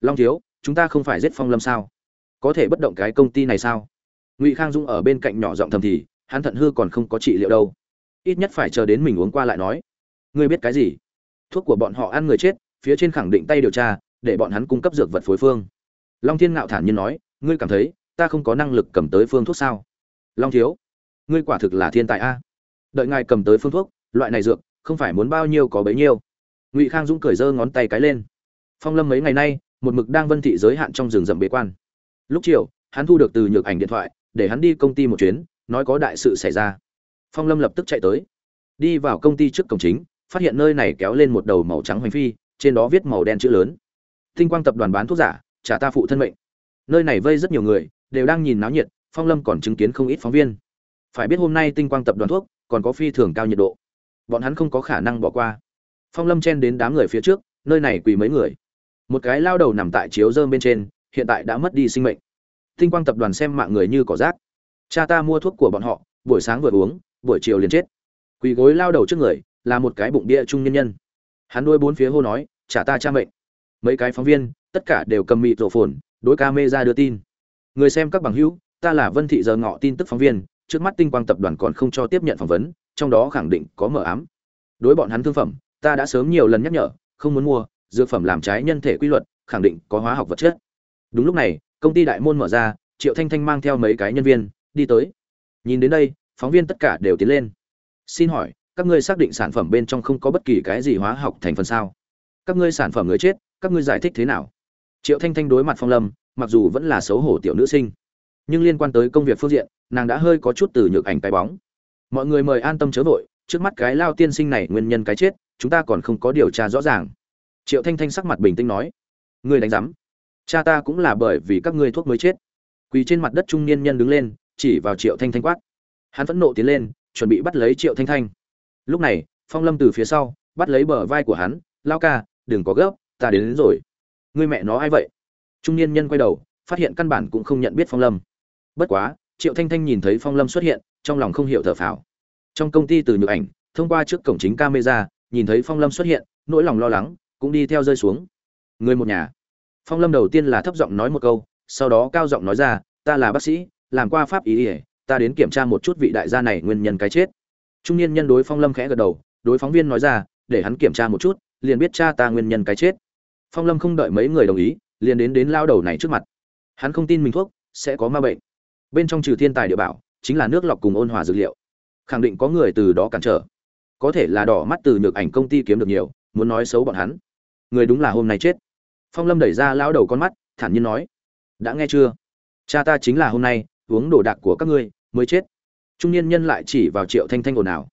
long thiếu, chúng ta không phải giết phong lâm sao? Có thể bất động cái công ty này sao? Ngụy khang dung ở bên cạnh nhỏ giọng thầm thì, hắn thận hư còn không có trị liệu đâu. Ít nhất phải chờ đến mình uống qua lại nói. Ngươi biết cái gì? Thuốc của bọn họ ăn người chết, phía trên khẳng định tay điều tra, để bọn hắn cung cấp dược vật phối phương. Long thiên ngạo thản nhiên nói, ngươi cảm thấy, ta không có năng lực cầm tới phương thuốc sao? Long thiếu, ngươi quả thực là thiên tài a. Đợi ngài cầm tới phương thuốc, loại này dược, không phải muốn bao nhiêu có bấy nhiêu. Ngụy khang dũng cười giơ ngón tay cái lên. Phong lâm mấy ngày nay một mực đang vân thị giới hạn trong rừng rậm bế quan. Lúc chiều, hắn thu được từ nhược ảnh điện thoại, để hắn đi công ty một chuyến, nói có đại sự xảy ra. Phong lâm lập tức chạy tới. Đi vào công ty trước cổng chính, phát hiện nơi này kéo lên một đầu màu trắng hoành phi, trên đó viết màu đen chữ lớn. Tinh quang tập đoàn bán thuốc giả, trả ta phụ thân mệnh. Nơi này vây rất nhiều người, đều đang nhìn náo nhiệt, phong lâm còn chứng kiến không ít phóng viên. Phải biết hôm nay tinh quang tập đoàn thuốc, còn có phi thường cao nhiệt độ. Bọn hắn không có khả năng bỏ qua. Phong lâm chen đến đám người phía trước, nơi này quỳ mấy người một cái lao đầu nằm tại chiếu dơm bên trên, hiện tại đã mất đi sinh mệnh. Tinh quang tập đoàn xem mạng người như cỏ rác. Cha ta mua thuốc của bọn họ, buổi sáng vừa uống, buổi chiều liền chết. Quỳ gối lao đầu trước người, là một cái bụng bia trung nhân nhân. Hắn đuôi bốn phía hô nói, trả ta cha mệnh. Mấy cái phóng viên, tất cả đều cầm mịt rổ phồn, đối ca mê ra đưa tin. Người xem các bằng hữu, ta là vân thị giờ ngọ tin tức phóng viên, trước mắt tinh quang tập đoàn còn không cho tiếp nhận phỏng vấn, trong đó khẳng định có mở ám. Đối bọn hắn thương phẩm, ta đã sớm nhiều lần nhắc nhở, không muốn mua dược phẩm làm trái nhân thể quy luật, khẳng định có hóa học vật chất. Đúng lúc này, công ty đại môn mở ra, triệu thanh thanh mang theo mấy cái nhân viên, đi tới. Nhìn đến đây, phóng viên tất cả đều tiến lên. Xin hỏi, các ngươi xác định sản phẩm bên trong không có bất kỳ cái gì hóa học thành phần sao? Các ngươi sản phẩm người chết, các ngươi giải thích thế nào? Triệu thanh thanh đối mặt phong lâm, mặc dù vẫn là xấu hổ tiểu nữ sinh, nhưng liên quan tới công việc phương diện, nàng đã hơi có chút từ nhược ảnh cái bóng. Mọi người mời an tâm chớ vội, trước mắt cái lao tiên sinh này nguyên nhân cái chết, chúng ta còn không có điều tra rõ ràng triệu thanh thanh sắc mặt bình tĩnh nói ngươi đánh giám cha ta cũng là bởi vì các ngươi thuốc mới chết. Quỳ trên mặt đất trung niên nhân đứng lên chỉ vào triệu thanh thanh quát. Hắn phẫn nộ tiến lên chuẩn bị bắt lấy triệu thanh thanh. Lúc này phong lâm từ phía sau bắt lấy bờ vai của hắn lao ca đừng có gấp ta đến, đến rồi. Ngươi mẹ nó ai vậy? Trung niên nhân quay đầu phát hiện căn bản cũng không nhận biết phong lâm. Bất quá triệu thanh thanh nhìn thấy phong lâm xuất hiện trong lòng không hiểu thở phào. Trong công ty từ nhược ảnh thông qua trước cổng chính camera nhìn thấy phong lâm xuất hiện nỗi lòng lo lắng cũng đi theo rơi xuống. Người một nhà. Phong lâm đầu tiên là thấp giọng nói một câu, sau đó cao giọng nói ra, ta là bác sĩ, làm qua pháp ý ỉa ta đến kiểm tra một chút vị đại gia này nguyên nhân cái chết. Trung niên nhân đối phong lâm khẽ gật đầu, đối phóng viên nói ra, để hắn kiểm tra một chút, liền biết cha ta nguyên nhân cái chết. Phong lâm không đợi mấy người đồng ý, liền đến đến lao đầu này trước mặt. Hắn không tin mình thuốc, sẽ có ma bệnh. Bên trong trừ thiên tài địa bảo, chính là nước lọc cùng ôn hòa dược liệu. Khẳng định có người từ đó cản trở. Có thể là đỏ mắt từ nhược ảnh công ty kiếm được nhiều, muốn nói xấu bọn hắn người đúng là hôm nay chết. Phong lâm đẩy ra lao đầu con mắt, thản nhiên nói, đã nghe chưa? Cha ta chính là hôm nay, uống đồ đạc của các ngươi, mới chết. Trung niên nhân lại chỉ vào triệu thanh thanh ồn ào.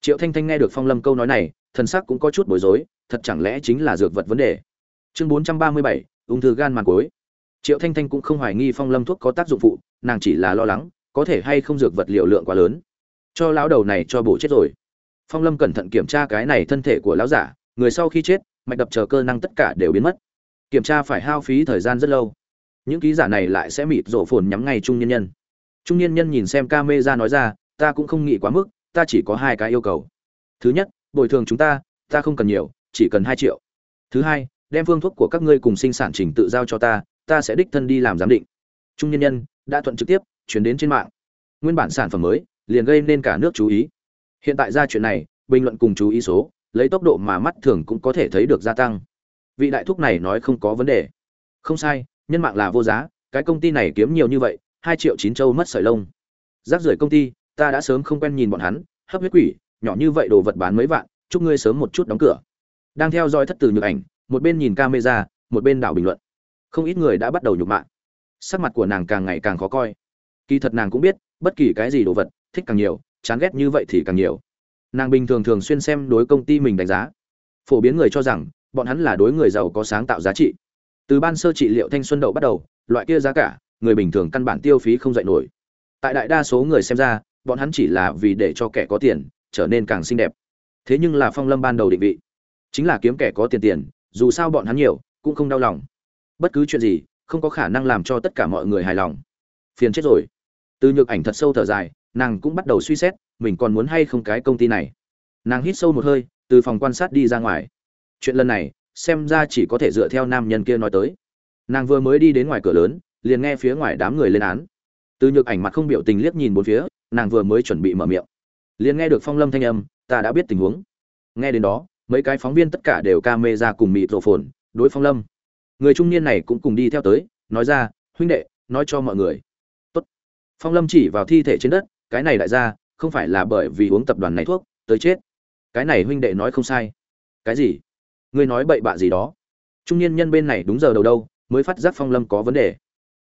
Triệu thanh thanh nghe được phong lâm câu nói này, thần sắc cũng có chút bối rối, thật chẳng lẽ chính là dược vật vấn đề? Chương bốn trăm ba mươi bảy, ung thư gan màn cối triệu thanh thanh cũng không hoài nghi phong lâm thuốc có tác dụng phụ, nàng chỉ là lo lắng, có thể hay không dược vật liều lượng quá lớn. Cho lão đầu này cho bổ chết rồi. Phong lâm cẩn thận kiểm tra cái này thân thể của lão giả, người sau khi chết mạch đập chờ cơ năng tất cả đều biến mất. Kiểm tra phải hao phí thời gian rất lâu. Những ký giả này lại sẽ mịt rổ phồn nhắm ngay trung nhân nhân. Trung Nhân nhân nhìn xem ca mê ra nói ra, ta cũng không nghĩ quá mức, ta chỉ có hai cái yêu cầu. Thứ nhất, bồi thường chúng ta ta không cần nhiều, chỉ cần hai triệu. Thứ hai, đem phương thuốc của các ngươi cùng sinh sản trình tự giao cho ta ta sẽ đích thân đi làm giám định. Trung nhân nhân đã thuận trực tiếp chuyển đến trên mạng. Nguyên bản sản phẩm mới, liền gây nên cả nước chú ý. Hiện tại ra chuyện này, bình luận cùng chú ý số lấy tốc độ mà mắt thường cũng có thể thấy được gia tăng. Vị đại thúc này nói không có vấn đề. Không sai, nhân mạng là vô giá, cái công ty này kiếm nhiều như vậy, hai triệu chín châu mất sợi lông. Rác rưởi công ty, ta đã sớm không quen nhìn bọn hắn, hấp huyết quỷ, nhỏ như vậy đồ vật bán mấy vạn, chúc ngươi sớm một chút đóng cửa. Đang theo dõi thất từ nhược ảnh, một bên nhìn camera, một bên đảo bình luận. Không ít người đã bắt đầu nhục mạ. Sắc mặt của nàng càng ngày càng khó coi. Kỳ thật nàng cũng biết, bất kỳ cái gì đồ vật, thích càng nhiều, chán ghét như vậy thì càng nhiều nàng bình thường thường xuyên xem đối công ty mình đánh giá. Phổ biến người cho rằng, bọn hắn là đối người giàu có sáng tạo giá trị. Từ ban sơ trị liệu thanh xuân đậu bắt đầu, loại kia giá cả, người bình thường căn bản tiêu phí không dạy nổi. Tại đại đa số người xem ra, bọn hắn chỉ là vì để cho kẻ có tiền, trở nên càng xinh đẹp. Thế nhưng là phong lâm ban đầu định vị, chính là kiếm kẻ có tiền tiền, dù sao bọn hắn nhiều, cũng không đau lòng. Bất cứ chuyện gì, không có khả năng làm cho tất cả mọi người hài lòng. Phiền chết rồi. Từ nhược ảnh thật sâu thở dài, nàng cũng bắt đầu suy xét mình còn muốn hay không cái công ty này. Nàng hít sâu một hơi, từ phòng quan sát đi ra ngoài. Chuyện lần này, xem ra chỉ có thể dựa theo nam nhân kia nói tới. Nàng vừa mới đi đến ngoài cửa lớn, liền nghe phía ngoài đám người lên án. Từ nhược ảnh mặt không biểu tình liếc nhìn bốn phía, nàng vừa mới chuẩn bị mở miệng. Liền nghe được phong lâm thanh âm, ta đã biết tình huống. Nghe đến đó, mấy cái phóng viên tất cả đều ca mê ra cùng mịt rổ phồn, đối phong lâm. Người trung niên này cũng cùng đi theo tới, nói ra, huynh đệ, nói cho mọi người. Tốt. phong lâm chỉ vào thi thể trên đất, cái này đại gia không phải là bởi vì uống tập đoàn này thuốc, tới chết. Cái này huynh đệ nói không sai. Cái gì? Ngươi nói bậy bạ gì đó? Trung niên nhân bên này đúng giờ đầu đâu, mới phát giác phong lâm có vấn đề.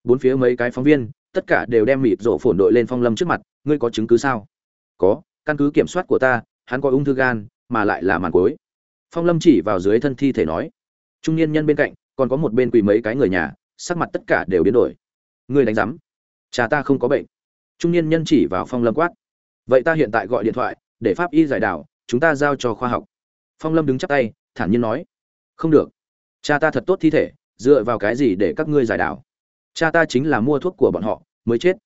Bốn phía mấy cái phóng viên, tất cả đều đem mịt rổ phổn đội lên phong lâm trước mặt, ngươi có chứng cứ sao? Có, căn cứ kiểm soát của ta, hắn có ung thư gan, mà lại là màn cối phong lâm chỉ vào dưới thân thi thể nói. Trung niên nhân bên cạnh, còn có một bên quỳ mấy cái người nhà, sắc mặt tất cả đều biến đổi. Ngươi đánh giám. Cha ta không có bệnh. Trung niên nhân chỉ vào phong lâm quát vậy ta hiện tại gọi điện thoại, để pháp y giải đảo, chúng ta giao cho khoa học. Phong lâm đứng chắp tay, thản nhiên nói. Không được. Cha ta thật tốt thi thể, dựa vào cái gì để các ngươi giải đảo? Cha ta chính là mua thuốc của bọn họ, mới chết.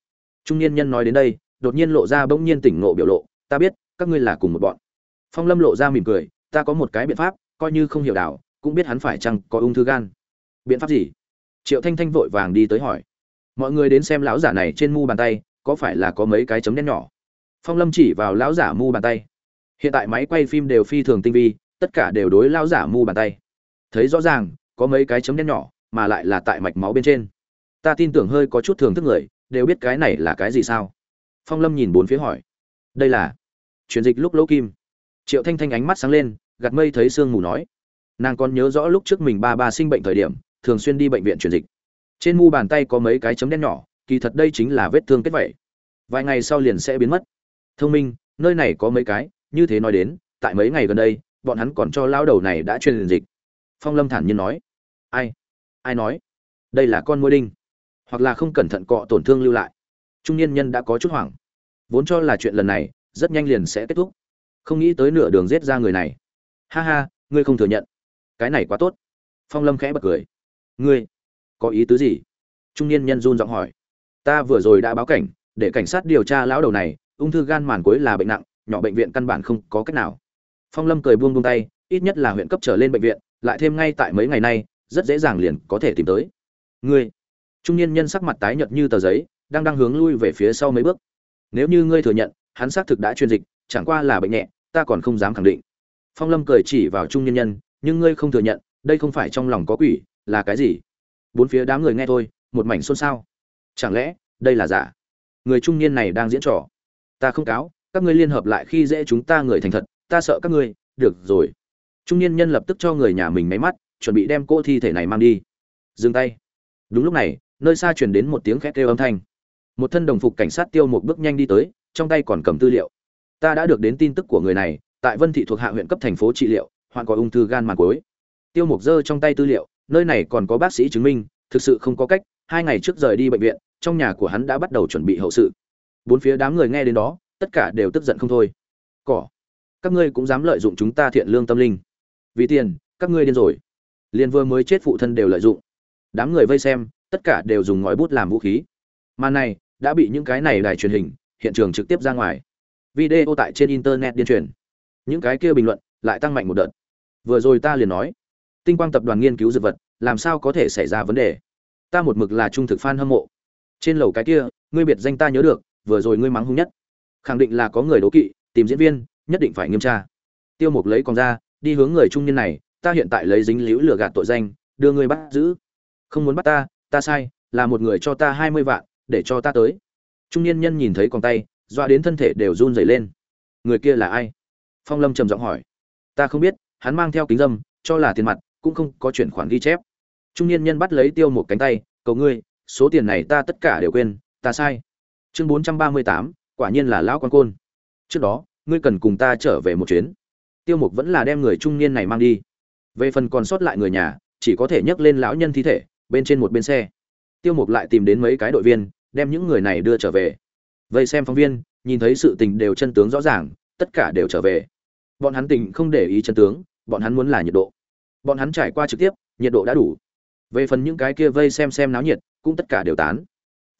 Trung niên nhân nói đến đây, đột nhiên lộ ra bỗng nhiên tỉnh ngộ biểu lộ. Ta biết, các ngươi là cùng một bọn. Phong lâm lộ ra mỉm cười, ta có một cái biện pháp, coi như không hiểu đảo, cũng biết hắn phải chăng có ung thư gan. Biện pháp gì? Triệu thanh thanh vội vàng đi tới hỏi. Mọi người đến xem lão giả này trên mu bàn tay, có phải là có mấy cái chấm đen nhỏ? Phong lâm chỉ vào lão giả mu bàn tay. Hiện tại máy quay phim đều phi thường tinh vi, tất cả đều đối lão giả mu bàn tay. Thấy rõ ràng, có mấy cái chấm đen nhỏ, mà lại là tại mạch máu bên trên. Ta tin tưởng hơi có chút thường thức người, đều biết cái này là cái gì sao? Phong lâm nhìn bốn phía hỏi. Đây là chuyển dịch lúc lỗ kim. Triệu thanh thanh ánh mắt sáng lên, gạt mây thấy sương mù nói. Nàng còn nhớ rõ lúc trước mình ba ba sinh bệnh thời điểm, thường xuyên đi bệnh viện chuyển dịch. Trên mu bàn tay có mấy cái chấm đen nhỏ, kỳ thật đây chính là vết thương kết vẩy vài ngày sau liền sẽ biến mất thông minh, nơi này có mấy cái, như thế nói đến, tại mấy ngày gần đây, bọn hắn còn cho lao đầu này đã truyền dịch. Phong lâm thản nhiên nói. Ai? Ai nói? Đây là con môi đinh. Hoặc là không cẩn thận cọ tổn thương lưu lại. Trung niên nhân đã có chút hoảng. Vốn cho là chuyện lần này, rất nhanh liền sẽ kết thúc. Không nghĩ tới nửa đường giết ra người này. Ha ha, ngươi không thừa nhận. Cái này quá tốt. Phong lâm khẽ bật cười. Ngươi, có ý tứ gì? Trung niên nhân run giọng hỏi. Ta vừa rồi đã báo cảnh, để cảnh sát điều tra lão đầu này ung thư gan màn cuối là bệnh nặng, nhỏ bệnh viện căn bản không có cách nào. Phong lâm cười buông buông tay, ít nhất là huyện cấp trở lên bệnh viện, lại thêm ngay tại mấy ngày nay, rất dễ dàng liền có thể tìm tới. Ngươi, trung niên nhân sắc mặt tái nhợt như tờ giấy, đang đang hướng lui về phía sau mấy bước. Nếu như ngươi thừa nhận, hắn xác thực đã truyền dịch, chẳng qua là bệnh nhẹ, ta còn không dám khẳng định. Phong lâm cười chỉ vào trung niên nhân, nhưng ngươi không thừa nhận, đây không phải trong lòng có quỷ, là cái gì? Bốn phía đám người nghe thôi, một mảnh xôn xao. Chẳng lẽ, đây là giả? Người trung niên này đang diễn trò ta không cáo, các ngươi liên hợp lại khi dễ chúng ta người thành thật, ta sợ các ngươi, được rồi. Trung niên nhân lập tức cho người nhà mình máy mắt, chuẩn bị đem cô thi thể này mang đi. Dừng tay. Đúng lúc này, nơi xa truyền đến một tiếng khét kêu âm thanh. Một thân đồng phục cảnh sát tiêu một bước nhanh đi tới, trong tay còn cầm tư liệu. Ta đã được đến tin tức của người này, tại vân thị thuộc hạ huyện cấp thành phố trị liệu, hoạn có ung thư gan màng cuối. Tiêu mục dơ trong tay tư liệu, nơi này còn có bác sĩ chứng minh, thực sự không có cách, hai ngày trước rời đi bệnh viện, trong nhà của hắn đã bắt đầu chuẩn bị hậu sự bốn phía đám người nghe đến đó, tất cả đều tức giận không thôi. Cỏ, các ngươi cũng dám lợi dụng chúng ta thiện lương tâm linh. Vì tiền, các ngươi điên rồi. Liền vừa mới chết phụ thân đều lợi dụng. Đám người vây xem, tất cả đều dùng ngòi bút làm vũ khí. Mà này, đã bị những cái này đài truyền hình, hiện trường trực tiếp ra ngoài. Video tại trên internet điên truyền. Những cái kia bình luận, lại tăng mạnh một đợt. Vừa rồi ta liền nói, tinh quang tập đoàn nghiên cứu dược vật, làm sao có thể xảy ra vấn đề? Ta một mực là trung thực fan hâm mộ. Trên lầu cái kia, ngươi biệt danh ta nhớ được vừa rồi ngươi mắng hung nhất. Khẳng định là có người đố kỵ, tìm diễn viên, nhất định phải nghiêm tra. Tiêu mục lấy con ra, đi hướng người trung niên này, ta hiện tại lấy dính liễu lừa gạt tội danh, đưa ngươi bắt giữ. Không muốn bắt ta ta sai, là một người cho ta hai mươi vạn, để cho ta tới. Trung niên nhân nhìn thấy con tay, doa đến thân thể đều run rẩy lên. Người kia là ai? Phong lâm trầm giọng hỏi. Ta không biết, hắn mang theo kính dâm, cho là tiền mặt, cũng không có chuyển khoản ghi chép. Trung niên nhân bắt lấy tiêu một cánh tay, cầu ngươi, số tiền này ta tất cả đều quên, ta sai chương bốn trăm ba mươi tám, quả nhiên là lão quan côn. Trước đó, ngươi cần cùng ta trở về một chuyến. Tiêu mục vẫn là đem người trung niên này mang đi. Về phần còn sót lại người nhà, chỉ có thể nhấc lên lão nhân thi thể, bên trên một bên xe. Tiêu mục lại tìm đến mấy cái đội viên, đem những người này đưa trở về. Vây xem phóng viên, nhìn thấy sự tình đều chân tướng rõ ràng, tất cả đều trở về. Bọn hắn tình không để ý chân tướng, bọn hắn muốn là nhiệt độ. Bọn hắn trải qua trực tiếp, nhiệt độ đã đủ. Về phần những cái kia vây xem xem náo nhiệt, cũng tất cả đều tán.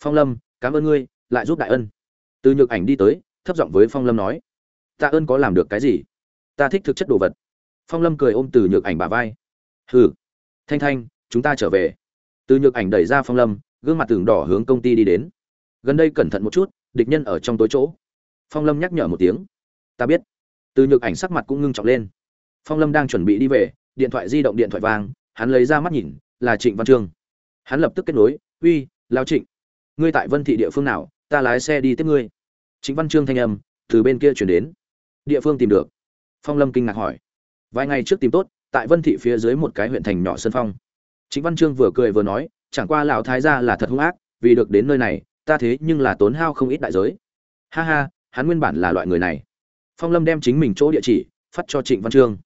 Phong lâm, cảm ơn ngươi lại giúp đại ân. Từ nhược ảnh đi tới, thấp giọng với phong lâm nói tạ ơn có làm được cái gì? Ta thích thực chất đồ vật. Phong lâm cười ôm từ nhược ảnh bà vai. Hừ, thanh thanh, chúng ta trở về. Từ nhược ảnh đẩy ra phong lâm, gương mặt tường đỏ hướng công ty đi đến. Gần đây cẩn thận một chút, địch nhân ở trong tối chỗ. Phong lâm nhắc nhở một tiếng. Ta biết. Từ nhược ảnh sắc mặt cũng ngưng trọng lên. Phong lâm đang chuẩn bị đi về, điện thoại di động điện thoại vang, hắn lấy ra mắt nhìn, là trịnh văn trương. Hắn lập tức kết nối, uy, lao trịnh, ngươi tại vân thị địa phương nào? Ta lái xe đi tiếp ngươi. Trịnh văn trương thanh âm từ bên kia chuyển đến. Địa phương tìm được. Phong lâm kinh ngạc hỏi. Vài ngày trước tìm tốt, tại vân thị phía dưới một cái huyện thành nhỏ sân phong. Trịnh văn trương vừa cười vừa nói, chẳng qua lão thái gia là thật hung ác, vì được đến nơi này, ta thế nhưng là tốn hao không ít đại giới. Ha ha, hắn nguyên bản là loại người này. Phong lâm đem chính mình chỗ địa chỉ phát cho trịnh văn trương.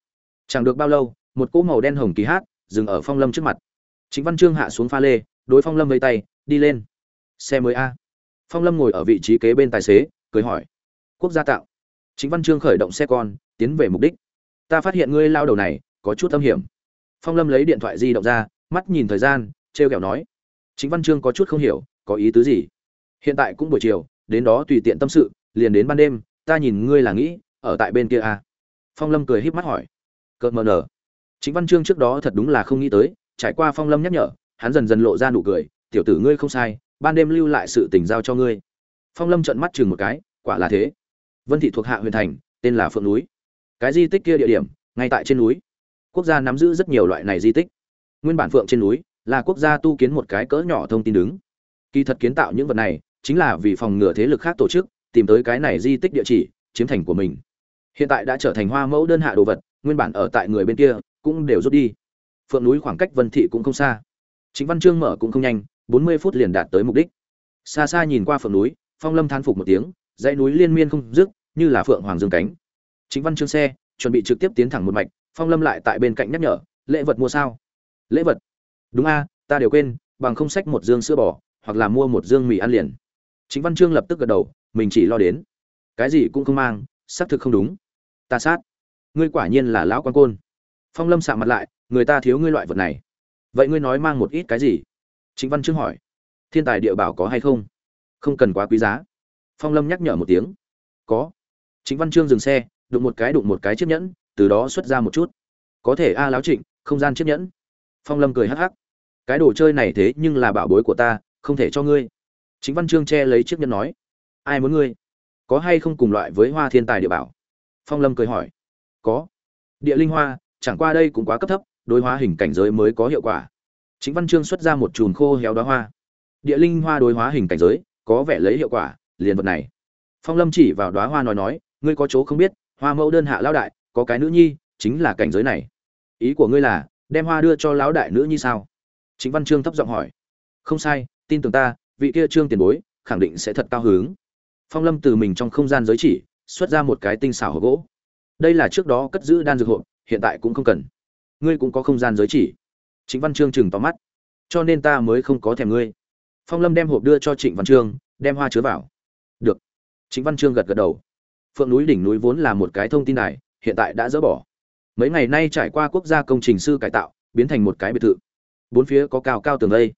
Chẳng được bao lâu, một cỗ màu đen hồng kỳ hát dừng ở phong lâm trước mặt. Trịnh văn trương hạ xuống pha lê, đối phong lâm vây tay, đi lên. Xe mới a phong lâm ngồi ở vị trí kế bên tài xế, cười hỏi. Quốc gia tạo. Chính văn Chương khởi động xe con, tiến về mục đích. Ta phát hiện ngươi lao đầu này, có chút âm hiểm. Phong lâm lấy điện thoại di động ra, mắt nhìn thời gian t r e o kẹo nói. Chính văn chương có chút không hiểu, có ý tứ gì? Hiện tại cũng buổi chiều, đến đó tùy tiện tâm sự, liền đến ban đêm, ta nhìn ngươi là nghĩ, ở tại bên kia à. phong lâm cười híp mắt hỏi. Cợt mờ nở. Chính văn chương trước đó thật đúng là không nghĩ tới, trải qua phong lâm nhắc nhở, hắn dần dần lộ ra nụ cười, tiểu tử ngươi không sai ban đêm lưu lại sự tình giao cho ngươi. Phong lâm trợn mắt chừng một cái, quả là thế. Vân thị thuộc hạ huyền thành, tên là phượng núi. Cái di tích kia địa điểm, ngay tại trên núi. Quốc gia nắm giữ rất nhiều loại này di tích. Nguyên bản phượng trên núi là quốc gia tu kiến một cái cỡ nhỏ thông tin đứng. Kỳ thật kiến tạo những vật này chính là vì phòng ngừa thế lực khác tổ chức, tìm tới cái này di tích địa chỉ, chiếm thành của mình. Hiện tại đã trở thành hoa mẫu đơn hạ đồ vật, nguyên bản ở tại người bên kia cũng đều rút đi. Phượng núi khoảng cách vân thị cũng không xa. Chính văn chương mở cũng không nhanh bốn mươi phút liền đạt tới mục đích. Xa xa nhìn qua phượng núi, phong lâm than phục một tiếng, dãy núi liên miên không dứt, như là phượng hoàng dương cánh. Chính văn chương xe, chuẩn bị trực tiếp tiến thẳng một mạch, phong lâm lại tại bên cạnh nhắc nhở, lễ vật mua sao? Lễ vật? Đúng a, ta đều quên, bằng không sách một dương sữa bò, hoặc là mua một dương mì ăn liền. Chính văn chương lập tức gật đầu, mình chỉ lo đến. Cái gì cũng không mang, xác thực không đúng. Ta sát. Ngươi quả nhiên là lão quan côn. Phong lâm sạm mặt lại, người ta thiếu ngươi loại vật này. Vậy ngươi nói mang một ít cái gì? Chính văn chương hỏi, thiên tài địa bảo có hay không? Không cần quá quý giá. Phong lâm nhắc nhở một tiếng, có. Chính văn chương dừng xe, đụng một cái đụng một cái chiếc nhẫn, từ đó xuất ra một chút. Có thể a láo trịnh, không gian chiếc nhẫn. Phong lâm cười hắc hắc, cái đồ chơi này thế nhưng là bảo bối của ta, không thể cho ngươi. Chính văn chương che lấy chiếc nhẫn nói, ai muốn ngươi? Có hay không cùng loại với hoa thiên tài địa bảo? Phong lâm cười hỏi, có. Địa linh hoa, chẳng qua đây cũng quá cấp thấp, đối hóa hình cảnh giới mới có hiệu quả chính văn chương xuất ra một chùm khô héo đóa hoa. Địa linh hoa đối hóa hình cảnh giới, có vẻ lấy hiệu quả, liền vật này. Phong lâm chỉ vào đóa hoa nói nói, ngươi có chỗ không biết, hoa mẫu đơn hạ lão đại, có cái nữ nhi, chính là cảnh giới này. Ý của ngươi là, đem hoa đưa cho lão đại nữ nhi sao? Chính văn Chương thấp giọng hỏi. Không sai, tin tưởng ta, vị kia trương tiền bối, khẳng định sẽ thật cao hứng. Phong lâm từ mình trong không gian giới chỉ, xuất ra một cái tinh xảo hộp gỗ. Đây là trước đó cất giữ đan dược hộp, hiện tại cũng không cần. Ngươi cũng có không gian giới chỉ chính văn trương chừng to mắt. Cho nên ta mới không có thèm ngươi. Phong lâm đem hộp đưa cho trịnh văn trương, đem hoa chứa vào. Được. Chính văn trương gật gật đầu. Phượng núi đỉnh núi vốn là một cái thông tin đài, hiện tại đã dỡ bỏ. Mấy ngày nay trải qua quốc gia công trình sư cải tạo, biến thành một cái biệt thự. Bốn phía có cao cao tường lây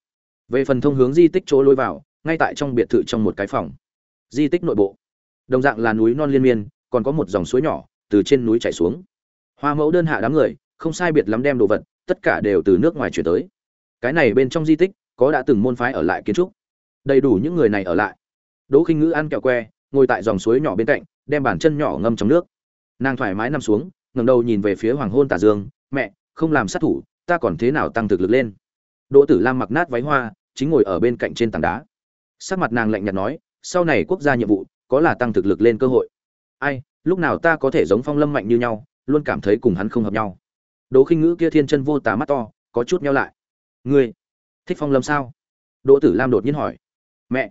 về phần thông hướng di tích chỗ lối vào, ngay tại trong biệt thự trong một cái phòng. Di tích nội bộ. Đồng dạng là núi non liên miên, còn có một dòng suối nhỏ từ trên núi chảy xuống. Hoa mẫu đơn hạ đám người, không sai biệt lắm đem đồ vật tất cả đều từ nước ngoài chuyển tới. Cái này bên trong di tích, có đã từng môn phái ở lại kiến trúc. Đầy đủ những người này ở lại. Đỗ khinh ngữ ăn kẹo que, ngồi tại dòng suối nhỏ bên cạnh, đem bàn chân nhỏ ngâm trong nước. Nàng thoải mái nằm xuống, ngẩng đầu nhìn về phía hoàng hôn tà dương, mẹ, không làm sát thủ, ta còn thế nào tăng thực lực lên? Đỗ tử lam mặc nát váy hoa, chính ngồi ở bên cạnh trên tảng đá. Sắc mặt nàng lạnh nhạt nói, sau này quốc gia nhiệm vụ, có là tăng thực lực lên cơ hội? Ai, lúc nào ta có thể giống phong lâm mạnh như nhau, luôn cảm thấy cùng hắn không hợp nhau đỗ khinh ngữ kia thiên chân vô tà mắt to, có chút nheo lại. Ngươi, thích phong lâm sao? Đỗ tử lam đột nhiên hỏi. Mẹ,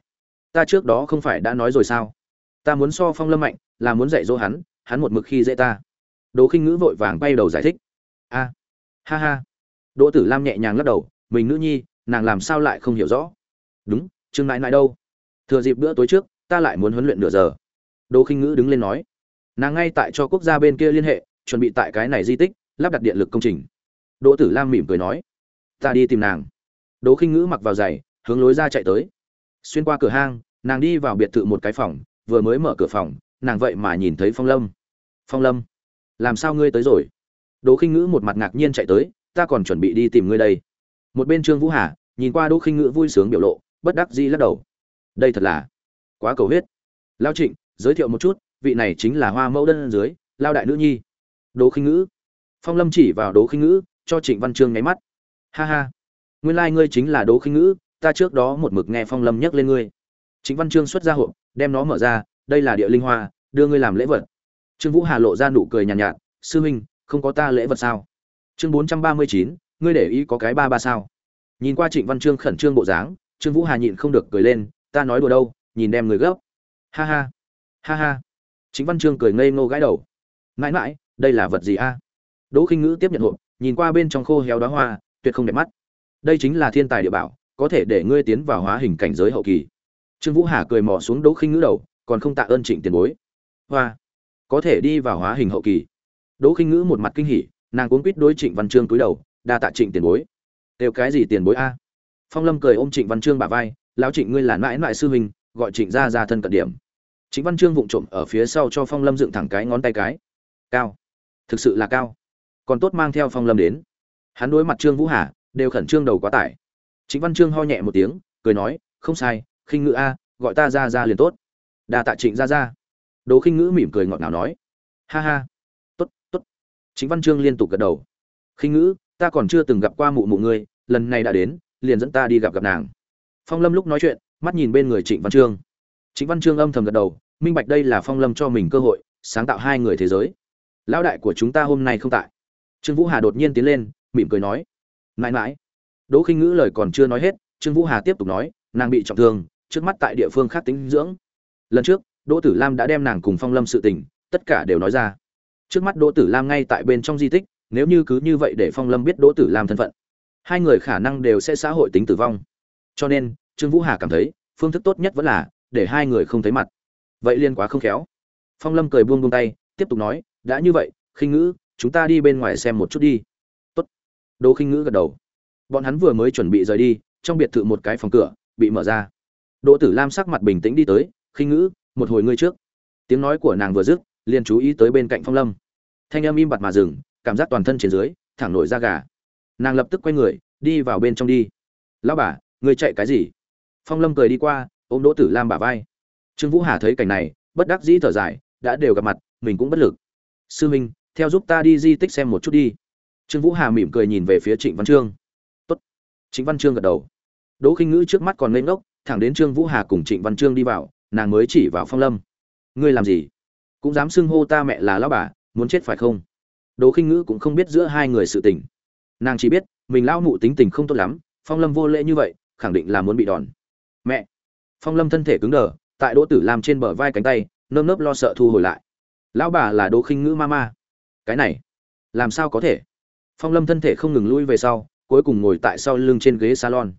ta trước đó không phải đã nói rồi sao? Ta muốn so phong lâm mạnh, là muốn dạy dỗ hắn hắn một mực khi dễ ta. Đỗ khinh ngữ vội vàng bay đầu giải thích. A, ha ha. Đỗ tử lam nhẹ nhàng lắc đầu, mình nữ nhi, nàng làm sao lại không hiểu rõ? Đúng, trương nại nại đâu? Thừa dịp bữa tối trước, ta lại muốn huấn luyện nửa giờ. Đỗ khinh ngữ đứng lên nói. Nàng ngay tại cho quốc gia bên kia liên hệ, chuẩn bị tại cái này di tích lắp đặt điện lực công trình. Đỗ tử lam mỉm cười nói, ta đi tìm nàng. Đỗ khinh ngữ mặc vào giày, hướng lối ra chạy tới. Xuyên qua cửa hang, nàng đi vào biệt thự một cái phòng, vừa mới mở cửa phòng, nàng vậy mà nhìn thấy phong lâm. Phong lâm, làm sao ngươi tới rồi? Đỗ khinh ngữ một mặt ngạc nhiên chạy tới, ta còn chuẩn bị đi tìm ngươi đây. Một bên trương vũ hà, nhìn qua đỗ khinh ngữ vui sướng biểu lộ, bất đắc dĩ lắc đầu. Đây thật là quá cầu huyết. Lao trịnh, giới thiệu một chút, vị này chính là hoa mẫu đơn dưới, lao đại nữ nhi. Đỗ khinh ngữ phong lâm chỉ vào đỗ khinh ngữ cho trịnh văn trương nháy mắt. Ha ha nguyên lai、like、ngươi chính là đỗ khinh ngữ ta trước đó một mực nghe phong lâm nhắc lên ngươi. Trịnh văn trương xuất ra hộp đem nó mở ra đây là địa linh hoa đưa ngươi làm lễ vật. Trương vũ hà lộ ra nụ cười nhàn nhạt, nhạt sư huynh không có ta lễ vật sao? Chương bốn trăm ba mươi chín ngươi để ý có cái ba ba sao? Nhìn qua trịnh văn trương khẩn trương bộ dáng trương vũ hà nhịn không được cười lên ta nói đùa đâu nhìn đem người gấp. Ha ha ha ha. Chính văn trương cười ngây ngô gãi đầu. Mãi mãi đây là vật gì a? Đỗ khinh ngữ tiếp nhận hộp, nhìn qua bên trong khô héo đóa hoa, tuyệt không đẹp mắt. Đây chính là thiên tài địa bảo, có thể để ngươi tiến vào hóa hình cảnh giới hậu kỳ. Trương vũ hà cười mò xuống đỗ khinh ngữ đầu, còn không tạ ơn trịnh tiền bối. Hoa, có thể đi vào hóa hình hậu kỳ. Đỗ khinh ngữ một mặt kinh hỉ, nàng cuống quýt đối trịnh văn trương cúi đầu, đa tạ trịnh tiền bối. Đều cái gì tiền bối a? Phong lâm cười ôm trịnh văn trương bả vai, lão trịnh ngươi là mãi mãi sư huynh, gọi trịnh gia Gia thân cận điểm. Trịnh văn trương vụng trộm ở phía sau cho phong lâm dựng thẳng cái ngón tay cái. Cao. Thực sự là cao còn tốt mang theo phong lâm đến. Hắn đối mặt trương vũ hà, đều khẩn trương đầu quá tải. Trịnh văn trương ho nhẹ một tiếng, cười nói, không sai, khinh ngữ a, gọi ta ra ra liền tốt. Đa tạ trịnh ra ra. Đồ khinh ngữ mỉm cười ngọt ngào nói, ha ha, tốt tốt. Trịnh văn trương liên tục gật đầu. Khinh ngữ, ta còn chưa từng gặp qua mụ mụ ngươi, lần này đã đến, liền dẫn ta đi gặp gặp nàng. Phong lâm lúc nói chuyện, mắt nhìn bên người trịnh văn trương. Trịnh văn trương âm thầm gật đầu, minh bạch đây là phong lâm cho mình cơ hội, sáng tạo hai người thế giới. Lão đại của chúng ta hôm nay không tại trương vũ hà đột nhiên tiến lên, mỉm cười nói, mãi mãi. Đỗ khinh ngữ lời còn chưa nói hết, trương vũ hà tiếp tục nói, nàng bị trọng thương, trước mắt tại địa phương khác tính dưỡng. Lần trước, đỗ tử lam đã đem nàng cùng phong lâm sự tình, tất cả đều nói ra. Trước mắt đỗ tử lam ngay tại bên trong di tích, nếu như cứ như vậy để phong lâm biết đỗ tử lam thân phận, hai người khả năng đều sẽ xã hội tính tử vong. Cho nên, trương vũ hà cảm thấy, phương thức tốt nhất vẫn là, để hai người không thấy mặt. Vậy liên quá không khéo. Phong lâm cười buông buông tay, tiếp tục nói, đã như vậy, khinh ngữ chúng ta đi bên ngoài xem một chút đi. Tốt. Đỗ khinh ngữ gật đầu. Bọn hắn vừa mới chuẩn bị rời đi, trong biệt thự một cái phòng cửa bị mở ra. Đỗ tử lam sắc mặt bình tĩnh đi tới, khinh ngữ, một hồi ngươi trước. Tiếng nói của nàng vừa dứt, liền chú ý tới bên cạnh phong lâm. Thanh âm im bặt mà dừng, cảm giác toàn thân trên dưới, thẳng nổi da gà. Nàng lập tức quay người, đi vào bên trong đi. Lão bà, ngươi chạy cái gì? Phong lâm cười đi qua, ôm đỗ tử lam bả vai. Trương vũ hà thấy cảnh này, bất đắc dĩ thở dài, đã đều gặp mặt, mình cũng bất lực. Sư minh theo giúp ta đi di tích xem một chút đi. Trương vũ hà mỉm cười nhìn về phía trịnh văn trương. Tốt. Trịnh văn trương gật đầu. Đỗ khinh ngữ trước mắt còn lên ngốc, thẳng đến trương vũ hà cùng trịnh văn trương đi vào, nàng mới chỉ vào phong lâm. Ngươi làm gì? Cũng dám xưng hô ta mẹ là lão bà, muốn chết phải không? Đỗ khinh ngữ cũng không biết giữa hai người sự tình. Nàng chỉ biết, mình lão mụ tính tình không tốt lắm, phong lâm vô lễ như vậy, khẳng định là muốn bị đòn. Mẹ! Phong lâm thân thể cứng đờ, tại đỗ tử làm trên bờ vai cánh tay, nơm nớp lo sợ thu hồi lại. Lão bà là đỗ khinh ngữ ma ma cái này, làm sao có thể? Phong lâm thân thể không ngừng lui về sau, cuối cùng ngồi tại sau lưng trên ghế salon.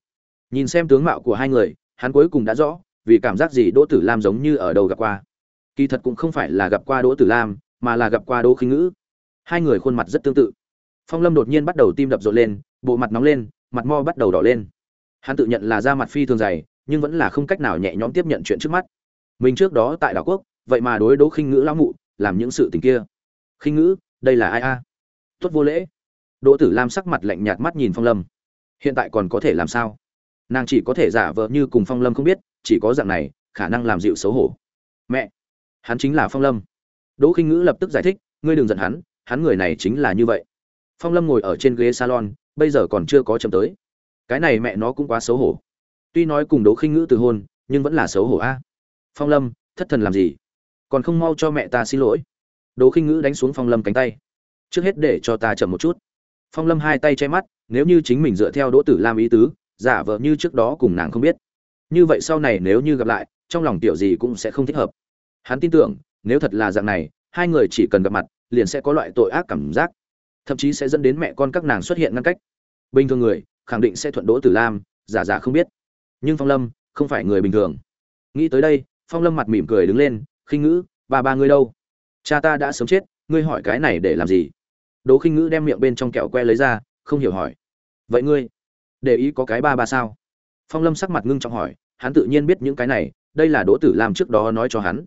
Nhìn xem tướng mạo của hai người, hắn cuối cùng đã rõ, vì cảm giác gì đỗ tử lam giống như ở đầu gặp qua. Kỳ thật cũng không phải là gặp qua đỗ tử lam, mà là gặp qua đỗ khinh ngữ. Hai người khuôn mặt rất tương tự. Phong lâm đột nhiên bắt đầu tim đập rộn lên, bộ mặt nóng lên, mặt mo bắt đầu đỏ lên. Hắn tự nhận là da mặt phi thường dày, nhưng vẫn là không cách nào nhẹ nhõm tiếp nhận chuyện trước mắt. Mình trước đó tại đảo quốc, vậy mà đối đỗ khinh ngữ lão mụ, làm những sự tình kia. Khinh ngữ đây là ai a? Tốt vô lễ. Đỗ tử lam sắc mặt lạnh nhạt mắt nhìn phong lâm. Hiện tại còn có thể làm sao? Nàng chỉ có thể giả vờ như cùng phong lâm không biết, chỉ có dạng này, khả năng làm dịu xấu hổ. Mẹ! Hắn chính là phong lâm. Đỗ khinh ngữ lập tức giải thích, ngươi đừng giận hắn hắn người này chính là như vậy. Phong lâm ngồi ở trên ghế salon, bây giờ còn chưa có chậm tới. Cái này mẹ nó cũng quá xấu hổ. Tuy nói cùng đỗ khinh ngữ từ hôn, nhưng vẫn là xấu hổ a. Phong lâm, thất thần làm gì? Còn không mau cho mẹ ta xin lỗi đỗ khinh ngữ đánh xuống phong lâm cánh tay. Trước hết để cho ta chậm một chút. Phong lâm hai tay che mắt, nếu như chính mình dựa theo đỗ tử lam ý tứ, giả vờ như trước đó cùng nàng không biết. Như vậy sau này nếu như gặp lại, trong lòng tiểu gì cũng sẽ không thích hợp. Hắn tin tưởng, nếu thật là dạng này, hai người chỉ cần gặp mặt, liền sẽ có loại tội ác cảm giác. Thậm chí sẽ dẫn đến mẹ con các nàng xuất hiện ngăn cách. Bình thường người, khẳng định sẽ thuận đỗ tử lam, giả giả không biết. Nhưng phong lâm, không phải người bình thường. Nghĩ tới đây, phong lâm mặt mỉm cười đứng lên, khinh ngữ, ba ba ngươi đâu? Cha ta đã sớm chết, ngươi hỏi cái này để làm gì? Đỗ khinh ngữ đem miệng bên trong kẹo que lấy ra, không hiểu hỏi. Vậy ngươi, để ý có cái ba ba sao? Phong lâm sắc mặt ngưng trọng hỏi, hắn tự nhiên biết những cái này, đây là đỗ tử làm trước đó nói cho hắn.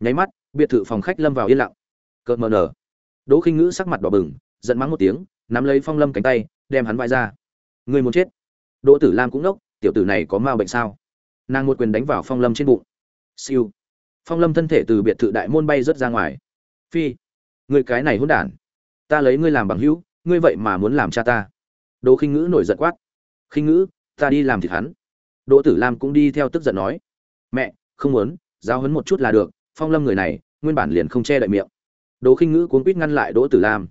Nháy mắt, biệt thự phòng khách lâm vào yên lặng. Cợt mờ nở. Đỗ khinh ngữ sắc mặt đỏ bừng, giận mắng một tiếng, nắm lấy phong lâm cánh tay, đem hắn vai ra. Ngươi muốn chết? Đỗ tử lam cũng nốc tiểu tử này có ma bệnh sao? Nàng một quyền đánh vào phong lâm trên bụng. Siêu. Phong lâm thân thể từ biệt thự đại môn bay rớt ra ngoài phi, người cái này hỗn đản. Ta lấy ngươi làm bằng hữu, ngươi vậy mà muốn làm cha ta. Đỗ khinh ngữ nổi giận quát. Khinh ngữ, ta đi làm thịt hắn. Đỗ tử lam cũng đi theo tức giận nói. Mẹ, không muốn, giáo hấn một chút là được, phong lâm người này, nguyên bản liền không che đậy miệng. Đỗ khinh ngữ cuốn quýt ngăn lại đỗ tử lam.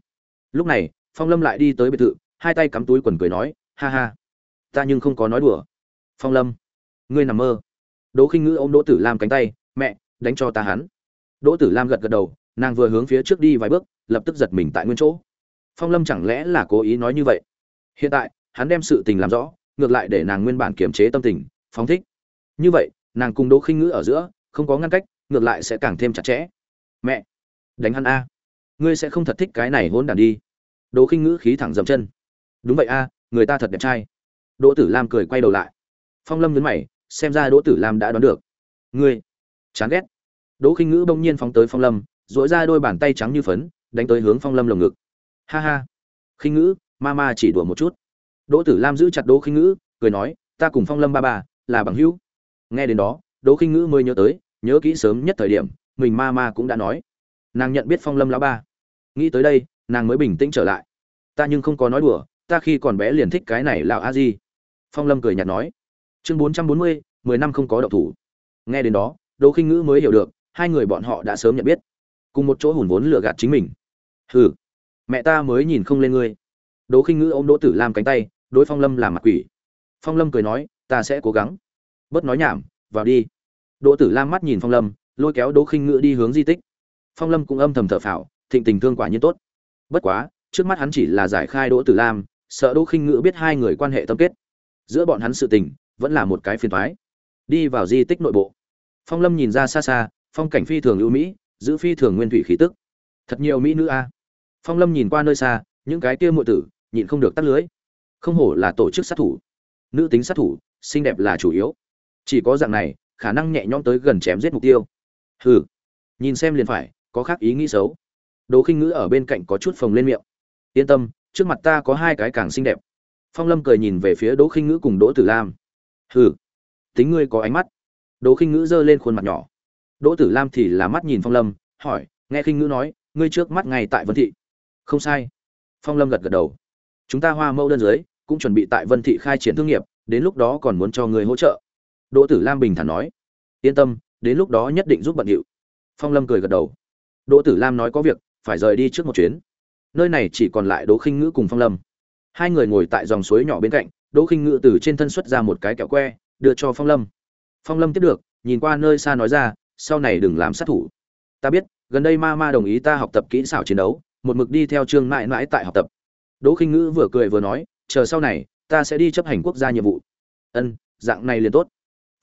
Lúc này, phong lâm lại đi tới biệt thự, hai tay cắm túi quần cười nói, ha ha, ta nhưng không có nói đùa. Phong lâm, ngươi nằm mơ. Đỗ khinh ngữ ôm đỗ tử lam cánh tay, mẹ, đánh cho ta hắn. Đỗ tử lam gật gật đầu nàng vừa hướng phía trước đi vài bước, lập tức giật mình tại nguyên chỗ. Phong lâm chẳng lẽ là cố ý nói như vậy? Hiện tại, hắn đem sự tình làm rõ, ngược lại để nàng nguyên bản kiềm chế tâm tình, phóng thích. Như vậy, nàng cùng đỗ khinh ngữ ở giữa, không có ngăn cách, ngược lại sẽ càng thêm chặt chẽ. Mẹ! Đánh hắn a! Ngươi sẽ không thật thích cái này hôn đàn đi. Đỗ khinh ngữ khí thẳng dậm chân. Đúng vậy a, người ta thật đẹp trai. Đỗ tử lam cười quay đầu lại. Phong lâm nhấn mày, xem ra đỗ tử lam đã đoán được. Ngươi! Chán ghét. Đỗ khinh ngữ bỗng nhiên phóng tới phong lâm dỗi ra đôi bàn tay trắng như phấn, đánh tới hướng phong lâm lồng ngực. Ha ha. Khinh ngữ, ma ma chỉ đùa một chút. Đỗ tử lam giữ chặt đỗ khinh ngữ, cười nói, ta cùng phong lâm ba ba là bằng hữu. Nghe đến đó, đỗ khinh ngữ mới nhớ tới, nhớ kỹ sớm nhất thời điểm, mình ma ma cũng đã nói. Nàng nhận biết phong lâm lão ba. Nghĩ tới đây, nàng mới bình tĩnh trở lại. Ta nhưng không có nói đùa, ta khi còn bé liền thích cái này lão a di. Phong lâm cười nhạt nói. Chương bốn trăm bốn mươi, mười năm không có đậu thủ. Nghe đến đó, đỗ khinh ngữ mới hiểu được, hai người bọn họ đã sớm nhận biết cùng một chỗ hùn vốn lừa gạt chính mình. Hừ, mẹ ta mới nhìn không lên ngươi. Đỗ khinh ngữ ôm đỗ tử lam cánh tay, đối phong lâm làm mặt quỷ. Phong lâm cười nói, ta sẽ cố gắng. Bớt nói nhảm, vào đi. Đỗ tử lam mắt nhìn phong lâm, lôi kéo đỗ khinh ngữ đi hướng di tích. Phong lâm cũng âm thầm thở phào, thịnh tình thương quả nhiên tốt. Bất quá, trước mắt hắn chỉ là giải khai đỗ tử lam, sợ đỗ khinh ngữ biết hai người quan hệ tâm kết. Giữa bọn hắn sự tình, vẫn là một cái phiền toái. Đi vào di tích nội bộ. Phong lâm nhìn ra xa xa, phong cảnh phi thường ưu mỹ giữ phi thường nguyên thủy khí tức. Thật nhiều mỹ nữ a. Phong lâm nhìn qua nơi xa, những cái kia muội tử, nhịn không được tắt lưới. Không hổ là tổ chức sát thủ. Nữ tính sát thủ, xinh đẹp là chủ yếu. Chỉ có dạng này, khả năng nhẹ nhõm tới gần chém giết mục tiêu. Hừ. Nhìn xem liền phải, có khác ý nghĩ xấu. Đỗ khinh ngữ ở bên cạnh có chút phồng lên miệng. Yên tâm, trước mặt ta có hai cái càng xinh đẹp. Phong lâm cười nhìn về phía đỗ khinh ngữ cùng đỗ tử lam. Hừ. Tính ngươi có ánh mắt. Đỗ khinh ngữ giơ lên khuôn mặt nhỏ đỗ tử lam thì là mắt nhìn phong lâm, hỏi, nghe khinh ngữ nói, ngươi trước mắt ngay tại vân thị. Không sai. Phong lâm gật gật đầu. Chúng ta hoa Mâu đơn dưới cũng chuẩn bị tại vân thị khai triển thương nghiệp, đến lúc đó còn muốn cho ngươi hỗ trợ. Đỗ tử lam bình thản nói. Yên tâm, đến lúc đó nhất định giúp bận điệu. Phong lâm cười gật đầu. Đỗ tử lam nói có việc, phải rời đi trước một chuyến. Nơi này chỉ còn lại đỗ khinh ngữ cùng phong lâm. Hai người ngồi tại dòng suối nhỏ bên cạnh, đỗ khinh ngữ từ trên thân xuất ra một cái kẹo que, đưa cho phong lâm. Phong lâm tiếp được, nhìn qua nơi xa nói ra sau này đừng làm sát thủ. Ta biết, gần đây ma ma đồng ý ta học tập kỹ xảo chiến đấu, một mực đi theo trương mãi mãi tại học tập. Đỗ khinh ngữ vừa cười vừa nói, chờ sau này, ta sẽ đi chấp hành quốc gia nhiệm vụ. Ân, dạng này liền tốt.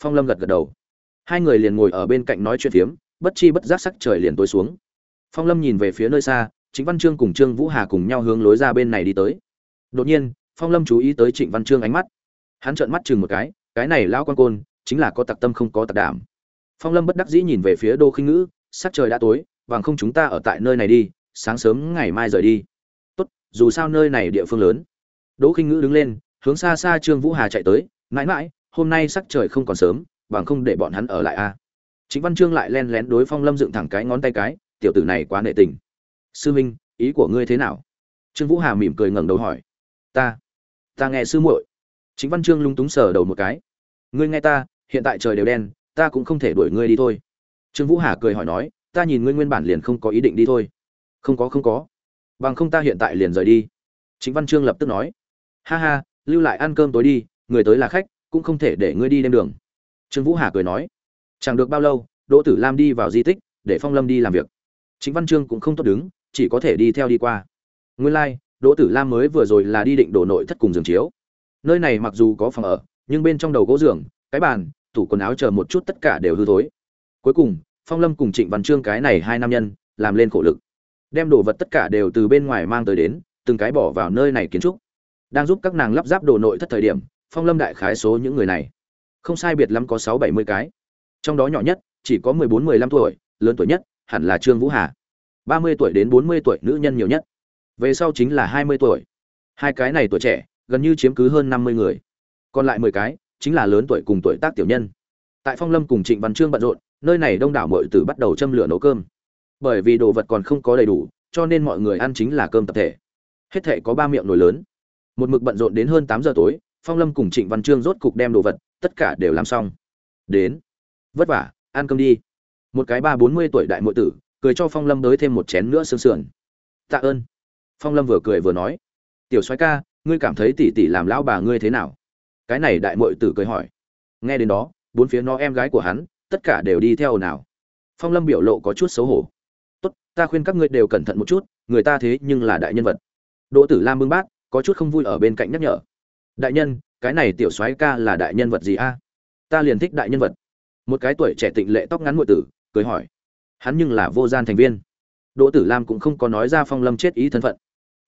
Phong lâm gật gật đầu. Hai người liền ngồi ở bên cạnh nói chuyện phiếm, bất chi bất giác sắc trời liền tối xuống. Phong lâm nhìn về phía nơi xa, trịnh văn trương cùng trương vũ hà cùng nhau hướng lối ra bên này đi tới. Đột nhiên, phong lâm chú ý tới trịnh văn trương ánh mắt. Hắn trợn mắt chừng một cái cái này lão quan côn, chính là có tặc tâm không có tặc đảm phong lâm bất đắc dĩ nhìn về phía đô khinh ngữ, sắc trời đã tối bằng không chúng ta ở tại nơi này đi, sáng sớm ngày mai rời đi. Tốt, dù sao nơi này địa phương lớn. Đỗ khinh ngữ đứng lên, hướng xa xa trương vũ hà chạy tới, mãi mãi, hôm nay sắc trời không còn sớm bằng không để bọn hắn ở lại a à. chính văn trương lại len lén đối phong lâm dựng thẳng cái ngón tay cái, tiểu tử này quá nệ tình. Sư minh, ý của ngươi thế nào? Trương vũ hà mỉm cười ngẩng đầu hỏi. Ta ta nghe sư muội. Chính văn trương lung túng sờ đầu một cái. Ngươi nghe ta, hiện tại trời đều đen ta cũng không thể đuổi ngươi đi thôi. Trương vũ hà cười hỏi nói ta nhìn ngươi nguyên bản liền không có ý định đi thôi. Không có không có. Bằng không ta hiện tại liền rời đi. Chính văn trương lập tức nói ha ha lưu lại ăn cơm tối đi người tới là khách cũng không thể để ngươi đi đêm đường. Trương vũ hà cười nói chẳng được bao lâu đỗ tử lam đi vào di tích để phong lâm đi làm việc. Chính văn trương cũng không tốt đứng chỉ có thể đi theo đi qua. Nguyên lai、like, đỗ tử lam mới vừa rồi là đi định đổ nội thất cùng giường chiếu. Nơi này mặc dù có phòng ở nhưng bên trong đầu gỗ giường cái bàn tủ quần áo chờ một chút tất cả đều hư thối. Cuối cùng, phong lâm cùng trịnh văn trương cái này hai nam nhân, làm lên khổ lực. Đem đồ vật tất cả đều từ bên ngoài mang tới đến, từng cái bỏ vào nơi này kiến trúc. Đang giúp các nàng lắp ráp đồ nội thất thời điểm, phong lâm đại khái số những người này. Không sai biệt lắm có sáu bảy mươi cái. Trong đó nhỏ nhất, chỉ có mười bốn, mười lăm tuổi, lớn tuổi nhất, hẳn là trương vũ hà. Ba mươi tuổi đến bốn mươi tuổi nữ nhân nhiều nhất. Về sau chính là hai mươi tuổi. Hai cái này tuổi trẻ, gần như chiếm cứ hơn năm mươi người. Còn lại mười cái chính là lớn tuổi cùng tuổi tác tiểu nhân. Tại phong lâm cùng trịnh văn trương bận rộn, nơi này đông đảo mọi tử bắt đầu châm lửa nấu cơm. Bởi vì đồ vật còn không có đầy đủ, cho nên mọi người ăn chính là cơm tập thể. Hết thể có ba miệng nồi lớn. Một mực bận rộn đến hơn tám giờ tối, phong lâm cùng trịnh văn trương rốt cục đem đồ vật, tất cả đều làm xong. Đến. Vất vả, ăn cơm đi. Một cái ba bốn mươi tuổi đại muội tử, cười cho phong lâm đới thêm một chén nữa sương sườn. Tạ ơn. Phong lâm vừa cười vừa nói. Tiểu soái ca, ngươi cảm thấy tỷ tỷ làm lão bà ngươi thế nào? Cái này đại mội tử cười hỏi. Nghe đến đó, bốn phía nó em gái của hắn, tất cả đều đi theo nào. Phong lâm biểu lộ có chút xấu hổ. Tốt, ta khuyên các ngươi đều cẩn thận một chút, người ta thế nhưng là đại nhân vật. Đỗ tử lam bưng bác có chút không vui ở bên cạnh nhắc nhở. Đại nhân, cái này tiểu soái ca là đại nhân vật gì a? Ta liền thích đại nhân vật. Một cái tuổi trẻ tịnh lệ tóc ngắn ngụy tử, cười hỏi. Hắn nhưng là vô gian thành viên. Đỗ tử lam cũng không có nói ra phong lâm chết ý thân phận.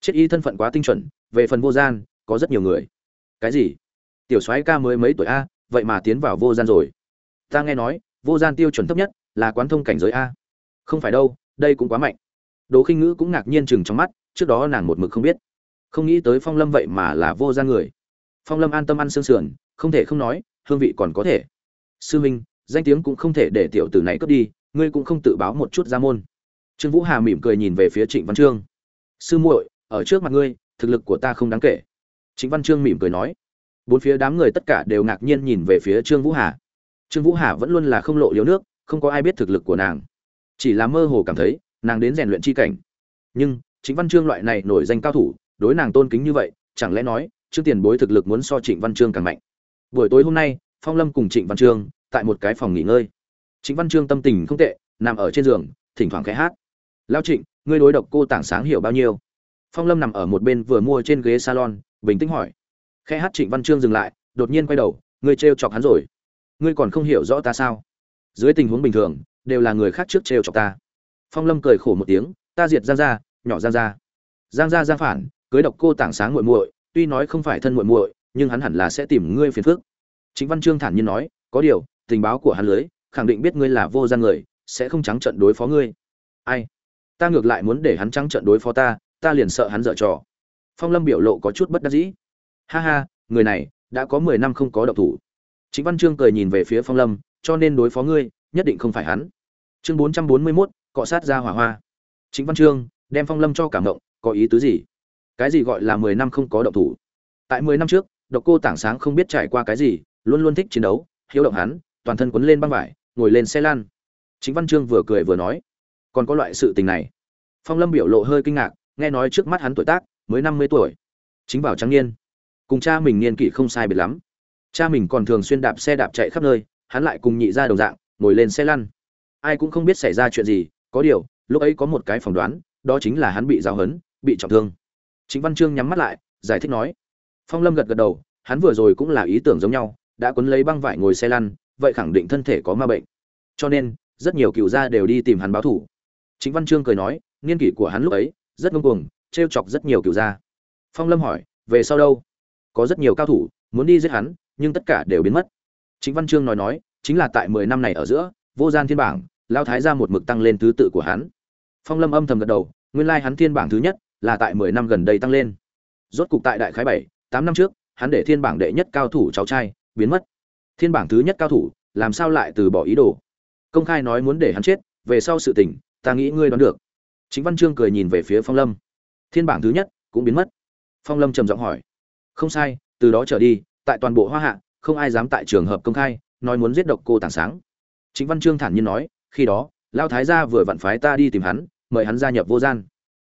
Chết ý thân phận quá tinh chuẩn, về phần vô gian, có rất nhiều người. Cái gì? Tiểu soái ca mới mấy tuổi a, vậy mà tiến vào vô gian rồi. Ta nghe nói, vô gian tiêu chuẩn thấp nhất là quán thông cảnh giới a. Không phải đâu, đây cũng quá mạnh. Đỗ khinh ngữ cũng ngạc nhiên chừng trong mắt, trước đó nàng một mực không biết. Không nghĩ tới phong lâm vậy mà là vô gian người. Phong lâm an tâm ăn xương sườn, không thể không nói, hương vị còn có thể. Sư minh, danh tiếng cũng không thể để tiểu tử này cướp đi, ngươi cũng không tự báo một chút ra môn. Trương vũ hà mỉm cười nhìn về phía trịnh văn trương. Sư muội, ở trước mặt ngươi, thực lực của ta không đáng kể. Trịnh văn trương mỉm cười nói bốn phía đám người tất cả đều ngạc nhiên nhìn về phía trương vũ hà. Trương vũ hà vẫn luôn là không lộ liếu nước, không có ai biết thực lực của nàng. Chỉ là mơ hồ cảm thấy, nàng đến rèn luyện chi cảnh. Nhưng chính văn trương loại này nổi danh cao thủ, đối nàng tôn kính như vậy, chẳng lẽ nói, trương tiền bối thực lực muốn so trịnh văn trương càng mạnh? Buổi tối hôm nay, phong lâm cùng trịnh văn trương tại một cái phòng nghỉ ngơi. Trịnh văn trương tâm tình không tệ, nằm ở trên giường, thỉnh thoảng khẽ hát. Lao trịnh, ngươi đối độc cô tảng sáng hiểu bao nhiêu? Phong lâm nằm ở một bên vừa mua trên ghế salon, bình tĩnh hỏi khẽ hát trịnh văn trương dừng lại, đột nhiên quay đầu, ngươi trêu chọc hắn rồi. Ngươi còn không hiểu rõ ta sao? Dưới tình huống bình thường, đều là người khác trước trêu chọc ta. Phong lâm cười khổ một tiếng, ta diệt giang gia, nhỏ giang gia. Giang gia giang phản, cưới độc cô tảng sáng muội muội, tuy nói không phải thân muội muội, nhưng hắn hẳn là sẽ tìm ngươi phiền phức. Chính văn trương thản nhiên nói, có điều, tình báo của hắn lưới, khẳng định biết ngươi là vô gian người, sẽ không trắng trận đối phó ngươi. Ai? Ta ngược lại muốn để hắn trắng trận đối phó ta ta liền sợ hắn dở trò. Phong lâm biểu lộ có chút bất đắc dĩ ha ha, người này, đã có mười năm không có độc thủ. Chính văn Chương cười nhìn về phía phong lâm, cho nên đối phó ngươi, nhất định không phải hắn. Chương bốn trăm bốn mươi mốt, cọ sát ra hỏa hoa. Chính văn Chương, đem phong lâm cho cảm động, có ý tứ gì? Cái gì gọi là mười năm không có động thủ? Tại mười năm trước, độc cô tảng sáng không biết trải qua cái gì, luôn luôn thích chiến đấu, hiếu động hắn, toàn thân quấn lên băng vải, ngồi lên xe lan chính văn Chương vừa cười vừa nói, còn có loại sự tình này. Phong lâm biểu lộ hơi kinh ngạc, nghe nói trước mắt hắn tuổi tác, mới năm mươi tuổi. Chính bảo trắng niên cùng cha mình niên kỷ không sai biệt lắm. Cha mình còn thường xuyên đạp xe đạp chạy khắp nơi, hắn lại cùng nhị ra đồng dạng, ngồi lên xe lăn. Ai cũng không biết xảy ra chuyện gì, có điều, lúc ấy có một cái phỏng đoán, đó chính là hắn bị giao hấn bị trọng thương. Chính văn chương nhắm mắt lại, giải thích nói. Phong lâm gật gật đầu, hắn vừa rồi cũng là ý tưởng giống nhau, đã quấn lấy băng vải ngồi xe lăn, vậy khẳng định thân thể có ma bệnh. Cho nên, rất nhiều cựu gia đều đi tìm hắn báo thủ. Chính văn chương cười nói, niên kỷ của hắn lúc ấy, rất ngông cuồng t chọc rất nhiều cựu gia. Phong lâm hỏi, về sau đâu? Có rất nhiều cao thủ, muốn đi giết hắn, nhưng tất cả đều biến mất. Chính văn chương nói nói, chính là tại mười năm này ở giữa, vô gian thiên bảng lao thái ra một mực tăng lên thứ tự của hắn. Phong lâm âm thầm gật đầu, nguyên lai hắn thiên bảng thứ nhất là tại mười năm gần đây tăng lên. Rốt cục tại đại khái bảy, tám năm trước, hắn để thiên bảng đệ nhất cao thủ cháu trai, biến mất. Thiên bảng thứ nhất cao thủ, làm sao lại từ bỏ ý đồ? Công khai nói muốn để hắn chết, về sau sự tình, ta nghĩ ngươi đoán được. Chính văn chương cười nhìn về phía phong lâm. Thiên bảng thứ nhất cũng biến mất. Phong lâm trầm giọng hỏi không sai, từ đó trở đi, tại toàn bộ hoa hạ, không ai dám tại trường hợp công khai, nói muốn giết độc cô tàng sáng. Chính văn chương thản nhiên nói, khi đó lao thái gia vừa vặn phái ta đi tìm hắn, mời hắn gia nhập vô gian.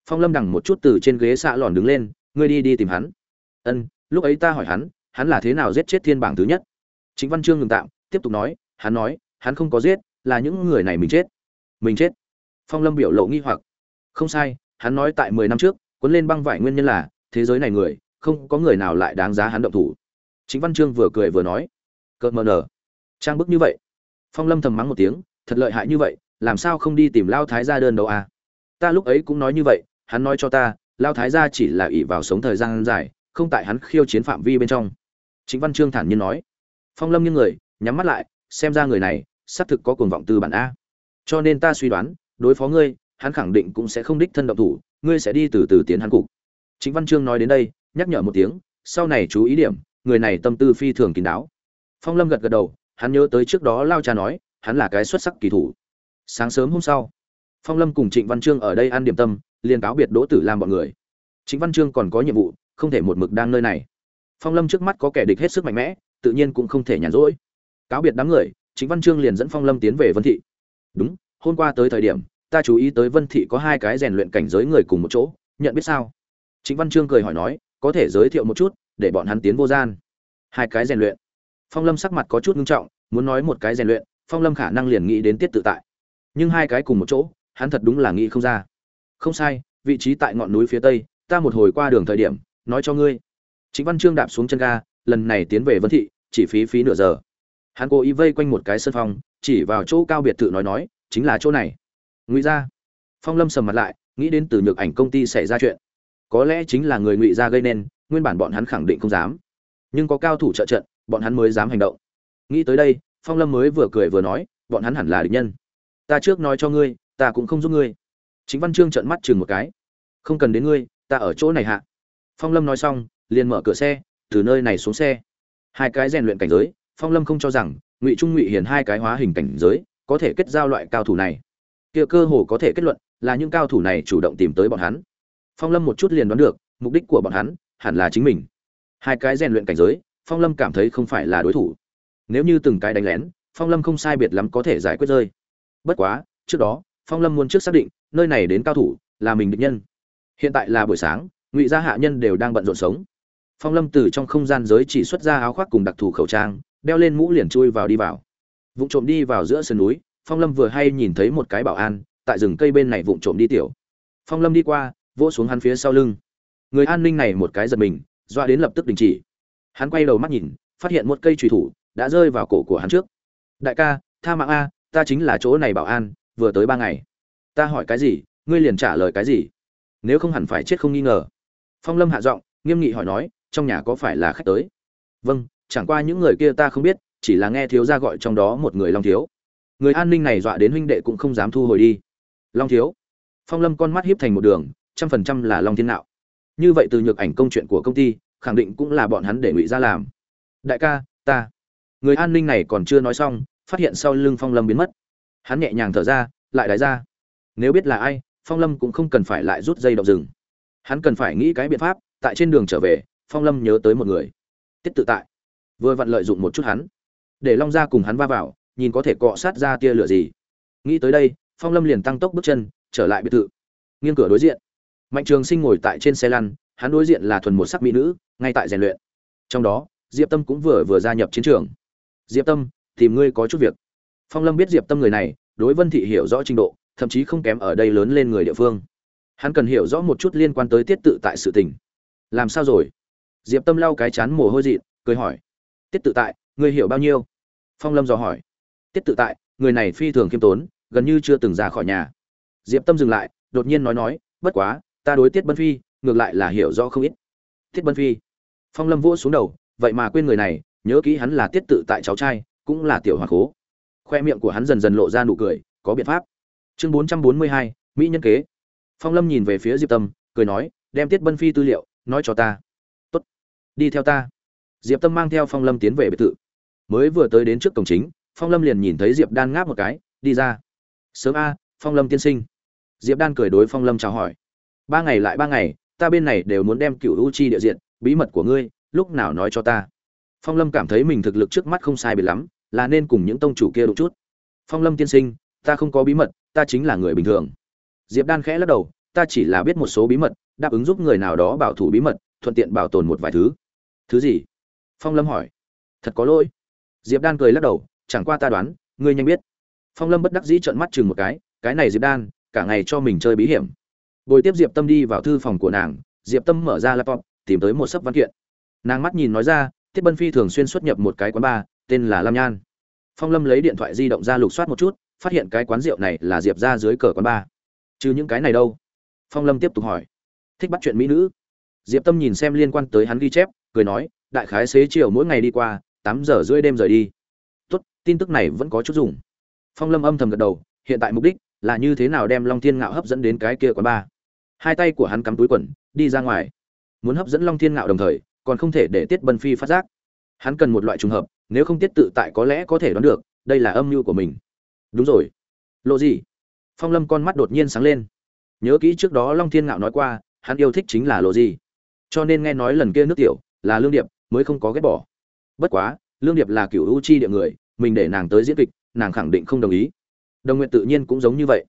Phong lâm đằng một chút từ trên ghế xạ lòn đứng lên, ngươi đi đi tìm hắn. Ân, lúc ấy ta hỏi hắn hắn là thế nào giết chết thiên bảng thứ nhất? Chính văn chương ngừng tạm, tiếp tục nói, hắn nói, hắn không có giết, là những người này mình chết. Mình chết. Phong lâm biểu lộ nghi hoặc. Không sai, hắn nói tại mười năm trước, cuốn lên băng vải nguyên nhân là, thế giới này người không có người nào lại đáng giá hắn động thủ. Chính văn chương vừa cười vừa nói, cợt mờ nở, trang bức như vậy. Phong lâm thầm mắng một tiếng, thật lợi hại như vậy, làm sao không đi tìm lao thái gia đơn đâu à? Ta lúc ấy cũng nói như vậy, hắn nói cho ta, lao thái gia chỉ là ỷ vào sống thời gian dài, không tại hắn khiêu chiến phạm vi bên trong. Chính văn chương thản nhiên nói. Phong lâm như người, nhắm mắt lại, xem ra người này, xác thực có cuồng vọng tư bản a. Cho nên ta suy đoán, đối phó ngươi, hắn khẳng định cũng sẽ không đích thân động thủ, ngươi sẽ đi từ từ tiến hắn cục. Chính văn chương nói đến đây nhắc nhở một tiếng, sau này chú ý điểm, người này tâm tư phi thường kín đáo. Phong lâm gật gật đầu, hắn nhớ tới trước đó lao cha nói, hắn là cái xuất sắc kỳ thủ. Sáng sớm hôm sau, phong lâm cùng trịnh văn trương ở đây ăn điểm tâm, liền cáo biệt đỗ tử làm bọn người. Trịnh văn trương còn có nhiệm vụ, không thể một mực đang nơi này. Phong lâm trước mắt có kẻ địch hết sức mạnh mẽ, tự nhiên cũng không thể nhàn rỗi. Cáo biệt đám người, trịnh văn trương liền dẫn phong lâm tiến về vân thị. Đúng, hôm qua tới thời điểm, ta chú ý tới vân thị có hai cái rèn luyện cảnh giới người cùng một chỗ, nhận biết sao? Trịnh văn trương cười hỏi nói có thể giới thiệu một chút, để bọn hắn tiến vô gian. Hai cái rèn luyện. Phong lâm sắc mặt có chút ngưng trọng, muốn nói một cái rèn luyện, phong lâm khả năng liền nghĩ đến tiết tự tại. Nhưng hai cái cùng một chỗ, hắn thật đúng là nghĩ không ra. Không sai, vị trí tại ngọn núi phía tây, ta một hồi qua đường thời điểm, nói cho ngươi. Chính văn trương đạp xuống chân ga, lần này tiến về vân thị, chỉ phí phí nửa giờ. Hắn cố ý vây quanh một cái sân phong chỉ vào chỗ cao biệt thự nói nói, chính là chỗ này. Ngụy ra. Phong lâm sầm mặt lại, nghĩ đến từ nhược ảnh công ty xảy ra chuyện có lẽ chính là người ngụy gia gây nên, nguyên bản bọn hắn khẳng định không dám. Nhưng có cao thủ trợ trận, bọn hắn mới dám hành động. Nghĩ tới đây, phong lâm mới vừa cười vừa nói, bọn hắn hẳn là địch nhân. Ta trước nói cho ngươi, ta cũng không giúp ngươi. Chính văn chương trợn mắt chừng một cái. Không cần đến ngươi, ta ở chỗ này hạ. Phong lâm nói xong, liền mở cửa xe, từ nơi này xuống xe. Hai cái rèn luyện cảnh giới, phong lâm không cho rằng, ngụy trung ngụy hiền hai cái hóa hình cảnh giới, có thể kết giao loại cao thủ này. Kia cơ hồ có thể kết luận, là những cao thủ này chủ động tìm tới bọn hắn phong lâm một chút liền đoán được, mục đích của bọn hắn hẳn là chính mình. Hai cái rèn luyện cảnh giới, phong lâm cảm thấy không phải là đối thủ. Nếu như từng cái đánh lén, phong lâm không sai biệt lắm có thể giải quyết rơi. Bất quá, trước đó, phong lâm muốn trước xác định, nơi này đến cao thủ là mình định nhân. Hiện tại là buổi sáng, ngụy gia hạ nhân đều đang bận rộn sống. Phong lâm từ trong không gian giới chỉ xuất ra áo khoác cùng đặc thù khẩu trang, đeo lên mũ liền chui vào đi vào. Vụ trộm đi vào giữa sườn núi, phong lâm vừa hay nhìn thấy một cái bảo an, tại rừng cây bên này vụng trộm đi tiểu. Phong lâm đi qua vỗ xuống hắn phía sau lưng. Người an ninh này một cái giật mình, doa đến lập tức đình chỉ. Hắn quay đầu mắt nhìn, phát hiện một cây trùy thủ đã rơi vào cổ của hắn trước. Đại ca, tha mạng a, ta chính là chỗ này bảo an, vừa tới ba ngày. Ta hỏi cái gì, ngươi liền trả lời cái gì? Nếu không hẳn phải chết không nghi ngờ. Phong lâm hạ giọng, nghiêm nghị hỏi nói, trong nhà có phải là khách tới? Vâng chẳng qua những người kia ta không biết, chỉ là nghe thiếu gia gọi trong đó một người long thiếu. Người an ninh này dọa đến huynh đệ cũng không dám thu hồi đi. Long thiếu. Phong lâm con mắt hiếp thành một đường trăm phần trăm là long thiên nạo. Như vậy từ nhược ảnh công chuyện của công ty, khẳng định cũng là bọn hắn để ngụy ra làm. Đại ca, ta. Người an ninh này còn chưa nói xong, phát hiện sau lưng phong lâm biến mất. Hắn nhẹ nhàng thở ra, lại đái ra. Nếu biết là ai, phong lâm cũng không cần phải lại rút dây động rừng. Hắn cần phải nghĩ cái biện pháp, tại trên đường trở về, phong lâm nhớ tới một người. Tiết tự tại. Vừa vặn lợi dụng một chút hắn. Để long ra cùng hắn va vào, nhìn có thể cọ sát ra tia lửa gì. Nghĩ tới đây, phong lâm liền tăng tốc bước chân, trở lại biệt thự. Nghiêng cửa đối diện mạnh trường sinh ngồi tại trên xe lăn, hắn đối diện là thuần một sắc mỹ nữ, ngay tại rèn luyện. Trong đó, diệp tâm cũng vừa vừa gia nhập chiến trường. Diệp tâm, tìm ngươi có chút việc. Phong lâm biết diệp tâm người này, đối vân thị hiểu rõ trình độ, thậm chí không kém ở đây lớn lên người địa phương. Hắn cần hiểu rõ một chút liên quan tới tiết tự tại sự tình. Làm sao rồi? Diệp tâm lau cái chán mồ hôi dị cười hỏi. Tiết tự tại, ngươi hiểu bao nhiêu? Phong lâm dò hỏi. Tiết tự tại, người này phi thường khiêm tốn, gần như chưa từng ra khỏi nhà. Diệp tâm dừng lại, đột nhiên nói nói, bất quá ta đối tiết bân phi, ngược lại là hiểu rõ không ít. Tiết bân phi, phong lâm vỗ xuống đầu, vậy mà quên người này, nhớ kỹ hắn là tiết tự tại cháu trai, cũng là tiểu hoàng cố khoe miệng của hắn dần dần lộ ra nụ cười, có biện pháp. Chương bốn trăm bốn mươi hai, mỹ nhân kế. Phong lâm nhìn về phía diệp tâm, cười nói, đem tiết bân phi tư liệu, nói cho ta. Tốt, đi theo ta. Diệp tâm mang theo phong lâm tiến về biệt thự. Mới vừa tới đến trước cổng chính, phong lâm liền nhìn thấy diệp đan ngáp một cái, đi ra. Sớm a, phong lâm tiên sinh. Diệp đan cười đối phong lâm chào hỏi ba ngày lại ba ngày, ta bên này đều muốn đem cựu u chi địa diện, bí mật của ngươi, lúc nào nói cho ta. Phong lâm cảm thấy mình thực lực trước mắt không sai biệt lắm, là nên cùng những tông chủ kia đụng chút. Phong lâm tiên sinh, ta không có bí mật, ta chính là người bình thường. Diệp đan khẽ lắc đầu, ta chỉ là biết một số bí mật, đáp ứng giúp người nào đó bảo thủ bí mật, thuận tiện bảo tồn một vài thứ. Thứ gì? Phong lâm hỏi. Thật có lỗi. Diệp đan cười lắc đầu, chẳng qua ta đoán, ngươi nhanh biết. Phong lâm bất đắc dĩ trợn mắt chừng một cái cái này diệp đan, cả ngày cho mình chơi bí hiểm bồi tiếp diệp tâm đi vào thư phòng của nàng, diệp tâm mở ra laptop, tìm tới một sấp văn kiện. Nàng mắt nhìn nói ra tiết bân phi thường xuyên xuất nhập một cái quán bar, tên là lam nhan. Phong lâm lấy điện thoại di động ra lục soát một chút, phát hiện cái quán rượu này là diệp ra dưới cờ quán bar. Chứ những cái này đâu? Phong lâm tiếp tục hỏi. Thích bắt chuyện mỹ nữ. Diệp tâm nhìn xem liên quan tới hắn ghi chép, cười nói, đại khái xế chiều mỗi ngày đi qua, tám giờ rưỡi đêm rời đi. Tốt, tin tức này vẫn có chút dùng. Phong lâm âm thầm gật đầu, hiện tại mục đích là như thế nào đem long thiên ngạo hấp dẫn đến cái kia quán bar? Hai tay của hắn cắm túi quần, đi ra ngoài. Muốn hấp dẫn long thiên ngạo đồng thời, còn không thể để tiết bân phi phát giác. Hắn cần một loại trùng hợp, nếu không tiết tự tại có lẽ có thể đoán được, đây là âm mưu của mình. Đúng rồi. Lộ gì? Phong lâm con mắt đột nhiên sáng lên. Nhớ kỹ trước đó long thiên ngạo nói qua, hắn yêu thích chính là lộ gì. Cho nên nghe nói lần kia nước tiểu là lương điệp, mới không có ghét bỏ. Bất quá, lương điệp là cựu u chi địa người, mình để nàng tới diễn kịch, nàng khẳng định không đồng ý. Đồng nguyện tự nhiên cũng giống như vậy.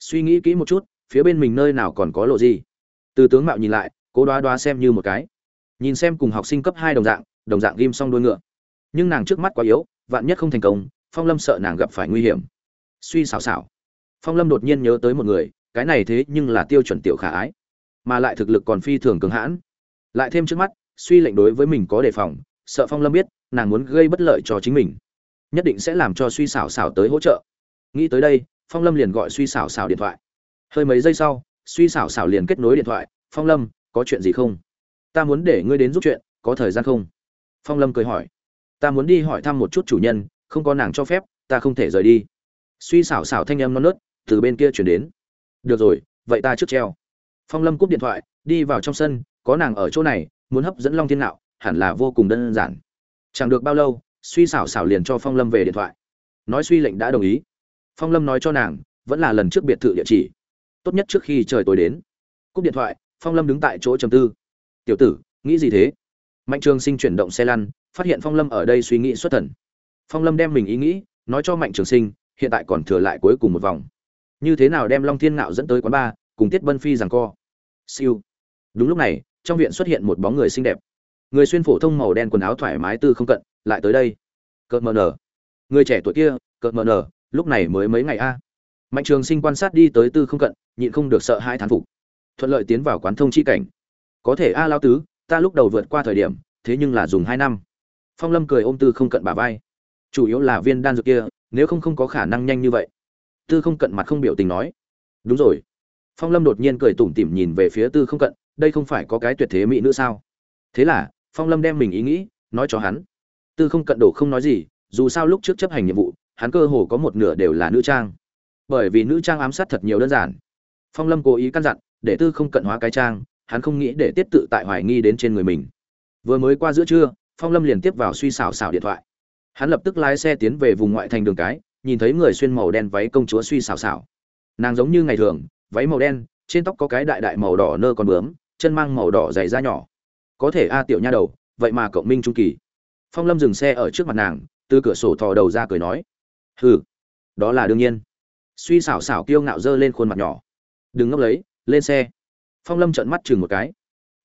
Suy nghĩ kỹ một chút phía bên mình nơi nào còn có lộ gì. Từ tướng mạo nhìn lại, cố đoá đoá xem như một cái. Nhìn xem cùng học sinh cấp hai đồng dạng đồng dạng ghim xong đuôi ngựa. Nhưng nàng trước mắt quá yếu, vạn nhất không thành công, phong lâm sợ nàng gặp phải nguy hiểm. Suy xảo xảo. Phong lâm đột nhiên nhớ tới một người, cái này thế nhưng là tiêu chuẩn tiểu khả ái. Mà lại thực lực còn phi thường cường hãn. Lại thêm trước mắt, suy lệnh đối với mình có đề phòng, sợ phong lâm biết, nàng muốn gây bất lợi cho chính mình. Nhất định sẽ làm cho suy xảo xảo tới hỗ trợ. Nghĩ tới đây, phong lâm liền gọi suy xảo xảo điện thoại hơi mấy giây sau, suy xảo xảo liền kết nối điện thoại. Phong lâm, có chuyện gì không? Ta muốn để ngươi đến giúp chuyện, có thời gian không? Phong lâm cười hỏi. Ta muốn đi hỏi thăm một chút chủ nhân, không có nàng cho phép, ta không thể rời đi. Suy xảo xảo thanh âm non nớt, từ bên kia chuyển đến. Được rồi, vậy ta trước treo. Phong lâm cúp điện thoại, đi vào trong sân, có nàng ở chỗ này, muốn hấp dẫn long thiên nạo, hẳn là vô cùng đơn giản. Chẳng được bao lâu, suy xảo xảo liền cho phong lâm về điện thoại. Nói suy lệnh đã đồng ý. Phong lâm nói cho nàng, vẫn là lần trước biệt thự địa chỉ tốt nhất trước khi trời tối đến. Cúp điện thoại, phong lâm đứng tại chỗ trầm tư. Tiểu tử, nghĩ gì thế? Mạnh trường sinh chuyển động xe lăn, phát hiện phong lâm ở đây suy nghĩ xuất thần. Phong lâm đem mình ý nghĩ, nói cho mạnh trường sinh, hiện tại còn thừa lại cuối cùng một vòng. Như thế nào đem long thiên ngạo dẫn tới quán bar, cùng tiết bân phi rằng co? Siêu. Đúng lúc này, trong viện xuất hiện một bóng người xinh đẹp. Người xuyên phổ thông màu đen quần áo thoải mái tư không cận, lại tới đây. Cợt mờ nở. Người trẻ tuổi kia, cợt mờ nở, lúc này mới mấy ngày a. Mạnh trường sinh quan sát đi tới tư không cận nhịn không được sợ hai thán phục. Thuận lợi tiến vào quán thông chi cảnh. Có thể a lao tứ, ta lúc đầu vượt qua thời điểm, thế nhưng là dùng hai năm. Phong lâm cười ôm tư không cận bà vai. Chủ yếu là viên đan dược kia, nếu không không có khả năng nhanh như vậy. Tư không cận mặt không biểu tình nói. Đúng rồi. Phong lâm đột nhiên cười tủm tỉm nhìn về phía tư không cận, đây không phải có cái tuyệt thế mỹ nữa sao? Thế là, phong lâm đem mình ý nghĩ, nói cho hắn. Tư không cận đổ không nói gì, dù sao lúc trước chấp hành nhiệm vụ, hắn cơ hồ có một nửa đều là nữ trang. Bởi vì nữ trang ám sát thật nhiều đơn giản phong lâm cố ý căn dặn, để tư không cận hóa cái trang, hắn không nghĩ để tiết tự tại hoài nghi đến trên người mình. Vừa mới qua giữa trưa, phong lâm liền tiếp vào suy xảo xảo điện thoại. Hắn lập tức lái xe tiến về vùng ngoại thành đường cái, nhìn thấy người xuyên màu đen váy công chúa suy xảo xảo. Nàng giống như ngày thường, váy màu đen, trên tóc có cái đại đại màu đỏ nơ còn bướm, chân mang màu đỏ dày da nhỏ. Có thể a tiểu nha đầu, vậy mà cộng minh trung kỳ. Phong lâm dừng xe ở trước mặt nàng, từ cửa sổ thò đầu ra cười nói. Hừ, đó là đương nhiên. Suy xảo xảo kiêu ngạo dơ lên khuôn mặt nhỏ đừng ngốc lấy, lên xe. Phong lâm trợn mắt chừng một cái.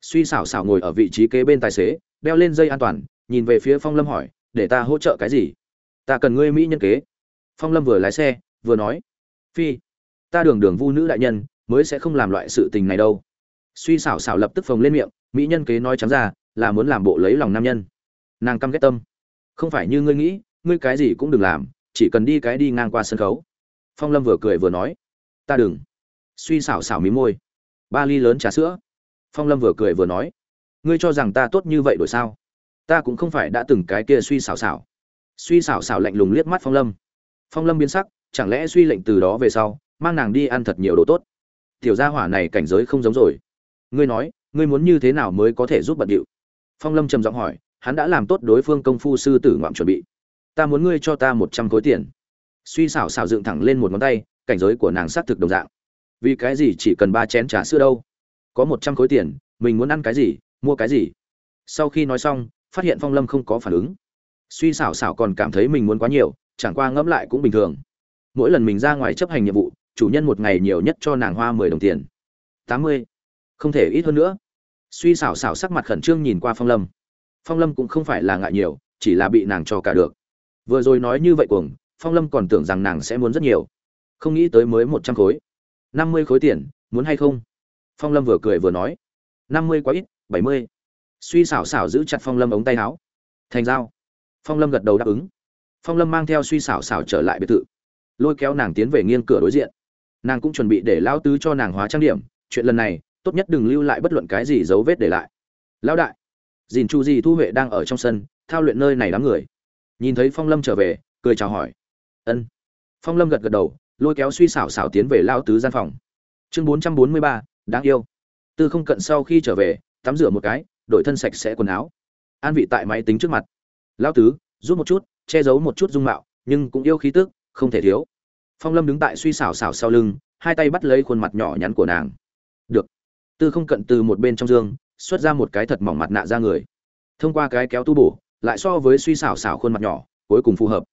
Suy xảo xảo ngồi ở vị trí kế bên tài xế, đeo lên dây an toàn, nhìn về phía phong lâm hỏi, để ta hỗ trợ cái gì? Ta cần ngươi mỹ nhân kế. Phong lâm vừa lái xe, vừa nói, phi, ta đường đường vu nữ đại nhân, mới sẽ không làm loại sự tình này đâu. Suy xảo xảo lập tức phồng lên miệng, mỹ nhân kế nói trắng ra, là muốn làm bộ lấy lòng nam nhân. Nàng căm ghét tâm. Không phải như ngươi nghĩ, ngươi cái gì cũng đừng làm, chỉ cần đi cái đi ngang qua sân khấu. Phong lâm vừa cười vừa nói, ta đừng suy xảo xảo mí môi. Ba ly lớn trà sữa. Phong lâm vừa cười vừa nói, ngươi cho rằng ta tốt như vậy đổi sao? Ta cũng không phải đã từng cái kia suy xảo xảo. Suy xảo xảo lạnh lùng liếc mắt phong lâm. Phong lâm biến sắc, chẳng lẽ suy lệnh từ đó về sau, mang nàng đi ăn thật nhiều đồ tốt? Tiểu gia hỏa này cảnh giới không giống rồi. Ngươi nói, ngươi muốn như thế nào mới có thể giúp bận điệu? Phong lâm trầm giọng hỏi, hắn đã làm tốt đối phương công phu sư tử ngoạm chuẩn bị. Ta muốn ngươi cho ta một trăm khối tiền. Suy xảo xảo dựng thẳng lên một ngón tay, cảnh giới của nàng xác thực đồng dạng vì cái gì chỉ cần ba chén trà sữa đâu? Có một trăm khối tiền, mình muốn ăn cái gì, mua cái gì? Sau khi nói xong, phát hiện phong lâm không có phản ứng. Suy xảo xảo còn cảm thấy mình muốn quá nhiều, chẳng qua ngẫm lại cũng bình thường. Mỗi lần mình ra ngoài chấp hành nhiệm vụ, chủ nhân một ngày nhiều nhất cho nàng hoa mười đồng tiền. Tám mươi. Không thể ít hơn nữa. Suy xảo xảo sắc mặt khẩn trương nhìn qua phong lâm. Phong lâm cũng không phải là ngại nhiều, chỉ là bị nàng cho cả được. Vừa rồi nói như vậy cuồng, phong lâm còn tưởng rằng nàng sẽ muốn rất nhiều. Không nghĩ tới mới một trăm khối năm mươi khối tiền, muốn hay không? Phong lâm vừa cười vừa nói. năm mươi quá ít, bảy mươi. Suy xảo xảo giữ chặt phong lâm ống tay áo. Thành dao phong lâm gật đầu đáp ứng. Phong lâm mang theo suy xảo xảo trở lại biệt thự. Lôi kéo nàng tiến về nghiêng cửa đối diện. Nàng cũng chuẩn bị để lão tứ cho nàng hóa trang điểm. Chuyện lần này, tốt nhất đừng lưu lại bất luận cái gì dấu vết để lại. Lão đại. Dìn chu di thu huệ đang ở trong sân, thao luyện nơi này đám người. Nhìn thấy phong lâm trở về, cười chào hỏi. Ân. Phong lâm gật gật đầu lôi kéo suy xảo xảo tiến về lao tứ gian phòng. Chương bốn trăm bốn mươi ba, đáng yêu. Tư không cận sau khi trở về, tắm rửa một cái, đổi thân sạch sẽ quần áo. An vị tại máy tính trước mặt. Lão tứ giúp một chút, che giấu một chút dung mạo, nhưng cũng yêu khí tức, không thể thiếu. Phong lâm đứng tại suy xảo xảo sau lưng, hai tay bắt lấy khuôn mặt nhỏ nhắn của nàng. Được. Tư không cận từ một bên trong dương, xuất ra một cái thật mỏng mặt nạ ra người. Thông qua cái kéo tu bổ, lại so với suy xảo xảo khuôn mặt nhỏ, cuối cùng phù hợp.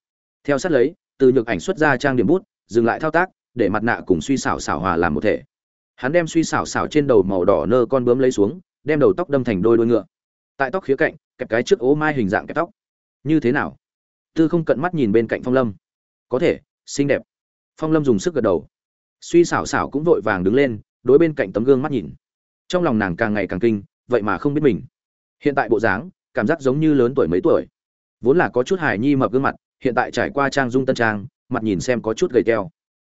Theo sát lấy, từ nhược ảnh xuất ra trang điểm bút dừng lại thao tác, để mặt nạ cùng suy xảo xảo hòa làm một thể. Hắn đem suy xảo xảo trên đầu màu đỏ nơ con bướm lấy xuống, đem đầu tóc đâm thành đôi đôi ngựa. Tại tóc khía cạnh, kẹp cái trước ố mai hình dạng kẹp tóc. Như thế nào? Tư không cận mắt nhìn bên cạnh phong lâm. Có thể, xinh đẹp. Phong lâm dùng sức gật đầu. Suy xảo xảo cũng vội vàng đứng lên, đối bên cạnh tấm gương mắt nhìn. Trong lòng nàng càng ngày càng kinh, vậy mà không biết mình. Hiện tại bộ dáng, cảm giác giống như lớn tuổi mấy tuổi. Vốn là có chút hài nhi mập gương mặt, hiện tại trải qua trang dung tân trang mặt nhìn xem có chút gầy teo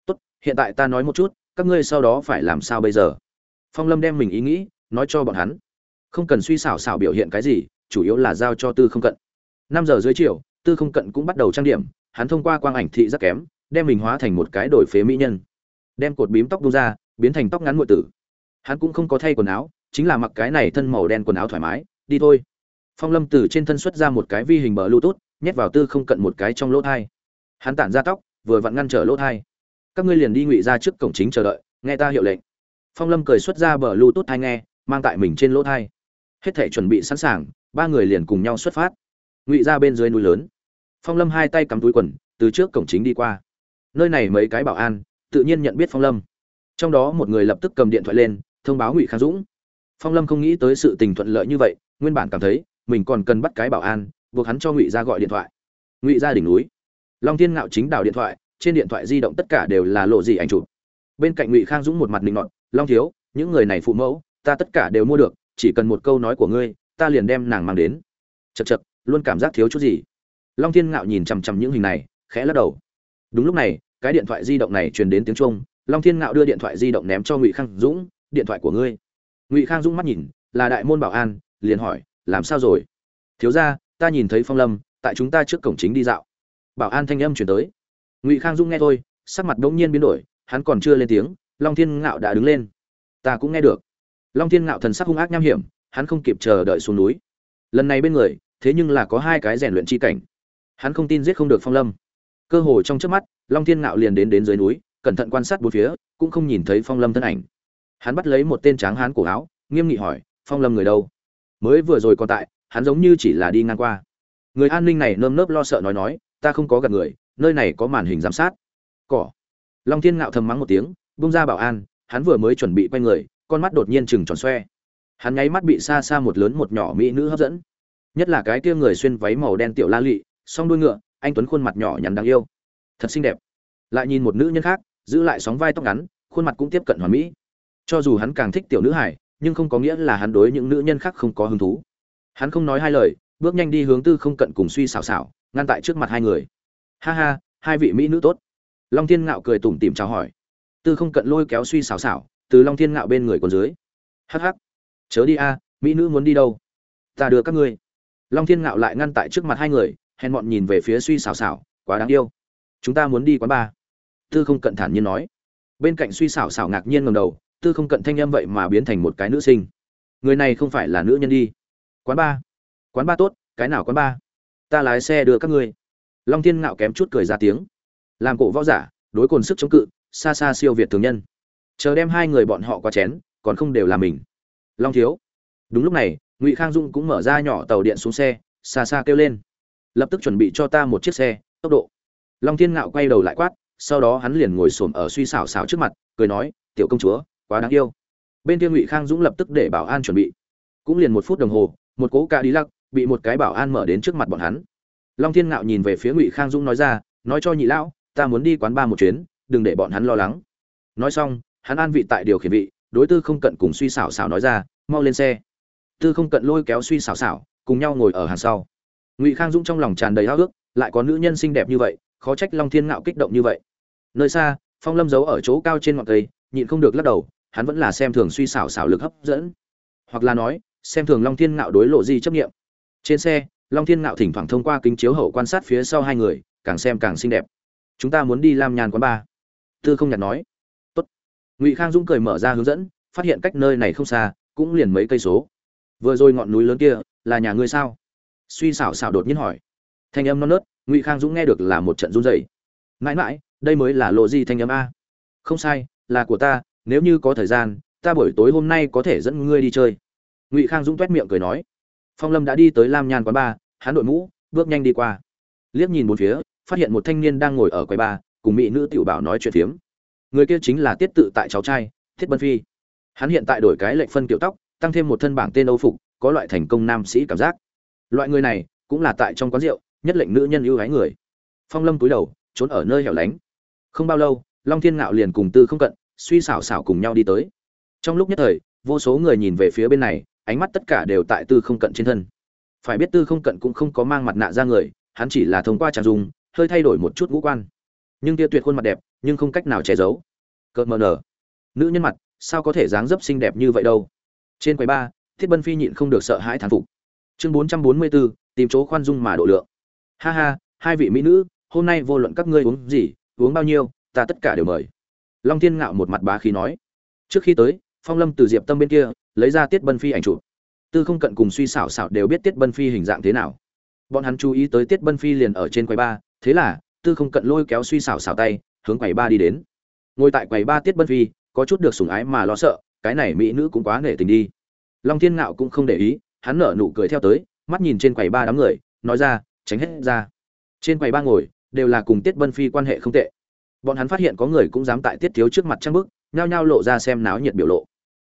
tốt, hiện tại ta nói một chút, các ngươi sau đó phải làm sao bây giờ? Phong lâm đem mình ý nghĩ nói cho bọn hắn. Không cần suy xảo xảo biểu hiện cái gì, chủ yếu là giao cho tư không cận. Năm giờ dưới chiều, tư không cận cũng bắt đầu trang điểm, hắn thông qua quang ảnh thị rất kém, đem mình hóa thành một cái đổi phế mỹ nhân. Đem cột bím tóc bung ra, biến thành tóc ngắn ngụy tử. Hắn cũng không có thay quần áo, chính là mặc cái này thân màu đen quần áo thoải mái, đi thôi. Phong lâm từ trên thân xuất ra một cái vi hình bờ bluetooth, nhét vào tư không cận một cái trong lỗ thai hắn tản ra tóc, vừa vặn ngăn trở lỗ thai. Các ngươi liền đi ngụy ra trước cổng chính chờ đợi, nghe ta hiệu lệnh. Phong lâm cười xuất ra bờ bluetooth thai nghe, mang tại mình trên lỗ thai. Hết thể chuẩn bị sẵn sàng, ba người liền cùng nhau xuất phát. Ngụy ra bên dưới núi lớn. Phong lâm hai tay cắm túi quần, từ trước cổng chính đi qua. Nơi này mấy cái bảo an, tự nhiên nhận biết phong lâm. Trong đó một người lập tức cầm điện thoại lên, thông báo ngụy khang dũng. Phong lâm không nghĩ tới sự tình thuận lợi như vậy, nguyên bản cảm thấy, mình còn cần bắt cái bảo an, buộc hắn cho ngụy ra gọi điện thoại. Ngụy ra đỉnh núi long thiên ngạo chính đào điện thoại, trên điện thoại di động tất cả đều là lộ gì ảnh chụp. Bên cạnh ngụy khang dũng một mặt linh mọn long thiếu, những người này phụ mẫu, ta tất cả đều mua được, chỉ cần một câu nói của ngươi, ta liền đem nàng mang đến. Chật chật luôn cảm giác thiếu chút gì. Long thiên ngạo nhìn chằm chằm những hình này, khẽ lắc đầu. Đúng lúc này, cái điện thoại di động này truyền đến tiếng trung long thiên ngạo đưa điện thoại di động ném cho ngụy khang dũng, điện thoại của ngươi. Ngụy khang dũng mắt nhìn, là đại môn bảo an, liền hỏi, làm sao rồi? Thiếu ra ta nhìn thấy phong lâm, tại chúng ta trước cổng chính đi dạo bảo an thanh âm chuyển tới. Ngụy khang dung nghe thôi, sắc mặt đ ỗ n g nhiên biến đổi, hắn còn chưa lên tiếng, long thiên ngạo đã đứng lên. Ta cũng nghe được. Long thiên ngạo thần sắc hung ác nham hiểm, hắn không kịp chờ đợi xuống núi. Lần này bên người, thế nhưng là có hai cái rèn luyện chi cảnh. Hắn không tin giết không được phong lâm. Cơ hồ trong trước mắt, long thiên ngạo liền đến đến dưới núi, cẩn thận quan sát bốn phía, cũng không nhìn thấy phong lâm thân ảnh. Hắn bắt lấy một tên tráng hán cổ áo, nghiêm nghị hỏi, phong lâm người đâu? Mới vừa rồi còn tại, hắn giống như chỉ là đi ngang qua. Người an ninh này nơm nớp lo sợ nói nói ta không có gặp người nơi này có màn hình giám sát. Cỏ. Long thiên ngạo thầm mắng một tiếng bung ra bảo an hắn vừa mới chuẩn bị quay người con mắt đột nhiên chừng tròn xoe. Hắn nháy mắt bị xa xa một lớn một nhỏ mỹ nữ hấp dẫn. Nhất là cái kia người xuyên váy màu đen tiểu la lị, song đuôi ngựa anh tuấn khuôn mặt nhỏ nhắn đáng yêu. Thật xinh đẹp. Lại nhìn một nữ nhân khác giữ lại sóng vai tóc ngắn khuôn mặt cũng tiếp cận hoàn mỹ. Cho dù hắn càng thích tiểu nữ hải nhưng không có nghĩa là hắn đối những nữ nhân khác không có hứng thú. Hắn không nói hai lời bước nhanh đi hướng tư không cận cùng suy xảo xảo ngăn tại trước mặt hai người. Ha ha hai vị mỹ nữ tốt. Long thiên ngạo cười tủm tỉm chào hỏi. Tư không cận lôi kéo suy xào xảo từ long thiên ngạo bên người còn dưới. Hắc hắc. Chớ đi a mỹ nữ muốn đi đâu? Ta đưa các ngươi. Long thiên ngạo lại ngăn tại trước mặt hai người hèn mọn nhìn về phía suy xào xảo quá đáng yêu. Chúng ta muốn đi quán bar tư không cận thản nhiên nói. Bên cạnh suy xảo xảo ngạc nhiên ngầm đầu tư không cận thanh âm vậy mà biến thành một cái nữ sinh. Người này không phải là nữ nhân đi. Quán ba, quán ba tốt cái nào quán ba? Ta lái xe đưa các ngươi. Long thiên ngạo kém chút cười ra tiếng. Làm cổ võ giả, đối cồn sức chống cự, xa xa siêu việt thường nhân. Chờ đem hai người bọn họ qua chén, còn không đều là mình. Long thiếu. Đúng lúc này, ngụy khang dung cũng mở ra nhỏ tàu điện xuống xe, xa xa kêu lên. Lập tức chuẩn bị cho ta một chiếc xe, tốc độ. Long thiên ngạo quay đầu lại quát, sau đó hắn liền ngồi xổm ở suy xảo xảo trước mặt, cười nói, tiểu công chúa, quá đáng yêu. Bên kia ngụy khang dũng lập tức để bảo an chuẩn bị. Cũng liền một phút đồng hồ, một cố ca đi lắc bị một cái bảo an mở đến trước mặt bọn hắn. Long thiên ngạo nhìn về phía ngụy khang dũng nói ra, nói cho nhị lão, ta muốn đi quán ba một chuyến, đừng để bọn hắn lo lắng. Nói xong, hắn an vị tại điều khiển vị, đối tư không cận cùng suy xảo xảo nói ra, mau lên xe. Tư không cận lôi kéo suy xảo xảo cùng nhau ngồi ở hàng sau. Ngụy khang dũng trong lòng tràn đầy háo ước lại có nữ nhân xinh đẹp như vậy, khó trách long thiên ngạo kích động như vậy. Nơi xa, phong lâm giấu ở chỗ cao trên ngọn cây, nhịn không được lắc đầu, hắn vẫn là xem thường suy xảo xảo lực hấp dẫn. Hoặc là nói, xem thường long thiên ngạo đối lộ di chấp nghiệm trên xe, long thiên ngạo thỉnh thoảng thông qua kính chiếu hậu quan sát phía sau hai người, càng xem càng xinh đẹp. Chúng ta muốn đi làm nhàn quán ba tư không nhạt nói. Tốt. ngụy khang dũng cười mở ra hướng dẫn, phát hiện cách nơi này không xa, cũng liền mấy cây số. Vừa rồi ngọn núi lớn kia, là nhà ngươi sao? Suy xảo xảo đột nhiên hỏi. Thanh âm non nớt, ngụy khang dũng nghe được là một trận run rẩy. Mãi mãi, đây mới là lộ gì thanh âm a. Không sai, là của ta, nếu như có thời gian, ta buổi tối hôm nay có thể dẫn ngươi đi chơi. Ngụy khang dũng t miệng cười nói phong lâm đã đi tới lam nhan quán ba, hắn đội mũ, bước nhanh đi qua. Liếc nhìn một phía, phát hiện một thanh niên đang ngồi ở quầy ba, cùng mỹ nữ tiểu bảo nói chuyện phiếm. Người kia chính là tiết tự tại cháu trai, thiết bân phi. Hắn hiện tại đổi cái lệnh phân kiểu tóc, tăng thêm một thân bảng tên âu phục, có loại thành công nam sĩ cảm giác. Loại người này, cũng là tại trong quán rượu, nhất lệnh nữ nhân ưu gái người. Phong lâm cúi đầu, trốn ở nơi hẻo lánh. Không bao lâu, long thiên ngạo liền cùng tư không cận, suy xảo xảo cùng nhau đi tới. Trong lúc nhất thời, vô số người nhìn về phía bên này ánh mắt tất cả đều tại tư không cận trên thân. Phải biết tư không cận cũng không có mang mặt nạ ra người, hắn chỉ là thông qua tràn dùng hơi thay đổi một chút ngũ quan. Nhưng tia tuyệt khuôn mặt đẹp, nhưng không cách nào che giấu. Cợt mờ nở. Nữ nhân mặt, sao có thể dáng dấp xinh đẹp như vậy đâu? Trên quầy ba, thiết bân phi nhịn không được sợ hãi thán phục. Chương bốn trăm bốn mươi bốn tìm chỗ khoan dung mà độ lượng. Ha ha, hai vị mỹ nữ, hôm nay vô luận các ngươi uống gì, uống bao nhiêu, ta tất cả đều mời. Long thiên ngạo một mặt bá khí nói. Trước khi tới phong lâm từ diệp tâm bên kia, lấy ra tiết bân phi ảnh chụp. Tư không cận cùng suy xảo xảo đều biết tiết bân phi hình dạng thế nào. Bọn hắn chú ý tới tiết bân phi liền ở trên quầy ba, thế là, tư không cận lôi kéo suy xảo xảo tay, hướng quầy ba đi đến. Ngồi tại quầy ba tiết bân phi, có chút được sủng ái mà lo sợ, cái này mỹ nữ cũng quá nể tình đi. Long thiên ngạo cũng không để ý, hắn nở nụ cười theo tới, mắt nhìn trên quầy ba đám người, nói ra, tránh hết ra. Trên quầy ba ngồi, đều là cùng tiết bân phi quan hệ không tệ. Bọn hắn phát hiện có người cũng dám tại tiết thiếu trước mặt trang bức, nhao nhao lộ ra xem náo nhiệt biểu lộ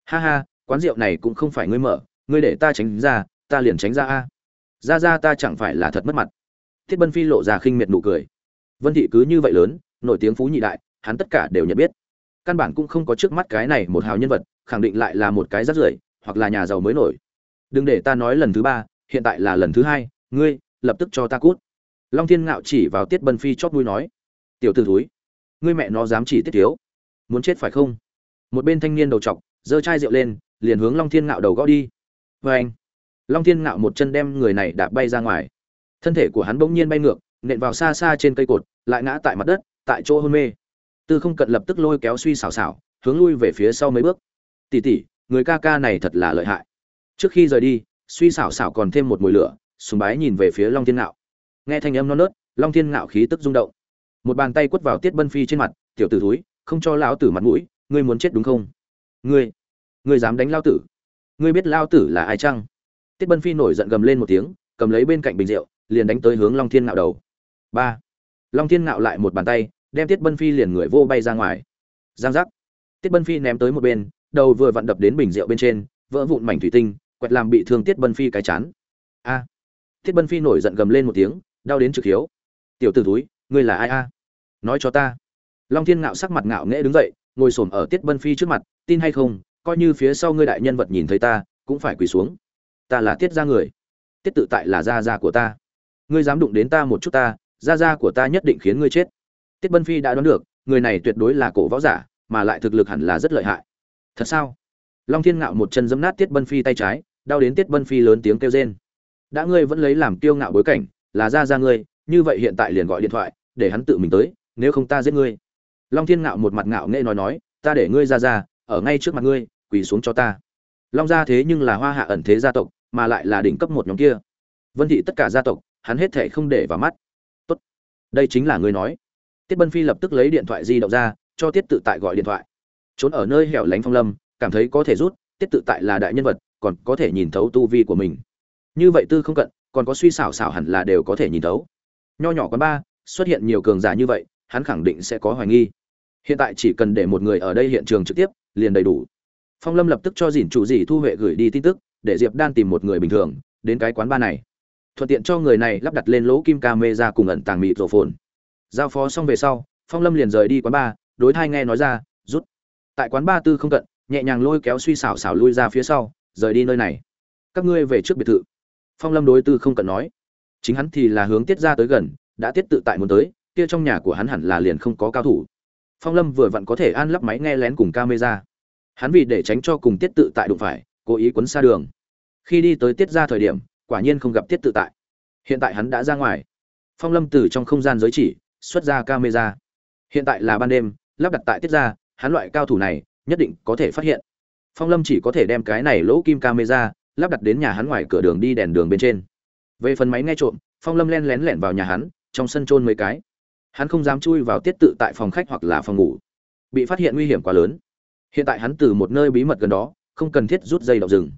ha ha, quán rượu này cũng không phải ngươi mở, ngươi để ta tránh ra, ta liền tránh ra a. Ra ra ta chẳng phải là thật mất mặt. Thiết bân phi lộ ra khinh miệt nụ cười. Vân thị cứ như vậy lớn, nổi tiếng phú nhị đại, hắn tất cả đều nhận biết. Căn bản cũng không có trước mắt cái này một hào nhân vật, khẳng định lại là một cái rắt rưởi, hoặc là nhà giàu mới nổi. Đừng để ta nói lần thứ ba, hiện tại là lần thứ hai, ngươi, lập tức cho ta cút. Long thiên ngạo chỉ vào tiết bân phi chót mũi nói. Tiểu t ử thúi, ngươi mẹ nó dám chỉ tiết thiếu. Muốn chết phải không? Một bên thanh niên đầu chọc giơ chai rượu lên, liền hướng long thiên ngạo đầu gõ đi. Vê anh, long thiên ngạo một chân đem người này đạp bay ra ngoài. Thân thể của hắn bỗng nhiên bay ngược, nện vào xa xa trên cây cột, lại ngã tại mặt đất, tại chỗ hôn mê. Tư không cận lập tức lôi kéo suy xảo xảo, hướng lui về phía sau mấy bước. Tỉ tỉ người ca ca này thật là lợi hại. Trước khi rời đi, suy xảo xảo còn thêm một mùi lửa, sùng bái nhìn về phía long thiên ngạo. Nghe thanh âm non nớt, long thiên ngạo khí tức rung động. Một bàn tay quất vào tiết bân phi trên mặt, tiểu tử thúi, không cho lão tử mặt mũi, ngươi muốn chết đúng không? Ngươi ngươi dám đánh lao tử? Ngươi biết lao tử là ai chăng? Tiết bân phi nổi giận gầm lên một tiếng, cầm lấy bên cạnh bình rượu, liền đánh tới hướng long thiên ngạo đầu. Ba, long thiên ngạo lại một bàn tay, đem tiết bân phi liền người vô bay ra ngoài. Giang giác. Tiết bân phi ném tới một bên, đầu vừa vặn đập đến bình rượu bên trên, vỡ vụn mảnh thủy tinh, quẹt làm bị thương tiết bân phi cái chán. A. Tiết bân phi nổi giận gầm lên một tiếng, đau đến trực hiếu. Tiểu t ử túi ngươi là ai a? Nói cho ta. Long thiên ngạo sắc mặt ngạo nghễ đứng dậy ngồi xổm ở tiết bân phi trước mặt, tin hay không, coi như phía sau ngươi đại nhân vật nhìn thấy ta, cũng phải quỳ xuống. Ta là tiết gia người. Tiết tự tại là gia gia của ta. Ngươi dám đụng đến ta một chút ta, gia gia của ta nhất định khiến ngươi chết. Tiết bân phi đã đoán được, người này tuyệt đối là cổ võ giả, mà lại thực lực hẳn là rất lợi hại. Thật sao? Long thiên ngạo một chân giẫm nát tiết bân phi tay trái, đau đến tiết bân phi lớn tiếng kêu rên. Đã ngươi vẫn lấy làm kiêu ngạo bối cảnh, là gia gia ngươi, như vậy hiện tại liền gọi điện thoại, để hắn tự mình tới, nếu không ta giết ngươi long thiên ngạo một mặt ngạo nghệ nói nói, ta để ngươi ra ra, ở ngay trước mặt ngươi, quỳ xuống cho ta. Long gia thế nhưng là hoa hạ ẩn thế gia tộc, mà lại là đỉnh cấp một nhóm kia. Vân thị tất cả gia tộc, hắn hết thể không để vào mắt. Tốt, đây chính là ngươi nói. Tiết bân phi lập tức lấy điện thoại di động ra, cho tiết tự tại gọi điện thoại. Trốn ở nơi hẻo lánh phong lâm, cảm thấy có thể rút, tiết tự tại là đại nhân vật, còn có thể nhìn thấu tu vi của mình. Như vậy tư không cận, còn có suy xảo xảo hẳn là đều có thể nhìn thấu. Nho nhỏ quán ba, xuất hiện nhiều cường giả như vậy, hắn khẳng định sẽ có hoài nghi hiện tại chỉ cần để một người ở đây hiện trường trực tiếp, liền đầy đủ. Phong lâm lập tức cho dìn chủ dì thu huệ gửi đi tin tức, để diệp đan tìm một người bình thường, đến cái quán ba này. Thuận tiện cho người này lắp đặt lên lỗ kim ca mê ra cùng ẩn tàng mịt rổ phồn giao phó xong về sau, phong lâm liền rời đi quán ba, đối thai nghe nói ra, rút. Tại quán ba tư không cận, nhẹ nhàng lôi kéo suy xảo xảo lui ra phía sau, rời đi nơi này. Các ngươi về trước biệt thự. Phong lâm đối tư không cận nói. Chính hắn thì là hướng tiết ra tới gần, đã tiết tự tại muốn tới, kia trong nhà của hắn hẳn là liền không có cao thủ phong lâm vừa vặn có thể an lắp máy nghe lén cùng camera. Hắn vì để tránh cho cùng tiết tự tại đụng phải, cố ý quấn xa đường. Khi đi tới tiết ra thời điểm, quả nhiên không gặp tiết tự tại. Hiện tại hắn đã ra ngoài. Phong lâm từ trong không gian giới chỉ, xuất ra camera. Hiện tại là ban đêm, lắp đặt tại tiết ra, hắn loại cao thủ này, nhất định có thể phát hiện. Phong lâm chỉ có thể đem cái này lỗ kim camera, lắp đặt đến nhà hắn ngoài cửa đường đi đèn đường bên trên. Về phần máy nghe trộm, phong lâm len lén lẻn vào nhà hắn, trong sân trôn mấy cái hắn không dám chui vào tiết tự tại phòng khách hoặc là phòng ngủ. Bị phát hiện nguy hiểm quá lớn. Hiện tại hắn từ một nơi bí mật gần đó, không cần thiết rút dây đọc rừng.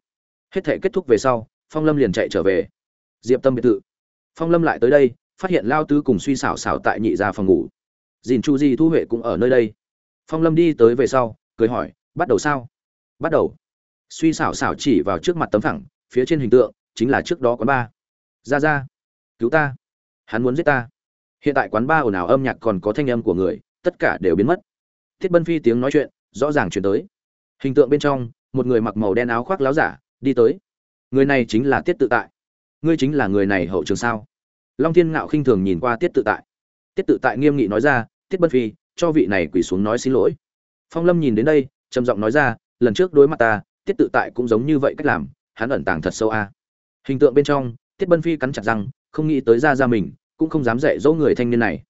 Hết thể kết thúc về sau, phong lâm liền chạy trở về. Diệp tâm biệt thự. Phong lâm lại tới đây, phát hiện lao tứ cùng suy xảo xảo tại nhị ra phòng ngủ. Dìn chu di, thu huệ cũng ở nơi đây. Phong lâm đi tới về sau, cười hỏi, bắt đầu sao? Bắt đầu. Suy xảo xảo chỉ vào trước mặt tấm phẳng, phía trên hình tượng chính là trước đó quán ba ra ra, cứu ta. Hắn muốn giết ta hiện tại quán ba ồn ào âm nhạc còn có thanh âm của người, tất cả đều biến mất. Thiết bân phi tiếng nói chuyện, rõ ràng chuyển tới. Hình tượng bên trong, một người mặc màu đen áo khoác láo giả, đi tới. Người này chính là tiết tự tại. Ngươi chính là người này hậu trường sao? Long thiên ngạo khinh thường nhìn qua tiết tự tại. Tiết tự tại nghiêm nghị nói ra, tiết bân phi, cho vị này quỳ xuống nói xin lỗi. Phong lâm nhìn đến đây, trầm giọng nói ra, lần trước đối mặt ta, tiết tự tại cũng giống như vậy cách làm, hắn ẩn tàng thật sâu a. Hình tượng bên trong, tiết bân phi cắn chặt răng, không nghĩ tới ra ra mình cũng không dám dạy dỗ người thanh niên này.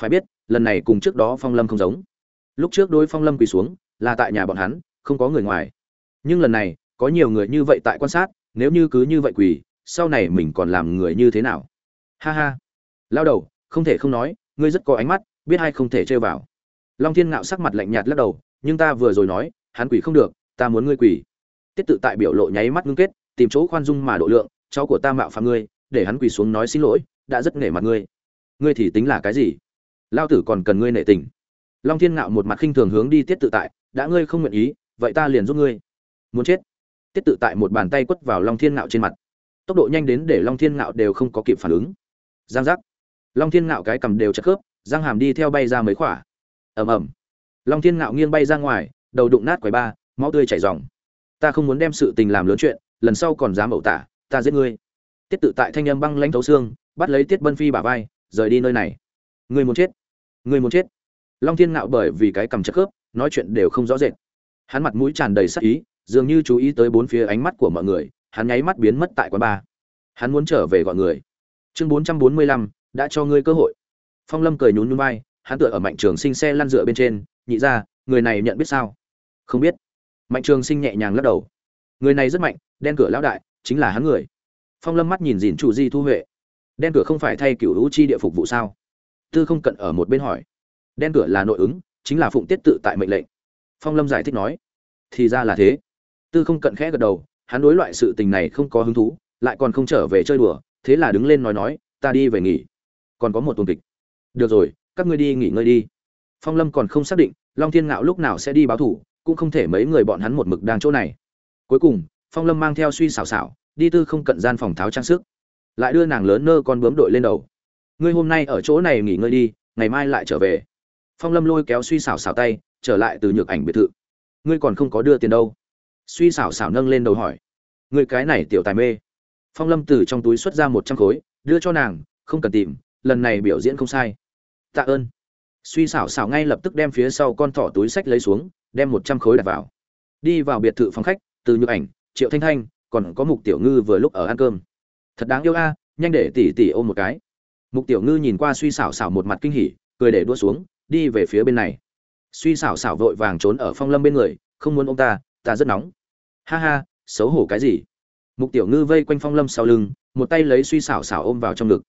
Phải biết, lần này cùng trước đó phong lâm không giống. Lúc trước đối phong lâm quỳ xuống, là tại nhà bọn hắn, không có người ngoài. Nhưng lần này, có nhiều người như vậy tại quan sát, nếu như cứ như vậy quỳ, sau này mình còn làm người như thế nào? Ha ha. Lao đầu, không thể không nói, ngươi rất có ánh mắt, biết hay không thể chơi vào. Long thiên ngạo sắc mặt lạnh nhạt lắc đầu, nhưng ta vừa rồi nói, hắn quỳ không được, ta muốn ngươi quỳ. Tiết tự tại biểu lộ nháy mắt ngưng kết, tìm chỗ khoan dung mà độ lượng, cháu của ta mạo phạm ngươi, để hắn quỳ xuống nói xin lỗi đã rất nể mặt ngươi. Ngươi thì tính là cái gì? Lao tử còn cần ngươi nể tình. Long thiên ngạo một mặt khinh thường hướng đi tiết tự tại, đã ngươi không nguyện ý, vậy ta liền giúp ngươi. Muốn chết. Tiết tự tại một bàn tay quất vào long thiên ngạo trên mặt. Tốc độ nhanh đến để long thiên ngạo đều không có kịp phản ứng. Giang giác. Long thiên ngạo cái cầm đều chất khớp, giang hàm đi theo bay ra mấy khỏa. Ầm ầm. Long thiên ngạo nghiêng bay ra ngoài, đầu đụng nát quầy ba, máu tươi chảy ròng. Ta không muốn đem sự tình làm lớn chuyện, lần sau còn dám ẩu tả, ta giết ngươi. Tiết tự tại thanh âm băng lãnh thấu xương bắt lấy tiết bân phi bả vai, rời đi nơi này. Ngươi muốn chết ngươi muốn chết. Long thiên ngạo bởi vì cái cầm chất khớp, nói chuyện đều không rõ rệt. Hắn mặt mũi tràn đầy sắc ý, dường như chú ý tới bốn phía ánh mắt của mọi người, hắn nháy mắt biến mất tại quán bar. Hắn muốn trở về gọi người. Chương bốn trăm bốn mươi lăm, đã cho ngươi cơ hội. Phong lâm cười nhún nhún vai, hắn tựa ở mạnh trường sinh xe lăn dựa bên trên, nhị ra, người này nhận biết sao? Không biết. Mạnh trường sinh nhẹ nhàng lắc đầu. Người này rất mạnh, đen cửa lão đại, chính là hắn người. Phong lâm mắt nhìn dìn chủ di thu huệ đen cửa không phải thay cựu hữu chi địa phục vụ sao? Tư không cận ở một bên hỏi. Đen cửa là nội ứng, chính là phụng tiết tự tại mệnh lệnh. Phong lâm giải thích nói. Thì ra là thế. Tư không cận khẽ gật đầu, hắn đối loại sự tình này không có hứng thú, lại còn không trở về chơi đùa, thế là đứng lên nói nói, ta đi về nghỉ. Còn có một tuần kịch. Được rồi, các ngươi đi nghỉ ngơi đi. Phong lâm còn không xác định, long thiên ngạo lúc nào sẽ đi báo thủ, cũng không thể mấy người bọn hắn một mực đang chỗ này. Cuối cùng, phong lâm mang theo suy xào xảo, đi tư không cận gian phòng tháo trang sức lại đưa nàng lớn nơ con bướm đội lên đầu. Ngươi hôm nay ở chỗ này nghỉ ngơi đi, ngày mai lại trở về. Phong lâm lôi kéo suy xảo xảo tay, trở lại từ nhược ảnh biệt thự. Ngươi còn không có đưa tiền đâu. Suy xảo xảo nâng lên đầu hỏi. Ngươi cái này tiểu tài mê. Phong lâm từ trong túi xuất ra một trăm khối, đưa cho nàng, không cần tìm, lần này biểu diễn không sai. Tạ ơn. Suy xảo xảo ngay lập tức đem phía sau con thỏ túi sách lấy xuống, đem một trăm khối đặt vào. Đi vào biệt thự phòng khách, từ nhược ảnh, triệu thanh thanh, còn có mục tiểu ngư vừa lúc ở ăn cơm thật đáng yêu a, nhanh để tỷ tỷ ôm một cái. Mục tiểu ngư nhìn qua suy xảo xảo một mặt kinh hỉ, cười để đua xuống, đi về phía bên này. Suy xảo xảo vội vàng trốn ở phong lâm bên người, không muốn ôm ta ta rất nóng. Ha ha, xấu hổ cái gì? Mục tiểu ngư vây quanh phong lâm sau lưng, một tay lấy suy xảo xảo ôm vào trong ngực.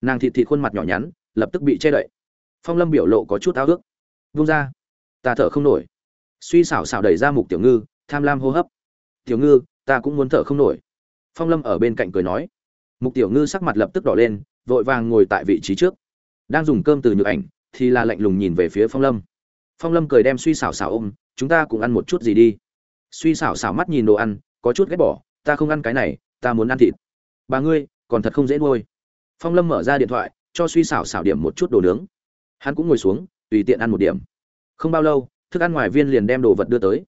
Nàng thịt thịt khuôn mặt nhỏ nhắn, lập tức bị che đậy. Phong lâm biểu lộ có chút ao ước. Vung ra. Ta thở không nổi. Suy xảo xảo đẩy ra mục tiểu ngư, tham lam hô hấp. Tiểu ngư, ta cũng muốn thở không nổi. Phong lâm ở bên cạnh cười nói mục tiểu ngư sắc mặt lập tức đỏ lên, vội vàng ngồi tại vị trí trước. Đang dùng cơm từ nhược ảnh, thì là lạnh lùng nhìn về phía phong lâm. Phong lâm cười đem suy xảo xảo ôm, chúng ta cùng ăn một chút gì đi. Suy xảo xảo mắt nhìn đồ ăn, có chút ghét bỏ, ta không ăn cái này, ta muốn ăn thịt. Bà ngươi, còn thật không dễ nuôi. Phong lâm mở ra điện thoại, cho suy xảo xảo điểm một chút đồ nướng. Hắn cũng ngồi xuống, tùy tiện ăn một điểm. Không bao lâu, thức ăn ngoài viên liền đem đồ vật đưa tới.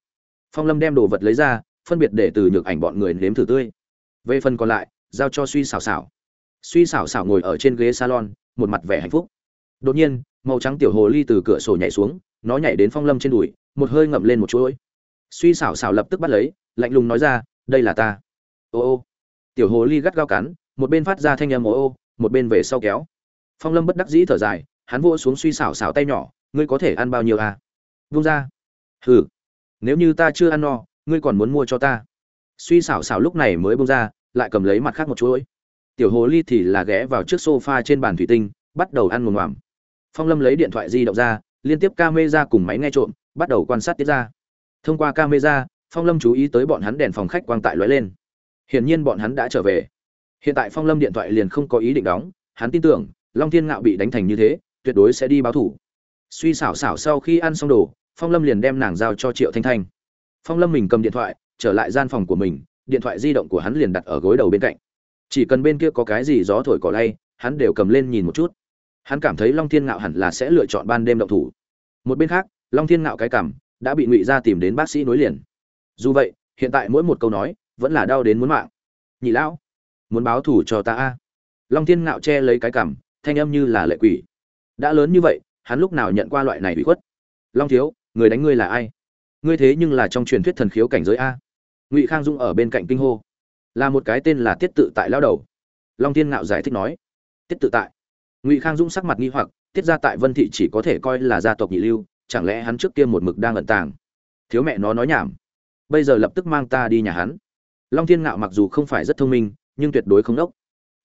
Phong lâm đem đồ vật lấy ra, phân biệt để từ nhược ảnh bọn người nếm thử tươi. Về phần còn lại giao cho suy xảo xảo. Suy xảo xảo ngồi ở trên ghế salon, một mặt vẻ hạnh phúc. Đột nhiên, màu trắng tiểu hồ ly từ cửa sổ nhảy xuống, nó nhảy đến phong lâm trên đùi, một hơi ngậm lên một chuỗi. Suy xảo xảo lập tức bắt lấy, lạnh lùng nói ra, đây là ta. Ô ô. Tiểu hồ ly gắt gao cắn, một bên phát ra thanh âm, ô ô, một bên về sau kéo. Phong lâm bất đắc dĩ thở dài, hắn vỗ xuống suy xảo xảo tay nhỏ, ngươi có thể ăn bao nhiêu à? Vung ra. Hừ, nếu như ta chưa ăn no, ngươi còn muốn mua cho ta. Suy xảo xảo lúc này mới bông ra lại cầm lấy mặt khác một chuỗi. Tiểu hồ ly thì là ghé vào trước sofa trên bàn thủy tinh, bắt đầu ăn ngồm ngoảm phong lâm lấy điện thoại di động ra, liên tiếp camera cùng máy nghe trộm, bắt đầu quan sát tiết ra. Thông qua camera, phong lâm chú ý tới bọn hắn đèn phòng khách quang tại lóe lên. Hiển nhiên bọn hắn đã trở về. Hiện tại phong lâm điện thoại liền không có ý định đóng, hắn tin tưởng, long thiên ngạo bị đánh thành như thế, tuyệt đối sẽ đi báo thủ. Suy xảo xảo sau khi ăn xong đồ, phong lâm liền đem nàng giao cho triệu thanh thanh. Phong lâm mình cầm điện thoại, trở lại gian phòng của mình điện thoại di động của hắn liền đặt ở gối đầu bên cạnh. Chỉ cần bên kia có cái gì gió thổi cỏ lay, hắn đều cầm lên nhìn một chút. Hắn cảm thấy long thiên ngạo hẳn là sẽ lựa chọn ban đêm động thủ. Một bên khác, long thiên ngạo cái cảm đã bị ngụy ra tìm đến bác sĩ nối liền. Dù vậy, hiện tại mỗi một câu nói vẫn là đau đến muốn mạng. Nhị lão, muốn báo thủ cho ta a? Long thiên ngạo che lấy cái cảm thanh âm như là lệ quỷ. Đã lớn như vậy, hắn lúc nào nhận qua loại này bị khuất? Long thiếu, người đánh ngươi là ai? Ngươi thế nhưng là trong truyền thuyết thần khiếu cảnh giới a ngụy khang dung ở bên cạnh kinh hô là một cái tên là tiết tự tại lao đầu long thiên ngạo giải thích nói tiết tự tại ngụy khang dung sắc mặt nghi hoặc tiết ra tại vân thị chỉ có thể coi là gia tộc nhị lưu chẳng lẽ hắn trước kia một mực đang ẩn tàng thiếu mẹ nó nói nhảm bây giờ lập tức mang ta đi nhà hắn long thiên ngạo mặc dù không phải rất thông minh nhưng tuyệt đối không đốc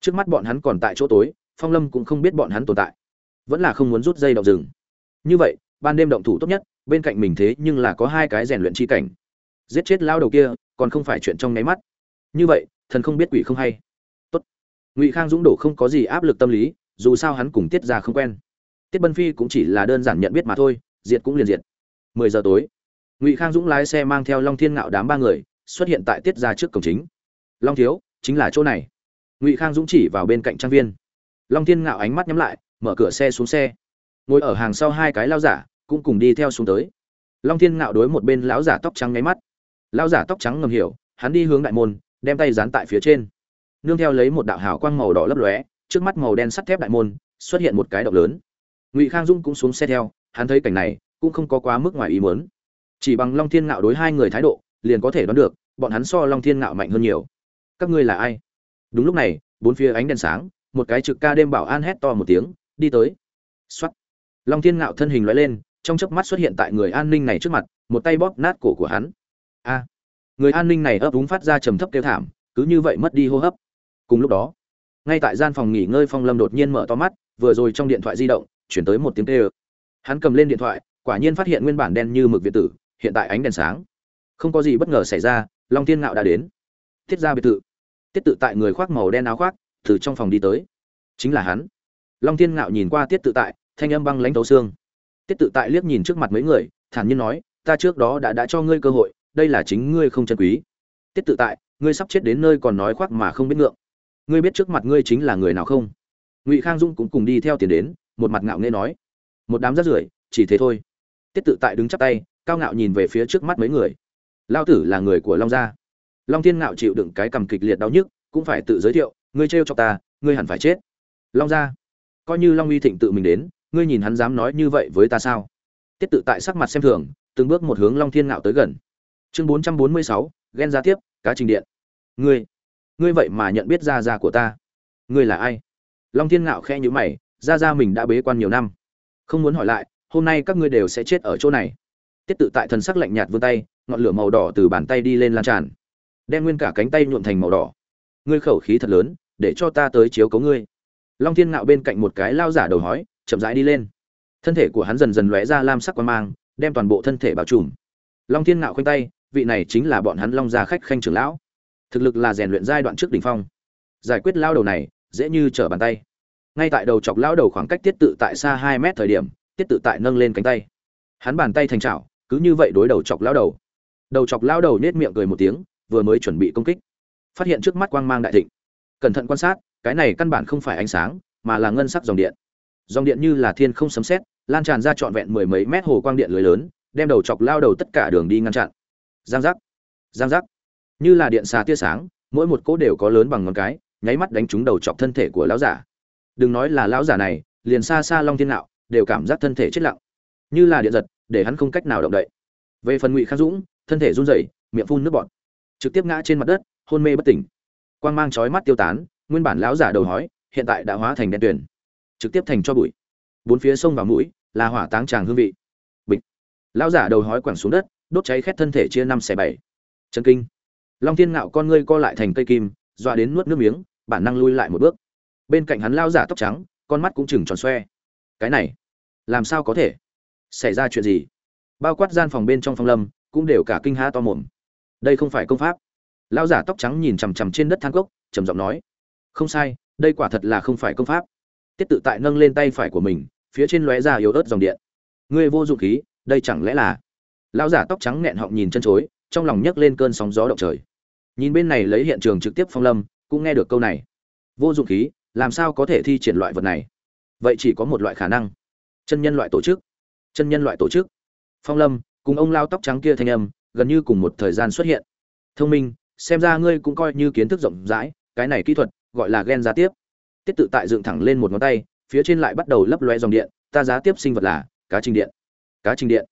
trước mắt bọn hắn còn tại chỗ tối phong lâm cũng không biết bọn hắn tồn tại vẫn là không muốn rút dây động rừng như vậy ban đêm động thủ tốt nhất bên cạnh mình thế nhưng là có hai cái rèn luyện chi cảnh giết chết lao đầu kia còn không phải chuyện trong nháy mắt. Như vậy, thần không biết quỷ không hay. Tốt. Ngụy khang dũng đổ không có gì áp lực tâm lý, dù sao hắn cùng tiết ra không quen. Tiết bân phi cũng chỉ là đơn giản nhận biết mà thôi, diệt cũng liền diệt. Mười giờ tối, ngụy khang dũng lái xe mang theo long thiên ngạo đám ba người, xuất hiện tại tiết ra trước cổng chính. Long thiếu, chính là chỗ này. Ngụy khang dũng chỉ vào bên cạnh trang viên. Long thiên ngạo ánh mắt nhắm lại, mở cửa xe xuống xe. Ngồi ở hàng sau hai cái lao giả, cũng cùng đi theo xuống tới. Long thiên ngạo đối một bên lão giả tóc trắng nháy mắt lão giả tóc trắng ngầm hiểu, hắn đi hướng đại môn, đem tay dán tại phía trên. Nương theo lấy một đạo hào quang màu đỏ lấp lóe, trước mắt màu đen sắt thép đại môn, xuất hiện một cái động lớn. Ngụy khang dung cũng xuống xe theo, hắn thấy cảnh này, cũng không có quá mức ngoài ý muốn. Chỉ bằng long thiên ngạo đối hai người thái độ, liền có thể đoán được, bọn hắn so long thiên ngạo mạnh hơn nhiều. Các ngươi là ai? Đúng lúc này, bốn phía ánh đèn sáng, một cái trực ca đêm bảo an hét to một tiếng, đi tới. Xuất long thiên ngạo thân hình lóe lên, trong chớp mắt xuất hiện tại người an ninh này trước mặt, một tay bóp nát cổ của hắn a. Người an ninh này ấp úng phát ra trầm thấp kêu thảm, cứ như vậy mất đi hô hấp. Cùng lúc đó, ngay tại gian phòng nghỉ ngơi phong lâm đột nhiên mở to mắt, vừa rồi trong điện thoại di động, chuyển tới một tiếng kêu. Hắn cầm lên điện thoại, quả nhiên phát hiện nguyên bản đen như mực việt tử, hiện tại ánh đèn sáng. Không có gì bất ngờ xảy ra, long thiên ngạo đã đến. Thiết ra biệt thự. Tiết tự tại người khoác màu đen áo khoác, từ trong phòng đi tới. Chính là hắn. Long thiên ngạo nhìn qua tiết tự tại, thanh âm băng lãnh tấu xương. Tiết tự tại liếc nhìn trước mặt mấy người, thản nhiên nói, ta trước đó đã đã cho ngươi cơ hội đây là chính ngươi không chân quý. Tiết tự tại, ngươi sắp chết đến nơi còn nói khoác mà không biết ngượng. Ngươi biết trước mặt ngươi chính là người nào không? Ngụy khang dung cũng cùng đi theo tiền đến, một mặt ngạo nghễ nói. Một đám rác rưởi, chỉ thế thôi. Tiết tự tại đứng chắp tay, cao ngạo nhìn về phía trước mắt mấy người. Lao tử là người của long gia. Long thiên ngạo chịu đựng cái cầm kịch liệt đau nhức, cũng phải tự giới thiệu, ngươi trêu cho ta, ngươi hẳn phải chết. Long gia. Coi như long uy thịnh tự mình đến, ngươi nhìn hắn dám nói như vậy với ta sao? Tiết tự tại sắc mặt xem thường, từng bước một hướng long thiên ngạo tới gần chương bốn trăm bốn mươi sáu, ghen ra tiếp, cá trình điện. Ngươi ngươi vậy mà nhận biết ra ra của ta. Ngươi là ai? Long thiên ngạo khe nhữ mày ra ra mình đã bế quan nhiều năm. Không muốn hỏi lại, hôm nay các ngươi đều sẽ chết ở chỗ này. Tiết tự tại thần sắc lạnh nhạt vươn tay, ngọn lửa màu đỏ từ bàn tay đi lên lan tràn. Đem nguyên cả cánh tay nhuộm thành màu đỏ. Ngươi khẩu khí thật lớn, để cho ta tới chiếu cấu ngươi. Long thiên ngạo bên cạnh một cái lao giả đầu hói, chậm rãi đi lên. Thân thể của hắn dần dần lóe ra lam sắc quan mang, đem toàn bộ thân thể bao trùm. Long thiên ngạo khoanh tay vị này chính là bọn hắn long gia khách khanh trưởng lão. Thực lực là rèn luyện giai đoạn trước đỉnh phong. Giải quyết lao đầu này, dễ như trở bàn tay. Ngay tại đầu chọc lao đầu khoảng cách tiết tự tại xa hai mét thời điểm, tiết tự tại nâng lên cánh tay. Hắn bàn tay thành chảo, cứ như vậy đối đầu chọc lao đầu. Đầu chọc lao đầu nết miệng cười một tiếng, vừa mới chuẩn bị công kích. Phát hiện trước mắt quang mang đại thịnh. Cẩn thận quan sát, cái này căn bản không phải ánh sáng, mà là ngân sắc dòng điện. Dòng điện như là thiên không sấm sét, lan tràn ra trọn vẹn mười mấy mét hồ quang điện lưới lớn, đem đầu chọc lao đầu tất cả đường đi ngăn chặn giang giác. Giang giác. Như là điện xà tia sáng, mỗi một cỗ đều có lớn bằng ngón cái, nháy mắt đánh trúng đầu chọc thân thể của lão giả. Đừng nói là lão giả này, liền xa xa long thiên nạo, đều cảm giác thân thể chết lặng. Như là điện giật, để hắn không cách nào động đậy. Về phần ngụy khang dũng, thân thể run rẩy, miệng phun nước bọt. Trực tiếp ngã trên mặt đất, hôn mê bất tỉnh. Quang mang chói mắt tiêu tán, nguyên bản lão giả đầu hói, hiện tại đã hóa thành đen tuyền. Trực tiếp thành cho bụi. Bốn phía sông vào mũi, là hỏa táng tràng hương vị. Bịch. Lão giả đầu hói quẳng xuống đất đốt cháy khét thân thể chia năm xẻ bảy. Chân kinh. Long thiên ngạo con ngươi co lại thành cây kim, dọa đến nuốt nước miếng, bản năng lui lại một bước. Bên cạnh hắn lao giả tóc trắng, con mắt cũng chừng tròn xoe. Cái này, làm sao có thể? Xảy ra chuyện gì? Bao quát gian phòng bên trong phong lâm, cũng đều cả kinh há to mồm. Đây không phải công pháp. Lao giả tóc trắng nhìn chằm chằm trên đất thang cốc, trầm giọng nói. Không sai, đây quả thật là không phải công pháp. Tiết tự tại nâng lên tay phải của mình, phía trên lóe ra yếu ớt dòng điện. Ngươi vô dụng khí, đây chẳng lẽ là lão giả tóc trắng nghẹn họng nhìn chân chối, trong lòng nhấc lên cơn sóng gió động trời. Nhìn bên này lấy hiện trường trực tiếp phong lâm, cũng nghe được câu này. Vô dụng khí, làm sao có thể thi triển loại vật này? Vậy chỉ có một loại khả năng. Chân nhân loại tổ chức. Chân nhân loại tổ chức. Phong lâm, cùng ông lao tóc trắng kia thanh âm, gần như cùng một thời gian xuất hiện. Thông minh, xem ra ngươi cũng coi như kiến thức rộng rãi, cái này kỹ thuật, gọi là gen giá tiếp. Tiết tự tại dựng thẳng lên một ngón tay, phía trên lại bắt đầu lấp loe dòng điện, ta giá tiếp sinh vật là cá trình điện. Cá trình điện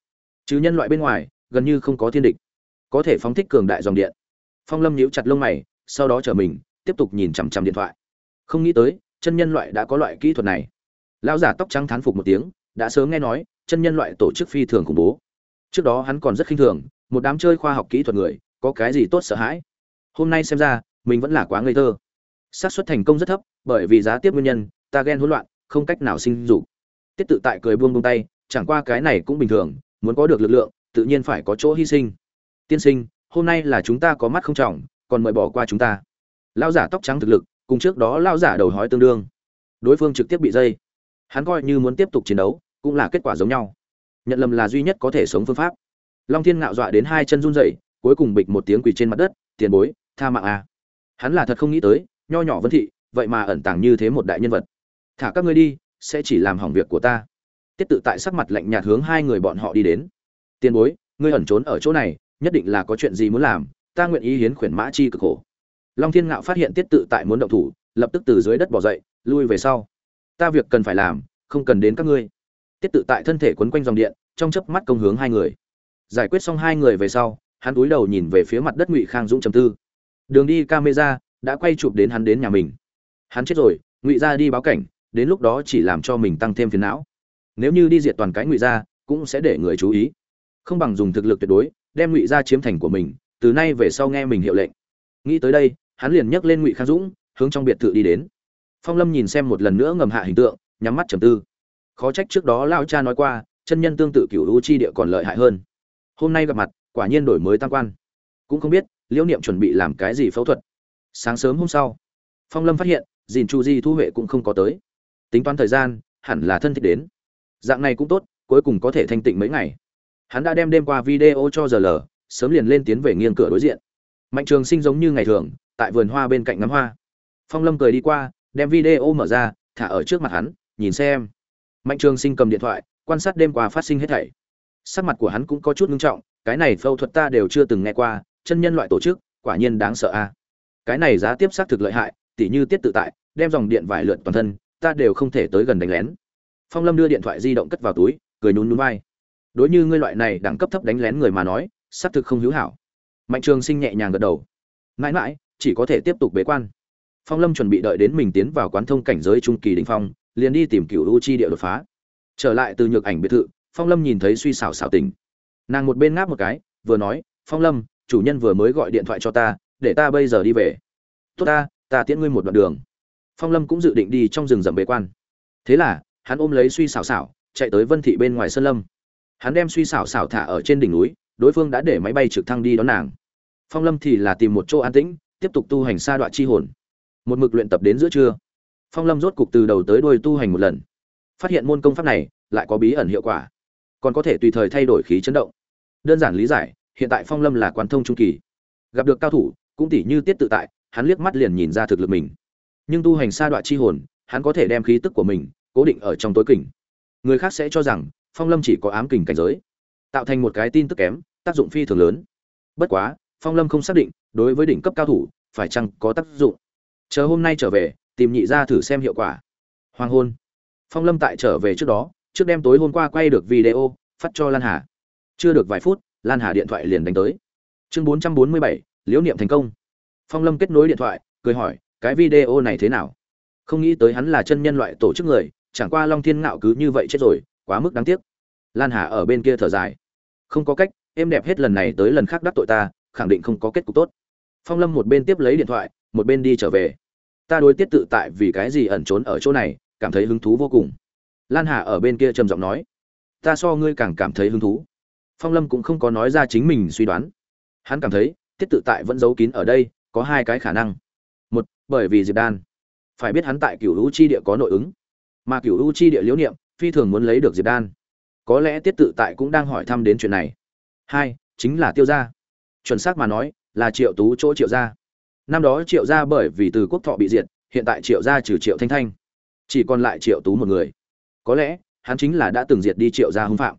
chứ nhân loại bên ngoài, gần như không có thiên địch. Có thể phóng thích cường đại dòng điện. Phong lâm nhíu chặt lông mày, sau đó trở mình, tiếp tục nhìn chằm chằm điện thoại. Không nghĩ tới, chân nhân loại đã có loại kỹ thuật này. Lão giả tóc trắng thán phục một tiếng, đã sớm nghe nói, chân nhân loại tổ chức phi thường khủng bố. Trước đó hắn còn rất khinh thường, một đám chơi khoa học kỹ thuật người, có cái gì tốt sợ hãi? Hôm nay xem ra, mình vẫn là quá ngây thơ. Xác suất thành công rất thấp, bởi vì giá tiếp nguyên nhân, ta ghen hỗn loạn, không cách nào sinh dục. Tiết tự tại cười buông buông tay, chẳng qua cái này cũng bình thường muốn có được lực lượng, tự nhiên phải có chỗ hy sinh. Tiên sinh, hôm nay là chúng ta có mắt không trọng, còn mời bỏ qua chúng ta. Lao giả tóc trắng thực lực, cùng trước đó lao giả đầu hói tương đương. Đối phương trực tiếp bị dây. Hắn coi như muốn tiếp tục chiến đấu, cũng là kết quả giống nhau. Nhận lầm là duy nhất có thể sống phương pháp. Long thiên ngạo dọa đến hai chân run rẩy, cuối cùng bịch một tiếng quỳ trên mặt đất, tiền bối, tha mạng a hắn là thật không nghĩ tới, nho nhỏ vân thị, vậy mà ẩn tàng như thế một đại nhân vật. Thả các ngươi đi, sẽ chỉ làm hỏng việc của ta tiết tự tại sắc mặt lạnh nhạt hướng hai người bọn họ đi đến. Tiền bối, ngươi ẩn trốn ở chỗ này, nhất định là có chuyện gì muốn làm, ta nguyện ý hiến khuyển mã chi cực khổ. Long thiên ngạo phát hiện tiết tự tại muốn động thủ, lập tức từ dưới đất bỏ dậy, lui về sau. Ta việc cần phải làm, không cần đến các ngươi. Tiết tự tại thân thể quấn quanh dòng điện, trong chớp mắt công hướng hai người. Giải quyết xong hai người về sau, hắn cúi đầu nhìn về phía mặt đất ngụy khang dũng trầm tư. Đường đi camera, đã quay chụp đến hắn đến nhà mình. Hắn chết rồi, ngụy ra đi báo cảnh, đến lúc đó chỉ làm cho mình tăng thêm phiền não nếu như đi diệt toàn cái ngụy Gia, cũng sẽ để người chú ý. Không bằng dùng thực lực tuyệt đối, đem ngụy Gia chiếm thành của mình, từ nay về sau nghe mình hiệu lệnh. Nghĩ tới đây, hắn liền nhấc lên ngụy khang dũng, hướng trong biệt thự đi đến. Phong lâm nhìn xem một lần nữa ngầm hạ hình tượng, nhắm mắt trầm tư. Khó trách trước đó lao cha nói qua, chân nhân tương tự cựu u chi địa còn lợi hại hơn. Hôm nay gặp mặt, quả nhiên đổi mới tam quan. Cũng không biết, liễu niệm chuẩn bị làm cái gì phẫu thuật. Sáng sớm hôm sau, phong lâm phát hiện, dìn chu di thu huệ cũng không có tới. Tính toán thời gian, hẳn là thân thích đến dạng này cũng tốt, cuối cùng có thể thanh tịnh mấy ngày. Hắn đã đem đêm qua video cho giờ lờ, sớm liền lên tiến về nghiêng cửa đối diện. Mạnh trường sinh giống như ngày thường, tại vườn hoa bên cạnh ngắm hoa. Phong lâm cười đi qua, đem video mở ra, thả ở trước mặt hắn, nhìn xem. Mạnh trường sinh cầm điện thoại, quan sát đêm qua phát sinh hết thảy. Sắc mặt của hắn cũng có chút ngưng trọng, cái này phẫu thuật ta đều chưa từng nghe qua, chân nhân loại tổ chức, quả nhiên đáng sợ a. Cái này giá tiếp xác thực lợi hại, tỉ như tiết tự tại, đem dòng điện vải lượn toàn thân, ta đều không thể tới gần đánh lén phong lâm đưa điện thoại di động cất vào túi, cười nhún nhún vai. Đối như ngươi loại này đẳng cấp thấp đánh lén người mà nói, xác thực không hữu hảo. Mạnh trường sinh nhẹ nhàng gật đầu. Mãi mãi, chỉ có thể tiếp tục bế quan. Phong lâm chuẩn bị đợi đến mình tiến vào quán thông cảnh giới trung kỳ đình phong, liền đi tìm cựu u chi địa đột phá. Trở lại từ nhược ảnh biệt thự, phong lâm nhìn thấy suy xảo xảo tình. Nàng một bên ngáp một cái, vừa nói, phong lâm, chủ nhân vừa mới gọi điện thoại cho ta, để ta bây giờ đi về. Tốt ta ta tiễn ngươi một đoạn đường. Phong lâm cũng dự định đi trong rừng rậm bế quan. Thế là hắn ôm lấy suy xảo xảo, chạy tới vân thị bên ngoài sơn lâm. Hắn đem suy xảo xảo thả ở trên đỉnh núi, đối phương đã để máy bay trực thăng đi đón nàng. Phong lâm thì là tìm một chỗ an tĩnh, tiếp tục tu hành sa đoạn chi hồn. Một mực luyện tập đến giữa trưa. Phong lâm rốt cục từ đầu tới đuôi tu hành một lần. Phát hiện môn công pháp này, lại có bí ẩn hiệu quả. Còn có thể tùy thời thay đổi khí chấn động. Đơn giản lý giải, hiện tại phong lâm là quan thông trung kỳ. Gặp được cao thủ, cũng tỉ như tiết tự tại, hắn liếc mắt liền nhìn ra thực lực mình. Nhưng tu hành sa đoạn chi hồn, hắn có thể đem khí tức của mình cố định ở trong tối kình. Người khác sẽ cho rằng, phong lâm chỉ có ám kình cảnh giới. Tạo thành một cái tin tức kém, tác dụng phi thường lớn. Bất quá, phong lâm không xác định, đối với đỉnh cấp cao thủ, phải chăng có tác dụng. Chờ hôm nay trở về, tìm nhị ra thử xem hiệu quả. Hoàng hôn. Phong lâm tại trở về trước đó, trước đêm tối hôm qua quay được video, phát cho lan hà. Chưa được vài phút, lan hà điện thoại liền đánh tới. Chương bốn trăm bốn mươi bảy, liễu niệm thành công. Phong lâm kết nối điện thoại, cười hỏi, cái video này thế nào? Không nghĩ tới hắn là chân nhân loại tổ chức người chẳng qua long thiên ngạo cứ như vậy chết rồi, quá mức đáng tiếc. Lan hà ở bên kia thở dài. Không có cách, em đẹp hết lần này tới lần khác đắc tội ta, khẳng định không có kết cục tốt. Phong lâm một bên tiếp lấy điện thoại, một bên đi trở về. Ta đối tiết tự tại vì cái gì ẩn trốn ở chỗ này, cảm thấy hứng thú vô cùng. Lan hà ở bên kia trầm giọng nói. Ta so ngươi càng cảm thấy hứng thú. Phong lâm cũng không có nói ra chính mình suy đoán. Hắn cảm thấy, tiết tự tại vẫn giấu kín ở đây, có hai cái khả năng. Một, bởi vì diệp đan. Phải biết hắn tại cựu lũ chi địa có nội ứng mà cửu u chi địa liễu niệm, phi thường muốn lấy được diệp đan. Có lẽ tiết tự tại cũng đang hỏi thăm đến chuyện này. Hai, chính là tiêu gia. Chuẩn xác mà nói, là triệu tú chỗ triệu gia. Năm đó triệu gia bởi vì từ quốc thọ bị diệt, hiện tại triệu gia trừ triệu thanh thanh. Chỉ còn lại triệu tú một người. Có lẽ, hắn chính là đã từng diệt đi triệu gia hung phạm.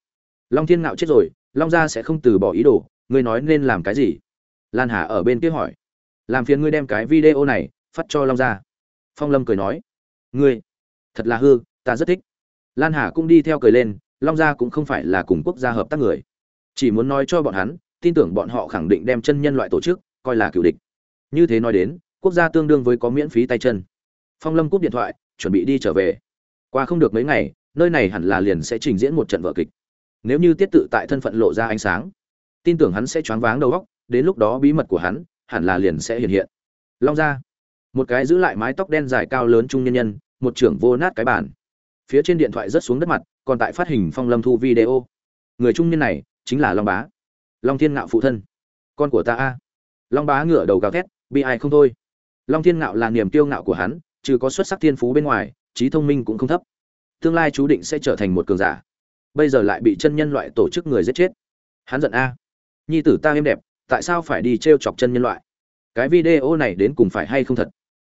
Long thiên ngạo chết rồi, long gia sẽ không từ bỏ ý đồ, ngươi nói nên làm cái gì? Lan hà ở bên kia hỏi. Làm phiền ngươi đem cái video này phát cho long gia. Phong lâm cười nói. Ngươi thật là hư ta rất thích. Lan hà cũng đi theo cười lên long gia cũng không phải là cùng quốc gia hợp tác người. Chỉ muốn nói cho bọn hắn tin tưởng bọn họ khẳng định đem chân nhân loại tổ chức coi là cựu địch. Như thế nói đến quốc gia tương đương với có miễn phí tay chân. Phong lâm cúp điện thoại chuẩn bị đi trở về. Qua không được mấy ngày nơi này hẳn là liền sẽ trình diễn một trận vở kịch. Nếu như tiết tự tại thân phận lộ ra ánh sáng tin tưởng hắn sẽ choáng váng đầu óc đến lúc đó bí mật của hắn hẳn là liền sẽ hiện hiện. Long Gia, một cái giữ lại mái tóc đen dài cao lớn trung nhân nhân một trưởng vô nát cái bàn. Phía trên điện thoại rớt xuống đất mặt, còn tại phát hình phong lâm thu video. Người trung niên này chính là long bá. Long thiên ngạo phụ thân. Con của ta a. Long bá ngửa đầu gào thét bị ai không thôi? Long thiên ngạo là niềm kiêu ngạo của hắn, trừ có xuất sắc thiên phú bên ngoài, trí thông minh cũng không thấp. Tương lai chú định sẽ trở thành một cường giả. Bây giờ lại bị chân nhân loại tổ chức người giết chết. Hắn giận a. Nhi tử ta êm đẹp, tại sao phải đi t r e o chọc chân nhân loại? Cái video này đến cùng phải hay không thật?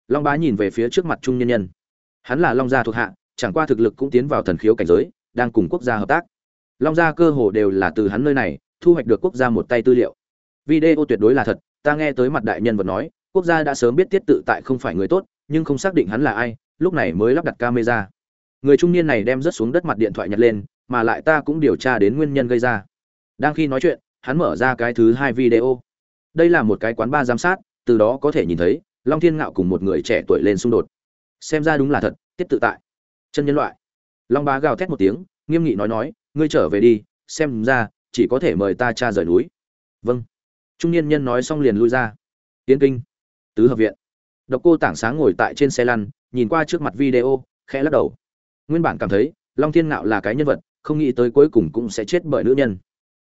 Long bá nhìn về phía trước mặt trung nhân nhân hắn là long gia thuộc hạ, chẳng qua thực lực cũng tiến vào thần khiếu cảnh giới, đang cùng quốc gia hợp tác. Long gia cơ hồ đều là từ hắn nơi này, thu hoạch được quốc gia một tay tư liệu. Video tuyệt đối là thật, ta nghe tới mặt đại nhân vật nói, quốc gia đã sớm biết tiết tự tại không phải người tốt, nhưng không xác định hắn là ai, lúc này mới lắp đặt camera. Người trung niên này đem rớt xuống đất mặt điện thoại nhặt lên, mà lại ta cũng điều tra đến nguyên nhân gây ra. Đang khi nói chuyện, hắn mở ra cái thứ hai video. Đây là một cái quán bar giám sát, từ đó có thể nhìn thấy, long thiên ngạo cùng một người trẻ tuổi lên xung đột xem ra đúng là thật, tiết tự tại. Chân nhân loại. Long bá gào thét một tiếng, nghiêm nghị nói nói, ngươi trở về đi, xem ra chỉ có thể mời ta cha rời núi. Vâng. Trung niên nhân nói xong liền lui ra. Tiến kinh. Tứ hợp viện. Độc cô tảng sáng ngồi tại trên xe lăn, nhìn qua trước mặt video, khẽ lắc đầu. Nguyên bản cảm thấy, long thiên ngạo là cái nhân vật, không nghĩ tới cuối cùng cũng sẽ chết bởi nữ nhân.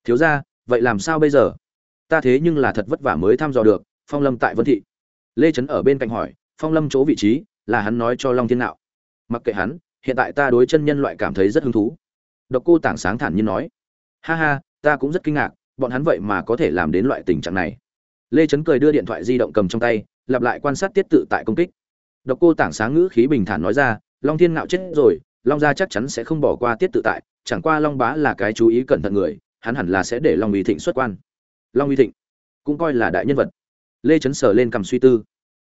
Thiếu ra vậy làm sao bây giờ? Ta thế nhưng là thật vất vả mới thăm dò được, phong lâm tại vân thị. Lê trấn ở bên cạnh hỏi, phong lâm chỗ vị trí là hắn nói cho long thiên Nạo. mặc kệ hắn, hiện tại ta đối chân nhân loại cảm thấy rất hứng thú. Độc cô tảng sáng thản nhiên nói. Ha ha, ta cũng rất kinh ngạc, bọn hắn vậy mà có thể làm đến loại tình trạng này. Lê trấn cười đưa điện thoại di động cầm trong tay, lặp lại quan sát tiết tự tại công kích. Độc cô tảng sáng ngữ khí bình thản nói ra, long thiên Nạo chết rồi, long gia chắc chắn sẽ không bỏ qua tiết tự tại, chẳng qua long bá là cái chú ý cẩn thận người, hắn hẳn là sẽ để long uy thịnh xuất quan. Long uy thịnh cũng coi là đại nhân vật. Lê trấn sờ lên cầm suy tư.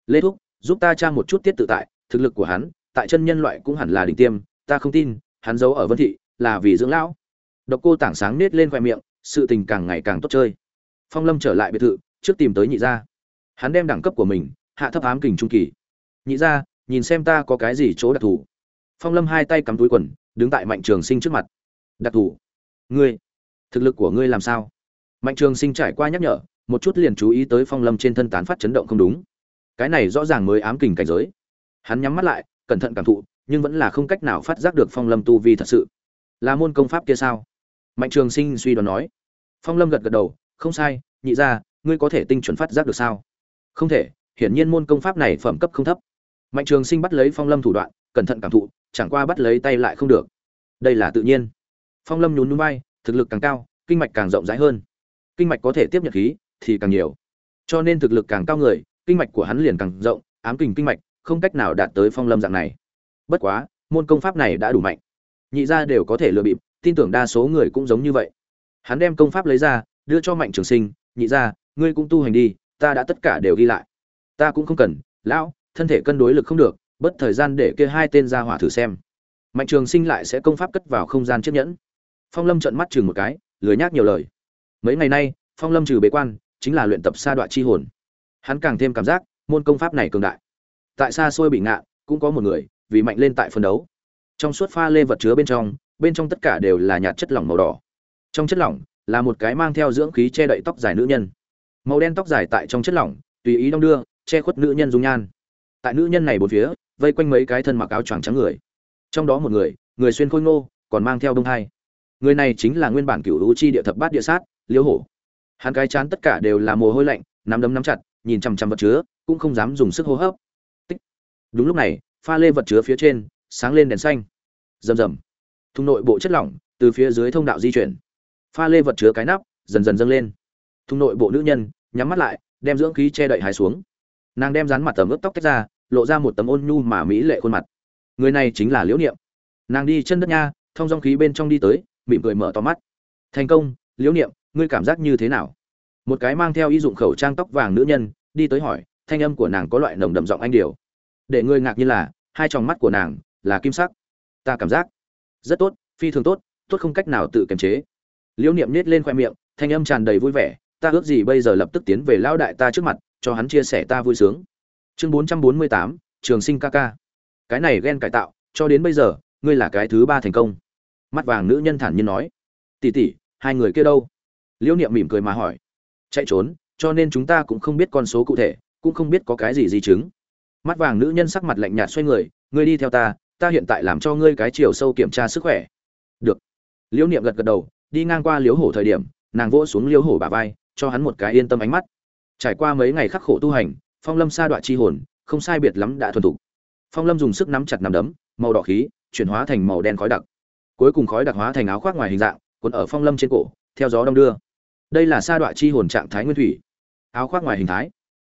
Lê thúc giúp ta tra một chút tiết tự tại, thực lực của hắn, tại chân nhân loại cũng hẳn là đỉnh tiêm, ta không tin, hắn giấu ở vân thị, là vì dưỡng lão. Độc cô tảng sáng nết lên khoe miệng, sự tình càng ngày càng tốt chơi. Phong lâm trở lại biệt thự, trước tìm tới nhị gia. Hắn đem đẳng cấp của mình, hạ thấp ám kình trung kỳ. Nhị gia, nhìn xem ta có cái gì chỗ đặc thù. Phong lâm hai tay cắm túi quần, đứng tại mạnh trường sinh trước mặt. Đặc thù? Ngươi, thực lực của ngươi làm sao? Mạnh trường sinh trải qua nhắc nhở, một chút liền chú ý tới phong lâm trên thân tán phát chấn động không đúng cái này rõ ràng mới ám kình cảnh giới. Hắn nhắm mắt lại, cẩn thận cảm thụ, nhưng vẫn là không cách nào phát giác được phong lâm tu vi thật sự. Là môn công pháp kia sao? Mạnh trường sinh suy đoán nói. Phong lâm gật gật đầu, không sai, nhị ra ngươi có thể tinh chuẩn phát giác được sao? Không thể, hiển nhiên môn công pháp này phẩm cấp không thấp. Mạnh trường sinh bắt lấy phong lâm thủ đoạn, cẩn thận cảm thụ, chẳng qua bắt lấy tay lại không được. Đây là tự nhiên. Phong lâm nhún núi bay thực lực càng cao, kinh mạch càng rộng rãi hơn. Kinh mạch có thể tiếp nhận khí, thì càng nhiều. Cho nên thực lực càng cao người kinh mạch của hắn liền càng rộng, ám kình kinh mạch, không cách nào đạt tới phong lâm dạng này. Bất quá, môn công pháp này đã đủ mạnh. Nhị gia đều có thể lừa bịp, tin tưởng đa số người cũng giống như vậy. Hắn đem công pháp lấy ra, đưa cho mạnh trường sinh, nhị gia, ngươi cũng tu hành đi, ta đã tất cả đều ghi lại. Ta cũng không cần, lão, thân thể cân đối lực không được, bất thời gian để kia hai tên gia hỏa thử xem. Mạnh trường sinh lại sẽ công pháp cất vào không gian chấp nhẫn. Phong lâm trợn mắt chừng một cái, lười nhác nhiều lời. Mấy ngày nay, phong lâm trừ bế quan, chính là luyện tập sa đoạn chi hồn hắn càng thêm cảm giác, môn công pháp này cường đại. Tại xa xôi bị ngạ, cũng có một người, vì mạnh lên tại phân đấu. Trong suốt pha lê vật chứa bên trong bên trong tất cả đều là nhạt chất lỏng màu đỏ. Trong chất lỏng, là một cái mang theo dưỡng khí che đậy tóc dài nữ nhân. Màu đen tóc dài tại trong chất lỏng, tùy ý đong đưa, che khuất nữ nhân dung nhan. Tại nữ nhân này bốn phía, vây quanh mấy cái thân mặc áo choàng trắng người. Trong đó một người người xuyên khôi ngô, còn mang theo đông hai người này chính là nguyên bản cựu u chi địa thập bát địa sát liêu hổ. Hắn cái chán tất cả đều là mồ hôi lạnh, nắm đấm nắm chặt nhìn chằm chằm vật chứa, cũng không dám dùng sức hô hấp. Tích. Đúng lúc này, pha lê vật chứa phía trên sáng lên đèn xanh. Rầm rầm. Thùng nội bộ chất lỏng từ phía dưới thông đạo di chuyển. Pha lê vật chứa cái nắp dần dần dâng lên. Thùng nội bộ nữ nhân nhắm mắt lại, đem dưỡng khí che đậy hài xuống. Nàng đem rán mặt tầm ướp tóc tách ra, lộ ra một tấm ôn nhu mà mỹ lệ khuôn mặt. Người này chính là liễu niệm. Nàng đi chân đất nha, thông dòng khí bên trong đi tới, mỉm cười mở to mắt. Thành công, liễu niệm, ngươi cảm giác như thế nào? Một cái mang theo y dụng khẩu trang tóc vàng nữ nhân, đi tới hỏi, thanh âm của nàng có loại nồng đậm giọng anh điều. Để ngươi ngạc như là, hai tròng mắt của nàng là kim sắc. Ta cảm giác rất tốt, phi thường tốt tốt không cách nào tự kiềm chế. Liễu niệm nết lên khoe miệng, thanh âm tràn đầy vui vẻ, ta ước gì bây giờ lập tức tiến về lão đại ta trước mặt, cho hắn chia sẻ ta vui sướng. Chương bốn trăm bốn mươi tám, trường sinh ca ca. Cái này ghen cải tạo, cho đến bây giờ, ngươi là cái thứ ba thành công. Mắt vàng nữ nhân thản nhiên nói. Tỉ tỉ hai người kia đâu? Liễu niệm mỉm cười mà hỏi chạy trốn, cho nên chúng ta cũng không biết con số cụ thể, cũng không biết có cái gì di chứng. Mắt vàng nữ nhân sắc mặt lạnh nhạt xoay người, ngươi đi theo ta ta hiện tại làm cho ngươi cái chiều sâu kiểm tra sức khỏe. Được. Liễu niệm gật gật đầu, đi ngang qua liễu hổ thời điểm, nàng vỗ xuống liễu hổ bả vai, cho hắn một cái yên tâm ánh mắt. Trải qua mấy ngày khắc khổ tu hành, phong lâm sa đoạn chi hồn, không sai biệt lắm đã thuần thục. Phong lâm dùng sức nắm chặt nắm đấm, màu đỏ khí chuyển hóa thành màu đen khói đặc. Cuối cùng khói đặc hóa thành áo khoác ngoài hình dạng, cuốn ở phong lâm trên cổ, theo gió đông đưa đây là sa đoạn chi hồn trạng thái nguyên thủy. Áo khoác ngoài hình thái.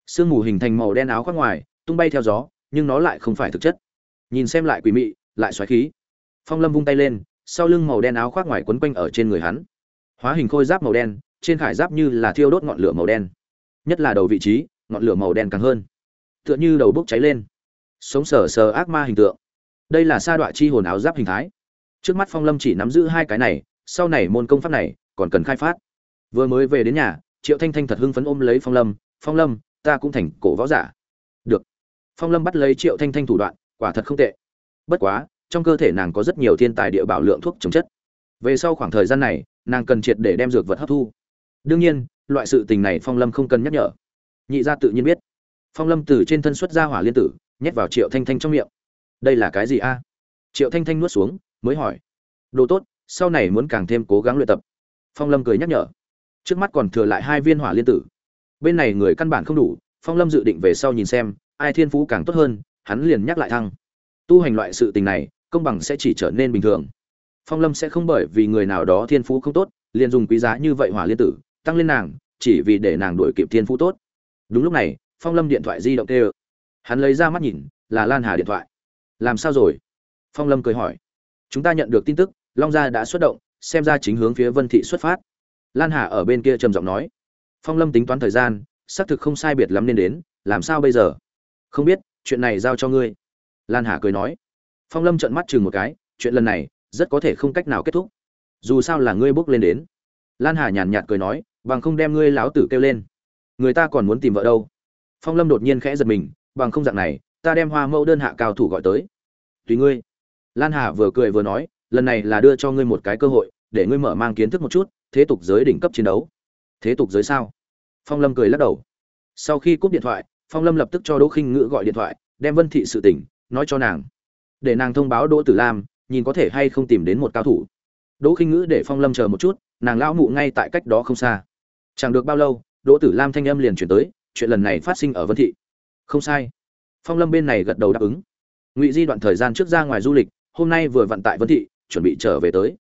Sương mù hình thành màu đen áo khoác ngoài, tung bay theo gió, nhưng nó lại không phải thực chất. Nhìn xem lại quỷ mị, lại xoáy khí. Phong lâm vung tay lên, sau lưng màu đen áo khoác ngoài quấn quanh ở trên người hắn. Hóa hình khôi giáp màu đen, trên khải giáp như là thiêu đốt ngọn lửa màu đen. Nhất là đầu vị trí, ngọn lửa màu đen càng hơn. Tựa như đầu bốc cháy lên. Sống sờ sờ ác ma hình tượng. Đây là sa đọa chi hồn áo giáp hình thái. Trước mắt phong lâm chỉ nắm giữ hai cái này, sau này môn công pháp này còn cần khai phát vừa mới về đến nhà, triệu thanh thanh thật hưng phấn ôm lấy phong lâm phong lâm, ta cũng thành cổ võ giả. Được. Phong lâm bắt lấy triệu thanh thanh thủ đoạn, quả thật không tệ. Bất quá, trong cơ thể nàng có rất nhiều thiên tài địa bảo lượng thuốc chống chất. Về sau khoảng thời gian này, nàng cần triệt để đem dược vật hấp thu. Đương nhiên, loại sự tình này phong lâm không cần nhắc nhở. Nhị gia tự nhiên biết. Phong lâm từ trên thân xuất ra hỏa liên tử, nhét vào triệu thanh thanh trong miệng. Đây là cái gì a? Triệu thanh thanh nuốt xuống, mới hỏi. Đồ tốt, sau này muốn càng thêm cố gắng luyện tập. Phong lâm cười nhắc nhở trước mắt còn thừa lại hai viên hỏa liên tử. Bên này người căn bản không đủ, phong lâm dự định về sau nhìn xem, ai thiên phú càng tốt hơn, hắn liền nhắc lại thăng. Tu hành loại sự tình này, công bằng sẽ chỉ trở nên bình thường. Phong lâm sẽ không bởi vì người nào đó thiên phú không tốt, liền dùng quý giá như vậy hỏa liên tử, tăng lên nàng, chỉ vì để nàng đuổi kịp thiên phú tốt. Đúng lúc này, phong lâm điện thoại di động tê ơ hắn lấy ra mắt nhìn, là lan hà điện thoại. Làm sao rồi? Phong lâm cười hỏi. Chúng ta nhận được tin tức, long gia đã xuất động, xem ra chính hướng phía vân thị xuất phát lan hà ở bên kia trầm giọng nói. Phong lâm tính toán thời gian, xác thực không sai biệt lắm nên đến, làm sao bây giờ? Không biết, chuyện này giao cho ngươi. Lan hà cười nói. Phong lâm trợn mắt chừng một cái, chuyện lần này, rất có thể không cách nào kết thúc. Dù sao là ngươi bước lên đến. Lan hà nhàn nhạt cười nói, bằng không đem ngươi láo tử kêu lên. Người ta còn muốn tìm vợ đâu? Phong lâm đột nhiên khẽ giật mình, bằng không dạng này, ta đem hoa mẫu đơn hạ cao thủ gọi tới. Tùy ngươi. Lan hà vừa cười vừa nói, lần này là đưa cho ngươi một cái cơ hội, để ngươi mở mang kiến thức một chút thế tục giới đỉnh cấp chiến đấu. Thế tục giới sao? Phong lâm cười lắc đầu. Sau khi cúp điện thoại, phong lâm lập tức cho đỗ khinh ngữ gọi điện thoại, đem vân thị sự tỉnh nói cho nàng. Để nàng thông báo đỗ tử lam, nhìn có thể hay không tìm đến một cao thủ. Đỗ khinh ngữ để phong lâm chờ một chút, nàng lão mụ ngay tại cách đó không xa. Chẳng được bao lâu, đỗ tử lam thanh âm liền chuyển tới, chuyện lần này phát sinh ở vân thị. Không sai. Phong lâm bên này gật đầu đáp ứng. Ngụy di đoạn thời gian trước ra ngoài du lịch, hôm nay vừa vận tại vân thị, chuẩn bị trở về tới.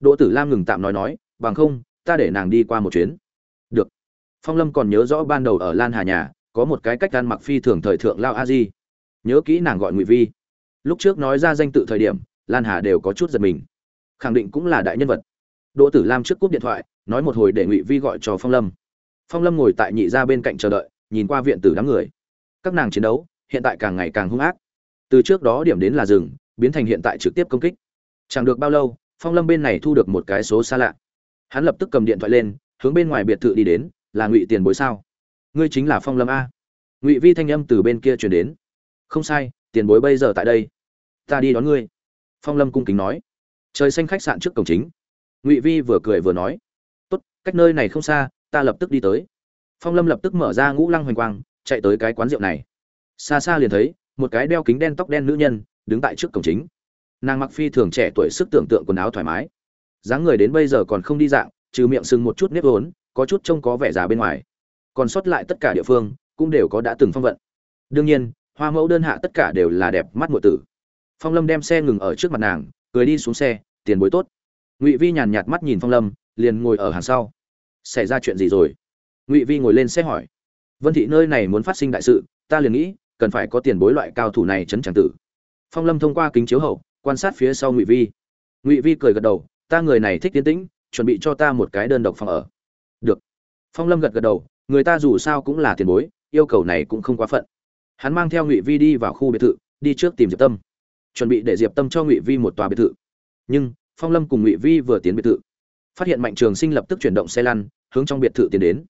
Đỗ tử lam ngừng tạm nói nói bằng không, ta để nàng đi qua một chuyến. Được. Phong lâm còn nhớ rõ ban đầu ở lan hà nhà, có một cái cách gan mặc phi thường thời thượng lao a di. Nhớ kỹ nàng gọi ngụy vi. Lúc trước nói ra danh tự thời điểm, lan hà đều có chút giật mình. Khẳng định cũng là đại nhân vật. Đỗ tử lam trước cúp điện thoại, nói một hồi để ngụy vi gọi cho phong lâm. Phong lâm ngồi tại nhị gia bên cạnh chờ đợi, nhìn qua viện tử đám người. Các nàng chiến đấu, hiện tại càng ngày càng hung ác. Từ trước đó điểm đến là rừng biến thành hiện tại trực tiếp công kích. Chẳng được bao lâu, phong lâm bên này thu được một cái số xa lạ hắn lập tức cầm điện thoại lên, hướng bên ngoài biệt thự đi đến, là ngụy tiền bối sao? Ngươi chính là phong lâm a. Ngụy vi thanh âm từ bên kia truyền đến. Không sai, tiền bối bây giờ tại đây. Ta đi đón ngươi. Phong lâm cung kính nói. Trời xanh khách sạn trước cổng chính. Ngụy vi vừa cười vừa nói. Tốt, cách nơi này không xa, ta lập tức đi tới. Phong lâm lập tức mở ra ngũ lăng hoành quang, chạy tới cái quán rượu này. Xa xa liền thấy, một cái đeo kính đen tóc đen nữ nhân, đứng tại trước cổng chính. Nàng mặc phi thường trẻ tuổi, sức tưởng tượng quần áo thoải mái dáng người đến bây giờ còn không đi dạng, trừ miệng sưng một chút nếp vốn, có chút trông có vẻ già bên ngoài. Còn sót lại tất cả địa phương, cũng đều có đã từng phong vận. Đương nhiên, hoa mẫu đơn hạ tất cả đều là đẹp mắt ngụy tử. Phong lâm đem xe ngừng ở trước mặt nàng, cười đi xuống xe, tiền bối tốt. Ngụy vi nhàn nhạt mắt nhìn phong lâm, liền ngồi ở hàng sau. Xảy ra chuyện gì rồi? Ngụy vi ngồi lên xe hỏi. Vân thị nơi này muốn phát sinh đại sự, ta liền nghĩ, cần phải có tiền bối loại cao thủ này chấn tràng tử. Phong lâm thông qua kính chiếu hậu, quan sát phía sau ngụy vi. Ngụy vi cười gật đầu ta người này thích tiến tĩnh, chuẩn bị cho ta một cái đơn độc phòng ở. Được. Phong lâm gật gật đầu, người ta dù sao cũng là tiền bối, yêu cầu này cũng không quá phận. Hắn mang theo ngụy vi đi vào khu biệt thự, đi trước tìm diệp tâm. Chuẩn bị để diệp tâm cho ngụy vi một tòa biệt thự. Nhưng, phong lâm cùng ngụy vi vừa tiến biệt thự. Phát hiện mạnh trường sinh lập tức chuyển động xe lăn, hướng trong biệt thự tiến đến.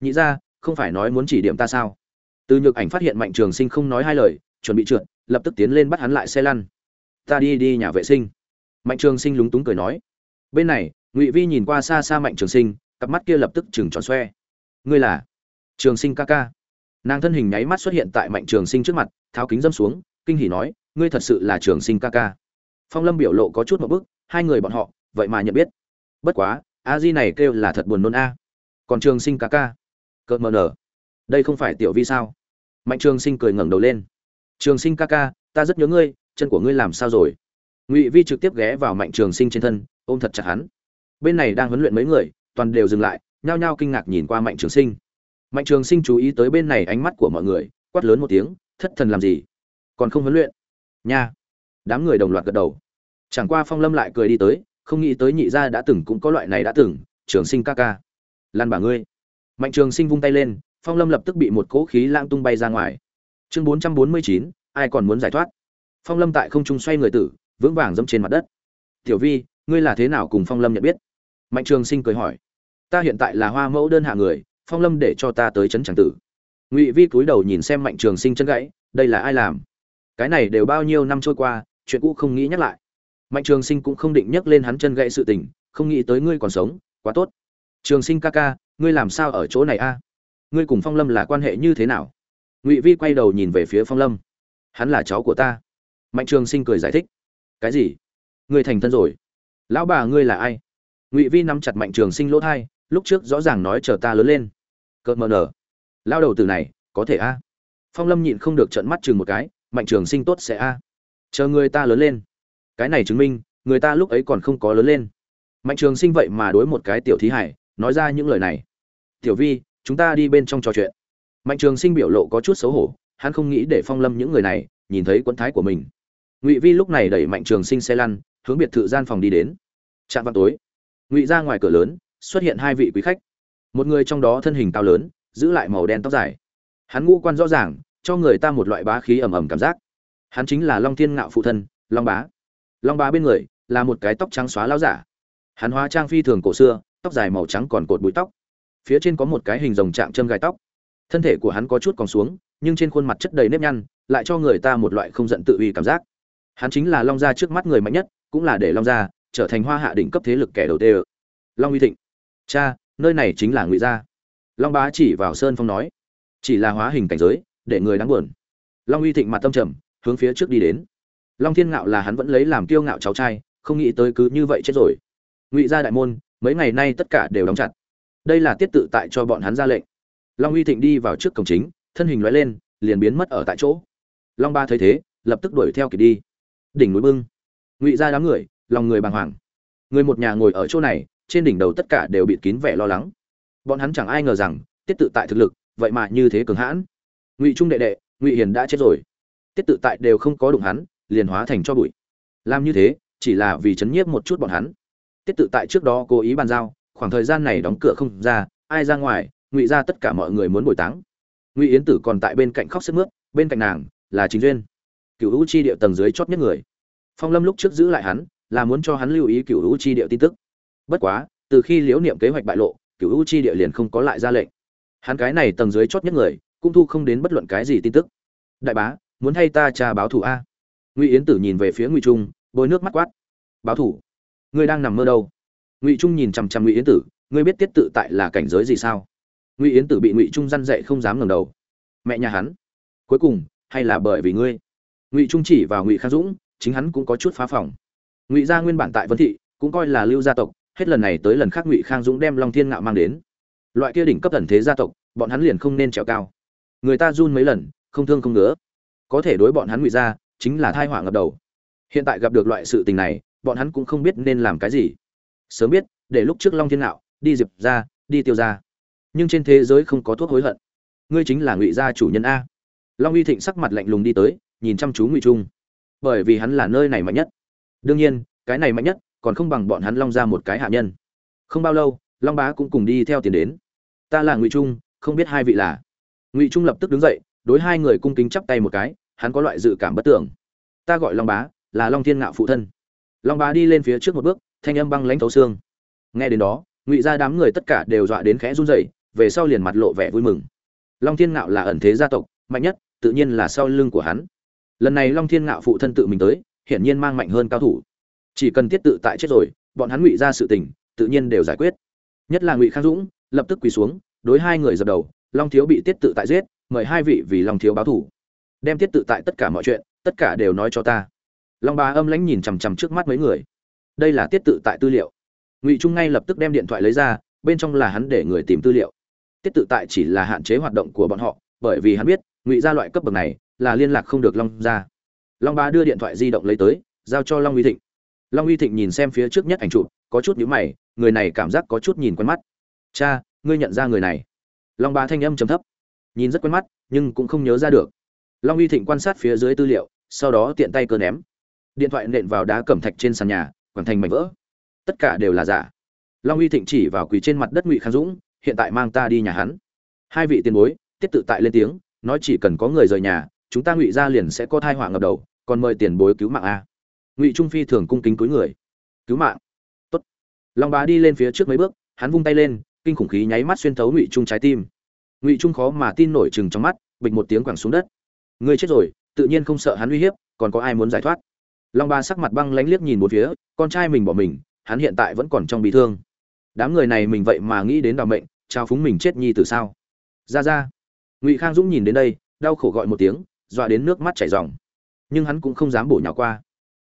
Nhị ra, không phải nói muốn chỉ điểm ta sao? Từ nhược ảnh phát hiện mạnh trường sinh không nói hai lời, chuẩn bị trượt, lập tức tiến lên bắt hắn lại xe lăn. Ta đi đi nhà vệ sinh. Mạnh trường sinh lúng túng cười nói bên này, ngụy vi nhìn qua xa xa mạnh trường sinh, cặp mắt kia lập tức chừng tròn xoe. Ngươi là trường sinh ca ca. Nàng thân hình nháy mắt xuất hiện tại mạnh trường sinh trước mặt, tháo kính dâm xuống, kinh hỉ nói, ngươi thật sự là trường sinh ca ca. Phong lâm biểu lộ có chút một bức, hai người bọn họ, vậy mà nhận biết. Bất quá, a di này kêu là thật buồn nôn a. Còn trường sinh ca ca? Cợt mờ nở. Đây không phải tiểu vi sao? Mạnh trường sinh cười ngẩng đầu lên. Trường sinh ca ca, ta rất nhớ ngươi, chân của ngươi làm sao rồi? Ngụy vi trực tiếp ghé vào mạnh trường sinh trên thân ôm thật chặt hắn. Bên này đang huấn luyện mấy người, toàn đều dừng lại, nhao nhao kinh ngạc nhìn qua mạnh trường sinh. Mạnh trường sinh chú ý tới bên này ánh mắt của mọi người, quát lớn một tiếng, thất thần làm gì? Còn không huấn luyện? Nha. Đám người đồng loạt gật đầu. Chẳng qua phong lâm lại cười đi tới, không nghĩ tới nhị gia đã từng cũng có loại này đã từng, trường sinh ca ca, lan bà ngươi. Mạnh trường sinh vung tay lên, phong lâm lập tức bị một cỗ khí lãng tung bay ra ngoài. Chương bốn trăm bốn mươi chín, ai còn muốn giải thoát? Phong lâm tại không trung xoay người tử, vững vàng dẫm trên mặt đất. Tiểu vi ngươi là thế nào cùng phong lâm nhận biết? Mạnh trường sinh cười hỏi. Ta hiện tại là hoa mẫu đơn hạ người, phong lâm để cho ta tới trấn tràng tử. Ngụy vi cúi đầu nhìn xem mạnh trường sinh chân gãy, đây là ai làm? Cái này đều bao nhiêu năm trôi qua, chuyện cũ không nghĩ nhắc lại. Mạnh trường sinh cũng không định nhắc lên hắn chân gãy sự tình, không nghĩ tới ngươi còn sống, quá tốt. Trường sinh ca ca, ngươi làm sao ở chỗ này a? Ngươi cùng phong lâm là quan hệ như thế nào? Ngụy vi quay đầu nhìn về phía phong lâm. Hắn là cháu của ta. Mạnh trường sinh cười giải thích. Cái gì? Ngươi thành thân rồi lão bà ngươi là ai? Ngụy vi nắm chặt mạnh trường sinh lỗ thai, lúc trước rõ ràng nói chờ ta lớn lên. Cợt mờ nở. Lao đầu từ này, có thể a? Phong lâm nhịn không được trận mắt chừng một cái, mạnh trường sinh tốt sẽ a? Chờ người ta lớn lên. Cái này chứng minh, người ta lúc ấy còn không có lớn lên. Mạnh trường sinh vậy mà đối một cái tiểu thí hải, nói ra những lời này. Tiểu vi, chúng ta đi bên trong trò chuyện. Mạnh trường sinh biểu lộ có chút xấu hổ, hắn không nghĩ để phong lâm những người này nhìn thấy quân thái của mình. Ngụy vi lúc này đẩy mạnh trường sinh xe lăn hướng biệt thự gian phòng đi đến. Trạm vào tối, ngụy ra ngoài cửa lớn, xuất hiện hai vị quý khách. Một người trong đó thân hình cao lớn, giữ lại màu đen tóc dài. Hắn ngũ quan rõ ràng, cho người ta một loại bá khí ầm ầm cảm giác. Hắn chính là long thiên ngạo phụ thân, long bá. Long bá bên người là một cái tóc trắng xóa lao giả. Hắn hóa trang phi thường cổ xưa, tóc dài màu trắng còn cột bụi tóc. Phía trên có một cái hình rồng chạm châm gai tóc. Thân thể của hắn có chút còn xuống, nhưng trên khuôn mặt chất đầy nếp nhăn, lại cho người ta một loại không giận tự uy cảm giác. Hắn chính là long gia trước mắt người mạnh nhất cũng là để long gia trở thành hoa hạ đỉnh cấp thế lực kẻ đầu tiên long uy thịnh, cha, nơi này chính là ngụy gia. Long bá chỉ vào sơn phong nói, chỉ là hóa hình cảnh giới, để người đáng buồn. Long uy thịnh mặt tâm trầm, hướng phía trước đi đến. Long thiên ngạo là hắn vẫn lấy làm kiêu ngạo cháu trai, không nghĩ tới cứ như vậy chết rồi. Ngụy gia đại môn, mấy ngày nay tất cả đều đóng chặt. Đây là tiết tự tại cho bọn hắn ra lệnh. Long uy thịnh đi vào trước cổng chính, thân hình loại lên, liền biến mất ở tại chỗ. Long ba thấy thế, lập tức đuổi theo kịp đi. Đỉnh núi bưng ngụy ra đám người, lòng người bàng hoàng. Người một nhà ngồi ở chỗ này, trên đỉnh đầu tất cả đều bịt kín vẻ lo lắng. Bọn hắn chẳng ai ngờ rằng, tiết tự tại thực lực, vậy mà như thế cường hãn. Ngụy trung đệ đệ, ngụy hiền đã chết rồi. Tiết tự tại đều không có đụng hắn, liền hóa thành cho bụi. Làm như thế, chỉ là vì chấn nhiếp một chút bọn hắn. Tiết tự tại trước đó cố ý bàn giao, khoảng thời gian này đóng cửa không ra, ai ra ngoài, ngụy ra tất cả mọi người muốn bồi táng. Ngụy yến tử còn tại bên cạnh khóc sức mướt, bên cạnh nàng là chính duyên. Cựu hữu chi địa tầng dưới chót nhất người phong lâm lúc trước giữ lại hắn là muốn cho hắn lưu ý cựu hữu chi địa tin tức. Bất quá từ khi liễu niệm kế hoạch bại lộ cựu hữu chi địa liền không có lại ra lệnh. Hắn cái này tầng dưới chót nhất người cũng thu không đến bất luận cái gì tin tức. Đại bá muốn thay ta tra báo thủ a? Ngụy yến tử nhìn về phía ngụy trung bôi nước mắt quát. Báo thủ, ngươi đang nằm mơ đâu? Ngụy trung nhìn chằm chằm ngụy yến tử ngươi biết tiết tự tại là cảnh giới gì sao? Ngụy yến tử bị ngụy trung răn dậy không dám ngẩng đầu. Mẹ nhà hắn cuối cùng hay là bởi vì ngươi? Ngụy trung chỉ vào ngụy khang dũng chính hắn cũng có chút phá phòng. Ngụy gia nguyên bản tại vân thị, cũng coi là lưu gia tộc, hết lần này tới lần khác ngụy khang dũng đem long thiên ngạo mang đến. Loại kia đỉnh cấp thần thế gia tộc, bọn hắn liền không nên trèo cao. Người ta run mấy lần, không thương không ngứa. Có thể đối bọn hắn ngụy gia, chính là thai họa ngập đầu. Hiện tại gặp được loại sự tình này, bọn hắn cũng không biết nên làm cái gì. Sớm biết, để lúc trước long thiên ngạo, đi diệp ra đi tiêu ra nhưng trên thế giới không có thuốc hối hận. Ngươi chính là ngụy gia chủ nhân a. Long uy thịnh sắc mặt lạnh lùng đi tới, nhìn chăm chú ngụy trung bởi vì hắn là nơi này mạnh nhất. Đương nhiên, cái này mạnh nhất còn không bằng bọn hắn long ra một cái hạ nhân. Không bao lâu, long bá cũng cùng đi theo tiền đến. Ta là ngụy trung, không biết hai vị là. Ngụy trung lập tức đứng dậy, đối hai người cung kính chắp tay một cái, hắn có loại dự cảm bất tưởng. Ta gọi long bá, là long thiên ngạo phụ thân. Long bá đi lên phía trước một bước, thanh âm băng lãnh thấu xương. Nghe đến đó, ngụy ra đám người tất cả đều dọa đến khẽ run rẩy, về sau liền mặt lộ vẻ vui mừng. Long thiên ngạo là ẩn thế gia tộc, mạnh nhất, tự nhiên là sau lưng của hắn lần này long thiên ngạo phụ thân tự mình tới, hiển nhiên mang mạnh hơn cao thủ. Chỉ cần tiết tự tại chết rồi, bọn hắn ngụy ra sự tình, tự nhiên đều giải quyết. Nhất là ngụy khang dũng, lập tức quỳ xuống, đối hai người dập đầu, long thiếu bị tiết tự tại giết, mời hai vị vì long thiếu báo thủ đem tiết tự tại tất cả mọi chuyện, tất cả đều nói cho ta. Long bá âm lãnh nhìn chằm chằm trước mắt mấy người. Đây là tiết tự tại tư liệu. Ngụy trung ngay lập tức đem điện thoại lấy ra, bên trong là hắn để người tìm tư liệu. Tiết tự tại chỉ là hạn chế hoạt động của bọn họ, bởi vì hắn biết, ngụy gia loại cấp bậc này là liên lạc không được long Ra. long Ba đưa điện thoại di động lấy tới, giao cho long uy thịnh. Long uy thịnh nhìn xem phía trước nhất ảnh chụp, có chút nhíu mày, người này cảm giác có chút nhìn quen mắt. Cha, ngươi nhận ra người này? Long Ba thanh âm trầm thấp. Nhìn rất quen mắt, nhưng cũng không nhớ ra được. Long uy thịnh quan sát phía dưới tư liệu, sau đó tiện tay cơ ném. Điện thoại nện vào đá cẩm thạch trên sàn nhà quảng thành mảnh vỡ. Tất cả đều là giả. Long uy thịnh chỉ vào quỳ trên mặt đất ngụy khang dũng, hiện tại mang ta đi nhà hắn. Hai vị tiền bối, tiết tự tại lên tiếng, nói chỉ cần có người rời nhà chúng ta ngụy ra liền sẽ có thai họa ngập đầu, còn mời tiền bối cứu mạng a. Ngụy trung phi thường cung kính cúi người. Cứu mạng? Tốt. Long bá đi lên phía trước mấy bước, hắn vung tay lên, kinh khủng khí nháy mắt xuyên thấu ngụy trung trái tim. Ngụy trung khó mà tin nổi chừng trong mắt, bịch một tiếng quẳng xuống đất. Ngươi chết rồi, tự nhiên không sợ hắn uy hiếp, còn có ai muốn giải thoát? Long ba sắc mặt băng lánh liếc nhìn một phía, con trai mình bỏ mình, hắn hiện tại vẫn còn trong bị thương. Đám người này mình vậy mà nghĩ đến đào mệnh, trao phúng mình chết nhi từ sao? Ra ra. Ngụy khang dũng nhìn đến đây, đau khổ gọi một tiếng dọa đến nước mắt chảy ròng. Nhưng hắn cũng không dám bổ nhào qua.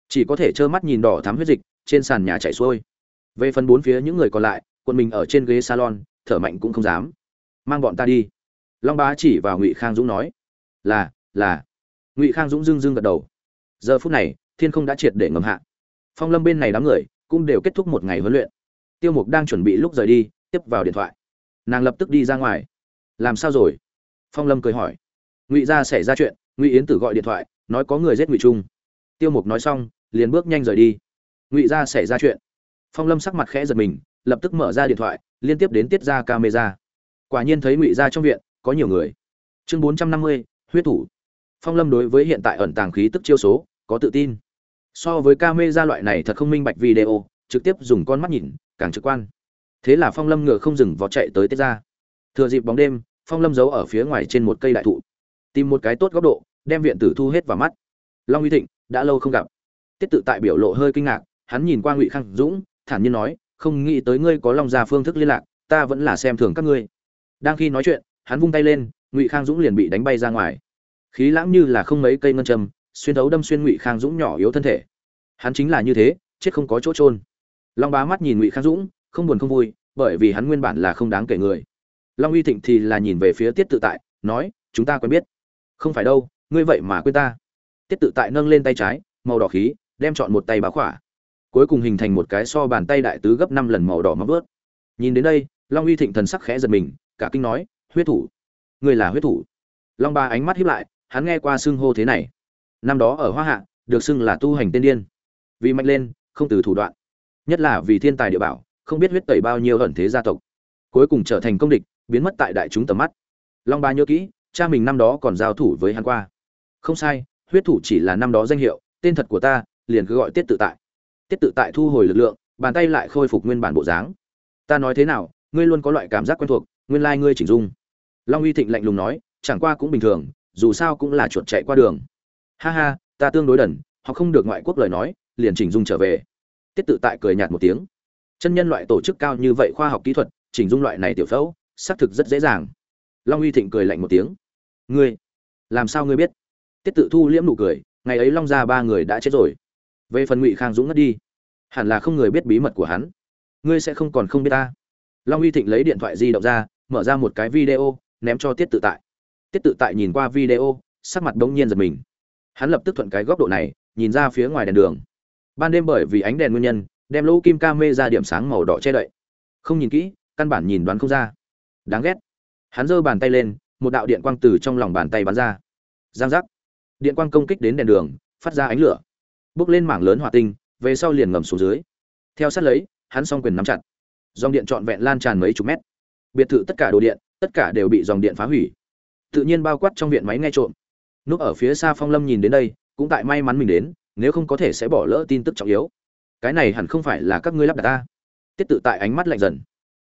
Chỉ có thể trơ mắt nhìn đỏ thắm huyết dịch trên sàn nhà chảy xuôi. Về phần bốn phía những người còn lại quân mình ở trên ghế salon, thở mạnh cũng không dám. Mang bọn ta đi. Long bá chỉ vào ngụy khang dũng nói. Là là. Ngụy khang dũng dưng dưng gật đầu. Giờ phút này, thiên không đã triệt để ngầm hạ. Phong lâm bên này đám người cũng đều kết thúc một ngày huấn luyện. Tiêu mục đang chuẩn bị lúc rời đi, tiếp vào điện thoại. Nàng lập tức đi ra ngoài. Làm sao rồi? Phong lâm cười hỏi. Ngụy gia xảy ra chuyện ngụy yến tử gọi điện thoại, nói có người giết ngụy trung. Tiêu mục nói xong, liền bước nhanh rời đi. Ngụy gia xảy ra chuyện. Phong lâm sắc mặt khẽ giật mình, lập tức mở ra điện thoại, liên tiếp đến tiết ra camera. Quả nhiên thấy ngụy gia trong viện, có nhiều người. Chương bốn trăm năm mươi, huyết thủ. Phong lâm đối với hiện tại ẩn tàng khí tức chiêu số, có tự tin. So với ca mê ra loại này thật không minh bạch video, trực tiếp dùng con mắt nhìn, càng trực quan. Thế là phong lâm ngựa không dừng vó chạy tới tiết ra. Thừa dịp bóng đêm, phong lâm giấu ở phía ngoài trên một cây đại thụ tìm một cái tốt góc độ, đem viện tử thu hết vào mắt. Long uy thịnh, đã lâu không gặp. Tiết tự tại biểu lộ hơi kinh ngạc, hắn nhìn qua ngụy khang dũng, thản nhiên nói, không nghĩ tới ngươi có long gia phương thức liên lạc, ta vẫn là xem thường các ngươi. Đang khi nói chuyện, hắn vung tay lên, ngụy khang dũng liền bị đánh bay ra ngoài. Khí lãng như là không mấy cây ngân châm, xuyên thấu đâm xuyên ngụy khang dũng nhỏ yếu thân thể. Hắn chính là như thế, chết không có chỗ trôn long bá mắt nhìn ngụy khang dũng, không buồn không vui, bởi vì hắn nguyên bản là không đáng kể người. Long uy thịnh thì là nhìn về phía tiết tự tại, nói, chúng ta quen biết không phải đâu, ngươi vậy mà quên ta. Tiết tự tại nâng lên tay trái, màu đỏ khí, đem chọn một tay bá khỏa. Cuối cùng hình thành một cái so bàn tay đại tứ gấp năm lần màu đỏ móc vớt. Nhìn đến đây, long uy thịnh thần sắc khẽ giật mình, cả kinh nói, huyết thủ, ngươi là huyết thủ. Long ba ánh mắt hiếp lại, hắn nghe qua xưng hô thế này. Năm đó ở hoa hạ, được xưng là tu hành tiên điên. Vì mạnh lên, không từ thủ đoạn. Nhất là vì thiên tài địa bảo, không biết huyết tẩy bao nhiêu ẩn thế gia tộc. Cuối cùng trở thành công địch, biến mất tại đại chúng tầm mắt. Long ba nhớ kỹ cha mình năm đó còn giao thủ với hắn qua. Không sai, huyết thủ chỉ là năm đó danh hiệu, tên thật của ta, liền cứ gọi tiết tự tại. Tiết tự tại thu hồi lực lượng, bàn tay lại khôi phục nguyên bản bộ dáng. Ta nói thế nào, ngươi luôn có loại cảm giác quen thuộc, nguyên lai ngươi chỉnh dung. Long uy thịnh lạnh lùng nói, chẳng qua cũng bình thường, dù sao cũng là chuột chạy qua đường. Ha ha, ta tương đối đần họ không được ngoại quốc lời nói, liền chỉnh dung trở về. Tiết tự tại cười nhạt một tiếng. Chân nhân loại tổ chức cao như vậy khoa học kỹ thuật, chỉnh dung loại này tiểu phẫu, xác thực rất dễ dàng. Long uy thịnh cười lạnh một tiếng ngươi, làm sao ngươi biết? Tiết tự thu liễm nụ cười, ngày ấy long gia ba người đã chết rồi. Về phần ngụy khang dũng ngất đi, hẳn là không người biết bí mật của hắn. Ngươi sẽ không còn không biết ta. Long uy thịnh lấy điện thoại di động ra, mở ra một cái video, ném cho tiết tự tại. Tiết tự tại nhìn qua video, sắc mặt bỗng nhiên giật mình. Hắn lập tức thuận cái góc độ này, nhìn ra phía ngoài đèn đường. Ban đêm bởi vì ánh đèn nguyên nhân, đem lỗ kim ca mê ra điểm sáng màu đỏ che đậy. Không nhìn kỹ, căn bản nhìn đoán không ra. Đáng ghét. Hắn giơ bàn tay lên một đạo điện quang từ trong lòng bàn tay bắn ra. Giang giác. Điện quang công kích đến đèn đường, phát ra ánh lửa. Bước lên mảng lớn hỏa tinh, về sau liền ngầm xuống dưới. Theo sát lấy, hắn s o n g quyền nắm chặt. Dòng điện trọn vẹn lan tràn mấy chục mét. Biệt thự tất cả đồ điện, tất cả đều bị dòng điện phá hủy. Tự nhiên bao quát trong viện máy nghe trộm. Núp ở phía xa phong lâm nhìn đến đây, cũng tại may mắn mình đến, nếu không có thể sẽ bỏ lỡ tin tức trọng yếu. Cái này hẳn không phải là các ngươi lắp đặt ta. Tiết tự tại ánh mắt lạnh dần.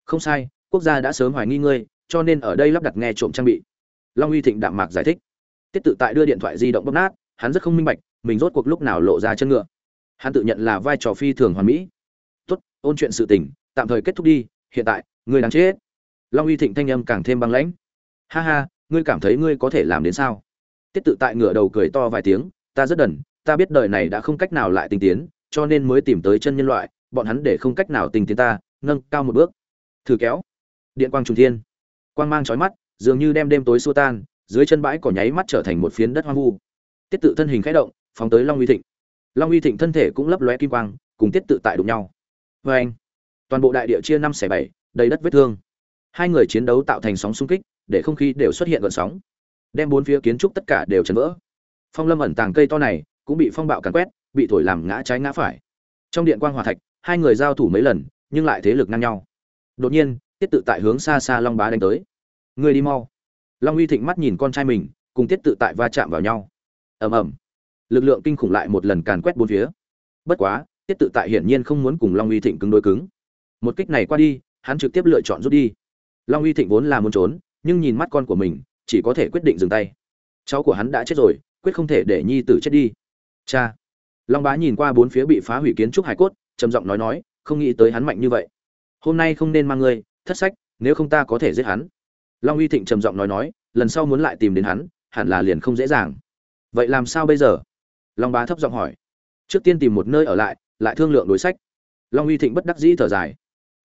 Không sai, quốc gia đã sớm hoài nghi ngươi cho nên ở đây lắp đặt nghe trộm trang bị. Long uy thịnh đạm mạc giải thích. Tiết tự tại đưa điện thoại di động bóp nát, hắn rất không minh bạch, mình rốt cuộc lúc nào lộ ra chân ngựa. Hắn tự nhận là vai trò phi thường hoàn mỹ. Tốt, ôn chuyện sự tình, tạm thời kết thúc đi, hiện tại, ngươi đáng chết. Long uy thịnh thanh âm càng thêm băng lãnh. Ha ha, ngươi cảm thấy ngươi có thể làm đến sao? Tiết tự tại ngửa đầu cười to vài tiếng, ta rất đần, ta biết đời này đã không cách nào lại tinh tiến, cho nên mới tìm tới chân nhân loại, bọn hắn để không cách nào tinh tiến ta, nâng cao một bước. Thử kéo. Điện quang trùng thiên quang mang chói mắt, dường như đem đêm tối xua tan, dưới chân bãi cỏ nháy mắt trở thành một phiến đất hoang vu. Tiết tự thân hình khẽ động, phóng tới long uy thịnh. Long uy thịnh thân thể cũng lấp lóe kim quang, cùng tiết tự tại đụng nhau. Vê anh, toàn bộ đại địa chia năm xẻ bảy, đầy đất vết thương. Hai người chiến đấu tạo thành sóng xung kích, để không khí đều xuất hiện gợn sóng. Đem bốn phía kiến trúc tất cả đều chấn vỡ. Phong lâm ẩn tàng cây to này, cũng bị phong bạo càn quét, bị thổi làm ngã trái ngã phải. Trong điện quang hòa thạch, hai người giao thủ mấy lần, nhưng lại thế lực ngang nhau. Đột nhiên, tiết tự tại hướng xa xa long bá đánh tới. Ngươi đi mau. Long uy thịnh mắt nhìn con trai mình, cùng tiết tự tại va chạm vào nhau. Ầm ầm. Lực lượng kinh khủng lại một lần càn quét bốn phía. Bất quá, tiết tự tại hiển nhiên không muốn cùng long uy thịnh cứng đối cứng. Một kích này qua đi, hắn trực tiếp lựa chọn rút đi. Long uy thịnh vốn là muốn trốn, nhưng nhìn mắt con của mình, chỉ có thể quyết định dừng tay. Cháu của hắn đã chết rồi, quyết không thể để nhi tử chết đi. Cha. Long bá nhìn qua bốn phía bị phá hủy kiến trúc hải cốt, trầm giọng nói nói, không nghĩ tới hắn mạnh như vậy. Hôm nay không nên mang ngươi, thất sách, nếu không ta có thể giết hắn long uy thịnh trầm giọng nói nói, lần sau muốn lại tìm đến hắn, hẳn là liền không dễ dàng. Vậy làm sao bây giờ? Long bá thấp giọng hỏi. Trước tiên tìm một nơi ở lại lại thương lượng đối sách. Long uy thịnh bất đắc dĩ thở dài.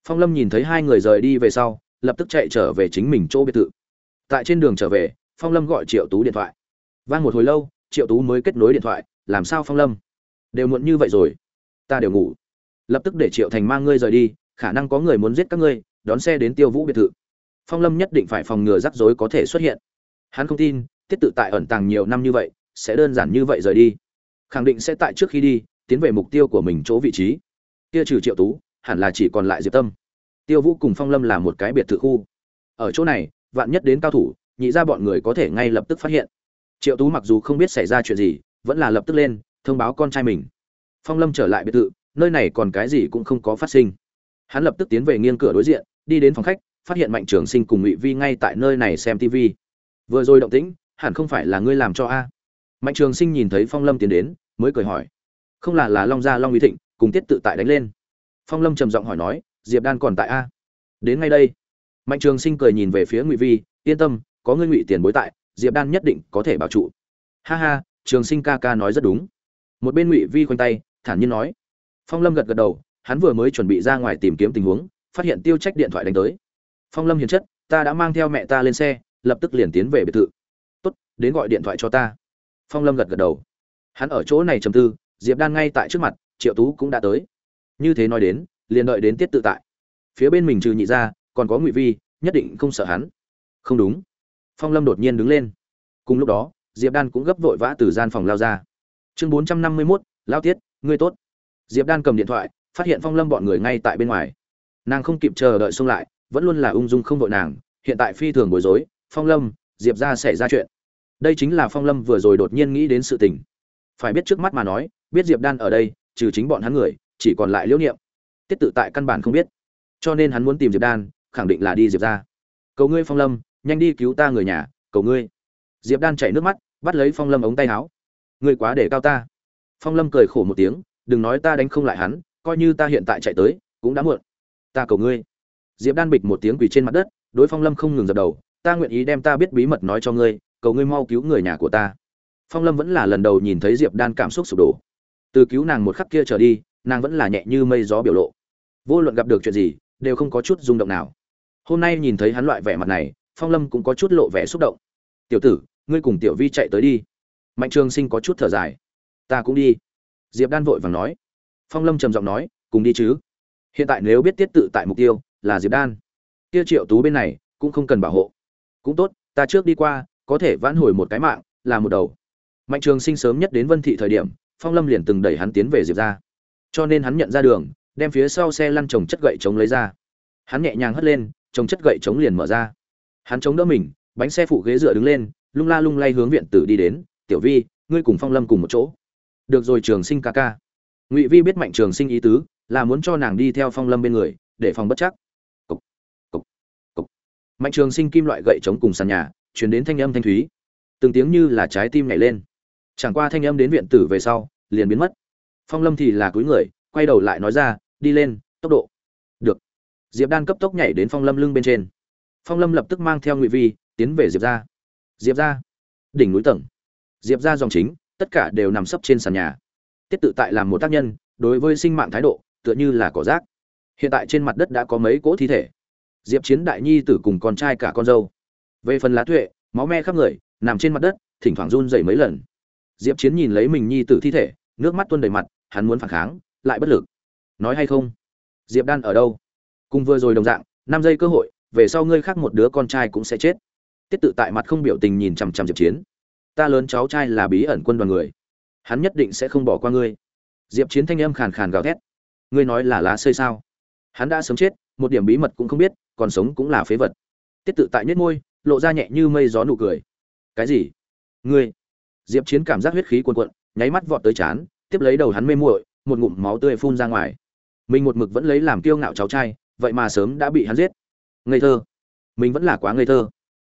Phong lâm nhìn thấy hai người rời đi về sau, lập tức chạy trở về chính mình chỗ biệt thự. Tại trên đường trở về, phong lâm gọi triệu tú điện thoại. Vang một hồi lâu, triệu tú mới kết nối điện thoại, làm sao phong lâm? Đều muộn như vậy rồi. Ta đều ngủ. Lập tức để triệu thành mang ngươi rời đi, khả năng có người muốn giết các ngươi, đón xe đến tiêu vũ biệt thự phong lâm nhất định phải phòng ngừa rắc rối có thể xuất hiện. Hắn không tin tiết tự tại ẩn tàng nhiều năm như vậy, sẽ đơn giản như vậy rời đi. Khẳng định sẽ tại trước khi đi, tiến về mục tiêu của mình chỗ vị trí. Kia trừ triệu tú, hẳn là chỉ còn lại diệp tâm. Tiêu vũ cùng phong lâm là một cái biệt thự khu. Ở chỗ này, vạn nhất đến cao thủ, nhị ra bọn người có thể ngay lập tức phát hiện. Triệu tú mặc dù không biết xảy ra chuyện gì, vẫn là lập tức lên, thông báo con trai mình. Phong lâm trở lại biệt thự, nơi này còn cái gì cũng không có phát sinh. Hắn lập tức tiến về nghiêng cửa đối diện, đi đến phòng khách phát hiện mạnh trường sinh cùng ngụy vi ngay tại nơi này xem tv vừa rồi động tĩnh, hẳn không phải là ngươi làm cho a? Mạnh trường sinh nhìn thấy phong lâm tiến đến, mới cười hỏi. Không là là long gia long uy thịnh, cùng tiết tự tại đánh lên. Phong lâm trầm giọng hỏi nói, diệp đan còn tại a? Đến ngay đây. Mạnh trường sinh cười nhìn về phía ngụy vi, yên tâm, có ngươi ngụy tiền bối tại, diệp đan nhất định có thể bảo trụ. Ha ha, trường sinh ca ca nói rất đúng. Một bên ngụy vi khoanh tay, thản nhiên nói. Phong lâm gật gật đầu, hắn vừa mới chuẩn bị ra ngoài tìm kiếm tình huống, phát hiện tiêu trách điện thoại đánh tới phong lâm hiền chất, ta đã mang theo mẹ ta lên xe, lập tức liền tiến về biệt thự. Tốt, đến gọi điện thoại cho ta. Phong lâm gật gật đầu. Hắn ở chỗ này trầm tư, diệp đan ngay tại trước mặt, triệu tú cũng đã tới. Như thế nói đến, liền đợi đến tiết tự tại. Phía bên mình trừ nhị ra còn có ngụy vi, nhất định không sợ hắn. Không đúng. Phong lâm đột nhiên đứng lên. Cùng lúc đó, diệp đan cũng gấp vội vã từ gian phòng lao ra. Chương bốn trăm năm mươi mốt, lao tiết, ngươi tốt. Diệp đan cầm điện thoại, phát hiện phong lâm bọn người ngay tại bên ngoài. Nàng không kịp chờ đợi xông lại vẫn luôn là ung dung không vội nàng, hiện tại phi thường bối rối, phong lâm, diệp ra xảy ra chuyện. Đây chính là phong lâm vừa rồi đột nhiên nghĩ đến sự tình. Phải biết trước mắt mà nói, biết diệp đan ở đây, trừ chính bọn hắn người, chỉ còn lại liễu niệm. Tiết tự tại căn bản không biết. Cho nên hắn muốn tìm diệp đan, khẳng định là đi diệp ra cầu ngươi phong lâm, nhanh đi cứu ta người nhà, cầu ngươi. Diệp đan chảy nước mắt, bắt lấy phong lâm ống tay áo. Ngươi quá để cao ta. Phong lâm cười khổ một tiếng, đừng nói ta đánh không lại hắn, coi như ta hiện tại chạy tới, cũng đã muộn. Ta cầu ngươi diệp đan bịch một tiếng quỳ trên mặt đất, đối phong lâm không ngừng dập đầu, ta nguyện ý đem ta biết bí mật nói cho ngươi, cầu ngươi mau cứu người nhà của ta. Phong lâm vẫn là lần đầu nhìn thấy diệp đan cảm xúc sụp đổ. Từ cứu nàng một khắc kia trở đi, nàng vẫn là nhẹ như mây gió biểu lộ. Vô luận gặp được chuyện gì, đều không có chút rung động nào. Hôm nay nhìn thấy hắn loại vẻ mặt này, phong lâm cũng có chút lộ vẻ xúc động. Tiểu tử, ngươi cùng tiểu vi chạy tới đi. Mạnh trường sinh có chút thở dài. Ta cũng đi. Diệp đan vội vàng nói. Phong lâm trầm giọng nói, cùng đi chứ. Hiện tại nếu biết tiết tự tại mục tiêu là diệp đan. Kia triệu tú bên này cũng không cần bảo hộ. Cũng tốt, ta trước đi qua, có thể vãn hồi một cái mạng, là một đầu. Mạnh trường sinh sớm nhất đến vân thị thời điểm, phong lâm liền từng đẩy hắn tiến về diệp ra cho nên hắn nhận ra đường, đem phía sau xe lăn trồng chất gậy chống lấy ra. Hắn nhẹ nhàng hất lên trồng chất gậy chống liền mở ra. Hắn chống đỡ mình, bánh xe phụ ghế dựa đứng lên, lung la lung lay hướng viện tử đi đến, tiểu vi, ngươi cùng phong lâm cùng một chỗ. Được rồi, trường sinh ca ca. Ngụy vi biết mạnh trường sinh ý tứ, là muốn cho nàng đi theo phong lâm bên người, để phòng bất chắc mạnh trường sinh kim loại gậy chống cùng sàn nhà chuyển đến thanh âm thanh thúy. Từng tiếng như là trái tim nhảy lên. Chẳng qua thanh âm đến viện tử về sau, liền biến mất. Phong lâm thì là cúi người, quay đầu lại nói ra, đi lên, tốc độ. Được. Diệp đan cấp tốc nhảy đến phong lâm lưng bên trên. Phong lâm lập tức mang theo ngụy vi, tiến về diệp ra diệp ra đỉnh núi tầng. Diệp ra dòng chính, tất cả đều nằm sấp trên sàn nhà. Tiết tự tại làm một tác nhân, đối với sinh mạng thái độ, tựa như là cỏ rác. Hiện tại trên mặt đất đã có mấy cỗ thi thể diệp chiến đại nhi tử cùng con trai cả con dâu. Về phần lá tuệ, máu me khắp người, nằm trên mặt đất, thỉnh thoảng run dày mấy lần. Diệp chiến nhìn lấy mình nhi tử thi thể, nước mắt tuôn đầy mặt, hắn muốn phản kháng, lại bất lực. Nói hay không? Diệp đan ở đâu? Cùng vừa rồi đồng dạng, năm giây cơ hội, về sau ngươi khác một đứa con trai cũng sẽ chết. Tiết tự tại mặt không biểu tình nhìn chằm chằm diệp chiến. Ta lớn cháu trai là bí ẩn quân đoàn người. Hắn nhất định sẽ không bỏ qua ngươi. Diệp chiến thanh âm khàn khàn gào thét. Ngươi nói là lá xây sao? Hắn đã sớm chết một điểm bí mật cũng không biết, còn sống cũng là phế vật. Tiết tự tại nhất môi, lộ ra nhẹ như mây gió nụ cười. Cái gì? Ngươi? Diệp chiến cảm giác huyết khí cuồn cuộn, nháy mắt vọt tới chán tiếp lấy đầu hắn mê muội, một ngụm máu tươi phun ra ngoài. Mình một mực vẫn lấy làm kiêu ngạo cháu trai, vậy mà sớm đã bị hắn giết. Ngây thơ. Mình vẫn là quá ngây thơ.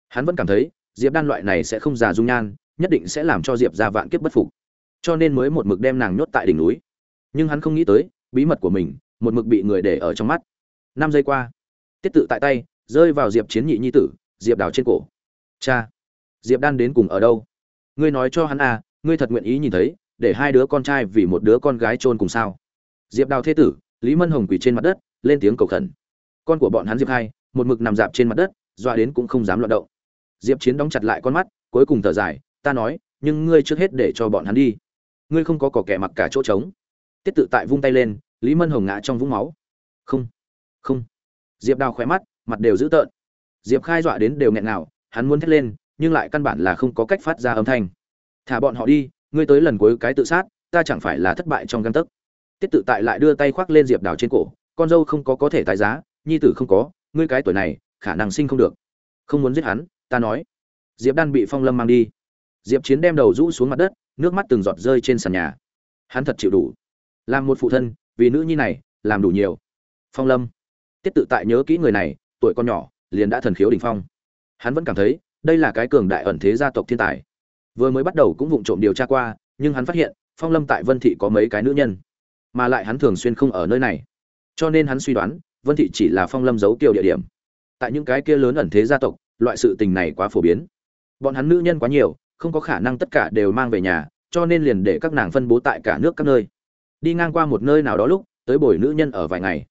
Hắn vẫn cảm thấy, diệp đan loại này sẽ không già dung nhan, nhất định sẽ làm cho diệp ra vạn kiếp bất phục. Cho nên mới một mực đem nàng nhốt tại đỉnh núi. Nhưng hắn không nghĩ tới, bí mật của mình, một mực bị người để ở trong mắt năm giây qua. Tiết tự tại tay, rơi vào diệp chiến nhị nhi tử, diệp đào trên cổ. Cha, diệp đan đến cùng ở đâu? Ngươi nói cho hắn à ngươi thật nguyện ý nhìn thấy, để hai đứa con trai vì một đứa con gái chôn cùng sao? Diệp đào thế tử, lý mân hồng quỳ trên mặt đất, lên tiếng cầu khẩn. Con của bọn hắn diệp hai, một mực nằm dạp trên mặt đất, dọa đến cũng không dám loạt động. Diệp chiến đóng chặt lại con mắt, cuối cùng thở dài, ta nói, nhưng ngươi trước hết để cho bọn hắn đi. Ngươi không có cỏ kẻ mặc cả chỗ trống. Tiết tự tại vung tay lên, lý mân hồng ngã trong vũng máu. Không không. Diệp đào khỏe mắt, mặt đều dữ tợn. Diệp khai dọa đến đều nghẹn nào hắn muốn thét lên, nhưng lại căn bản là không có cách phát ra âm thanh. Thả bọn họ đi, ngươi tới lần cuối cái tự sát, ta chẳng phải là thất bại trong găng tấc. Tiết tự tại lại đưa tay khoác lên diệp đào trên cổ, con dâu không có có thể tái giá, nhi tử không có, ngươi cái tuổi này, khả năng sinh không được. Không muốn giết hắn, ta nói. Diệp đan bị phong lâm mang đi. Diệp chiến đem đầu rũ xuống mặt đất, nước mắt từng giọt rơi trên sàn nhà. Hắn thật chịu đủ. Làm một phụ thân, vì nữ nhi này, làm đủ nhiều. Phong lâm tiết tự tại nhớ kỹ người này, tuổi con nhỏ, liền đã thần khiếu đỉnh phong. Hắn vẫn cảm thấy, đây là cái cường đại ẩn thế gia tộc thiên tài. Vừa mới bắt đầu cũng vụng trộm điều tra qua, nhưng hắn phát hiện, phong lâm tại vân thị có mấy cái nữ nhân, mà lại hắn thường xuyên không ở nơi này. Cho nên hắn suy đoán, vân thị chỉ là phong lâm giấu kiều địa điểm. Tại những cái kia lớn ẩn thế gia tộc, loại sự tình này quá phổ biến. Bọn hắn nữ nhân quá nhiều, không có khả năng tất cả đều mang về nhà, cho nên liền để các nàng phân bố tại cả nước các nơi. Đi ngang qua một nơi nào đó lúc, tới bồi nữ nhân ở vài ngày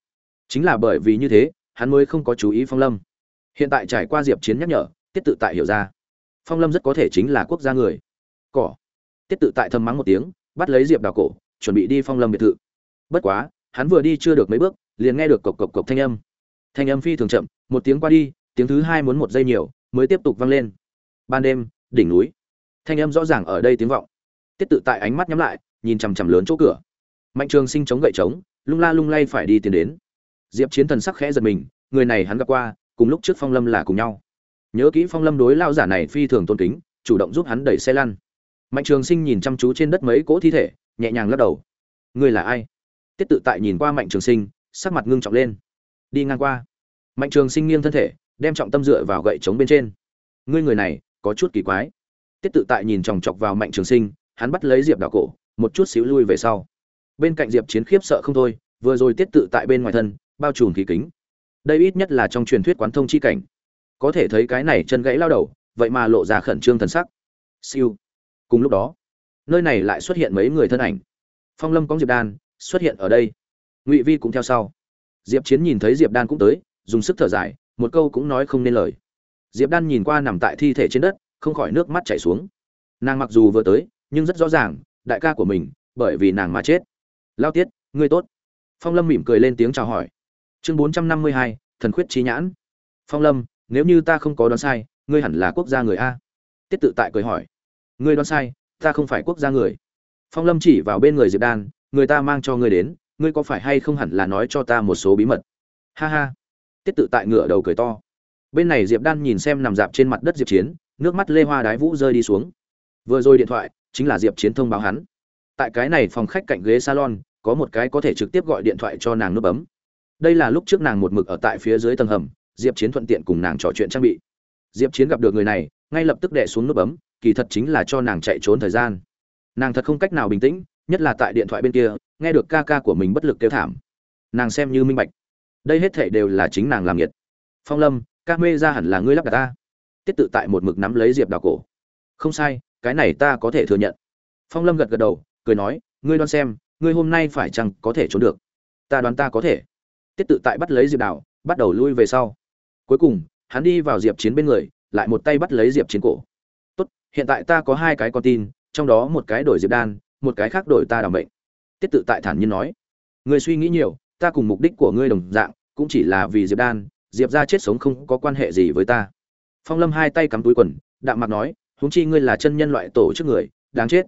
chính là bởi vì như thế, hắn mới không có chú ý phong lâm. Hiện tại trải qua diệp chiến nhắc nhở, tiết tự tại hiểu ra. Phong lâm rất có thể chính là quốc gia người. Cỏ. Tiết tự tại thầm mắng một tiếng, bắt lấy diệp đào cổ, chuẩn bị đi phong lâm biệt thự. Bất quá, hắn vừa đi chưa được mấy bước, liền nghe được cộc cộc cộc thanh âm. Thanh âm phi thường chậm, một tiếng qua đi, tiếng thứ hai muốn một giây nhiều, mới tiếp tục vang lên. Ban đêm, đỉnh núi. Thanh âm rõ ràng ở đây tiếng vọng. Tiết tự tại ánh mắt nhắm lại, nhìn chằm chằm lớn chỗ cửa. Mạnh trường sinh chống gậy trống, lung la lung lay phải đi tiến đến diệp chiến thần sắc khẽ giật mình, người này hắn gặp qua, cùng lúc trước phong lâm là cùng nhau. Nhớ kỹ phong lâm đối lao giả này phi thường tôn kính, chủ động giúp hắn đẩy xe lăn. Mạnh trường sinh nhìn chăm chú trên đất mấy cỗ thi thể, nhẹ nhàng lắc đầu. Người là ai? Tiết tự tại nhìn qua mạnh trường sinh, sắc mặt ngưng trọng lên. Đi ngang qua. Mạnh trường sinh nghiêng thân thể, đem trọng tâm dựa vào gậy trống bên trên. Ngươi người này, có chút kỳ quái. Tiết tự tại nhìn chòng chọc vào mạnh trường sinh, hắn bắt lấy diệp đảo cổ, một chút xíu lui về sau. Bên cạnh diệp chiến khiếp sợ không thôi, vừa rồi tiết tự tại bên ngoài thân bao trùm khí kính. Đây ít nhất là trong truyền thuyết quán thông chi cảnh. Có thể thấy cái này chân gãy lao đầu, vậy mà lộ ra khẩn trương thần sắc. Siêu. Cùng lúc đó, nơi này lại xuất hiện mấy người thân ảnh. Phong lâm có diệp đan xuất hiện ở đây. Ngụy vi cũng theo sau. Diệp chiến nhìn thấy diệp đan cũng tới, dùng sức thở dài, một câu cũng nói không nên lời. Diệp đan nhìn qua nằm tại thi thể trên đất, không khỏi nước mắt chảy xuống. Nàng mặc dù vừa tới, nhưng rất rõ ràng, đại ca của mình, bởi vì nàng mà chết. Lao tiết, ngươi tốt. Phong lâm mỉm cười lên tiếng chào hỏi chương bốn trăm năm mươi hai, thần khuyết trí nhãn. Phong lâm, nếu như ta không có đoán sai, ngươi hẳn là quốc gia người a. Tiết tự tại cười hỏi. Ngươi đoán sai, ta không phải quốc gia người. Phong lâm chỉ vào bên người diệp đan, người ta mang cho ngươi đến, ngươi có phải hay không hẳn là nói cho ta một số bí mật? Ha ha. Tiết tự tại ngựa đầu cười to. Bên này diệp đan nhìn xem nằm dạp trên mặt đất diệp chiến, nước mắt lê hoa đái vũ rơi đi xuống. Vừa rồi điện thoại, chính là diệp chiến thông báo hắn. Tại cái này phòng khách cạnh ghế salon, có một cái có thể trực tiếp gọi điện thoại cho nàng nút bấm đây là lúc trước nàng một mực ở tại phía dưới tầng hầm, diệp chiến thuận tiện cùng nàng trò chuyện trang bị. Diệp chiến gặp được người này, ngay lập tức đẻ xuống nút bấm, kỳ thật chính là cho nàng chạy trốn thời gian. Nàng thật không cách nào bình tĩnh, nhất là tại điện thoại bên kia, nghe được ca ca của mình bất lực kêu thảm. Nàng xem như minh bạch. Đây hết thể đều là chính nàng làm nhiệt phong lâm, ca mê ra hẳn là ngươi lắp đặt ta. Tiết tự tại một mực nắm lấy diệp đào cổ. Không sai, cái này ta có thể thừa nhận. Phong lâm gật gật đầu, cười nói, ngươi đoán xem, ngươi hôm nay phải chăng có thể trốn được? Ta đoán ta có thể tiết tự tại bắt lấy diệp đào, bắt đầu lui về sau. Cuối cùng, hắn đi vào diệp chiến bên người, lại một tay bắt lấy diệp chiến cổ. Tốt, hiện tại ta có hai cái con tin, trong đó một cái đổi diệp đan, một cái khác đổi ta đảm bệnh tiết tự tại thản nhiên nói. Ngươi suy nghĩ nhiều, ta cùng mục đích của ngươi đồng dạng, cũng chỉ là vì diệp đan, diệp ra chết sống không có quan hệ gì với ta. Phong lâm hai tay cắm túi quần, đạm mặt nói, huống chi ngươi là chân nhân loại tổ chức người, đáng chết.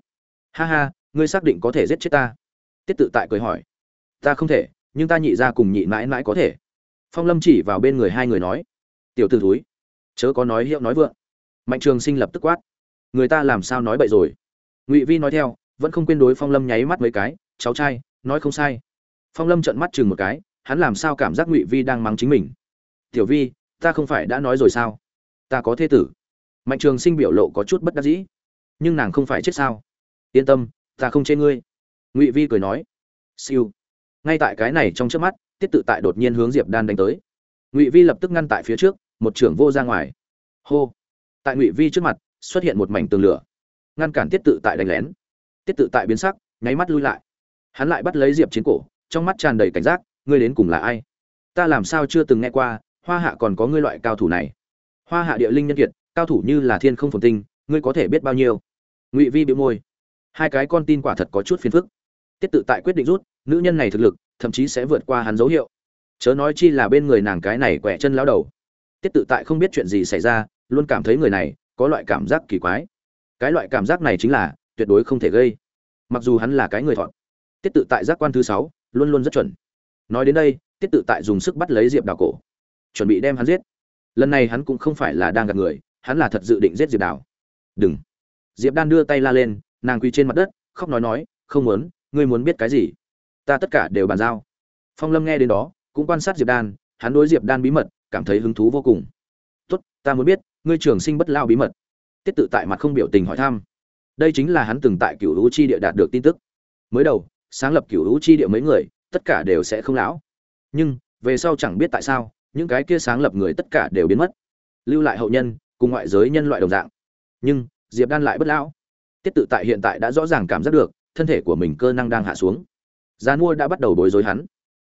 Ha ha, ngươi xác định có thể giết chết ta? Tiết tự tại cười hỏi. Ta không thể nhưng ta nhị ra cùng nhị mãi mãi có thể. Phong lâm chỉ vào bên người hai người nói, tiểu t ử thúi, chớ có nói hiệu nói vượng. Mạnh trường sinh lập tức quát, người ta làm sao nói bậy rồi? Ngụy vi nói theo, vẫn không quên đối phong lâm nháy mắt mấy cái, cháu trai, nói không sai. Phong lâm trợn mắt chừng một cái, hắn làm sao cảm giác ngụy vi đang mắng chính mình? Tiểu vi, ta không phải đã nói rồi sao? Ta có thế tử. Mạnh trường sinh biểu lộ có chút bất đắc dĩ, nhưng nàng không phải chết sao? Yên tâm, ta không chê ngươi. Ngụy vi cười nói, siêu ngay tại cái này trong trước mắt, tiết tự tại đột nhiên hướng diệp đan đánh tới. Ngụy vi lập tức ngăn tại phía trước, một trưởng vô ra ngoài. Hô! Tại ngụy vi trước mặt, xuất hiện một mảnh tường lửa. Ngăn cản tiết tự tại đánh lén. Tiết tự tại biến sắc, nháy mắt lui lại. Hắn lại bắt lấy diệp chiến cổ, trong mắt tràn đầy cảnh giác, ngươi đến cùng là ai? Ta làm sao chưa từng nghe qua, hoa hạ còn có ngươi loại cao thủ này. Hoa hạ địa linh nhân kiệt, cao thủ như là thiên không phồn tinh, ngươi có thể biết bao nhiêu? Ngụy vi biểu môi. Hai cái con tin quả thật có chút phiền phức tiết tự tại quyết định rút, nữ nhân này thực lực, thậm chí sẽ vượt qua hắn dấu hiệu. Chớ nói chi là bên người nàng cái này quẹ chân lao đầu. Tiết tự tại không biết chuyện gì xảy ra, luôn cảm thấy người này có loại cảm giác kỳ quái. Cái loại cảm giác này chính là tuyệt đối không thể gây. Mặc dù hắn là cái người thọn, tiết tự tại giác quan thứ sáu, luôn luôn rất chuẩn. Nói đến đây, tiết tự tại dùng sức bắt lấy diệp đào cổ. Chuẩn bị đem hắn giết. Lần này hắn cũng không phải là đang gặp người, hắn là thật dự định giết diệp đào. Đừng. Diệp đan đưa tay la lên, nàng quỳ trên mặt đất, khóc nói nói, không muốn ngươi muốn biết cái gì? Ta tất cả đều bàn giao. Phong lâm nghe đến đó, cũng quan sát diệp đan, hắn đối diệp đan bí mật cảm thấy hứng thú vô cùng. Tốt, ta muốn biết, ngươi trường sinh bất lao bí mật. Tiết tự tại mặt không biểu tình hỏi thăm. Đây chính là hắn từng tại cựu hữu chi địa đạt được tin tức. Mới đầu, sáng lập cựu hữu chi địa mấy người, tất cả đều sẽ không lão. Nhưng, về sau chẳng biết tại sao, những cái kia sáng lập người tất cả đều biến mất. Lưu lại hậu nhân, cùng ngoại giới nhân loại đồng dạng. Nhưng, diệp đan lại bất lão. Tiết tự tại hiện tại đã rõ ràng cảm giác được thân thể của mình cơ năng đang hạ xuống. Giá mua đã bắt đầu bối rối hắn.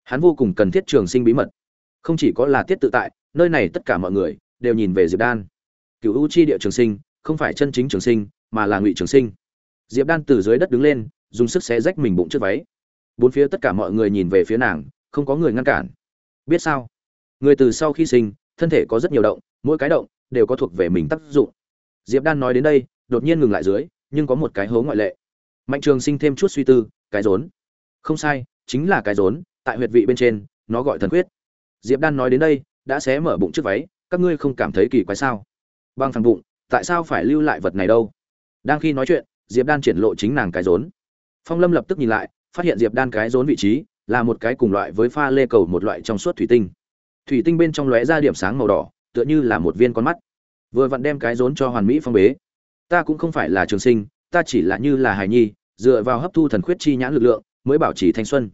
Hắn vô cùng cần thiết trường sinh bí mật. Không chỉ có là tiết tự tại, nơi này tất cả mọi người đều nhìn về diệp đan. Cựu u chi địa trường sinh, không phải chân chính trường sinh, mà là ngụy trường sinh. Diệp đan từ dưới đất đứng lên, dùng sức xé rách mình bụng trước váy. Bốn phía tất cả mọi người nhìn về phía nàng, không có người ngăn cản. Biết sao? Người từ sau khi sinh, thân thể có rất nhiều động, mỗi cái động đều có thuộc về mình tác dụng. Diệp đan nói đến đây, đột nhiên ngừng lại dưới, nhưng có một cái hố ngoại lệ mạnh trường sinh thêm chút suy tư, cái rốn. Không sai, chính là cái rốn, tại huyệt vị bên trên, nó gọi thần quyết. Diệp đan nói đến đây, đã xé mở bụng trước váy, các ngươi không cảm thấy kỳ quái sao? Bằng phẳng bụng, tại sao phải lưu lại vật này đâu? Đang khi nói chuyện, diệp đan triển lộ chính nàng cái rốn. Phong lâm lập tức nhìn lại, phát hiện diệp đan cái rốn vị trí là một cái cùng loại với pha lê cầu một loại trong suốt thủy tinh. Thủy tinh bên trong lóe ra điểm sáng màu đỏ, tựa như là một viên con mắt. Vừa vặn đem cái rốn cho hoàn mỹ phong bế. Ta cũng không phải là trường sinh ta chỉ là như là hài nhi, dựa vào hấp thu thần khuyết chi nhãn lực lượng, mới bảo trì thanh xuân.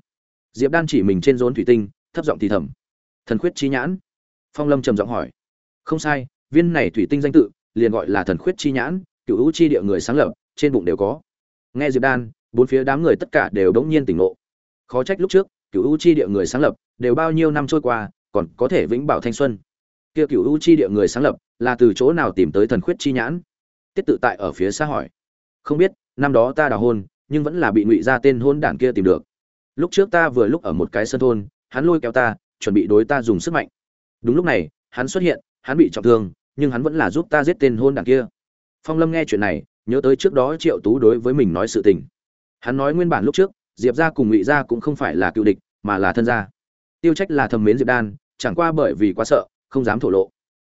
Diệp đan chỉ mình trên rốn thủy tinh, thấp giọng thì thầm. Thần khuyết chi nhãn? Phong lâm trầm giọng hỏi. Không sai, viên này thủy tinh danh tự, liền gọi là thần khuyết chi nhãn, cựu hữu chi địa người sáng lập, trên bụng đều có. Nghe diệp đan, bốn phía đám người tất cả đều đống nhiên tỉnh ngộ. Khó trách lúc trước, cựu u chi địa người sáng lập, đều bao nhiêu năm trôi qua, còn có thể vĩnh bảo thanh xuân. Kia cựu u chi địa người sáng lập, là từ chỗ nào tìm tới thần khuyết chi nhãn? Tiết tự tại ở phía xa hỏi không biết, năm đó ta đào hôn, nhưng vẫn là bị ngụy ra tên hôn đản kia tìm được. Lúc trước ta vừa lúc ở một cái sân thôn, hắn lôi kéo ta, chuẩn bị đối ta dùng sức mạnh. Đúng lúc này, hắn xuất hiện, hắn bị trọng thương, nhưng hắn vẫn là giúp ta giết tên hôn đản kia. Phong lâm nghe chuyện này, nhớ tới trước đó triệu tú đối với mình nói sự tình. Hắn nói nguyên bản lúc trước, diệp ra cùng ngụy ra cũng không phải là cựu địch, mà là thân gia. Tiêu trách là thầm mến diệp đan, chẳng qua bởi vì quá sợ, không dám thổ lộ.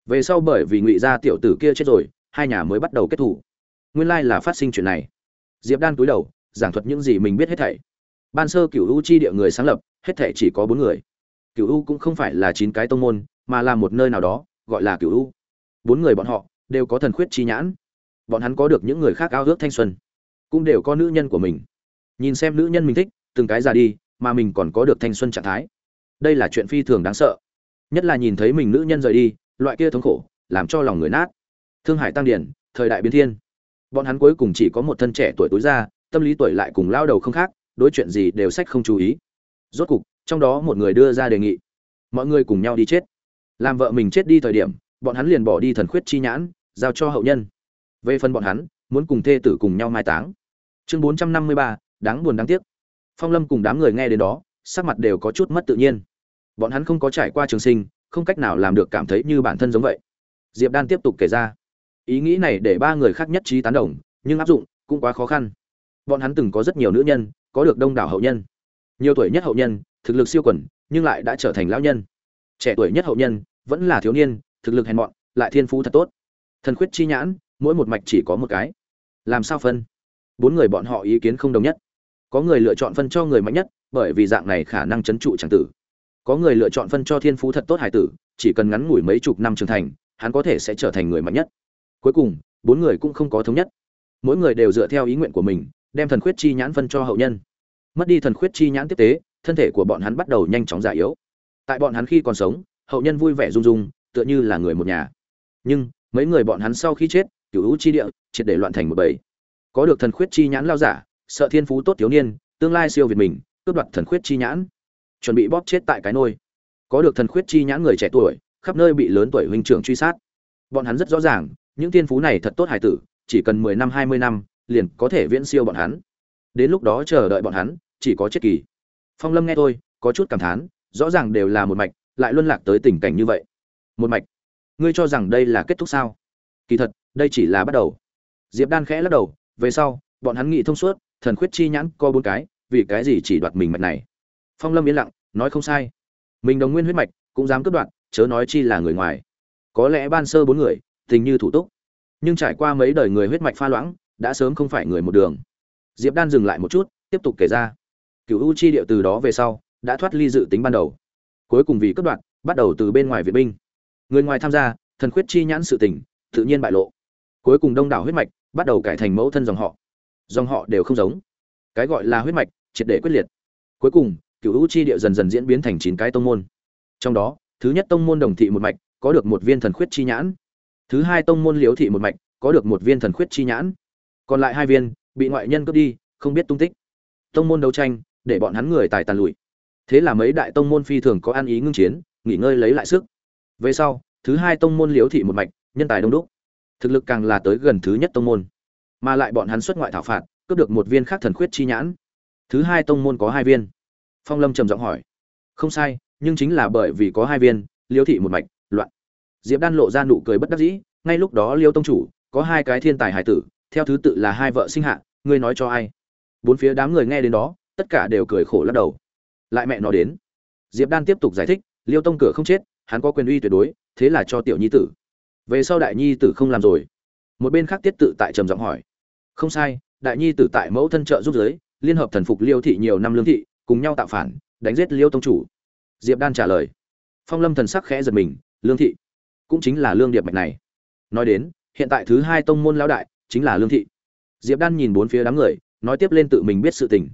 Về sau bởi vì ngụy gia tiểu tử kia chết rồi, hai nhà mới bắt đầu kết thủ nguyên lai là phát sinh chuyện này. Diệp đan túi đầu, giảng thuật những gì mình biết hết thảy. Ban sơ cựu u chi địa người sáng lập, hết thảy chỉ có bốn người. Cựu u cũng không phải là chín cái tông môn, mà là một nơi nào đó, gọi là cựu u. Bốn người bọn họ đều có thần khuyết chi nhãn. Bọn hắn có được những người khác ao ước thanh xuân, cũng đều có nữ nhân của mình. Nhìn xem nữ nhân mình thích, từng cái già đi, mà mình còn có được thanh xuân trạng thái. Đây là chuyện phi thường đáng sợ. Nhất là nhìn thấy mình nữ nhân rời đi, loại kia thống khổ, làm cho lòng người nát. Thương hải tăng điển, thời đại biến thiên bọn hắn cuối cùng chỉ có một thân trẻ tuổi tối ra, tâm lý tuổi lại cùng lao đầu không khác, đối chuyện gì đều sách không chú ý. Rốt cục, trong đó một người đưa ra đề nghị. Mọi người cùng nhau đi chết. Làm vợ mình chết đi thời điểm, bọn hắn liền bỏ đi thần khuyết chi nhãn, giao cho hậu nhân. Về phần bọn hắn, muốn cùng thê tử cùng nhau mai táng. Chương bốn trăm năm mươi ba, đáng buồn đáng tiếc. Phong lâm cùng đám người nghe đến đó, sắc mặt đều có chút mất tự nhiên. Bọn hắn không có trải qua trường sinh, không cách nào làm được cảm thấy như bản thân giống vậy. Diệp đan tiếp tục kể ra ý nghĩ này để ba người khác nhất trí tán đồng, nhưng áp dụng cũng quá khó khăn. Bọn hắn từng có rất nhiều nữ nhân, có được đông đảo hậu nhân. Nhiều tuổi nhất hậu nhân, thực lực siêu quần, nhưng lại đã trở thành lão nhân. Trẻ tuổi nhất hậu nhân, vẫn là thiếu niên, thực lực hèn mọn, lại thiên phú thật tốt. Thần khuyết chi nhãn, mỗi một mạch chỉ có một cái. Làm sao phân? Bốn người bọn họ ý kiến không đồng nhất. Có người lựa chọn phân cho người mạnh nhất, bởi vì dạng này khả năng chấn trụ chẳng tử. Có người lựa chọn phân cho thiên phú thật tốt hải tử, chỉ cần ngắn ngủi mấy chục năm trưởng thành, hắn có thể sẽ trở thành người mạnh nhất cuối cùng, bốn người cũng không có thống nhất. Mỗi người đều dựa theo ý nguyện của mình, đem thần khuyết chi nhãn phân cho hậu nhân. Mất đi thần khuyết chi nhãn tiếp tế, thân thể của bọn hắn bắt đầu nhanh chóng già yếu. Tại bọn hắn khi còn sống, hậu nhân vui vẻ rung rung, tựa như là người một nhà. Nhưng, mấy người bọn hắn sau khi chết cựu hữu chi địa, triệt để loạn thành một bầy. Có được thần khuyết chi nhãn lao giả, sợ thiên phú tốt thiếu niên, tương lai siêu việt mình, cướp đoạt thần khuyết chi nhãn. Chuẩn bị bóp chết tại cái nôi. Có được thần khuyết chi nhãn người trẻ tuổi, khắp nơi bị lớn tuổi huynh trưởng truy sát. Bọn hắn rất rõ ràng những thiên phú này thật tốt hải tử, chỉ cần mười năm, hai mươi năm, liền có thể viễn siêu bọn hắn. Đến lúc đó chờ đợi bọn hắn, chỉ có chết kỳ. Phong lâm nghe tôi có chút cảm thán, rõ ràng đều là một mạch, lại luân lạc tới tình cảnh như vậy. Một mạch? Ngươi cho rằng đây là kết thúc sao? Kỳ thật, đây chỉ là bắt đầu. Diệp đan khẽ lắc đầu, về sau, bọn hắn nghĩ thông suốt, thần khuyết chi nhãn co bốn cái, vì cái gì chỉ đoạt mình mạch này? Phong lâm yên lặng, nói không sai. Mình đồng nguyên huyết mạch, cũng dám cướp đoạt, chớ nói chi là người ngoài. Có lẽ ban sơ bốn người tình như thủ túc. Nhưng trải qua mấy đời người huyết mạch pha loãng đã sớm không phải người một đường. Diệp đan dừng lại một chút tiếp tục kể ra. Cựu u chi điệu từ đó về sau đã thoát ly dự tính ban đầu. Cuối cùng vì cất đoạn, bắt đầu từ bên ngoài viện binh. Người ngoài tham gia thần khuyết chi nhãn sự tình tự nhiên bại lộ. Cuối cùng đông đảo huyết mạch bắt đầu cải thành mẫu thân dòng họ. Dòng họ đều không giống. Cái gọi là huyết mạch triệt để quyết liệt. Cuối cùng cựu u chi điệu dần dần diễn biến thành chín cái tông môn. Trong đó thứ nhất tông môn đồng thị một mạch có được một viên thần khuyết chi nhãn thứ hai tông môn liễu thị một mạch, có được một viên thần khuyết chi nhãn. Còn lại hai viên, bị ngoại nhân cướp đi, không biết tung tích. Tông môn đấu tranh, để bọn hắn người tài tàn lụi. Thế là mấy đại tông môn phi thường có ăn ý ngưng chiến, nghỉ ngơi lấy lại sức. Về sau, thứ hai tông môn liễu thị một mạch, nhân tài đông đúc. Thực lực càng là tới gần thứ nhất tông môn. Mà lại bọn hắn xuất ngoại thảo phạt, cướp được một viên khác thần khuyết chi nhãn. Thứ hai tông môn có hai viên. Phong lâm trầm giọng hỏi. Không sai, nhưng chính là bởi vì có hai viên, liễu thị một mạch diệp đan lộ ra nụ cười bất đắc dĩ, ngay lúc đó liêu tông chủ, có hai cái thiên tài hải tử, theo thứ tự là hai vợ sinh hạ, ngươi nói cho ai? Bốn phía đám người nghe đến đó, tất cả đều cười khổ lắc đầu. Lại mẹ nó đến. Diệp đan tiếp tục giải thích, liêu tông cửa không chết, hắn có quyền uy tuyệt đối, thế là cho tiểu nhi tử. Về sau đại nhi tử không làm rồi. Một bên khác tiết tự tại trầm giọng hỏi. Không sai, đại nhi tử tại mẫu thân trợ giúp giới, liên hợp thần phục liêu thị nhiều năm lương thị, cùng nhau tạo phản, đánh giết liêu tông chủ. Diệp đan trả lời. Phong lâm thần sắc khẽ giật mình, lương thị cũng chính là lương điệp mạch này. Nói đến, hiện tại thứ hai tông môn lão đại chính là lương thị. Diệp đan nhìn bốn phía đám người, nói tiếp lên tự mình biết sự tình.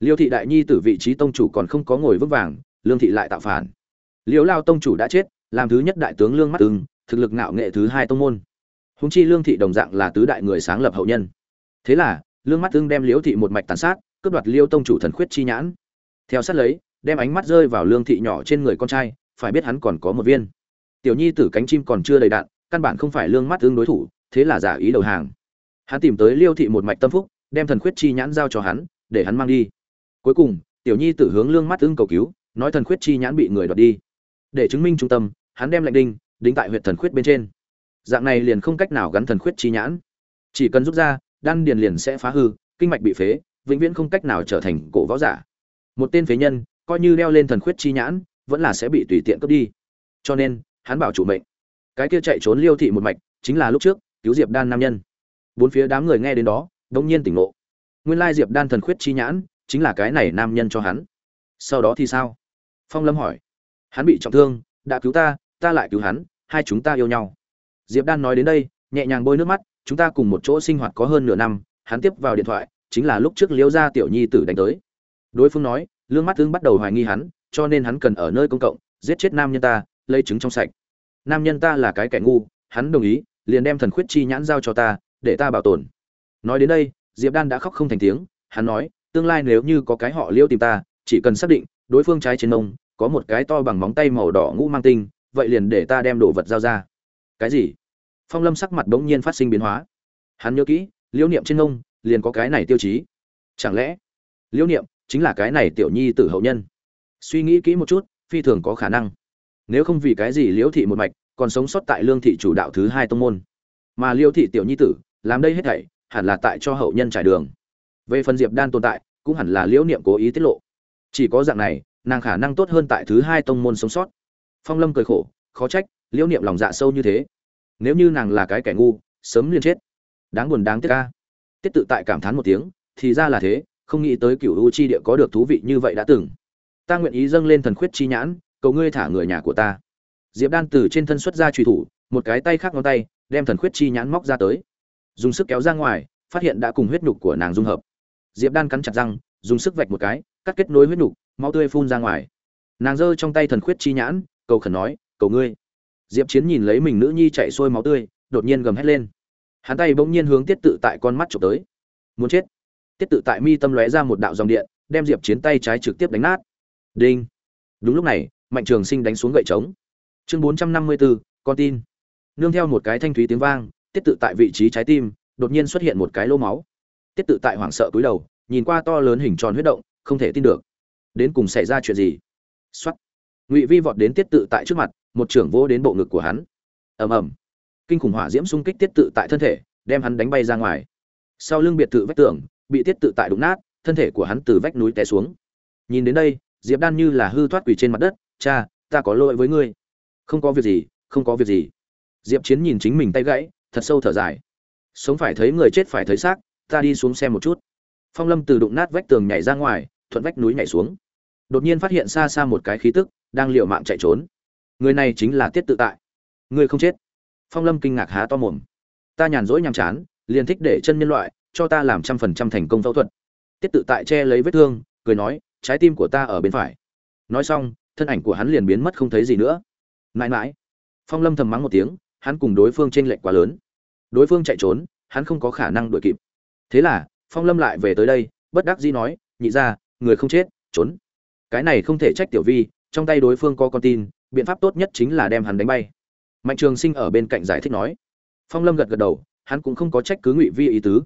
Liêu thị đại nhi tử vị trí tông chủ còn không có ngồi vững vàng, lương thị lại tạo phản. Liêu lao tông chủ đã chết, làm thứ nhất đại tướng lương mắt tương thực lực ngạo nghệ thứ hai tông môn. Húng chi lương thị đồng dạng là tứ đại người sáng lập hậu nhân. Thế là, lương mắt tương đem liễu thị một mạch tàn sát, cướp đoạt liêu tông chủ thần khuyết chi nhãn. Theo sát lấy, đem ánh mắt rơi vào lương thị nhỏ trên người con trai, phải biết hắn còn có một viên tiểu nhi tử cánh chim còn chưa đầy đạn, căn bản không phải lương mắt tương đối thủ, thế là giả ý đầu hàng. Hắn tìm tới liêu thị một mạch tâm phúc, đem thần khuyết chi nhãn giao cho hắn, để hắn mang đi. Cuối cùng, tiểu nhi tử hướng lương mắt tương cầu cứu, nói thần khuyết chi nhãn bị người đoạt đi. Để chứng minh trung tâm, hắn đem lệnh đinh, đính tại huyện thần khuyết bên trên. Dạng này liền không cách nào gắn thần khuyết chi nhãn. Chỉ cần rút ra, đan điền liền sẽ phá hư, kinh mạch bị phế, vĩnh viễn không cách nào trở thành cổ võ giả. Một tên phế nhân, coi như đeo lên thần khuyết chi nhãn, vẫn là sẽ bị tùy tiện cướp đi. Cho nên hắn bảo chủ mệnh. Cái kia chạy trốn liêu thị một mạch, chính là lúc trước, cứu diệp đan nam nhân. Bốn phía đám người nghe đến đó đông nhiên tỉnh ngộ. Nguyên lai diệp đan thần khuyết chi nhãn, chính là cái này nam nhân cho hắn. Sau đó thì sao? Phong lâm hỏi. Hắn bị trọng thương, đã cứu ta ta lại cứu hắn, hai chúng ta yêu nhau. Diệp đan nói đến đây, nhẹ nhàng bôi nước mắt, chúng ta cùng một chỗ sinh hoạt có hơn nửa năm, hắn tiếp vào điện thoại, chính là lúc trước liễu gia tiểu nhi tử đánh tới. Đối phương nói, lương mắt thương bắt đầu hoài nghi hắn, cho nên hắn cần ở nơi công cộng, giết chết nam nhân ta lấy chứng trong sạch. Nam nhân ta là cái kẻ ngu, hắn đồng ý, liền đem thần khuyết chi nhãn giao cho ta, để ta bảo tồn. Nói đến đây, diệp đan đã khóc không thành tiếng, hắn nói, tương lai nếu như có cái họ liêu tìm ta, chỉ cần xác định, đối phương trái trên nông có một cái to bằng móng tay màu đỏ ngũ mang tinh, vậy liền để ta đem đồ vật giao ra. Cái gì? Phong lâm sắc mặt bỗng nhiên phát sinh biến hóa. Hắn nhớ kỹ liễu niệm trên nông liền có cái này tiêu chí. Chẳng lẽ liễu niệm chính là cái này tiểu nhi tử hậu nhân? Suy nghĩ kỹ một chút, phi thường có khả năng nếu không vì cái gì liễu thị một mạch, còn sống sót tại lương thị chủ đạo thứ hai tông môn. Mà liễu thị tiểu nhi tử, làm đây hết thảy, hẳn là tại cho hậu nhân trải đường. Về phần diệp đan tồn tại, cũng hẳn là liễu niệm cố ý tiết lộ. Chỉ có dạng này, nàng khả năng tốt hơn tại thứ hai tông môn sống sót. Phong lâm cười khổ, khó trách, liễu niệm lòng dạ sâu như thế. Nếu như nàng là cái kẻ ngu, sớm liền chết. Đáng buồn đáng tiếc ca tiết tự tại cảm thán một tiếng, thì ra là thế, không nghĩ tới cựu u chi địa có được thú vị như vậy đã từng. Ta nguyện ý dâng lên thần khuyết chi nhãn cầu ngươi thả người nhà của ta. Diệp đan từ trên thân xuất ra truy thủ, một cái tay khác ngón tay, đem thần khuyết chi nhãn móc ra tới. Dùng sức kéo ra ngoài, phát hiện đã cùng huyết nhục của nàng dung hợp. Diệp đan cắn chặt răng, dùng sức vạch một cái, cắt kết nối huyết nhục, máu tươi phun ra ngoài. Nàng giơ trong tay thần khuyết chi nhãn, cầu khẩn nói, cầu ngươi. Diệp chiến nhìn lấy mình nữ nhi chạy xuôi máu tươi, đột nhiên gầm hét lên. Hắn tay bỗng nhiên hướng tiết tự tại con mắt chụp tới. Muốn chết. Tiết tự tại mi tâm lóe ra một đạo dòng điện, đem diệp chiến tay trái trực tiếp đánh nát. Đinh. Đúng lúc này mạnh trường sinh đánh xuống gậy trống. Chương bốn trăm năm mươi bốn con tin. Nương theo một cái thanh thúy tiếng vang, tiết tự tại vị trí trái tim, đột nhiên xuất hiện một cái lô máu. Tiết tự tại hoảng sợ cúi đầu, nhìn qua to lớn hình tròn huyết động, không thể tin được. Đến cùng xảy ra chuyện gì? Xuất ngụy vi vọt đến tiết tự tại trước mặt, một trưởng vô đến bộ ngực của hắn. Ầm ầm. Kinh khủng hỏa diễm xung kích tiết tự tại thân thể, đem hắn đánh bay ra ngoài. Sau lưng biệt thự vách tường, bị tiết tự tại đụng nát, thân thể của hắn từ vách núi té xuống. Nhìn đến đây, diệp đan như là hư thoát quỳ trên mặt đất cha, ta có lỗi với ngươi. Không có việc gì, không có việc gì. Diệp chiến nhìn chính mình tay gãy, thật sâu thở dài. Sống phải thấy người chết phải thấy xác, ta đi xuống xem một chút. Phong lâm từ đụng nát vách tường nhảy ra ngoài, thuận vách núi nhảy xuống. Đột nhiên phát hiện xa xa một cái khí tức đang liều mạng chạy trốn. Người này chính là tiết tự tại. Ngươi không chết. Phong lâm kinh ngạc há to mồm. Ta nhàn rỗi nhàm chán, liền thích để chân nhân loại cho ta làm trăm phần trăm thành công phẫu thuật. Tiết tự tại che lấy vết thương, cười nói, trái tim của ta ở bên phải. Nói xong thân ảnh của hắn liền biến mất không thấy gì nữa. Mãi mãi, phong lâm thầm mắng một tiếng, hắn cùng đối phương t r ê n lệch quá lớn. Đối phương chạy trốn, hắn không có khả năng đuổi kịp. Thế là, phong lâm lại về tới đây, bất đắc dĩ nói, nhị ra người không chết, trốn. Cái này không thể trách tiểu vi, trong tay đối phương có con tin, biện pháp tốt nhất chính là đem hắn đánh bay. Mạnh trường sinh ở bên cạnh giải thích nói. Phong lâm gật gật đầu, hắn cũng không có trách cứ ngụy vi ý tứ.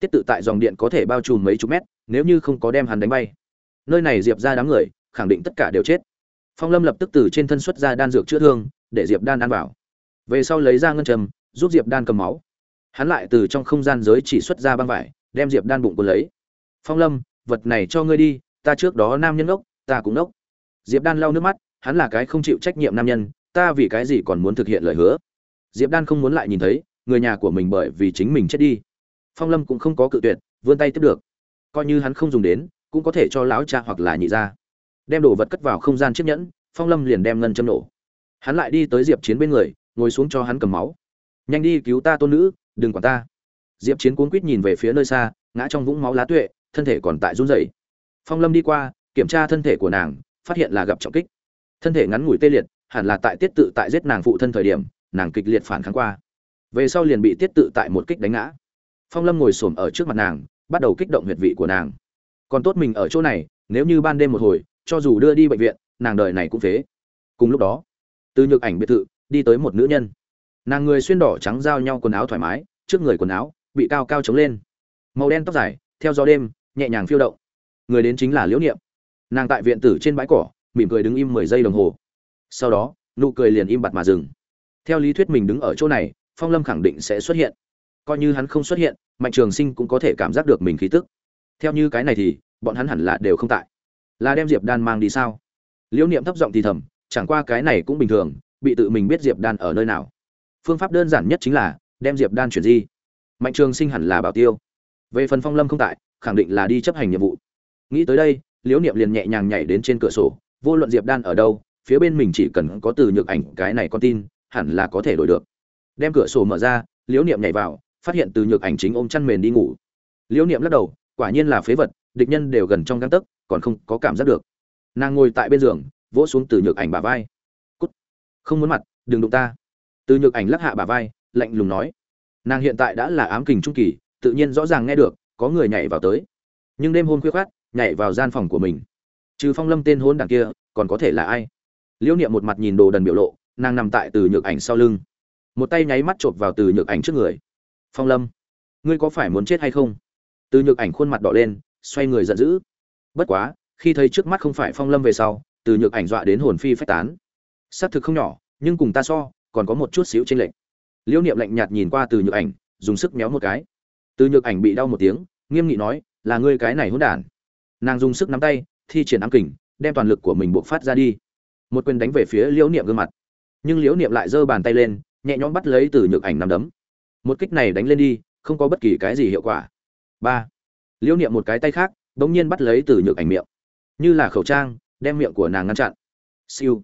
Tiết tự tại dòng điện có thể bao trùm mấy chục mét, nếu như không có đem hắn đánh bay. Nơi này diệp ra đám người, khẳng định tất cả đều chết phong lâm lập tức từ trên thân xuất ra đan dược chữa thương, để diệp đan ăn vào. Về sau lấy ra ngân trầm giúp diệp đan cầm máu. Hắn lại từ trong không gian giới chỉ xuất ra băng vải, đem diệp đan bụng cuốn lấy. Phong lâm, vật này cho ngươi đi, ta trước đó nam nhân ốc ta cũng ốc diệp đan lau nước mắt, hắn là cái không chịu trách nhiệm nam nhân, ta vì cái gì còn muốn thực hiện lời hứa? Diệp đan không muốn lại nhìn thấy, người nhà của mình bởi vì chính mình chết đi. Phong lâm cũng không có cự tuyệt, vươn tay tiếp được. Coi như hắn không dùng đến, cũng có thể cho lão cha hoặc là nhị ra đem đồ vật cất vào không gian chiếc nhẫn, phong lâm liền đem ngân châm nổ. Hắn lại đi tới diệp chiến bên người, ngồi xuống cho hắn cầm máu. Nhanh đi cứu ta tôn nữ, đừng quản ta. Diệp chiến cuốn quýt nhìn về phía nơi xa, ngã trong vũng máu lá tuệ, thân thể còn tại run rẩy. Phong lâm đi qua, kiểm tra thân thể của nàng, phát hiện là gặp trọng kích. Thân thể ngắn ngủi tê liệt, hẳn là tại tiết tự tại giết nàng phụ thân thời điểm, nàng kịch liệt phản kháng qua. Về sau liền bị tiết tự tại một kích đánh ngã. Phong lâm ngồi xổm ở trước mặt nàng, bắt đầu kích động huyệt vị của nàng. Còn tốt mình ở chỗ này, nếu như ban đêm một hồi cho dù đưa đi bệnh viện, nàng đời này cũng phế. Cùng lúc đó, từ nhược ảnh biệt thự, đi tới một nữ nhân. Nàng người xuyên đỏ trắng giao nhau quần áo thoải mái, trước người quần áo bị cao cao chống lên. Màu đen tóc dài, theo gió đêm, nhẹ nhàng phiêu động. Người đến chính là liễu niệm. Nàng tại viện tử trên bãi cỏ, mỉm cười đứng im mười giây đồng hồ. Sau đó, nụ cười liền im bặt mà dừng. Theo lý thuyết mình đứng ở chỗ này, phong lâm khẳng định sẽ xuất hiện. Coi như hắn không xuất hiện, mạnh trường sinh cũng có thể cảm giác được mình khí tức. Theo như cái này thì, bọn hắn hẳn là đều không tại là đem diệp đan mang đi sao? Liễu niệm thấp giọng thì thầm, chẳng qua cái này cũng bình thường, bị tự mình biết diệp đan ở nơi nào. Phương pháp đơn giản nhất chính là đem diệp đan chuyển di. Mạnh trường sinh hẳn là bảo tiêu. Về phần phong lâm không tại, khẳng định là đi chấp hành nhiệm vụ. Nghĩ tới đây, liễu niệm liền nhẹ nhàng nhảy đến trên cửa sổ, vô luận diệp đan ở đâu, phía bên mình chỉ cần có từ nhược ảnh cái này con tin, hẳn là có thể đổi được. Đem cửa sổ mở ra, liễu niệm nhảy vào, phát hiện từ nhược ảnh chính ôm chăn mền đi ngủ. Liễu niệm lắc đầu, quả nhiên là phế vật, địch nhân đều gần trong găng tấc còn không có cảm giác được. Nàng ngồi tại bên giường, vỗ xuống từ nhược ảnh bà vai. Cút. Không muốn mặt, đừng đụng ta. Từ nhược ảnh lắc hạ bà vai, lạnh lùng nói. Nàng hiện tại đã là ám kình trung kỳ, tự nhiên rõ ràng nghe được, có người nhảy vào tới. Nhưng đêm hôm khuya khoát, nhảy vào gian phòng của mình. Trừ phong lâm tên hôn đằng kia, còn có thể là ai? Liễu niệm một mặt nhìn đồ đần biểu lộ, nàng nằm tại từ nhược ảnh sau lưng. Một tay nháy mắt chộp vào từ nhược ảnh trước người. Phong lâm, ngươi có phải muốn chết hay không? Từ nhược ảnh khuôn mặt đỏ lên, xoay người giận dữ bất quá, khi thấy trước mắt không phải phong lâm về sau, từ nhược ảnh dọa đến hồn phi phách tán. Xác thực không nhỏ, nhưng cùng ta so, còn có một chút xíu chênh lệch. Liễu niệm lạnh nhạt nhìn qua từ nhược ảnh, dùng sức méo một cái. Từ nhược ảnh bị đau một tiếng, nghiêm nghị nói, là ngươi cái này hỗn đản. Nàng dùng sức nắm tay, thi triển ám kình, đem toàn lực của mình buộc phát ra đi. Một quyền đánh về phía liễu niệm gương mặt. Nhưng liễu niệm lại giơ bàn tay lên, nhẹ nhõm bắt lấy từ nhược ảnh nằm đấm. Một kích này đánh lên đi, không có bất kỳ cái gì hiệu quả. Ba. Liễu niệm một cái tay khác bỗng nhiên bắt lấy từ nhược ảnh miệng. Như là khẩu trang, đem miệng của nàng ngăn chặn. Siêu.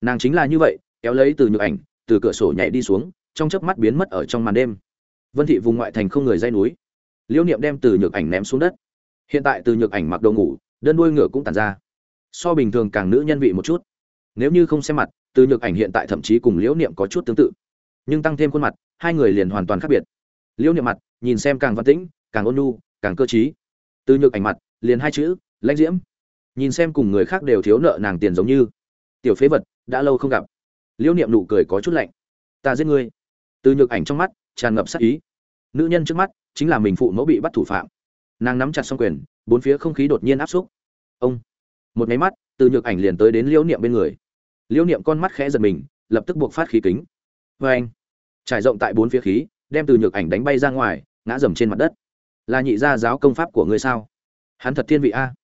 Nàng chính là như vậy, kéo lấy từ nhược ảnh, từ cửa sổ nhảy đi xuống, trong chớp mắt biến mất ở trong màn đêm. Vân thị vùng ngoại thành không người dây núi. Liễu niệm đem từ nhược ảnh ném xuống đất. Hiện tại từ nhược ảnh mặc đồ ngủ, đơn đuôi ngựa cũng tàn ra. So bình thường càng nữ nhân vị một chút. Nếu như không xem mặt, từ nhược ảnh hiện tại thậm chí cùng liễu niệm có chút tương tự. Nhưng tăng thêm khuôn mặt, hai người liền hoàn toàn khác biệt. Liễu niệm mặt, nhìn xem càng văn tĩnh, càng ôn nhu, càng cơ t từ nhược ảnh mặt liền hai chữ, lãnh diễm. Nhìn xem cùng người khác đều thiếu nợ nàng tiền giống như, tiểu phế vật, đã lâu không gặp. Liễu niệm nụ cười có chút lạnh. Ta giết ngươi. Từ nhược ảnh trong mắt, tràn ngập sắc ý. Nữ nhân trước mắt, chính là mình phụ mẫu bị bắt thủ phạm. Nàng nắm chặt xong quyền, bốn phía không khí đột nhiên áp xúc. Ông. Một máy mắt, từ nhược ảnh liền tới đến liễu niệm bên người. Liễu niệm con mắt khẽ giật mình, lập tức buộc phát khí kính. Vê anh. Trải rộng tại bốn phía khí, đem từ nhược ảnh đánh bay ra ngoài, ngã dầm trên mặt đất. Là nhị gia giáo công pháp của ngươi sao? Hắn thật thiên vị a.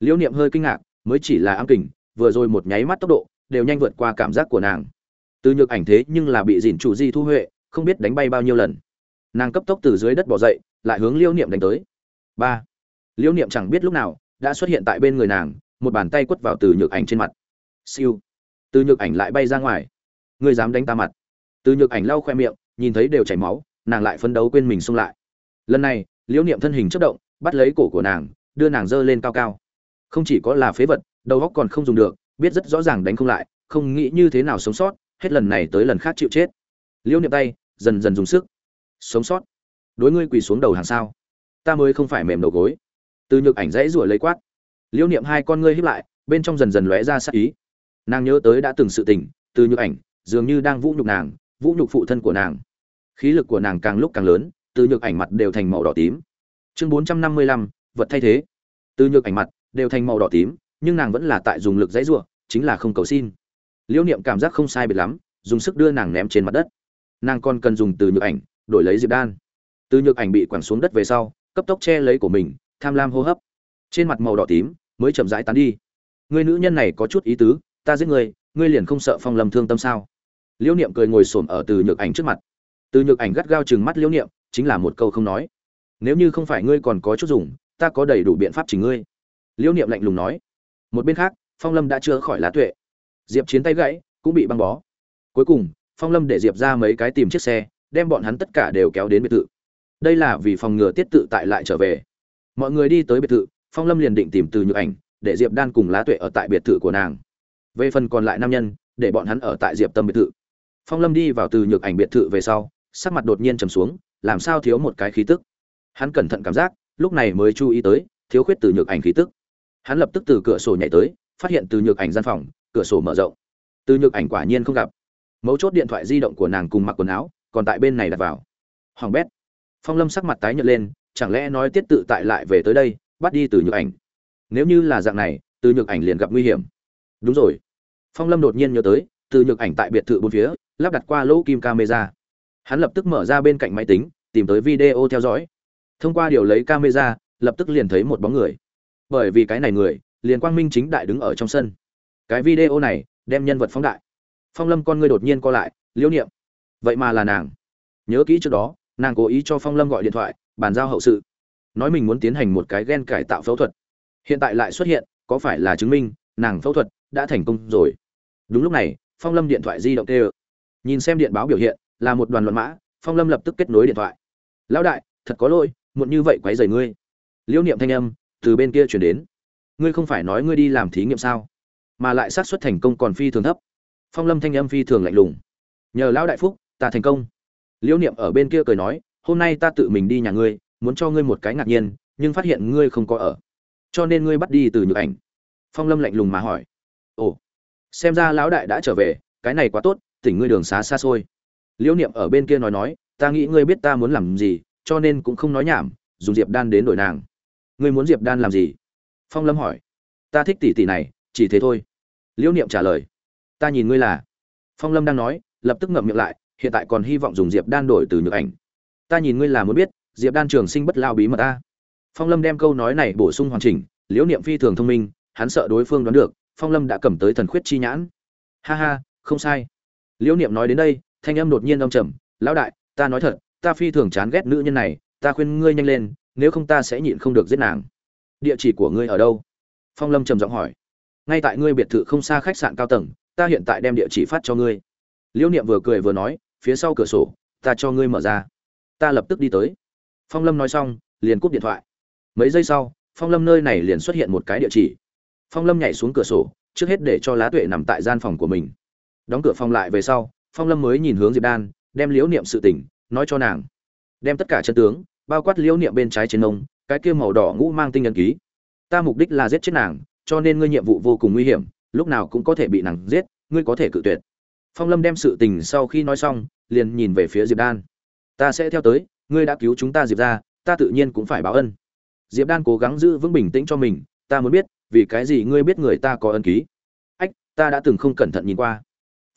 Liễu niệm hơi kinh ngạc, mới chỉ là ám kình, vừa rồi một nháy mắt tốc độ, đều nhanh vượt qua cảm giác của nàng. Từ nhược ảnh thế nhưng là bị dìn chủ di thu huệ, không biết đánh bay bao nhiêu lần. Nàng cấp tốc từ dưới đất bỏ dậy, lại hướng liễu niệm đánh tới. Ba. Liễu niệm chẳng biết lúc nào, đã xuất hiện tại bên người nàng, một bàn tay quất vào từ nhược ảnh trên mặt. Siêu. Từ nhược ảnh lại bay ra ngoài. Ngươi dám đánh ta mặt. Từ nhược ảnh lau khoe miệng, nhìn thấy đều chảy máu, nàng lại phấn đấu quên mình xông lại. Lần này, liễu niệm thân hình chất động, bắt lấy cổ của nàng đưa nàng dơ lên cao cao. Không chỉ có là phế vật, đầu óc còn không dùng được, biết rất rõ ràng đánh không lại, không nghĩ như thế nào sống sót, hết lần này tới lần khác chịu chết. Liễu niệm tay, dần dần dùng sức. Sống sót? Đối ngươi quỳ xuống đầu hàng sao? Ta mới không phải mềm đầu gối. Từ nhược ảnh dãy rủa lấy quát. Liễu niệm hai con ngươi híp lại, bên trong dần dần lóe ra sắc ý. Nàng nhớ tới đã từng sự tình, từ nhược ảnh, dường như đang vũ nhục nàng, vũ nhục phụ thân của nàng. Khí lực của nàng càng lúc càng lớn, từ nhược ảnh mặt đều thành màu đỏ tím. Chương bốn trăm năm mươi lăm vật thay thế. Từ nhược ảnh mặt, đều thành màu đỏ tím, nhưng nàng vẫn là tại dùng lực dãy rủa, chính là không cầu xin. Liễu niệm cảm giác không sai biệt lắm, dùng sức đưa nàng ném trên mặt đất. Nàng còn cần dùng từ nhược ảnh, đổi lấy diệp đan. Từ nhược ảnh bị quẳng xuống đất về sau, cấp tốc che lấy của mình, tham lam hô hấp. Trên mặt màu đỏ tím, mới chậm rãi tán đi. Người nữ nhân này có chút ý tứ, ta giết ngươi ngươi liền không sợ phong lâm thương tâm sao? Liễu niệm cười ngồi xổm ở từ nhược ảnh trước mặt. Từ nhược ảnh gắt gao chừng mắt liễu niệm, chính là một câu không nói. Nếu như không phải ngươi còn có chút dùng ta có đầy đủ biện pháp chỉnh ngươi. Liễu niệm lạnh lùng nói. Một bên khác, phong lâm đã chưa khỏi lá tuệ. Diệp chiến tay gãy, cũng bị băng bó. Cuối cùng, phong lâm để diệp ra mấy cái tìm chiếc xe, đem bọn hắn tất cả đều kéo đến biệt thự. Đây là vì phòng ngừa tiết tự tại lại trở về. Mọi người đi tới biệt thự, phong lâm liền định tìm từ nhược ảnh, để diệp đan cùng lá tuệ ở tại biệt thự của nàng. Về phần còn lại nam nhân, để bọn hắn ở tại diệp tâm biệt thự. Phong lâm đi vào từ nhược ảnh biệt thự về sau, sắc mặt đột nhiên trầm xuống, làm sao thiếu một cái khí tức? Hắn cẩn thận cảm giác lúc này mới chú ý tới, thiếu khuyết từ nhược ảnh khí tức. Hắn lập tức từ cửa sổ nhảy tới, phát hiện từ nhược ảnh gian phòng, cửa sổ mở rộng. Từ nhược ảnh quả nhiên không gặp. Mấu chốt điện thoại di động của nàng cùng mặc quần áo, còn tại bên này đặt vào. Hoàng bét. Phong lâm sắc mặt tái nhợt lên, chẳng lẽ nói tiết tự tại lại về tới đây, bắt đi từ nhược ảnh? Nếu như là dạng này, từ nhược ảnh liền gặp nguy hiểm. Đúng rồi. Phong lâm đột nhiên nhớ tới, từ nhược ảnh tại biệt thự bốn phía, lắp đặt qua lỗ kim camera. Hắn lập tức mở ra bên cạnh máy tính, tìm tới video theo dõi thông qua điều lấy camera, lập tức liền thấy một bóng người. Bởi vì cái này người, liền quang minh chính đại đứng ở trong sân. Cái video này, đem nhân vật phóng đại. Phong lâm con ngươi đột nhiên co lại, liễu niệm, vậy mà là nàng. Nhớ kỹ trước đó, nàng cố ý cho phong lâm gọi điện thoại, bàn giao hậu sự. Nói mình muốn tiến hành một cái gen cải tạo phẫu thuật. Hiện tại lại xuất hiện, có phải là chứng minh, nàng phẫu thuật đã thành công rồi? Đúng lúc này, phong lâm điện thoại di động tê nhìn xem điện báo biểu hiện, là một đoàn luận mã, phong lâm lập tức kết nối điện thoại. Lão đại, thật có lỗi muộn như vậy quấy rầy ngươi. Liễu niệm thanh âm từ bên kia chuyển đến. Ngươi không phải nói ngươi đi làm thí nghiệm sao? Mà lại xác suất thành công còn phi thường thấp. Phong lâm thanh âm phi thường lạnh lùng. Nhờ lão đại phúc, ta thành công. Liễu niệm ở bên kia cười nói, hôm nay ta tự mình đi nhà ngươi, muốn cho ngươi một cái ngạc nhiên, nhưng phát hiện ngươi không có ở. Cho nên ngươi bắt đi từ nhược ảnh. Phong lâm lạnh lùng mà hỏi. Ồ, xem ra lão đại đã trở về, cái này quá tốt, tỉnh ngươi đường xá xa xôi. Liễu niệm ở bên kia nói nói, ta nghĩ ngươi biết ta muốn làm gì cho nên cũng không nói nhảm, dùng diệp đan đến đổi nàng. Ngươi muốn diệp đan làm gì? Phong lâm hỏi. Ta thích tỷ tỷ này, chỉ thế thôi. Liễu niệm trả lời. Ta nhìn ngươi là. Phong lâm đang nói, lập tức ngậm miệng lại, hiện tại còn hy vọng dùng diệp đan đổi từ nhược ảnh. Ta nhìn ngươi là muốn biết, diệp đan trường sinh bất lao bí mật ta. Phong lâm đem câu nói này bổ sung hoàn chỉnh, liễu niệm phi thường thông minh, hắn sợ đối phương đoán được, phong lâm đã cầm tới thần khuyết chi nhãn. Ha ha, không sai. Liễu niệm nói đến đây, thanh âm đột nhiên đông trầm, lão đại, ta nói thật ta phi thường chán ghét nữ nhân này, ta khuyên ngươi nhanh lên, nếu không ta sẽ nhịn không được giết nàng. Địa chỉ của ngươi ở đâu? Phong lâm trầm giọng hỏi. Ngay tại ngươi biệt thự không xa khách sạn cao tầng, ta hiện tại đem địa chỉ phát cho ngươi. Liễu niệm vừa cười vừa nói, phía sau cửa sổ, ta cho ngươi mở ra. Ta lập tức đi tới. Phong lâm nói xong, liền cúp điện thoại. Mấy giây sau, phong lâm nơi này liền xuất hiện một cái địa chỉ. Phong lâm nhảy xuống cửa sổ, trước hết để cho lá tuệ nằm tại gian phòng của mình. Đóng cửa phòng lại về sau, phong lâm mới nhìn hướng diệp đan, đem liễu niệm sự tỉnh nói cho nàng. Đem tất cả chân tướng bao quát liễu niệm bên trái trên ông, cái kia màu đỏ ngũ mang tinh nhân ký. Ta mục đích là giết chết nàng cho nên ngươi nhiệm vụ vô cùng nguy hiểm lúc nào cũng có thể bị nàng giết ngươi có thể cự tuyệt. Phong lâm đem sự tình sau khi nói xong liền nhìn về phía diệp đan. Ta sẽ theo tới ngươi đã cứu chúng ta diệp ra ta tự nhiên cũng phải báo ân. Diệp đan cố gắng giữ vững bình tĩnh cho mình ta muốn biết vì cái gì ngươi biết người ta có ân ký? Ách ta đã từng không cẩn thận nhìn qua.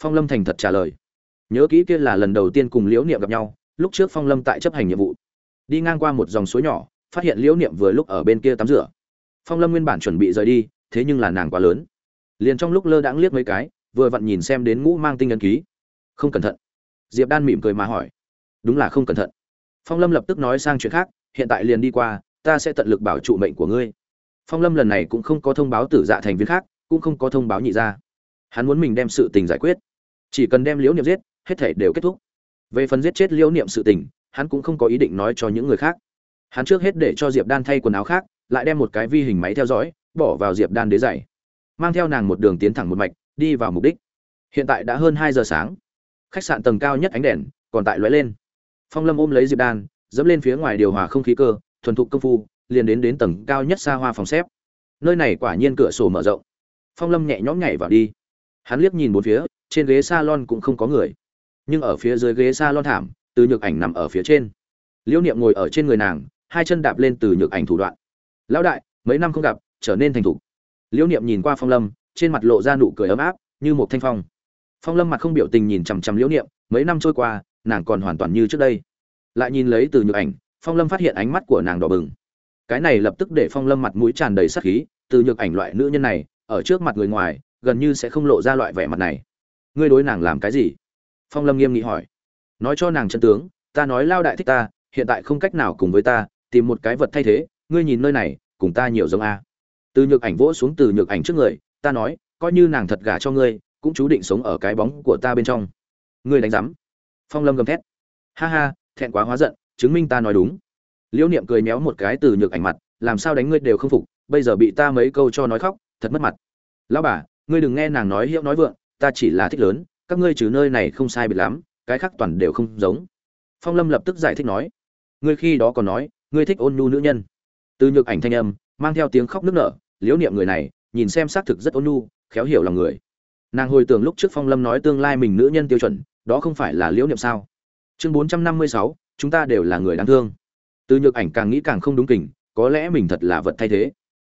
Phong lâm thành thật trả lời. Nhớ kỹ kia là lần đầu tiên cùng liễu niệm gặp nhau lúc trước phong lâm tại chấp hành nhiệm vụ. Đi ngang qua một dòng suối nhỏ, phát hiện liễu niệm vừa lúc ở bên kia tắm rửa. Phong lâm nguyên bản chuẩn bị rời đi, thế nhưng là nàng quá lớn. Liền trong lúc lơ đãng liếc mấy cái, vừa vặn nhìn xem đến ngũ mang tinh ấn ký. Không cẩn thận. Diệp đan mỉm cười mà hỏi. Đúng là không cẩn thận. Phong lâm lập tức nói sang chuyện khác, hiện tại liền đi qua, ta sẽ tận lực bảo trụ mệnh của ngươi. Phong lâm lần này cũng không có thông báo tử dạ thành viên khác, cũng không có thông báo nhị ra hắn muốn mình đem sự tình giải quyết. Chỉ cần đem liễu niệm giết, hết thể đều kết thúc về phần giết chết liễu niệm sự tình, hắn cũng không có ý định nói cho những người khác. Hắn trước hết để cho diệp đan thay quần áo khác, lại đem một cái vi hình máy theo dõi, bỏ vào diệp đan đế dày mang theo nàng một đường tiến thẳng một mạch, đi vào mục đích. Hiện tại đã hơn hai giờ sáng. Khách sạn tầng cao nhất ánh đèn, còn tại lóe lên. Phong lâm ôm lấy diệp đan, dẫm lên phía ngoài điều hòa không khí cơ, thuần thục công phu, liền đến đến tầng cao nhất xa hoa phòng xếp. Nơi này quả nhiên cửa sổ mở rộng. Phong lâm nhẹ nhõm nhảy vào đi. Hắn liếc nhìn bốn phía, trên ghế salon cũng không có người nhưng ở phía dưới ghế salon thảm, từ nhược ảnh nằm ở phía trên. Liễu niệm ngồi ở trên người nàng, hai chân đạp lên từ nhược ảnh thủ đoạn. Lão đại, mấy năm không gặp, trở nên thành thục. Liễu niệm nhìn qua phong lâm, trên mặt lộ ra nụ cười ấm áp, như một thanh phong. Phong lâm mặt không biểu tình nhìn chằm chằm liễu niệm, mấy năm trôi qua, nàng còn hoàn toàn như trước đây. Lại nhìn lấy từ nhược ảnh, phong lâm phát hiện ánh mắt của nàng đỏ bừng. Cái này lập tức để phong lâm mặt mũi tràn đầy sắc khí, từ nhược ảnh loại nữ nhân này, ở trước mặt người ngoài, gần như sẽ không lộ ra loại vẻ mặt này. Ngươi đối nàng làm cái gì? Phong lâm nghiêm nghị hỏi. Nói cho nàng chân tướng, ta nói lao đại thích ta, hiện tại không cách nào cùng với ta, tìm một cái vật thay thế, ngươi nhìn nơi này, cùng ta nhiều giống a. Từ nhược ảnh vỗ xuống từ nhược ảnh trước người, ta nói, coi như nàng thật gả cho ngươi, cũng chú định sống ở cái bóng của ta bên trong. Ngươi đánh rắm phong lâm gầm thét. Ha ha, thẹn quá hóa giận, chứng minh ta nói đúng. Liễu niệm cười méo một cái từ nhược ảnh mặt, làm sao đánh ngươi đều không phục, bây giờ bị ta mấy câu cho nói khóc, thật mất mặt. Lão bà, ngươi đừng nghe nàng nói hiệu nói vượng, ta chỉ là thích lớn các ngươi trừ nơi này không sai biệt lắm, cái khác toàn đều không giống. Phong lâm lập tức giải thích nói, ngươi khi đó còn nói, ngươi thích ôn nhu nữ nhân. Từ nhược ảnh thanh âm, mang theo tiếng khóc nức nở liễu niệm người này, nhìn xem xác thực rất ôn nhu, khéo hiểu lòng người. Nàng hồi tưởng lúc trước phong lâm nói tương lai mình nữ nhân tiêu chuẩn, đó không phải là liễu niệm sao? Chương bốn trăm năm mươi sáu, chúng ta đều là người đáng thương. Từ nhược ảnh càng nghĩ càng không đúng kình, có lẽ mình thật là vật thay thế.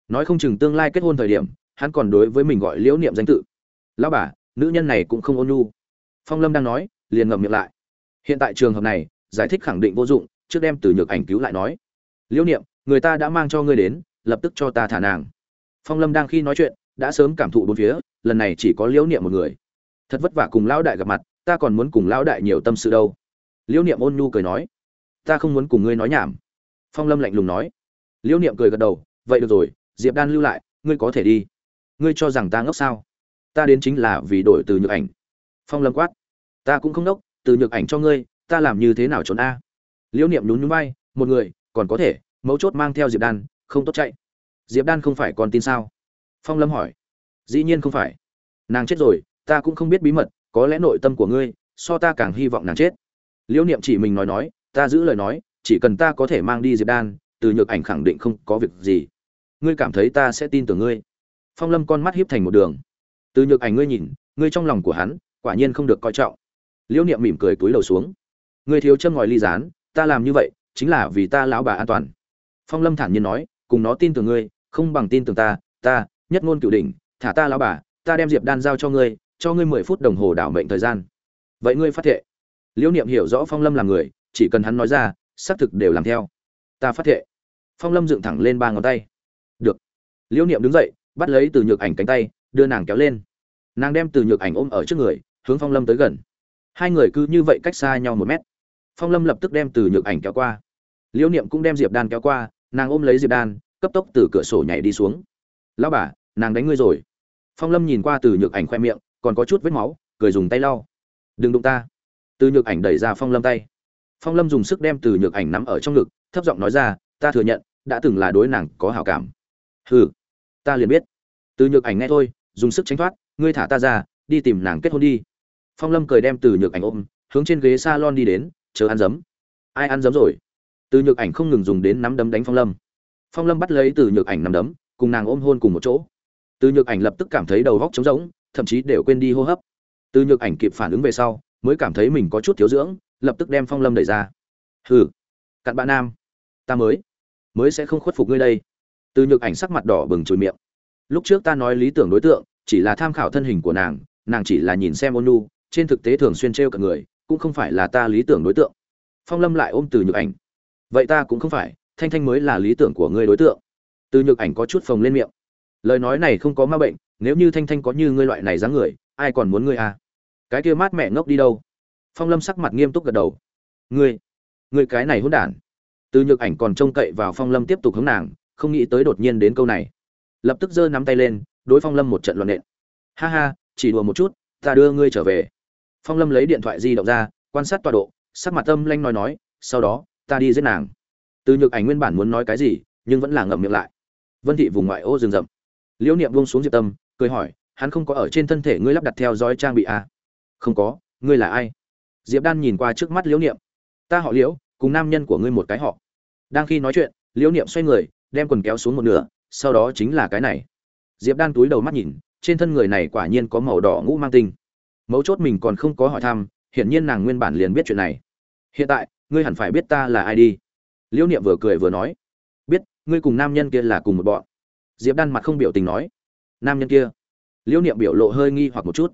Nói không chừng tương lai kết hôn thời điểm, hắn còn đối với mình gọi liễu niệm danh tự. Lão bà nữ nhân này cũng không ôn nhu. Phong lâm đang nói, liền ngậm miệng lại. Hiện tại trường hợp này, giải thích khẳng định vô dụng, trước đem từ nhược ảnh cứu lại nói. Liễu niệm, người ta đã mang cho ngươi đến, lập tức cho ta thả nàng. Phong lâm đang khi nói chuyện, đã sớm cảm thụ bốn phía, lần này chỉ có liễu niệm một người. Thật vất vả cùng lão đại gặp mặt, ta còn muốn cùng lão đại nhiều tâm sự đâu. Liễu niệm ôn nhu cười nói. Ta không muốn cùng ngươi nói nhảm. Phong lâm lạnh lùng nói. Liễu niệm cười gật đầu, vậy được rồi, diệp đan lưu lại, ngươi có thể đi. Ngươi cho rằng ta ngốc sao? Ta đến chính là vì đổi từ nhược ảnh. Phong lâm quát, ta cũng không đốc, từ nhược ảnh cho ngươi, ta làm như thế nào trốn a? Liễu niệm nhún nhún vai, một người, còn có thể, mấu chốt mang theo diệp đan, không tốt chạy. Diệp đan không phải còn tin sao? Phong lâm hỏi, dĩ nhiên không phải. Nàng chết rồi, ta cũng không biết bí mật, có lẽ nội tâm của ngươi, so ta càng hy vọng nàng chết. Liễu niệm chỉ mình nói nói, ta giữ lời nói, chỉ cần ta có thể mang đi diệp đan, từ nhược ảnh khẳng định không có việc gì. Ngươi cảm thấy ta sẽ tin tưởng ngươi. Phong lâm con mắt hiếp thành một đường từ nhược ảnh ngươi nhìn, ngươi trong lòng của hắn, quả nhiên không được coi trọng. Liễu niệm mỉm cười túi đầu xuống. Ngươi thiếu châm ngòi ly dán ta làm như vậy, chính là vì ta lão bà an toàn. Phong lâm thản nhiên nói, cùng nó tin tưởng ngươi, không bằng tin tưởng ta ta, nhất ngôn cửu đỉnh, thả ta lão bà, ta đem diệp đan giao cho ngươi cho ngươi mười phút đồng hồ đảo mệnh thời gian. Vậy ngươi phát thệ. Liễu niệm hiểu rõ phong lâm là người, chỉ cần hắn nói ra, xác thực đều làm theo. Ta phát thệ. Phong lâm dựng thẳng lên ba ngón tay. Được. Liễu niệm đứng dậy, bắt lấy từ nhược ảnh cánh tay đưa nàng kéo lên. Nàng đem từ nhược ảnh ôm ở trước người, hướng phong lâm tới gần. Hai người cứ như vậy cách xa nhau một mét. Phong lâm lập tức đem từ nhược ảnh kéo qua. Liễu niệm cũng đem diệp đan kéo qua, nàng ôm lấy diệp đan, cấp tốc từ cửa sổ nhảy đi xuống. Lao bà, nàng đánh ngươi rồi. Phong lâm nhìn qua từ nhược ảnh khoe miệng, còn có chút vết máu, cười dùng tay lau. Đừng đụng ta. Từ nhược ảnh đẩy ra phong lâm tay. Phong lâm dùng sức đem từ nhược ảnh nắm ở trong ngực, thấp giọng nói ra, ta thừa nhận, đã từng là đối nàng có hảo cảm. Hừ, ta liền biết. Từ nhược ảnh nghe thôi dùng sức tránh thoát, ngươi thả ta ra, đi tìm nàng kết hôn đi. Phong lâm cười đem từ nhược ảnh ôm, hướng trên ghế s a lon đi đến, chờ ăn dấm ai ăn dấm rồi? Từ nhược ảnh không ngừng dùng đến nắm đấm đánh phong lâm. Phong lâm bắt lấy từ nhược ảnh nắm đấm, cùng nàng ôm hôn cùng một chỗ. Từ nhược ảnh lập tức cảm thấy đầu góc trống rỗng, thậm chí đều quên đi hô hấp. Từ nhược ảnh kịp phản ứng về sau, mới cảm thấy mình có chút thiếu dưỡng, lập tức đem phong lâm đẩy ra. Hừ, cặn bạn nam, ta mới mới sẽ không khuất phục ngươi đây. Từ nhược ảnh sắc mặt đỏ bừng trồi miệng lúc trước ta nói lý tưởng đối tượng, chỉ là tham khảo thân hình của nàng nàng chỉ là nhìn xem ôn nu, trên thực tế thường xuyên t r cận người, cũng không phải là ta lý tưởng đối tượng. Phong lâm lại ôm từ nhược ảnh. Vậy ta cũng không phải, thanh thanh mới là lý tưởng của ngươi đối tượng. Từ nhược ảnh có chút phồng lên miệng. Lời nói này không có ma bệnh, nếu như thanh thanh có như ngươi loại này dáng người, ai còn muốn ngươi à? Cái kia mát mẹ ngốc đi đâu? Phong lâm sắc mặt nghiêm túc gật đầu. Ngươi ngươi cái này hỗn đản. Từ nhược ảnh còn trông cậy vào phong lâm tiếp tục hướng nàng, không nghĩ tới đột nhiên đến câu này lập tức giơ nắm tay lên, đối phong lâm một trận loạn nện. Ha ha, chỉ đùa một chút, ta đưa ngươi trở về. Phong lâm lấy điện thoại di động ra, quan sát tọa độ, sắc mặt tâm lanh nói nói, sau đó, ta đi giết nàng. Từ nhược ảnh nguyên bản muốn nói cái gì, nhưng vẫn là ngậm miệng lại. Vân thị vùng ngoại ô rừng rậm. Liễu niệm buông xuống diệp tâm, cười hỏi, hắn không có ở trên thân thể ngươi lắp đặt theo dõi trang bị à? không có, ngươi là ai? Diệp đan nhìn qua trước mắt liễu niệm. Ta họ liễu, cùng nam nhân của ngươi một cái họ. Đang khi nói chuyện, liễu niệm xoay người, đem quần kéo xuống một nửa sau đó chính là cái này. Diệp đan túi đầu mắt nhìn, trên thân người này quả nhiên có màu đỏ ngũ mang tinh. Mấu chốt mình còn không có hỏi thăm, hiển nhiên nàng nguyên bản liền biết chuyện này. Hiện tại, ngươi hẳn phải biết ta là ai đi. Liễu niệm vừa cười vừa nói, biết, ngươi cùng nam nhân kia là cùng một bọn. Diệp đan mặt không biểu tình nói, nam nhân kia? Liễu niệm biểu lộ hơi nghi hoặc một chút,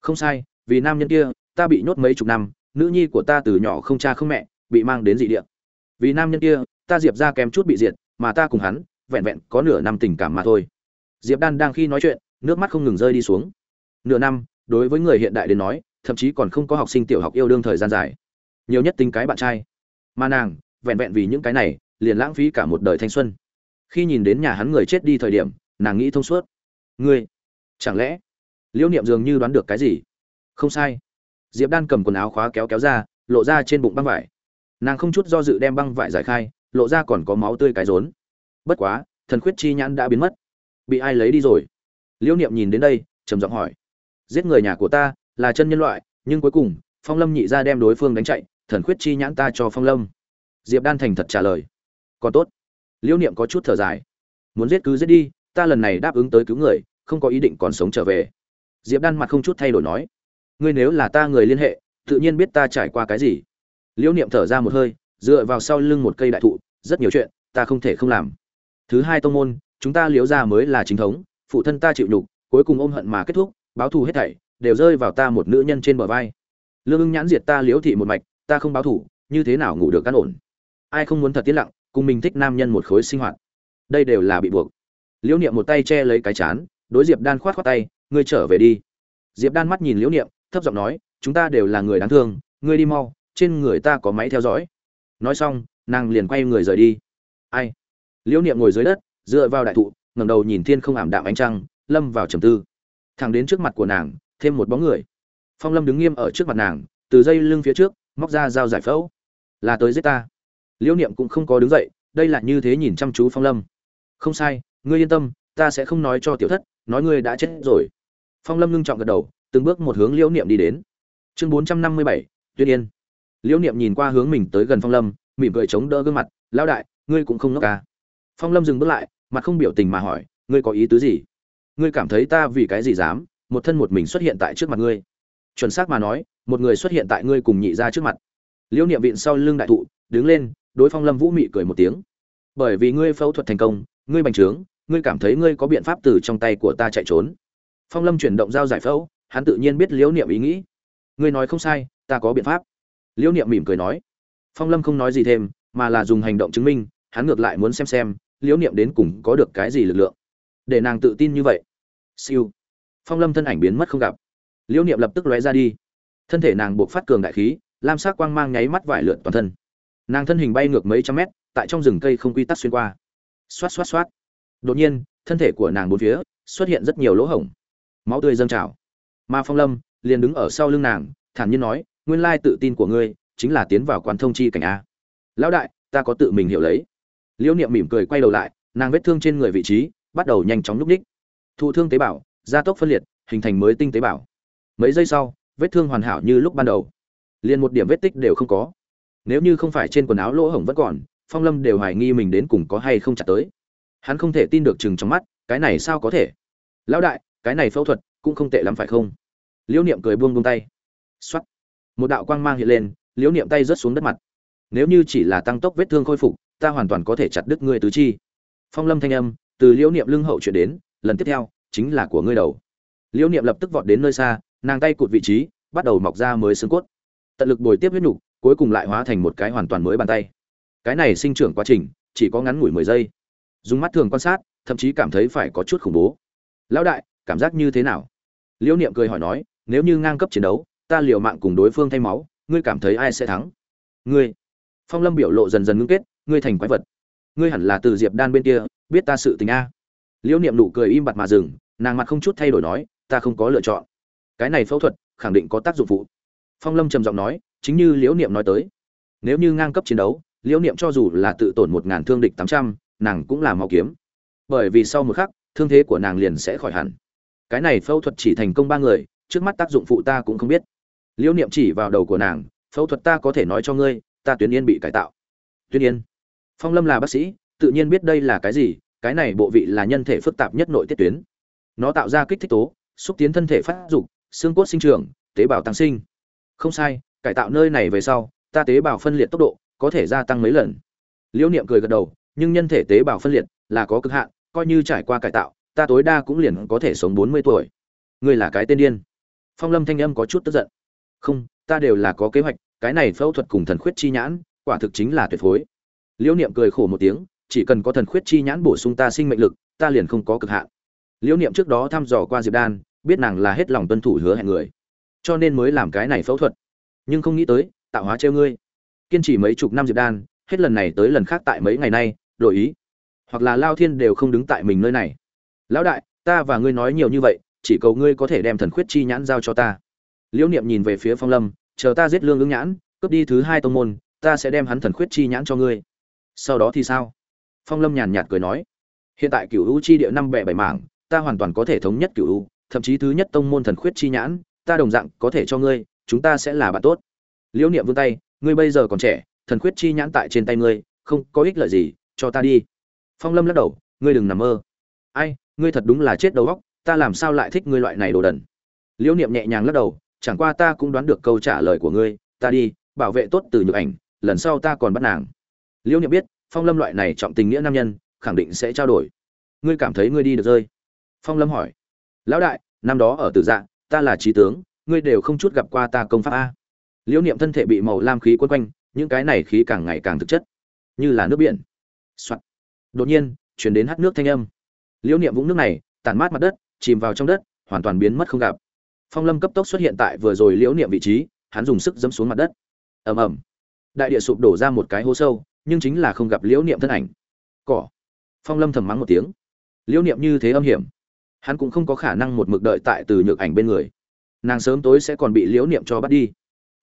không sai, vì nam nhân kia, ta bị nhốt mấy chục năm, nữ nhi của ta từ nhỏ không cha không mẹ, bị mang đến dị địa. Vì nam nhân kia, ta diệp ra kém chút bị diệt, mà ta cùng hắn vẹn vẹn có nửa năm tình cảm mà thôi. Diệp đan đang khi nói chuyện, nước mắt không ngừng rơi đi xuống. Nửa năm, đối với người hiện đại đến nói, thậm chí còn không có học sinh tiểu học yêu đương thời gian dài. Nhiều nhất tính cái bạn trai. Mà nàng, vẹn vẹn vì những cái này, liền lãng phí cả một đời thanh xuân. Khi nhìn đến nhà hắn người chết đi thời điểm, nàng nghĩ thông suốt. Ngươi, chẳng lẽ, liễu niệm dường như đoán được cái gì? Không sai. Diệp đan cầm quần áo khóa kéo kéo ra, lộ ra trên bụng băng vải. Nàng không chút do dự đem băng vải giải khai, lộ ra còn có máu tươi cái rốn bất quá, thần khuyết chi nhãn đã biến mất. Bị ai lấy đi rồi? Liễu niệm nhìn đến đây, trầm giọng hỏi. Giết người nhà của ta là chân nhân loại, nhưng cuối cùng, phong lâm nhị ra đem đối phương đánh chạy, thần khuyết chi nhãn ta cho phong lâm. Diệp đan thành thật trả lời. Còn tốt. Liễu niệm có chút thở dài. Muốn giết cứ giết đi, ta lần này đáp ứng tới cứu người, không có ý định còn sống trở về. Diệp đan mặt không chút thay đổi nói. Ngươi nếu là ta người liên hệ, tự nhiên biết ta trải qua cái gì. Liễu niệm thở ra một hơi, dựa vào sau lưng một cây đại thụ, rất nhiều chuyện, ta không thể không làm thứ hai tông môn, chúng ta liễu ra mới là chính thống, phụ thân ta chịu nhục, cuối cùng ôm hận mà kết thúc, báo thù hết thảy, đều rơi vào ta một nữ nhân trên bờ vai. Lương ưng nhãn diệt ta liễu thị một mạch, ta không báo thù, như thế nào ngủ được căn ổn? Ai không muốn thật tiết lặng, cùng mình thích nam nhân một khối sinh hoạt. Đây đều là bị buộc. Liễu niệm một tay che lấy cái chán, đối diệp đan khoát khoát tay, ngươi trở về đi. Diệp đan mắt nhìn liễu niệm, thấp giọng nói, chúng ta đều là người đáng thương, ngươi đi mau, trên người ta có máy theo dõi. Nói xong, nàng liền quay người rời đi. Ai? Liễu niệm ngồi dưới đất, dựa vào đại thụ, ngẩng đầu nhìn thiên không ảm đạm ánh trăng, lâm vào trầm tư. Thẳng đến trước mặt của nàng, thêm một bóng người. Phong lâm đứng nghiêm ở trước mặt nàng, từ dây lưng phía trước, móc ra dao giải phẫu. Là tới giết ta. Liễu niệm cũng không có đứng dậy, đây là như thế nhìn chăm chú phong lâm. Không sai, ngươi yên tâm, ta sẽ không nói cho tiểu thất, nói ngươi đã chết rồi. Phong lâm ngưng trọng gật đầu, từng bước một hướng liễu niệm đi đến. Chương bốn trăm năm mươi bảy tuyên yên. Liễu niệm nhìn qua hướng mình tới gần phong lâm, mỉm cười chống đỡ gương mặt, lão đại, ngươi cũng không ngốc à phong lâm dừng bước lại, mặt không biểu tình mà hỏi, ngươi có ý tứ gì? Ngươi cảm thấy ta vì cái gì dám, một thân một mình xuất hiện tại trước mặt ngươi? Chuẩn xác mà nói, một người xuất hiện tại ngươi cùng nhị ra trước mặt. Liễu niệm viện sau lưng đại thụ, đứng lên, đối phong lâm vũ mị cười một tiếng. Bởi vì ngươi phẫu thuật thành công, ngươi bành trướng, ngươi cảm thấy ngươi có biện pháp từ trong tay của ta chạy trốn. Phong lâm chuyển động dao giải phẫu, hắn tự nhiên biết liễu niệm ý nghĩ. Ngươi nói không sai, ta có biện pháp. Liễu niệm mỉm cười nói. Phong lâm không nói gì thêm, mà là dùng hành động chứng minh, hắn ngược lại muốn xem xem liễu niệm đến cùng có được cái gì lực lượng? Để nàng tự tin như vậy. Siêu. Phong lâm thân ảnh biến mất không gặp. Liễu niệm lập tức lóe ra đi. Thân thể nàng buộc phát cường đại khí, lam sắc quang mang nháy mắt vải lượn toàn thân. Nàng thân hình bay ngược mấy trăm mét, tại trong rừng cây không quy tắc xuyên qua. Xoát xoát xoát. Đột nhiên, thân thể của nàng bốn phía, xuất hiện rất nhiều lỗ hổng. Máu tươi dâng trào. Ma phong lâm liền đứng ở sau lưng nàng, thản nhiên nói, nguyên lai tự tin của ngươi chính là tiến vào quán thông chi cảnh a. Lão đại, ta có tự mình hiểu lấy liễu niệm mỉm cười quay đầu lại, nàng vết thương trên người vị trí bắt đầu nhanh chóng núp ních thụ thương tế bào, gia tốc phân liệt, hình thành mới tinh tế bào. Mấy giây sau, vết thương hoàn hảo như lúc ban đầu. Liền một điểm vết tích đều không có. Nếu như không phải trên quần áo lỗ hổng vẫn còn, phong lâm đều hoài nghi mình đến cùng có hay không chặt tới. Hắn không thể tin được chừng trong mắt, cái này sao có thể? Lão đại, cái này phẫu thuật cũng không tệ lắm phải không? Liễu niệm cười buông buông tay. X o á t một đạo quang mang hiện lên, liễu niệm tay rớt xuống đất mặt. Nếu như chỉ là tăng tốc vết thương khôi phục ta hoàn toàn có thể chặt đứt ngươi tứ chi. Phong lâm thanh âm từ liễu niệm lưng hậu chuyển đến, lần tiếp theo chính là của ngươi đầu. Liễu niệm lập tức vọt đến nơi xa, nàng tay cụt vị trí, bắt đầu mọc ra mới xương cốt. Tận lực bồi tiếp huyết nhục, cuối cùng lại hóa thành một cái hoàn toàn mới bàn tay. Cái này sinh trưởng quá trình, chỉ có ngắn ngủi mười giây. Dùng mắt thường quan sát, thậm chí cảm thấy phải có chút khủng bố. Lão đại, cảm giác như thế nào? Liễu niệm cười hỏi nói, nếu như ngang cấp chiến đấu, ta liều mạng cùng đối phương thay máu, ngươi cảm thấy ai sẽ thắng? Ngươi. Phong lâm biểu lộ dần dần ngưng kết ngươi thành quái vật. Ngươi hẳn là từ diệp đan bên kia, biết ta sự tình a. Liễu niệm nụ cười im bặt mà dừng, nàng mặt không chút thay đổi nói, ta không có lựa chọn. Cái này phẫu thuật, khẳng định có tác dụng phụ. Phong lâm trầm giọng nói, chính như liễu niệm nói tới. Nếu như ngang cấp chiến đấu, liễu niệm cho dù là tự tổn một ngàn thương địch tám trăm, nàng cũng là mau kiếm. Bởi vì sau một khắc, thương thế của nàng liền sẽ khỏi hẳn. Cái này phẫu thuật chỉ thành công ba người, trước mắt tác dụng phụ ta cũng không biết. Liễu niệm chỉ vào đầu của nàng, phẫu thuật ta có thể nói cho ngươi, ta tuyến yên bị cải tạo. Tuyến yên phong lâm là bác sĩ, tự nhiên biết đây là cái gì, cái này bộ vị là nhân thể phức tạp nhất nội tiết tuyến. Nó tạo ra kích thích tố, xúc tiến thân thể phát dục, xương cốt sinh trưởng, tế bào tăng sinh. Không sai, cải tạo nơi này về sau, ta tế bào phân liệt tốc độ có thể gia tăng mấy lần. Liễu niệm cười gật đầu, nhưng nhân thể tế bào phân liệt là có cực hạn, coi như trải qua cải tạo, ta tối đa cũng liền có thể sống bốn mươi tuổi. Ngươi là cái tên điên. Phong lâm thanh âm có chút tức giận. Không, ta đều là có kế hoạch, cái này phẫu thuật cùng thần khuyết chi nhãn, quả thực chính là tuyệt phối liễu niệm cười khổ một tiếng, chỉ cần có thần khuyết chi nhãn bổ sung ta sinh mệnh lực, ta liền không có cực hạn. Liễu niệm trước đó thăm dò qua diệp đan, biết nàng là hết lòng tuân thủ hứa hẹn người, cho nên mới làm cái này phẫu thuật. Nhưng không nghĩ tới, tạo hóa treo ngươi. Kiên trì mấy chục năm diệp đan, hết lần này tới lần khác tại mấy ngày nay, đổi ý. Hoặc là lao thiên đều không đứng tại mình nơi này. Lão đại, ta và ngươi nói nhiều như vậy, chỉ cầu ngươi có thể đem thần khuyết chi nhãn giao cho ta. Liễu niệm nhìn về phía phong lâm, chờ ta giết lương ứng nhãn, cướp đi thứ hai tông môn, ta sẽ đem hắn thần khuyết chi nhãn cho ngươi sau đó thì sao? Phong lâm nhàn nhạt cười nói, hiện tại cựu u chi địa năm bẻ bảy mảng, ta hoàn toàn có thể thống nhất cựu u, thậm chí thứ nhất tông môn thần khuyết chi nhãn, ta đồng dạng có thể cho ngươi, chúng ta sẽ là bạn tốt. Liễu niệm vươn tay, ngươi bây giờ còn trẻ, thần khuyết chi nhãn tại trên tay ngươi, không có ích lợi gì, cho ta đi. Phong lâm lắc đầu, ngươi đừng nằm mơ. Ai, ngươi thật đúng là chết đầu óc, ta làm sao lại thích ngươi loại này đồ đần? Liễu niệm nhẹ nhàng lắc đầu, chẳng qua ta cũng đoán được câu trả lời của ngươi, ta đi, bảo vệ tốt từ nhược ảnh, lần sau ta còn bắt nàng liễu niệm biết, phong lâm loại này trọng tình nghĩa nam nhân, khẳng định sẽ trao đổi. Ngươi cảm thấy ngươi đi được rơi? Phong lâm hỏi. Lão đại, năm đó ở tử dạ ta là trí tướng, ngươi đều không chút gặp qua ta công pháp a. Liễu niệm thân thể bị màu lam khí quấn quanh, những cái này khí càng ngày càng thực chất. Như là nước biển、Soạn. đột nhiên, chuyển đến hát nước thanh âm. Liễu niệm vũng nước này, tản mát mặt đất, chìm vào trong đất, hoàn toàn biến mất không gặp. Phong lâm cấp tốc xuất hiện tại vừa rồi liễu niệm vị trí, hắn dùng sức dẫm xuống mặt đất. Ầm ầm. Đại địa sụp đổ ra một cái hố sâu nhưng chính là không gặp liễu niệm thân ảnh. Cỏ. Phong lâm thầm mắng một tiếng. Liễu niệm như thế âm hiểm. Hắn cũng không có khả năng một mực đợi tại từ nhược ảnh bên người. Nàng sớm tối sẽ còn bị liễu niệm cho bắt đi.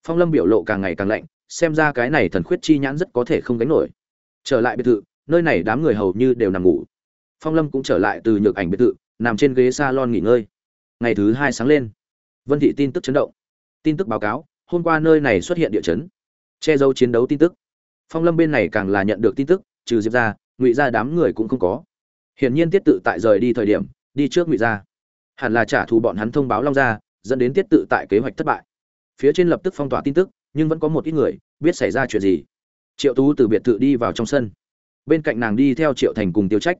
Phong lâm biểu lộ càng ngày càng lạnh, xem ra cái này thần khuyết chi nhãn rất có thể không gánh nổi. Trở lại biệt thự, nơi này đám người hầu như đều nằm ngủ. Phong lâm cũng trở lại từ nhược ảnh biệt thự, nằm trên ghế s a lon nghỉ ngơi. Ngày thứ hai sáng lên, vân thị tin tức chấn động. Tin tức báo cáo, hôm qua nơi này xuất hiện địa chấn. Che giấu chiến đấu tin tức phong lâm bên này càng là nhận được tin tức, trừ diệp ra ngụy ra đám người cũng không có. Hiển nhiên tiết tự tại rời đi thời điểm, đi trước ngụy ra hẳn là trả thù bọn hắn thông báo long ra dẫn đến tiết tự tại kế hoạch thất bại. Phía trên lập tức phong tỏa tin tức, nhưng vẫn có một ít người biết xảy ra chuyện gì. Triệu tú từ biệt thự đi vào trong sân. Bên cạnh nàng đi theo triệu thành cùng tiêu trách.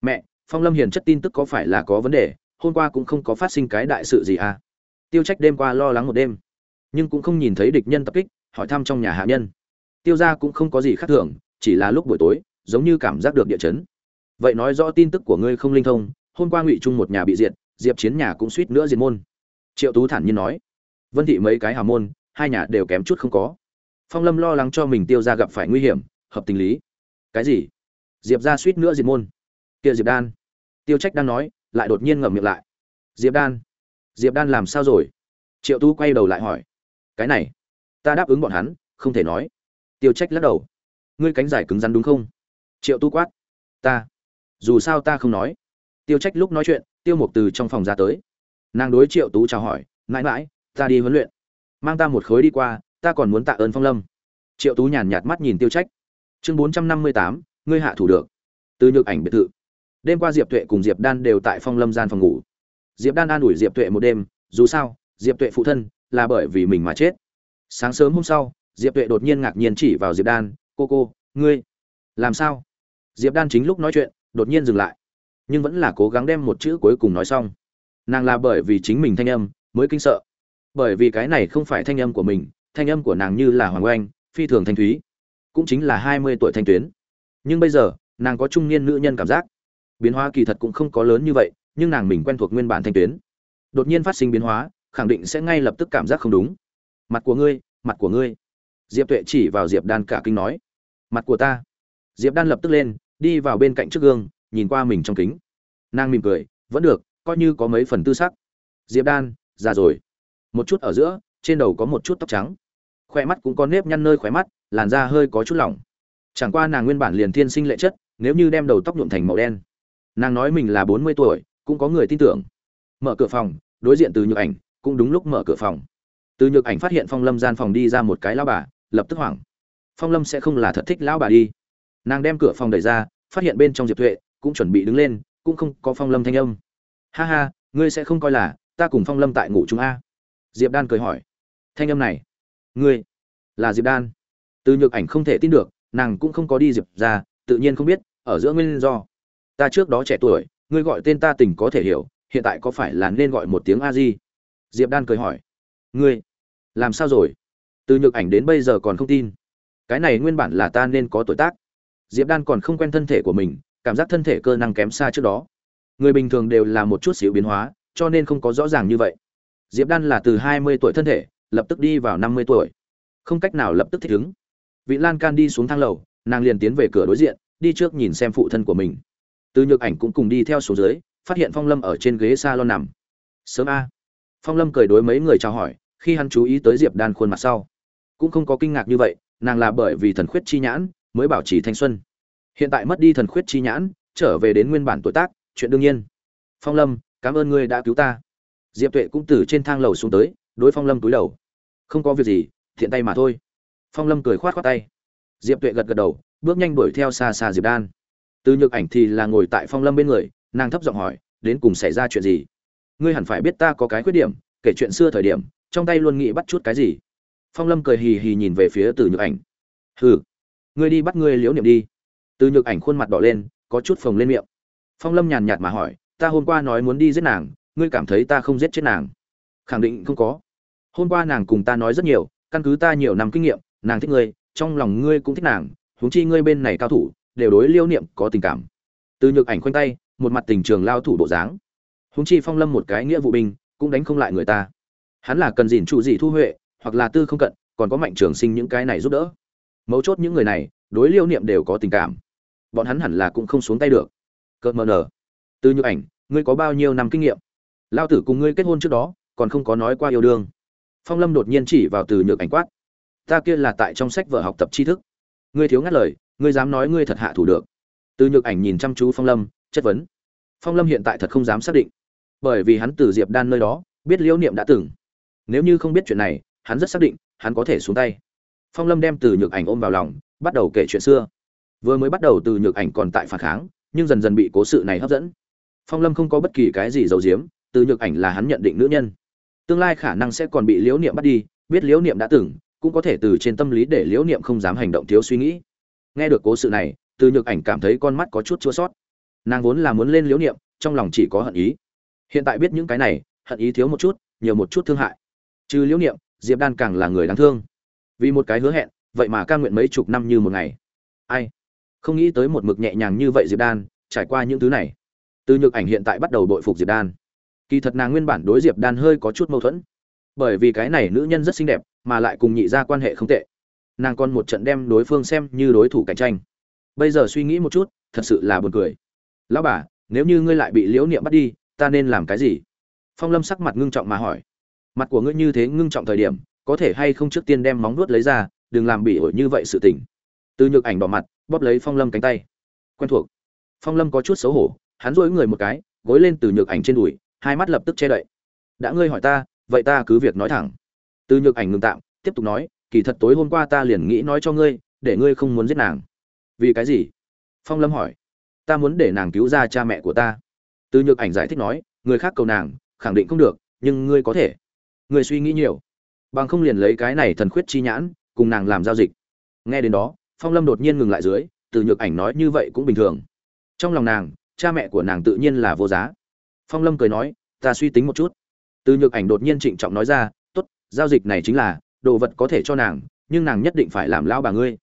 Mẹ, phong lâm hiền chất tin tức có phải là có vấn đề? Hôm qua cũng không có phát sinh cái đại sự gì à? Tiêu trách đêm qua lo lắng một đêm, nhưng cũng không nhìn thấy địch nhân tập kích, hỏi thăm trong nhà hạ nhân tiêu ra cũng không có gì khác thường, chỉ là lúc buổi tối, giống như cảm giác được địa chấn. Vậy nói rõ tin tức của ngươi không linh thông, hôm qua ngụy trung một nhà bị diệt, diệp chiến nhà cũng suýt nữa diệt môn. Triệu tú thản nhiên nói. Vân thị mấy cái hào môn, hai nhà đều kém chút không có. Phong lâm lo lắng cho mình tiêu ra gặp phải nguy hiểm, hợp tình lý. Cái gì? Diệp ra suýt nữa diệt môn. Kia diệp đan. Tiêu trách đang nói, lại đột nhiên ngậm miệng lại. Diệp đan. Diệp đan làm sao rồi? Triệu tú quay đầu lại hỏi. Cái này, ta đáp ứng bọn hắn, không thể nói tiêu trách lắc đầu. Ngươi cánh giải cứng rắn đúng không? Triệu tu quát. Ta. Dù sao ta không nói. Tiêu trách lúc nói chuyện, tiêu mục từ trong phòng ra tới. Nàng đối triệu tú chào hỏi, mãi mãi, ta đi huấn luyện. Mang ta một khối đi qua, ta còn muốn tạ ơn phong lâm. Triệu tú nhàn nhạt mắt nhìn tiêu trách. Chương bốn trăm năm mươi tám, ngươi hạ thủ được. Từ nhược ảnh biệt thự. Đêm qua diệp tuệ cùng diệp đan đều tại phong lâm gian phòng ngủ. Diệp đan an ủi diệp tuệ một đêm, dù sao, diệp tuệ phụ thân là bởi vì mình mà chết. Sáng sớm hôm sau diệp tuệ đột nhiên ngạc nhiên chỉ vào diệp đan, cô cô, ngươi làm sao? Diệp đan chính lúc nói chuyện, đột nhiên dừng lại, nhưng vẫn là cố gắng đem một chữ cuối cùng nói xong. Nàng là bởi vì chính mình thanh âm mới kinh sợ, bởi vì cái này không phải thanh âm của mình, thanh âm của nàng như là hoàng oanh, phi thường thanh thúy, cũng chính là hai mươi tuổi thanh tuyến. Nhưng bây giờ, nàng có trung niên nữ nhân cảm giác, biến hóa kỳ thật cũng không có lớn như vậy, nhưng nàng mình quen thuộc nguyên bản thanh tuyến. Đột nhiên phát sinh biến hóa, khẳng định sẽ ngay lập tức cảm giác không đúng. Mặt của ngươi, mặt của ngươi diệp tuệ chỉ vào diệp đan cả kinh nói, mặt của ta. Diệp đan lập tức lên, đi vào bên cạnh trước gương, nhìn qua mình trong kính. Nàng mỉm cười, vẫn được, coi như có mấy phần tư sắc. Diệp đan, già rồi. Một chút ở giữa, trên đầu có một chút tóc trắng. Khoe mắt cũng có nếp nhăn nơi khóe mắt, làn da hơi có chút lỏng. Chẳng qua nàng nguyên bản liền thiên sinh lệ chất, nếu như đem đầu tóc nhuộm thành màu đen. Nàng nói mình là bốn mươi tuổi, cũng có người tin tưởng. Mở cửa phòng, đối diện từ nhược ảnh, cũng đúng lúc mở cửa phòng. Từ nhược ảnh phát hiện phong lâm gian phòng đi ra một cái lao bà lập tức hoảng. Phong lâm sẽ không là thật thích lão bà đi. Nàng đem cửa phòng đẩy ra, phát hiện bên trong diệp tuệ cũng chuẩn bị đứng lên, cũng không có phong lâm thanh âm. Ha ha, ngươi sẽ không coi là ta cùng phong lâm tại ngủ chúng a? Diệp đan cười hỏi. Thanh âm này. Ngươi là diệp đan. Từ nhược ảnh không thể tin được, nàng cũng không có đi diệp ra, tự nhiên không biết, ở giữa nguyên do. Ta trước đó trẻ tuổi, ngươi gọi tên ta tình có thể hiểu, hiện tại có phải là nên gọi một tiếng a di? Diệp đan cười hỏi. Ngươi, làm sao rồi? Từ nhược ảnh đến bây giờ còn không tin. Cái này nguyên bản là ta nên có tuổi tác. Diệp đan còn không quen thân thể của mình, cảm giác thân thể cơ năng kém xa trước đó. Người bình thường đều là một chút xíu biến hóa, cho nên không có rõ ràng như vậy. Diệp đan là từ hai mươi tuổi thân thể, lập tức đi vào năm mươi tuổi. Không cách nào lập tức thích ứng. Vị lan can đi xuống thang lầu, nàng liền tiến về cửa đối diện, đi trước nhìn xem phụ thân của mình. Từ nhược ảnh cũng cùng đi theo số dưới, phát hiện phong lâm ở trên ghế s a lon nằm. Sớm a. Phong lâm cười đối mấy người chào hỏi, khi hắn chú ý tới diệp đan khuôn mặt sau cũng không có kinh ngạc như vậy, nàng là bởi vì thần khuyết chi nhãn mới bảo trì thanh xuân. Hiện tại mất đi thần khuyết chi nhãn, trở về đến nguyên bản tuổi tác, chuyện đương nhiên. Phong lâm, cảm ơn ngươi đã cứu ta. Diệp tuệ cũng từ trên thang lầu xuống tới, đối phong lâm túi đầu. Không có việc gì, thiện tay mà thôi. Phong lâm cười khoát khoát tay. Diệp tuệ gật gật đầu, bước nhanh đuổi theo xa xa diệp đan. Từ nhược ảnh thì là ngồi tại phong lâm bên người, nàng thấp giọng hỏi, đến cùng xảy ra chuyện gì? Ngươi hẳn phải biết ta có cái khuyết điểm, kể chuyện xưa thời điểm, trong tay luôn nghĩ bắt chút cái gì? Phong lâm cười hì hì nhìn về phía từ nhược ảnh. Hừ, ngươi đi bắt ngươi liễu niệm đi. Từ nhược ảnh khuôn mặt đỏ lên, có chút phồng lên miệng. Phong lâm nhàn nhạt mà hỏi, ta hôm qua nói muốn đi giết nàng, ngươi cảm thấy ta không giết chết nàng? Khẳng định không có. Hôm qua nàng cùng ta nói rất nhiều, căn cứ ta nhiều năm kinh nghiệm, nàng thích ngươi, trong lòng ngươi cũng thích nàng, huống chi ngươi bên này cao thủ, đều đối liêu niệm có tình cảm. Từ nhược ảnh khoanh tay, một mặt tình trường lao thủ bộ dáng. Huống chi phong lâm một cái nghĩa vụ binh, cũng đánh không lại người ta. Hắn là cần dìn trụ gì thu huệ hoặc là tư không cận, còn có mạnh trường sinh những cái này giúp đỡ. Mấu chốt những người này, đối liêu niệm đều có tình cảm. Bọn hắn hẳn là cũng không xuống tay được. Cợt mờ nở. Từ nhược ảnh, ngươi có bao nhiêu năm kinh nghiệm? Lao tử cùng ngươi kết hôn trước đó, còn không có nói qua yêu đương. Phong lâm đột nhiên chỉ vào từ nhược ảnh quát. Ta kia là tại trong sách vở học tập tri thức. Ngươi thiếu ngắt lời, ngươi dám nói ngươi thật hạ thủ được. Từ nhược ảnh nhìn chăm chú phong lâm, chất vấn. Phong lâm hiện tại thật không dám xác định. Bởi vì hắn từ diệp đan nơi đó, biết liễu niệm đã từng. Nếu như không biết chuyện này hắn rất xác định, hắn có thể xuống tay. Phong lâm đem từ nhược ảnh ôm vào lòng, bắt đầu kể chuyện xưa. Vừa mới bắt đầu từ nhược ảnh còn tại phản kháng, nhưng dần dần bị cố sự này hấp dẫn. Phong lâm không có bất kỳ cái gì giấu giếm, từ nhược ảnh là hắn nhận định nữ nhân. Tương lai khả năng sẽ còn bị liễu niệm bắt đi, biết liễu niệm đã từng, cũng có thể từ trên tâm lý để liễu niệm không dám hành động thiếu suy nghĩ. Nghe được cố sự này, từ nhược ảnh cảm thấy con mắt có chút chua sót nàng vốn là muốn lên liễu niệm, trong lòng chỉ có hận ý. Hiện tại biết những cái này, hận ý thiếu một chút, nhiều một chút thương hại. Trừ liễu niệm diệp đan càng là người đáng thương. Vì một cái hứa hẹn, vậy mà ca nguyện mấy chục năm như một ngày. Ai? Không nghĩ tới một mực nhẹ nhàng như vậy diệp đan, trải qua những thứ này. Từ nhược ảnh hiện tại bắt đầu bội phục diệp đan. Kỳ thật nàng nguyên bản đối diệp đan hơi có chút mâu thuẫn. Bởi vì cái này nữ nhân rất xinh đẹp, mà lại cùng nhị ra quan hệ không tệ. Nàng còn một trận đem đối phương xem như đối thủ cạnh tranh. Bây giờ suy nghĩ một chút, thật sự là buồn cười. Lão bà, nếu như ngươi lại bị liễu niệm bắt đi, ta nên làm cái gì? Phong lâm sắc mặt ngưng trọng mà hỏi mặt của ngươi như thế ngưng trọng thời điểm, có thể hay không trước tiên đem móng nuốt lấy ra, đừng làm bị ổi như vậy sự tình. Từ nhược ảnh đỏ mặt, bóp lấy phong lâm cánh tay. Quen thuộc. Phong lâm có chút xấu hổ, hắn dỗi người một cái, gối lên từ nhược ảnh trên đùi, hai mắt lập tức che đậy. Đã ngươi hỏi ta, vậy ta cứ việc nói thẳng. Từ nhược ảnh ngừng tạm, tiếp tục nói, kỳ thật tối hôm qua ta liền nghĩ nói cho ngươi, để ngươi không muốn giết nàng. Vì cái gì? Phong lâm hỏi. Ta muốn để nàng cứu ra cha mẹ của ta. Từ nhược ảnh giải thích nói, người khác cầu nàng, khẳng định không được, nhưng ngươi có thể. Người suy nghĩ nhiều. Bằng không liền lấy cái này thần khuyết chi nhãn, cùng nàng làm giao dịch. Nghe đến đó, phong lâm đột nhiên ngừng lại dưới, từ nhược ảnh nói như vậy cũng bình thường. Trong lòng nàng, cha mẹ của nàng tự nhiên là vô giá. Phong lâm cười nói, ta suy tính một chút. Từ nhược ảnh đột nhiên trịnh trọng nói ra t ố t giao dịch này chính là đồ vật có thể cho nàng, nhưng nàng nhất định phải làm lao bà ngươi.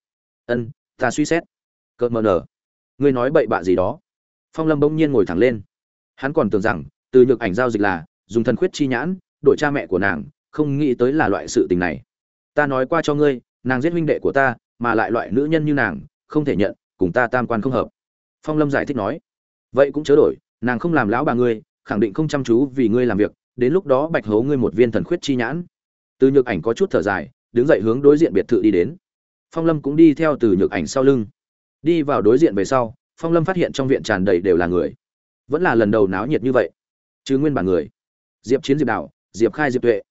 Ân, ta suy xét. Cợt mờ nở. Ngươi nói bậy bạ gì đó? Phong lâm bỗng nhiên ngồi thẳng lên. Hắn còn tưởng rằng, từ nhược ảnh giao dịch là dùng thần khuyết chi nhãn đổi cha mẹ của nàng, không nghĩ tới là loại sự tình này. Ta nói qua cho ngươi, nàng giết huynh đệ của ta, mà lại loại nữ nhân như nàng, không thể nhận, cùng ta tam quan không hợp. Phong lâm giải thích nói. Vậy cũng chớ đổi, nàng không làm lão bà ngươi, khẳng định không chăm chú vì ngươi làm việc, đến lúc đó bạch hố ngươi một viên thần khuyết chi nhãn. Từ nhược ảnh có chút thở dài, đứng dậy hướng đối diện biệt thự đi đến. Phong lâm cũng đi theo từ nhược ảnh sau lưng. Đi vào đối diện về sau, phong lâm phát hiện trong viện tràn đầy đều là người. Vẫn là lần đầu náo nhiệt như vậy. Chứ nguyên bản người. Diệp chiến diệp đạo diệp khai diệp tuệ,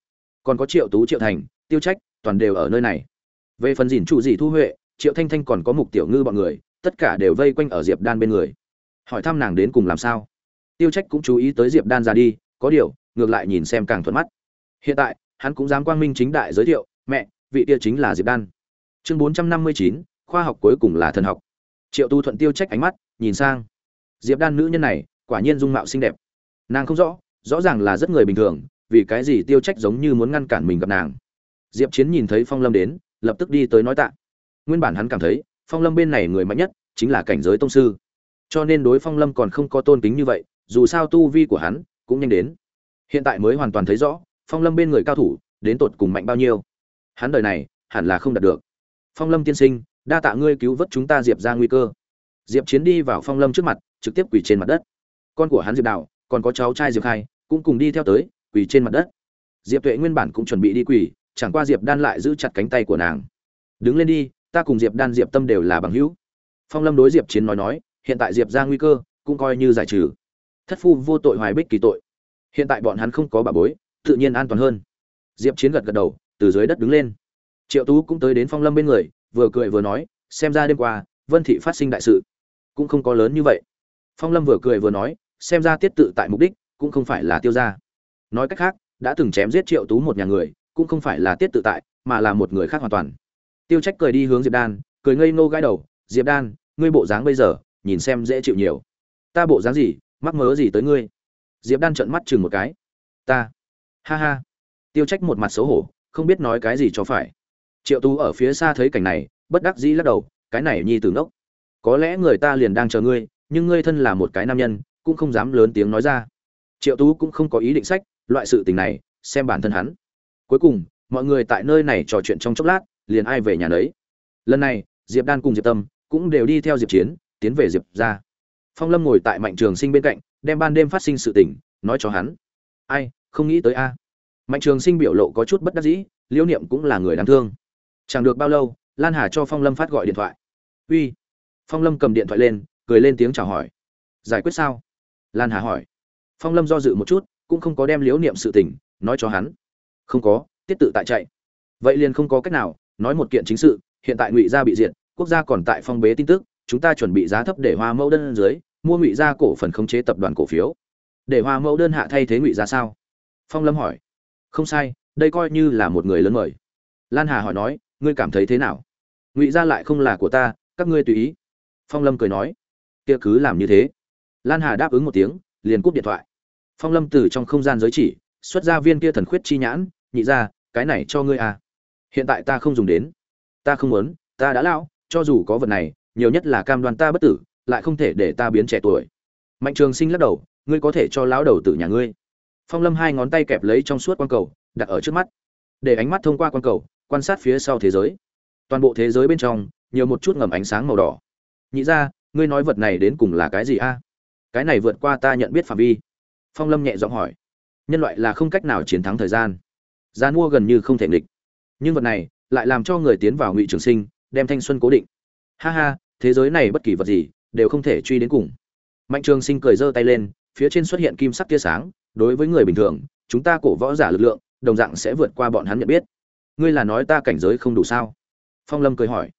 còn có triệu tú, triệu thành, tiêu trách, toàn đều ở nơi này. Về phần dìn trụ dị thu huệ, triệu thanh thanh còn có mục tiểu ngư bọn người, tất cả đều vây quanh ở diệp đan bên người. Hỏi thăm nàng đến cùng làm sao. Tiêu trách cũng chú ý tới diệp đan ra đi, có điều, ngược lại nhìn xem càng thuận mắt. Hiện tại, hắn cũng dám quang minh chính đại giới thiệu, mẹ, vị tia chính là diệp đan. Chương bốn trăm năm mươi chín, khoa học cuối cùng là thần học. Triệu tu thuận tiêu trách ánh mắt, nhìn sang. Diệp đan nữ nhân này, quả nhiên dung mạo xinh đẹp. Nàng không rõ rõ ràng là rất người bình thường vì cái gì tiêu trách giống như muốn ngăn cản mình gặp nàng? Diệp chiến nhìn thấy phong lâm đến, lập tức đi tới nói tạ. Nguyên bản hắn cảm thấy, phong lâm bên này người mạnh nhất, chính là cảnh giới tông sư. Cho nên đối phong lâm còn không có tôn kính như vậy, dù sao tu vi của hắn cũng nhanh đến. Hiện tại mới hoàn toàn thấy rõ, phong lâm bên người cao thủ, đến tột cùng mạnh bao nhiêu. Hắn đời này, hẳn là không đạt được. Phong lâm tiên sinh, đa tạ ngươi cứu vớt chúng ta diệp ra nguy cơ. Diệp chiến đi vào phong lâm trước mặt, trực tiếp quỳ trên mặt đất. Con của hắn diệp đạo, còn có cháu trai diệp khai, cũng cùng đi theo tới quỳ trên mặt đất. Diệp tuệ nguyên bản cũng chuẩn bị đi quỳ, chẳng qua diệp đan lại giữ chặt cánh tay của nàng. Đứng lên đi, ta cùng diệp đan diệp tâm đều là bằng hữu. Phong lâm đối diệp chiến nói nói, hiện tại diệp ra nguy cơ, cũng coi như giải trừ. Thất phu vô tội hoài bích kỳ tội. Hiện tại bọn hắn không có bà bối, tự nhiên an toàn hơn. Diệp chiến gật gật đầu, từ dưới đất đứng lên. Triệu tú cũng tới đến phong lâm bên người, vừa cười vừa nói, xem ra đêm qua, vân thị phát sinh đại sự, cũng không có lớn như vậy. Phong lâm vừa cười vừa nói, xem ra tiết tự tại mục đích, cũng không phải là tiêu gia nói cách khác, đã từng chém giết triệu tú một nhà người, cũng không phải là tiết tự tại, mà là một người khác hoàn toàn. Tiêu trách cười đi hướng diệp đan, cười ngây ngô gãi đầu, diệp đan, ngươi bộ dáng bây giờ, nhìn xem dễ chịu nhiều. Ta bộ dáng gì, mắc mớ gì tới ngươi? Diệp đan trợn mắt chừng một cái. Ta? Ha ha. Tiêu trách một mặt xấu hổ, không biết nói cái gì cho phải. Triệu tú ở phía xa thấy cảnh này, bất đắc dĩ lắc đầu, cái này nhi tử ngốc. Có lẽ người ta liền đang chờ ngươi, nhưng ngươi thân là một cái nam nhân, cũng không dám lớn tiếng nói ra. Triệu tú cũng không có ý định sách loại sự tình này, xem bản thân hắn. Cuối cùng, mọi người tại nơi này trò chuyện trong chốc lát, liền ai về nhà nấy. Lần này, diệp đan cùng diệp tâm cũng đều đi theo diệp chiến, tiến về diệp ra phong lâm ngồi tại mạnh trường sinh bên cạnh, đem ban đêm phát sinh sự tình, nói cho hắn. Ai, không nghĩ tới a. Mạnh trường sinh biểu lộ có chút bất đắc dĩ, liễu niệm cũng là người đáng thương. Chẳng được bao lâu, lan hà cho phong lâm phát gọi điện thoại. Uy. Phong lâm cầm điện thoại lên, cười lên tiếng chào hỏi. Giải quyết sao? Lan hà hỏi. Phong lâm do dự một chút cũng không có đem liếu niệm sự tình nói cho hắn. Không có, tiết tự tại chạy. Vậy liền không có cách nào, nói một kiện chính sự, hiện tại ngụy gia bị diệt, quốc gia còn tại phong bế tin tức, chúng ta chuẩn bị giá thấp để hoa mẫu đơn dưới, mua ngụy gia cổ phần khống chế tập đoàn cổ phiếu. Để hoa mẫu đơn hạ thay thế ngụy gia sao? Phong lâm hỏi. Không sai, đây coi như là một người lớn mời. Lan hà hỏi nói, ngươi cảm thấy thế nào? Ngụy gia lại không là của ta, các ngươi tùy ý. Phong lâm cười nói. Kia cứ làm như thế. Lan hà đáp ứng một tiếng, liền cúp điện thoại phong lâm từ trong không gian giới chỉ, xuất ra viên kia thần khuyết chi nhãn, nhị ra, cái này cho ngươi à. Hiện tại ta không dùng đến. Ta không muốn, ta đã lão, cho dù có vật này, nhiều nhất là cam đoan ta bất tử, lại không thể để ta biến trẻ tuổi. Mạnh trường sinh lắc đầu, ngươi có thể cho lão đầu tử nhà ngươi. Phong lâm hai ngón tay kẹp lấy trong suốt quan cầu, đặt ở trước mắt. Để ánh mắt thông qua quan cầu, quan sát phía sau thế giới. Toàn bộ thế giới bên trong, nhiều một chút ngầm ánh sáng màu đỏ. Nhị ra, ngươi nói vật này đến cùng là cái gì a? Cái này vượt qua ta nhận biết phạm vi phong lâm nhẹ giọng hỏi. Nhân loại là không cách nào chiến thắng thời gian. Gian mua gần như không thể nghịch. Nhưng vật này lại làm cho người tiến vào ngụy trường sinh, đem thanh xuân cố định. Ha ha, thế giới này bất kỳ vật gì đều không thể truy đến cùng. Mạnh trường sinh cười giơ tay lên, phía trên xuất hiện kim sắc tia sáng. Đối với người bình thường, chúng ta cổ võ giả lực lượng, đồng dạng sẽ vượt qua bọn hắn nhận biết. Ngươi là nói ta cảnh giới không đủ sao? Phong lâm cười hỏi.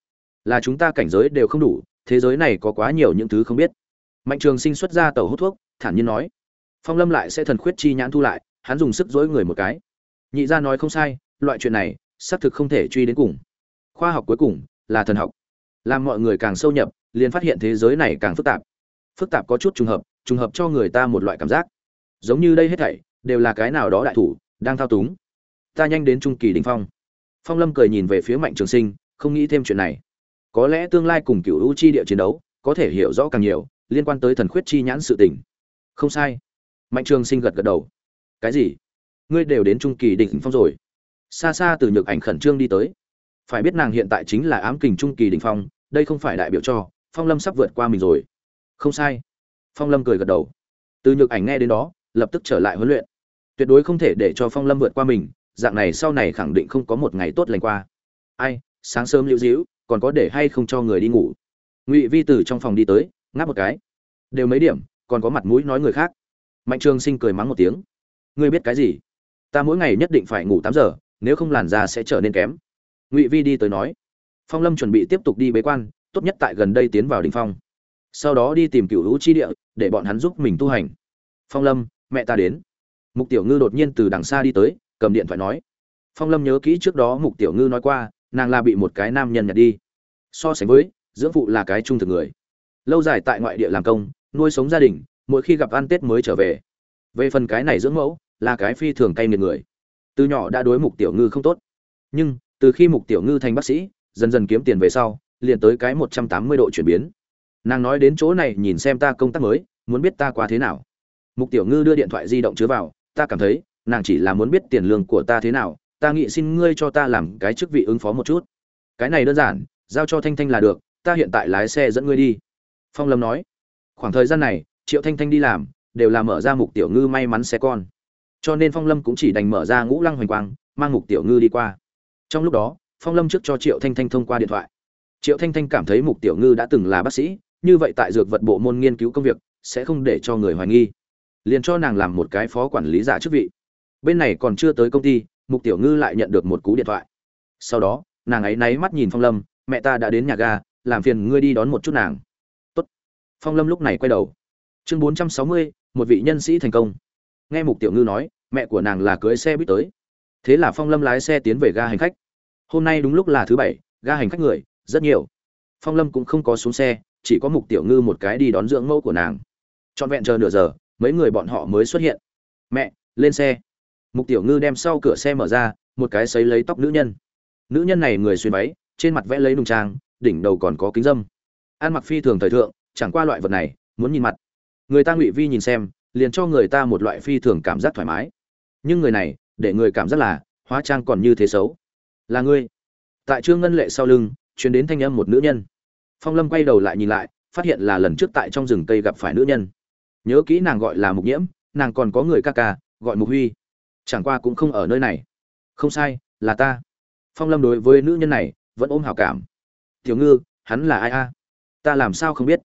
Là chúng ta cảnh giới đều không đủ, thế giới này có quá nhiều những thứ không biết. Mạnh trường sinh xuất ra tàu hút thuốc, thản nhiên nói phong lâm lại sẽ thần khuyết chi nhãn thu lại, hắn dùng sức dối người một cái. Nhị gia nói không sai, loại chuyện này, xác thực không thể truy đến cùng. Khoa học cuối cùng, là thần học. Làm mọi người càng sâu nhập, liền phát hiện thế giới này càng phức tạp. Phức tạp có chút trùng hợp trùng hợp cho người ta một loại cảm giác. Giống như đây hết thảy, đều là cái nào đó đại thủ, đang thao túng. Ta nhanh đến trung kỳ đỉnh phong. Phong lâm cười nhìn về phía mạnh trường sinh, không nghĩ thêm chuyện này. Có lẽ tương lai cùng cựu u chi địa chiến đấu, có thể hiểu rõ càng nhiều, liên quan tới thần khuyết chi nhãn sự tình. Không sai mạnh trường sinh gật gật đầu. Cái gì? Ngươi đều đến trung kỳ đỉnh phong rồi. Xa xa từ nhược ảnh khẩn trương đi tới. Phải biết nàng hiện tại chính là ám kình trung kỳ đỉnh phong, đây không phải đại biểu cho phong lâm sắp vượt qua mình rồi. Không sai. Phong lâm cười gật đầu. Từ nhược ảnh nghe đến đó, lập tức trở lại huấn luyện. Tuyệt đối không thể để cho phong lâm vượt qua mình, dạng này sau này khẳng định không có một ngày tốt lành qua. Ai, sáng sớm lưu dĩu còn có để hay không cho người đi ngủ? Ngụy vi từ trong phòng đi tới, ngáp một cái. Đều mấy điểm, còn có mặt mũi nói người khác mạnh trường sinh cười mắng một tiếng. Ngươi biết cái gì? Ta mỗi ngày nhất định phải ngủ tám giờ, nếu không làn da sẽ trở nên kém. Ngụy vi đi tới nói. Phong lâm chuẩn bị tiếp tục đi bế quan, tốt nhất tại gần đây tiến vào đình phong. Sau đó đi tìm cựu hữu chi địa, để bọn hắn giúp mình tu hành. Phong lâm, mẹ ta đến. Mục tiểu ngư đột nhiên từ đằng xa đi tới, cầm điện thoại nói. Phong lâm nhớ kỹ trước đó mục tiểu ngư nói qua, nàng là bị một cái nam nhân nhặt đi. So sánh với, dưỡng phụ là cái trung thực người. Lâu dài tại ngoại địa làm công, nuôi sống gia đình mỗi khi gặp ăn tết mới trở về. Về phần cái này dưỡng mẫu, là cái phi thường cay nghiệt người. Từ nhỏ đã đối mục tiểu ngư không tốt. Nhưng, từ khi mục tiểu ngư thành bác sĩ, dần dần kiếm tiền về sau, liền tới cái một trăm tám mươi độ chuyển biến. Nàng nói đến chỗ này nhìn xem ta công tác mới, muốn biết ta qua thế nào. Mục tiểu ngư đưa điện thoại di động chứa vào, ta cảm thấy, nàng chỉ là muốn biết tiền lương của ta thế nào, ta nghĩ xin ngươi cho ta làm cái chức vị ứng phó một chút. Cái này đơn giản, giao cho thanh thanh là được, ta hiện tại lái xe dẫn ngươi đi. Phong lâm nói, khoảng thời gian này triệu thanh thanh đi làm, đều là mở ra mục tiểu ngư may mắn xe con. Cho nên phong lâm cũng chỉ đành mở ra ngũ lăng hoành quang, mang mục tiểu ngư đi qua. Trong lúc đó, phong lâm trước cho triệu thanh thanh thông qua điện thoại. Triệu thanh thanh cảm thấy mục tiểu ngư đã từng là bác sĩ, như vậy tại dược vật bộ môn nghiên cứu công việc, sẽ không để cho người hoài nghi. Liền cho nàng làm một cái phó quản lý giả chức vị. Bên này còn chưa tới công ty, mục tiểu ngư lại nhận được một cú điện thoại. Sau đó, nàng ấy náy mắt nhìn phong lâm, mẹ ta đã đến nhà ga, làm phiền ngươi đi đón một chút nàng. Tốt. phong lâm lúc này quay đầu chương bốn trăm sáu mươi, một vị nhân sĩ thành công. Nghe mục tiểu ngư nói, mẹ của nàng là cưới xe buýt tới. Thế là phong lâm lái xe tiến về ga hành khách. Hôm nay đúng lúc là thứ bảy, ga hành khách người, rất nhiều. Phong lâm cũng không có xuống xe, chỉ có mục tiểu ngư một cái đi đón dưỡng mẫu của nàng. Trọn vẹn chờ nửa giờ, mấy người bọn họ mới xuất hiện. Mẹ, lên xe. Mục tiểu ngư đem sau cửa xe mở ra, một cái xấy lấy tóc nữ nhân. Nữ nhân này người xuyên váy, trên mặt vẽ lấy đùng trang, đỉnh đầu còn có kính dâm. Ăn mặc phi thường thời thượng, chẳng qua loại vật này, muốn nhìn mặt người ta ngụy vi nhìn xem, liền cho người ta một loại phi thường cảm giác thoải mái. Nhưng người này, để người cảm giác là, hóa trang còn như thế xấu. Là ngươi. Tại trương ngân lệ sau lưng chuyến đến thanh âm một nữ nhân. Phong lâm quay đầu lại nhìn lại, phát hiện là lần trước tại trong rừng cây gặp phải nữ nhân. Nhớ kỹ nàng gọi là mục nhiễm, nàng còn có người ca ca, gọi mục huy. Chẳng qua cũng không ở nơi này. Không sai, là ta. Phong lâm đối với nữ nhân này, vẫn ôm hào cảm. Tiểu ngư, hắn là ai a? Ta làm sao không biết?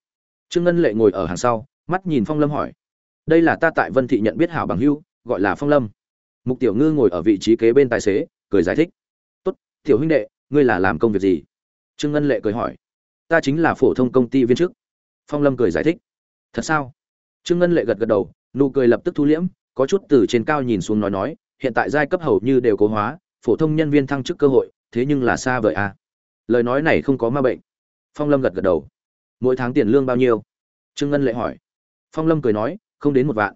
Trương ngân lệ ngồi ở hàng sau mắt nhìn phong lâm hỏi. Đây là ta tại vân thị nhận biết hảo bằng hưu gọi là phong lâm. Mục tiểu ngư ngồi ở vị trí kế bên tài xế, cười giải thích. Tốt, tiểu huynh đệ, ngươi là làm công việc gì? Trương ngân lệ cười hỏi. Ta chính là phổ thông công ty viên chức. Phong lâm cười giải thích. Thật sao? Trương ngân lệ gật gật đầu, nụ cười lập tức thu liễm, có chút từ trên cao nhìn xuống nói nói, hiện tại giai cấp hầu như đều cố hóa, phổ thông nhân viên thăng chức cơ hội, thế nhưng là xa vời à. lời nói này không có ma bệnh. Phong lâm gật gật đầu. Mỗi tháng tiền lương bao nhiêu? Trương ngân lệ hỏi phong lâm cười nói, không đến một vạn.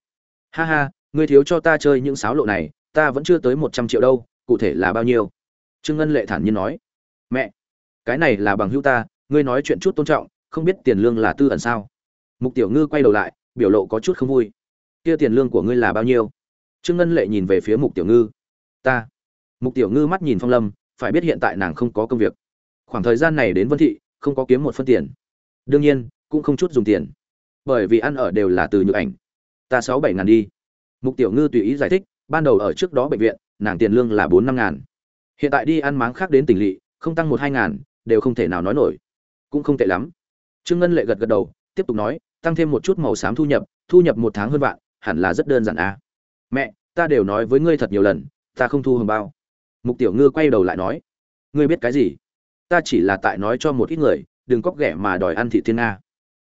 Ha ha, ngươi thiếu cho ta chơi những sáo lộ này, ta vẫn chưa tới một trăm triệu đâu, cụ thể là bao nhiêu? Trương ngân lệ thản nhiên nói, mẹ, cái này là bằng hữu ta, ngươi nói chuyện chút tôn trọng, không biết tiền lương là tư ẩn sao? Mục tiểu ngư quay đầu lại, biểu lộ có chút không vui. Kia tiền lương của ngươi là bao nhiêu? Trương ngân lệ nhìn về phía mục tiểu ngư. Ta. Mục tiểu ngư mắt nhìn phong lâm, phải biết hiện tại nàng không có công việc. Khoảng thời gian này đến vân thị, không có kiếm một phân tiền. Đương nhiên, cũng không chút dùng tiền bởi vì ăn ở đều là từ nhược ảnh. Ta sáu bảy ngàn đi. Mục tiểu ngư tùy ý giải thích, ban đầu ở trước đó bệnh viện, nàng tiền lương là bốn năm ngàn. Hiện tại đi ăn máng khác đến tỉnh lỵ, không tăng một hai ngàn, đều không thể nào nói nổi. Cũng không tệ lắm. Trương ngân lệ gật gật đầu, tiếp tục nói, tăng thêm một chút màu xám thu nhập thu nhập một tháng hơn vạn, hẳn là rất đơn giản à. mẹ, ta đều nói với ngươi thật nhiều lần, ta không thu hồng bao. Mục tiểu ngư quay đầu lại nói, ngươi biết cái gì? Ta chỉ là tại nói cho một ít người, đừng cóc ghẻ mà đòi ăn thị thiên nga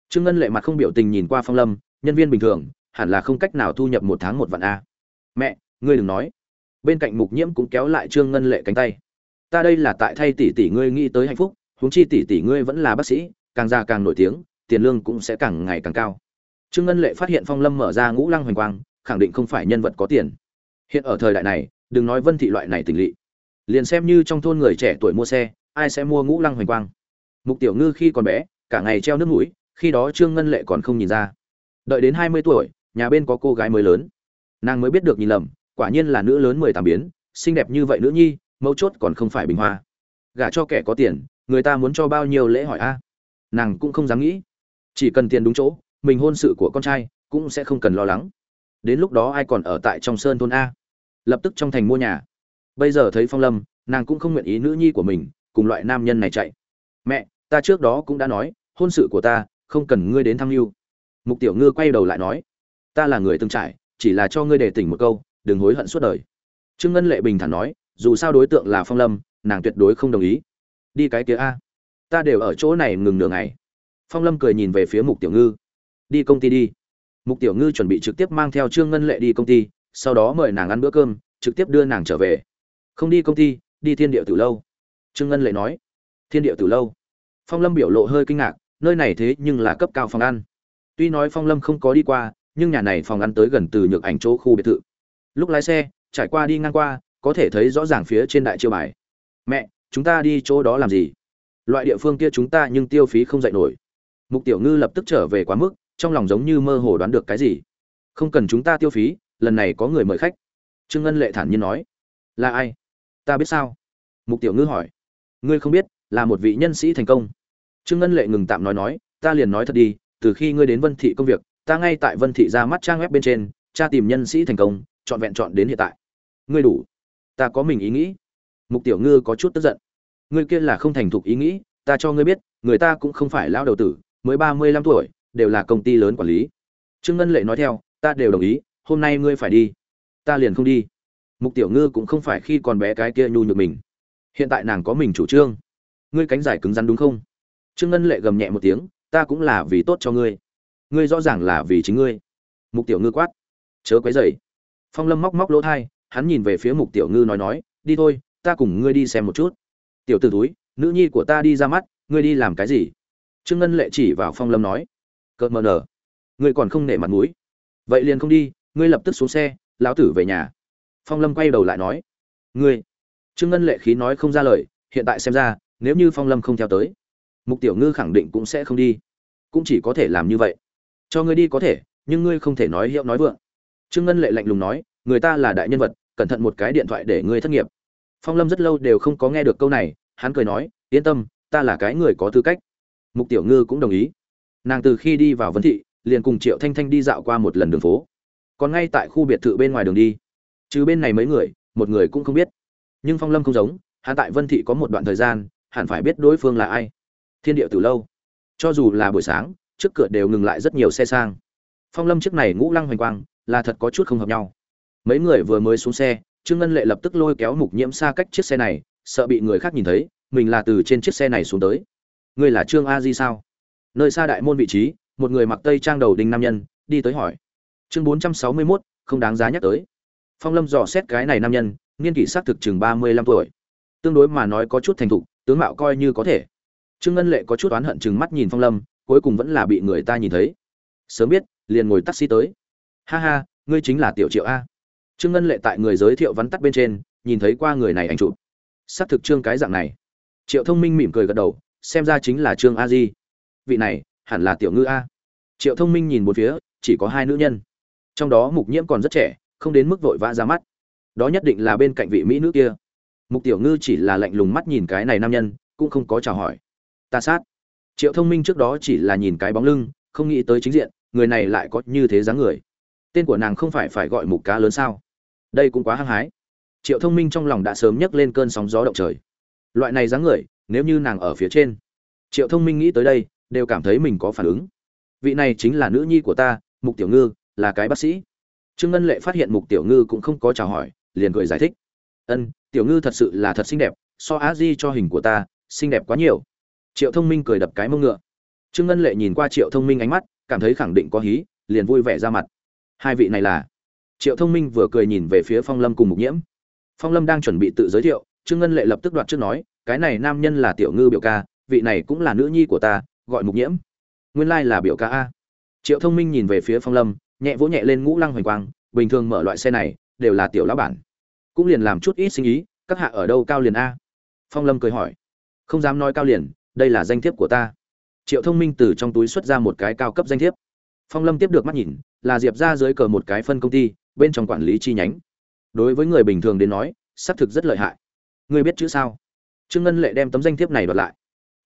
trương ngân lệ mặt không biểu tình nhìn qua phong lâm, nhân viên bình thường, hẳn là không cách nào thu nhập một tháng một vạn a. Mẹ, ngươi đừng nói. Bên cạnh mục nhiễm cũng kéo lại trương ngân lệ cánh tay. Ta đây là tại thay tỷ tỷ ngươi nghĩ tới hạnh phúc, huống chi tỷ tỷ ngươi vẫn là bác sĩ, càng già càng nổi tiếng, tiền lương cũng sẽ càng ngày càng cao. Trương ngân lệ phát hiện phong lâm mở ra ngũ lăng hoành quang, khẳng định không phải nhân vật có tiền. Hiện ở thời đại này, đừng nói vân thị loại này tình lỵ. Liền xem như trong thôn người trẻ tuổi mua xe, ai sẽ mua ngũ lăng hoành quang? Mục tiểu ngư khi còn bé, cả ngày treo nước mũi khi đó trương ngân lệ còn không nhìn ra. Đợi đến hai mươi tuổi, nhà bên có cô gái mới lớn. Nàng mới biết được nhìn lầm, quả nhiên là nữ lớn mười tám biến, xinh đẹp như vậy nữ nhi, mấu chốt còn không phải bình hoa. Gả cho kẻ có tiền, người ta muốn cho bao nhiêu lễ hỏi a? Nàng cũng không dám nghĩ. Chỉ cần tiền đúng chỗ, mình hôn sự của con trai cũng sẽ không cần lo lắng. Đến lúc đó ai còn ở tại trong sơn thôn a? Lập tức trong thành mua nhà. Bây giờ thấy phong lâm, nàng cũng không nguyện ý nữ nhi của mình cùng loại nam nhân này chạy. Mẹ, ta trước đó cũng đã nói, hôn sự của ta không cần ngươi đến thăm mưu mục tiểu ngư quay đầu lại nói, ta là người từng trải, chỉ là cho ngươi để tỉnh một câu, đừng hối hận suốt đời. Trương ngân lệ bình thản nói, dù sao đối tượng là phong lâm, nàng tuyệt đối không đồng ý. Đi cái kia a, ta đều ở chỗ này ngừng nửa ngày. Phong lâm cười nhìn về phía mục tiểu ngư, đi công ty đi. Mục tiểu ngư chuẩn bị trực tiếp mang theo trương ngân lệ đi công ty, sau đó mời nàng ăn bữa cơm, trực tiếp đưa nàng trở về. Không đi công ty, đi thiên địa từ lâu. Trương ngân lệ nói, thiên địa từ lâu. Phong lâm biểu lộ hơi kinh ngạc nơi này thế nhưng là cấp cao phòng ăn. Tuy nói phong lâm không có đi qua, nhưng nhà này phòng ăn tới gần từ nhược ảnh chỗ khu biệt thự. Lúc lái xe, trải qua đi ngang qua, có thể thấy rõ ràng phía trên đại chiêu bài. Mẹ, chúng ta đi chỗ đó làm gì? Loại địa phương kia chúng ta nhưng tiêu phí không dạy nổi. Mục tiểu ngư lập tức trở về quá mức, trong lòng giống như mơ hồ đoán được cái gì. Không cần chúng ta tiêu phí, lần này có người mời khách. Trương ngân lệ thản nhiên nói. Là ai? Ta biết sao? Mục tiểu ngư hỏi. Ngươi không biết, là một vị nhân sĩ thành công trương ngân lệ ngừng tạm nói nói, ta liền nói thật đi, từ khi ngươi đến vân thị công việc, ta ngay tại vân thị ra mắt trang web bên trên, tra tìm nhân sĩ thành công, chọn vẹn chọn đến hiện tại. Ngươi đủ. Ta có mình ý nghĩ. Mục tiểu ngư có chút tức giận. Ngươi kia là không thành thục ý nghĩ, ta cho ngươi biết, người ta cũng không phải lao đầu tử, mới ba mươi lăm tuổi, đều là công ty lớn quản lý. Trương ngân lệ nói theo, ta đều đồng ý, hôm nay ngươi phải đi. Ta liền không đi. Mục tiểu ngư cũng không phải khi còn bé cái kia nhu nhược mình. Hiện tại nàng có mình chủ trương. Ngươi cánh giải cứng rắn đúng không? Trương ngân lệ gầm nhẹ một tiếng, ta cũng là vì tốt cho ngươi. Ngươi rõ ràng là vì chính ngươi. Mục tiểu ngư quát. Chớ quấy dày phong lâm móc móc lỗ thai, hắn nhìn về phía mục tiểu ngư nói nói, đi thôi, ta cùng ngươi đi xem một chút. Tiểu t ử túi nữ nhi của ta đi ra mắt, ngươi đi làm cái gì? Trương ngân lệ chỉ vào phong lâm nói. Cợt mờ nở. Ngươi còn không nể mặt mũi. Vậy liền không đi, ngươi lập tức xuống xe, lão tử về nhà. Phong lâm quay đầu lại nói. Ngươi. Trương ngân lệ khí nói không ra lời, hiện tại xem ra, nếu như phong lâm không theo tới mục tiểu ngư khẳng định cũng sẽ không đi. Cũng chỉ có thể làm như vậy. Cho ngươi đi có thể, nhưng ngươi không thể nói hiệu nói vượng. Trương ngân lệ lạnh lùng nói, người ta là đại nhân vật, cẩn thận một cái điện thoại để ngươi thất nghiệp. Phong lâm rất lâu đều không có nghe được câu này, hắn cười nói, yên tâm, ta là cái người có tư cách. Mục tiểu ngư cũng đồng ý. Nàng từ khi đi vào vân thị, liền cùng triệu thanh thanh đi dạo qua một lần đường phố. Còn ngay tại khu biệt thự bên ngoài đường đi. Trừ bên này mấy người, một người cũng không biết. Nhưng phong lâm không giống, hắn tại vân thị có một đoạn thời gian, hẳn phải biết đối phương là ai thiên địa từ lâu. Cho dù là buổi sáng, trước cửa đều ngừng lại rất nhiều xe sang. Phong lâm chiếc này ngũ lăng hoành quang, là thật có chút không hợp nhau. Mấy người vừa mới xuống xe, trương ngân lệ lập tức lôi kéo mục nhiễm xa cách chiếc xe này, sợ bị người khác nhìn thấy, mình là từ trên chiếc xe này xuống tới. Ngươi là trương a di sao? Nơi xa đại môn vị trí, một người mặc tây trang đầu đinh nam nhân, đi tới hỏi. Chương bốn trăm sáu mươi mốt, không đáng giá nhắc tới. Phong lâm dò xét cái này nam nhân, niên kỷ xác thực chừng ba mươi lăm tuổi. Tương đối mà nói có chút thành thục, tướng mạo coi như có thể trương ngân lệ có chút oán hận chừng mắt nhìn phong lâm, cuối cùng vẫn là bị người ta nhìn thấy. Sớm biết, liền ngồi taxi tới. Ha ha, ngươi chính là tiểu triệu a. Trương ngân lệ tại người giới thiệu vắn tắt bên trên, nhìn thấy qua người này anh chụp. Xác thực trương cái dạng này. Triệu thông minh mỉm cười gật đầu, xem ra chính là trương a di. Vị này, hẳn là tiểu ngư a. Triệu thông minh nhìn một phía, chỉ có hai nữ nhân. Trong đó mục nhiễm còn rất trẻ, không đến mức vội vã ra mắt. Đó nhất định là bên cạnh vị mỹ nữ kia. Mục tiểu ngư chỉ là lạnh lùng mắt nhìn cái này nam nhân, cũng không có chào hỏi ta sát. Triệu thông minh trước đó chỉ là nhìn cái bóng lưng, không nghĩ tới chính diện, người này lại có như thế dáng người. Tên của nàng không phải phải gọi mục cá lớn sao? Đây cũng quá hăng hái. Triệu thông minh trong lòng đã sớm nhấc lên cơn sóng gió động trời. Loại này dáng người, nếu như nàng ở phía trên, triệu thông minh nghĩ tới đây, đều cảm thấy mình có phản ứng. Vị này chính là nữ nhi của ta, mục tiểu ngư, là cái bác sĩ. Trương ngân lệ phát hiện mục tiểu ngư cũng không có chào hỏi, liền cười giải thích. Ân, tiểu ngư thật sự là thật xinh đẹp, so á di cho hình của ta, xinh đẹp quá nhiều triệu thông minh cười đập cái mông ngựa. Trương ngân lệ nhìn qua triệu thông minh ánh mắt, cảm thấy khẳng định có hí, liền vui vẻ ra mặt. Hai vị này là? Triệu thông minh vừa cười nhìn về phía phong lâm cùng mục nhiễm. Phong lâm đang chuẩn bị tự giới thiệu, trương ngân lệ lập tức đoạt trước nói, cái này nam nhân là tiểu ngư biểu ca, vị này cũng là nữ nhi của ta, gọi mục nhiễm. Nguyên lai là biểu ca a. Triệu thông minh nhìn về phía phong lâm, nhẹ vỗ nhẹ lên ngũ lăng hoành quang, bình thường mở loại xe này, đều là tiểu lão bản. Cũng liền làm chút ít sinh ý, các hạ ở đâu cao liền a? Phong lâm cười hỏi. Không dám nói cao liền đây là danh thiếp của ta. Triệu thông minh từ trong túi xuất ra một cái cao cấp danh thiếp. Phong lâm tiếp được mắt nhìn, là diệp ra dưới cờ một cái phân công ty, bên trong quản lý chi nhánh. Đối với người bình thường đến nói, xác thực rất lợi hại. Ngươi biết chữ sao? Trương ngân lệ đem tấm danh thiếp này đoạt lại.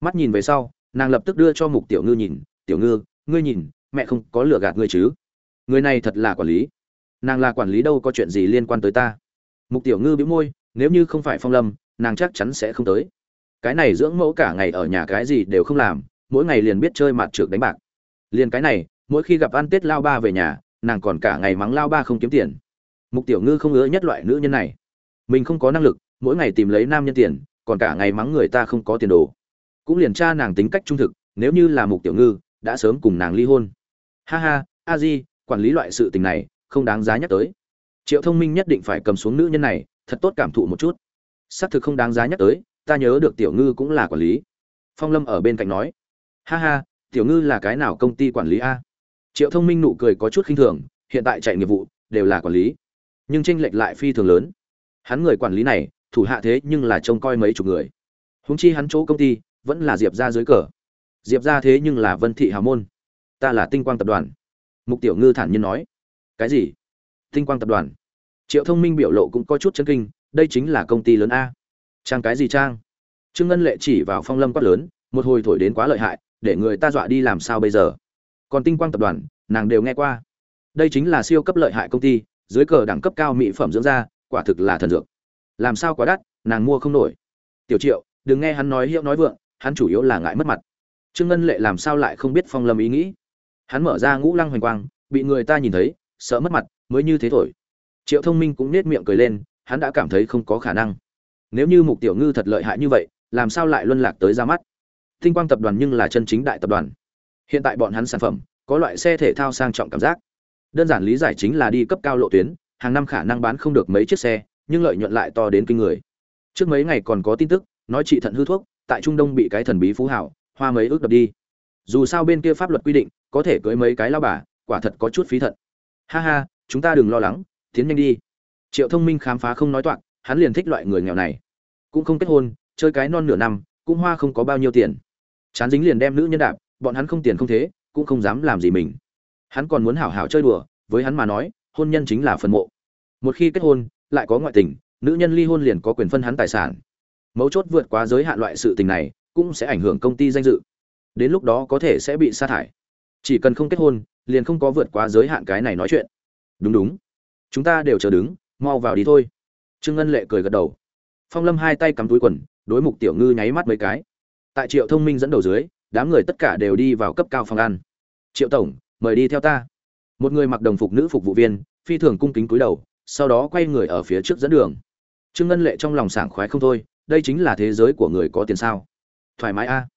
Mắt nhìn về sau, nàng lập tức đưa cho mục tiểu ngư nhìn, tiểu ngư, ngươi nhìn, mẹ không có lừa gạt ngươi chứ? Người này thật là quản lý. Nàng là quản lý đâu có chuyện gì liên quan tới ta? Mục tiểu ngư bĩu môi, nếu như không phải phong lâm, nàng chắc chắn sẽ không tới cái này dưỡng mẫu cả ngày ở nhà cái gì đều không làm, mỗi ngày liền biết chơi mặt trượt đánh bạc. Liền cái này, mỗi khi gặp ăn tết lao ba về nhà, nàng còn cả ngày mắng lao ba không kiếm tiền. Mục tiểu ngư không ngứa nhất loại nữ nhân này. Mình không có năng lực, mỗi ngày tìm lấy nam nhân tiền, còn cả ngày mắng người ta không có tiền đồ. Cũng liền tra nàng tính cách trung thực, nếu như là mục tiểu ngư, đã sớm cùng nàng ly hôn. Ha ha, a di, quản lý loại sự tình này, không đáng giá nhắc tới. Triệu thông minh nhất định phải cầm xuống nữ nhân này, thật tốt cảm thụ một chút. Xác thực không đáng giá nhắc tới ta nhớ được tiểu ngư cũng là quản lý. Phong lâm ở bên cạnh nói. Ha ha, tiểu ngư là cái nào công ty quản lý a? Triệu thông minh nụ cười có chút khinh thường, hiện tại chạy nghiệp vụ, đều là quản lý. Nhưng tranh lệch lại phi thường lớn. Hắn người quản lý này, thủ hạ thế nhưng là trông coi mấy chục người. Húng chi hắn chỗ công ty, vẫn là diệp ra dưới cờ. Diệp ra thế nhưng là vân thị hào môn. Ta là tinh quang tập đoàn. Mục tiểu ngư thản nhiên nói. Cái gì? Tinh quang tập đoàn. Triệu thông minh biểu lộ cũng có chút chân kinh, đây chính là công ty lớn a trang cái gì trang? Trương ngân lệ chỉ vào phong lâm quát lớn, một hồi thổi đến quá lợi hại, để người ta dọa đi làm sao bây giờ? Còn tinh quang tập đoàn, nàng đều nghe qua. Đây chính là siêu cấp lợi hại công ty, dưới cờ đẳng cấp cao mỹ phẩm dưỡng da, quả thực là thần dược. Làm sao quá đắt, nàng mua không nổi. Tiểu triệu, đừng nghe hắn nói hiệu nói vượng, hắn chủ yếu là ngại mất mặt. Trương ngân lệ làm sao lại không biết phong lâm ý nghĩ? Hắn mở ra ngũ lăng hoành quang, bị người ta nhìn thấy, sợ mất mặt, mới như thế thổi. Triệu thông minh cũng nết miệng cười lên, hắn đã cảm thấy không có khả năng nếu như mục tiểu ngư thật lợi hại như vậy, làm sao lại luân lạc tới ra mắt? Tinh quang tập đoàn nhưng là chân chính đại tập đoàn. Hiện tại bọn hắn sản phẩm, có loại xe thể thao sang trọng cảm giác. Đơn giản lý giải chính là đi cấp cao lộ tuyến, hàng năm khả năng bán không được mấy chiếc xe, nhưng lợi nhuận lại to đến kinh người. Trước mấy ngày còn có tin tức, nói chị thận hư thuốc, tại trung đông bị cái thần bí phú hảo, hoa mấy ước đập đi. Dù sao bên kia pháp luật quy định, có thể cưới mấy cái lao bà, quả thật có chút phí thận. Ha ha, chúng ta đừng lo lắng, tiến nhanh đi. Triệu thông minh khám phá không nói toạc hắn liền thích loại người nghèo này. Cũng không kết hôn, chơi cái non nửa năm, cũng hoa không có bao nhiêu tiền. Chán dính liền đem nữ nhân đạp, bọn hắn không tiền không thế, cũng không dám làm gì mình. Hắn còn muốn hảo hảo chơi đùa, với hắn mà nói, hôn nhân chính là phần mộ. Một khi kết hôn, lại có ngoại tình, nữ nhân ly hôn liền có quyền phân hắn tài sản. Mấu chốt vượt quá giới hạn loại sự tình này, cũng sẽ ảnh hưởng công ty danh dự. Đến lúc đó có thể sẽ bị sa thải. Chỉ cần không kết hôn, liền không có vượt quá giới hạn cái này nói chuyện. Đúng đúng. Chúng ta đều chờ đứng, mau vào đi thôi trương ngân lệ cười gật đầu. Phong lâm hai tay cắm túi quần, đối mục tiểu ngư nháy mắt mấy cái. Tại triệu thông minh dẫn đầu dưới, đám người tất cả đều đi vào cấp cao phòng ăn. Triệu tổng, mời đi theo ta. Một người mặc đồng phục nữ phục vụ viên, phi thường cung kính cúi đầu, sau đó quay người ở phía trước dẫn đường. Trương ngân lệ trong lòng sảng khoái không thôi, đây chính là thế giới của người có tiền sao? Thoải mái a.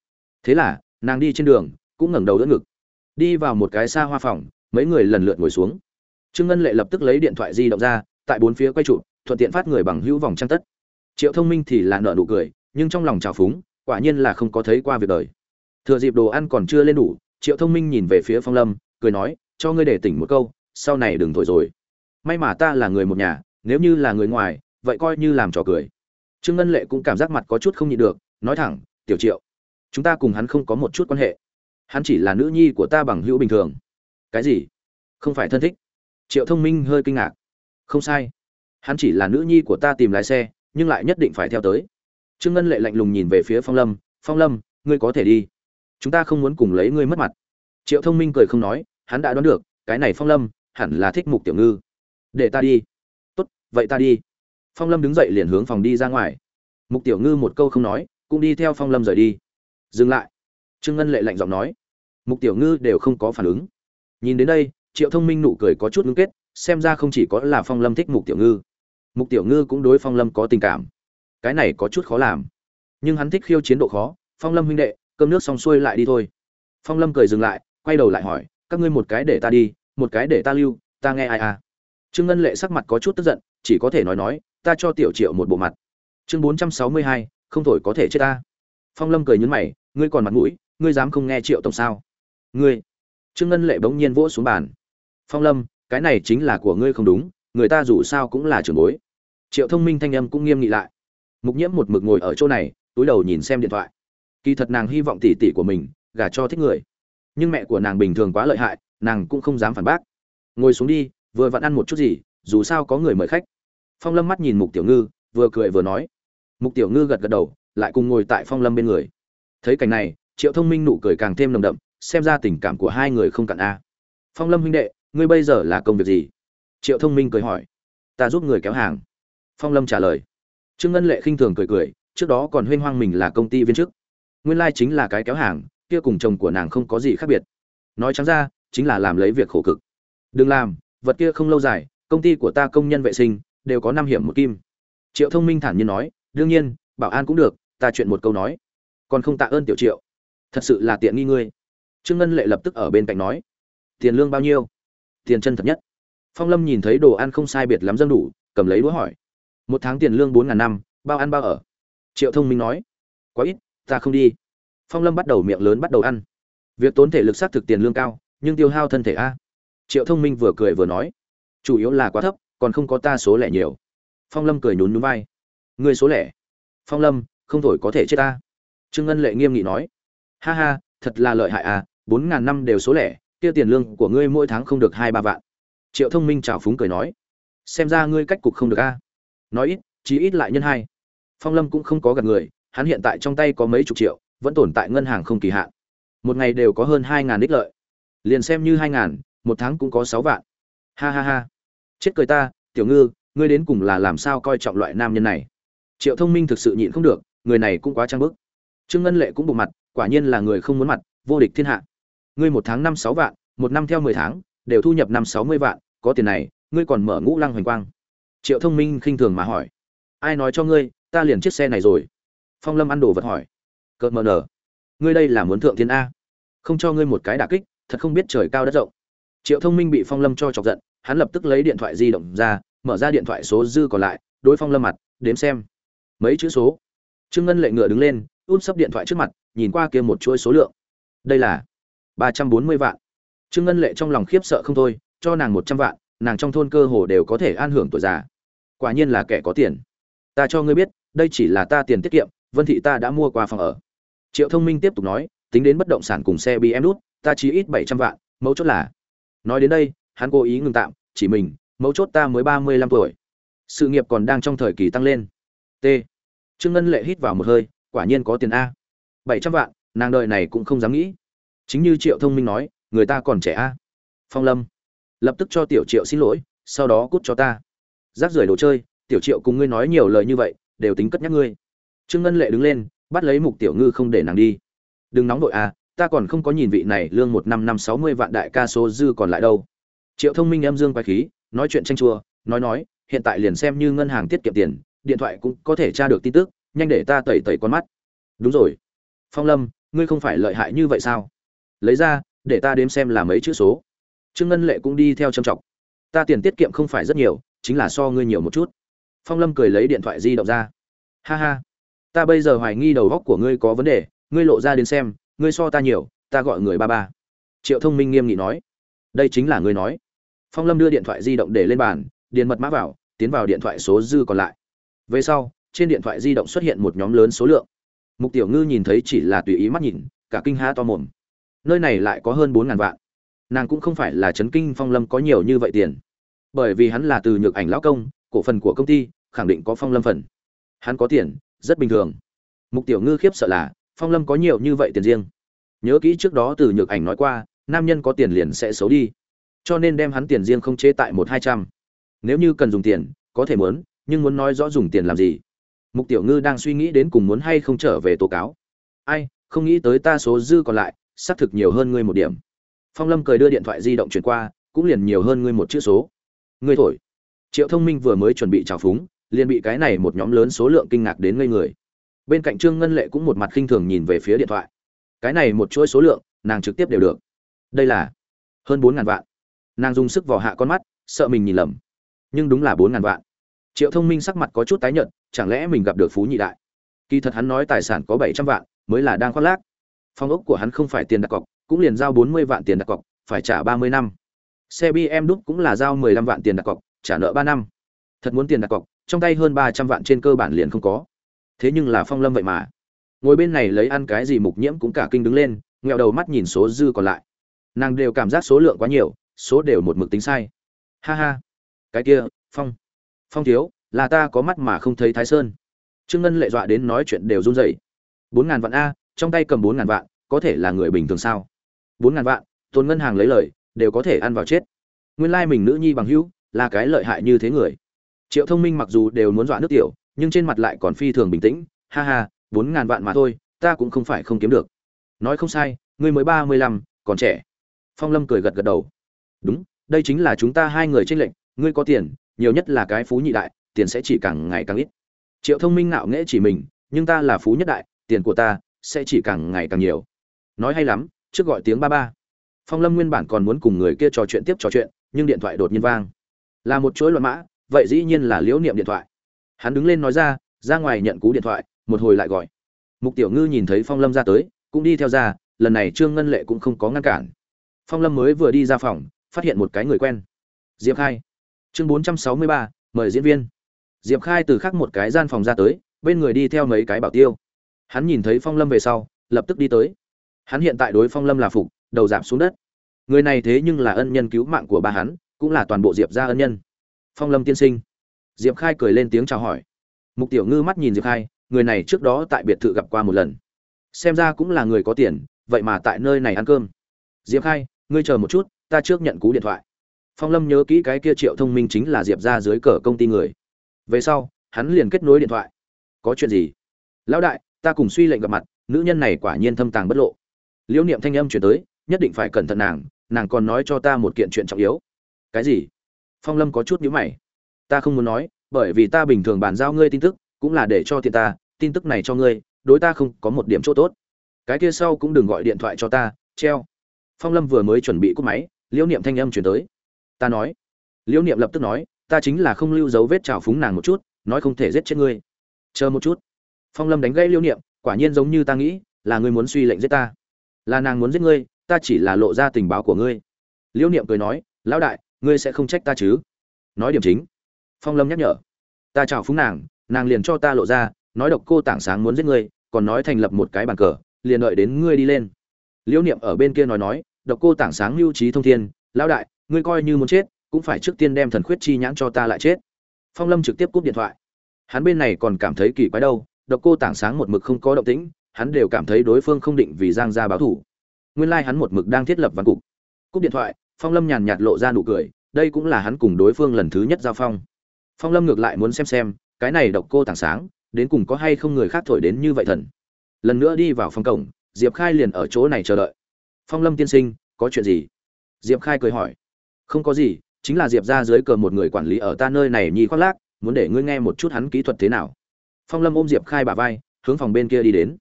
Thế là, nàng đi trên đường, cũng ngẩng đầu đỡ ngực. Đi vào một cái xa hoa phòng, mấy người lần lượt ngồi xuống. Trương ngân lệ lập tức lấy điện thoại di động ra tại bốn phía quay trụ, thuận tiện phát người bằng hữu vòng trang tất. Triệu thông minh thì là nợ nụ cười, nhưng trong lòng trào phúng, quả nhiên là không có thấy qua việc đời. Thừa dịp đồ ăn còn chưa lên đủ, triệu thông minh nhìn về phía phong lâm, cười nói, cho ngươi để tỉnh một câu, sau này đừng thổi rồi. May mà ta là người một nhà, nếu như là người ngoài, vậy coi như làm trò cười. Trương ngân lệ cũng cảm giác mặt có chút không nhịn được, nói thẳng, tiểu triệu, chúng ta cùng hắn không có một chút quan hệ. Hắn chỉ là nữ nhi của ta bằng hữu bình thường. Cái gì? Không phải thân thích? Triệu thông minh hơi kinh ngạc không sai. Hắn chỉ là nữ nhi của ta tìm lái xe, nhưng lại nhất định phải theo tới. Trương ngân lệ lạnh lùng nhìn về phía phong lâm phong lâm, ngươi có thể đi. Chúng ta không muốn cùng lấy ngươi mất mặt. Triệu thông minh cười không nói, hắn đã đoán được, cái này phong lâm hẳn là thích mục tiểu ngư. Để ta đi. Tốt, vậy ta đi. Phong lâm đứng dậy liền hướng phòng đi ra ngoài. Mục tiểu ngư một câu không nói, cũng đi theo phong lâm rời đi. Dừng lại. Trương ngân lệ lạnh giọng nói. Mục tiểu ngư đều không có phản ứng. Nhìn đến đây, triệu thông minh nụ cười có chút ngưng kết xem ra không chỉ có là phong lâm thích mục tiểu ngư. Mục tiểu ngư cũng đối phong lâm có tình cảm. Cái này có chút khó làm. Nhưng hắn thích khiêu chiến độ khó, phong lâm huynh đệ, cơm nước xong xuôi lại đi thôi. Phong lâm cười dừng lại, quay đầu lại hỏi, các ngươi một cái để ta đi, một cái để ta lưu, ta nghe ai à? Trương ngân lệ sắc mặt có chút tức giận, chỉ có thể nói nói, ta cho tiểu triệu một bộ mặt. Chương bốn trăm sáu mươi hai, không thổi có thể chết ta. Phong lâm cười nhấn mày, ngươi còn mặt mũi, ngươi dám không nghe triệu tổng sao? Ngươi. Trương ngân lệ bỗng nhiên vỗ xuống bàn. Phong lâm cái này chính là của ngươi không đúng, người ta dù sao cũng là trưởng bối. Triệu thông minh thanh âm cũng nghiêm nghị lại. Mục nhiễm một mực ngồi ở chỗ này, túi đầu nhìn xem điện thoại. Kỳ thật nàng hy vọng tỷ tỷ của mình, gả cho thích người. Nhưng mẹ của nàng bình thường quá lợi hại, nàng cũng không dám phản bác. Ngồi xuống đi, vừa vặn ăn một chút gì, dù sao có người mời khách. Phong lâm mắt nhìn mục tiểu ngư, vừa cười vừa nói. Mục tiểu ngư gật gật đầu, lại cùng ngồi tại phong lâm bên người. Thấy cảnh này, triệu thông minh nụ cười càng thêm nồng đậm, xem ra tình cảm của hai người không cạn a. Phong lâm huynh đệ ngươi bây giờ là công việc gì? Triệu thông minh cười hỏi. Ta giúp người kéo hàng. Phong lâm trả lời. Trương ngân lệ khinh thường cười cười, trước đó còn huyên hoang mình là công ty viên chức. Nguyên lai chính là cái kéo hàng, kia cùng chồng của nàng không có gì khác biệt. Nói trắng ra, chính là làm lấy việc khổ cực. Đừng làm, vật kia không lâu dài, công ty của ta công nhân vệ sinh, đều có năm hiểm một kim. Triệu thông minh thản nhiên nói, đương nhiên, bảo an cũng được, ta chuyện một câu nói. Còn không tạ ơn tiểu triệu. Thật sự là tiện nghi ngươi. Trương ngân lệ lập tức ở bên cạnh nói, tiền lương bao nhiêu? Tiền chân thật nhất. Phong lâm nhìn thấy đồ ăn không sai biệt lắm dân đủ, cầm lấy đũa hỏi. Một tháng tiền lương bốn ngàn năm, bao ăn bao ở? Triệu thông minh nói. Quá ít, ta không đi. Phong lâm bắt đầu miệng lớn bắt đầu ăn. Việc tốn thể lực xác thực tiền lương cao, nhưng tiêu hao thân thể a. Triệu thông minh vừa cười vừa nói. Chủ yếu là quá thấp, còn không có ta số lẻ nhiều. Phong lâm cười nhún nhún vai. Người số lẻ? Phong lâm, không thổi có thể chết ta. Trương ngân lệ nghiêm nghị nói. Ha ha, thật là lợi hại à bốn ngàn năm đều số lẻ kia tiền lương của ngươi mỗi tháng không được hai ba vạn. Triệu thông minh trào phúng cười nói, xem ra ngươi cách cục không được a. Nói ít, chí ít lại nhân hai. Phong lâm cũng không có gặp người, hắn hiện tại trong tay có mấy chục triệu, vẫn tồn tại ngân hàng không kỳ hạn. Một ngày đều có hơn hai ngàn đích lợi. Liền xem như hai ngàn, một tháng cũng có sáu vạn. Ha ha ha. Chết cười ta, tiểu ngư, ngươi đến cùng là làm sao coi trọng loại nam nhân này? Triệu thông minh thực sự nhịn không được, người này cũng quá trang bức. Trương ngân lệ cũng bộ mặt, quả nhiên là người không muốn mặt, vô địch thiên hạ ngươi một tháng năm sáu vạn, một năm theo mười tháng, đều thu nhập năm sáu mươi vạn, có tiền này, ngươi còn mở ngũ lăng hoành quang. Triệu thông minh khinh thường mà hỏi. Ai nói cho ngươi, ta liền chiếc xe này rồi? Phong lâm ăn đồ vật hỏi. Cợt mờ nở. Ngươi đây là muốn thượng thiên a. Không cho ngươi một cái đả kích, thật không biết trời cao đất rộng. Triệu thông minh bị phong lâm cho chọc giận, hắn lập tức lấy điện thoại di động ra, mở ra điện thoại số dư còn lại, đối phong lâm mặt, đếm xem. Mấy chữ số? Trương ngân lệ ngựa đứng lên út sấp điện thoại trước mặt, nhìn qua kia một chuỗi số lượng. Đây là ba trăm bốn mươi vạn. Trương ngân lệ trong lòng khiếp sợ không thôi, cho nàng một trăm vạn, nàng trong thôn cơ hồ đều có thể an hưởng tuổi già. Quả nhiên là kẻ có tiền. Ta cho ngươi biết, đây chỉ là ta tiền tiết kiệm, vân thị ta đã mua qua phòng ở. Triệu thông minh tiếp tục nói, tính đến bất động sản cùng xe bm đút ta chỉ ít bảy trăm vạn, mấu chốt là. Nói đến đây, hắn cố ý ngừng tạm, chỉ mình, mấu chốt ta mới ba mươi lăm tuổi. Sự nghiệp còn đang trong thời kỳ tăng lên. T. Trương ngân lệ hít vào một hơi, quả nhiên có tiền a. bảy trăm vạn, nàng đời này cũng không dám nghĩ chính như triệu thông minh nói, người ta còn trẻ a. Phong lâm, lập tức cho tiểu triệu xin lỗi, sau đó cút cho ta. Rác rưởi đồ chơi, tiểu triệu cùng ngươi nói nhiều lời như vậy, đều tính cất nhắc ngươi. Trương ngân lệ đứng lên, bắt lấy mục tiểu ngư không để nàng đi. Đừng nóng đội a à, ta còn không có nhìn vị này lương một năm năm sáu mươi vạn đại ca số dư còn lại đâu. Triệu thông minh em dương quái khí, nói chuyện tranh chua, nói nói, hiện tại liền xem như ngân hàng tiết kiệm tiền, điện thoại cũng có thể tra được tin tức, nhanh để ta tẩy tẩy con mắt. Đúng rồi. Phong lâm, ngươi không phải lợi hại như vậy sao? Lấy ra, để ta đếm xem là mấy chữ số. Trương ngân lệ cũng đi theo trầm trọng ta tiền tiết kiệm không phải rất nhiều, chính là so ngươi nhiều một chút. Phong lâm cười lấy điện thoại di động ra. Ha ha. Ta bây giờ hoài nghi đầu góc của ngươi có vấn đề, ngươi lộ ra đến xem, ngươi so ta nhiều, ta gọi người ba ba. Triệu thông minh nghiêm nghị nói. Đây chính là ngươi nói. Phong lâm đưa điện thoại di động để lên bàn, điền mật mã vào, tiến vào điện thoại số dư còn lại. Về sau, trên điện thoại di động xuất hiện một nhóm lớn số lượng. Mục tiểu ngư nhìn thấy chỉ là tùy ý mắt nhìn, cả kinh ha to mồm nơi này lại có hơn bốn ngàn vạn. Nàng cũng không phải là chấn kinh phong lâm có nhiều như vậy tiền. Bởi vì hắn là từ nhược ảnh lão công, cổ phần của công ty, khẳng định có phong lâm phần. Hắn có tiền, rất bình thường. Mục tiểu ngư khiếp sợ là, phong lâm có nhiều như vậy tiền riêng. Nhớ kỹ trước đó từ nhược ảnh nói qua, nam nhân có tiền liền sẽ xấu đi. Cho nên đem hắn tiền riêng không chế tại một hai trăm. Nếu như cần dùng tiền, có thể muốn, nhưng muốn nói rõ dùng tiền làm gì? Mục tiểu ngư đang suy nghĩ đến cùng muốn hay không trở về tố cáo. Ai, không nghĩ tới ta số dư còn lại xác thực nhiều hơn ngươi một điểm. Phong lâm cười đưa điện thoại di động chuyển qua, cũng liền nhiều hơn ngươi một chữ số. Ngươi thổi. Triệu thông minh vừa mới chuẩn bị trào phúng, liền bị cái này một nhóm lớn số lượng kinh ngạc đến ngây người. Bên cạnh trương ngân lệ cũng một mặt khinh thường nhìn về phía điện thoại. Cái này một chuỗi số lượng, nàng trực tiếp đều được. Đây là hơn bốn ngàn vạn. Nàng dùng sức vò hạ con mắt, sợ mình nhìn lầm. Nhưng đúng là bốn ngàn vạn. Triệu thông minh sắc mặt có chút tái nhợt, chẳng lẽ mình gặp được phú nhị đại? Kỳ thật hắn nói tài sản có bảy trăm vạn, mới là đang khoác lác phong ốc của hắn không phải tiền đặt cọc, cũng liền giao bốn mươi vạn tiền đặt cọc, phải trả ba mươi năm. Xe bm đúc cũng là giao mười lăm vạn tiền đặt cọc, trả nợ ba năm. Thật muốn tiền đặt cọc, trong tay hơn ba trăm vạn trên cơ bản liền không có. Thế nhưng là phong lâm vậy mà. Ngồi bên này lấy ăn cái gì mục nhiễm cũng cả kinh đứng lên ngẹo đầu mắt nhìn số dư còn lại. Nàng đều cảm giác số lượng quá nhiều, số đều một mực tính sai. Ha ha. Cái kia, phong. Phong thiếu, là ta có mắt mà không thấy thái sơn. Trương ngân lệ dọa đến nói chuyện đều run rẩy. bốn ngàn vạn a trong tay cầm bốn ngàn vạn, có thể là người bình thường sao? Bốn ngàn vạn tôn ngân hàng lấy lời, đều có thể ăn vào chết. Nguyên lai mình nữ nhi bằng hữu, là cái lợi hại như thế người. Triệu thông minh mặc dù đều muốn dọa nước tiểu, nhưng trên mặt lại còn phi thường bình tĩnh, ha ha, bốn ngàn vạn mà thôi, ta cũng không phải không kiếm được. Nói không sai, ngươi mới ba mươi lăm, còn trẻ. Phong lâm cười gật gật đầu. Đúng, đây chính là chúng ta hai người trên lệnh ngươi có tiền, nhiều nhất là cái phú nhị đại, tiền sẽ chỉ càng ngày càng ít. Triệu thông minh ngạo nghễ chỉ mình, nhưng ta là phú nhất đại, tiền của ta sẽ chỉ càng ngày càng nhiều. Nói hay lắm, trước gọi tiếng ba ba. Phong lâm nguyên bản còn muốn cùng người kia trò chuyện tiếp trò chuyện, nhưng điện thoại đột nhiên vang. Là một chuỗi loạn mã, vậy dĩ nhiên là liễu niệm điện thoại. Hắn đứng lên nói ra ra ngoài nhận cú điện thoại, một hồi lại gọi. Mục tiểu ngư nhìn thấy phong lâm ra tới, cũng đi theo ra, lần này trương ngân lệ cũng không có ngăn cản. Phong lâm mới vừa đi ra phòng, phát hiện một cái người quen. Diệp khai. Chương bốn trăm sáu mươi ba, mời diễn viên. Diệp khai từ khác một cái gian phòng ra tới, bên người đi theo mấy cái bảo tiêu hắn nhìn thấy phong lâm về sau, lập tức đi tới. Hắn hiện tại đối phong lâm là phục, đầu giảm xuống đất. Người này thế nhưng là ân nhân cứu mạng của ba hắn, cũng là toàn bộ diệp gia ân nhân. Phong lâm tiên sinh. Diệp khai cười lên tiếng chào hỏi. Mục tiểu ngư mắt nhìn diệp khai, người này trước đó tại biệt thự gặp qua một lần. Xem ra cũng là người có tiền, vậy mà tại nơi này ăn cơm. Diệp khai, ngươi chờ một chút, ta trước nhận cú điện thoại. Phong lâm nhớ kỹ cái kia triệu thông minh chính là diệp ra dưới cờ công ty người. Về sau, hắn liền kết nối điện thoại. Có chuyện gì? Lão đại ta cùng suy lệnh gặp mặt, nữ nhân này quả nhiên thâm tàng bất lộ. Liễu niệm thanh âm chuyển tới, nhất định phải cẩn thận nàng nàng còn nói cho ta một kiện chuyện trọng yếu. Cái gì? Phong lâm có chút nhíu mày. Ta không muốn nói, bởi vì ta bình thường bàn giao ngươi tin tức, cũng là để cho tiện ta, tin tức này cho ngươi, đối ta không có một điểm chỗ tốt. Cái kia sau cũng đừng gọi điện thoại cho ta, treo. Phong lâm vừa mới chuẩn bị cúp máy, liễu niệm thanh âm chuyển tới. Ta nói. Liễu niệm lập tức nói, ta chính là không lưu dấu vết trào phúng nàng một chút, nói không thể giết chết ngươi. Chờ một chút phong lâm đánh gãy Lưu niệm, quả nhiên giống như ta nghĩ, là ngươi muốn suy lệnh giết ta. Là nàng muốn giết ngươi, ta chỉ là lộ ra tình báo của ngươi. Liễu niệm cười nói, lão đại, ngươi sẽ không trách ta chứ? Nói điểm chính, phong lâm nhắc nhở, ta chào phúng nàng nàng liền cho ta lộ ra, nói độc cô tảng sáng muốn giết ngươi, còn nói thành lập một cái bàn cờ, liền đợi đến ngươi đi lên. Liễu niệm ở bên kia nói nói, độc cô tảng sáng lưu trí thông thiên, lão đại, ngươi coi như muốn chết, cũng phải trước tiên đem thần khuyết chi nhãn cho ta lại chết. Phong lâm trực tiếp cúp điện thoại. Hắn bên này còn cảm thấy kỳ quái đâu độc cô tảng sáng một mực không có động tĩnh, hắn đều cảm thấy đối phương không định vì giang gia báo thủ nguyên lai hắn một mực đang thiết lập văn cục. Cúp điện thoại, phong lâm nhàn nhạt lộ ra nụ cười, đây cũng là hắn cùng đối phương lần thứ nhất giao phong. Phong lâm ngược lại muốn xem xem, cái này độc cô tảng sáng, đến cùng có hay không người khác thổi đến như vậy thần. Lần nữa đi vào phòng cổng, diệp khai liền ở chỗ này chờ đợi. Phong lâm tiên sinh, có chuyện gì? Diệp khai cười hỏi. Không có gì, chính là diệp ra dưới cờ một người quản lý ở ta nơi này nhi khoác lác, muốn để ngươi nghe một chút hắn kỹ thuật thế nào phong lâm ôm diệp khai bà vai, hướng phòng bên kia đi đến.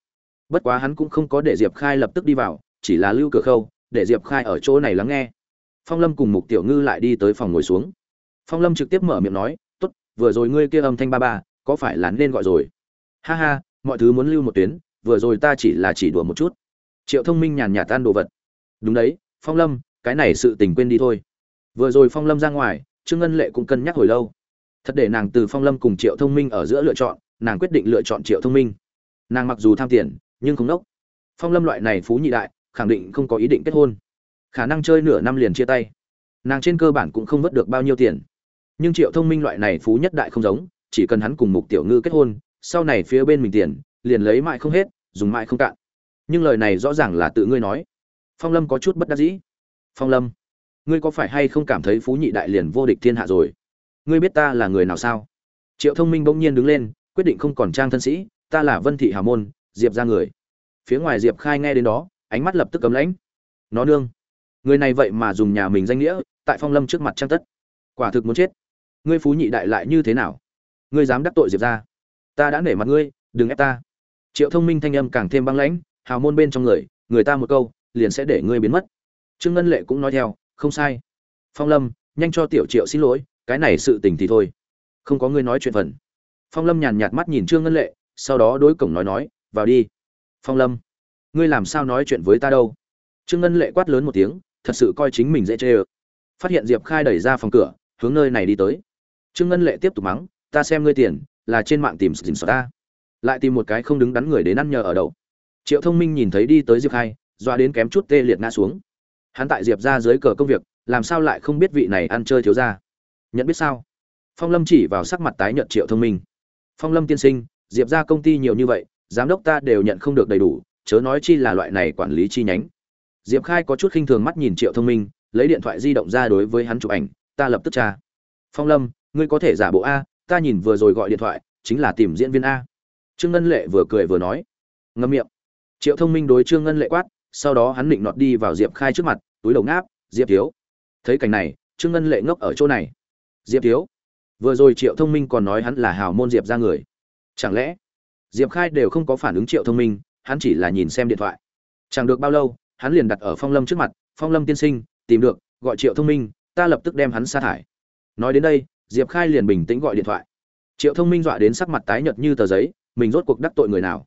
Bất quá hắn cũng không có để diệp khai lập tức đi vào, chỉ là lưu cửa khâu, để diệp khai ở chỗ này lắng nghe. Phong lâm cùng mục tiểu ngư lại đi tới phòng ngồi xuống. Phong lâm trực tiếp mở miệng nói t ố t vừa rồi ngươi kia âm thanh ba ba, có phải là nên gọi rồi? Ha ha, mọi thứ muốn lưu một tuyến, vừa rồi ta chỉ là chỉ đùa một chút. Triệu thông minh nhàn nhạt tan đồ vật. Đúng đấy, phong lâm, cái này sự tình quên đi thôi. Vừa rồi phong lâm ra ngoài, trương ngân lệ cũng cân nhắc hồi lâu. Thật để nàng từ phong lâm cùng triệu thông minh ở giữa lựa chọn nàng quyết định lựa chọn triệu thông minh. Nàng mặc dù tham tiền, nhưng không nốc. phong lâm loại này phú nhị đại, khẳng định không có ý định kết hôn. Khả năng chơi nửa năm liền chia tay. Nàng trên cơ bản cũng không vớt được bao nhiêu tiền. Nhưng triệu thông minh loại này phú nhất đại không giống, chỉ cần hắn cùng mục tiểu ngư kết hôn, sau này phía bên mình tiền, liền lấy mãi không hết, dùng mãi không cạn. Nhưng lời này rõ ràng là tự ngươi nói. Phong lâm có chút bất đắc dĩ. Phong lâm, ngươi có phải hay không cảm thấy phú nhị đại liền vô địch thiên hạ rồi? Ngươi biết ta là người nào sao? Triệu thông minh bỗng nhiên đứng lên quyết định không còn trang thân sĩ, ta là vân thị hà môn, diệp ra người. Phía ngoài diệp khai nghe đến đó, ánh mắt lập tức cấm lãnh. Nó nương, người này vậy mà dùng nhà mình danh nghĩa, tại phong lâm trước mặt trang tất. Quả thực muốn chết. Ngươi phú nhị đại lại như thế nào? Ngươi dám đắc tội diệp ra. Ta đã nể mặt ngươi, đừng ép ta. Triệu thông minh thanh âm càng thêm băng lãnh, hào môn bên trong người người ta một câu, liền sẽ để ngươi biến mất. Trương ngân lệ cũng nói theo, không sai. Phong lâm, nhanh cho tiểu triệu xin lỗi, cái này sự tình thì thôi. Không có ngươi nói chuyện phần phong lâm nhàn nhạt mắt nhìn trương ngân lệ, sau đó đối cổng nói nói, vào đi. Phong lâm, ngươi làm sao nói chuyện với ta đâu? Trương ngân lệ quát lớn một tiếng, thật sự coi chính mình dễ chê ơ. Phát hiện diệp khai đẩy ra phòng cửa, hướng nơi này đi tới. Trương ngân lệ tiếp tục mắng, ta xem ngươi tiền, là trên mạng tìm xin sở ta. Lại tìm một cái không đứng đắn người đến ăn nhờ ở đậu. Triệu thông minh nhìn thấy đi tới diệp khai, doa đến kém chút tê liệt ngã xuống. Hắn tại diệp ra dưới cờ công việc, làm sao lại không biết vị này ăn chơi thiếu ra nhận biết sao? Phong lâm chỉ vào sắc mặt tái nhận triệu thông minh phong lâm tiên sinh, diệp ra công ty nhiều như vậy, giám đốc ta đều nhận không được đầy đủ, chớ nói chi là loại này quản lý chi nhánh. Diệp khai có chút khinh thường mắt nhìn triệu thông minh, lấy điện thoại di động ra đối với hắn chụp ảnh, ta lập tức tra. Phong lâm, ngươi có thể giả bộ a, ta nhìn vừa rồi gọi điện thoại, chính là tìm diễn viên a. Trương ngân lệ vừa cười vừa nói. Ngâm miệng. Triệu thông minh đối trương ngân lệ quát, sau đó hắn định nọt đi vào diệp khai trước mặt, túi đầu ngáp, diệp thiếu. Thấy cảnh này, trương ngân lệ ngốc ở chỗ này. Diệp thiếu vừa rồi triệu thông minh còn nói hắn là hào môn diệp ra người. Chẳng lẽ diệp khai đều không có phản ứng triệu thông minh, hắn chỉ là nhìn xem điện thoại. Chẳng được bao lâu, hắn liền đặt ở phong lâm trước mặt, phong lâm tiên sinh, tìm được, gọi triệu thông minh, ta lập tức đem hắn sa thải. Nói đến đây, diệp khai liền bình tĩnh gọi điện thoại. Triệu thông minh dọa đến sắc mặt tái nhợt như tờ giấy, mình rốt cuộc đắc tội người nào?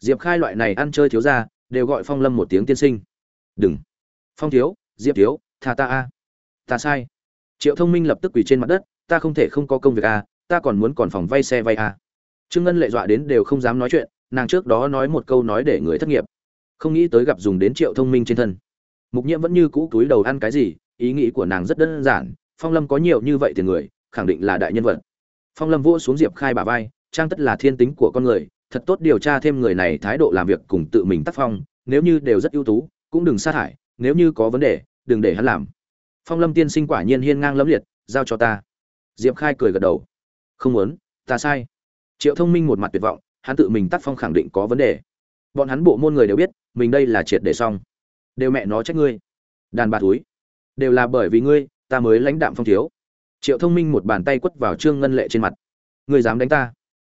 Diệp khai loại này ăn chơi thiếu ra đều gọi phong lâm một tiếng tiên sinh. Đừng. Phong thiếu, diệp thiếu, tha ta a. Ta sai. Triệu thông minh lập tức quỳ trên mặt đất ta không thể không có công việc a ta còn muốn còn phòng vay xe vay a trương ngân lệ dọa đến đều không dám nói chuyện, nàng trước đó nói một câu nói để người thất nghiệp. Không nghĩ tới gặp dùng đến triệu thông minh trên thân. Mục nhiễm vẫn như cũ túi đầu ăn cái gì, ý nghĩ của nàng rất đơn giản, phong lâm có nhiều như vậy tiền người, khẳng định là đại nhân vật. Phong lâm vỗ xuống diệp khai bà vai, trang tất là thiên tính của con người, thật tốt điều tra thêm người này thái độ làm việc cùng tự mình tác phong, nếu như đều rất ưu tú, cũng đừng sát hại nếu như có vấn đề, đừng để hắn làm. Phong lâm tiên sinh quả nhiên hiên ngang lẫm liệt, giao cho ta diệp khai cười gật đầu. Không muốn, ta sai. Triệu thông minh một mặt tuyệt vọng, hắn tự mình tác phong khẳng định có vấn đề. Bọn hắn bộ môn người đều biết, mình đây là triệt để xong. Đều mẹ nó trách ngươi. Đàn bà túi. Đều là bởi vì ngươi, ta mới lãnh đạm phong thiếu. Triệu thông minh một bàn tay quất vào trương ngân lệ trên mặt. Ngươi dám đánh ta?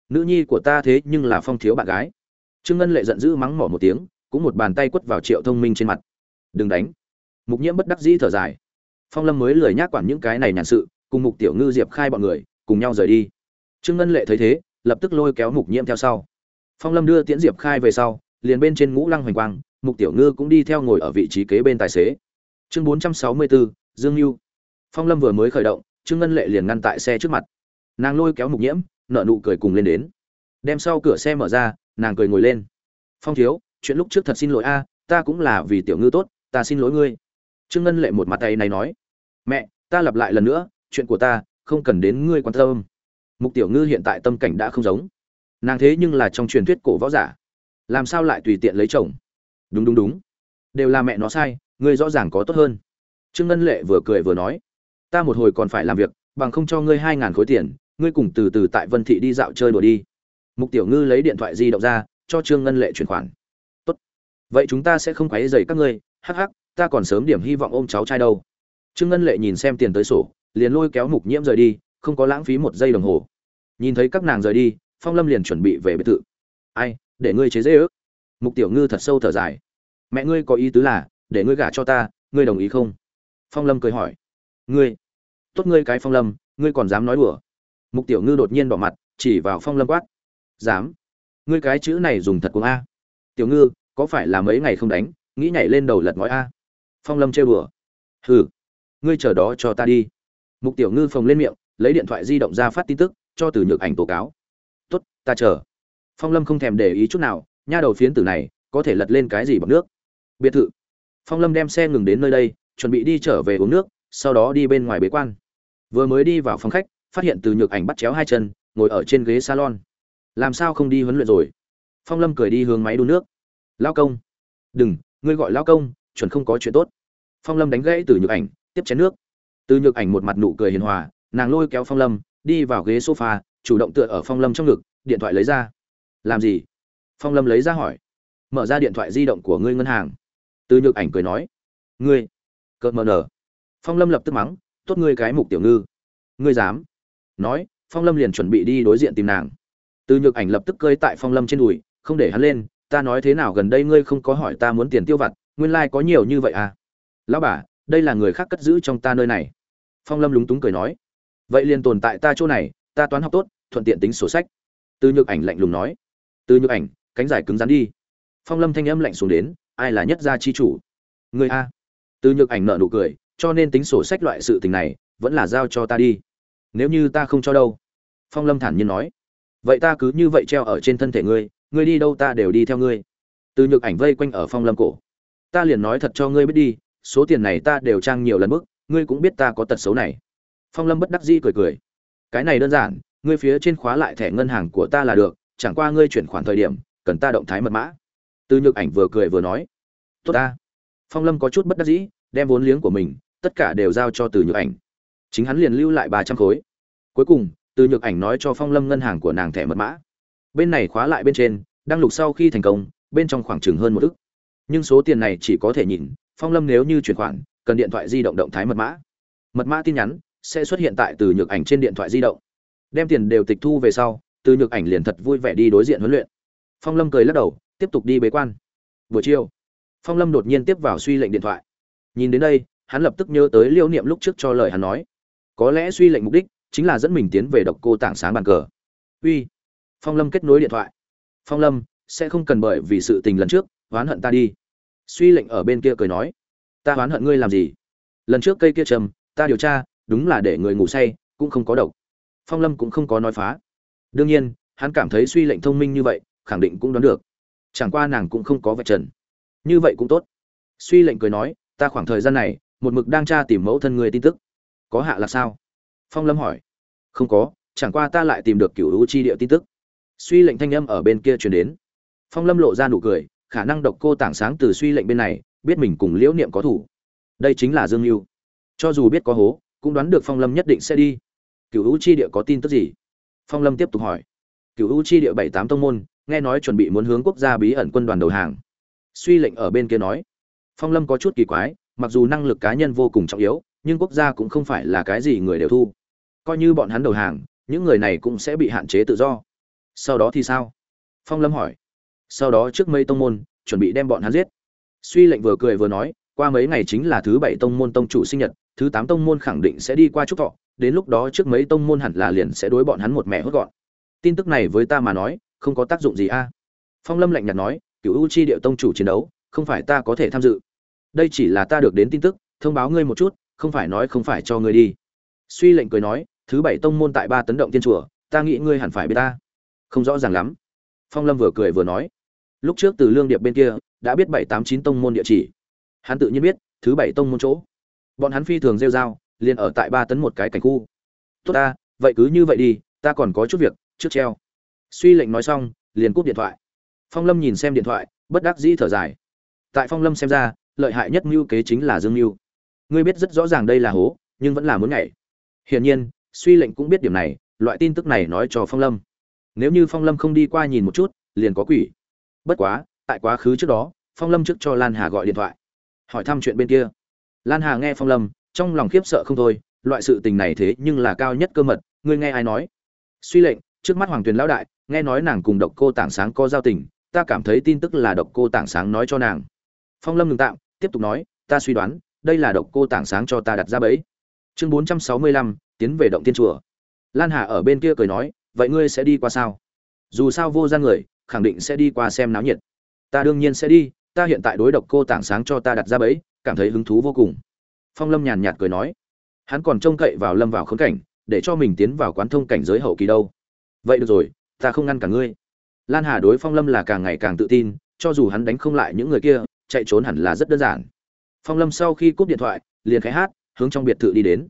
Nữ nhi của ta thế nhưng là phong thiếu bạn gái. Trương ngân lệ giận dữ mắng mỏ một tiếng, cũng một bàn tay quất vào triệu thông minh trên mặt. Đừng đánh. Mục nhiễm bất đắc dĩ thở dài. Phong lâm mới lười nhác quản những cái này nhàn sự cùng mục tiểu ngư diệp khai bọn người, cùng nhau rời đi. Trương ngân lệ thấy thế, lập tức lôi kéo mục nhiễm theo sau. Phong lâm đưa tiễn diệp khai về sau, liền bên trên ngũ lăng hoành quang, mục tiểu ngư cũng đi theo ngồi ở vị trí kế bên tài xế. Chương bốn trăm sáu mươi bốn dương lưu phong lâm vừa mới khởi động, trương ngân lệ liền ngăn tại xe trước mặt. Nàng lôi kéo mục nhiễm nợ nụ cười cùng lên đến. Đem sau cửa xe mở ra, nàng cười ngồi lên. Phong thiếu, chuyện lúc trước thật xin lỗi a, ta cũng là vì tiểu ngư tốt, ta xin lỗi ngươi. Trương ngân lệ một mặt tay này nói. Mẹ, ta lặp lại lần nữa chuyện của ta, không cần đến ngươi quan tâm. Mục tiểu ngư hiện tại tâm cảnh đã không giống. Nàng thế nhưng là trong truyền thuyết cổ võ giả. Làm sao lại tùy tiện lấy chồng? Đúng đúng đúng. Đều là mẹ nó sai, ngươi rõ ràng có tốt hơn. Trương ngân lệ vừa cười vừa nói, ta một hồi còn phải làm việc, bằng không cho ngươi hai ngàn khối tiền, ngươi cùng từ từ tại vân thị đi dạo chơi đùa đi. Mục tiểu ngư lấy điện thoại di động ra, cho trương ngân lệ chuyển khoản. Tốt. Vậy chúng ta sẽ không quấy dày các ngươi, hắc hắc, ta còn sớm điểm hy vọng ôm cháu trai đâu. Trương ngân lệ nhìn xem tiền tới sổ liền lôi kéo mục nhiễm rời đi, không có lãng phí một giây đồng hồ. Nhìn thấy các nàng rời đi, phong lâm liền chuẩn bị về biệt thự. Ai, để ngươi chế dễ ước. Mục tiểu ngư thật sâu thở dài. Mẹ ngươi có ý tứ là, để ngươi gả cho ta, ngươi đồng ý không? Phong lâm cười hỏi. Ngươi, tốt ngươi cái phong lâm, ngươi còn dám nói đùa? Mục tiểu ngư đột nhiên bỏ mặt, chỉ vào phong lâm quát. Dám? Ngươi cái chữ này dùng thật cuồng a. Tiểu ngư, có phải là mấy ngày không đánh, nghĩ nhảy lên đầu lật ngói a? Phong lâm trêu đùa. Hừ, ngươi chờ đó cho ta đi mục tiểu ngư phồng lên miệng, lấy điện thoại di động ra phát tin tức, cho từ nhược ảnh tố cáo. Tốt, ta chờ. Phong lâm không thèm để ý chút nào, nha đầu phiến tử này, có thể lật lên cái gì bằng nước? Biệt thự. Phong lâm đem xe ngừng đến nơi đây, chuẩn bị đi trở về uống nước, sau đó đi bên ngoài bế quan. Vừa mới đi vào phòng khách, phát hiện từ nhược ảnh bắt chéo hai chân, ngồi ở trên ghế salon. Làm sao không đi huấn luyện rồi? Phong lâm cười đi hướng máy đun nước. Lao công. Đừng, ngươi gọi lao công, chuẩn không có chuyện tốt. Phong lâm đánh gãy từ nhược ảnh, tiếp chén nước từ nhược ảnh một mặt nụ cười hiền hòa, nàng lôi kéo phong lâm, đi vào ghế sofa, chủ động tựa ở phong lâm trong ngực, điện thoại lấy ra. Làm gì? Phong lâm lấy ra hỏi. Mở ra điện thoại di động của ngươi ngân hàng. Từ nhược ảnh cười nói. Ngươi? Cợt mờ nở. Phong lâm lập tức mắng. Tốt ngươi cái mục tiểu ngư. Ngươi dám? Nói, phong lâm liền chuẩn bị đi đối diện tìm nàng. Từ nhược ảnh lập tức cơi tại phong lâm trên đùi, không để hắn lên, ta nói thế nào gần đây ngươi không có hỏi ta muốn tiền tiêu vặt, nguyên lai có nhiều như vậy à. Lão bà, đây là người khác cất giữ trong ta nơi này phong lâm lúng túng cười nói, vậy liền tồn tại ta chỗ này, ta toán học tốt, thuận tiện tính sổ sách. Từ nhược ảnh lạnh lùng nói, từ nhược ảnh, cánh giải cứng rắn đi. Phong lâm thanh âm lạnh xuống đến, ai là nhất gia chi chủ? Người a. Từ nhược ảnh nợ nụ cười, cho nên tính sổ sách loại sự tình này, vẫn là giao cho ta đi. Nếu như ta không cho đâu. Phong lâm thản nhiên nói, vậy ta cứ như vậy treo ở trên thân thể ngươi ngươi đi đâu ta đều đi theo ngươi. Từ nhược ảnh vây quanh ở phong lâm cổ, ta liền nói thật cho ngươi biết đi, số tiền này ta đều trang nhiều lần mức ngươi cũng biết ta có tật xấu này. Phong lâm bất đắc dĩ cười cười. Cái này đơn giản, ngươi phía trên khóa lại thẻ ngân hàng của ta là được, chẳng qua ngươi chuyển khoản thời điểm, cần ta động thái mật mã. Từ nhược ảnh vừa cười vừa nói. Tốt ta. Phong lâm có chút bất đắc dĩ, đem vốn liếng của mình, tất cả đều giao cho từ nhược ảnh. Chính hắn liền lưu lại ba trăm khối. Cuối cùng từ nhược ảnh nói cho phong lâm ngân hàng của nàng thẻ mật mã. Bên này khóa lại bên trên, đăng lục sau khi thành công, bên trong khoảng chừng hơn một ức. Nhưng số tiền này chỉ có thể nhìn, phong lâm nếu như chuyển khoản cần điện thoại di động động thái mật mã. Mật mã tin nhắn sẽ xuất hiện tại từ nhược ảnh trên điện thoại di động. Đem tiền đều tịch thu về sau, từ nhược ảnh liền thật vui vẻ đi đối diện huấn luyện. Phong lâm cười lắc đầu, tiếp tục đi bế quan. Buổi chiều, phong lâm đột nhiên tiếp vào suy lệnh điện thoại. Nhìn đến đây, hắn lập tức nhớ tới liêu niệm lúc trước cho lời hắn nói. Có lẽ suy lệnh mục đích chính là dẫn mình tiến về độc cô tảng sáng bàn cờ. Uy, phong lâm kết nối điện thoại. Phong lâm, sẽ không cần bởi vì sự tình lần trước, oán hận ta đi. Suy lệnh ở bên kia cười nói ta oán hận ngươi làm gì? Lần trước cây kia trầm, ta điều tra, đúng là để người ngủ say, cũng không có độc. Phong lâm cũng không có nói phá. Đương nhiên, hắn cảm thấy suy lệnh thông minh như vậy, khẳng định cũng đoán được. Chẳng qua nàng cũng không có vạch trần. Như vậy cũng tốt. Suy lệnh cười nói, ta khoảng thời gian này, một mực đang tra tìm mẫu thân người tin tức. Có hạ là sao? Phong lâm hỏi. Không có, chẳng qua ta lại tìm được cựu hữu chi địa tin tức. Suy lệnh thanh âm ở bên kia chuyển đến. Phong lâm lộ ra nụ cười, khả năng độc cô tảng sáng từ suy lệnh bên này biết mình cùng liễu niệm có thủ. Đây chính là dương mưu cho dù biết có hố, cũng đoán được phong lâm nhất định sẽ đi. Cựu hữu chi địa có tin tức gì? Phong lâm tiếp tục hỏi. Cựu hữu chi địa bảy tám tông môn, nghe nói chuẩn bị muốn hướng quốc gia bí ẩn quân đoàn đầu hàng. Suy lệnh ở bên kia nói. Phong lâm có chút kỳ quái, mặc dù năng lực cá nhân vô cùng trọng yếu, nhưng quốc gia cũng không phải là cái gì người đều thu. Coi như bọn hắn đầu hàng, những người này cũng sẽ bị hạn chế tự do. Sau đó thì sao? Phong lâm hỏi. Sau đó trước mây tông môn, chuẩn bị đem bọn hắn giết suy lệnh vừa cười vừa nói, qua mấy ngày chính là thứ bảy tông môn tông chủ sinh nhật, thứ tám tông môn khẳng định sẽ đi qua chúc thọ, đến lúc đó trước mấy tông môn hẳn là liền sẽ đối bọn hắn một mẹ hốt gọn. Tin tức này với ta mà nói, không có tác dụng gì a. À? Phong lâm lạnh nhạt nói, cửu u chi điệu tông chủ chiến đấu, không phải ta có thể tham dự. Đây chỉ là ta được đến tin tức, thông báo ngươi một chút, không phải nói không phải cho ngươi đi. Suy lệnh cười nói, thứ bảy tông môn tại ba tấn động tiên chùa, ta nghĩ ngươi hẳn phải biết ta. Không rõ ràng lắm. Phong lâm vừa cười vừa nói, lúc trước từ lương điệp bên kia đã biết bảy tám chín tông môn địa chỉ. Hắn tự nhiên biết, thứ bảy tông môn chỗ. Bọn hắn phi thường rêu r a o liền ở tại ba tấn một cái cảnh khu. Tốt ta, vậy cứ như vậy đi, ta còn có chút việc, trước treo. Suy lệnh nói xong, liền cúp điện thoại. Phong lâm nhìn xem điện thoại, bất đắc dĩ thở dài. Tại phong lâm xem ra, lợi hại nhất mưu kế chính là dương mưu. Ngươi biết rất rõ ràng đây là hố, nhưng vẫn là muốn nhảy. Hiển nhiên, suy lệnh cũng biết điểm này, loại tin tức này nói cho phong lâm. Nếu như phong lâm không đi qua nhìn một chút, liền có quỷ. Bất quá tại quá khứ trước đó, phong lâm trước cho lan hà gọi điện thoại, hỏi thăm chuyện bên kia. Lan hà nghe phong lâm, trong lòng khiếp sợ không thôi, loại sự tình này thế nhưng là cao nhất cơ mật, ngươi nghe ai nói? Suy lệnh, trước mắt hoàng tuyền lão đại, nghe nói nàng cùng độc cô tảng sáng có giao tình, ta cảm thấy tin tức là độc cô tảng sáng nói cho nàng. Phong lâm ngừng tạm, tiếp tục nói, ta suy đoán, đây là độc cô tảng sáng cho ta đặt ra bẫy. Chương bốn trăm sáu mươi lăm, tiến về động tiên chùa. Lan hà ở bên kia cười nói, vậy ngươi sẽ đi qua sao? Dù sao vô gian người, khẳng định sẽ đi qua xem náo nhiệt ta đương nhiên sẽ đi, ta hiện tại đối độc cô tảng sáng cho ta đặt ra bẫy, cảm thấy hứng thú vô cùng. Phong lâm nhàn nhạt cười nói. Hắn còn trông cậy vào lâm vào khốn cảnh, để cho mình tiến vào quán thông cảnh giới hậu kỳ đâu. Vậy được rồi, ta không ngăn cả ngươi. Lan hà đối phong lâm là càng ngày càng tự tin, cho dù hắn đánh không lại những người kia, chạy trốn hẳn là rất đơn giản. Phong lâm sau khi cúp điện thoại, liền khai hát, hướng trong biệt thự đi đến.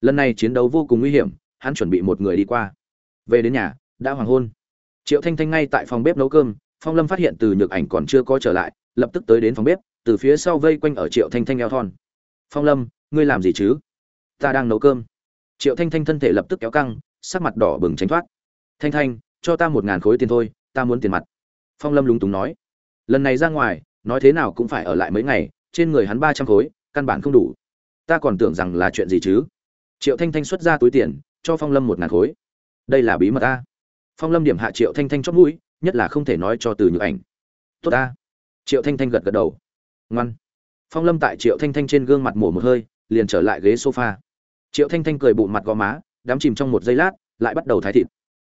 Lần này chiến đấu vô cùng nguy hiểm, hắn chuẩn bị một người đi qua. Về đến nhà, đã hoàng hôn. Triệu thanh thanh ngay tại phòng bếp nấu cơm phong lâm phát hiện từ nhược ảnh còn chưa có trở lại, lập tức tới đến phòng bếp, từ phía sau vây quanh ở triệu thanh thanh eo thon. Phong lâm, ngươi làm gì chứ? Ta đang nấu cơm. Triệu thanh thanh thân thể lập tức kéo căng, sắc mặt đỏ bừng tránh thoát. Thanh thanh, cho ta một ngàn khối tiền thôi, ta muốn tiền mặt. Phong lâm lúng túng nói. Lần này ra ngoài, nói thế nào cũng phải ở lại mấy ngày, trên người hắn ba trăm khối, căn bản không đủ. Ta còn tưởng rằng là chuyện gì chứ? Triệu thanh thanh xuất ra túi tiền, cho phong lâm một ngàn khối. Đây là bí mật ta. Phong lâm điểm hạ triệu thanh thanh chót mũi nhất là không thể nói cho từ nhược ảnh. Tốt ta. Triệu thanh thanh gật gật đầu. Ngoan. Phong lâm tại triệu thanh thanh trên gương mặt mổ một hơi, liền trở lại ghế sofa. Triệu thanh thanh cười bụng mặt gò má đám chìm trong một giây lát, lại bắt đầu thái thịt.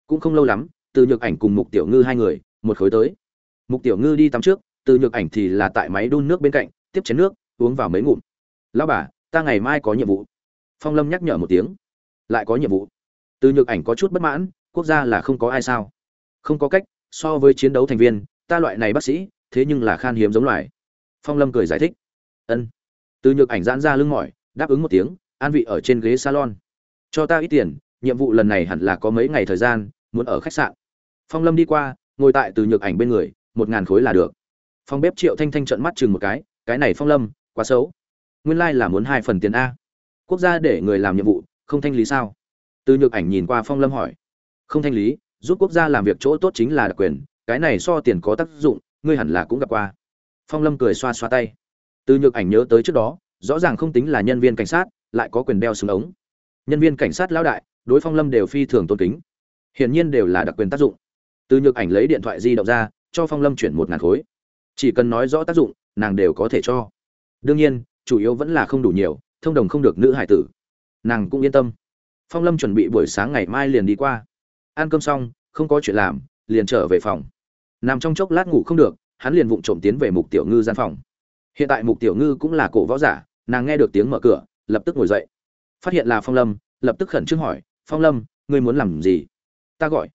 Cũng không lâu lắm, từ nhược ảnh cùng mục tiểu ngư hai người, một khối tới. Mục tiểu ngư đi tắm trước, từ nhược ảnh thì là tại máy đun nước bên cạnh, tiếp chén nước, uống vào mấy ngụm. Lão bà, ta ngày mai có nhiệm vụ. Phong lâm nhắc nhở một tiếng. Lại có nhiệm vụ. Từ nhược ảnh có chút bất mãn, quốc gia là không có ai sao? Không có cách so với chiến đấu thành viên, ta loại này bác sĩ, thế nhưng là khan hiếm giống loài. Phong lâm cười giải thích. Ân. Từ nhược ảnh giãn ra lưng mỏi, đáp ứng một tiếng, an vị ở trên ghế salon. Cho ta ít tiền, nhiệm vụ lần này hẳn là có mấy ngày thời gian, muốn ở khách sạn. Phong lâm đi qua, ngồi tại từ nhược ảnh bên người, một ngàn khối là được. Phong bếp triệu thanh thanh trận mắt chừng một cái cái này phong lâm, quá xấu. Nguyên lai、like、là muốn hai phần tiền a. Quốc gia để người làm nhiệm vụ, không thanh lý sao? Từ nhược ảnh nhìn qua phong lâm hỏi. Không thanh lý giúp quốc gia làm việc chỗ tốt chính là đặc quyền, cái này so tiền có tác dụng, ngươi hẳn là cũng gặp qua. Phong lâm cười xoa xoa tay. Từ nhược ảnh nhớ tới trước đó, rõ ràng không tính là nhân viên cảnh sát, lại có quyền đeo súng ống. Nhân viên cảnh sát lão đại, đối phong lâm đều phi thường tôn kính. Hiển nhiên đều là đặc quyền tác dụng. Từ nhược ảnh lấy điện thoại di động ra, cho phong lâm chuyển một ngàn khối. Chỉ cần nói rõ tác dụng, nàng đều có thể cho. Đương nhiên, chủ yếu vẫn là không đủ nhiều, thông đồng không được nữ hải tử. Nàng cũng yên tâm. Phong lâm chuẩn bị buổi sáng ngày mai liền đi qua ăn cơm xong, không có chuyện làm, liền trở về phòng. Nằm trong chốc lát ngủ không được, hắn liền vụng trộm tiến về mục tiểu ngư gian phòng. Hiện tại mục tiểu ngư cũng là cổ võ giả, nàng nghe được tiếng mở cửa, lập tức ngồi dậy. Phát hiện là phong lâm, lập tức khẩn trương hỏi, phong lâm, ngươi muốn làm gì? Ta gọi.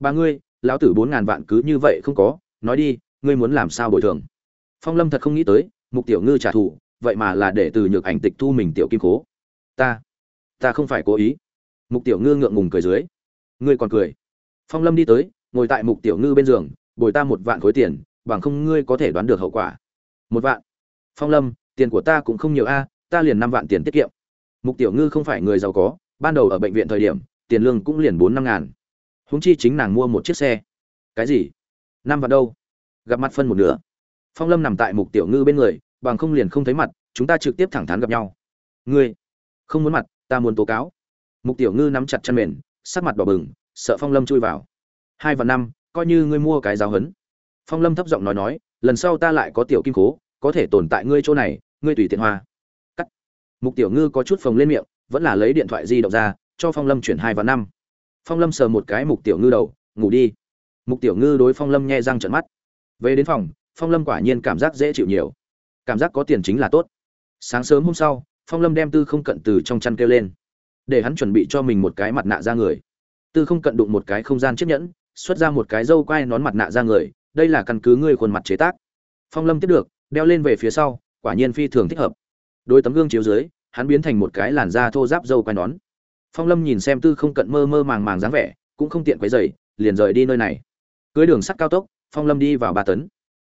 Ba ngươi, lão tử bốn ngàn vạn cứ như vậy không có, nói đi, ngươi muốn làm sao bồi thường? Phong lâm thật không nghĩ tới, mục tiểu ngư trả thù, vậy mà là để từ nhược ảnh tịch thu mình tiểu kim cố. Ta ta không phải cố ý. Mục tiểu ngư ngượng ngùng cười dưới ngươi còn cười. Phong lâm đi tới, ngồi tại mục tiểu ngư bên giường, bồi ta một vạn khối tiền, bằng không ngươi có thể đoán được hậu quả. Một vạn. Phong lâm, tiền của ta cũng không nhiều a, ta liền năm vạn tiền tiết kiệm. Mục tiểu ngư không phải người giàu có, ban đầu ở bệnh viện thời điểm, tiền lương cũng liền bốn năm ngàn. Húng chi chính nàng mua một chiếc xe. Cái gì? Năm vạn đâu? Gặp mặt phân một nửa. Phong lâm nằm tại mục tiểu ngư bên người, bằng không liền không thấy mặt, chúng ta trực tiếp thẳng thắn gặp nhau. Ngươi, không muốn mặt, ta muốn tố cáo. Mục tiểu ngư nắm chặt chân mền sắc mặt đỏ bừng, sợ phong lâm chui vào. Hai và năm, coi như ngươi mua cái giáo hấn phong lâm thấp giọng nói nói, lần sau ta lại có tiểu kim cố có thể tồn tại ngươi chỗ này, ngươi tùy tiện hoa. Cắt. Mục tiểu ngư có chút phồng lên miệng, vẫn là lấy điện thoại di động ra, cho phong lâm chuyển hai và năm. Phong lâm sờ một cái mục tiểu ngư đầu, ngủ đi. Mục tiểu ngư đối phong lâm nhẹ răng trận mắt. Về đến phòng, phong lâm quả nhiên cảm giác dễ chịu nhiều. Cảm giác có tiền chính là tốt. Sáng sớm hôm sau, phong lâm đem tư không cận từ trong chăn kêu lên để hắn chuẩn bị cho mình một cái mặt nạ ra người. Tư không cận đụng một cái không gian chiếc nhẫn, xuất ra một cái dâu quai nón mặt nạ ra người, đây là căn cứ ngươi khuôn mặt chế tác. Phong lâm tiếp được, đeo lên về phía sau, quả nhiên phi thường thích hợp. Đôi tấm gương chiếu dưới, hắn biến thành một cái làn da thô giáp dâu quai nón. Phong lâm nhìn xem tư không cận mơ mơ màng màng dáng vẻ, cũng không tiện quấy dày liền rời đi nơi này. Cưới đường sắt cao tốc, phong lâm đi vào ba tấn.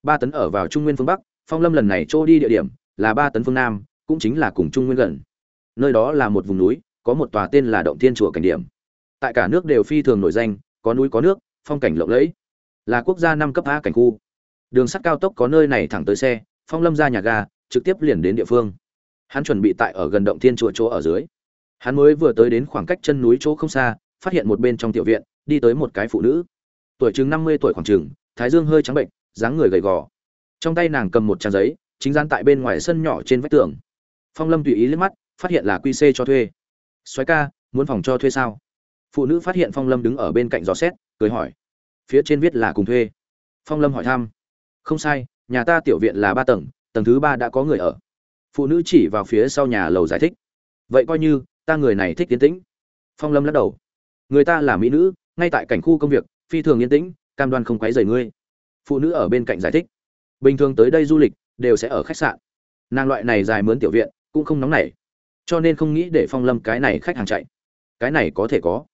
Ba tấn ở vào trung nguyên phương bắc, phong lâm lần này chỗ đi địa điểm là ba tấn phương nam, cũng chính là cùng trung nguyên gần. Nơi đó là một vùng núi có một tòa tên là động thiên chùa cảnh điểm. Tại cả nước đều phi thường nổi danh, có núi có nước, phong cảnh lộng lẫy, là quốc gia năm cấp a cảnh khu. Đường sắt cao tốc có nơi này thẳng tới xe, phong lâm ra nhà ga, trực tiếp liền đến địa phương. Hắn chuẩn bị tại ở gần động thiên chùa chỗ ở dưới. Hắn mới vừa tới đến khoảng cách chân núi chỗ không xa, phát hiện một bên trong tiểu viện, đi tới một cái phụ nữ. Tuổi chừng năm mươi tuổi khoảng chừng, thái dương hơi trắng bệnh, dáng người gầy gò. Trong tay nàng cầm một trang giấy, chính gian tại bên ngoài sân nhỏ trên vách tường. Phong lâm tùy ý liếc mắt, phát hiện là quy c cho thuê soái ca, muốn phòng cho thuê sao? Phụ nữ phát hiện phong lâm đứng ở bên cạnh gió xét, cười hỏi. Phía trên viết là cùng thuê. Phong lâm hỏi thăm. Không sai, nhà ta tiểu viện là ba tầng tầng thứ ba đã có người ở. Phụ nữ chỉ vào phía sau nhà lầu giải thích. Vậy coi như, ta người này thích tiến tĩnh. Phong lâm lắc đầu. Người ta là mỹ nữ, ngay tại cảnh khu công việc, phi thường yên tĩnh, cam đoan không quấy rầy ngươi. Phụ nữ ở bên cạnh giải thích. Bình thường tới đây du lịch, đều sẽ ở khách sạn. Nàng loại này dài mướn tiểu viện, cũng không nóng nảy cho nên không nghĩ để phong lâm cái này khách hàng chạy. Cái này có thể có.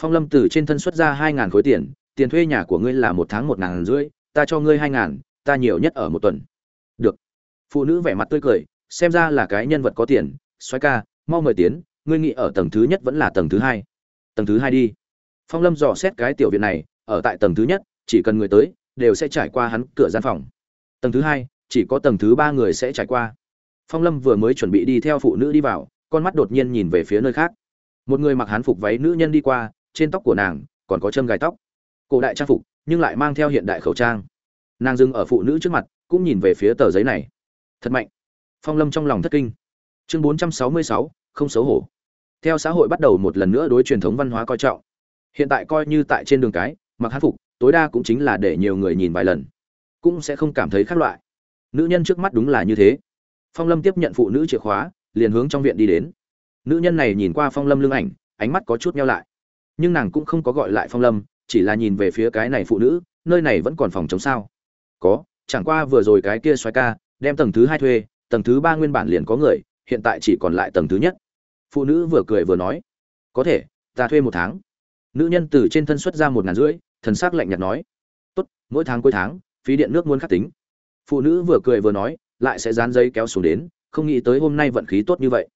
Phong lâm từ trên thân xuất ra hai ngàn khối tiền tiền thuê nhà của ngươi là một tháng một ngàn rưỡi, ta cho ngươi hai ngàn, ta nhiều nhất ở một tuần. Được. Phụ nữ vẻ mặt tươi cười, xem ra là cái nhân vật có tiền xoáy ca, mau mời tiến, ngươi nghĩ ở tầng thứ nhất vẫn là tầng thứ hai. Tầng thứ hai đi. Phong lâm dò xét cái tiểu viện này, ở tại tầng thứ nhất, chỉ cần người tới, đều sẽ trải qua hắn cửa gian phòng. Tầng thứ hai, chỉ có tầng thứ ba người sẽ trải qua. Phong lâm vừa mới chuẩn bị đi theo phụ nữ đi vào con mắt đột nhiên nhìn về phía nơi khác. Một người mặc hán phục váy nữ nhân đi qua, trên tóc của nàng còn có châm gài tóc. Cổ đại trang phục, nhưng lại mang theo hiện đại khẩu trang. Nàng dừng ở phụ nữ trước mặt, cũng nhìn về phía tờ giấy này. Thật mạnh. Phong lâm trong lòng thất kinh. Chương bốn trăm sáu mươi sáu, không xấu hổ. Theo xã hội bắt đầu một lần nữa đối truyền thống văn hóa coi trọng. Hiện tại coi như tại trên đường cái, mặc hán phục, tối đa cũng chính là để nhiều người nhìn vài lần. Cũng sẽ không cảm thấy khác loại. Nữ nhân trước mắt đúng là như thế. Phong lâm tiếp nhận phụ nữ chìa khóa liền hướng trong viện đi đến. Nữ nhân này nhìn qua phong lâm lưng ảnh, ánh mắt có chút nhau lại. Nhưng nàng cũng không có gọi lại phong lâm, chỉ là nhìn về phía cái này phụ nữ, nơi này vẫn còn phòng chống sao? Có, chẳng qua vừa rồi cái kia xoáy ca, đem tầng thứ hai thuê, tầng thứ ba nguyên bản liền có người, hiện tại chỉ còn lại tầng thứ nhất. Phụ nữ vừa cười vừa nói, có thể, ta thuê một tháng. Nữ nhân từ trên thân xuất ra một ngàn rưỡi, thần s ắ c lạnh nhạt nói, tốt, mỗi tháng cuối tháng, phí điện nước muốn khắc tính. Phụ nữ vừa cười vừa nói, lại sẽ dán giấy kéo xuống đến không nghĩ tới hôm nay vận khí tốt như vậy.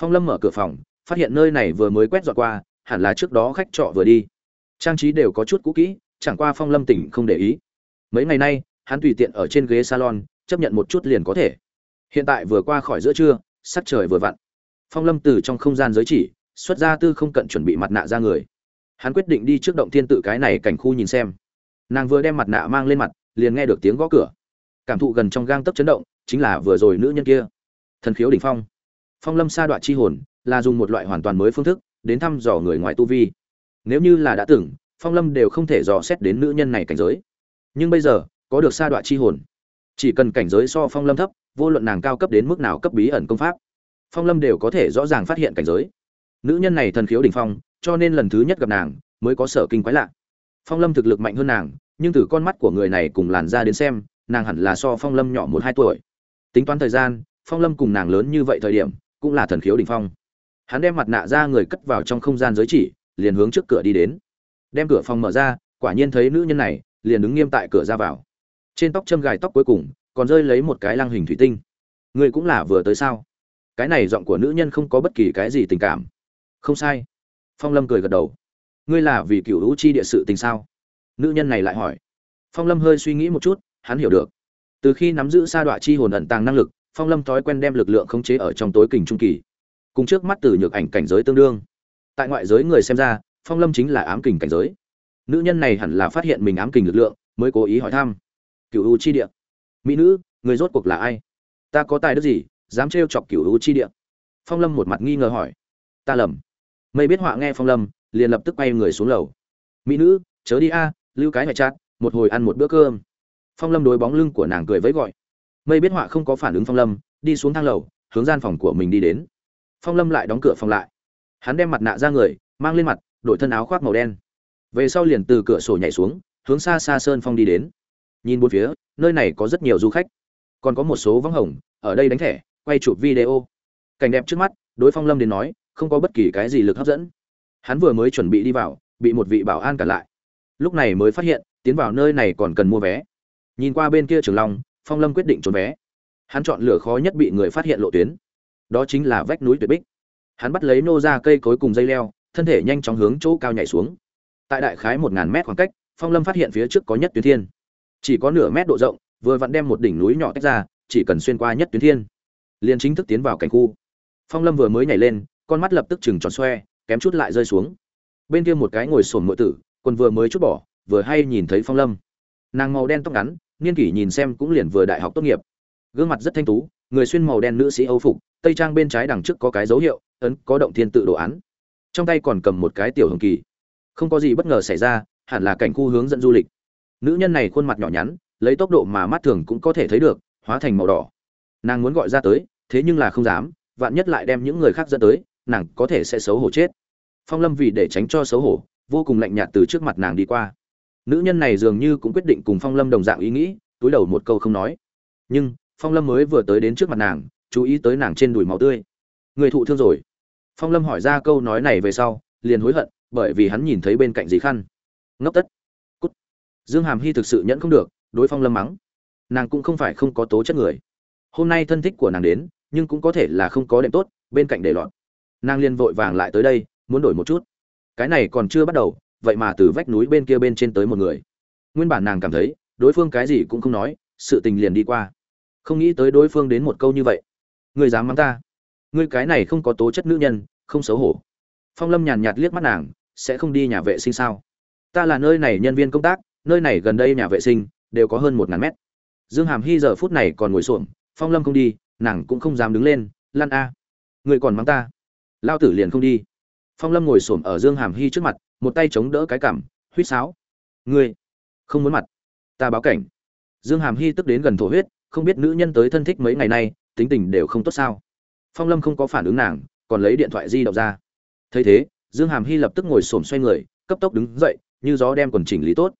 Phong lâm mở cửa phòng, phát hiện nơi này vừa mới quét dọn qua, hẳn là trước đó khách trọ vừa đi. Trang trí đều có chút cũ kỹ, chẳng qua phong lâm tỉnh không để ý. Mấy ngày nay, hắn tùy tiện ở trên ghế salon, chấp nhận một chút liền có thể. Hiện tại vừa qua khỏi giữa trưa, sắc trời vừa vặn. Phong lâm từ trong không gian giới chỉ, xuất ra tư không cận chuẩn bị mặt nạ ra người. Hắn quyết định đi trước động thiên tự cái này cảnh khu nhìn xem. Nàng vừa đem mặt nạ mang lên mặt, liền nghe được tiếng gõ cửa. Cảm thụ gần trong gang tấc chấn động, chính là vừa rồi nữ nhân kia thần khiếu đỉnh phong. Phong lâm sa đoạn chi hồn là dùng một loại hoàn toàn mới phương thức đến thăm dò người ngoài tu vi. Nếu như là đã từng, phong lâm đều không thể dò xét đến nữ nhân này cảnh giới. Nhưng bây giờ, có được sa đoạn chi hồn. Chỉ cần cảnh giới so phong lâm thấp, vô luận nàng cao cấp đến mức nào cấp bí ẩn công pháp, phong lâm đều có thể rõ ràng phát hiện cảnh giới. Nữ nhân này thần khiếu đỉnh phong, cho nên lần thứ nhất gặp nàng mới có sở kinh quái lạ. Phong lâm thực lực mạnh hơn nàng, nhưng từ con mắt của người này cùng làn ra đến xem, nàng hẳn là so phong lâm nhỏ một hai tuổi. Tính toán thời gian phong lâm cùng nàng lớn như vậy thời điểm, cũng là thần khiếu đỉnh phong. Hắn đem mặt nạ ra người cất vào trong không gian giới chỉ, liền hướng trước cửa đi đến. Đem cửa phòng mở ra, quả nhiên thấy nữ nhân này, liền đứng nghiêm tại cửa ra vào. Trên tóc châm gài tóc cuối cùng, còn rơi lấy một cái lăng hình thủy tinh. Người cũng là vừa tới sao? Cái này giọng của nữ nhân không có bất kỳ cái gì tình cảm. Không sai. Phong lâm cười gật đầu. Ngươi là vì cựu hữu chi địa sự tình sao? Nữ nhân này lại hỏi. Phong lâm hơi suy nghĩ một chút, hắn hiểu được. Từ khi nắm giữ sa đọa chi hồn ẩn tàng năng lực phong lâm thói quen đem lực lượng khống chế ở trong tối kình trung kỳ. Cùng trước mắt từ nhược ảnh cảnh giới tương đương. Tại ngoại giới người xem ra, phong lâm chính là ám kình cảnh giới. Nữ nhân này hẳn là phát hiện mình ám kình lực lượng, mới cố ý hỏi thăm. Cựu u chi địa. Mỹ nữ, người rốt cuộc là ai? Ta có tài đức gì, dám trêu chọc cửu U chi địa? Phong lâm một mặt nghi ngờ hỏi. Ta lầm. Mây biết họa nghe phong lâm, liền lập tức quay người xuống lầu. Mỹ nữ, chớ đi a, lưu cái ngoại chát, một hồi ăn một bữa cơm. Phong lâm đối bóng lưng của nàng cười với gọi mây biết họa không có phản ứng phong lâm, đi xuống thang lầu, hướng gian phòng của mình đi đến. Phong lâm lại đóng cửa phòng lại. Hắn đem mặt nạ ra người, mang lên mặt đội thân áo khoác màu đen. Về sau liền từ cửa sổ nhảy xuống, hướng xa xa sơn phong đi đến. Nhìn bốn phía, nơi này có rất nhiều du khách. Còn có một số vắng hồng, ở đây đánh thẻ, quay chụp video. Cảnh đẹp trước mắt, đối phong lâm đến nói, không có bất kỳ cái gì lực hấp dẫn. Hắn vừa mới chuẩn bị đi vào, bị một vị bảo an cản lại. Lúc này mới phát hiện, tiến vào nơi này còn cần mua vé. Nhìn qua bên kia trường long phong lâm quyết định trốn vé. Hắn chọn lửa khó nhất bị người phát hiện lộ tuyến. Đó chính là vách núi tuyệt bích. Hắn bắt lấy nô ra cây cối cùng dây leo, thân thể nhanh chóng hướng chỗ cao nhảy xuống. Tại đại khái một ngàn mét khoảng cách, phong lâm phát hiện phía trước có nhất tuyến thiên. Chỉ có nửa mét độ rộng, vừa vặn đem một đỉnh núi nhỏ tách ra, chỉ cần xuyên qua nhất tuyến thiên, liền chính thức tiến vào cảnh khu. Phong lâm vừa mới nhảy lên, con mắt lập tức chừng tròn xoe, kém chút lại rơi xuống. Bên kia một cái ngồi sồn ngựa tử còn vừa mới chút bỏ, vừa hay nhìn thấy phong lâm. Nàng màu đen tóc ngắn niên kỷ nhìn xem cũng liền vừa đại học tốt nghiệp. Gương mặt rất thanh tú, người xuyên màu đen nữ sĩ âu phục, tây trang bên trái đằng trước có cái dấu hiệu, ấn có động thiên tự đồ án. Trong tay còn cầm một cái tiểu hồng kỳ. Không có gì bất ngờ xảy ra, hẳn là cảnh khu hướng dẫn du lịch. Nữ nhân này khuôn mặt nhỏ nhắn, lấy tốc độ mà mắt thường cũng có thể thấy được, hóa thành màu đỏ. Nàng muốn gọi ra tới, thế nhưng là không dám, vạn nhất lại đem những người khác dẫn tới, nàng có thể sẽ xấu hổ chết. Phong lâm vì để tránh cho xấu hổ, vô cùng lạnh nhạt từ trước mặt nàng đi qua nữ nhân này dường như cũng quyết định cùng phong lâm đồng dạng ý nghĩ, túi đầu một câu không nói. Nhưng, phong lâm mới vừa tới đến trước mặt nàng, chú ý tới nàng trên đùi máu tươi. Người thụ thương rồi. Phong lâm hỏi ra câu nói này về sau, liền hối hận, bởi vì hắn nhìn thấy bên cạnh dì khăn. Ngốc tất. Cút. Dương hàm hy thực sự nhẫn không được, đối phong lâm mắng. Nàng cũng không phải không có tố chất người. Hôm nay thân thích của nàng đến, nhưng cũng có thể là không có đệm tốt, bên cạnh để lọt. Nàng liền vội vàng lại tới đây, muốn đổi một chút. Cái này còn chưa bắt đầu vậy mà từ vách núi bên kia bên trên tới một người. Nguyên bản nàng cảm thấy, đối phương cái gì cũng không nói, sự tình liền đi qua. Không nghĩ tới đối phương đến một câu như vậy. Người dám mắng ta. Ngươi cái này không có tố chất nữ nhân, không xấu hổ. Phong lâm nhàn nhạt liếc mắt nàng, sẽ không đi nhà vệ sinh sao? Ta là nơi này nhân viên công tác, nơi này gần đây nhà vệ sinh, đều có hơn một ngàn mét. Dương hàm hy giờ phút này còn ngồi xổm, phong lâm không đi, nàng cũng không dám đứng lên, lan a, người còn mắng ta. Lao tử liền không đi. Phong lâm ngồi xổm ở dương hàm hy trước mặt một tay chống đỡ cái cằm, huýt sáo. Ngươi không muốn mặt. Ta báo cảnh. Dương hàm hy tức đến gần thổ huyết không biết nữ nhân tới thân thích mấy ngày nay tính tình đều không tốt sao. Phong lâm không có phản ứng nàng còn lấy điện thoại di động ra. Thấy thế dương hàm hy lập tức ngồi xổm xoay người cấp tốc đứng dậy như gió đem quần chỉnh lý tốt.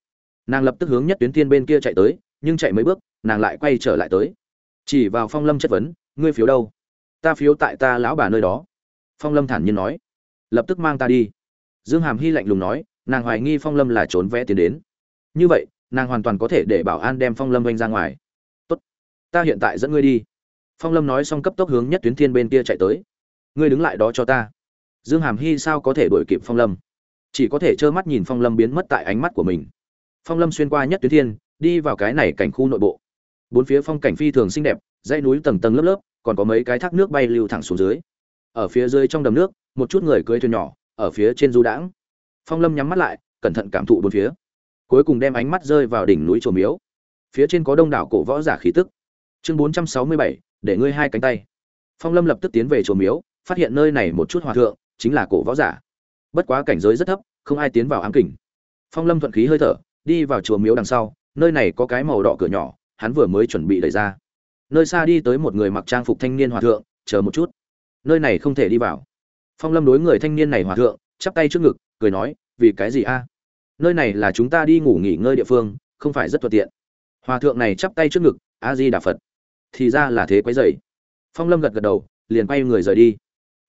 Nàng lập tức hướng nhất tuyến tiên bên kia chạy tới nhưng chạy mấy bước nàng lại quay trở lại tới. Chỉ vào phong lâm chất vấn ngươi phiếu đâu? Ta phiếu tại ta lão bà nơi đó. Phong lâm thản nhiên nói. Lập tức mang ta đi dương hàm hy lạnh lùng nói, nàng hoài nghi phong lâm là trốn vẽ tiến đến. Như vậy, nàng hoàn toàn có thể để bảo an đem phong lâm oanh ra ngoài. Tốt, ta hiện tại dẫn ngươi đi. Phong lâm nói xong cấp tốc hướng nhất tuyến thiên bên kia chạy tới. Ngươi đứng lại đó cho ta. Dương hàm hy sao có thể đuổi kịp phong lâm? Chỉ có thể trơ mắt nhìn phong lâm biến mất tại ánh mắt của mình. Phong lâm xuyên qua nhất tuyến thiên, đi vào cái này cảnh khu nội bộ. Bốn phía phong cảnh phi thường xinh đẹp, dãy núi tầng tầng lớp lớp, còn có mấy cái thác nước bay lưu thẳng xuống dưới. Ở phía dưới trong đầm nước, một chút người cưỡi thuyền nhỏ ở phía trên du đãng. Phong lâm nhắm mắt lại, cẩn thận cảm thụ bốn phía. Cuối cùng đem ánh mắt rơi vào đỉnh núi chùa miếu. Phía trên có đông đảo cổ võ giả khí tức. Chương bốn trăm sáu mươi bảy, để ngươi hai cánh tay. Phong lâm lập tức tiến về chùa miếu, phát hiện nơi này một chút hòa thượng, chính là cổ võ giả. Bất quá cảnh giới rất thấp, không ai tiến vào ám kình. Phong lâm thuận khí hơi thở, đi vào chùa miếu đằng sau, nơi này có cái màu đỏ cửa nhỏ, hắn vừa mới chuẩn bị đẩy ra. Nơi xa đi tới một người mặc trang phục thanh niên hòa thượng, chờ một chút. Nơi này không thể đi vào phong lâm đối người thanh niên này hòa thượng, chắp tay trước ngực, cười nói, vì cái gì a? Nơi này là chúng ta đi ngủ nghỉ ngơi địa phương, không phải rất thuận tiện. Hòa thượng này chắp tay trước ngực a di đà phật. Thì ra là thế quấy dày phong lâm gật gật đầu, liền quay người rời đi.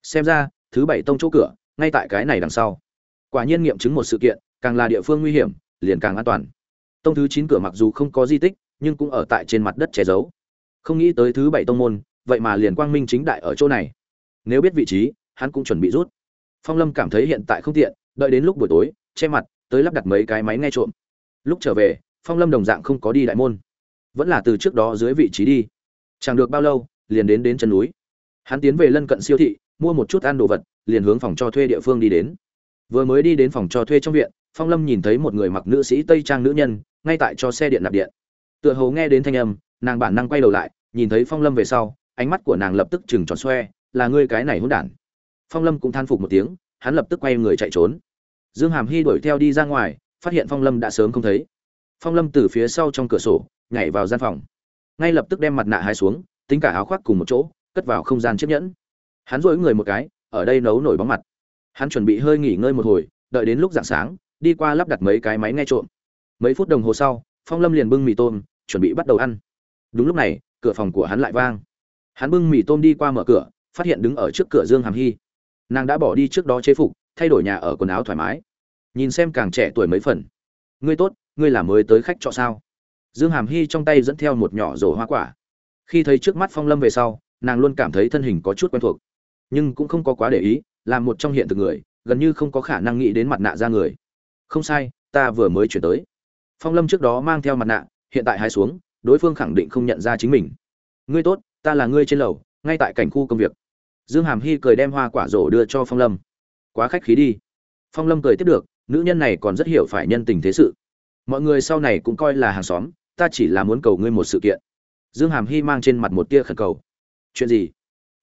Xem ra, thứ bảy tông chỗ cửa, ngay tại cái này đằng sau. Quả nhiên nghiệm chứng một sự kiện, càng là địa phương nguy hiểm, liền càng an toàn. Tông thứ chín cửa mặc dù không có di tích, nhưng cũng ở tại trên mặt đất che giấu. Không nghĩ tới thứ bảy tông môn, vậy mà liền quang minh chính đại ở chỗ này. Nếu biết vị trí hắn cũng chuẩn bị rút. Phong lâm cảm thấy hiện tại không tiện, đợi đến lúc buổi tối, che mặt, tới lắp đặt mấy cái máy nghe trộm. Lúc trở về, phong lâm đồng dạng không có đi đại môn. Vẫn là từ trước đó dưới vị trí đi. Chẳng được bao lâu, liền đến đến chân núi. Hắn tiến về lân cận siêu thị, mua một chút ăn đồ vật, liền hướng phòng cho thuê địa phương đi đến. Vừa mới đi đến phòng cho thuê trong viện, phong lâm nhìn thấy một người mặc nữ sĩ tây trang nữ nhân, ngay tại cho xe điện nạp điện. Tựa hồ nghe đến thanh âm, nàng bản năng quay đầu lại, nhìn thấy phong lâm về sau, ánh mắt của nàng lập tức chừng tròn xoe, là ngươi cái này hỗn đản phong lâm cũng than phục một tiếng, hắn lập tức quay người chạy trốn. Dương hàm hy đuổi theo đi ra ngoài, phát hiện phong lâm đã sớm không thấy. Phong lâm từ phía sau trong cửa sổ, nhảy vào gian phòng. Ngay lập tức đem mặt nạ hai xuống, tính cả áo khoác cùng một chỗ, cất vào không gian chiếc nhẫn. Hắn dỗi người một cái, ở đây nấu nổi bóng mặt. Hắn chuẩn bị hơi nghỉ ngơi một hồi, đợi đến lúc dạng sáng, đi qua lắp đặt mấy cái máy nghe trộm. Mấy phút đồng hồ sau, phong lâm liền bưng mì tôm, chuẩn bị bắt đầu ăn. Đúng lúc này, cửa phòng của hắn lại vang. Hắn bưng mì tôm đi qua mở cửa, phát hiện đứng ở trước cửa dương hàm hy nàng đã bỏ đi trước đó chế phục, thay đổi nhà ở quần áo thoải mái. Nhìn xem càng trẻ tuổi mấy phần. Ngươi tốt, ngươi là mới tới khách trọ sao? Dương hàm hy trong tay dẫn theo một nhỏ rổ hoa quả. Khi thấy trước mắt phong lâm về sau, nàng luôn cảm thấy thân hình có chút quen thuộc. Nhưng cũng không có quá để ý làm một trong hiện thực người, gần như không có khả năng nghĩ đến mặt nạ ra người. Không sai, ta vừa mới chuyển tới. Phong lâm trước đó mang theo mặt nạ, hiện tại hai xuống, đối phương khẳng định không nhận ra chính mình. Ngươi tốt, ta là ngươi trên lầu, ngay tại cảnh khu công việc dương hàm hy cười đem hoa quả rổ đưa cho phong lâm. Quá khách khí đi. Phong lâm cười tiếp được, nữ nhân này còn rất hiểu phải nhân tình thế sự. Mọi người sau này cũng coi là hàng xóm, ta chỉ là muốn cầu ngươi một sự kiện. Dương hàm hy mang trên mặt một tia khẩn cầu. Chuyện gì?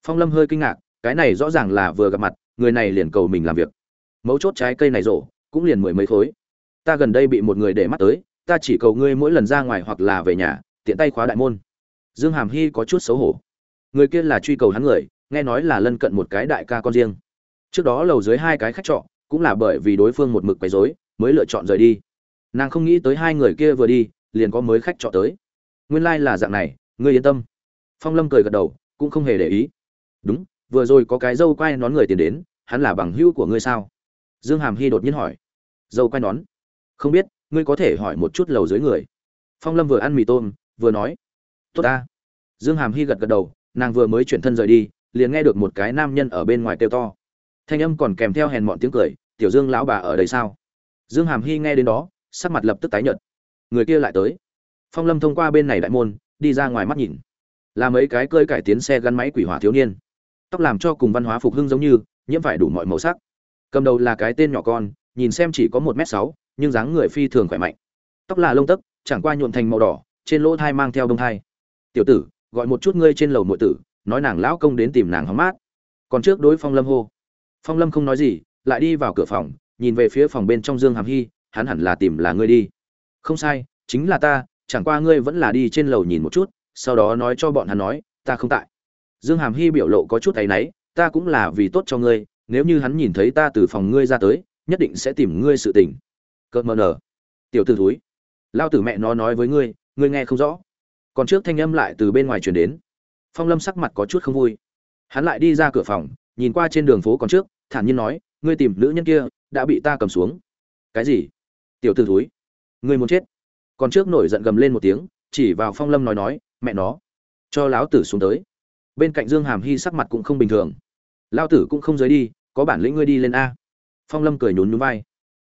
Phong lâm hơi kinh ngạc, cái này rõ ràng là vừa gặp mặt, người này liền cầu mình làm việc. Mấu chốt trái cây này rổ, cũng liền mười mấy khối. Ta gần đây bị một người để mắt tới, ta chỉ cầu ngươi mỗi lần ra ngoài hoặc là về nhà, tiện tay khóa đại môn. Dương hàm hy có chút xấu hổ. Người kia là truy cầu hắn người nghe nói là lân cận một cái đại ca con riêng. Trước đó lầu dưới hai cái khách trọ, cũng là bởi vì đối phương một mực quấy rối, mới lựa chọn rời đi. Nàng không nghĩ tới hai người kia vừa đi, liền có mới khách trọ tới. Nguyên lai、like、là dạng này, ngươi yên tâm. Phong lâm cười gật đầu, cũng không hề để ý. Đúng, vừa rồi có cái dâu quai nón người tiền đến, hắn là bằng hữu của ngươi sao? Dương hàm hy đột nhiên hỏi. Dâu quai nón? Không biết, ngươi có thể hỏi một chút lầu dưới người. Phong lâm vừa ăn mì tôm, vừa nói. Tốt ta. Dương hàm hy gật gật đầu, nàng vừa mới chuyển thân rời đi liền nghe được một cái nam nhân ở bên ngoài kêu to. Thanh âm còn kèm theo hèn mọn tiếng cười, tiểu dương lão bà ở đây sao? Dương hàm hy nghe đến đó, sắc mặt lập tức tái nhợt. Người kia lại tới. Phong lâm thông qua bên này đại môn, đi ra ngoài mắt nhìn. Là mấy cái cơi cải tiến xe gắn máy quỷ hỏa thiếu niên. Tóc làm cho cùng văn hóa phục hưng giống như, nhiễm phải đủ mọi màu sắc. Cầm đầu là cái tên nhỏ con, nhìn xem chỉ có một m sáu, nhưng dáng người phi thường khỏe mạnh. Tóc là lông tấc, chẳng qua nhuộn thành màu đỏ, trên lỗ thai mang theo đông thai. Tiểu tử, gọi một chút ngươi trên lầu nội tử nói nàng lão công đến tìm nàng hóng mát. Còn trước đối phong lâm hô. Phong lâm không nói gì, lại đi vào cửa phòng, nhìn về phía phòng bên trong dương hàm hy hắn hẳn là tìm là ngươi đi. Không sai, chính là ta, chẳng qua ngươi vẫn là đi trên lầu nhìn một chút, sau đó nói cho bọn hắn nói, ta không tại. Dương hàm hy biểu lộ có chút áy náy, ta cũng là vì tốt cho ngươi, nếu như hắn nhìn thấy ta từ phòng ngươi ra tới, nhất định sẽ tìm ngươi sự tình. Cợt mờ nở. Tiểu t ử thúi. Lao tử mẹ nó nói với ngươi ngươi nghe không rõ. Còn trước thanh âm lại từ bên ngoài chuyển đến phong lâm sắc mặt có chút không vui. Hắn lại đi ra cửa phòng, nhìn qua trên đường phố còn trước, thản nhiên nói, ngươi tìm nữ nhân kia, đã bị ta cầm xuống. Cái gì? Tiểu t ử thúi, ngươi muốn chết. Còn trước nổi giận gầm lên một tiếng, chỉ vào phong lâm nói nói, mẹ nó, cho lão tử xuống tới. Bên cạnh dương hàm hy sắc mặt cũng không bình thường. Lao tử cũng không rời đi, có bản lĩnh ngươi đi lên a. Phong lâm cười nhún nhún vai.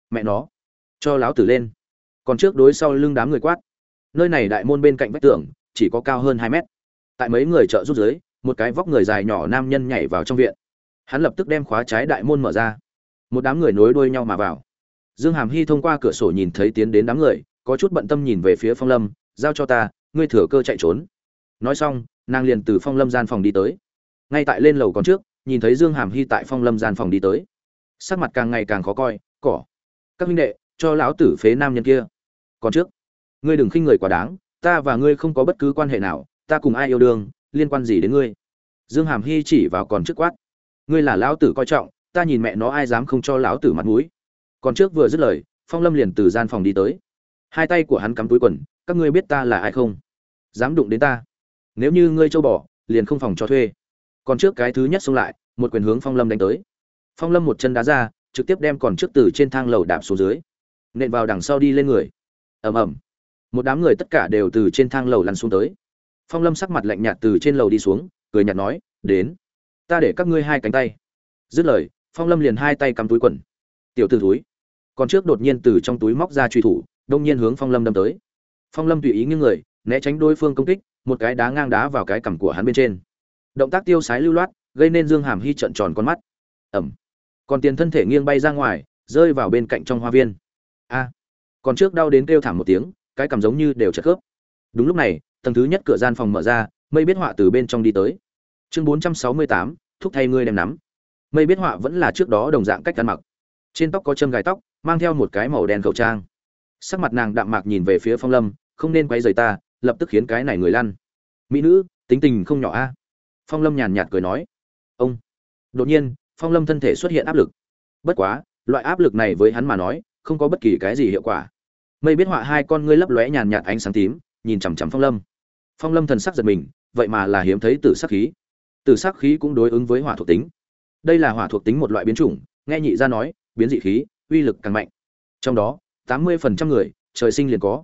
Mẹ nó, cho lão tử lên. Còn trước đối sau lưng đám người quát. Nơi này đại môn bên cạnh vách tường, chỉ có cao hơn hai mét tại mấy người trợ rút dưới, một cái vóc người dài nhỏ nam nhân nhảy vào trong viện. Hắn lập tức đem khóa trái đại môn mở ra. Một đám người nối đuôi nhau mà vào. Dương hàm hy thông qua cửa sổ nhìn thấy tiến đến đám người, có chút bận tâm nhìn về phía phong lâm, giao cho ta, ngươi thừa cơ chạy trốn. Nói xong, nàng liền từ phong lâm gian phòng đi tới. Ngay tại lên lầu còn trước, nhìn thấy dương hàm hy tại phong lâm gian phòng đi tới. Sắc mặt càng ngày càng khó coi, cỏ, các huynh đệ, cho lão tử phế nam nhân kia. Còn trước, ngươi đừng khinh người quá đáng, ta và ngươi không có bất cứ quan hệ nào ta cùng ai yêu đương, liên quan gì đến ngươi? Dương hàm hy chỉ vào còn trước quát. Ngươi là lão tử coi trọng, ta nhìn mẹ nó ai dám không cho lão tử mặt mũi. Còn trước vừa dứt lời, phong lâm liền từ gian phòng đi tới. Hai tay của hắn cắm túi quần, các ngươi biết ta là ai không? Dám đụng đến ta. Nếu như ngươi châu bỏ liền không phòng cho thuê. Còn trước cái thứ nhất xông lại, một quyền hướng phong lâm đánh tới. Phong lâm một chân đá ra, trực tiếp đem còn trước từ trên thang lầu đạp xuống dưới. Nện vào đằng sau đi lên người. Ầm ầm. Một đám người tất cả đều từ trên thang lầu lăn xuống tới phong lâm sắc mặt lạnh nhạt từ trên lầu đi xuống, cười nhạt nói, đến, ta để các ngươi hai cánh tay. Dứt lời, phong lâm liền hai tay cắm túi quần. Tiểu t ử túi còn trước đột nhiên từ trong túi móc ra truy thủ, đông nhiên hướng phong lâm đâm tới. Phong lâm tùy ý những người, né tránh đối phương công kích, một cái đá ngang đá vào cái cằm của hắn bên trên. Động tác tiêu sái lưu loát, gây nên dương hàm hy trận tròn con mắt. Ẩm còn tiền thân thể nghiêng bay ra ngoài, rơi vào bên cạnh trong hoa viên. A. Còn trước đau đến kêu thảm một tiếng, cái cằm giống như đều chật khớp. Đúng lúc này tầng thứ nhất cửa gian phòng mở ra, mây biết họa từ bên trong đi tới. Chương bốn trăm sáu mươi tám, thúc thay ngươi đem nắm. Mây biết họa vẫn là trước đó đồng dạng cách ăn mặc. Trên tóc có châm gài tóc, mang theo một cái màu đen khẩu trang. Sắc mặt nàng đạm mạc nhìn về phía phong lâm, không nên quay rời ta, lập tức khiến cái này người lăn. Mỹ nữ, tính tình không nhỏ a. Phong lâm nhàn nhạt cười nói. Ông. Đột nhiên, phong lâm thân thể xuất hiện áp lực. Bất quá, loại áp lực này với hắn mà nói, không có bất kỳ cái gì hiệu quả. Mây biết họa hai con ngươi lấp lóe nhàn nhạt ánh sáng tím, nhìn chằm chằm phong lâm phong lâm thần sắc giật mình, vậy mà là hiếm thấy tử sắc khí. Tử sắc khí cũng đối ứng với hỏa thuộc tính. Đây là hỏa thuộc tính một loại biến chủng, nghe nhị ra nói, biến dị khí, uy lực càng mạnh. Trong đó, tám mươi phần trăm người, trời sinh liền có.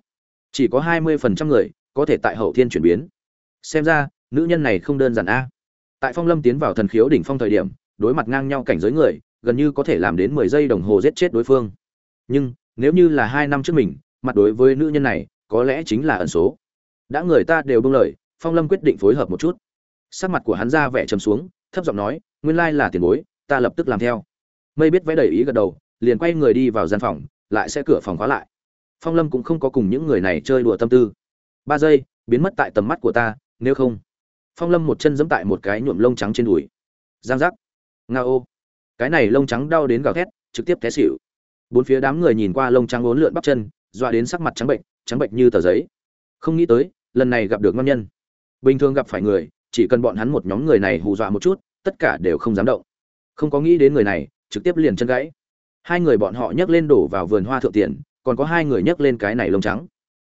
Chỉ có hai mươi phần trăm người, có thể tại hậu thiên chuyển biến. Xem ra, nữ nhân này không đơn giản a. Tại phong lâm tiến vào thần khiếu đỉnh phong thời điểm, đối mặt ngang nhau cảnh giới người, gần như có thể làm đến mười giây đồng hồ giết chết đối phương. Nhưng, nếu như là hai năm trước mình, mặt đối với nữ nhân này, có lẽ chính là ẩn số đã người ta đều buông lời, phong lâm quyết định phối hợp một chút. Sắc mặt của hắn ra vẻ trầm xuống, thấp giọng nói, nguyên lai là tiền bối, ta lập tức làm theo. Mây biết vẽ đầy ý gật đầu, liền quay người đi vào gian phòng, lại sẽ cửa phòng khóa lại. Phong lâm cũng không có cùng những người này chơi đùa tâm tư. Ba giây, biến mất tại tầm mắt của ta, nếu không. Phong lâm một chân giẫm tại một cái nhuộm lông trắng trên đùi. Giang giác. Nga ô. Cái này lông trắng đau đến gào thét, trực tiếp té xỉu. Bốn phía đám người nhìn qua lông trắng uốn lượn bắp chân, dọa đến sắc mặt trắng bệnh trắng bệnh như tờ giấy không nghĩ tới, lần này gặp được ngon nhân. Bình thường gặp phải người, chỉ cần bọn hắn một nhóm người này hù dọa một chút, tất cả đều không dám động. Không có nghĩ đến người này, trực tiếp liền chân gãy. Hai người bọn họ nhấc lên đổ vào vườn hoa thượng tiền, còn có hai người nhấc lên cái này lông trắng.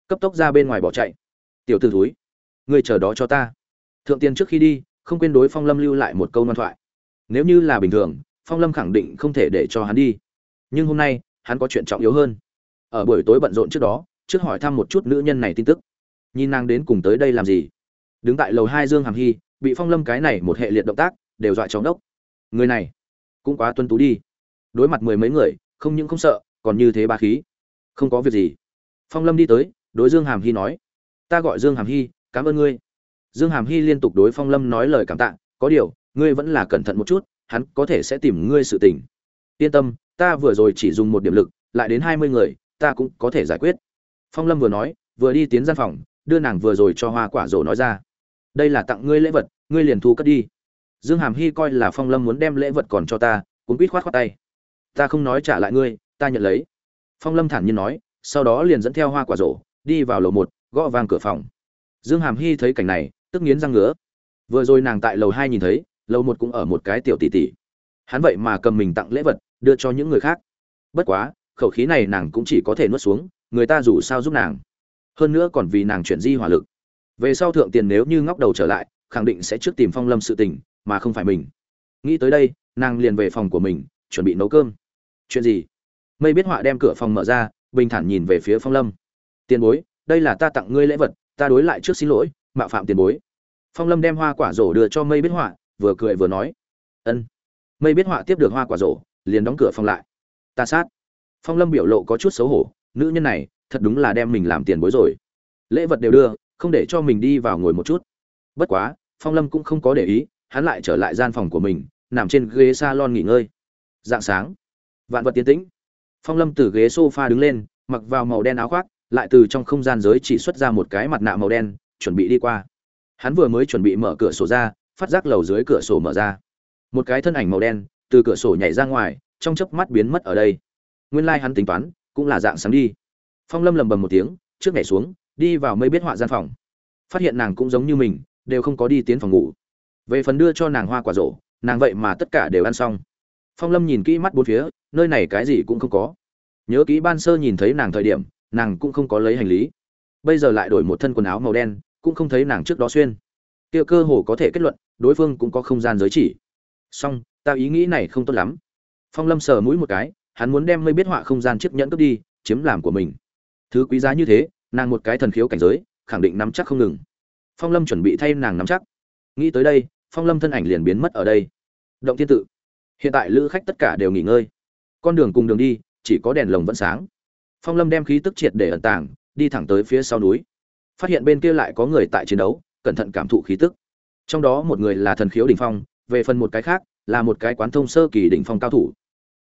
Cấp tốc ra bên ngoài bỏ chạy. Tiểu t ử thúi người chờ đó cho ta. Thượng tiền trước khi đi, không quên đối phong lâm lưu lại một câu ngoan thoại. Nếu như là bình thường, phong lâm khẳng định không thể để cho hắn đi. Nhưng hôm nay, hắn có chuyện trọng yếu hơn. Ở buổi tối bận rộn trước đó, trước hỏi thăm một chút nữ nhân này tin tức nhìn nàng đến cùng tới đây làm gì? Đứng tại lầu hai dương hàm hy, bị phong lâm cái này một hệ liệt động tác, đều dọa chóng đốc. Người này, cũng quá tuân tú đi. Đối mặt mười mấy người, không những không sợ, còn như thế ba khí. Không có việc gì. Phong lâm đi tới, đối dương hàm hy nói. Ta gọi dương hàm hy, cảm ơn ngươi. Dương hàm hy liên tục đối phong lâm nói lời cảm tạ, có điều, ngươi vẫn là cẩn thận một chút, hắn có thể sẽ tìm ngươi sự tình. Yên tâm, ta vừa rồi chỉ dùng một điểm lực, lại đến hai mươi người, ta cũng có thể giải quyết. Phong lâm vừa nói, vừa đi tiến gian phòng đưa nàng vừa rồi cho hoa quả rổ nói ra. Đây là tặng ngươi lễ vật, ngươi liền thu cất đi. Dương hàm hy coi là phong lâm muốn đem lễ vật còn cho ta cũng quýt khoát khoát tay. Ta không nói trả lại ngươi, ta nhận lấy. Phong lâm thản nhiên nói, sau đó liền dẫn theo hoa quả rổ, đi vào lầu một, gõ vang cửa phòng. Dương hàm hy thấy cảnh này, tức nghiến răng ngứa. Vừa rồi nàng tại lầu hai nhìn thấy, lầu một cũng ở một cái tiểu tỷ tỷ. Hắn vậy mà cầm mình tặng lễ vật, đưa cho những người khác. Bất quá, khẩu khí này nàng cũng chỉ có thể nuốt xuống, người ta dù sao giúp nàng hơn nữa còn vì nàng chuyển di hỏa lực. Về sau thượng tiền nếu như ngóc đầu trở lại, khẳng định sẽ trước tìm phong lâm sự tình, mà không phải mình. Nghĩ tới đây, nàng liền về phòng của mình, chuẩn bị nấu cơm. Chuyện gì? Mây biết họa đem cửa phòng mở ra, bình thản nhìn về phía phong lâm. Tiền bối, đây là ta tặng ngươi lễ vật, ta đối lại trước xin lỗi, mạo phạm tiền bối. Phong lâm đem hoa quả rổ đưa cho mây biết họa, vừa cười vừa nói. Ân. Mây biết họa tiếp được hoa quả rổ, liền đóng cửa phòng lại. Ta sát. Phong lâm biểu lộ có chút xấu hổ, nữ nhân này thật đúng là đem mình làm tiền bối rồi. Lễ vật đều đưa, không để cho mình đi vào ngồi một chút. Bất quá, phong lâm cũng không có để ý, hắn lại trở lại gian phòng của mình, nằm trên ghế s a lon nghỉ ngơi. Dạng sáng, vạn vật tiến tĩnh. Phong lâm từ ghế s o f a đứng lên, mặc vào màu đen áo khoác, lại từ trong không gian giới chỉ xuất ra một cái mặt nạ màu đen, chuẩn bị đi qua. Hắn vừa mới chuẩn bị mở cửa sổ ra, phát giác lầu dưới cửa sổ mở ra. Một cái thân ảnh màu đen, từ cửa sổ nhảy ra ngoài, trong chớp mắt biến mất ở đây. Nguyên lai hắn tính toán, cũng là dạng sáng đi phong lâm lầm bầm một tiếng, trước nhảy xuống, đi vào mây biết họa gian phòng. Phát hiện nàng cũng giống như mình, đều không có đi tiến phòng ngủ. Về phần đưa cho nàng hoa quả rổ, nàng vậy mà tất cả đều ăn xong. Phong lâm nhìn kỹ mắt bốn phía, nơi này cái gì cũng không có. Nhớ kỹ ban sơ nhìn thấy nàng thời điểm, nàng cũng không có lấy hành lý. Bây giờ lại đổi một thân quần áo màu đen, cũng không thấy nàng trước đó xuyên. Kia cơ hồ có thể kết luận, đối phương cũng có không gian giới chỉ. Song ta ý nghĩ này không tốt lắm. Phong lâm sờ mũi một cái, hắn muốn đem mây biết họa không gian chiếc nhẫn cướp đi, chiếm làm của mình thứ quý giá như thế, nàng một cái thần khiếu cảnh giới, khẳng định nắm chắc không ngừng. Phong lâm chuẩn bị thay nàng nắm chắc. Nghĩ tới đây, phong lâm thân ảnh liền biến mất ở đây. Động thiên tự. Hiện tại lữ khách tất cả đều nghỉ ngơi. Con đường cùng đường đi, chỉ có đèn lồng vẫn sáng. Phong lâm đem khí tức triệt để ẩn tàng, đi thẳng tới phía sau núi. Phát hiện bên kia lại có người tại chiến đấu, cẩn thận cảm thụ khí tức. Trong đó một người là thần khiếu đỉnh phong, về phần một cái khác, là một cái quán thông sơ kỳ đỉnh phong cao thủ.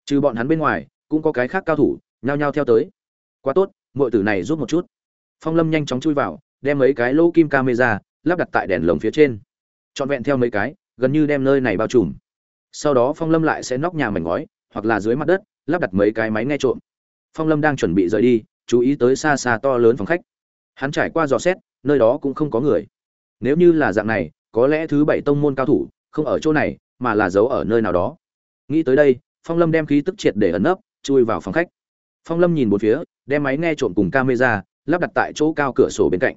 Trừ bọn hắn bên ngoài, cũng có cái khác cao thủ, nhao nhao theo tới. Quá tốt mọi tử này giúp một chút. Phong lâm nhanh chóng chui vào, đem mấy cái lỗ kim camera lắp đặt tại đèn lồng phía trên. Trọn vẹn theo mấy cái, gần như đem nơi này bao trùm. Sau đó phong lâm lại sẽ nóc nhà mảnh ngói, hoặc là dưới mặt đất, lắp đặt mấy cái máy nghe trộm. Phong lâm đang chuẩn bị rời đi, chú ý tới xa xa to lớn phòng khách. Hắn trải qua dò xét, nơi đó cũng không có người. Nếu như là dạng này, có lẽ thứ bảy tông môn cao thủ, không ở chỗ này, mà là giấu ở nơi nào đó. Nghĩ tới đây, phong lâm đem khí tức triệt để ẩn nấp, chui vào phòng khách. Phong lâm nhìn một phía đem máy nghe trộm cùng camera lắp đặt tại chỗ cao cửa sổ bên cạnh.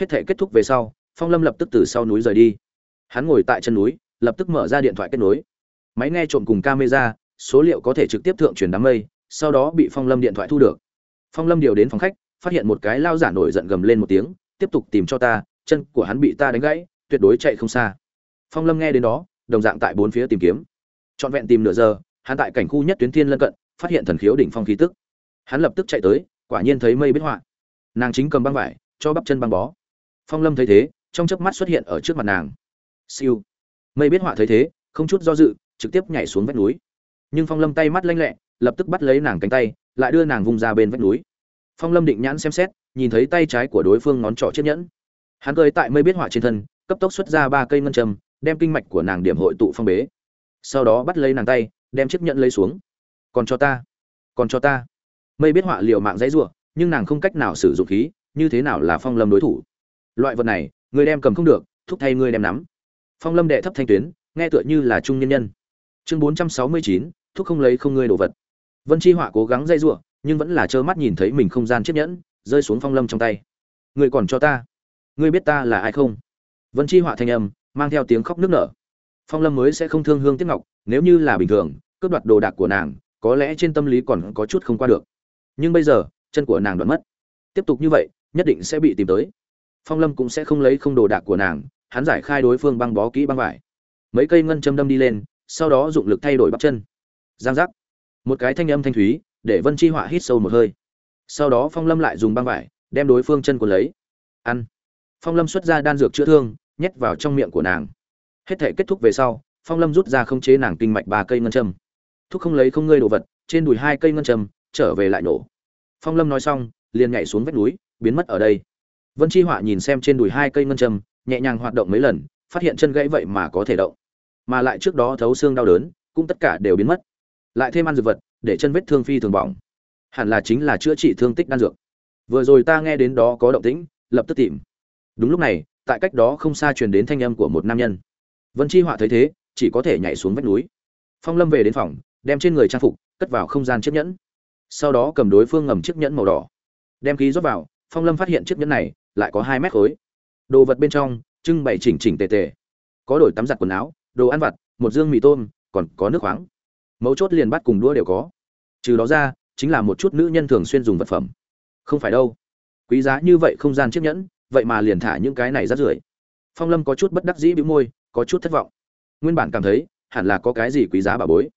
Hết thể kết thúc về sau, phong lâm lập tức từ sau núi rời đi. Hắn ngồi tại chân núi, lập tức mở ra điện thoại kết nối. Máy nghe trộm cùng camera, số liệu có thể trực tiếp thượng truyền đám mây, sau đó bị phong lâm điện thoại thu được. Phong lâm điều đến phòng khách, phát hiện một cái lao giả nổi giận gầm lên một tiếng, tiếp tục tìm cho ta, chân của hắn bị ta đánh gãy, tuyệt đối chạy không xa. Phong lâm nghe đến đó, đồng dạng tại bốn phía tìm kiếm. Trọn vẹn tìm nửa giờ, hắn tại cảnh khu nhất tuyến thiên lân cận, phát hiện thần khiếu đỉnh phong khí tức hắn lập tức chạy tới, quả nhiên thấy mây biết họa. Nàng chính cầm băng vải, cho bắp chân băng bó. Phong lâm thấy thế, trong chớp mắt xuất hiện ở trước mặt nàng. Siêu. Mây biết họa thấy thế, không chút do dự, trực tiếp nhảy xuống vách núi. Nhưng phong lâm tay mắt lanh lẹ, lập tức bắt lấy nàng cánh tay, lại đưa nàng vung ra bên vách núi. Phong lâm định nhãn xem xét, nhìn thấy tay trái của đối phương ngón trỏ chiếc nhẫn. Hắn cười tại mây biết họa trên thân, cấp tốc xuất ra ba cây ngân châm, đem kinh mạch của nàng điểm hội tụ phong bế. Sau đó bắt lấy nàng tay, đem chiếc nhẫn lấy xuống. Còn cho ta, còn cho ta mây biết họa liều mạng dãy rủa, nhưng nàng không cách nào sử dụng khí, như thế nào là phong lâm đối thủ? Loại vật này, người đem cầm không được, thúc thay người đem nắm. Phong lâm đệ thấp thanh tuyến, nghe tựa như là trung nhân nhân. Chương bốn trăm sáu mươi chín, thúc không lấy không ngươi đồ vật. Vân chi họa cố gắng dây giụa nhưng vẫn là trơ mắt nhìn thấy mình không gian chiếc nhẫn, rơi xuống phong lâm trong tay. Người còn cho ta? Ngươi biết ta là ai không? Vân chi họa thanh âm, mang theo tiếng khóc nức nở. Phong lâm mới sẽ không thương hương tiếc ngọc, nếu như là bình thường, cướp đoạt đồ đạc của nàng, có lẽ trên tâm lý còn có chút không qua được nhưng bây giờ, chân của nàng đoạn mất. Tiếp tục như vậy, nhất định sẽ bị tìm tới. Phong lâm cũng sẽ không lấy không đồ đạc của nàng, hắn giải khai đối phương băng bó kỹ băng vải. Mấy cây ngân châm đâm đi lên, sau đó dụng lực thay đổi bắp chân. Giang giác. Một cái thanh âm thanh thúy, để vân chi họa hít sâu một hơi. Sau đó phong lâm lại dùng băng vải, đem đối phương chân của lấy. Ăn. Phong lâm xuất ra đan dược chữa thương, nhét vào trong miệng của nàng. Hết thể kết thúc về sau, phong lâm rút ra không chế nàng kinh mạch ba cây ngân châm. Thúc không lấy không ngơi đồ vật, trên đùi hai cây ngân châm trở về lại nổ. Phong lâm nói xong, liền nhảy xuống vách núi, biến mất ở đây. Vân chi họa nhìn xem trên đùi hai cây ngân châm, nhẹ nhàng hoạt động mấy lần, phát hiện chân gãy vậy mà có thể động. Mà lại trước đó thấu xương đau đớn, cũng tất cả đều biến mất. Lại thêm ăn dược vật, để chân vết thương phi thường bỏng. Hẳn là chính là chữa trị thương tích đan dược. Vừa rồi ta nghe đến đó có động tĩnh, lập tức tìm. Đúng lúc này, tại cách đó không xa truyền đến thanh âm của một nam nhân. Vân chi họa thấy thế, chỉ có thể nhảy xuống vách núi. Phong lâm về đến phòng, đem trên người trang phục, cất vào không gian chiếc nhẫn sau đó cầm đối phương ngầm chiếc nhẫn màu đỏ. Đem khí rót vào, phong lâm phát hiện chiếc nhẫn này lại có hai mét khối. Đồ vật bên trong, trưng bày chỉnh chỉnh tề tề. Có đổi tắm giặt quần áo, đồ ăn vặt, một dương mì tôm, còn có nước khoáng. Mấu chốt liền bắt cùng đua đều có. Trừ đó ra, chính là một chút nữ nhân thường xuyên dùng vật phẩm. Không phải đâu. Quý giá như vậy không gian chiếc nhẫn, vậy mà liền thả những cái này rát rưởi. Phong lâm có chút bất đắc dĩ bĩu môi, có chút thất vọng. Nguyên bản cảm thấy, hẳn là có cái gì quý giá bà bối.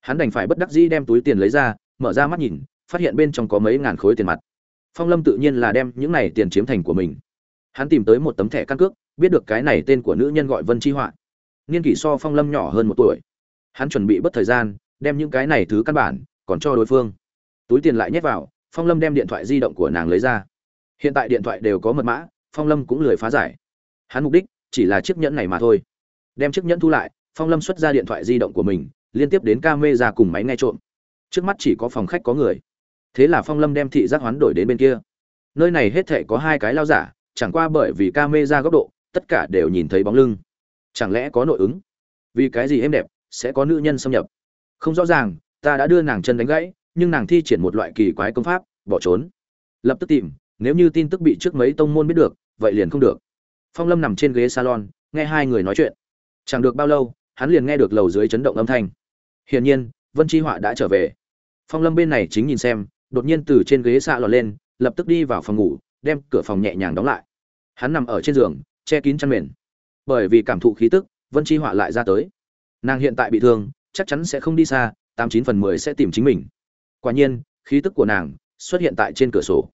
Hắn đành phải bất đắc dĩ đem túi tiền lấy ra mở ra mắt nhìn, phát hiện bên trong có mấy ngàn khối tiền mặt. Phong lâm tự nhiên là đem những này tiền chiếm thành của mình. Hắn tìm tới một tấm thẻ căn cước, biết được cái này tên của nữ nhân gọi vân chi họa. Niên kỷ so phong lâm nhỏ hơn một tuổi. Hắn chuẩn bị bất thời gian, đem những cái này thứ căn bản, còn cho đối phương. Túi tiền lại nhét vào, phong lâm đem điện thoại di động của nàng lấy ra. Hiện tại điện thoại đều có mật mã, phong lâm cũng lười phá giải. Hắn mục đích, chỉ là chiếc nhẫn này mà thôi. Đem chiếc nhẫn thu lại, phong lâm xuất ra điện thoại di động của mình, liên tiếp đến ca mê ra cùng máy nghe trộm trước mắt chỉ có phòng khách có người. Thế là phong lâm đem thị giác hoán đổi đến bên kia. Nơi này hết thể có hai cái lao giả, chẳng qua bởi vì ca mê ra góc độ, tất cả đều nhìn thấy bóng lưng. Chẳng lẽ có nội ứng? Vì cái gì êm đẹp, sẽ có nữ nhân xâm nhập? Không rõ ràng, ta đã đưa nàng chân đánh gãy, nhưng nàng thi triển một loại kỳ quái công pháp, bỏ trốn. Lập tức tìm, nếu như tin tức bị trước mấy tông môn biết được, vậy liền không được. Phong lâm nằm trên ghế salon, nghe hai người nói chuyện. Chẳng được bao lâu, hắn liền nghe được lầu dưới chấn động âm thanh. Hiển nhiên vân chi họa đã trở về. Phong lâm bên này chính nhìn xem, đột nhiên từ trên ghế xạ lọt lên, lập tức đi vào phòng ngủ, đem cửa phòng nhẹ nhàng đóng lại. Hắn nằm ở trên giường, che kín chăn mền. Bởi vì cảm thụ khí tức, vân chi họa lại ra tới. Nàng hiện tại bị thương, chắc chắn sẽ không đi xa, tám chín phần mười sẽ tìm chính mình. Quả nhiên, khí tức của nàng xuất hiện tại trên cửa sổ.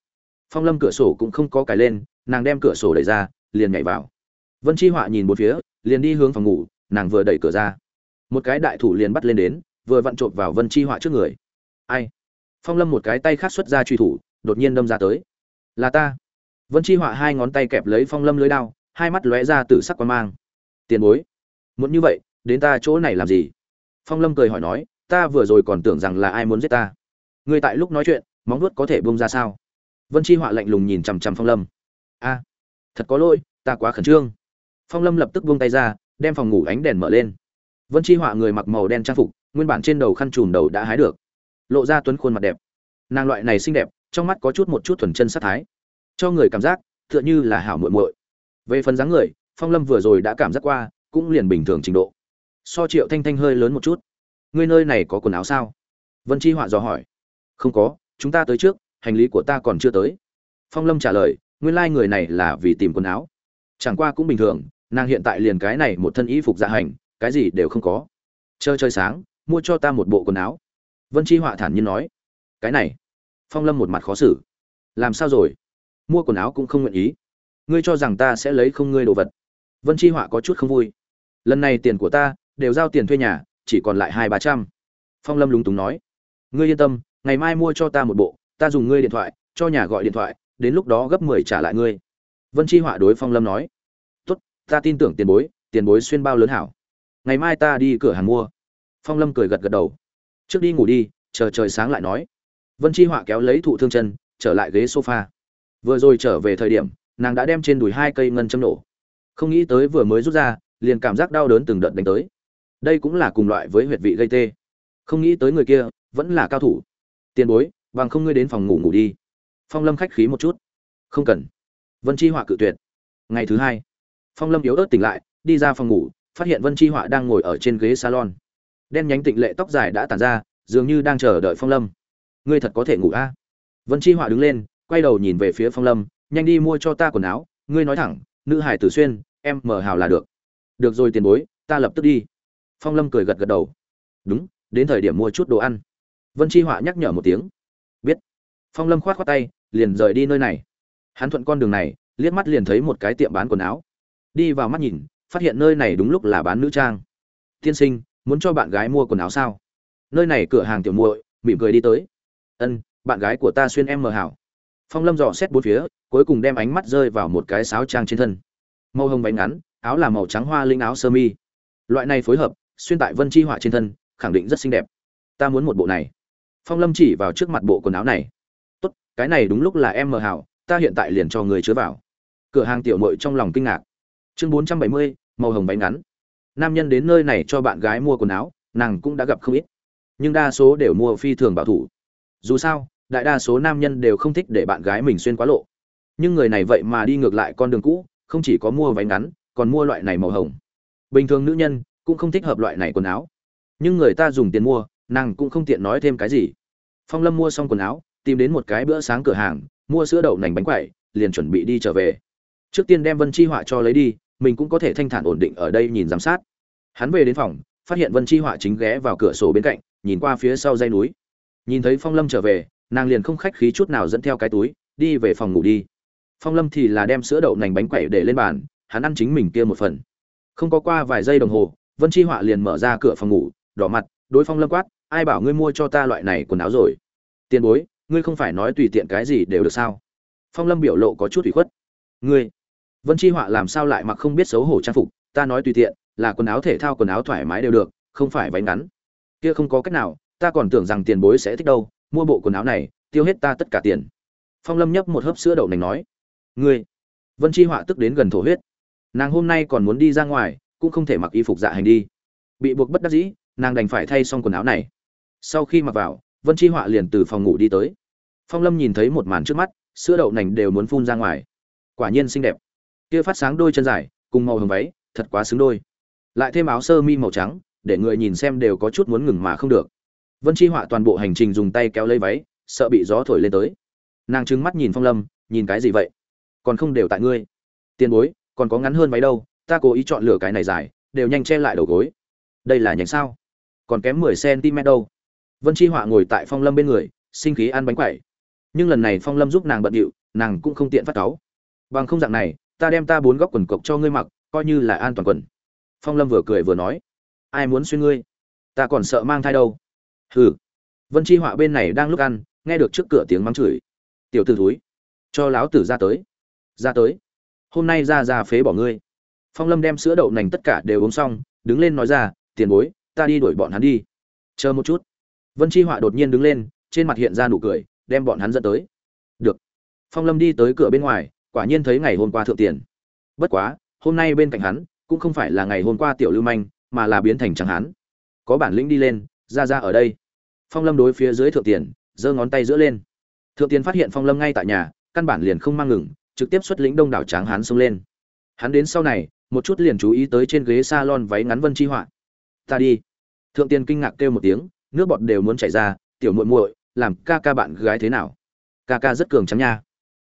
Phong lâm cửa sổ cũng không có cài lên, nàng đem cửa sổ đẩy ra, liền nhảy vào. Vân chi họa nhìn một phía, liền đi hướng phòng ngủ, nàng vừa đẩy cửa ra. Một cái đại thủ liền bắt lên đến vừa vặn trộm vào vân chi họa trước người. Ai? Phong lâm một cái tay khác xuất ra truy thủ, đột nhiên đâm ra tới. Là ta. Vân chi họa hai ngón tay kẹp lấy phong lâm lưới đao, hai mắt lóe ra từ sắc quan mang. Tiền bối, muốn như vậy, đến ta chỗ này làm gì? Phong lâm cười hỏi nói, ta vừa rồi còn tưởng rằng là ai muốn giết ta. Người tại lúc nói chuyện, móng nuốt có thể bông ra sao? Vân chi họa lạnh lùng nhìn chằm chằm phong lâm. A, thật có lỗi, ta quá khẩn trương. Phong lâm lập tức buông tay ra, đem phòng ngủ ánh đèn mở lên. Vân chi họa người mặc màu đen trang phục nguyên bản trên đầu khăn trùm đầu đã hái được. Lộ ra tuấn khuôn mặt đẹp. Nàng loại này xinh đẹp, trong mắt có chút một chút thuần chân sát thái. Cho người cảm giác, tựa như là hảo muội muội. Về phần dáng người, phong lâm vừa rồi đã cảm giác qua, cũng liền bình thường trình độ. So triệu thanh thanh hơi lớn một chút. Ngươi nơi này có quần áo sao? Vân chi họa dò hỏi. Không có, chúng ta tới trước, hành lý của ta còn chưa tới. Phong lâm trả lời, nguyên lai、like、người này là vì tìm quần áo. Chẳng qua cũng bình thường, nàng hiện tại liền cái này một thân y phục dạ hành, cái gì đều không có. Chơi chơi sáng mua cho ta một bộ quần áo. Vân chi họa thản nhiên nói. Cái này, phong lâm một mặt khó xử. Làm sao rồi? Mua quần áo cũng không nguyện ý. Ngươi cho rằng ta sẽ lấy không ngươi đồ vật. Vân chi họa có chút không vui. Lần này tiền của ta đều giao tiền thuê nhà, chỉ còn lại hai ba trăm. Phong lâm lúng túng nói. Ngươi yên tâm, ngày mai mua cho ta một bộ, ta dùng ngươi điện thoại, cho nhà gọi điện thoại, đến lúc đó gấp mười trả lại ngươi. Vân chi họa đối phong lâm nói. Tốt, ta tin tưởng tiền bối tiền bối xuyên bao lớn hảo. Ngày mai ta đi cửa hàng mua phong lâm cười gật gật đầu. Trước đi ngủ đi, chờ trời sáng lại nói. Vân chi họa kéo lấy thụ thương chân, trở lại ghế sofa. Vừa rồi trở về thời điểm, nàng đã đem trên đùi hai cây ngân châm nổ. Không nghĩ tới vừa mới rút ra, liền cảm giác đau đớn từng đợt đánh tới. Đây cũng là cùng loại với huyệt vị gây tê. Không nghĩ tới người kia, vẫn là cao thủ. Tiền bối, bằng không ngươi đến phòng ngủ ngủ đi. Phong lâm khách khí một chút. Không cần. Vân chi họa cự tuyệt. Ngày thứ hai, phong lâm yếu ớt tỉnh lại, đi ra phòng ngủ, phát hiện vân chi họa đang ngồi ở trên ghế salon đen nhánh tịnh lệ tóc dài đã tản ra, dường như đang chờ đợi phong lâm. Ngươi thật có thể ngủ a? À? vân chi họa đứng lên, quay đầu nhìn về phía phong lâm, nhanh đi mua cho ta quần áo. Ngươi nói thẳng, nữ hải tử xuyên, em mở hào là được. Được rồi tiền bối, ta lập tức đi. Phong lâm cười gật gật đầu. Đúng, đến thời điểm mua chút đồ ăn. Vân chi họa nhắc nhở một tiếng. Biết. Phong lâm khoát khoát tay, liền rời đi nơi này. Hắn thuận con đường này, liếc mắt liền thấy một cái tiệm bán quần áo. Đi vào mắt nhìn, phát hiện nơi này đúng lúc là bán nữ trang. Tiên sinh muốn cho bạn gái mua quần áo sao? Nơi này cửa hàng tiểu muội, mỉm cười đi tới. Ân, bạn gái của ta xuyên em mờ hảo. Phong lâm dò xét bốn phía, cuối cùng đem ánh mắt rơi vào một cái sáo trang trên thân. Màu hồng váy ngắn, áo là màu trắng hoa linh áo sơ mi. Loại này phối hợp, xuyên tại vân chi họa trên thân, khẳng định rất xinh đẹp. Ta muốn một bộ này. Phong lâm chỉ vào trước mặt bộ quần áo này. Tốt, cái này đúng lúc là em mờ hảo, ta hiện tại liền cho người chứa vào. Cửa hàng tiểu mội trong lòng kinh ngạc. Chương bốn trăm bảy mươi, màu hồng váy ngắn nam nhân đến nơi này cho bạn gái mua quần áo, nàng cũng đã gặp không ít. Nhưng đa số đều mua phi thường bảo thủ. Dù sao, đại đa số nam nhân đều không thích để bạn gái mình xuyên quá lộ. Nhưng người này vậy mà đi ngược lại con đường cũ, không chỉ có mua váy ngắn, còn mua loại này màu hồng. Bình thường nữ nhân cũng không thích hợp loại này quần áo. Nhưng người ta dùng tiền mua, nàng cũng không tiện nói thêm cái gì. Phong lâm mua xong quần áo, tìm đến một cái bữa sáng cửa hàng, mua sữa đậu nành bánh quẩy, liền chuẩn bị đi trở về. Trước tiên đem vân chi họa cho lấy đi mình cũng có thể thanh thản ổn định ở đây nhìn giám sát. Hắn về đến phòng, phát hiện vân chi họa chính ghé vào cửa sổ bên cạnh, nhìn qua phía sau dây núi. Nhìn thấy phong lâm trở về, nàng liền không khách khí chút nào dẫn theo cái túi, đi về phòng ngủ đi. Phong lâm thì là đem sữa đậu nành bánh quẩy để lên bàn, hắn ăn chính mình kia một phần. Không có qua vài giây đồng hồ, vân chi họa liền mở ra cửa phòng ngủ, đỏ mặt, đối phong lâm quát, ai bảo ngươi mua cho ta loại này quần áo rồi? Tiền bối, ngươi không phải nói tùy tiện cái gì đều được sao? Phong lâm biểu lộ có chút ủy khuất. Ngươi vân chi họa làm sao lại mặc không biết xấu hổ trang phục, ta nói tùy tiện, là quần áo thể thao quần áo thoải mái đều được, không phải váy ngắn. Kia không có cách nào, ta còn tưởng rằng tiền bối sẽ thích đâu, mua bộ quần áo này, tiêu hết ta tất cả tiền. Phong lâm nhấp một hớp sữa đậu nành nói, ngươi. Vân chi họa tức đến gần thổ huyết. Nàng hôm nay còn muốn đi ra ngoài, cũng không thể mặc y phục dạ hành đi. Bị buộc bất đắc dĩ, nàng đành phải thay xong quần áo này. Sau khi mặc vào, vân chi họa liền từ phòng ngủ đi tới. Phong lâm nhìn thấy một màn trước mắt, sữa đậu nành đều muốn phun ra ngoài. Quả nhiên xinh đẹp kia phát sáng đôi chân dài, cùng màu hồng váy, thật quá xứng đôi. Lại thêm áo sơ mi màu trắng, để người nhìn xem đều có chút muốn ngừng mà không được. Vân chi họa toàn bộ hành trình dùng tay kéo lấy váy, sợ bị gió thổi lên tới. Nàng trừng mắt nhìn phong lâm, nhìn cái gì vậy? Còn không đều tại ngươi. Tiền bối, còn có ngắn hơn váy đâu, ta cố ý chọn lựa cái này dài, đều nhanh che lại đầu gối. Đây là nhánh sao? Còn kém mười cm đâu. Vân chi họa ngồi tại phong lâm bên người, sinh khí ăn bánh quẩy. Nhưng lần này phong lâm giúp nàng bận điệu, nàng cũng không tiện phát cáu. Bằng không dạng này ta đem ta bốn góc quần cộc cho ngươi mặc, coi như là an toàn quần. Phong lâm vừa cười vừa nói. Ai muốn xuyên ngươi? Ta còn sợ mang thai đâu. Hừ. Vân chi họa bên này đang lúc ăn, nghe được trước cửa tiếng mắng chửi. Tiểu t ử thúi, cho láo tử ra tới ra tới. Hôm nay ra ra phế bỏ ngươi. Phong lâm đem sữa đậu nành tất cả đều uống xong, đứng lên nói ra, tiền bối, ta đi đuổi bọn hắn đi. Chờ một chút. Vân chi họa đột nhiên đứng lên, trên mặt hiện ra nụ cười, đem bọn hắn dẫn tới. Được. Phong lâm đi tới cửa bên ngoài quả nhiên thấy ngày hôm qua thượng tiền. Bất quá, hôm nay bên cạnh hắn, cũng không phải là ngày hôm qua tiểu lưu manh, mà là biến thành trắng hắn có bản lĩnh đi lên, ra ra ở đây. Phong lâm đối phía dưới thượng tiền, giơ ngón tay giữa lên. Thượng tiền phát hiện phong lâm ngay tại nhà, căn bản liền không mang ngừng, trực tiếp xuất lĩnh đông đảo tráng hắn xông lên. Hắn đến sau này, một chút liền chú ý tới trên ghế salon váy ngắn vân chi họa. Ta đi. Thượng tiền kinh ngạc kêu một tiếng, nước bọt đều muốn chảy ra, tiểu muội muội, làm ca ca bạn gái thế nào? Ca ca rất cường trắng nha.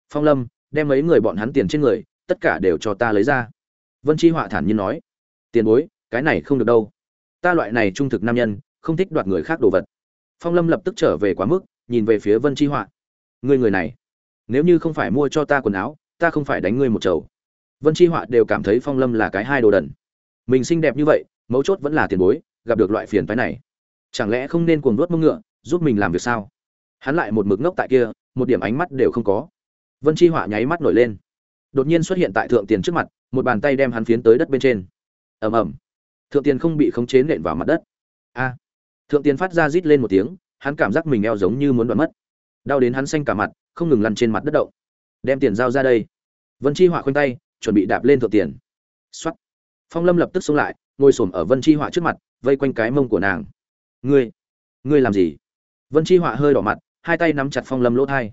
Phong lâm đem mấy người bọn hắn tiền trên người, tất cả đều cho ta lấy ra. Vân chi họa thản nhiên nói, tiền bối, cái này không được đâu. Ta loại này trung thực nam nhân, không thích đoạt người khác đồ vật. Phong lâm lập tức trở về quá mức, nhìn về phía vân chi họa. Ngươi người này, nếu như không phải mua cho ta quần áo, ta không phải đánh ngươi một chầu. Vân chi họa đều cảm thấy phong lâm là cái hai đồ đần. Mình xinh đẹp như vậy, mấu chốt vẫn là tiền bối, gặp được loại phiền phái này. Chẳng lẽ không nên cuồng đuốt mông ngựa, giúp mình làm việc sao? Hắn lại một mực ngốc tại kia, một điểm ánh mắt đều không có vân chi họa nháy mắt nổi lên. Đột nhiên xuất hiện tại thượng tiền trước mặt, một bàn tay đem hắn phiến tới đất bên trên. Ầm ầm. Thượng tiền không bị khống chế nện vào mặt đất. A. Thượng tiền phát ra rít lên một tiếng, hắn cảm giác mình eo giống như muốn đoạn mất. Đau đến hắn xanh cả mặt, không ngừng lăn trên mặt đất động. Đem tiền giao ra đây. Vân chi họa khoanh tay, chuẩn bị đạp lên thượng tiền. Xuất phong lâm lập tức xông lại, ngồi xổm ở vân chi họa trước mặt, vây quanh cái mông của nàng. Ngươi ngươi làm gì? Vân chi họa hơi đỏ mặt, hai tay nắm chặt phong lâm lỗ thai.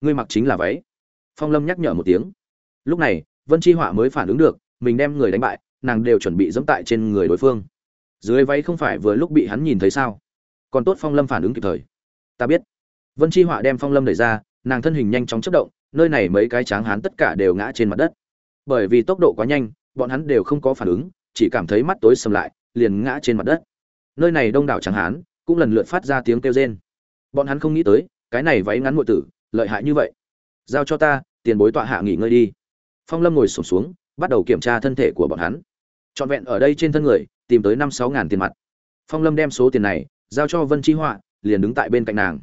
Ngươi mặc chính là váy phong lâm nhắc nhở một tiếng. Lúc này, vân chi họa mới phản ứng được, mình đem người đánh bại, nàng đều chuẩn bị dẫm tại trên người đối phương. Dưới váy không phải vừa lúc bị hắn nhìn thấy sao? Còn tốt phong lâm phản ứng kịp thời. Ta biết. Vân chi họa đem phong lâm đẩy ra, nàng thân hình nhanh chóng chất động, nơi này mấy cái tráng hán tất cả đều ngã trên mặt đất. Bởi vì tốc độ quá nhanh, bọn hắn đều không có phản ứng, chỉ cảm thấy mắt tối sầm lại, liền ngã trên mặt đất. Nơi này đông đảo tráng hán, cũng lần lượt phát ra tiếng kêu rên. Bọn hắn không nghĩ tới, cái này váy ngắn ngụy tử, lợi hại như vậy giao cho ta tiền bối tọa hạ nghỉ ngơi đi. Phong lâm ngồi sụp xuống, xuống bắt đầu kiểm tra thân thể của bọn hắn. Trọn vẹn ở đây trên thân người tìm tới năm sáu ngàn tiền mặt. Phong lâm đem số tiền này giao cho vân chi họa liền đứng tại bên cạnh nàng.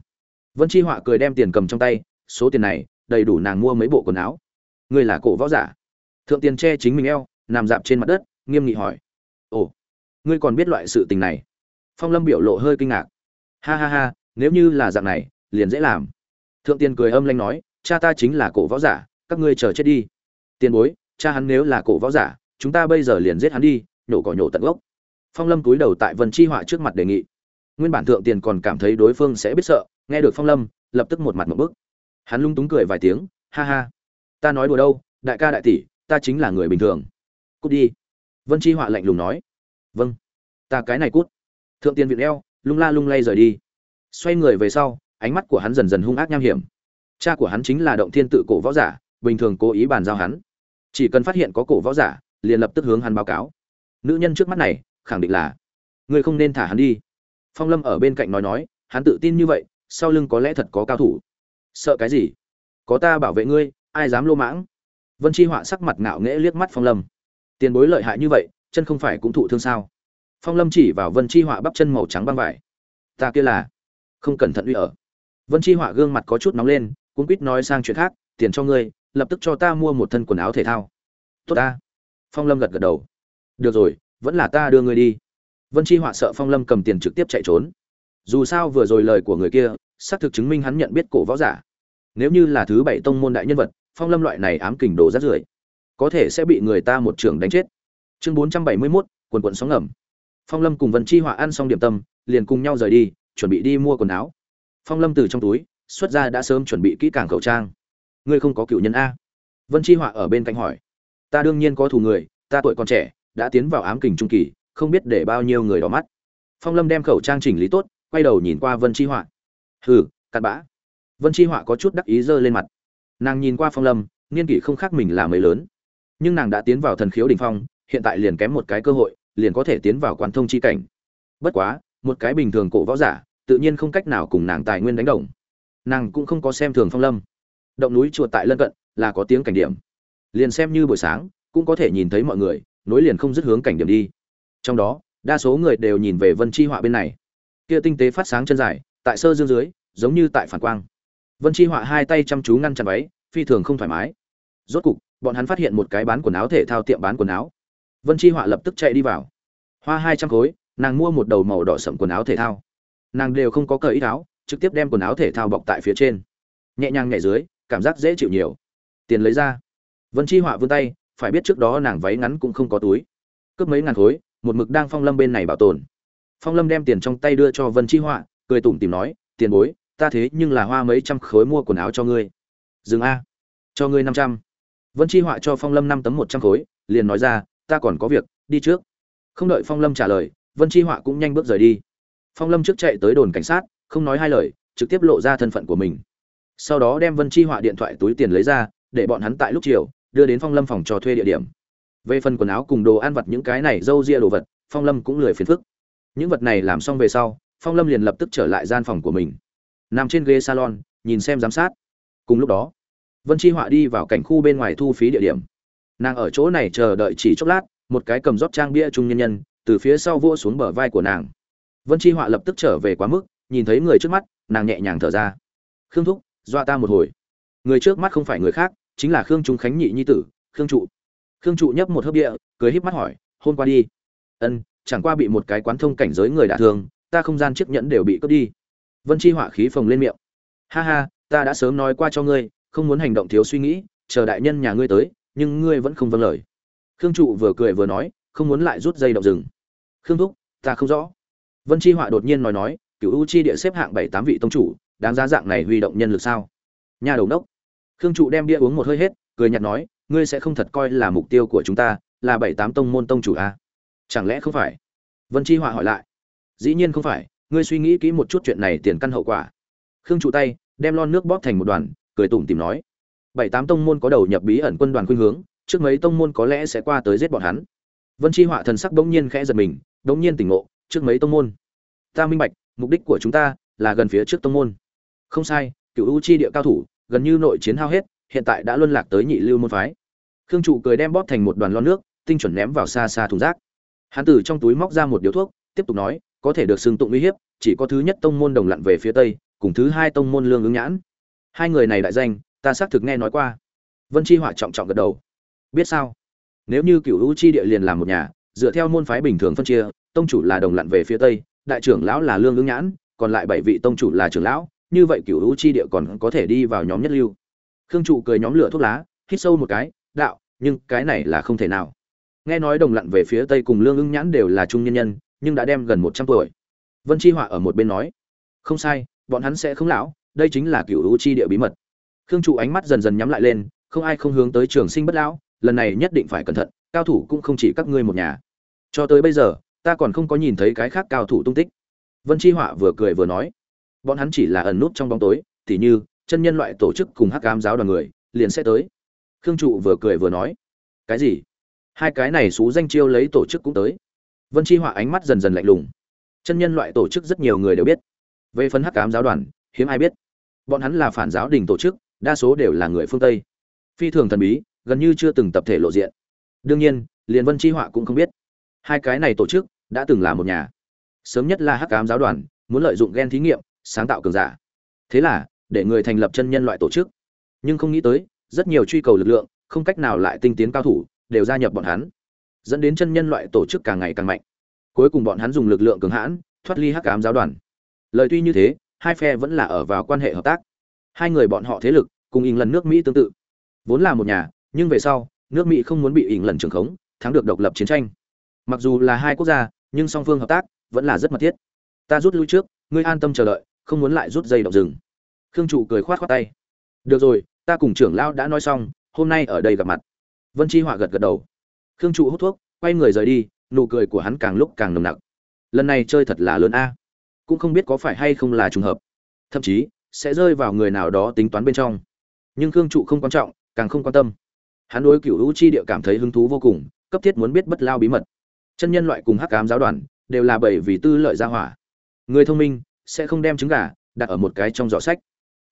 Vân chi họa cười đem tiền cầm trong tay số tiền này đầy đủ nàng mua mấy bộ quần áo. Ngươi là cổ võ giả. Thượng tiền che chính mình eo nằm dạp trên mặt đất nghiêm nghị hỏi. Ồ ngươi còn biết loại sự tình này? Phong lâm biểu lộ hơi kinh ngạc. Ha ha ha nếu như là dạng này liền dễ làm. Thượng tiền cười âm lanh nói cha ta chính là cổ võ giả, các ngươi chờ chết đi. Tiền bối, cha hắn nếu là cổ võ giả, chúng ta bây giờ liền giết hắn đi, nhổ cỏ nhổ tận gốc. Phong lâm cúi đầu tại vân chi họa trước mặt đề nghị. Nguyên bản thượng tiền còn cảm thấy đối phương sẽ biết sợ, nghe được phong lâm, lập tức một mặt một bức. Hắn lung túng cười vài tiếng, ha ha, ta nói đùa đâu, đại ca đại tỷ, ta chính là người bình thường. Cút đi. Vân chi họa lạnh lùng nói. Vâng ta cái này cút. Thượng tiền viện eo, lung la lung lay rời đi. Xoay người về sau, ánh mắt của hắn dần dần hung ác nham hiểm cha của hắn chính là động thiên tự cổ võ giả, bình thường cố ý bàn giao hắn. Chỉ cần phát hiện có cổ võ giả, liền lập tức hướng hắn báo cáo. Nữ nhân trước mắt này, khẳng định là, ngươi không nên thả hắn đi. Phong lâm ở bên cạnh nói nói, hắn tự tin như vậy, sau lưng có lẽ thật có cao thủ. Sợ cái gì? Có ta bảo vệ ngươi, ai dám lô mãng? Vân chi họa sắc mặt ngạo nghễ liếc mắt phong lâm. Tiền bối lợi hại như vậy, chân không phải cũng thụ thương sao? Phong lâm chỉ vào vân chi họa bắp chân màu trắng băng vải. Ta kia là không cẩn thận uy ở. Vân chi họa gương mặt có chút nóng lên cũng quýt nói sang chuyện khác, tiền cho ngươi, lập tức cho ta mua một thân quần áo thể thao. Tốt ta. Phong lâm gật gật đầu. Được rồi, vẫn là ta đưa ngươi đi. Vân chi họa sợ phong lâm cầm tiền trực tiếp chạy trốn. Dù sao vừa rồi lời của người kia, xác thực chứng minh hắn nhận biết cổ võ giả. Nếu như là thứ bảy tông môn đại nhân vật, phong lâm loại này ám kình đồ rát rưởi, có thể sẽ bị người ta một trưởng đánh chết. Chương bốn trăm bảy mươi mốt, quần quận sóng ngầm. Phong lâm cùng vân chi họa ăn xong điểm tâm, liền cùng nhau rời đi, chuẩn bị đi mua quần áo. Phong lâm từ trong túi xuất ra đã sớm chuẩn bị kỹ càng khẩu trang. Ngươi không có cựu nhân a. Vân chi họa ở bên cạnh hỏi. Ta đương nhiên có thù người, ta tuổi còn trẻ, đã tiến vào ám kình trung kỳ, không biết để bao nhiêu người đỏ mắt. Phong lâm đem khẩu trang chỉnh lý tốt, quay đầu nhìn qua vân chi họa. Hừ, cặn bã. Vân chi họa có chút đắc ý giơ lên mặt. Nàng nhìn qua phong lâm niên kỷ không khác mình là mấy lớn. Nhưng nàng đã tiến vào thần khiếu đ ỉ n h phong, hiện tại liền kém một cái cơ hội, liền có thể tiến vào quán thông chi cảnh. Bất quá, một cái bình thường cổ võ giả, tự nhiên không cách nào cùng nàng tài nguyên đánh đồng nàng cũng không có xem thường phong lâm. Động núi chuột tại lân cận, là có tiếng cảnh điểm. Liền xem như buổi sáng, cũng có thể nhìn thấy mọi người, nối liền không dứt hướng cảnh điểm đi. Trong đó, đa số người đều nhìn về vân chi họa bên này. Kia tinh tế phát sáng chân dài, tại sơ dương dưới, giống như tại phản quang. Vân chi họa hai tay chăm chú ngăn chặn váy, phi thường không thoải mái. Rốt cục, bọn hắn phát hiện một cái bán quần áo thể thao tiệm bán quần áo. Vân chi họa lập tức chạy đi vào. Hoa hai trăm khối, nàng mua một đầu màu đỏ sậm quần áo thể thao. Nàng đều không có cởi ít áo trực tiếp đem quần áo thể thao bọc tại phía trên. Nhẹ nhàng nhảy dưới, cảm giác dễ chịu nhiều. Tiền lấy ra. Vân chi họa vươn tay, phải biết trước đó nàng váy ngắn cũng không có túi. Cướp mấy ngàn khối, một mực đang phong lâm bên này bảo tồn. Phong lâm đem tiền trong tay đưa cho vân chi họa, cười tủm tìm nói, tiền bối, ta thế nhưng là hoa mấy trăm khối mua quần áo cho ngươi. Dừng a, cho ngươi năm trăm. Vân chi họa cho phong lâm năm tấm một trăm khối, liền nói ra, ta còn có việc, đi trước. Không đợi phong lâm trả lời, vân chi họa cũng nhanh bước rời đi. Phong lâm trước chạy tới đồn cảnh sát không nói hai lời, trực tiếp lộ ra thân phận của mình. Sau đó đem vân chi họa điện thoại túi tiền lấy ra, để bọn hắn tại lúc chiều, đưa đến phong lâm phòng trò thuê địa điểm. Về phần quần áo cùng đồ ăn vặt những cái này d â u ria đồ vật, phong lâm cũng lười phiền phức. Những vật này làm xong về sau, phong lâm liền lập tức trở lại gian phòng của mình. Nằm trên ghế salon, nhìn xem giám sát. Cùng lúc đó, vân chi họa đi vào cảnh khu bên ngoài thu phí địa điểm. Nàng ở chỗ này chờ đợi chỉ chốc lát, một cái cầm rót trang bia trung nhân nhân, từ phía sau vua xuống bờ vai của nàng. Vân chi họa lập tức trở về quá mức nhìn thấy người trước mắt, nàng nhẹ nhàng thở ra. Khương thúc, dọa ta một hồi. Người trước mắt không phải người khác, chính là khương trung khánh nhị nhi tử, khương trụ. Khương trụ nhấp một hớp địa cười híp mắt hỏi hôn qua đi? Ân, chẳng qua bị một cái quán thông cảnh giới người đả thương, ta không gian chiếc nhẫn đều bị cướp đi. Vân chi họa khí phồng lên miệng. Ha ha, ta đã sớm nói qua cho ngươi, không muốn hành động thiếu suy nghĩ, chờ đại nhân nhà ngươi tới, nhưng ngươi vẫn không vâng lời. Khương trụ vừa cười vừa nói, không muốn lại rút dây động rừng. Khương thúc, ta không rõ. Vân chi họa đột nhiên nói nói cựu u chi địa xếp hạng bảy tám vị tông chủ, đáng giá dạng này huy động nhân lực sao? Nhà đầu đốc. Khương trụ đem bia uống một hơi hết, cười nhạt nói, ngươi sẽ không thật coi là mục tiêu của chúng ta, là bảy tám tông môn tông chủ à? chẳng lẽ không phải? Vân chi họa hỏi lại. Dĩ nhiên không phải, ngươi suy nghĩ kỹ một chút chuyện này tiền căn hậu quả. Khương trụ tay, đem lon nước bóp thành một đoàn, cười tủm tìm nói. Bảy tám tông môn có đầu nhập bí ẩn quân đoàn khuynh hướng, trước mấy tông môn có lẽ sẽ qua tới giết bọn hắn. Vân chi họa thần sắc bỗng nhiên khẽ giật mình bỗng nhiên tỉnh ngộ, trước mấy tông môn. Ta minh bạch mục đích của chúng ta là gần phía trước tông môn. Không sai, cựu u chi địa cao thủ, gần như nội chiến hao hết, hiện tại đã luân lạc tới nhị lưu môn phái. Khương trụ cười đem bóp thành một đoàn lon nước, tinh chuẩn ném vào xa xa thùng rác. Hán tử trong túi móc ra một điếu thuốc, tiếp tục nói, có thể được xưng tụng uy hiếp, chỉ có thứ nhất tông môn đồng lặn về phía tây, cùng thứ hai tông môn lương ứng nhãn. Hai người này đại danh, ta xác thực nghe nói qua. Vân chi họa trọng trọng gật đầu. Biết sao? Nếu như cựu u chi địa liền làm một nhà, dựa theo môn phái bình thường phân chia, tông chủ là đồng lặn về phía tây đại trưởng lão là lương ứng nhãn, còn lại bảy vị tông chủ là trưởng lão, như vậy cựu u chi địa còn có thể đi vào nhóm nhất lưu. Khương trụ cười nhóm lửa thuốc lá, hít sâu một cái, đạo, nhưng cái này là không thể nào. Nghe nói đồng lặn về phía tây cùng lương ứng nhãn đều là trung nhân nhân, nhưng đã đem gần một trăm tuổi. Vân chi họa ở một bên nói, không sai, bọn hắn sẽ không lão, đây chính là cựu u chi địa bí mật. Khương trụ ánh mắt dần dần nhắm lại lên, không ai không hướng tới trường sinh bất lão, lần này nhất định phải cẩn thận, cao thủ cũng không chỉ các ngươi một nhà. Cho tới bây giờ ta còn không có nhìn thấy cái khác cao thủ tung tích. Vân chi họa vừa cười vừa nói, bọn hắn chỉ là ẩn nút trong bóng tối, tỉ như, chân nhân loại tổ chức cùng hắc ám giáo đoàn người, liền sẽ tới. Khương trụ vừa cười vừa nói, cái gì? Hai cái này xú danh chiêu lấy tổ chức cũng tới. Vân chi họa ánh mắt dần dần lạnh lùng. Chân nhân loại tổ chức rất nhiều người đều biết. Về phần hắc ám giáo đoàn, hiếm ai biết. Bọn hắn là phản giáo đình tổ chức, đa số đều là người phương tây. Phi thường thần bí, gần như chưa từng tập thể lộ diện. Đương nhiên, liền vân chi họa cũng không biết hai cái này tổ chức đã từng là một nhà. Sớm nhất là hắc ám giáo đoàn, muốn lợi dụng gen thí nghiệm, sáng tạo cường giả. Thế là, để người thành lập chân nhân loại tổ chức. Nhưng không nghĩ tới, rất nhiều truy cầu lực lượng, không cách nào lại tinh tiến cao thủ, đều gia nhập bọn hắn. Dẫn đến chân nhân loại tổ chức càng ngày càng mạnh. Cuối cùng bọn hắn dùng lực lượng cường hãn, thoát ly hắc ám giáo đoàn. Lời tuy như thế, hai phe vẫn là ở vào quan hệ hợp tác. Hai người bọn họ thế lực, cùng ỉng lần nước mỹ tương tự. Vốn là một nhà, nhưng về sau, nước mỹ không muốn bị ỉng lần trường khống, thắng được độc lập chiến tranh mặc dù là hai quốc gia, nhưng song phương hợp tác vẫn là rất mật thiết. Ta rút lui trước, ngươi an tâm chờ đợi, không muốn lại rút dây động rừng. Khương trụ cười khoát khoát tay. Được rồi, ta cùng trưởng lão đã nói xong, hôm nay ở đây gặp mặt. Vân chi họa gật gật đầu. Khương trụ hút thuốc, quay người rời đi, nụ cười của hắn càng lúc càng nồng nặc. Lần này chơi thật là lớn a. Cũng không biết có phải hay không là trùng hợp. Thậm chí, sẽ rơi vào người nào đó tính toán bên trong. Nhưng khương trụ không quan trọng, càng không quan tâm. Hắn đối cựu hữu chi địa cảm thấy hứng thú vô cùng, cấp thiết muốn biết bất lao bí mật chân nhân loại cùng hắc ám giáo đoàn đều là bởi vì tư lợi gia hỏa. Người thông minh sẽ không đem trứng gà đặt ở một cái trong giỏ sách.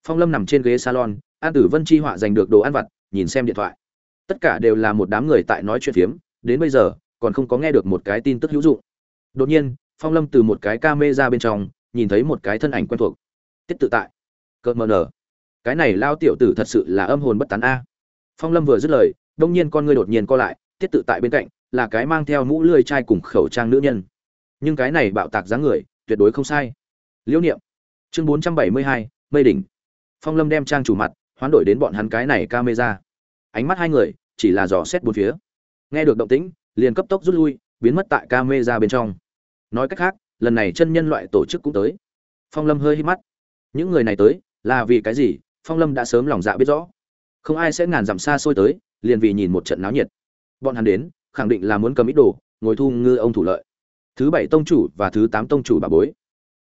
Phong lâm nằm trên ghế salon, an tử vân chi họa giành được đồ ăn vặt, nhìn xem điện thoại. Tất cả đều là một đám người tại nói chuyện phiếm, đến bây giờ còn không có nghe được một cái tin tức hữu dụng. Đột nhiên, phong lâm từ một cái ca mê ra bên trong nhìn thấy một cái thân ảnh quen thuộc. Tiết tự tại. Cợt mờ nở. Cái này lao tiểu tử thật sự là âm hồn bất tán a. Phong lâm vừa dứt lời, đông nhiên con ngươi đột nhiên co lại, tiết tự tại bên cạnh là cái mang theo mũ lươi chai cùng khẩu trang nữ nhân. Nhưng cái này bạo tạc dáng người, tuyệt đối không sai. Liễu niệm, chương bốn trăm bảy mươi hai, mây đỉnh. Phong lâm đem trang chủ mặt, hoán đổi đến bọn hắn cái này camera. Ánh mắt hai người, chỉ là dò xét bốn phía. Nghe được động tĩnh, liền cấp tốc rút lui, biến mất tại camera bên trong. Nói cách khác, lần này chân nhân loại tổ chức cũng tới. Phong lâm hơi hít mắt. Những người này tới, là vì cái gì? Phong lâm đã sớm lòng dạ biết rõ. Không ai sẽ ngàn dặm xa xôi tới, liền vì nhìn một trận náo nhiệt. Bọn hắn đến khẳng định là muốn cầm ít đồ, ngồi thu ngư ông thủ lợi. Thứ bảy tông chủ và thứ tám tông chủ bà bối.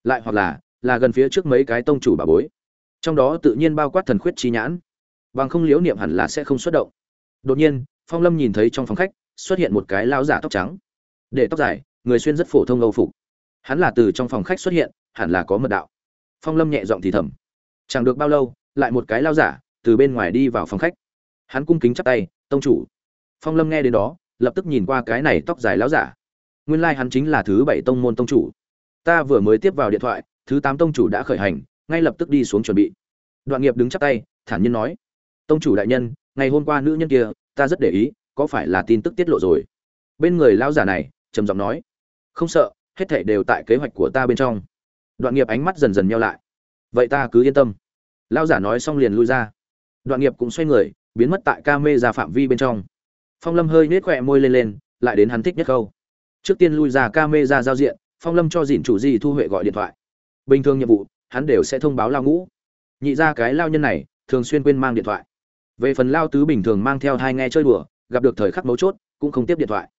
Lại hoặc là là gần phía trước mấy cái tông chủ bà bối. Trong đó tự nhiên bao quát thần khuyết chi nhãn. Bằng không liếu niệm hẳn là sẽ không xuất động. Đột nhiên, phong lâm nhìn thấy trong phòng khách, xuất hiện một cái lao giả tóc trắng. Để tóc dài, người xuyên rất phổ thông âu phục. Hắn là từ trong phòng khách xuất hiện, hẳn là có mật đạo. Phong lâm nhẹ giọng thì thầm. Chẳng được bao lâu, lại một cái lao giả từ bên ngoài đi vào phòng khách. Hắn cung kính chắp tay, tông chủ. Phong lâm nghe đến đó lập tức nhìn qua cái này tóc dài lão giả. Nguyên lai hắn chính là thứ bảy tông môn tông chủ. Ta vừa mới tiếp vào điện thoại, thứ tám tông chủ đã khởi hành, ngay lập tức đi xuống chuẩn bị. Đoạn nghiệp đứng chắp tay, thản nhiên nói, tông chủ đại nhân, ngày hôm qua nữ nhân kia, ta rất để ý, có phải là tin tức tiết lộ rồi? Bên người lão giả này, trầm giọng nói, không sợ, hết thảy đều tại kế hoạch của ta bên trong. Đoạn nghiệp ánh mắt dần dần nhau lại. Vậy ta cứ yên tâm. Lão giả nói xong liền lui ra. Đoạn nghiệp cũng xoay người, biến mất tại ca mê ra phạm vi bên trong phong lâm hơi nết khỏe môi lên lên, lại đến hắn thích nhất câu. Trước tiên lui ra ca mê ra giao diện, phong lâm cho dìn chủ di thu huệ gọi điện thoại. Bình thường nhiệm vụ, hắn đều sẽ thông báo lao ngũ. Nhị ra cái lao nhân này, thường xuyên quên mang điện thoại. Về phần lao tứ bình thường mang theo hai nghe chơi đùa, gặp được thời khắc mấu chốt, cũng không tiếp điện thoại.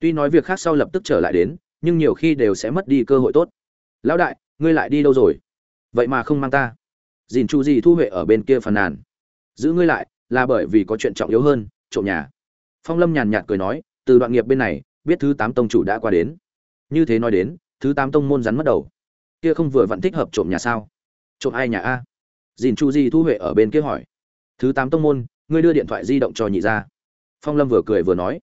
Tuy nói việc khác sau lập tức trở lại đến, nhưng nhiều khi đều sẽ mất đi cơ hội tốt. Lão đại, ngươi lại đi đâu rồi? Vậy mà không mang ta. Dìn chu gì thu huệ ở bên kia phàn nàn. Giữ ngươi lại, là bởi vì có chuyện trọng yếu hơn, trộm nhà phong lâm nhàn nhạt cười nói, từ đoạn nghiệp bên này, biết thứ tám tông chủ đã qua đến. Như thế nói đến, thứ tám tông môn rắn mất đầu. Kia không vừa vẫn thích hợp trộm nhà sao? Trộm ai nhà a? Dìn chu di thu huệ ở bên kia hỏi. Thứ tám tông môn, ngươi đưa điện thoại di động cho nhị ra phong lâm vừa cười vừa nói.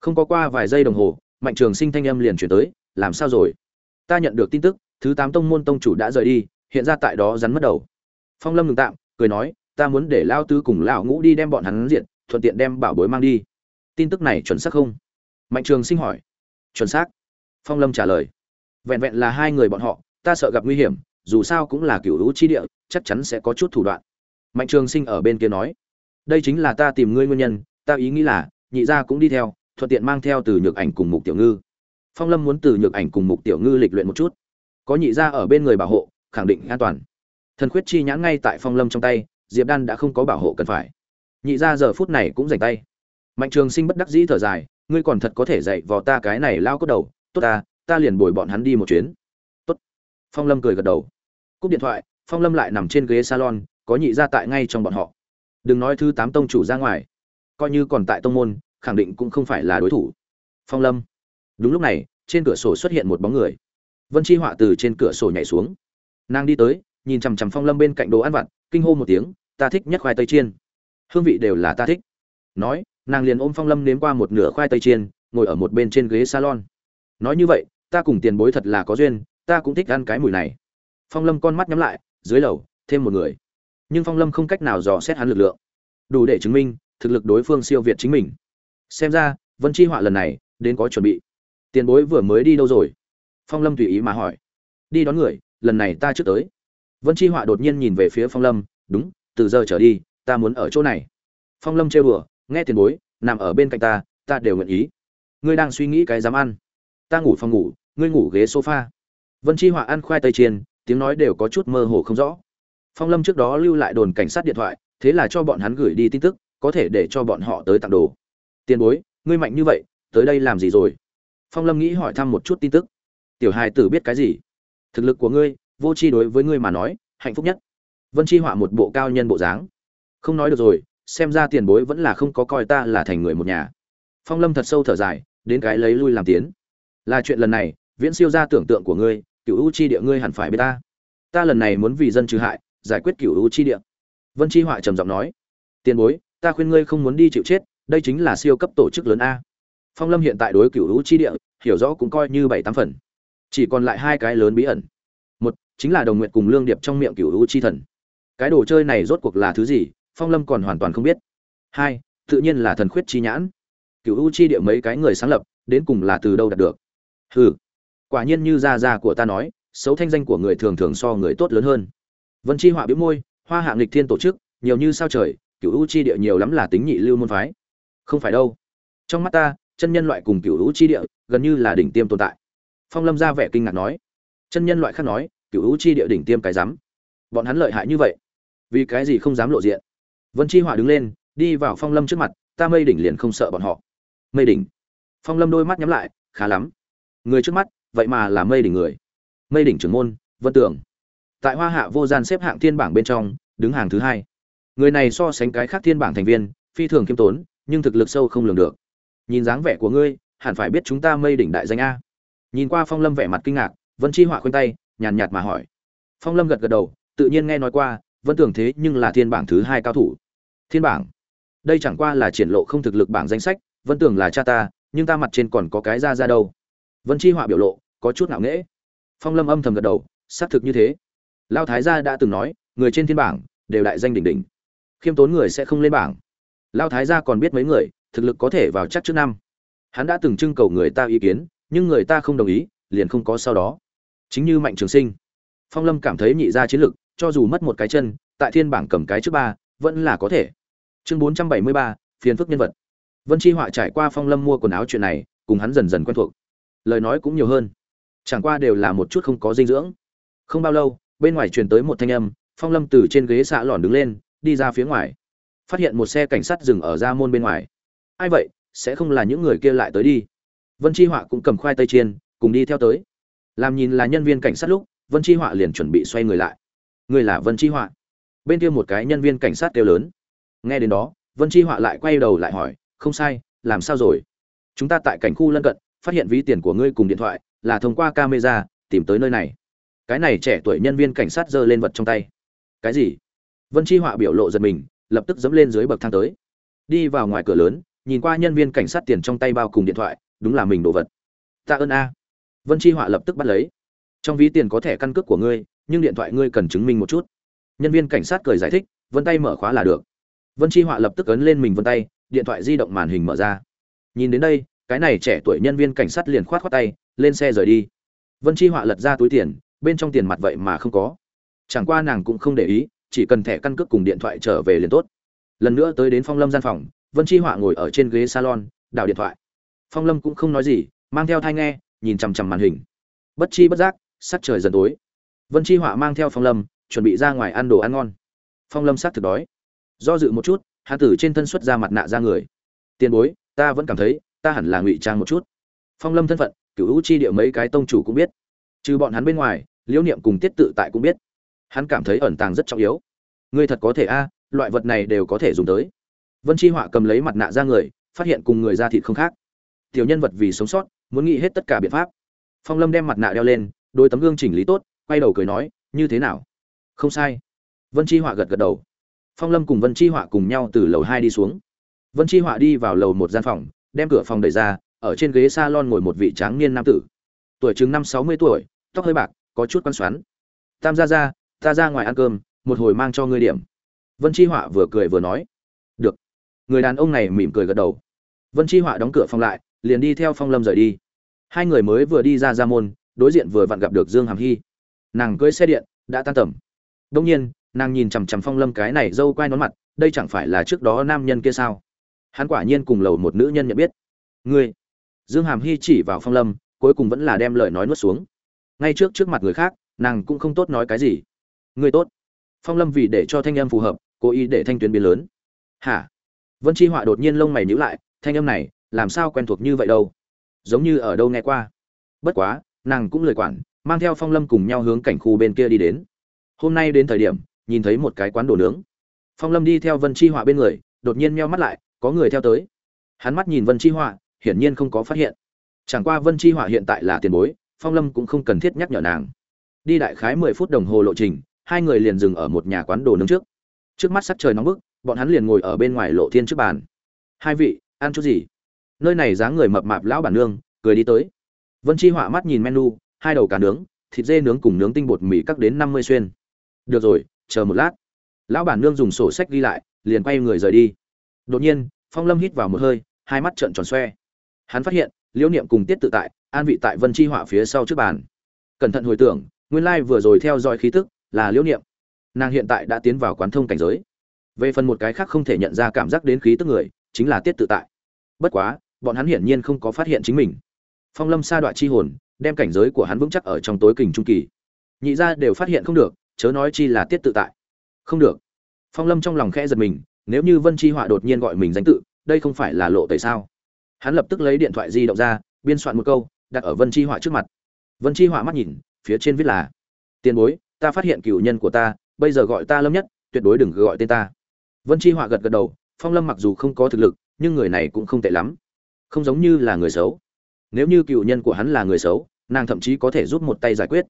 Không có qua vài giây đồng hồ, mạnh trường sinh thanh âm liền chuyển tới, làm sao rồi? Ta nhận được tin tức, thứ tám tông môn tông chủ đã rời đi, hiện ra tại đó rắn mất đầu. Phong lâm ngừng tạm, cười nói, ta muốn để lao tứ cùng lão ngũ đi đem bọn hắn diện thuận tiện đem bảo bối mang đi tin tức này chuẩn xác không? Mạnh trường sinh hỏi. Chuẩn xác. Phong lâm trả lời. Vẹn vẹn là hai người bọn họ, ta sợ gặp nguy hiểm, dù sao cũng là cựu lũ chi địa, chắc chắn sẽ có chút thủ đoạn. Mạnh trường sinh ở bên kia nói. Đây chính là ta tìm ngươi nguyên nhân, ta ý nghĩ là, nhị gia cũng đi theo, thuận tiện mang theo từ nhược ảnh cùng mục tiểu ngư. Phong lâm muốn từ nhược ảnh cùng mục tiểu ngư lịch luyện một chút. Có nhị gia ở bên người bảo hộ, khẳng định an toàn. Thần khuyết chi nhãn ngay tại phong lâm trong tay, diệp đan đã không có bảo hộ cần phải. Nhị gia giờ phút này cũng dành tay mạnh trường sinh bất đắc dĩ thở dài, ngươi còn thật có thể dạy vò ta cái này lao cốt đầu. Tốt ta ta liền bồi bọn hắn đi một chuyến. Tốt. Phong lâm cười gật đầu. Cúp điện thoại, phong lâm lại nằm trên ghế salon, có nhị gia tại ngay trong bọn họ. Đừng nói thứ tám tông chủ ra ngoài, coi như còn tại tông môn, khẳng định cũng không phải là đối thủ. Phong lâm. Đúng lúc này, trên cửa sổ xuất hiện một bóng người. Vân chi họa từ trên cửa sổ nhảy xuống. Nàng đi tới, nhìn chằm chằm phong lâm bên cạnh đồ ăn vặt, kinh hô một tiếng, ta thích nhất khoai tây chiên. Hương vị đều là ta thích. Nói nàng liền ôm phong lâm nếm qua một nửa khoai tây chiên, ngồi ở một bên trên ghế salon. Nói như vậy, ta cùng tiền bối thật là có duyên, ta cũng thích ăn cái mùi này. Phong lâm con mắt nhắm lại, dưới lầu, thêm một người. Nhưng phong lâm không cách nào dò xét hắn lực lượng. Đủ để chứng minh, thực lực đối phương siêu việt chính mình. Xem ra, vân chi họa lần này, đến có chuẩn bị. Tiền bối vừa mới đi đâu rồi? Phong lâm tùy ý mà hỏi. Đi đón người, lần này ta trước tới. Vân chi họa đột nhiên nhìn về phía phong lâm, đúng, từ giờ trở đi, ta muốn ở chỗ này. Phong lâm trêu đùa nghe tiền bối, nằm ở bên cạnh ta ta đều nguyện ý. Ngươi đang suy nghĩ cái dám ăn. Ta ngủ phòng ngủ, ngươi ngủ ghế sofa. Vân chi họa ăn khoai tây chiên, tiếng nói đều có chút mơ hồ không rõ. Phong lâm trước đó lưu lại đồn cảnh sát điện thoại, thế là cho bọn hắn gửi đi tin tức, có thể để cho bọn họ tới tặng đồ. Tiền bối, ngươi mạnh như vậy, tới đây làm gì rồi? Phong lâm nghĩ hỏi thăm một chút tin tức. Tiểu hài tử biết cái gì? Thực lực của ngươi, vô tri đối với ngươi mà nói, hạnh phúc nhất. Vân chi họa một bộ cao nhân bộ dáng. Không nói được rồi xem ra tiền bối vẫn là không có coi ta là thành người một nhà. Phong lâm thật sâu thở dài, đến cái lấy lui làm tiến. Là chuyện lần này, viễn siêu ra tưởng tượng của ngươi cựu u chi địa ngươi hẳn phải biết ta. Ta lần này muốn vì dân trừ hại, giải quyết cựu u chi địa. Vân chi họa trầm giọng nói. Tiền bối, ta khuyên ngươi không muốn đi chịu chết, đây chính là siêu cấp tổ chức lớn a. Phong lâm hiện tại đối cựu u chi địa, hiểu rõ cũng coi như bảy tám phần. Chỉ còn lại hai cái lớn bí ẩn. Một, chính là đồng nguyện cùng lương điệp trong miệng cựu u chi thần. Cái đồ chơi này rốt cuộc là thứ gì phong lâm còn hoàn toàn không biết. Hai, tự nhiên là thần khuyết chi nhãn. Cựu u chi địa mấy cái người sáng lập, đến cùng là từ đâu đạt được? Hừ, quả nhiên như gia gia của ta nói, xấu thanh danh của người thường thường so người tốt lớn hơn. Vân chi họa biếu môi, hoa hạng lịch thiên tổ chức, nhiều như sao trời cựu u chi địa nhiều lắm là tính nhị lưu môn phái. Không phải đâu. Trong mắt ta, chân nhân loại cùng cựu u chi địa gần như là đỉnh tiêm tồn tại. Phong lâm ra vẻ kinh ngạc nói. Chân nhân loại khác nói cựu u chi địa đỉnh tiêm cái rắm. Bọn hắn lợi hại như vậy. Vì cái gì không dám lộ diện? Vân chi họa đứng lên, đi vào phong lâm trước mặt, ta mây đỉnh liền không sợ bọn họ. Mây đỉnh. Phong lâm đôi mắt nhắm lại, khá lắm. Người trước mắt, vậy mà là mây đỉnh người. Mây đỉnh trưởng môn, vân tưởng tại hoa hạ vô gian xếp hạng thiên bảng bên trong, đứng hàng thứ hai. Người này so sánh cái khác thiên bảng thành viên, phi thường kiêm tốn, nhưng thực lực sâu không lường được. Nhìn dáng vẻ của ngươi, hẳn phải biết chúng ta mây đỉnh đại danh a. Nhìn qua phong lâm vẻ mặt kinh ngạc, vân chi họa khoanh tay, nhàn nhạt mà hỏi. Phong lâm gật gật đầu, tự nhiên nghe nói qua, vân tưởng thế nhưng là thiên bảng thứ hai cao thủ thiên bảng. Đây chẳng qua là triển lộ không thực lực bảng danh sách vân tưởng là cha ta, nhưng ta mặt trên còn có cái ra ra đâu. Vân chi họa biểu lộ, có chút ngạo nghễ. Phong lâm âm thầm gật đầu, xác thực như thế. Lao thái gia đã từng nói, người trên thiên bảng, đều đại danh đỉnh đỉnh. Khiêm tốn người sẽ không lên bảng. Lao thái gia còn biết mấy người, thực lực có thể vào chắc trước năm. Hắn đã từng trưng cầu người ta ý kiến, nhưng người ta không đồng ý, liền không có sau đó. Chính như mạnh trường sinh. Phong lâm cảm thấy nhị ra chiến lực, cho dù mất một cái chân, tại thiên bảng cầm cái trước ba vẫn là có thể. Chương bốn trăm bảy mươi ba, phiền phức nhân vật. Vân chi họa trải qua phong lâm mua quần áo chuyện này, cùng hắn dần dần quen thuộc. Lời nói cũng nhiều hơn. Chẳng qua đều là một chút không có dinh dưỡng. Không bao lâu, bên ngoài truyền tới một thanh âm, phong lâm từ trên ghế xạ lòn đứng lên, đi ra phía ngoài. Phát hiện một xe cảnh sát dừng ở ra môn bên ngoài. Ai vậy? Sẽ không là những người kia lại tới đi. Vân chi họa cũng cầm khoai tây chiên, cùng đi theo tới. Làm nhìn là nhân viên cảnh sát lúc, vân chi họa liền chuẩn bị xoay người lại. Người là vân chi họa bên kia một cái nhân viên cảnh sát kêu lớn. Nghe đến đó, vân chi họa lại quay đầu lại hỏi, không sai, làm sao rồi? Chúng ta tại cảnh khu lân cận, phát hiện ví tiền của ngươi cùng điện thoại, là thông qua camera, tìm tới nơi này. Cái này trẻ tuổi nhân viên cảnh sát giơ lên vật trong tay. Cái gì? Vân chi họa biểu lộ giật mình, lập tức dẫm lên dưới bậc thang tới. Đi vào ngoài cửa lớn, nhìn qua nhân viên cảnh sát tiền trong tay bao cùng điện thoại, đúng là mình đồ vật. Tạ ơn a. Vân chi họa lập tức bắt lấy. Trong ví tiền có thẻ căn cước của ngươi, nhưng điện thoại ngươi cần chứng minh một chút nhân viên cảnh sát cười giải thích, vân tay mở khóa là được. Vân chi họa lập tức ấn lên mình vân tay, điện thoại di động màn hình mở ra. Nhìn đến đây, cái này trẻ tuổi nhân viên cảnh sát liền khoát khoát tay, lên xe rời đi. Vân chi họa lật ra túi tiền, bên trong tiền mặt vậy mà không có. Chẳng qua nàng cũng không để ý, chỉ cần thẻ căn cước cùng điện thoại trở về liền tốt. Lần nữa tới đến phong lâm gian phòng, vân chi họa ngồi ở trên ghế salon, đảo điện thoại. Phong lâm cũng không nói gì, mang theo thai nghe, nhìn chằm chằm màn hình. Bất chi bất giác, sắc trời dần tối. Vân chi họa mang theo phong lâm chuẩn bị ra ngoài ăn đồ ăn ngon. Phong lâm sắc thực đói. Do dự một chút, hắn tử trên thân xuất ra mặt nạ ra người. Tiền bối, ta vẫn cảm thấy, ta hẳn là ngụy trang một chút. Phong lâm thân phận cựu hữu chi địa mấy cái tông chủ cũng biết. Trừ bọn hắn bên ngoài, liễu niệm cùng tiết tự tại cũng biết. Hắn cảm thấy ẩn tàng rất trọng yếu. Ngươi thật có thể a, loại vật này đều có thể dùng tới. Vân chi họa cầm lấy mặt nạ ra người, phát hiện cùng người da thịt không khác. Tiểu nhân vật vì sống sót, muốn nghĩ hết tất cả biện pháp. Phong lâm đem mặt nạ đeo lên, đôi tấm gương chỉnh lý tốt, quay đầu cười nói, như thế nào? Không sai. Vân chi họa gật gật đầu. Phong lâm cùng vân chi họa cùng nhau từ lầu hai đi xuống. Vân chi họa đi vào lầu một gian phòng, đem cửa phòng đẩy ra, ở trên ghế s a lon ngồi một vị tráng niên nam tử. Tuổi chừng năm sáu mươi tuổi, tóc hơi bạc, có chút quan xoắn. Tam gia ra ta ra ngoài ăn cơm, một hồi mang cho ngươi điểm. Vân chi họa vừa cười vừa nói. Được. Người đàn ông này mỉm cười gật đầu. Vân chi họa đóng cửa phòng lại, liền đi theo phong lâm rời đi. Hai người mới vừa đi ra ra môn, đối diện vừa vặn gặp được dương hàm hy. Nàng cưới xe điện, đã tan tầm đông nhiên, nàng nhìn chằm chằm phong lâm cái này dâu quai nón mặt, đây chẳng phải là trước đó nam nhân kia sao? Hắn quả nhiên cùng lầu một nữ nhân nhận biết. Ngươi, dương hàm Hi chỉ vào phong lâm, cuối cùng vẫn là đem lời nói nuốt xuống. Ngay trước trước mặt người khác, nàng cũng không tốt nói cái gì. Ngươi tốt. Phong lâm vì để cho thanh âm phù hợp, cố ý để thanh tuyến biến lớn. Hả? Vân chi họa đột nhiên lông mày nhíu lại, thanh âm này, làm sao quen thuộc như vậy đâu? Giống như ở đâu nghe qua. Bất quá, nàng cũng lời quản, mang theo phong lâm cùng nhau hướng cảnh khu bên kia đi đến hôm nay đến thời điểm, nhìn thấy một cái quán đồ nướng. Phong lâm đi theo vân chi họa bên người, đột nhiên meo mắt lại, có người theo tới. Hắn mắt nhìn vân chi họa, hiển nhiên không có phát hiện. Chẳng qua vân chi họa hiện tại là tiền bối, phong lâm cũng không cần thiết nhắc nhở nàng. Đi đại khái mười phút đồng hồ lộ trình, hai người liền dừng ở một nhà quán đồ nướng trước. Trước mắt sắc trời nóng bức, bọn hắn liền ngồi ở bên ngoài lộ thiên trước bàn. Hai vị, ăn chút gì? Nơi này dáng người mập mạp lão bản nương, cười đi tới. Vân chi họa mắt nhìn menu, hai đầu cá nướng, thịt dê nướng cùng nướng tinh bột mì cắt đến năm mươi xuyên được rồi, chờ một lát. Lão bản nương dùng sổ sách ghi lại, liền quay người rời đi. Đột nhiên, phong lâm hít vào một hơi, hai mắt trợn tròn xoe. Hắn phát hiện, liễu niệm cùng tiết tự tại, an vị tại vân chi họa phía sau trước bàn. Cẩn thận hồi tưởng, nguyên lai vừa rồi theo dõi khí tức là liễu niệm. Nàng hiện tại đã tiến vào quán thông cảnh giới. Về phần một cái khác không thể nhận ra cảm giác đến khí tức người, chính là tiết tự tại. Bất quá, bọn hắn hiển nhiên không có phát hiện chính mình. Phong lâm sa đoạn chi hồn, đem cảnh giới của hắn vững chắc ở trong tối kình trung kỳ. Nhị ra đều phát hiện không được chớ nói chi là tiết tự tại. Không được. Phong lâm trong lòng khẽ giật mình, nếu như vân chi họa đột nhiên gọi mình danh tự, đây không phải là lộ tẩy sao? Hắn lập tức lấy điện thoại di động ra, biên soạn một câu, đặt ở vân chi họa trước mặt. Vân chi họa mắt nhìn, phía trên viết là, tiền bối, ta phát hiện cựu nhân của ta, bây giờ gọi ta lâm nhất, tuyệt đối đừng gọi tên ta. Vân chi họa gật gật đầu, phong lâm mặc dù không có thực lực, nhưng người này cũng không tệ lắm. Không giống như là người xấu. Nếu như cựu nhân của hắn là người xấu, nàng thậm chí có thể giúp một tay giải quyết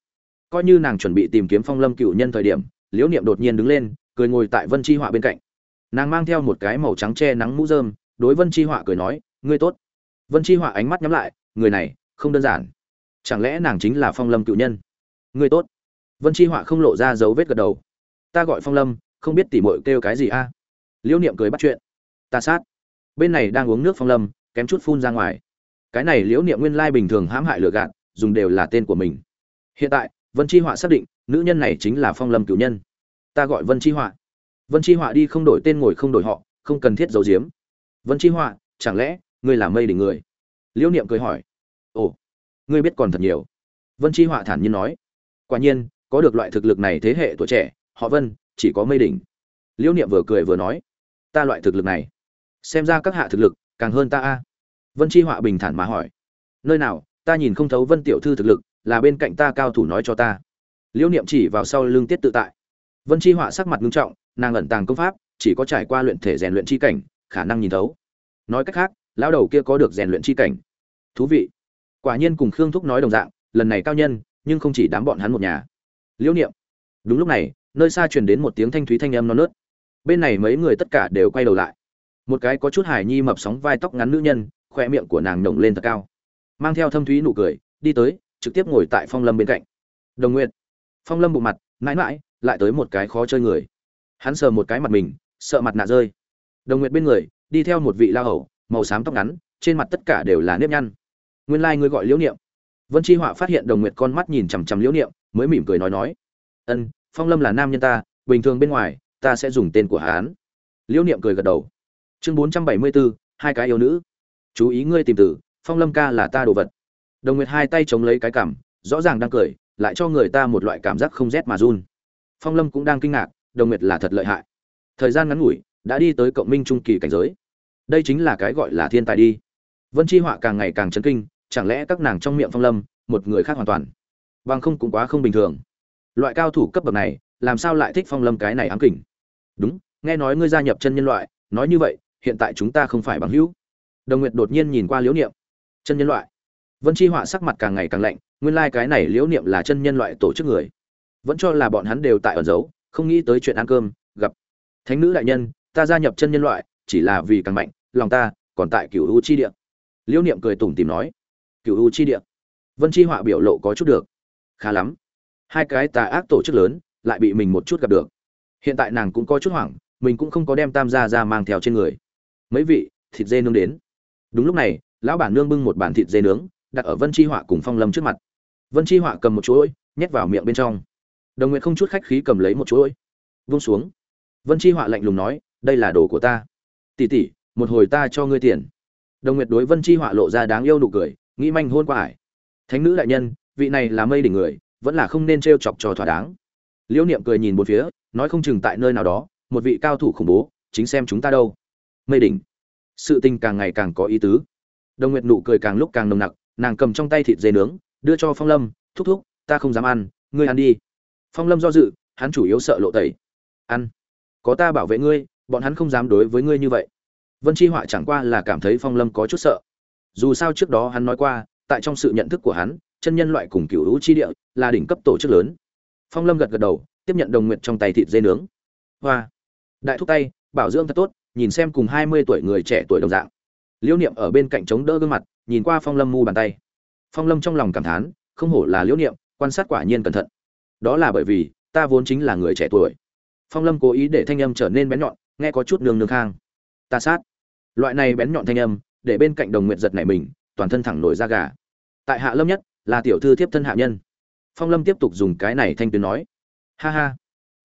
coi như nàng chuẩn bị tìm kiếm phong lâm cựu nhân thời điểm, liễu niệm đột nhiên đứng lên, cười ngồi tại vân chi họa bên cạnh. Nàng mang theo một cái màu trắng che nắng mũ rơm, đối vân chi họa cười nói, ngươi tốt. Vân chi họa ánh mắt nhắm lại, người này, không đơn giản. Chẳng lẽ nàng chính là phong lâm cựu nhân? Ngươi tốt. Vân chi họa không lộ ra dấu vết gật đầu. Ta gọi phong lâm, không biết tỉ mội kêu cái gì a. Liễu niệm cười bắt chuyện. Ta sát. Bên này đang uống nước phong lâm, kém chút phun ra ngoài. Cái này liễu niệm nguyên lai bình thường hãm hại lừa gạt, dùng đều là tên của mình. Hiện tại vân chi họa xác định, nữ nhân này chính là phong lâm cửu nhân. Ta gọi vân chi họa. Vân chi họa đi không đổi tên ngồi không đổi họ, không cần thiết giấu giếm. Vân chi họa, chẳng lẽ, ngươi là mây đỉnh người? Liễu niệm cười hỏi. Ồ, ngươi biết còn thật nhiều. Vân chi họa thản nhiên nói. Quả nhiên, có được loại thực lực này thế hệ tuổi trẻ, họ vân, chỉ có mây đỉnh. Liễu niệm vừa cười vừa nói. Ta loại thực lực này. Xem ra các hạ thực lực, càng hơn ta a. Vân chi họa bình thản mà hỏi. Nơi nào, ta nhìn không thấu vân tiểu thư thực lực là bên cạnh ta cao thủ nói cho ta. Liễu niệm chỉ vào sau lưng tiết tự tại. Vân chi họa sắc mặt nghiêm trọng, nàng ẩn tàng công pháp, chỉ có trải qua luyện thể rèn luyện chi cảnh, khả năng nhìn thấu. Nói cách khác, lão đầu kia có được rèn luyện chi cảnh. Thú vị. Quả nhiên cùng khương thúc nói đồng dạng, lần này cao nhân, nhưng không chỉ đám bọn hắn một nhà. Liễu niệm. Đúng lúc này, nơi xa truyền đến một tiếng thanh thúy thanh âm non nớt. Bên này mấy người tất cả đều quay đầu lại. Một cái có chút hài nhi mập sóng vai tóc ngắn nữ nhân khoe miệng của nàng nồng lên thật cao. Mang theo thâm thúy nụ cười, đi tới trực tiếp ngồi tại phong lâm bên cạnh. Đồng nguyện phong lâm bộ mặt, mãi mãi, lại tới một cái khó chơi người. Hắn sờ một cái mặt mình, sợ mặt nạ rơi. Đồng nguyện bên người, đi theo một vị la hầu, màu xám tóc ngắn, trên mặt tất cả đều là nếp nhăn. Nguyên lai、like、ngươi gọi liễu niệm. Vân chi họa phát hiện đồng nguyện con mắt nhìn chằm chằm liễu niệm, mới mỉm cười nói nói. Ân, phong lâm là nam nhân ta, bình thường bên ngoài, ta sẽ dùng tên của hán liễu niệm cười gật đầu. Chương bốn trăm bảy mươi bốn, hai cái yêu nữ. Chú ý ngươi tìm tử, phong lâm ca là ta đồ vật đồng nguyệt hai tay chống lấy cái cằm, rõ ràng đang cười lại cho người ta một loại cảm giác không rét mà run. Phong lâm cũng đang kinh ngạc đồng nguyệt là thật lợi hại. Thời gian ngắn ngủi đã đi tới cộng minh trung kỳ cảnh giới. Đây chính là cái gọi là thiên tài đi. Vân chi họa càng ngày càng chấn kinh chẳng lẽ các nàng trong miệng phong lâm một người khác hoàn toàn? Bằng không cũng quá không bình thường. Loại cao thủ cấp bậc này làm sao lại thích phong lâm cái này ám kỉnh đúng nghe nói ngươi gia nhập chân nhân loại nói như vậy hiện tại chúng ta không phải bằng hữu. Đồng nguyệt đột nhiên nhìn qua liễu niệm. Chân nhân loại? Vân chi họa sắc mặt càng ngày càng lạnh, nguyên lai cái này liễu niệm là chân nhân loại tổ chức người. Vẫn cho là bọn hắn đều tại ẩn giấu, không nghĩ tới chuyện ăn cơm, gặp. Thánh nữ đại nhân, ta gia nhập chân nhân loại, chỉ là vì càng mạnh, lòng ta còn tại cựu u chi địa. Liễu niệm cười tủm tìm nói. Cựu u chi địa. Vân chi họa biểu lộ có chút được. Khá lắm. Hai cái tà ác tổ chức lớn, lại bị mình một chút gặp được. Hiện tại nàng cũng có chút hoảng, mình cũng không có đem tam gia ra mang theo trên người. Mấy vị, thịt dê nướng đến. Đúng lúc này, lão bản nương bưng một bản thịt dê nướng đặt ở vân chi họa cùng phong lâm trước mặt. Vân chi họa cầm một chuỗi, nhét vào miệng bên trong. Đồng nguyện không chút khách khí cầm lấy một chuỗi. Vung xuống. Vân chi họa lạnh lùng nói, đây là đồ của ta. Tỷ tỷ, một hồi ta cho ngươi tiền. Đồng nguyệt đối vân chi họa lộ ra đáng yêu nụ cười, nghĩ manh hôn qua ải. Thánh nữ đại nhân, vị này là mây đỉnh người, vẫn là không nên t chọc cho thỏa đáng. Liễu niệm cười nhìn một phía, nói không chừng tại nơi nào đó, một vị cao thủ khủng bố, chính xem chúng ta đâu. Mây đỉnh. Sự tình càng ngày càng có ý tứ. Đồng nguyệt nụ cười càng lúc càng nồng nặc nàng cầm trong tay thịt dê nướng, đưa cho phong lâm, thúc thúc, ta không dám ăn, ngươi ăn đi. Phong lâm do dự, hắn chủ yếu sợ lộ tẩy. Ăn, có ta bảo vệ ngươi, bọn hắn không dám đối với ngươi như vậy. Vân chi họa chẳng qua là cảm thấy phong lâm có chút sợ. Dù sao trước đó hắn nói qua, tại trong sự nhận thức của hắn, chân nhân loại cùng cựu hữu chi địa là đỉnh cấp tổ chức lớn. Phong lâm gật gật đầu, tiếp nhận đồng nguyện trong tay thịt dê nướng. Hoa, đại thúc tay, bảo dưỡng thật tốt, nhìn xem cùng hai mươi tuổi người trẻ tuổi đồng dạng. Liễu niệm ở bên cạnh chống đỡ gương mặt nhìn qua phong lâm mu bàn tay. Phong lâm trong lòng cảm thán, không hổ là liễu niệm, quan sát quả nhiên cẩn thận. Đó là bởi vì, ta vốn chính là người trẻ tuổi. Phong lâm cố ý để thanh âm trở nên bén nhọn, nghe có chút nương nương khang. Ta sát. Loại này bén nhọn thanh âm, để bên cạnh đồng nguyện giật này mình, toàn thân thẳng nổi da gà. Tại hạ lâm nhất, là tiểu thư thiếp thân hạ nhân. Phong lâm tiếp tục dùng cái này thanh tuyến nói. Ha ha.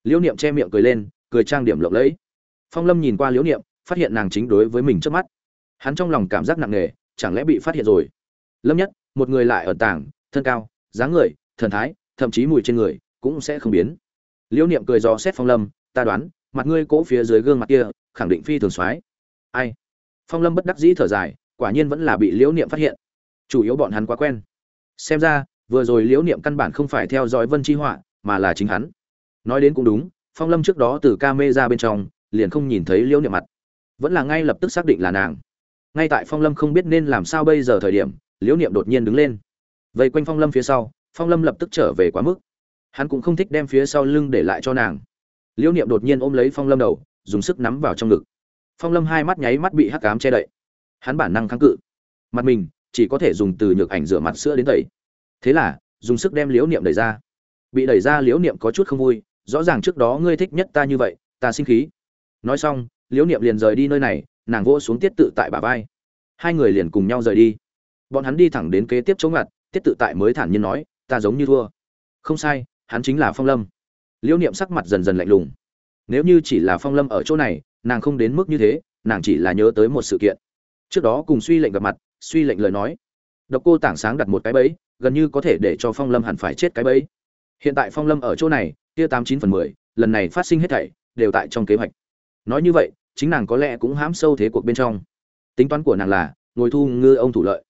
Liễu niệm che miệng cười lên, cười trang điểm lộng lẫy. Phong lâm nhìn qua liễu niệm, phát hiện nàng chính đối với mình trước mắt. Hắn trong lòng cảm giác nặng nề chẳng lẽ bị phát hiện rồi? Lâm nhất một người lại ở tàng, thân cao dáng người thần thái thậm chí mùi trên người cũng sẽ không biến. Liễu niệm cười dò xét phong lâm ta đoán mặt ngươi cỗ phía dưới gương mặt kia khẳng định phi thường soái. Ai? Phong lâm bất đắc dĩ thở dài quả nhiên vẫn là bị liễu niệm phát hiện. Chủ yếu bọn hắn quá quen. Xem ra vừa rồi liễu niệm căn bản không phải theo dõi vân chi họa mà là chính hắn. Nói đến cũng đúng phong lâm trước đó từ ca mê ra bên trong liền không nhìn thấy liễu niệm mặt. Vẫn là ngay lập tức xác định là nàng ngay tại phong lâm không biết nên làm sao bây giờ thời điểm, liễu niệm đột nhiên đứng lên. Vây quanh phong lâm phía sau, phong lâm lập tức trở về quá mức. Hắn cũng không thích đem phía sau lưng để lại cho nàng. Liễu niệm đột nhiên ôm lấy phong lâm đầu, dùng sức nắm vào trong ngực. Phong lâm hai mắt nháy mắt bị hắc cám che đậy. Hắn bản năng kháng cự. Mặt mình chỉ có thể dùng từ nhược ảnh rửa mặt sữa đến tẩy. Thế là, dùng sức đem liễu niệm đẩy ra. Bị đẩy ra liễu niệm có chút không vui, rõ ràng trước đó ngươi thích nhất ta như vậy, ta sinh khí. Nói xong, liễu niệm liền rời đi nơi này nàng vỗ xuống tiết tự tại bả vai. Hai người liền cùng nhau rời đi. Bọn hắn đi thẳng đến kế tiếp chống ngặt, tiết tự tại mới thản nhiên nói, ta giống như thua. Không sai, hắn chính là phong lâm. Liễu niệm sắc mặt dần dần lạnh lùng. Nếu như chỉ là phong lâm ở chỗ này, nàng không đến mức như thế, nàng chỉ là nhớ tới một sự kiện. Trước đó cùng suy lệnh gặp mặt, suy lệnh lời nói, độc cô tảng sáng đặt một cái bẫy, gần như có thể để cho phong lâm hẳn phải chết cái bẫy. Hiện tại phong lâm ở chỗ này kia tám chín phần mười, lần này phát sinh hết thảy, đều tại trong kế hoạch. Nói như vậy chính nàng có lẽ cũng hãm sâu thế cuộc bên trong. Tính toán của nàng là, ngồi thu ngư ông thủ lợi.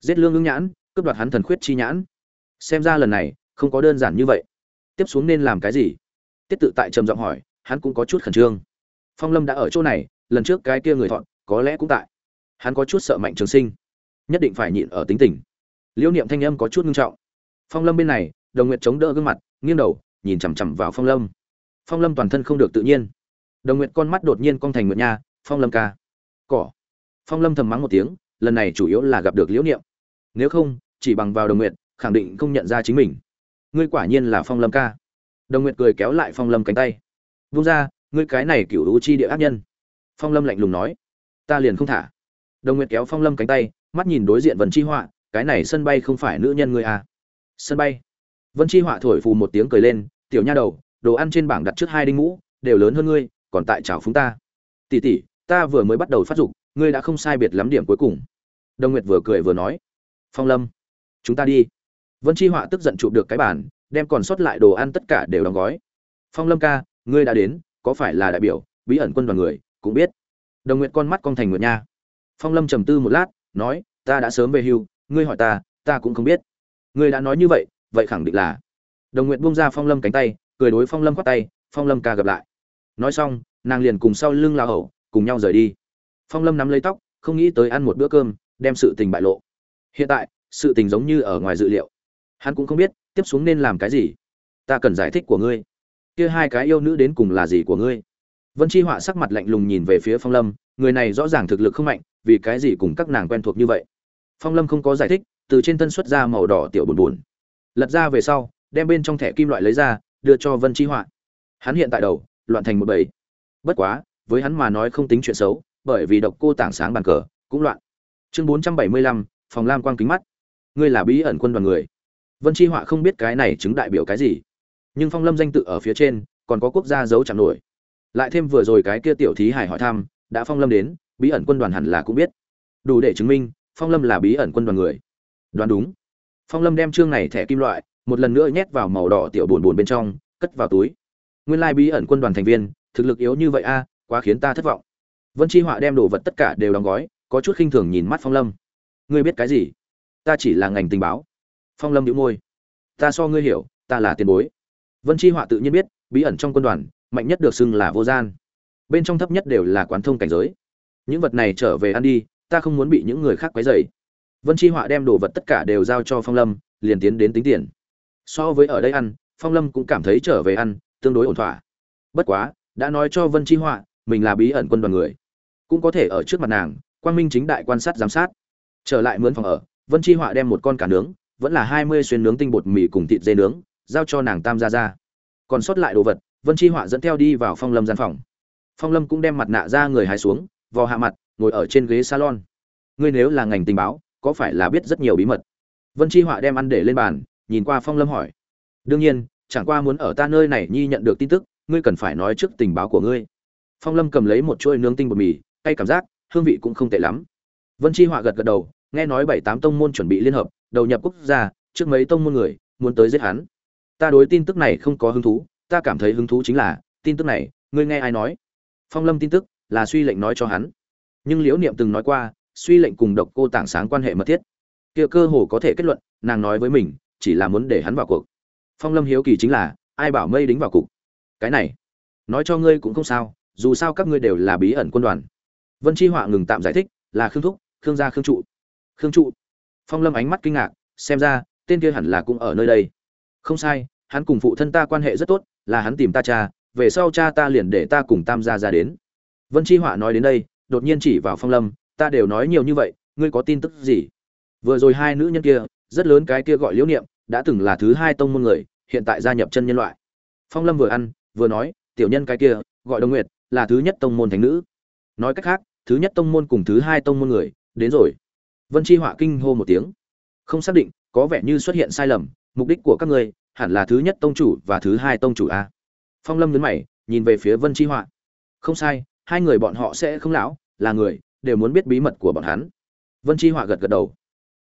Giết lương ngưng nhãn, cướp đoạt hắn thần khuyết chi nhãn. Xem ra lần này, không có đơn giản như vậy. Tiếp xuống nên làm cái gì? Tiết tự tại trầm giọng hỏi, hắn cũng có chút khẩn trương. Phong lâm đã ở chỗ này, lần trước cái kia người thọn có lẽ cũng tại. Hắn có chút sợ mạnh trường sinh. Nhất định phải nhịn ở tính tình. Liễu niệm thanh âm có chút nghiêm trọng. Phong lâm bên này, đồng nguyệt chống đỡ gương mặt, nghiêng đầu, nhìn chằm chằm vào phong lâm. Phong lâm toàn thân không được tự nhiên đồng nguyện con mắt đột nhiên cong thành nguyện nha, phong lâm ca, cỏ. Phong lâm thầm mắng một tiếng, lần này chủ yếu là gặp được liễu niệm. Nếu không, chỉ bằng vào đồng nguyện khẳng định không nhận ra chính mình. Ngươi quả nhiên là phong lâm ca. Đồng nguyện cười kéo lại phong lâm cánh tay. Vung ra ngươi cái này cựu u chi địa ác nhân. Phong lâm lạnh lùng nói. Ta liền không thả. Đồng nguyện kéo phong lâm cánh tay, mắt nhìn đối diện vân chi họa, cái này sân bay không phải nữ nhân ngươi à. sân bay? Vân chi họa thổi phù một tiếng cười lên, tiểu nha đầu, đồ ăn trên bảng đặt trước hai đinh ngũ, đều lớn hơn ngươi còn tại chào phúng ta. Tỷ tỷ, ta vừa mới bắt đầu phát dục, ngươi đã không sai biệt lắm điểm cuối cùng. Đồng nguyệt vừa cười vừa nói. Phong lâm, chúng ta đi. Vân chi họa tức giận chụp được cái bàn, đem còn sót lại đồ ăn tất cả đều đóng gói. Phong lâm ca, ngươi đã đến, có phải là đại biểu, bí ẩn quân đoàn người, cũng biết. Đồng nguyệt con mắt con thành nguyệt nha. Phong lâm trầm tư một lát, nói, ta đã sớm về hưu, ngươi hỏi ta ta cũng không biết. Ngươi đã nói như vậy vậy khẳng định là. Đồng nguyệt buông ra phong lâm cánh tay, cười đối phong lâm khoát tay, phong lâm ca gặp lại nói xong nàng liền cùng sau lưng lao hậu cùng nhau rời đi. Phong lâm nắm lấy tóc không nghĩ tới ăn một bữa cơm đem sự tình bại lộ. Hiện tại sự tình giống như ở ngoài dự liệu. Hắn cũng không biết tiếp xuống nên làm cái gì. Ta cần giải thích của ngươi. Kia hai cái yêu nữ đến cùng là gì của ngươi? Vân chi họa sắc mặt lạnh lùng nhìn về phía phong lâm người này rõ ràng thực lực không mạnh vì cái gì cùng các nàng quen thuộc như vậy? Phong lâm không có giải thích từ trên thân xuất ra màu đỏ tiểu bùn bùn, lật ra về sau đem bên trong thẻ kim loại lấy ra đưa cho vân chi họa. Hắn hiện tại đầu loạn thành một bầy. Bất quá, với hắn mà nói không tính chuyện xấu, bởi vì độc cô tảng sáng bàn cờ, cũng loạn. Chương bốn trăm bảy mươi lăm, phòng lam quang kính mắt. Ngươi là bí ẩn quân đoàn người. Vân chi họa không biết cái này chứng đại biểu cái gì. Nhưng phong lâm danh tự ở phía trên, còn có quốc gia giấu chẳng nổi. Lại thêm vừa rồi cái kia tiểu thí hải hỏi thăm, đã phong lâm đến, bí ẩn quân đoàn hẳn là cũng biết. Đủ để chứng minh, phong lâm là bí ẩn quân đoàn người. Đoán đúng. Phong lâm đem chương này thẻ kim loại, một lần nữa nhét vào màu đỏ tiểu bồn bồn bên trong, cất vào túi nguyên lai bí ẩn quân đoàn thành viên, thực lực yếu như vậy a, quá khiến ta thất vọng. Vân chi họa đem đồ vật tất cả đều đóng gói, có chút khinh thường nhìn mắt phong lâm. Ngươi biết cái gì? Ta chỉ là ngành tình báo. Phong lâm đĩu môi. Ta so ngươi hiểu, ta là tiền bối. Vân chi họa tự nhiên biết, bí ẩn trong quân đoàn, mạnh nhất được xưng là vô gian. Bên trong thấp nhất đều là quán thông cảnh giới. Những vật này trở về ăn đi, ta không muốn bị những người khác quấy rầy. Vân chi họa đem đồ vật tất cả đều giao cho phong lâm, liền tiến đến tính tiền. So với ở đây ăn, phong lâm cũng cảm thấy trở về ăn tương đối ổn thỏa. Bất quá, đã nói cho vân chi họa, mình là bí ẩn quân đoàn người. Cũng có thể ở trước mặt nàng, quang minh chính đại quan sát giám sát. Trở lại mướn phòng ở, vân chi họa đem một con cả nướng, vẫn là hai mươi xuyên nướng tinh bột mì cùng thịt dê nướng, giao cho nàng tam gia ra còn sót lại đồ vật, vân chi họa dẫn theo đi vào phong lâm gian phòng. Phong lâm cũng đem mặt nạ ra người hái xuống, vò hạ mặt, ngồi ở trên ghế salon. Ngươi nếu là ngành tình báo, có phải là biết rất nhiều bí mật? Vân chi họa đem ăn để lên bàn, nhìn qua phong lâm hỏi. Đương nhiên chẳng qua muốn ở ta nơi này nhi nhận được tin tức, ngươi cần phải nói trước tình báo của ngươi. Phong lâm cầm lấy một chuỗi nướng tinh bột mì tay cảm giác, hương vị cũng không tệ lắm. Vân chi họa gật gật đầu, nghe nói bảy tám tông môn chuẩn bị liên hợp, đầu nhập quốc gia, trước mấy tông môn người, muốn tới giết hắn. Ta đối tin tức này không có hứng thú, ta cảm thấy hứng thú chính là, tin tức này, ngươi nghe ai nói? Phong lâm tin tức, là suy lệnh nói cho hắn. Nhưng liễu niệm từng nói qua, suy lệnh cùng độc cô tảng sáng quan hệ mật thiết. Kia cơ hồ có thể kết luận, nàng nói với mình, chỉ là muốn để hắn vào cuộc phong lâm hiếu kỳ chính là, ai bảo mây đính vào cục? Cái này, nói cho ngươi cũng không sao, dù sao các ngươi đều là bí ẩn quân đoàn. Vân chi họa ngừng tạm giải thích, là khương thúc, khương gia khương trụ. Khương trụ. Phong lâm ánh mắt kinh ngạc, xem ra, tên kia hẳn là cũng ở nơi đây. Không sai, hắn cùng phụ thân ta quan hệ rất tốt, là hắn tìm ta cha, về sau cha ta liền để ta cùng tam gia ra đến. Vân chi họa nói đến đây, đột nhiên chỉ vào phong lâm, ta đều nói nhiều như vậy, ngươi có tin tức gì? Vừa rồi hai nữ nhân kia, rất lớn cái kia gọi liễu niệm đã từng là thứ hai tông môn người, hiện tại gia nhập chân nhân loại. Phong lâm vừa ăn, vừa nói, tiểu nhân cái kia, gọi đồng nguyệt, là thứ nhất tông môn thánh nữ. Nói cách khác, thứ nhất tông môn cùng thứ hai tông môn người, đến rồi. Vân chi họa kinh hô một tiếng. Không xác định, có vẻ như xuất hiện sai lầm, mục đích của các ngươi, hẳn là thứ nhất tông chủ và thứ hai tông chủ a. Phong lâm nhấn mày, nhìn về phía vân chi họa. Không sai, hai người bọn họ sẽ không lão, là người, đều muốn biết bí mật của bọn hắn. Vân chi họa gật gật đầu.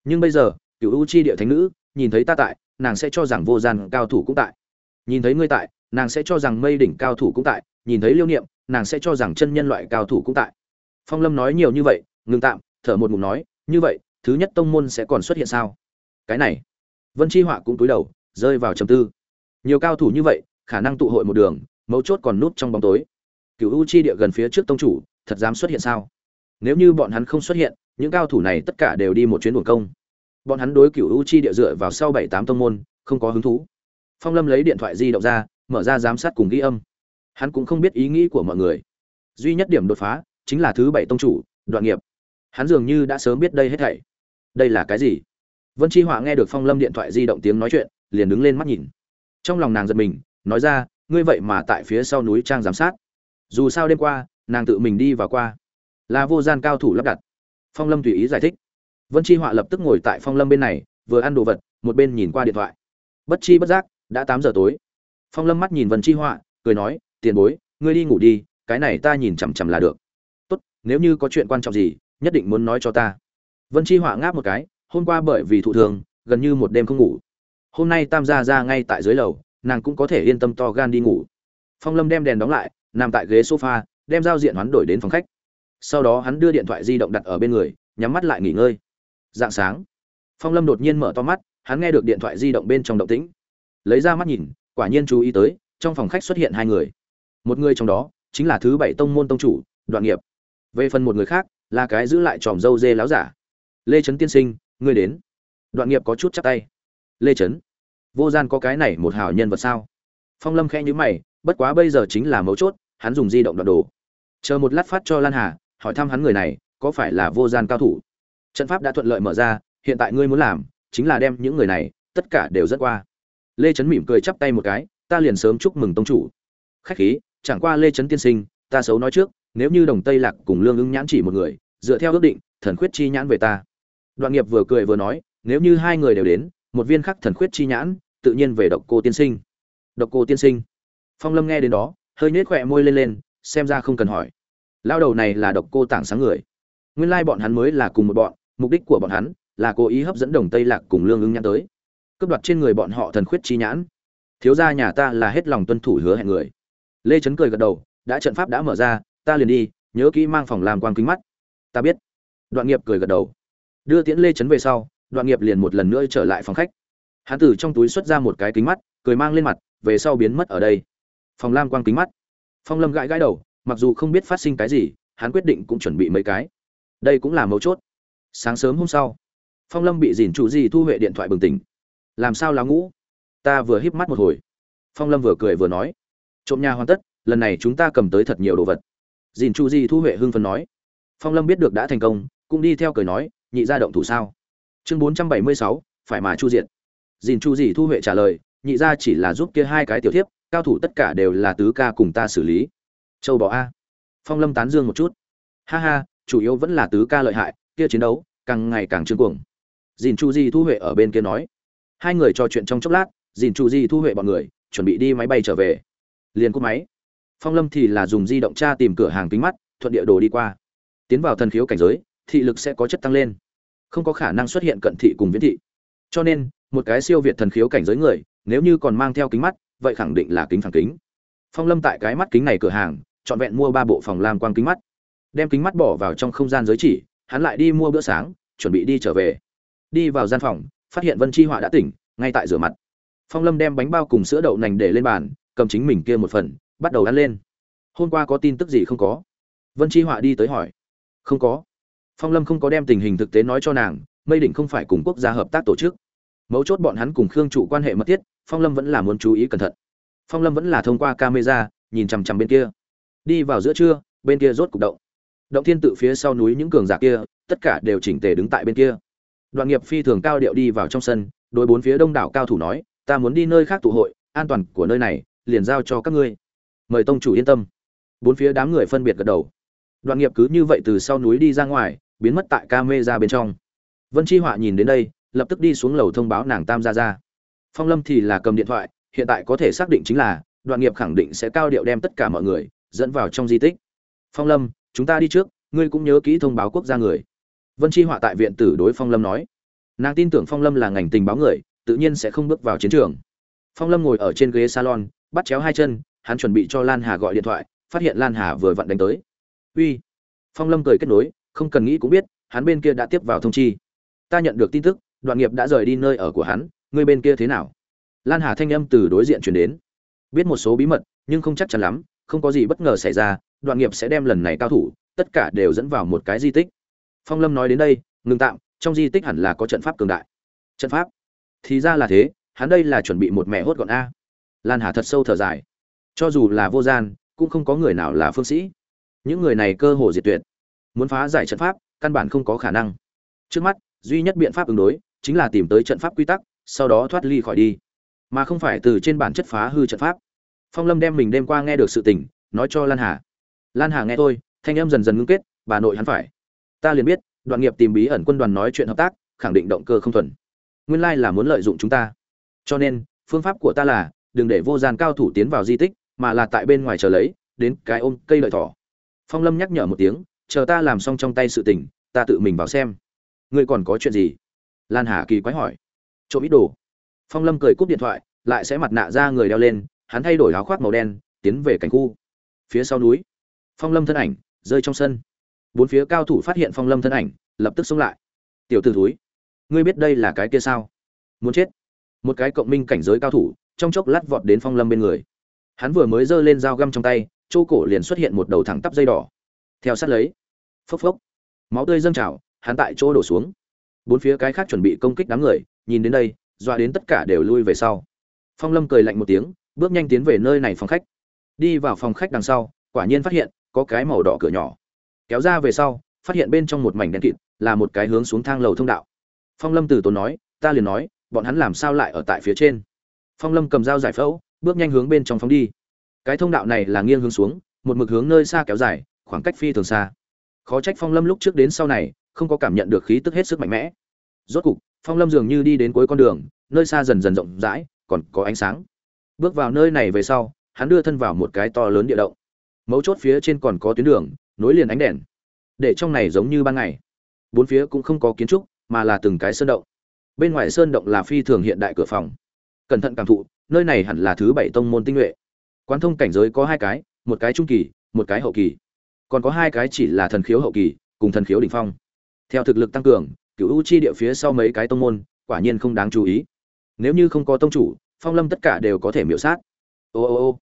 Nhưng bây giờ cựu u chi địa thánh nữ nhìn thấy ta tại, nàng sẽ cho rằng vô gian cao thủ cũng tại. Nhìn thấy ngươi tại, nàng sẽ cho rằng mây đỉnh cao thủ cũng tại. Nhìn thấy liêu niệm, nàng sẽ cho rằng chân nhân loại cao thủ cũng tại. Phong lâm nói nhiều như vậy, ngừng tạm, thở một ngụm nói, như vậy, thứ nhất tông môn sẽ còn xuất hiện sao? Cái này, vân chi họa cũng túi đầu, rơi vào trầm tư. Nhiều cao thủ như vậy, khả năng tụ hội một đường, mấu chốt còn núp trong bóng tối. Cựu u chi địa gần phía trước tông chủ, thật dám xuất hiện sao? Nếu như bọn hắn không xuất hiện, những cao thủ này tất cả đều đi một chuyến buồn công bọn hắn đối cựu u chi địa dựa vào sau bảy tám tông môn, không có hứng thú. Phong lâm lấy điện thoại di động ra, mở ra giám sát cùng ghi âm. Hắn cũng không biết ý nghĩ của mọi người. Duy nhất điểm đột phá, chính là thứ bảy tông chủ, đoạn nghiệp. Hắn dường như đã sớm biết đây hết thảy. Đây là cái gì? Vân chi họa nghe được phong lâm điện thoại di động tiếng nói chuyện, liền đứng lên mắt nhìn. Trong lòng nàng giật mình, nói ra, ngươi vậy mà tại phía sau núi trang giám sát. Dù sao đêm qua, nàng tự mình đi và qua. Là vô gian cao thủ lắp đặt. Phong lâm tùy ý giải thích vân chi họa lập tức ngồi tại phong lâm bên này, vừa ăn đồ vật, một bên nhìn qua điện thoại. Bất chi bất giác, đã tám giờ tối. Phong lâm mắt nhìn vân chi họa, cười nói, tiền bối, ngươi đi ngủ đi, cái này ta nhìn chằm chằm là được. Tốt, nếu như có chuyện quan trọng gì, nhất định muốn nói cho ta. Vân chi họa ngáp một cái, hôm qua bởi vì thụ thường, gần như một đêm không ngủ. Hôm nay tam gia ra ngay tại dưới lầu, nàng cũng có thể yên tâm to gan đi ngủ. Phong lâm đem đèn đóng lại, nằm tại ghế sofa, đem giao diện hoán đổi đến phòng khách. Sau đó hắn đưa điện thoại di động đặt ở bên người, nhắm mắt lại nghỉ ngơi dạng sáng. Phong lâm đột nhiên mở to mắt, hắn nghe được điện thoại di động bên trong động tĩnh. Lấy ra mắt nhìn, quả nhiên chú ý tới, trong phòng khách xuất hiện hai người. Một người trong đó, chính là thứ bảy tông môn tông chủ, đoạn nghiệp. Về phần một người khác, là cái giữ lại tròm dâu dê láo giả. Lê trấn tiên sinh, ngươi đến. Đoạn nghiệp có chút chắc tay. Lê trấn vô gian có cái này một hào nhân vật sao? Phong lâm khẽ nhữ mày, bất quá bây giờ chính là mấu chốt, hắn dùng di động đoạn đồ. Chờ một lát phát cho lan hà, hỏi thăm hắn người này, có phải là vô gian cao thủ? Trận pháp đã thuận lợi mở ra, hiện tại ngươi muốn làm chính là đem những người này, tất cả đều dẫn qua. Lê trấn mỉm cười chắp tay một cái, ta liền sớm chúc mừng tông chủ. Khách khí, chẳng qua lê trấn tiên sinh, ta xấu nói trước, nếu như đồng tây lạc cùng lương ứng nhãn chỉ một người, dựa theo ước định, thần khuyết chi nhãn về ta. Đoạn nghiệp vừa cười vừa nói, nếu như hai người đều đến, một viên khắc thần khuyết chi nhãn, tự nhiên về độc cô tiên sinh. Độc cô tiên sinh. Phong lâm nghe đến đó, hơi nhếch khỏe môi lên lên, xem ra không cần hỏi. Lao đầu này là độc cô tảng sáng người. Nguyên lai bọn hắn mới là cùng một bọn mục đích của bọn hắn là cố ý hấp dẫn đồng tây lạc cùng lương ứng nhãn tới. Cướp đoạt trên người bọn họ thần khuyết chi nhãn. Thiếu gia nhà ta là hết lòng tuân thủ hứa hẹn người. Lê trấn cười gật đầu, đã trận pháp đã mở ra, ta liền đi, nhớ kỹ mang phòng làm quang kính mắt. Ta biết. Đoạn nghiệp cười gật đầu. Đưa tiễn lê trấn về sau, đoạn nghiệp liền một lần nữa trở lại phòng khách. Hắn từ trong túi xuất ra một cái kính mắt, cười mang lên mặt, về sau biến mất ở đây. Phòng lam quang kính mắt. Phong lâm gãi gãi đầu, mặc dù không biết phát sinh cái gì, hắn quyết định cũng chuẩn bị mấy cái. Đây cũng là mấu chốt sáng sớm hôm sau, phong lâm bị dìn chủ gì thu huệ điện thoại bừng tỉnh. Làm sao láo ngũ? Ta vừa híp mắt một hồi. Phong lâm vừa cười vừa nói. Trộm nhà hoàn tất, lần này chúng ta cầm tới thật nhiều đồ vật. Dìn chủ gì thu huệ hưng phấn nói. Phong lâm biết được đã thành công, cũng đi theo cười nói, nhị ra động thủ sao? Chương bốn trăm bảy mươi sáu, phải mà chu diện dìn chu gì thu huệ trả lời, nhị ra chỉ là giúp kia hai cái tiểu thiếp, cao thủ tất cả đều là tứ ca cùng ta xử lý. Châu bò a. Phong lâm tán dương một chút. Ha ha, chủ yếu vẫn là tứ ca lợi hại kia chiến đấu càng ngày càng trương cuồng. Dìn chu di thu huệ ở bên kia nói. Hai người trò chuyện trong chốc lát, dìn chu di thu huệ bọn người chuẩn bị đi máy bay trở về. Liền cúp máy. Phong lâm thì là dùng di động tra tìm cửa hàng kính mắt, thuận địa đồ đi qua. Tiến vào thần khiếu cảnh giới, thị lực sẽ có chất tăng lên. Không có khả năng xuất hiện cận thị cùng viễn thị. Cho nên, một cái siêu việt thần khiếu cảnh giới người, nếu như còn mang theo kính mắt, vậy khẳng định là kính phản kính. Phong lâm tại cái mắt kính này cửa hàng, trọn vẹn mua ba bộ phòng lam quang kính mắt. Đem kính mắt bỏ vào trong không gian giới chỉ hắn lại đi mua bữa sáng, chuẩn bị đi trở về. Đi vào gian phòng, phát hiện vân chi họa đã tỉnh, ngay tại rửa mặt. Phong lâm đem bánh bao cùng sữa đậu nành để lên bàn, cầm chính mình kia một phần, bắt đầu ăn lên. Hôm qua có tin tức gì không có? Vân chi họa đi tới hỏi. Không có. Phong lâm không có đem tình hình thực tế nói cho nàng, mây đỉnh không phải cùng quốc gia hợp tác tổ chức. Mấu chốt bọn hắn cùng khương trụ quan hệ mật thiết, phong lâm vẫn là muốn chú ý cẩn thận. Phong lâm vẫn là thông qua camera, nhìn chằm chằm bên kia. Đi vào giữa trưa, bên kia rốt cục động động thiên tự phía sau núi những cường giả kia, tất cả đều chỉnh tề đứng tại bên kia. Đoạn nghiệp phi thường cao điệu đi vào trong sân, đối bốn phía đông đảo cao thủ nói, ta muốn đi nơi khác tụ hội, an toàn của nơi này, liền giao cho các ngươi. Mời tông chủ yên tâm. Bốn phía đám người phân biệt gật đầu. Đoạn nghiệp cứ như vậy từ sau núi đi ra ngoài, biến mất tại ca mê ra bên trong. Vân chi họa nhìn đến đây, lập tức đi xuống lầu thông báo nàng tam gia ra phong lâm thì là cầm điện thoại, hiện tại có thể xác định chính là, đoạn nghiệp khẳng định sẽ cao điệu đem tất cả mọi người dẫn vào trong di tích. Phong lâm chúng ta đi trước, ngươi cũng nhớ kỹ thông báo quốc gia người. Vân chi họa tại viện tử đối phong lâm nói. Nàng tin tưởng phong lâm là ngành tình báo người, tự nhiên sẽ không bước vào chiến trường. Phong lâm ngồi ở trên ghế salon, bắt chéo hai chân, hắn chuẩn bị cho lan hà gọi điện thoại, phát hiện lan hà vừa vặn đánh tới. Uy. Phong lâm cười kết nối, không cần nghĩ cũng biết, hắn bên kia đã tiếp vào thông chi. Ta nhận được tin tức đoạn nghiệp đã rời đi nơi ở của hắn, ngươi bên kia thế nào? Lan hà thanh âm từ đối diện chuyển đến. Biết một số bí mật, nhưng không chắc chắn lắm, không có gì bất ngờ xảy ra đoạn nghiệp sẽ đem lần này cao thủ, tất cả đều dẫn vào một cái di tích. Phong lâm nói đến đây, ngừng tạm, trong di tích hẳn là có trận pháp cường đại. Trận pháp? Thì ra là thế, hắn đây là chuẩn bị một mẹ hốt gọn a. Lan hà thật sâu thở dài. Cho dù là vô gian, cũng không có người nào là phương sĩ. Những người này cơ hồ diệt tuyệt. Muốn phá giải trận pháp, căn bản không có khả năng. Trước mắt, duy nhất biện pháp ứng đối, chính là tìm tới trận pháp quy tắc, sau đó thoát ly khỏi đi. Mà không phải từ trên bản chất phá hư trận pháp. Phong lâm đem mình đêm qua nghe được sự tình, nói cho lan hà lan hà nghe tôi thanh em dần dần ngưng kết, bà nội hắn phải. Ta liền biết, đoạn nghiệp tìm bí ẩn quân đoàn nói chuyện hợp tác, khẳng định động cơ không thuần. Nguyên lai là muốn lợi dụng chúng ta. Cho nên, phương pháp của ta là, đừng để vô gian cao thủ tiến vào di tích, mà là tại bên ngoài chờ lấy, đến cái ôm cây lợi thỏ. Phong lâm nhắc nhở một tiếng, chờ ta làm xong trong tay sự tình, ta tự mình vào xem. Ngươi còn có chuyện gì? Lan hà kỳ quái hỏi. Trộm ít đồ. Phong lâm cười cúp điện thoại, lại sẽ mặt nạ ra người đeo lên, hắn thay đổi áo khoác màu đen, tiến về cảnh khu. Phía sau núi phong lâm thân ảnh rơi trong sân. Bốn phía cao thủ phát hiện phong lâm thân ảnh, lập tức xông lại. Tiểu t ử thúi, ngươi biết đây là cái kia sao? Muốn chết? Một cái cộng minh cảnh giới cao thủ, trong chốc lát vọt đến phong lâm bên người. Hắn vừa mới giơ lên dao găm trong tay, chỗ cổ liền xuất hiện một đầu thẳng tắp dây đỏ. Theo sát lấy, phốc phốc, máu tươi dâng trào, hắn tại chỗ đổ xuống. Bốn phía cái khác chuẩn bị công kích đám người, nhìn đến đây, dọa đến tất cả đều lui về sau. Phong lâm cười lạnh một tiếng, bước nhanh tiến về nơi này phòng khách. Đi vào phòng khách đằng sau, quả nhiên phát hiện có cái màu đỏ cửa nhỏ. Kéo ra về sau, phát hiện bên trong một mảnh đen kịt, là một cái hướng xuống thang lầu thông đạo. Phong lâm từ tốn nói, ta liền nói, bọn hắn làm sao lại ở tại phía trên? Phong lâm cầm dao giải phẫu, bước nhanh hướng bên trong phóng đi. Cái thông đạo này là nghiêng hướng xuống, một mực hướng nơi xa kéo dài, khoảng cách phi thường xa. Khó trách phong lâm lúc trước đến sau này, không có cảm nhận được khí tức hết sức mạnh mẽ. Rốt cục, phong lâm dường như đi đến cuối con đường, nơi xa dần dần rộng rãi, còn có ánh sáng. Bước vào nơi này về sau, hắn đưa thân vào một cái to lớn địa động mấu chốt phía trên còn có tuyến đường, nối liền ánh đèn. Để trong này giống như ban ngày. Bốn phía cũng không có kiến trúc, mà là từng cái sơn động. Bên ngoài sơn động là phi thường hiện đại cửa phòng. Cẩn thận cảm thụ, nơi này hẳn là thứ bảy tông môn tinh nhuệ. Quán thông cảnh giới có hai cái, một cái trung kỳ, một cái hậu kỳ. Còn có hai cái chỉ là thần khiếu hậu kỳ, cùng thần khiếu đỉnh phong. Theo thực lực tăng cường cựu u chi địa phía sau mấy cái tông môn, quả nhiên không đáng chú ý. Nếu như không có tông chủ, phong lâm tất cả đều có thể miễu sát. Ô ô ô.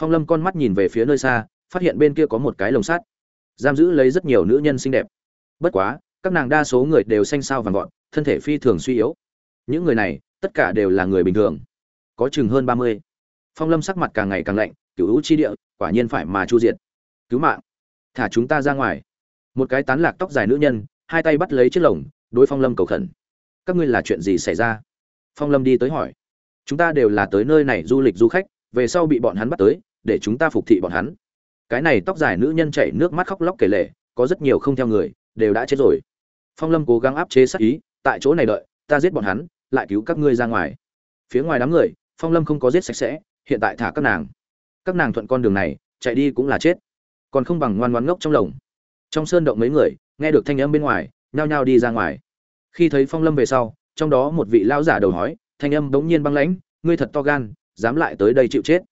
Phong lâm con mắt nhìn về phía nơi xa phát hiện bên kia có một cái lồng sắt. Giam giữ lấy rất nhiều nữ nhân xinh đẹp. Bất quá, các nàng đa số người đều xanh sao vàng gọn, thân thể phi thường suy yếu. Những người này, tất cả đều là người bình thường. Có chừng hơn ba mươi. Phong lâm sắc mặt càng ngày càng lạnh cựu hữu chi địa, quả nhiên phải mà chu diệt. Cứu mạng. Thả chúng ta ra ngoài. Một cái tán lạc tóc dài nữ nhân, hai tay bắt lấy chiếc lồng, đối phong lâm cầu khẩn. Các ngươi là chuyện gì xảy ra? Phong lâm đi tới hỏi. Chúng ta đều là tới nơi này du lịch du khách, về sau bị bọn hắn bắt tới, để chúng ta phục thị bọn hắn cái này tóc dài nữ nhân chảy nước mắt khóc lóc kể lể, có rất nhiều không theo người, đều đã chết rồi. Phong lâm cố gắng áp chế sát ý, tại chỗ này đợi, ta giết bọn hắn, lại cứu các ngươi ra ngoài. Phía ngoài đám người, phong lâm không có giết sạch sẽ, hiện tại thả các nàng. Các nàng thuận con đường này, chạy đi cũng là chết. Còn không bằng ngoan ngoan ngốc trong lồng. Trong sơn động mấy người, nghe được thanh âm bên ngoài, nhao nhao đi ra ngoài. Khi thấy phong lâm về sau, trong đó một vị lão giả đầu hói, thanh âm bỗng nhiên băng lãnh, ngươi thật to gan, dám lại tới đây chịu chết.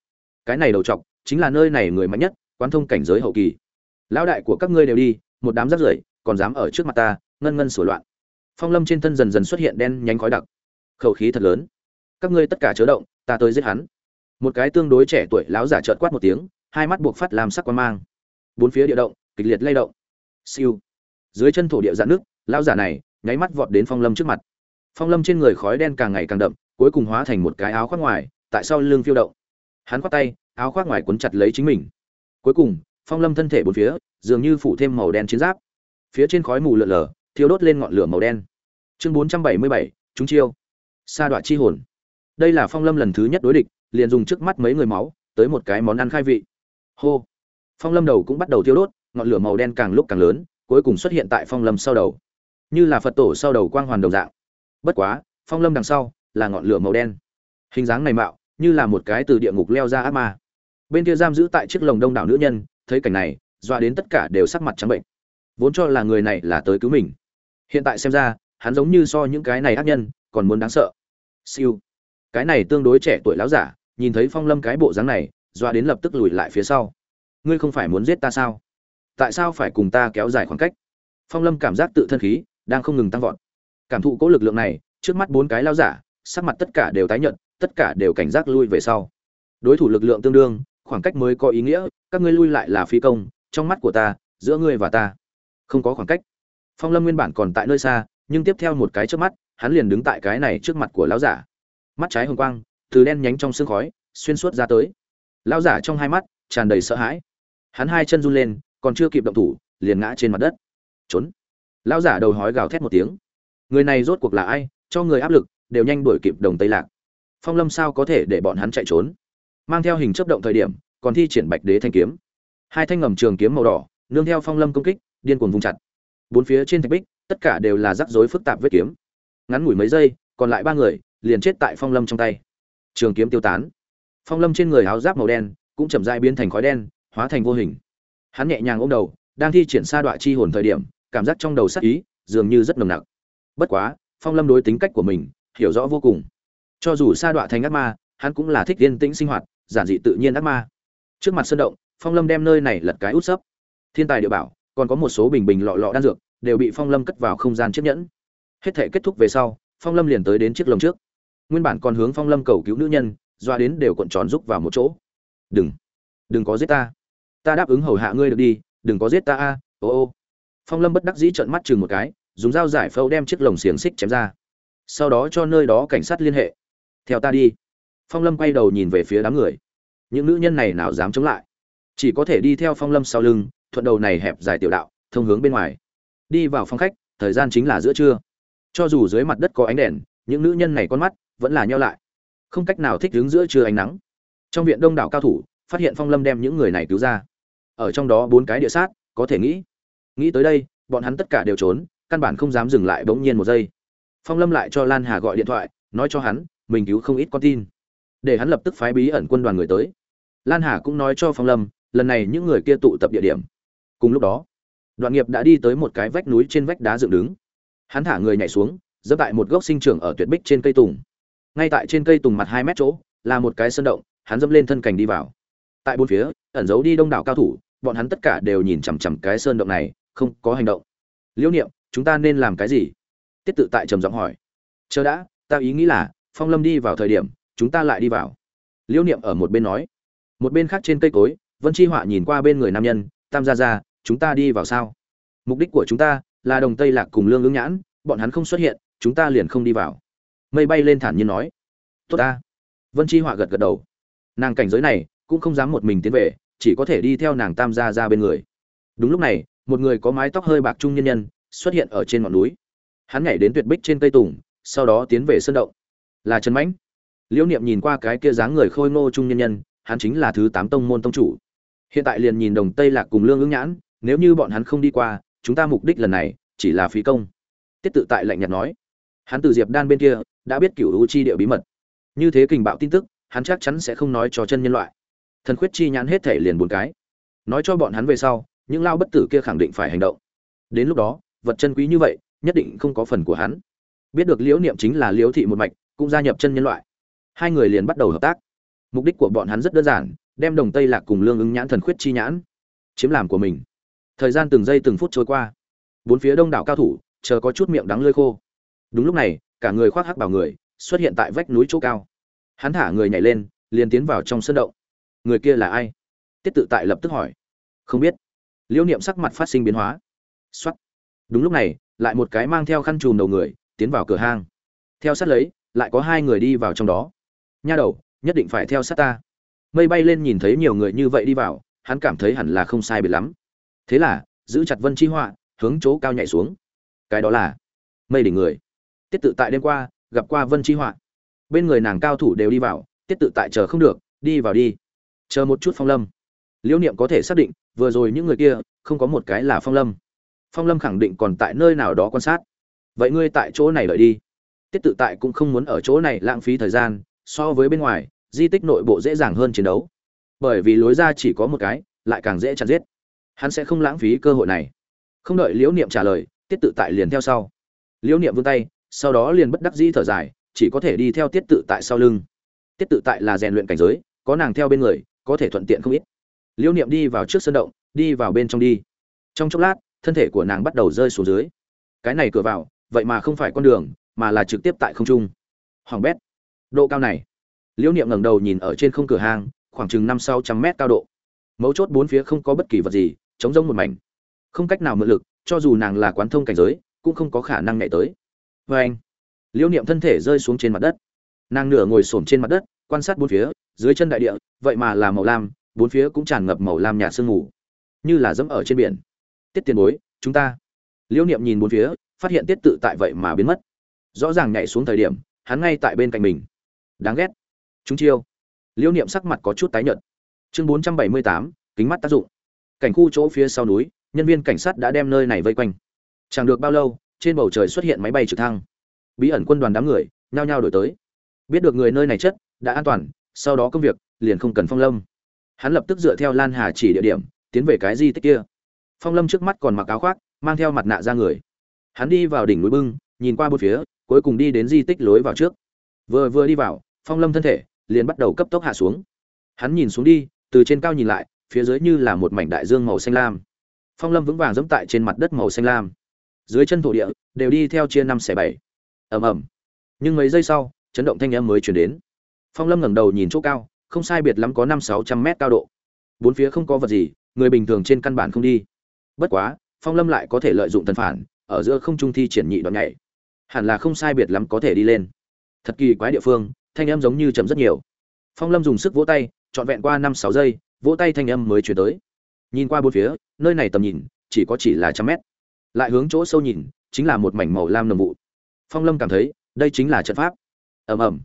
Cái này đầu chọc, chính là nơi này người mạnh nhất quán thông cảnh giới hậu kỳ. Lão đại của các ngươi đều đi, một đám rác rưởi, còn dám ở trước mặt ta, ngân ngân sửa loạn. Phong lâm trên thân dần dần xuất hiện đen nhánh khói đặc. Khẩu khí thật lớn. Các ngươi tất cả chớ động, ta tới giết hắn. Một cái tương đối trẻ tuổi lão giả trợn quát một tiếng, hai mắt buộc phát làm sắc quan mang. Bốn phía địa động, kịch liệt lay động. Siêu. Dưới chân thổ địa dạn nước, lão giả này, nháy mắt vọt đến phong lâm trước mặt. Phong lâm trên người khói đen càng ngày càng đậm, cuối cùng hóa thành một cái áo khoác ngoài, tại sau lưng phiêu động. Hắn khoác tay, áo khoác ngoài cuốn chặt lấy chính mình cuối cùng, phong lâm thân thể bốn phía, dường như phủ thêm màu đen chiến giáp. Phía trên khói mù lợn lờ, thiêu đốt lên ngọn lửa màu đen. Chương bốn trăm bảy mươi bảy, chúng chiêu. Sa đoạn chi hồn. Đây là phong lâm lần thứ nhất đối địch, liền dùng trước mắt mấy người máu, tới một cái món ăn khai vị. Hô. Phong lâm đầu cũng bắt đầu thiêu đốt, ngọn lửa màu đen càng lúc càng lớn, cuối cùng xuất hiện tại phong lâm sau đầu. Như là phật tổ sau đầu quang hoàn đầu dạng. Bất quá, phong lâm đằng sau là ngọn lửa màu đen. Hình dáng này mạo, như là một cái từ địa ngục leo ra ác ma bên kia giam giữ tại chiếc lồng đông đảo nữ nhân, thấy cảnh này, dọa đến tất cả đều sắc mặt trắng bệnh. Vốn cho là người này là tới cứu mình. Hiện tại xem ra, hắn giống như so những cái này ác nhân, còn muốn đáng sợ. Siêu. Cái này tương đối trẻ tuổi láo giả, nhìn thấy phong lâm cái bộ dáng này, dọa đến lập tức lùi lại phía sau. Ngươi không phải muốn giết ta sao? Tại sao phải cùng ta kéo dài khoảng cách? Phong lâm cảm giác tự thân khí đang không ngừng tăng vọt. Cảm thụ cố lực lượng này, trước mắt bốn cái lao giả, sắc mặt tất cả đều tái nhận tất cả đều cảnh giác lui về sau. Đối thủ lực lượng tương đương khoảng cách mới có ý nghĩa, các ngươi lui lại là phi công, trong mắt của ta, giữa ngươi và ta, không có khoảng cách. Phong lâm nguyên bản còn tại nơi xa, nhưng tiếp theo một cái trước mắt, hắn liền đứng tại cái này trước mặt của lão giả. Mắt trái hồng quang, từ đen nhánh trong sương khói, xuyên suốt ra tới. Lão giả trong hai mắt, tràn đầy sợ hãi. Hắn hai chân run lên, còn chưa kịp động thủ, liền ngã trên mặt đất. Trốn. Lão giả đầu hói gào thét một tiếng. Người này rốt cuộc là ai? Cho người áp lực, đều nhanh đuổi kịp đồng tây lạc. Phong lâm sao có thể để bọn hắn chạy trốn? Mang theo hình chấp động thời điểm, còn thi triển bạch đế thanh kiếm. Hai thanh ngầm trường kiếm màu đỏ, nương theo phong lâm công kích, điên cuồng vùng chặt. Bốn phía trên thạch bích, tất cả đều là rắc rối phức tạp vết kiếm. Ngắn ngủi mấy giây, còn lại ba người liền chết tại phong lâm trong tay. Trường kiếm tiêu tán. Phong lâm trên người áo giáp màu đen cũng chậm dại biến thành khói đen, hóa thành vô hình. Hắn nhẹ nhàng ôm đầu, đang thi triển sa đoạn chi hồn thời điểm, cảm giác trong đầu sắc ý dường như rất nồng nặc. Bất quá, phong lâm đối tính cách của mình hiểu rõ vô cùng. Cho dù sa đoạn thành ác ma, hắn cũng là thích yên tĩnh sinh hoạt giản dị tự nhiên ác ma. Trước mặt sơn động, phong lâm đem nơi này lật cái út sấp. Thiên tài địa bảo, còn có một số bình bình lọ lọ đan dược, đều bị phong lâm cất vào không gian chiếc nhẫn. Hết thể kết thúc về sau, phong lâm liền tới đến chiếc lồng trước. Nguyên bản còn hướng phong lâm cầu cứu nữ nhân, doa đến đều cuộn tròn rúc vào một chỗ. Đừng đừng có giết ta. Ta đáp ứng hầu hạ ngươi được đi, đừng có giết ta a, ô ô. Phong lâm bất đắc dĩ trợn mắt chừng một cái, dùng dao giải phâu đem chiếc lồng xiềng xích chém ra. Sau đó cho nơi đó cảnh sát liên hệ. Theo ta đi phong lâm quay đầu nhìn về phía đám người. Những nữ nhân này nào dám chống lại? Chỉ có thể đi theo phong lâm sau lưng, thuận đầu này hẹp dài tiểu đạo, thông hướng bên ngoài. Đi vào phòng khách, thời gian chính là giữa trưa. Cho dù dưới mặt đất có ánh đèn, những nữ nhân này con mắt vẫn là nheo lại. Không cách nào thích đứng giữa trưa ánh nắng. Trong viện đông đảo cao thủ, phát hiện phong lâm đem những người này cứu ra. Ở trong đó bốn cái địa sát, có thể nghĩ. Nghĩ tới đây, bọn hắn tất cả đều trốn, căn bản không dám dừng lại bỗng nhiên một giây. Phong lâm lại cho lan hà gọi điện thoại, nói cho hắn, mình cứu không ít con tin để hắn lập tức phái bí ẩn quân đoàn người tới. Lan hà cũng nói cho phong lâm, lần này những người kia tụ tập địa điểm. Cùng lúc đó, đoạn nghiệp đã đi tới một cái vách núi trên vách đá dựng đứng. Hắn thả người nhảy xuống dẫm tại một gốc sinh trưởng ở tuyệt bích trên cây tùng. Ngay tại trên cây tùng mặt hai mét chỗ, là một cái sơn động, hắn dẫm lên thân cành đi vào. Tại bốn phía, ẩn giấu đi đông đảo cao thủ, bọn hắn tất cả đều nhìn chằm chằm cái sơn động này, không có hành động. Liễu niệm, chúng ta nên làm cái gì? Tiết tự tại trầm giọng hỏi. Chờ đã, ta ý nghĩ là, phong lâm đi vào thời điểm chúng ta lại đi vào. Liễu niệm ở một bên nói. Một bên khác trên cây cối, vân chi họa nhìn qua bên người nam nhân, tam gia gia, chúng ta đi vào sao? Mục đích của chúng ta là đồng tây lạc cùng lương ứng nhãn, bọn hắn không xuất hiện, chúng ta liền không đi vào. Mây bay lên thản nhiên nói. Tốt ta. Vân chi họa gật gật đầu. Nàng cảnh giới này cũng không dám một mình tiến về, chỉ có thể đi theo nàng tam gia ra bên người. Đúng lúc này, một người có mái tóc hơi bạc trung nhân nhân xuất hiện ở trên ngọn núi. Hắn nhảy đến tuyệt bích trên cây tùng, sau đó tiến về sân động. Là trần mãnh liễu niệm nhìn qua cái kia dáng người khôi ngô trung nhân nhân, hắn chính là thứ tám tông môn tông chủ. Hiện tại liền nhìn đồng tây lạc cùng lương ứng nhãn, nếu như bọn hắn không đi qua, chúng ta mục đích lần này chỉ là phí công. Tiết tự tại lạnh nhạt nói. Hắn từ diệp đan bên kia, đã biết cựu u chi địa bí mật. Như thế kình bạo tin tức, hắn chắc chắn sẽ không nói cho chân nhân loại. Thần khuyết chi nhãn hết thể liền bốn cái. Nói cho bọn hắn về sau, những lao bất tử kia khẳng định phải hành động. Đến lúc đó, vật chân quý như vậy, nhất định không có phần của hắn. Biết được liễu niệm chính là liễu thị một mạch, cũng gia nhập chân nhân loại hai người liền bắt đầu hợp tác. Mục đích của bọn hắn rất đơn giản, đem đồng tây lạc cùng lương ứng nhãn thần khuyết chi nhãn chiếm làm của mình. Thời gian từng giây từng phút trôi qua. Bốn phía đông đảo cao thủ, chờ có chút miệng đắng lơi khô. Đúng lúc này, cả người khoác hắc bảo người xuất hiện tại vách núi chỗ cao. Hắn thả người nhảy lên, liền tiến vào trong sân động. Người kia là ai? Tiết tự tại lập tức hỏi. Không biết. Liễu niệm sắc mặt phát sinh biến hóa. Xuất đúng lúc này, lại một cái mang theo khăn chùm đầu người, tiến vào cửa hang. Theo sát lấy, lại có hai người đi vào trong đó nha đầu, nhất định phải theo sát ta. Mây bay lên nhìn thấy nhiều người như vậy đi vào, hắn cảm thấy hẳn là không sai biệt lắm. Thế là, giữ chặt vân chi họa, hướng chỗ cao nhảy xuống. Cái đó là mây đỉnh người. Tiết tự tại đêm qua, gặp qua vân chi họa. Bên người nàng cao thủ đều đi vào, tiết tự tại chờ không được, đi vào đi. Chờ một chút phong lâm. Liễu niệm có thể xác định, vừa rồi những người kia, không có một cái là phong lâm. Phong lâm khẳng định còn tại nơi nào đó quan sát. Vậy ngươi tại chỗ này lợi đi. Tiết tự tại cũng không muốn ở chỗ này lãng phí thời gian so với bên ngoài, di tích nội bộ dễ dàng hơn chiến đấu. Bởi vì lối ra chỉ có một cái, lại càng dễ chặt giết. Hắn sẽ không lãng phí cơ hội này. Không đợi liễu niệm trả lời, tiết tự tại liền theo sau. Liễu niệm vươn tay, sau đó liền bất đắc dĩ thở dài, chỉ có thể đi theo tiết tự tại sau lưng. Tiết tự tại là rèn luyện cảnh giới, có nàng theo bên người, có thể thuận tiện không ít. Liễu niệm đi vào trước sân động, đi vào bên trong đi. Trong chốc lát, thân thể của nàng bắt đầu rơi xuống dưới. Cái này cửa vào, vậy mà không phải con đường, mà là trực tiếp tại không trung. Hoàng bét độ cao này. Liễu niệm ngẩng đầu nhìn ở trên không cửa hang khoảng chừng năm sáu trăm mét cao độ. Mấu chốt bốn phía không có bất kỳ vật gì chống rông một mảnh. Không cách nào mượn lực, cho dù nàng là quán thông cảnh giới, cũng không có khả năng nhảy tới. Vê anh, liễu niệm thân thể rơi xuống trên mặt đất. Nàng nửa ngồi xổm trên mặt đất, quan sát bốn phía, dưới chân đại địa, vậy mà là màu lam, bốn phía cũng tràn ngập màu lam nhạt sương mù. Như là dẫm ở trên biển. Tiết tiền bối, chúng ta. Liễu niệm nhìn bốn phía, phát hiện tiết tự tại vậy mà biến mất. Rõ ràng nhảy xuống thời điểm, hắn ngay tại bên cạnh mình đáng ghét. Chúng chiêu. Liễu niệm sắc mặt có chút tái nhợt. Chương bốn trăm bảy mươi tám, kính mắt tác dụng. Cảnh khu chỗ phía sau núi, nhân viên cảnh sát đã đem nơi này vây quanh. Chẳng được bao lâu, trên bầu trời xuất hiện máy bay trực thăng. Bí ẩn quân đoàn đám người, nhao nhao đổi tới. Biết được người nơi này chất, đã an toàn, sau đó công việc, liền không cần phong lâm. Hắn lập tức dựa theo lan hà chỉ địa điểm, tiến về cái di tích kia. Phong lâm trước mắt còn mặc áo khoác, mang theo mặt nạ ra người. Hắn đi vào đỉnh núi bưng, nhìn qua bốn phía, cuối cùng đi đến di tích lối vào trước. Vừa vừa đi vào phong lâm thân thể liền bắt đầu cấp tốc hạ xuống. Hắn nhìn xuống đi, từ trên cao nhìn lại, phía dưới như là một mảnh đại dương màu xanh lam. Phong lâm vững vàng dẫm tại trên mặt đất màu xanh lam. Dưới chân thổ địa đều đi theo chia năm xẻ bảy. Ầm ầm. Nhưng mấy giây sau, chấn động thanh âm mới chuyển đến. Phong lâm ngẩng đầu nhìn chỗ cao, không sai biệt lắm có năm sáu trăm mét cao độ. Bốn phía không có vật gì, người bình thường trên căn bản không đi. Bất quá, phong lâm lại có thể lợi dụng tần phản, ở giữa không trung thi triển nhị đoạn nhảy. Hẳn là không sai biệt lắm có thể đi lên. Thật kỳ quái địa phương thanh âm giống như chậm rất nhiều. Phong lâm dùng sức vỗ tay, trọn vẹn qua năm sáu giây, vỗ tay thanh âm mới chuyển tới. Nhìn qua bốn phía, nơi này tầm nhìn, chỉ có chỉ là trăm mét. Lại hướng chỗ sâu nhìn, chính là một mảnh màu lam nồng vụ. Phong lâm cảm thấy, đây chính là trận pháp. Ầm ầm.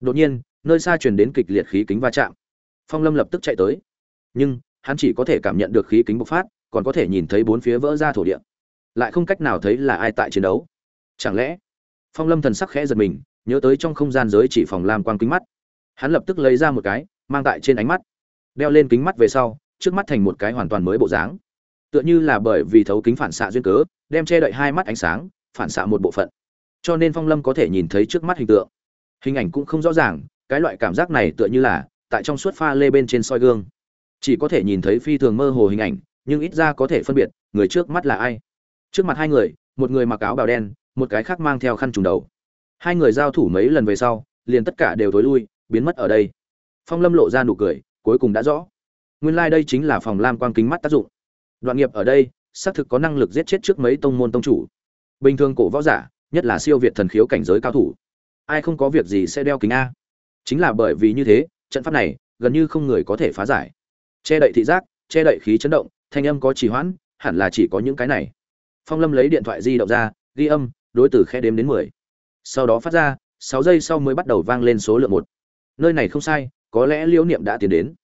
Đột nhiên, nơi xa truyền đến kịch liệt khí kính va chạm. Phong lâm lập tức chạy tới. Nhưng, hắn chỉ có thể cảm nhận được khí kính bộc phát, còn có thể nhìn thấy bốn phía vỡ ra thổ địa. Lại không cách nào thấy là ai tại chiến đấu. Chẳng lẽ, phong lâm thần sắc khẽ giật mình nhớ tới trong không gian giới chỉ phòng lam quang kính mắt. Hắn lập tức lấy ra một cái, mang tại trên ánh mắt. Đeo lên kính mắt về sau, trước mắt thành một cái hoàn toàn mới bộ dáng. Tựa như là bởi vì thấu kính phản xạ duyên cớ, đem che đậy hai mắt ánh sáng, phản xạ một bộ phận. Cho nên phong lâm có thể nhìn thấy trước mắt hình tượng. Hình ảnh cũng không rõ ràng, cái loại cảm giác này tựa như là tại trong suốt pha lê bên trên soi gương. Chỉ có thể nhìn thấy phi thường mơ hồ hình ảnh, nhưng ít ra có thể phân biệt, người trước mắt là ai. Trước mặt hai người, một người mặc áo bào đen, một cái khác mang theo khăn trùng đầu hai người giao thủ mấy lần về sau, liền tất cả đều thối lui, biến mất ở đây. Phong lâm lộ ra nụ cười, cuối cùng đã rõ. Nguyên lai、like、đây chính là phòng lam quang kính mắt tác dụng. Đoạn nghiệp ở đây, xác thực có năng lực giết chết trước mấy tông môn tông chủ. Bình thường cổ võ giả, nhất là siêu việt thần khiếu cảnh giới cao thủ. Ai không có việc gì sẽ đeo kính a. Chính là bởi vì như thế, trận pháp này, gần như không người có thể phá giải. Che đậy thị giác, che đậy khí chấn động, thanh âm có trì hoãn, hẳn là chỉ có những cái này. Phong lâm lấy điện thoại di động ra, ghi âm, đối tử khe đếm đến mười sau đó phát ra, sáu giây sau mới bắt đầu vang lên số lượng một. Nơi này không sai, có lẽ liễu niệm đã tiến đến.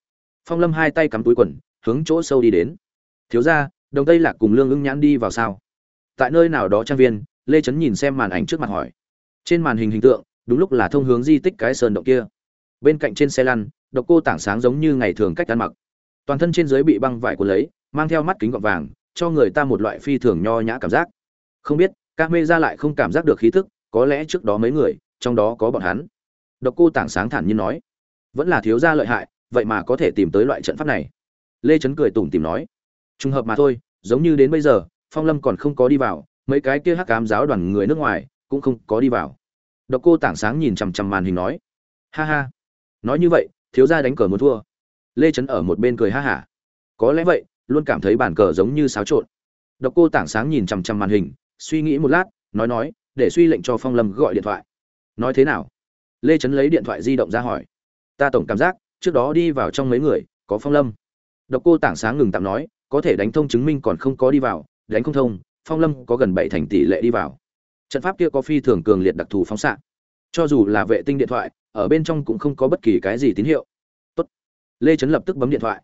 Phong lâm hai tay cắm túi quần, hướng chỗ sâu đi đến. Thiếu ra đồng tây lạc cùng lương ưng nhãn đi vào sao? Tại nơi nào đó trang viên, lê trấn nhìn xem màn ảnh trước mặt hỏi. Trên màn hình hình tượng, đúng lúc là thông hướng di tích cái sơn động kia. Bên cạnh trên xe lăn, độc cô tảng sáng giống như ngày thường cách ăn mặc. Toàn thân trên dưới bị băng vải cuốn lấy, mang theo mắt kính gọt vàng, cho người ta một loại phi thường nho nhã cảm giác. Không biết các mê ra lại không cảm giác được khí thức có lẽ trước đó mấy người, trong đó có bọn hắn. Độc cô tảng sáng thản nhiên nói, vẫn là thiếu gia lợi hại, vậy mà có thể tìm tới loại trận pháp này. Lê trấn cười tủm tìm nói, trùng hợp mà thôi, giống như đến bây giờ, phong lâm còn không có đi vào, mấy cái kia hắc cám giáo đoàn người nước ngoài cũng không có đi vào. Độc cô tảng sáng nhìn chằm chằm màn hình nói, ha ha, nói như vậy, thiếu gia đánh cờ muốn thua. Lê trấn ở một bên cười ha hả, có lẽ vậy, luôn cảm thấy bản cờ giống như xáo trộn. Độc cô tảng sáng nhìn chằm chằm màn hình, suy nghĩ một lát, nói nói để suy lệnh cho phong lâm gọi điện thoại. Nói thế nào? Lê trấn lấy điện thoại di động ra hỏi. Ta tổng cảm giác, trước đó đi vào trong mấy người, có phong lâm. Độc cô tảng sáng ngừng tạm nói, có thể đánh thông chứng minh còn không có đi vào, đánh không thông, phong lâm có gần bảy thành tỷ lệ đi vào. Trận pháp kia có phi thường cường liệt đặc thù phóng xạ. Cho dù là vệ tinh điện thoại, ở bên trong cũng không có bất kỳ cái gì tín hiệu. Tốt. lê trấn lập tức bấm điện thoại.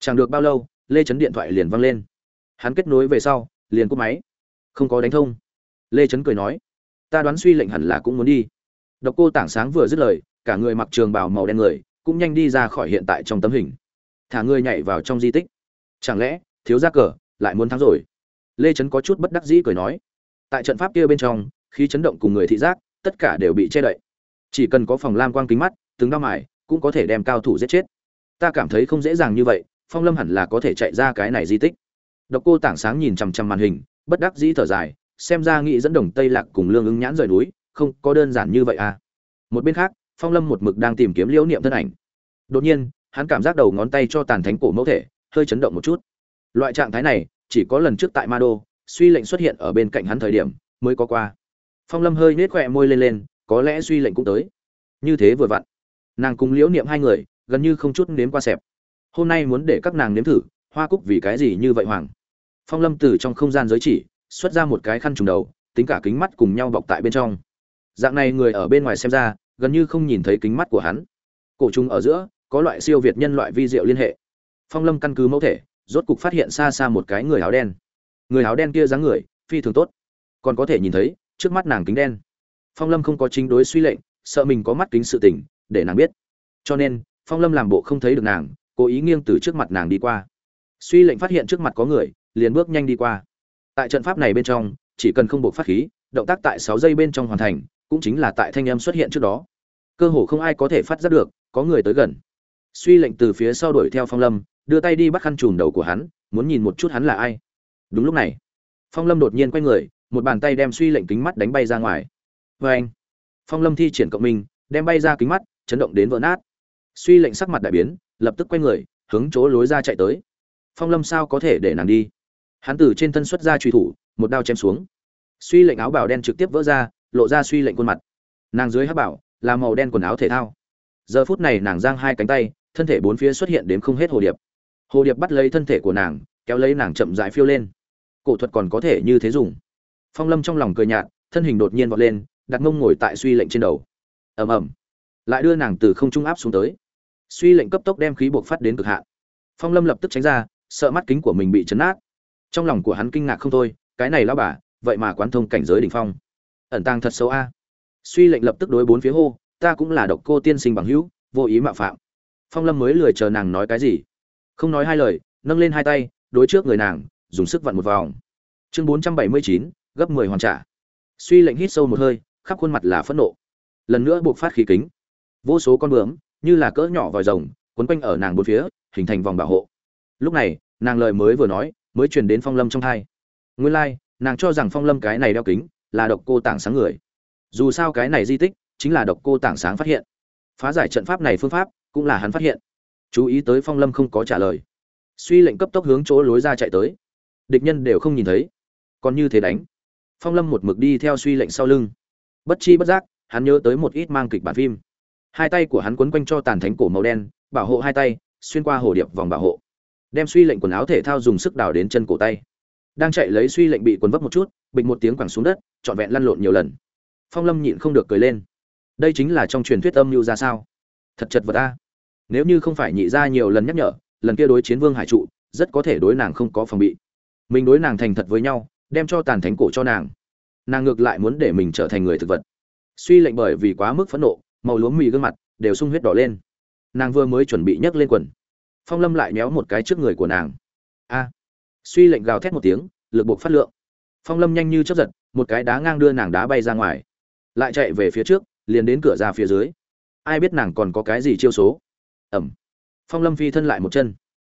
Chẳng được bao lâu, lê trấn điện thoại liền văng lên. Hắn kết nối về sau, liền cúp máy. Không có đánh thông. Lê trấn cười nói ta đoán suy lệnh hẳn là cũng muốn đi. Độc cô tảng sáng vừa dứt lời, cả người mặc trường bào màu đen người, cũng nhanh đi ra khỏi hiện tại trong tấm hình. Thả người nhảy vào trong di tích. Chẳng lẽ, thiếu gia cờ, lại muốn thắng rồi? Lê trấn có chút bất đắc dĩ cười nói. Tại trận pháp kia bên trong, khí chấn động cùng người thị giác, tất cả đều bị che đậy. Chỉ cần có phòng lam quang kính mắt, từng đau mải cũng có thể đem cao thủ giết chết. Ta cảm thấy không dễ dàng như vậy, phong lâm hẳn là có thể chạy ra cái này di tích. Độc cô tảng sáng nhìn chằm chằm màn hình, bất đắc dĩ thở dài xem ra nghĩ dẫn đồng tây lạc cùng lương ứng nhãn rời núi, không có đơn giản như vậy à. Một bên khác, phong lâm một mực đang tìm kiếm liễu niệm thân ảnh. Đột nhiên, hắn cảm giác đầu ngón tay cho tàn thánh cổ mẫu thể, hơi chấn động một chút. Loại trạng thái này, chỉ có lần trước tại ma đô, suy lệnh xuất hiện ở bên cạnh hắn thời điểm mới có qua. Phong lâm hơi nết khỏe môi lên lên, có lẽ suy lệnh cũng tới. Như thế vừa vặn. Nàng cùng liễu niệm hai người, gần như không chút nếm qua xẹp. Hôm nay muốn để các nàng nếm thử, hoa cúc vì cái gì như vậy hoàng? Phong lâm từ trong không gian giới chỉ xuất ra một cái khăn trùng đầu, tính cả kính mắt cùng nhau bọc tại bên trong. Dạng này người ở bên ngoài xem ra, gần như không nhìn thấy kính mắt của hắn. Cổ trùng ở giữa, có loại siêu việt nhân loại vi diệu liên hệ. Phong lâm căn cứ mẫu thể, rốt cục phát hiện xa xa một cái người áo đen. Người áo đen kia dáng người, phi thường tốt. Còn có thể nhìn thấy, trước mắt nàng kính đen. Phong lâm không có chính đối suy lệnh, sợ mình có mắt kính sự tình, để nàng biết. Cho nên, phong lâm làm bộ không thấy được nàng, cố ý nghiêng từ trước mặt nàng đi qua. Suy lệnh phát hiện trước mặt có người, liền bước nhanh đi qua tại trận pháp này bên trong, chỉ cần không buộc phát khí, động tác tại sáu giây bên trong hoàn thành, cũng chính là tại thanh âm xuất hiện trước đó. Cơ hồ không ai có thể phát giác được, có người tới gần. Suy lệnh từ phía sau đuổi theo phong lâm, đưa tay đi bắt khăn trùm đầu của hắn, muốn nhìn một chút hắn là ai. Đúng lúc này, phong lâm đột nhiên quay người, một bàn tay đem suy lệnh kính mắt đánh bay ra ngoài. Vê anh phong lâm thi triển cộng minh, đem bay ra kính mắt, chấn động đến vỡ nát. Suy lệnh sắc mặt đại biến, lập tức quay người, hướng chỗ lối ra chạy tới. Phong lâm sao có thể để nàng đi? Hắn từ trên thân xuất ra truy thủ, một đao chém xuống. Suy lệnh áo bào đen trực tiếp vỡ ra, lộ ra suy lệnh khuôn mặt. Nàng dưới hát bảo, là màu đen quần áo thể thao. Giờ phút này nàng giang hai cánh tay, thân thể bốn phía xuất hiện đến không hết hồ điệp. Hồ điệp bắt lấy thân thể của nàng, kéo lấy nàng chậm rãi phiêu lên. Cổ thuật còn có thể như thế dùng. Phong lâm trong lòng cười nhạt, thân hình đột nhiên vọt lên, đặt mông ngồi tại suy lệnh trên đầu. Ầm ầm. Lại đưa nàng từ không trung áp xuống tới. Suy lệnh cấp tốc đem khí buộc phát đến cực hạn. Phong lâm lập tức tránh ra, sợ mắt kính của mình bị chấn át trong lòng của hắn kinh ngạc không thôi, cái này lao bà, vậy mà quán thông cảnh giới đỉnh phong. Ẩn tàng thật xấu a. Suy lệnh lập tức đối bốn phía hô, ta cũng là độc cô tiên sinh bằng hữu, vô ý mạo phạm. Phong lâm mới lười chờ nàng nói cái gì. Không nói hai lời, nâng lên hai tay, đối trước người nàng, dùng sức vặn một vòng. Chương bốn trăm bảy mươi chín, gấp mười hoàn trả. Suy lệnh hít sâu một hơi, khắp khuôn mặt là phẫn nộ. Lần nữa buộc phát khí kính. Vô số con bướm, như là cỡ nhỏ vòi rồng, quấn quanh ở nàng bốn phía, hình thành vòng bảo hộ. Lúc này, nàng lời mới vừa nói mới truyền đến phong lâm trong thai. Nguyên lai、like, nàng cho rằng phong lâm cái này đeo kính là độc cô tảng sáng người. Dù sao cái này di tích chính là độc cô tảng sáng phát hiện. Phá giải trận pháp này phương pháp cũng là hắn phát hiện. Chú ý tới phong lâm không có trả lời. Suy lệnh cấp tốc hướng chỗ lối ra chạy tới. Địch nhân đều không nhìn thấy. Còn như thế đánh. Phong lâm một mực đi theo suy lệnh sau lưng. Bất chi bất giác hắn nhớ tới một ít mang kịch bản phim. Hai tay của hắn quấn quanh cho tàn thánh cổ màu đen bảo hộ hai tay xuyên qua hồ điệp vòng bảo hộ đem suy lệnh quần áo thể thao dùng sức đào đến chân cổ tay. Đang chạy lấy suy lệnh bị quần vấp một chút, bịch một tiếng quẳng xuống đất, trọn vẹn lăn lộn nhiều lần. Phong lâm nhịn không được cười lên. Đây chính là trong truyền thuyết âm mưu ra sao? Thật chật vật ta nếu như không phải nhị ra nhiều lần nhắc nhở, lần kia đối chiến vương hải trụ, rất có thể đối nàng không có phòng bị. Mình đối nàng thành thật với nhau, đem cho tàn thánh cổ cho nàng. Nàng ngược lại muốn để mình trở thành người thực vật. Suy lệnh bởi vì quá mức phẫn nộ, màu lúa mì gương mặt đều sung huyết đỏ lên. Nàng vừa mới chuẩn bị nhấc lên quần phong lâm lại méo một cái trước người của nàng. A! Suy lệnh gào thét một tiếng, lực buộc phát lượng. Phong lâm nhanh như chấp giật, một cái đá ngang đưa nàng đá bay ra ngoài. Lại chạy về phía trước, liền đến cửa ra phía dưới. Ai biết nàng còn có cái gì chiêu số? Ẩm. Phong lâm phi thân lại một chân.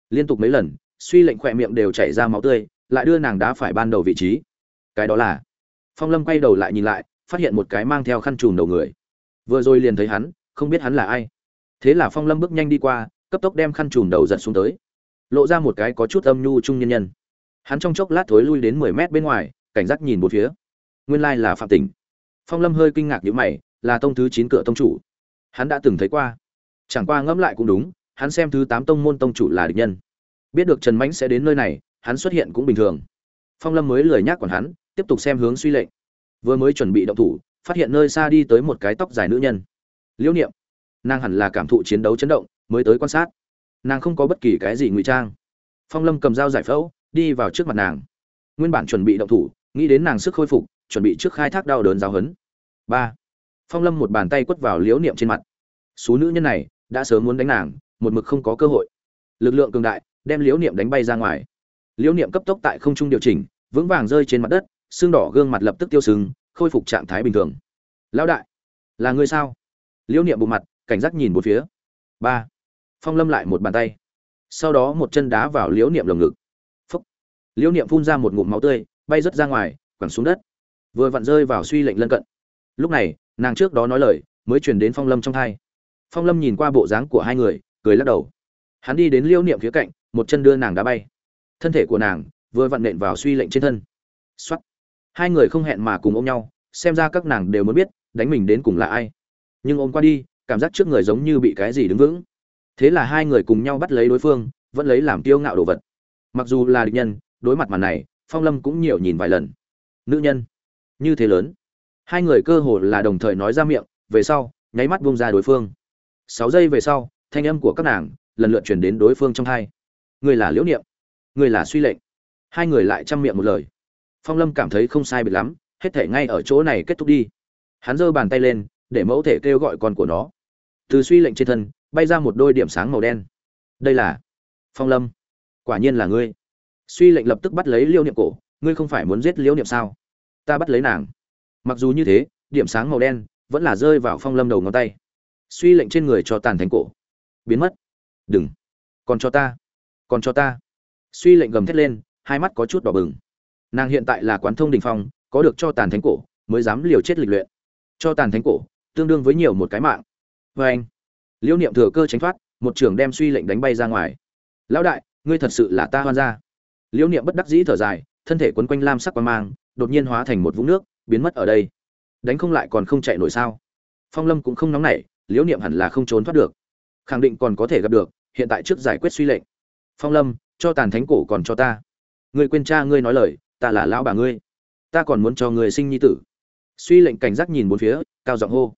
Liên tục mấy lần, suy lệnh khỏe miệng đều chảy ra máu tươi, lại đưa nàng đá phải ban đầu vị trí. Cái đó là. Phong lâm quay đầu lại nhìn lại, phát hiện một cái mang theo khăn trùm đầu người. Vừa rồi liền thấy hắn, không biết hắn là ai. Thế là phong lâm bước nhanh đi qua cấp tốc đem khăn trùm đầu giật xuống tới. Lộ ra một cái có chút âm nhu trung nhân nhân. Hắn trong chốc lát thối lui đến mười mét bên ngoài, cảnh giác nhìn một phía. Nguyên lai là phạm tỉnh. Phong lâm hơi kinh ngạc nhữ mày, là tông thứ chín cửa tông chủ. Hắn đã từng thấy qua. Chẳng qua ngẫm lại cũng đúng, hắn xem thứ tám tông môn tông chủ là địch nhân. Biết được trần mãnh sẽ đến nơi này, hắn xuất hiện cũng bình thường. Phong lâm mới lười nhác còn hắn, tiếp tục xem hướng suy lệnh. Vừa mới chuẩn bị động thủ, phát hiện nơi xa đi tới một cái tóc dài nữ nhân. Liễu niệm. Nàng hẳn là cảm thụ chiến đấu chấn động mới tới quan sát. Nàng không có bất kỳ cái gì ngụy trang. Phong lâm cầm dao giải phẫu, đi vào trước mặt nàng. Nguyên bản chuẩn bị động thủ, nghĩ đến nàng sức khôi phục, chuẩn bị trước khai thác đau đớn giáo hấn ba. Phong lâm một bàn tay quất vào liếu niệm trên mặt. Số nữ nhân này, đã sớm muốn đánh nàng, một mực không có cơ hội. Lực lượng cường đại, đem liếu niệm đánh bay ra ngoài. Liếu niệm cấp tốc tại không trung điều chỉnh, vững vàng rơi trên mặt đất, xương đỏ gương mặt lập tức tiêu sừng khôi phục trạng thái bình thường. Lão đại, là người sao? Liễu niệm bộ mặt, cảnh giác nhìn một phía. Ba phong lâm lại một bàn tay. Sau đó một chân đá vào liễu niệm lồng ngực. Phúc. Liễu niệm phun ra một ngụm máu tươi, bay rớt ra ngoài, quẳng xuống đất. Vừa vặn rơi vào suy lệnh lân cận. Lúc này, nàng trước đó nói lời, mới chuyển đến phong lâm trong thai. Phong lâm nhìn qua bộ dáng của hai người, cười lắc đầu. Hắn đi đến liễu niệm phía cạnh, một chân đưa nàng đá bay. Thân thể của nàng vừa vặn nện vào suy lệnh trên thân. Xuất hai người không hẹn mà cùng ôm nhau, xem ra các nàng đều muốn biết, đánh mình đến cùng là ai. Nhưng ôm qua đi, cảm giác trước người giống như bị cái gì đứng vững thế là hai người cùng nhau bắt lấy đối phương, vẫn lấy làm tiêu ngạo đồ vật. Mặc dù là địch nhân, đối mặt màn này, phong lâm cũng nhiều nhìn vài lần. Nữ nhân, như thế lớn. Hai người cơ hồ là đồng thời nói ra miệng, về sau, nháy mắt bung ra đối phương. Sáu giây về sau, thanh âm của các nàng lần lượt chuyển đến đối phương trong hai. Người là liễu niệm, người là suy lệnh. Hai người lại chăm miệng một lời. Phong lâm cảm thấy không sai biệt lắm, hết thể ngay ở chỗ này kết thúc đi. Hắn giơ bàn tay lên, để mẫu thể kêu gọi con của nó từ suy lệnh trên thân, bay ra một đôi điểm sáng màu đen. Đây là phong lâm. Quả nhiên là ngươi. Suy lệnh lập tức bắt lấy liêu niệm cổ, ngươi không phải muốn giết liêu niệm sao? Ta bắt lấy nàng. Mặc dù như thế, điểm sáng màu đen vẫn là rơi vào phong lâm đầu ngón tay. Suy lệnh trên người cho tàn thành cổ. Biến mất. Đừng. Còn cho ta. Còn cho ta. Suy lệnh gầm thét lên, hai mắt có chút đỏ bừng. Nàng hiện tại là quán thông đình phong, có được cho tàn thánh cổ, mới dám liều chết lịch luyện. Cho tàn thánh cổ, tương đương với nhiều một cái mạng vê anh. Liễu niệm thừa cơ tránh thoát, một trường đem suy lệnh đánh bay ra ngoài. Lão đại, ngươi thật sự là ta hoan gia. Liễu niệm bất đắc dĩ thở dài, thân thể quấn quanh lam sắc quang mang, đột nhiên hóa thành một vũng nước, biến mất ở đây. Đánh không lại còn không chạy nổi sao? Phong lâm cũng không nóng nảy, liễu niệm hẳn là không trốn thoát được. Khẳng định còn có thể gặp được, hiện tại trước giải quyết suy lệnh. Phong lâm, cho tàn thánh cổ còn cho ta. Ngươi quên cha ngươi nói lời, ta là lão bà ngươi. Ta còn muốn cho ngươi sinh nhi tử. Suy lệnh cảnh giác nhìn bốn phía, cao giọng hô.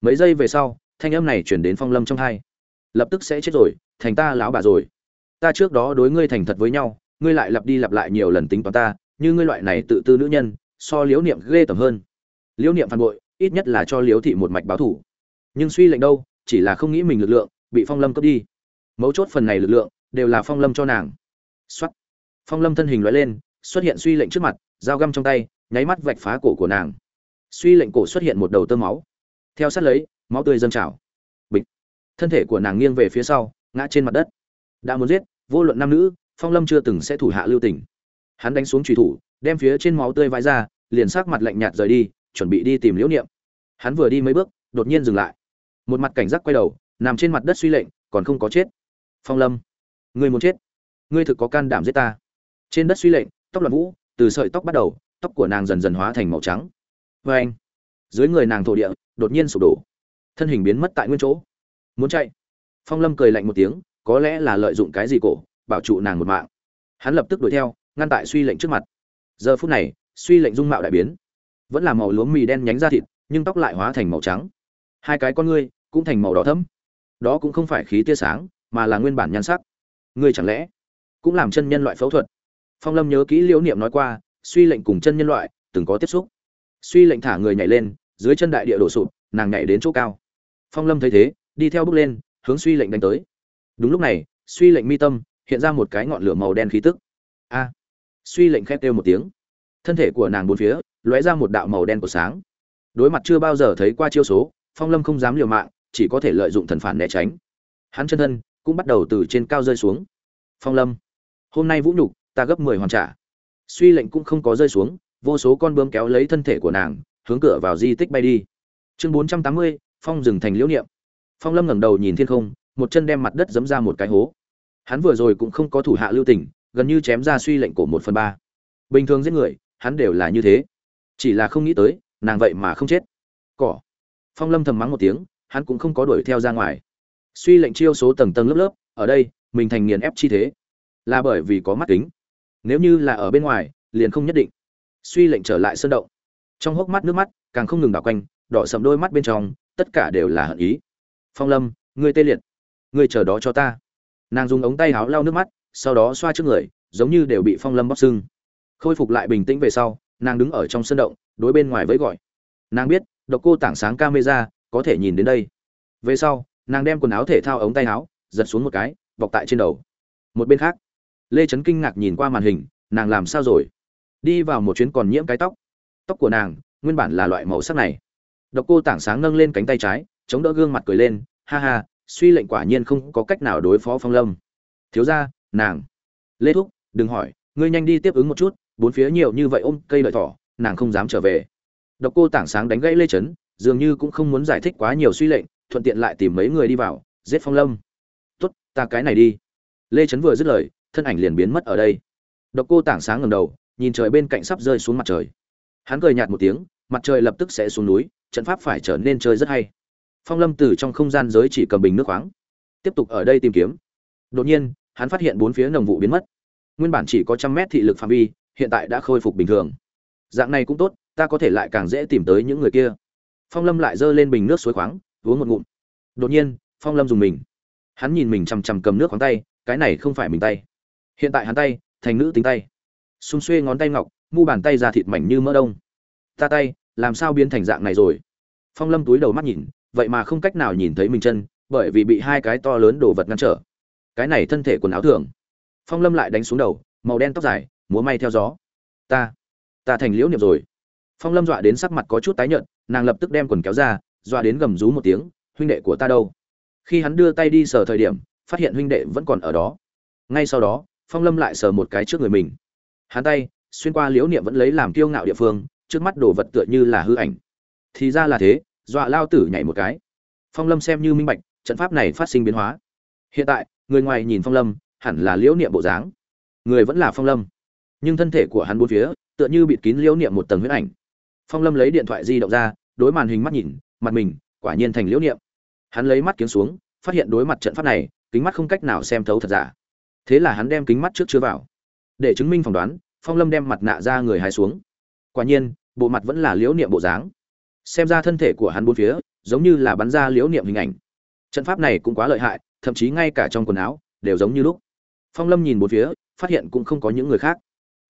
Mấy giây về sau thanh âm này chuyển đến phong lâm trong hai. Lập tức sẽ chết rồi, thành ta lão bà rồi. Ta trước đó đối ngươi thành thật với nhau, ngươi lại lặp đi lặp lại nhiều lần tính toán ta, như ngươi loại này tự tư nữ nhân, so liếu niệm ghê tởm hơn. Liếu niệm phản bội, ít nhất là cho liếu thị một mạch báo thủ. Nhưng suy lệnh đâu, chỉ là không nghĩ mình lực lượng, bị phong lâm cướp đi. Mấu chốt phần này lực lượng, đều là phong lâm cho nàng. Xuất phong lâm thân hình loại lên, xuất hiện suy lệnh trước mặt, dao găm trong tay, nháy mắt vạch phá cổ của nàng. Suy lệnh cổ xuất hiện một đầu tơ máu. Theo sát lấy máu tươi dâng trào. Bịch. Thân thể của nàng nghiêng về phía sau, ngã trên mặt đất. Đã muốn giết, vô luận nam nữ, phong lâm chưa từng sẽ thủ hạ lưu tình. Hắn đánh xuống trùy thủ, đem phía trên máu tươi vãi ra, liền sắc mặt lạnh nhạt rời đi, chuẩn bị đi tìm liễu niệm. Hắn vừa đi mấy bước, đột nhiên dừng lại. Một mặt cảnh giác quay đầu, nằm trên mặt đất suy lệnh, còn không có chết. Phong lâm, ngươi muốn chết. Ngươi thực có can đảm giết ta. Trên đất suy lệnh, tóc loạn vũ, từ sợi tóc bắt đầu, tóc của nàng dần dần hóa thành màu trắng. Vê anh dưới người nàng thổ địa, đột nhiên sụp đổ thân hình biến mất tại nguyên chỗ. Muốn chạy? Phong lâm cười lạnh một tiếng, có lẽ là lợi dụng cái gì cổ, bảo trụ nàng một mạng. Hắn lập tức đuổi theo, ngăn tại suy lệnh trước mặt. Giờ phút này, suy lệnh dung mạo đại biến. Vẫn là màu lúa mì đen nhánh ra thịt, nhưng tóc lại hóa thành màu trắng. Hai cái con ngươi cũng thành màu đỏ thẫm. Đó cũng không phải khí tia sáng, mà là nguyên bản nhan sắc. Ngươi chẳng lẽ cũng làm chân nhân loại phẫu thuật? Phong lâm nhớ kỹ liễu niệm nói qua, suy lệnh cùng chân nhân loại từng có tiếp xúc. Suy lệnh thả người nhảy lên, dưới chân đại địa đổ sụp, nàng nhảy đến chỗ cao phong lâm thấy thế, đi theo bước lên, hướng suy lệnh đánh tới. Đúng lúc này, suy lệnh mi tâm, hiện ra một cái ngọn lửa màu đen khí tức. A! Suy lệnh khét kêu một tiếng. Thân thể của nàng bốn phía, lóe ra một đạo màu đen của sáng. Đối mặt chưa bao giờ thấy qua chiêu số, phong lâm không dám liều mạng, chỉ có thể lợi dụng thần phản né tránh. Hắn chân thân cũng bắt đầu từ trên cao rơi xuống. Phong lâm, hôm nay vũ nhục, ta gấp mười hoàn trả. Suy lệnh cũng không có rơi xuống, vô số con bướm kéo lấy thân thể của nàng, hướng cửa vào di tích bay đi. Chương bốn trăm tám mươi phong dừng thành liễu niệm. Phong lâm ngẩng đầu nhìn thiên không, một chân đem mặt đất giấm ra một cái hố. Hắn vừa rồi cũng không có thủ hạ lưu tình, gần như chém ra suy lệnh của một phần ba. Bình thường giết người, hắn đều là như thế. Chỉ là không nghĩ tới, nàng vậy mà không chết. Cỏ. Phong lâm thầm mắng một tiếng, hắn cũng không có đuổi theo ra ngoài. Suy lệnh chiêu số tầng tầng lớp lớp, ở đây, mình thành nghiền ép chi thế. Là bởi vì có mắt kính. Nếu như là ở bên ngoài, liền không nhất định. Suy lệnh trở lại sơn động. Trong hốc mắt nước mắt, càng không ngừng đảo quanh, đỏ sầm đôi mắt bên trong tất cả đều là hận ý. Phong lâm, ngươi tê liệt. Ngươi chờ đó cho ta. Nàng dùng ống tay áo lau nước mắt, sau đó xoa trước người, giống như đều bị phong lâm bóc sưng. Khôi phục lại bình tĩnh về sau, nàng đứng ở trong sân động, đối bên ngoài với gọi. Nàng biết, độc cô tảng sáng camera, có thể nhìn đến đây. Về sau, nàng đem quần áo thể thao ống tay áo giật xuống một cái, bọc tại trên đầu. Một bên khác, lê trấn kinh ngạc nhìn qua màn hình, nàng làm sao rồi? Đi vào một chuyến còn nhiễm cái tóc. Tóc của nàng, nguyên bản là loại màu sắc này độc cô tảng sáng nâng lên cánh tay trái, chống đỡ gương mặt cười lên, ha ha, suy lệnh quả nhiên không có cách nào đối phó phong lâm. Thiếu gia, nàng. Lê thúc, đừng hỏi, ngươi nhanh đi tiếp ứng một chút, bốn phía nhiều như vậy ôm cây lợi thỏ, nàng không dám trở về. Độc cô tảng sáng đánh gãy lê chấn dường như cũng không muốn giải thích quá nhiều suy lệnh, thuận tiện lại tìm mấy người đi vào, giết phong lâm. Tốt, ta cái này đi. Lê chấn vừa dứt lời, thân ảnh liền biến mất ở đây. Độc cô tảng sáng ngẩng đầu, nhìn trời bên cạnh sắp rơi xuống mặt trời. Hắn cười nhạt một tiếng, mặt trời lập tức sẽ xuống núi trận pháp phải trở nên chơi rất hay. Phong lâm từ trong không gian giới chỉ cầm bình nước khoáng, tiếp tục ở đây tìm kiếm. Đột nhiên, hắn phát hiện bốn phía nồng vụ biến mất. Nguyên bản chỉ có trăm mét thị lực phạm vi, hiện tại đã khôi phục bình thường. Dạng này cũng tốt, ta có thể lại càng dễ tìm tới những người kia. Phong lâm lại giơ lên bình nước suối khoáng, uống một ngụm. Đột nhiên, phong lâm dùng mình. Hắn nhìn mình chằm chằm cầm nước khoáng tay, cái này không phải mình tay. Hiện tại hắn tay, thành nữ tính tay. Xung xuê ngón tay ngọc, mu bàn tay ra thịt mảnh như mỡ đông. Ta tay làm sao biến thành dạng này rồi? Phong lâm túi đầu mắt nhìn, vậy mà không cách nào nhìn thấy mình chân, bởi vì bị hai cái to lớn đồ vật ngăn trở. Cái này thân thể quần áo thường. Phong lâm lại đánh xuống đầu, màu đen tóc dài, múa may theo gió. Ta ta thành liễu niệm rồi. Phong lâm dọa đến sắc mặt có chút tái nhợt, nàng lập tức đem quần kéo ra, dọa đến gầm rú một tiếng, huynh đệ của ta đâu? Khi hắn đưa tay đi sờ thời điểm, phát hiện huynh đệ vẫn còn ở đó. Ngay sau đó, phong lâm lại sờ một cái trước người mình. Hắn tay, xuyên qua liễu niệm vẫn lấy làm kiêu ngạo địa phương trước mắt đồ vật tựa như là hư ảnh. Thì ra là thế, dọa lao tử nhảy một cái. Phong lâm xem như minh bạch, trận pháp này phát sinh biến hóa. Hiện tại, người ngoài nhìn phong lâm, hẳn là liễu niệm bộ dáng. Người vẫn là phong lâm. Nhưng thân thể của hắn bốn phía, tựa như bịt kín liễu niệm một tầng huyết ảnh. Phong lâm lấy điện thoại di động ra, đối màn hình mắt nhìn, mặt mình, quả nhiên thành liễu niệm. Hắn lấy mắt kiếm xuống, phát hiện đối mặt trận pháp này, kính mắt không cách nào xem thấu thật giả. Thế là hắn đem kính mắt trước chứa vào. Để chứng minh phỏng đoán, phong lâm đem mặt nạ ra người hài xuống quả nhiên, bộ mặt vẫn là liễu niệm bộ dáng. Xem ra thân thể của hắn bốn phía, giống như là bắn ra liễu niệm hình ảnh. Trận pháp này cũng quá lợi hại, thậm chí ngay cả trong quần áo, đều giống như lúc. Phong lâm nhìn bốn phía, phát hiện cũng không có những người khác.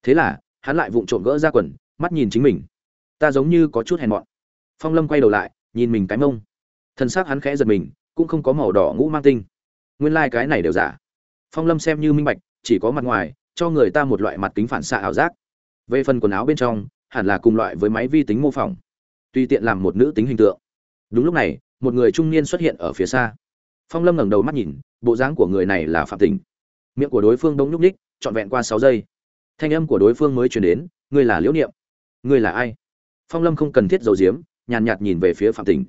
Thế là, hắn lại vụng trộm gỡ ra quần, mắt nhìn chính mình. Ta giống như có chút hèn mọn. Phong lâm quay đầu lại, nhìn mình cái mông. Thân xác hắn khẽ giật mình, cũng không có màu đỏ ngũ mang tinh. Nguyên lai、like、cái này đều giả. Phong lâm xem như minh bạch, chỉ có mặt ngoài, cho người ta một loại mặt kính phản xạ ảo giác. Về phần quần áo bên trong hẳn là cùng loại với máy vi tính mô phỏng, tùy tiện làm một nữ tính hình tượng. Đúng lúc này, một người trung niên xuất hiện ở phía xa. Phong lâm ngẩng đầu mắt nhìn, bộ dáng của người này là phạm tình. Miệng của đối phương đống nhúc ních trọn vẹn qua sáu giây. Thanh âm của đối phương mới chuyển đến, ngươi là liễu niệm. Ngươi là ai? Phong lâm không cần thiết dầu diếm nhàn nhạt nhìn về phía phạm tình.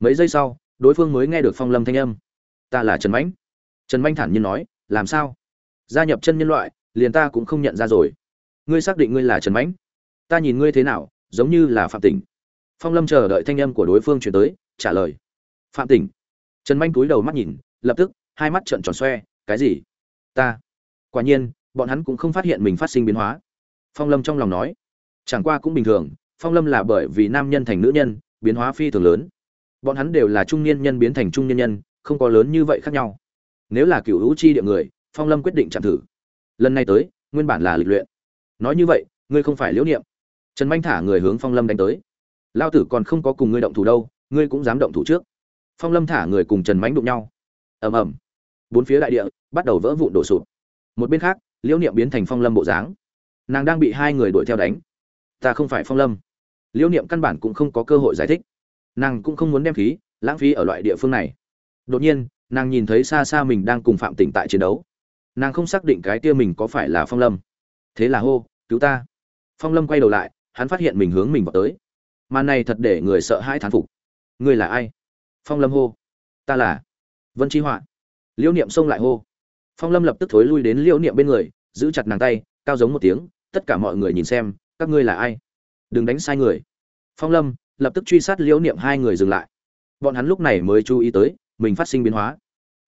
Mấy giây sau, đối phương mới nghe được phong lâm thanh âm. Ta là trần mãnh. Trần mãnh thản nhiên nói, làm sao? Gia nhập chân nhân loại, liền ta cũng không nhận ra rồi. Ngươi xác định ngươi là trần mãnh? Ta nhìn ngươi thế nào, giống như là phạm tỉnh. Phong lâm chờ đợi thanh âm của đối phương chuyển tới, trả lời. Phạm tỉnh. Trần manh túi đầu mắt nhìn, lập tức, hai mắt trợn tròn xoe, cái gì? Ta. Quả nhiên, bọn hắn cũng không phát hiện mình phát sinh biến hóa. Phong lâm trong lòng nói. Chẳng qua cũng bình thường, phong lâm là bởi vì nam nhân thành nữ nhân, biến hóa phi thường lớn. Bọn hắn đều là trung niên nhân biến thành trung niên nhân, không có lớn như vậy khác nhau. Nếu là cựu hữu chi địa người, phong lâm quyết định chạm thử. Lần này tới, nguyên bản là lịch luyện. Nói như vậy, ngươi không phải liễu niệm trần manh thả người hướng phong lâm đánh tới. Lao tử còn không có cùng ngươi động thủ đâu, ngươi cũng dám động thủ trước. Phong lâm thả người cùng trần mánh đụng nhau. Ầm ầm. Bốn phía đại địa bắt đầu vỡ vụn đổ sụp. Một bên khác, liễu niệm biến thành phong lâm bộ dáng. Nàng đang bị hai người đuổi theo đánh. Ta không phải phong lâm. Liễu niệm căn bản cũng không có cơ hội giải thích. Nàng cũng không muốn đem khí, lãng phí ở loại địa phương này. Đột nhiên, nàng nhìn thấy xa xa mình đang cùng phạm tỉnh tại chiến đấu. Nàng không xác định cái kia mình có phải là phong lâm. Thế là hô, cứu ta. Phong lâm quay đầu lại hắn phát hiện mình hướng mình vào tới. Mà này thật để người sợ hãi thán phục. Ngươi là ai? Phong lâm hô. Ta là vân chi họa. Liễu niệm xông lại hô. Phong lâm lập tức thối lui đến liễu niệm bên người, giữ chặt nàng tay, cao giống một tiếng, tất cả mọi người nhìn xem, các ngươi là ai? Đừng đánh sai người. Phong lâm lập tức truy sát liễu niệm hai người dừng lại. Bọn hắn lúc này mới chú ý tới, mình phát sinh biến hóa.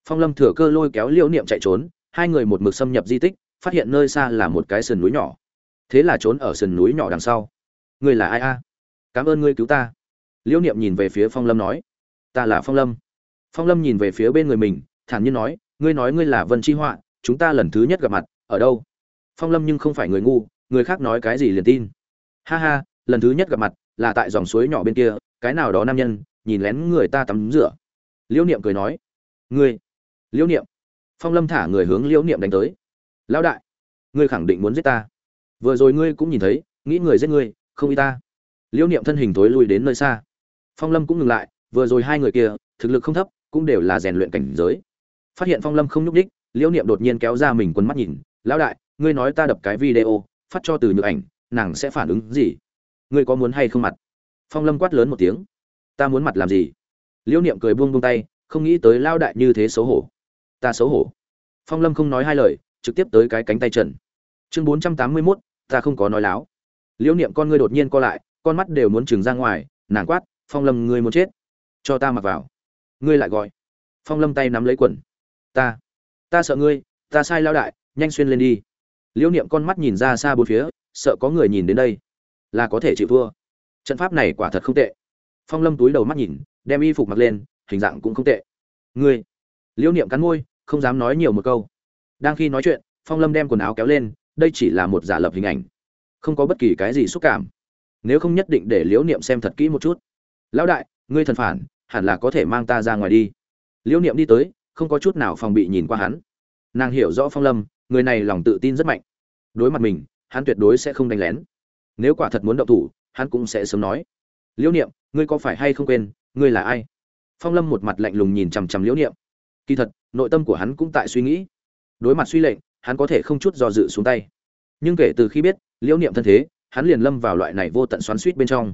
Phong lâm thừa cơ lôi kéo liễu niệm chạy trốn, hai người một mực xâm nhập di tích, phát hiện nơi xa là một cái sườn núi nhỏ. Thế là trốn ở sườn núi nhỏ đằng sau ngươi là ai a? Cảm ơn ngươi cứu ta. Liễu niệm nhìn về phía phong lâm nói. Ta là phong lâm. Phong lâm nhìn về phía bên người mình, thản nhiên nói, ngươi nói ngươi là vân chi họa, chúng ta lần thứ nhất gặp mặt, ở đâu? Phong lâm nhưng không phải người ngu, người khác nói cái gì liền tin. Ha ha, lần thứ nhất gặp mặt là tại dòng suối nhỏ bên kia, cái nào đó nam nhân, nhìn lén người ta tắm rửa. Liễu niệm cười nói. Ngươi. Liễu niệm. Phong lâm thả người hướng liễu niệm đánh tới. Lão đại, ngươi khẳng định muốn giết ta. Vừa rồi ngươi cũng nhìn thấy, nghĩ người giết ngươi không y ta. Liễu niệm thân hình tối lui đến nơi xa. Phong lâm cũng ngừng lại, vừa rồi hai người kia, thực lực không thấp, cũng đều là rèn luyện cảnh giới. Phát hiện phong lâm không nhúc đích liễu niệm đột nhiên kéo ra mình quần mắt nhìn, lão đại, ngươi nói ta đập cái video, phát cho từ nhược ảnh, nàng sẽ phản ứng gì? Ngươi có muốn hay không mặt? Phong lâm quát lớn một tiếng. Ta muốn mặt làm gì? Liễu niệm cười buông buông tay, không nghĩ tới lao đại như thế xấu hổ. Ta xấu hổ? Phong lâm không nói hai lời, trực tiếp tới cái cánh tay trần. Chương bốn trăm tám mươi mốt, ta không có nói láo liễu niệm con ngươi đột nhiên co lại, con mắt đều muốn trừng ra ngoài, nàng quát, phong lâm, ngươi muốn chết? Cho ta mặc vào. Ngươi lại gọi. Phong lâm tay nắm lấy quần. Ta ta sợ ngươi, ta sai lao đại, nhanh xuyên lên đi. Liễu niệm con mắt nhìn ra xa bốn phía, sợ có người nhìn đến đây. Là có thể chịu thua. Trận pháp này quả thật không tệ. Phong lâm túi đầu mắt nhìn, đem y phục mặc lên, hình dạng cũng không tệ. Ngươi? Liễu niệm cắn môi, không dám nói nhiều một câu. Đang khi nói chuyện, phong lâm đem quần áo kéo lên, đây chỉ là một giả lập hình ảnh không có bất kỳ cái gì xúc cảm. Nếu không nhất định để liễu niệm xem thật kỹ một chút. Lão đại, ngươi thần phản, hẳn là có thể mang ta ra ngoài đi. Liễu niệm đi tới, không có chút nào phòng bị nhìn qua hắn. Nàng hiểu rõ phong lâm, người này lòng tự tin rất mạnh. Đối mặt mình, hắn tuyệt đối sẽ không đánh lén. Nếu quả thật muốn động thủ, hắn cũng sẽ sớm nói. Liễu niệm, ngươi có phải hay không quên, ngươi là ai? Phong lâm một mặt lạnh lùng nhìn chằm chằm liễu niệm. Kỳ thật, nội tâm của hắn cũng tại suy nghĩ. Đối mặt suy lệnh, hắn có thể không chút do dự xuống tay. Nhưng kể từ khi biết liễu niệm thân thế, hắn liền lâm vào loại này vô tận xoắn suýt bên trong.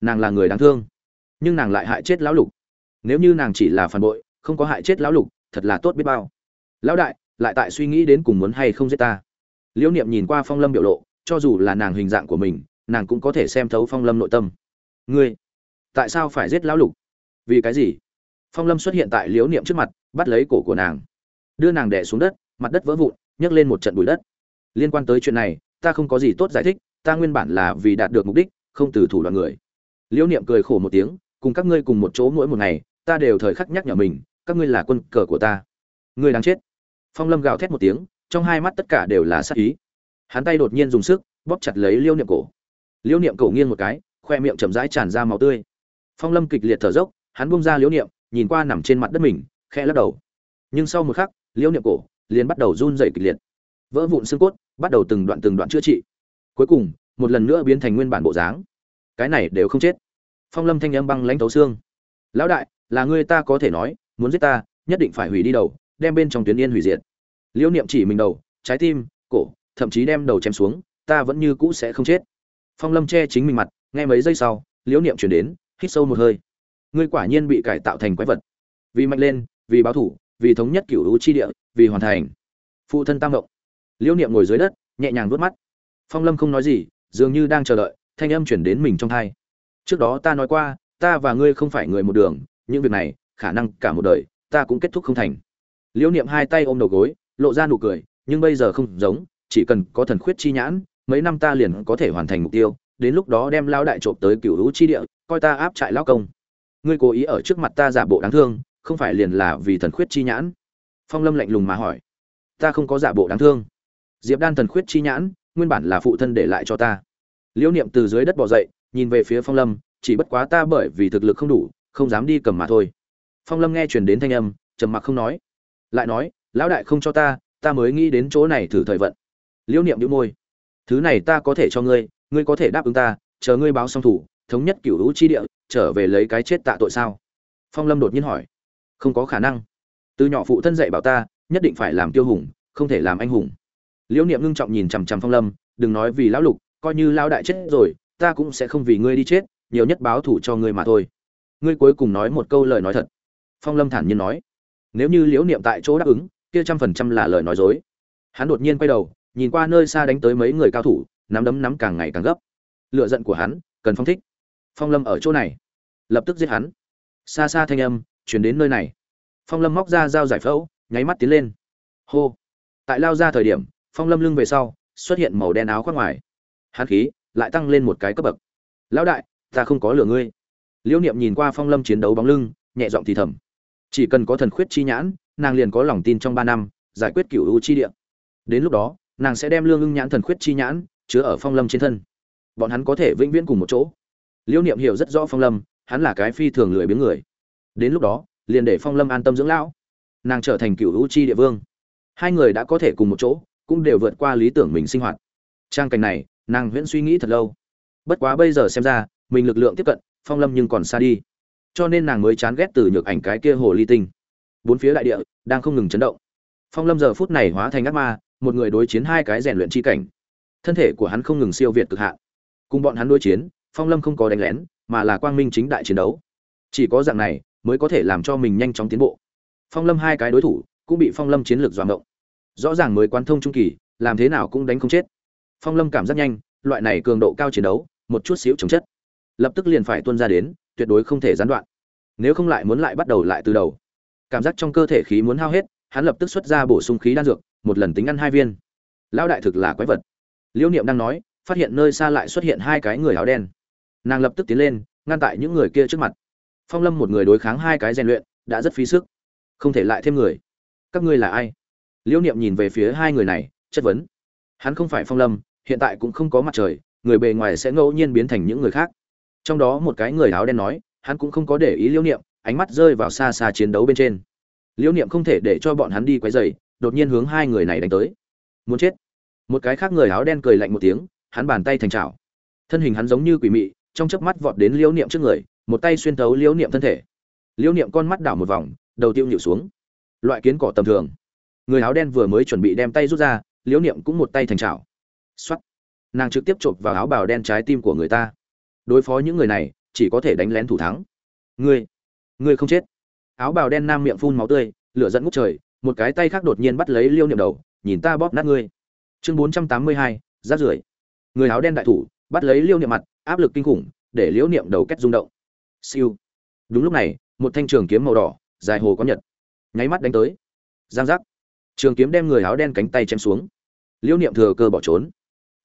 Nàng là người đáng thương, nhưng nàng lại hại chết lão lục. Nếu như nàng chỉ là phản bội, không có hại chết lão lục, thật là tốt biết bao. Lão đại, lại tại suy nghĩ đến cùng muốn hay không giết ta. Liễu niệm nhìn qua phong lâm biểu lộ, cho dù là nàng hình dạng của mình, nàng cũng có thể xem thấu phong lâm nội tâm. Ngươi, tại sao phải giết lão lục? Vì cái gì? Phong lâm xuất hiện tại liễu niệm trước mặt, bắt lấy cổ của nàng. Đưa nàng đẻ xuống đất, mặt đất vỡ vụn, nhấc lên một trận bụi đất. Liên quan tới chuyện này ta không có gì tốt giải thích, ta nguyên bản là vì đạt được mục đích, không từ thủ đoạn người. Liễu niệm cười khổ một tiếng, cùng các ngươi cùng một chỗ mỗi một ngày, ta đều thời khắc nhắc nhở mình, các ngươi là quân cờ của ta. Ngươi đáng chết. Phong lâm gào thét một tiếng, trong hai mắt tất cả đều là sát ý. Hắn tay đột nhiên dùng sức, bóp chặt lấy liêu niệm cổ. Liêu niệm cổ nghiêng một cái, khoe miệng chậm rãi tràn ra máu tươi. Phong lâm kịch liệt thở dốc, hắn bung ra liêu niệm, nhìn qua nằm trên mặt đất mình khe lắc đầu. Nhưng sau một khắc liêu niệm cổ liền bắt đầu run rẩy kịch liệt vỡ vụn xương cốt, bắt đầu từng đoạn từng đoạn chữa trị. Cuối cùng, một lần nữa biến thành nguyên bản bộ dáng. Cái này đều không chết. Phong lâm thanh âm băng lãnh thấu xương. Lão đại, là ngươi ta có thể nói, muốn giết ta, nhất định phải hủy đi đầu, đem bên trong tuyến yên hủy diệt. Liễu niệm chỉ mình đầu, trái tim, cổ, thậm chí đem đầu chém xuống, ta vẫn như cũ sẽ không chết. Phong lâm che chính mình mặt ngay mấy giây sau, liễu niệm chuyển đến, hít sâu một hơi. Ngươi quả nhiên bị cải tạo thành quái vật. Vì mạnh lên, vì báo thủ, vì thống nhất cửu hữu chi địa, vì hoàn thành. Phụ thân tam động liễu niệm ngồi dưới đất, nhẹ nhàng vớt mắt. Phong lâm không nói gì, dường như đang chờ đợi, thanh âm chuyển đến mình trong thai trước đó ta nói qua, ta và ngươi không phải người một đường, những việc này, khả năng cả một đời, ta cũng kết thúc không thành. Liễu niệm hai tay ôm đầu gối, lộ ra nụ cười, nhưng bây giờ không giống, chỉ cần có thần khuyết chi nhãn, mấy năm ta liền có thể hoàn thành mục tiêu, đến lúc đó đem lao đại trộm tới cựu hữu chi địa, coi ta áp trại lao công. Ngươi cố ý ở trước mặt ta giả bộ đáng thương, không phải liền là vì thần khuyết chi nhãn? Phong lâm lạnh lùng mà hỏi. Ta không có giả bộ đáng thương diệp đan thần khuyết chi nhãn, nguyên bản là phụ thân để lại cho ta. Liễu niệm từ dưới đất bỏ dậy, nhìn về phía phong lâm, chỉ bất quá ta bởi vì thực lực không đủ, không dám đi cầm mà thôi. Phong lâm nghe truyền đến thanh âm, trầm mặc không nói. Lại nói, lão đại không cho ta ta mới nghĩ đến chỗ này thử thời vận. Liễu niệm đĩu môi. Thứ này ta có thể cho ngươi ngươi có thể đáp ứng ta, chờ ngươi báo xong thủ, thống nhất cửu hữu chi địa, trở về lấy cái chết tạ tội sao? Phong lâm đột nhiên hỏi. Không có khả năng. Từ nhỏ phụ thân dạy bảo ta, nhất định phải làm tiêu hùng, không thể làm anh hùng liễu niệm ngưng trọng nhìn chằm chằm phong lâm, đừng nói vì lão lục, coi như lão đại chết rồi, ta cũng sẽ không vì ngươi đi chết, nhiều nhất báo thủ cho ngươi mà thôi. Ngươi cuối cùng nói một câu lời nói thật. Phong lâm thản nhiên nói. Nếu như liễu niệm tại chỗ đáp ứng, kia trăm phần trăm là lời nói dối. Hắn đột nhiên quay đầu, nhìn qua nơi xa đánh tới mấy người cao thủ, nắm đấm nắm càng ngày càng gấp. Lựa giận của hắn, cần phong thích. Phong lâm ở chỗ này. Lập tức giết hắn. Xa xa thanh âm, chuyển đến nơi này. Phong lâm móc ra dao giải phẫu, nháy mắt tiến lên. Hô. Tại lao ra thời điểm phong lâm lưng về sau, xuất hiện màu đen áo khoác ngoài. Hán khí lại tăng lên một cái cấp bậc. Lão đại, ta không có lửa ngươi. Liễu niệm nhìn qua phong lâm chiến đấu bóng lưng, nhẹ giọng thì thầm. Chỉ cần có thần khuyết chi nhãn, nàng liền có lòng tin trong ba năm, giải quyết cựu u chi địa. Đến lúc đó, nàng sẽ đem lương ưng nhãn thần khuyết chi nhãn chứa ở phong lâm trên thân. Bọn hắn có thể vĩnh viễn cùng một chỗ. Liễu niệm hiểu rất rõ phong lâm, hắn là cái phi thường lười biếng người. Đến lúc đó, liền để phong lâm an tâm dưỡng lão. Nàng trở thành cựu u chi địa vương. Hai người đã có thể cùng một chỗ cũng đều vượt qua lý tưởng mình sinh hoạt. Trang cảnh này, nàng huyễn suy nghĩ thật lâu. Bất quá bây giờ xem ra, mình lực lượng tiếp cận, phong lâm nhưng còn xa đi. Cho nên nàng mới chán ghét từ nhược ảnh cái kia hồ ly tinh. Bốn phía đại địa, đang không ngừng chấn động. Phong lâm giờ phút này hóa thành ác ma, một người đối chiến hai cái rèn luyện chi cảnh. Thân thể của hắn không ngừng siêu việt cực hạn. Cùng bọn hắn đối chiến, phong lâm không có đánh lén, mà là quang minh chính đại chiến đấu. Chỉ có dạng này, mới có thể làm cho mình nhanh chóng tiến bộ. Phong lâm hai cái đối thủ, cũng bị phong lâm chiến lược doạng động rõ ràng mới quan thông trung kỳ, làm thế nào cũng đánh không chết. Phong lâm cảm giác nhanh, loại này cường độ cao chiến đấu, một chút xíu chống chất. Lập tức liền phải tuân ra đến, tuyệt đối không thể gián đoạn. Nếu không lại muốn lại bắt đầu lại từ đầu. Cảm giác trong cơ thể khí muốn hao hết, hắn lập tức xuất ra bổ sung khí đan dược, một lần tính ăn hai viên. Lão đại thực là quái vật. Liễu niệm đang nói, phát hiện nơi xa lại xuất hiện hai cái người áo đen. Nàng lập tức tiến lên, ngăn tại những người kia trước mặt. Phong lâm một người đối kháng hai cái rèn luyện, đã rất phí sức. Không thể lại thêm người. Các ngươi là ai? Liễu niệm nhìn về phía hai người này, chất vấn. Hắn không phải phong lâm, hiện tại cũng không có mặt trời, người bề ngoài sẽ ngẫu nhiên biến thành những người khác. Trong đó một cái người áo đen nói, hắn cũng không có để ý liễu niệm, ánh mắt rơi vào xa xa chiến đấu bên trên. Liễu niệm không thể để cho bọn hắn đi quấy dày đột nhiên hướng hai người này đánh tới. Muốn chết. Một cái khác người áo đen cười lạnh một tiếng, hắn bàn tay thành trào thân hình hắn giống như quỷ mị, trong chớp mắt vọt đến liễu niệm trước người, một tay xuyên thấu liễu niệm thân thể. Liễu niệm con mắt đảo một vòng, đầu tiêu nhịu xuống. Loại kiến cỏ tầm thường người áo đen vừa mới chuẩn bị đem tay rút ra, liễu niệm cũng một tay thành trào x nàng trực tiếp chộp vào áo bào đen trái tim của người ta. Đối phó những người này, chỉ có thể đánh lén thủ thắng. Ngươi ngươi không chết. Áo bào đen nam miệng phun máu tươi, lửa dẫn ngút trời, một cái tay khác đột nhiên bắt lấy liêu niệm đầu, nhìn ta bóp nát ngươi. Chương bốn trăm tám mươi hai rát rưởi. Người áo đen đại thủ, bắt lấy liêu niệm mặt, áp lực kinh khủng, để liễu niệm đầu kết rung động. Siêu. Đúng lúc này, một thanh trường kiếm màu đỏ, dài hồ có nhật. Nháy mắt đánh tới. Giang giác trường kiếm đem người áo đen cánh tay chém xuống. Liễu niệm thừa cơ bỏ trốn.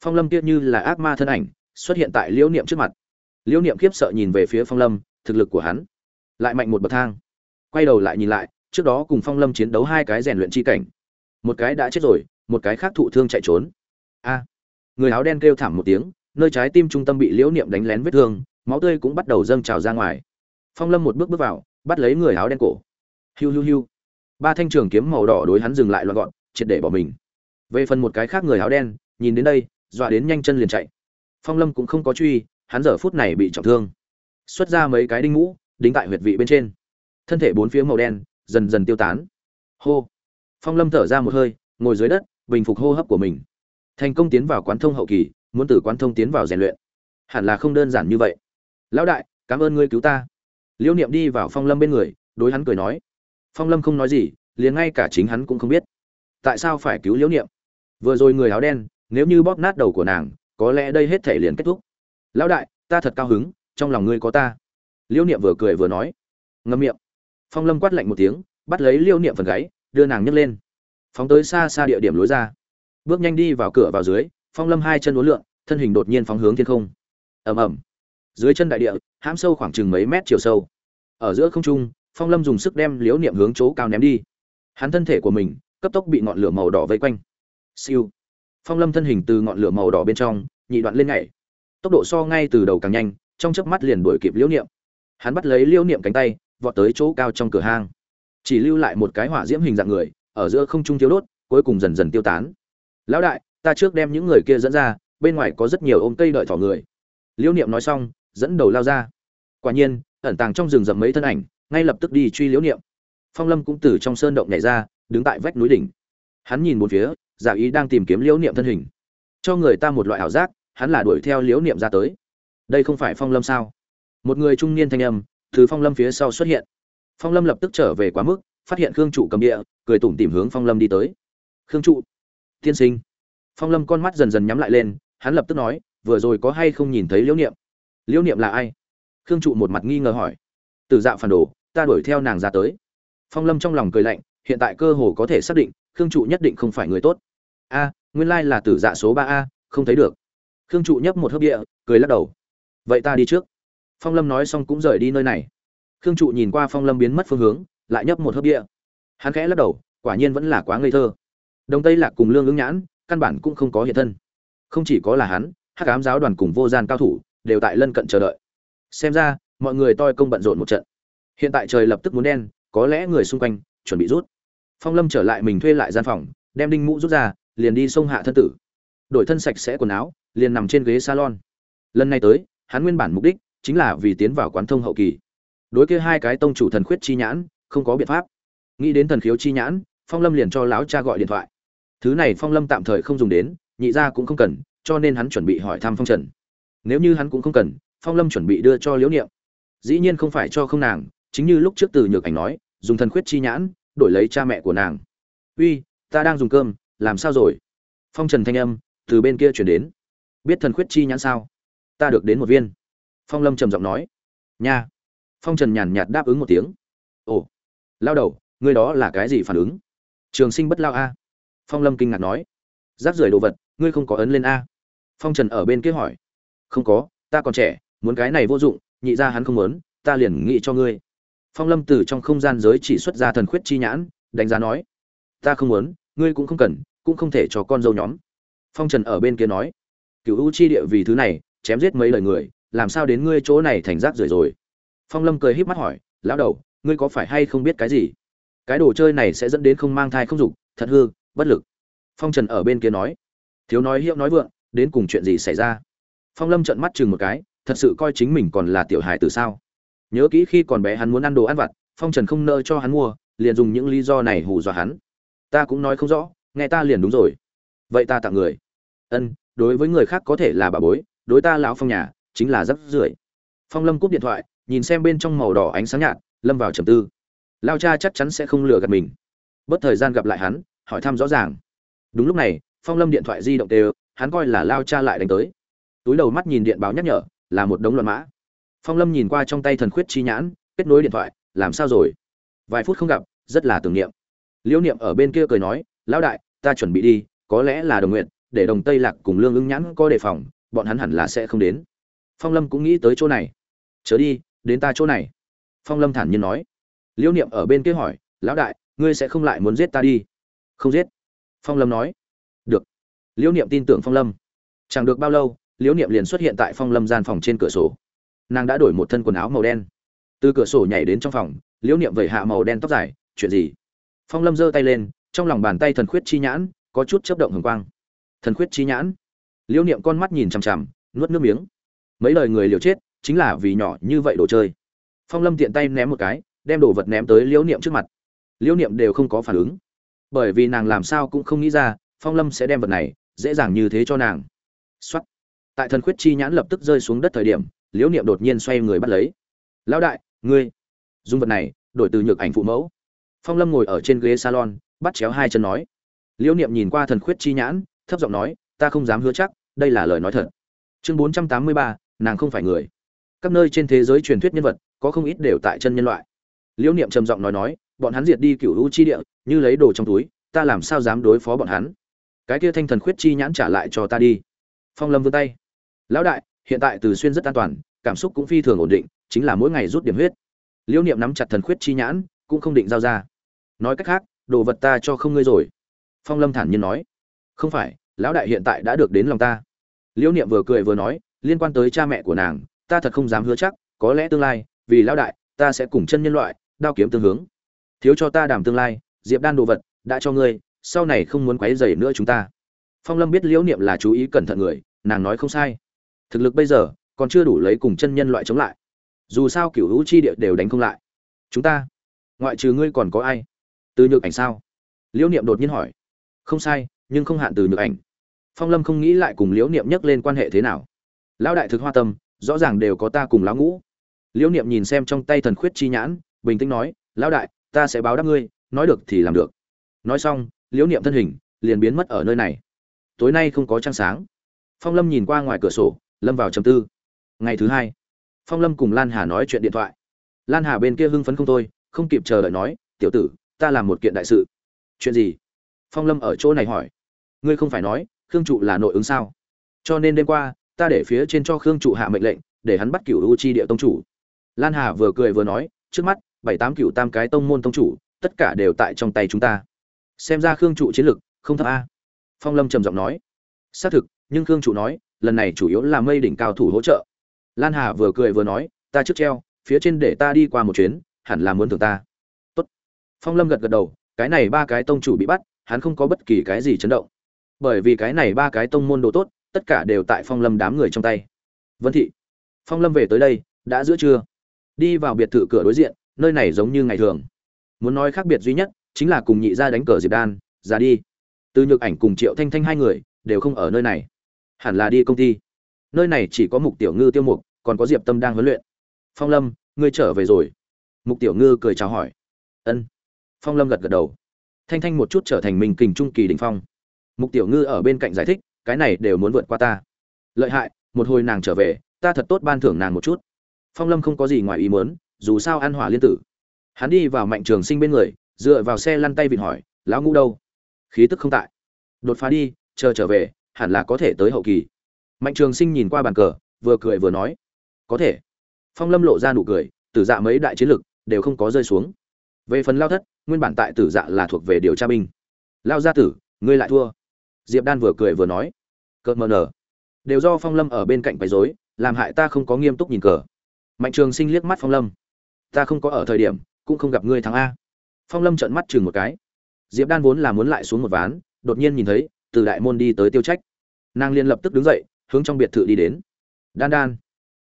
Phong lâm kia như là ác ma thân ảnh, xuất hiện tại liễu niệm trước mặt. Liễu niệm khiếp sợ nhìn về phía phong lâm, thực lực của hắn lại mạnh một bậc thang. Quay đầu lại nhìn lại, trước đó cùng phong lâm chiến đấu hai cái rèn luyện chi cảnh. Một cái đã chết rồi, một cái khác thụ thương chạy trốn. A! Người áo đen kêu thảm một tiếng, nơi trái tim trung tâm bị liễu niệm đánh lén vết thương, máu tươi cũng bắt đầu dâng trào ra ngoài. Phong lâm một bước bước vào, bắt lấy người áo đen cổ. Hiu hiu hiu ba thanh trường kiếm màu đỏ đối hắn dừng lại loạn gọn, triệt để bỏ mình. Về phần một cái khác người áo đen, nhìn đến đây, dọa đến nhanh chân liền chạy. Phong lâm cũng không có truy, hắn giờ phút này bị trọng thương. Xuất ra mấy cái đinh ngũ đính tại huyệt vị bên trên. Thân thể bốn phía màu đen, dần dần tiêu tán. Hô! Phong lâm thở ra một hơi, ngồi dưới đất, bình phục hô hấp của mình. Thành công tiến vào quán thông hậu kỳ, muốn từ quán thông tiến vào rèn luyện. Hẳn là không đơn giản như vậy. Lão đại, cảm ơn ngươi cứu ta. Liễu niệm đi vào phong lâm bên người, đối hắn cười nói phong lâm không nói gì, liền ngay cả chính hắn cũng không biết. Tại sao phải cứu liễu niệm? Vừa rồi người áo đen, nếu như bóp nát đầu của nàng, có lẽ đây hết thể liền kết thúc. Lão đại, ta thật cao hứng, trong lòng ngươi có ta. Liễu niệm vừa cười vừa nói. Ngâm miệng. Phong lâm quát lạnh một tiếng, bắt lấy liễu niệm phần gáy, đưa nàng nhấc lên. Phóng tới xa xa địa điểm lối ra. Bước nhanh đi vào cửa vào dưới, phong lâm hai chân uốn lượn, thân hình đột nhiên phóng hướng thiên không. Ầm ầm. Dưới chân đại địa, hãm sâu khoảng chừng mấy mét chiều sâu. Ở giữa không trung phong lâm dùng sức đem liếu niệm hướng chỗ cao ném đi. Hắn thân thể của mình, cấp tốc bị ngọn lửa màu đỏ vây quanh. Siêu. Phong lâm thân hình từ ngọn lửa màu đỏ bên trong, nhị đoạn lên nhảy. Tốc độ so ngay từ đầu càng nhanh, trong chớp mắt liền đuổi kịp liễu niệm. Hắn bắt lấy liễu niệm cánh tay, vọt tới chỗ cao trong cửa hang. Chỉ lưu lại một cái hỏa diễm hình dạng người, ở giữa không trung thiếu đốt, cuối cùng dần dần tiêu tán. Lão đại, ta trước đem những người kia dẫn ra, bên ngoài có rất nhiều ôm cây đợi thỏ người. Liễu niệm nói xong, dẫn đầu lao ra. Quả nhiên, ẩn tàng trong rừng rậm mấy thân ảnh ngay lập tức đi truy liễu niệm. Phong lâm cũng từ trong sơn động nhảy ra, đứng tại vách núi đỉnh. Hắn nhìn một phía, giả ý đang tìm kiếm liễu niệm thân hình. Cho người ta một loại ảo giác, hắn là đuổi theo liễu niệm ra tới. Đây không phải phong lâm sao? Một người trung niên thanh âm từ phong lâm phía sau xuất hiện. Phong lâm lập tức trở về quá mức, phát hiện khương trụ cầm địa, cười tủm tìm hướng phong lâm đi tới. Khương trụ, tiên sinh. Phong lâm con mắt dần dần nhắm lại lên, hắn lập tức nói, vừa rồi có hay không nhìn thấy liễu niệm? Liễu niệm là ai? Khương trụ một mặt nghi ngờ hỏi từ dạo phản đồ, ta đuổi theo nàng ra tới. Phong lâm trong lòng cười lạnh, hiện tại cơ hồ có thể xác định, khương trụ nhất định không phải người tốt. A, nguyên lai là tử dạ số ba a, không thấy được. Khương trụ nhấp một hớp địa, cười lắc đầu. Vậy ta đi trước. Phong lâm nói xong cũng rời đi nơi này. Khương trụ nhìn qua phong lâm biến mất phương hướng, lại nhấp một hớp địa. Hắn khẽ lắc đầu, quả nhiên vẫn là quá ngây thơ. Đồng tây lạc cùng lương ứng nhãn, căn bản cũng không có hiện thân. Không chỉ có là hắn, hắc ám giáo đoàn cùng vô gian cao thủ, đều tại lân cận chờ đợi. Xem ra mọi người toi công bận rộn một trận. Hiện tại trời lập tức muốn đen, có lẽ người xung quanh chuẩn bị rút. Phong lâm trở lại mình thuê lại gian phòng, đem đinh mũ rút ra, liền đi sông hạ thân tử. Đổi thân sạch sẽ quần áo, liền nằm trên ghế salon. Lần này tới, hắn nguyên bản mục đích chính là vì tiến vào quán thông hậu kỳ. Đối kia hai cái tông chủ thần khuyết chi nhãn, không có biện pháp. Nghĩ đến thần khiếu chi nhãn, phong lâm liền cho lão cha gọi điện thoại. Thứ này phong lâm tạm thời không dùng đến, nhị ra cũng không cần, cho nên hắn chuẩn bị hỏi thăm phong trần. Nếu như hắn cũng không cần, phong lâm chuẩn bị đưa cho liễu niệm dĩ nhiên không phải cho không nàng, chính như lúc trước từ nhược ảnh nói, dùng thần khuyết chi nhãn, đổi lấy cha mẹ của nàng. Uy, ta đang dùng cơm, làm sao rồi? Phong trần thanh âm từ bên kia chuyển đến. Biết thần khuyết chi nhãn sao? Ta được đến một viên. Phong lâm trầm giọng nói. Nha. Phong trần nhàn nhạt đáp ứng một tiếng. Ồ, lao đầu, ngươi đó là cái gì phản ứng? Trường sinh bất lao a. Phong lâm kinh ngạc nói. Giáp rưởi đồ vật, ngươi không có ấn lên a? Phong trần ở bên kia hỏi. Không có, ta còn trẻ, muốn cái này vô dụng nhị ra hắn không muốn, ta liền nghĩ cho ngươi. Phong lâm từ trong không gian giới chỉ xuất ra thần khuyết chi nhãn, đánh giá nói, ta không muốn, ngươi cũng không cần, cũng không thể cho con dâu nhóm. Phong trần ở bên kia nói, cửu u chi địa vì thứ này, chém giết mấy lời người, làm sao đến ngươi chỗ này thành rác rưởi rồi? Phong lâm cười híp mắt hỏi, lão đầu, ngươi có phải hay không biết cái gì? Cái đồ chơi này sẽ dẫn đến không mang thai không dục, thật hư, bất lực. Phong trần ở bên kia nói, thiếu nói hiệu nói vượng, đến cùng chuyện gì xảy ra? Phong lâm trợn mắt chừng một cái thật sự coi chính mình còn là tiểu hài từ sao? Nhớ kỹ khi còn bé hắn muốn ăn đồ ăn vặt, phong trần không nơ cho hắn mua, liền dùng những lý do này hù dọa hắn. Ta cũng nói không rõ, nghe ta liền đúng rồi. Vậy ta tặng người. Ân, đối với người khác có thể là bà bối, đối ta lão phong nhà, chính là rất rưởi. Phong lâm cúp điện thoại, nhìn xem bên trong màu đỏ ánh sáng nhạt, lâm vào trầm tư. Lao cha chắc chắn sẽ không lừa gạt mình. Bất thời gian gặp lại hắn, hỏi thăm rõ ràng. Đúng lúc này, phong lâm điện thoại di động tê hắn coi là lao cha lại đánh tới. Túi đầu mắt nhìn điện báo nhắc nhở là một đống loạn mã. Phong lâm nhìn qua trong tay thần khuyết chi nhãn, kết nối điện thoại, làm sao rồi? Vài phút không gặp, rất là tưởng niệm. Liễu niệm ở bên kia cười nói, lão đại, ta chuẩn bị đi, có lẽ là đồng nguyện để đồng tây lạc cùng lương ứng nhãn có đề phòng, bọn hắn hẳn là sẽ không đến. Phong lâm cũng nghĩ tới chỗ này. Chớ đi, đến ta chỗ này. Phong lâm thản nhiên nói. Liễu niệm ở bên kia hỏi, lão đại, ngươi sẽ không lại muốn giết ta đi? Không giết. Phong lâm nói. Được. Liễu niệm tin tưởng phong lâm. Chẳng được bao lâu liễu niệm liền xuất hiện tại phong lâm gian phòng trên cửa sổ. Nàng đã đổi một thân quần áo màu đen. Từ cửa sổ nhảy đến trong phòng, liễu niệm vẩy hạ màu đen tóc dài, chuyện gì? Phong lâm giơ tay lên, trong lòng bàn tay thần khuyết chi nhãn, có chút chấp động hồng quang. Thần khuyết chi nhãn? Liễu niệm con mắt nhìn chằm chằm, nuốt nước miếng. Mấy lời người liều chết, chính là vì nhỏ như vậy đồ chơi. Phong lâm tiện tay ném một cái, đem đồ vật ném tới liễu niệm trước mặt. Liễu niệm đều không có phản ứng. Bởi vì nàng làm sao cũng không nghĩ ra, phong lâm sẽ đem vật này, dễ dàng như thế cho nàng. Xuất tại thần khuyết chi nhãn lập tức rơi xuống đất thời điểm, liễu niệm đột nhiên xoay người bắt lấy. Lão đại, ngươi. Dung vật này, đổi từ nhược ảnh phụ mẫu. Phong lâm ngồi ở trên ghế salon, bắt chéo hai chân nói. Liễu niệm nhìn qua thần khuyết chi nhãn, thấp giọng nói, ta không dám hứa chắc, đây là lời nói thật. Chương bốn trăm tám mươi ba, nàng không phải người. Các nơi trên thế giới truyền thuyết nhân vật, có không ít đều tại chân nhân loại. Liễu niệm trầm giọng nói nói, bọn hắn diệt đi cựu u chi địa, như lấy đồ trong túi, ta làm sao dám đối phó bọn hắn? Cái kia thanh thần khuyết chi nhãn trả lại cho ta đi. Phong lâm vươn tay lão đại, hiện tại từ xuyên rất an toàn, cảm xúc cũng phi thường ổn định, chính là mỗi ngày rút điểm huyết. Liễu niệm nắm chặt thần khuyết chi nhãn, cũng không định giao ra. Nói cách khác, đồ vật ta cho không ngươi rồi. Phong lâm thản nhiên nói. Không phải, lão đại hiện tại đã được đến lòng ta. Liễu niệm vừa cười vừa nói, liên quan tới cha mẹ của nàng, ta thật không dám hứa chắc, có lẽ tương lai, vì lão đại, ta sẽ cùng chân nhân loại, đao kiếm tương hướng. Thiếu cho ta đảm tương lai, diệp đan đồ vật, đã cho ngươi, sau này không muốn quấy rầy nữa chúng ta. Phong lâm biết liễu niệm là chú ý cẩn thận người, nàng nói không sai thực lực bây giờ còn chưa đủ lấy cùng chân nhân loại chống lại. Dù sao cửu hữu chi địa đều đánh không lại. Chúng ta, ngoại trừ ngươi còn có ai? Từ nhược ảnh sao? Liễu niệm đột nhiên hỏi. Không sai, nhưng không hạn từ nhược ảnh. Phong lâm không nghĩ lại cùng liễu niệm nhắc lên quan hệ thế nào. Lão đại thực hoa tâm, rõ ràng đều có ta cùng lão ngũ. Liễu niệm nhìn xem trong tay thần khuyết chi nhãn, bình tĩnh nói, lão đại, ta sẽ báo đáp ngươi, nói được thì làm được. Nói xong, liễu niệm thân hình liền biến mất ở nơi này. Tối nay không có trăng sáng. Phong lâm nhìn qua ngoài cửa sổ lâm vào trầm tư. Ngày thứ hai, phong lâm cùng lan hà nói chuyện điện thoại. Lan hà bên kia hưng phấn không thôi, không kịp chờ đợi nói, tiểu tử, ta làm một kiện đại sự. Chuyện gì? Phong lâm ở chỗ này hỏi. Ngươi không phải nói, khương trụ là nội ứng sao? Cho nên đêm qua, ta để phía trên cho khương trụ hạ mệnh lệnh, để hắn bắt cửu u chi địa tông chủ. Lan hà vừa cười vừa nói, trước mắt, bảy tám cửu tam cái tông môn tông chủ, tất cả đều tại trong tay chúng ta. Xem ra khương trụ chiến lực không thấp a. Phong lâm trầm giọng nói. Xác thực, nhưng khương trụ nói lần này chủ yếu là mây đỉnh cao thủ hỗ trợ. Lan hà vừa cười vừa nói, ta trước treo, phía trên để ta đi qua một chuyến, hẳn là muốn thường ta. Tốt. phong lâm gật gật đầu, cái này ba cái tông chủ bị bắt, hắn không có bất kỳ cái gì chấn động. Bởi vì cái này ba cái tông môn đồ tốt, tất cả đều tại phong lâm đám người trong tay. Vân thị. Phong lâm về tới đây, đã giữa trưa. Đi vào biệt thự cửa đối diện, nơi này giống như ngày thường. Muốn nói khác biệt duy nhất, chính là cùng nhị gia đánh cờ diệp đan, ra đi. Từ nhược ảnh cùng triệu thanh thanh hai người, đều không ở nơi này hẳn là đi công ty. Nơi này chỉ có mục tiểu ngư tiêu mục, còn có diệp tâm đang huấn luyện. Phong lâm, ngươi trở về rồi. Mục tiểu ngư cười chào hỏi. Ân. Phong lâm gật gật đầu. Thanh thanh một chút trở thành mình kình trung kỳ đỉnh phong. Mục tiểu ngư ở bên cạnh giải thích, cái này đều muốn vượt qua ta. Lợi hại, một hồi nàng trở về, ta thật tốt ban thưởng nàng một chút. Phong lâm không có gì ngoài ý muốn, dù sao ăn hỏa liên tử. Hắn đi vào mạnh trường sinh bên người, dựa vào xe lăn tay vịn hỏi, lão ngũ đâu? Khí tức không tại. Đột phá đi, chờ trở về hẳn là có thể tới hậu kỳ. Mạnh trường sinh nhìn qua bàn cờ, vừa cười vừa nói, có thể. Phong lâm lộ ra nụ cười, tử dạ mấy đại chiến lực đều không có rơi xuống. Về phần lao thất, nguyên bản tại tử dạ là thuộc về điều tra binh. Lao gia tử, ngươi lại thua. Diệp đan vừa cười vừa nói, cợt mờ nở. Đều do phong lâm ở bên cạnh quấy rối, làm hại ta không có nghiêm túc nhìn cờ. Mạnh trường sinh liếc mắt phong lâm, ta không có ở thời điểm, cũng không gặp ngươi thắng a. Phong lâm trợn mắt chừng một cái. Diệp đan vốn là muốn lại xuống một ván, đột nhiên nhìn thấy từ đại môn đi tới tiêu trách. Nàng liên lập tức đứng dậy, hướng trong biệt thự đi đến. Đan đan.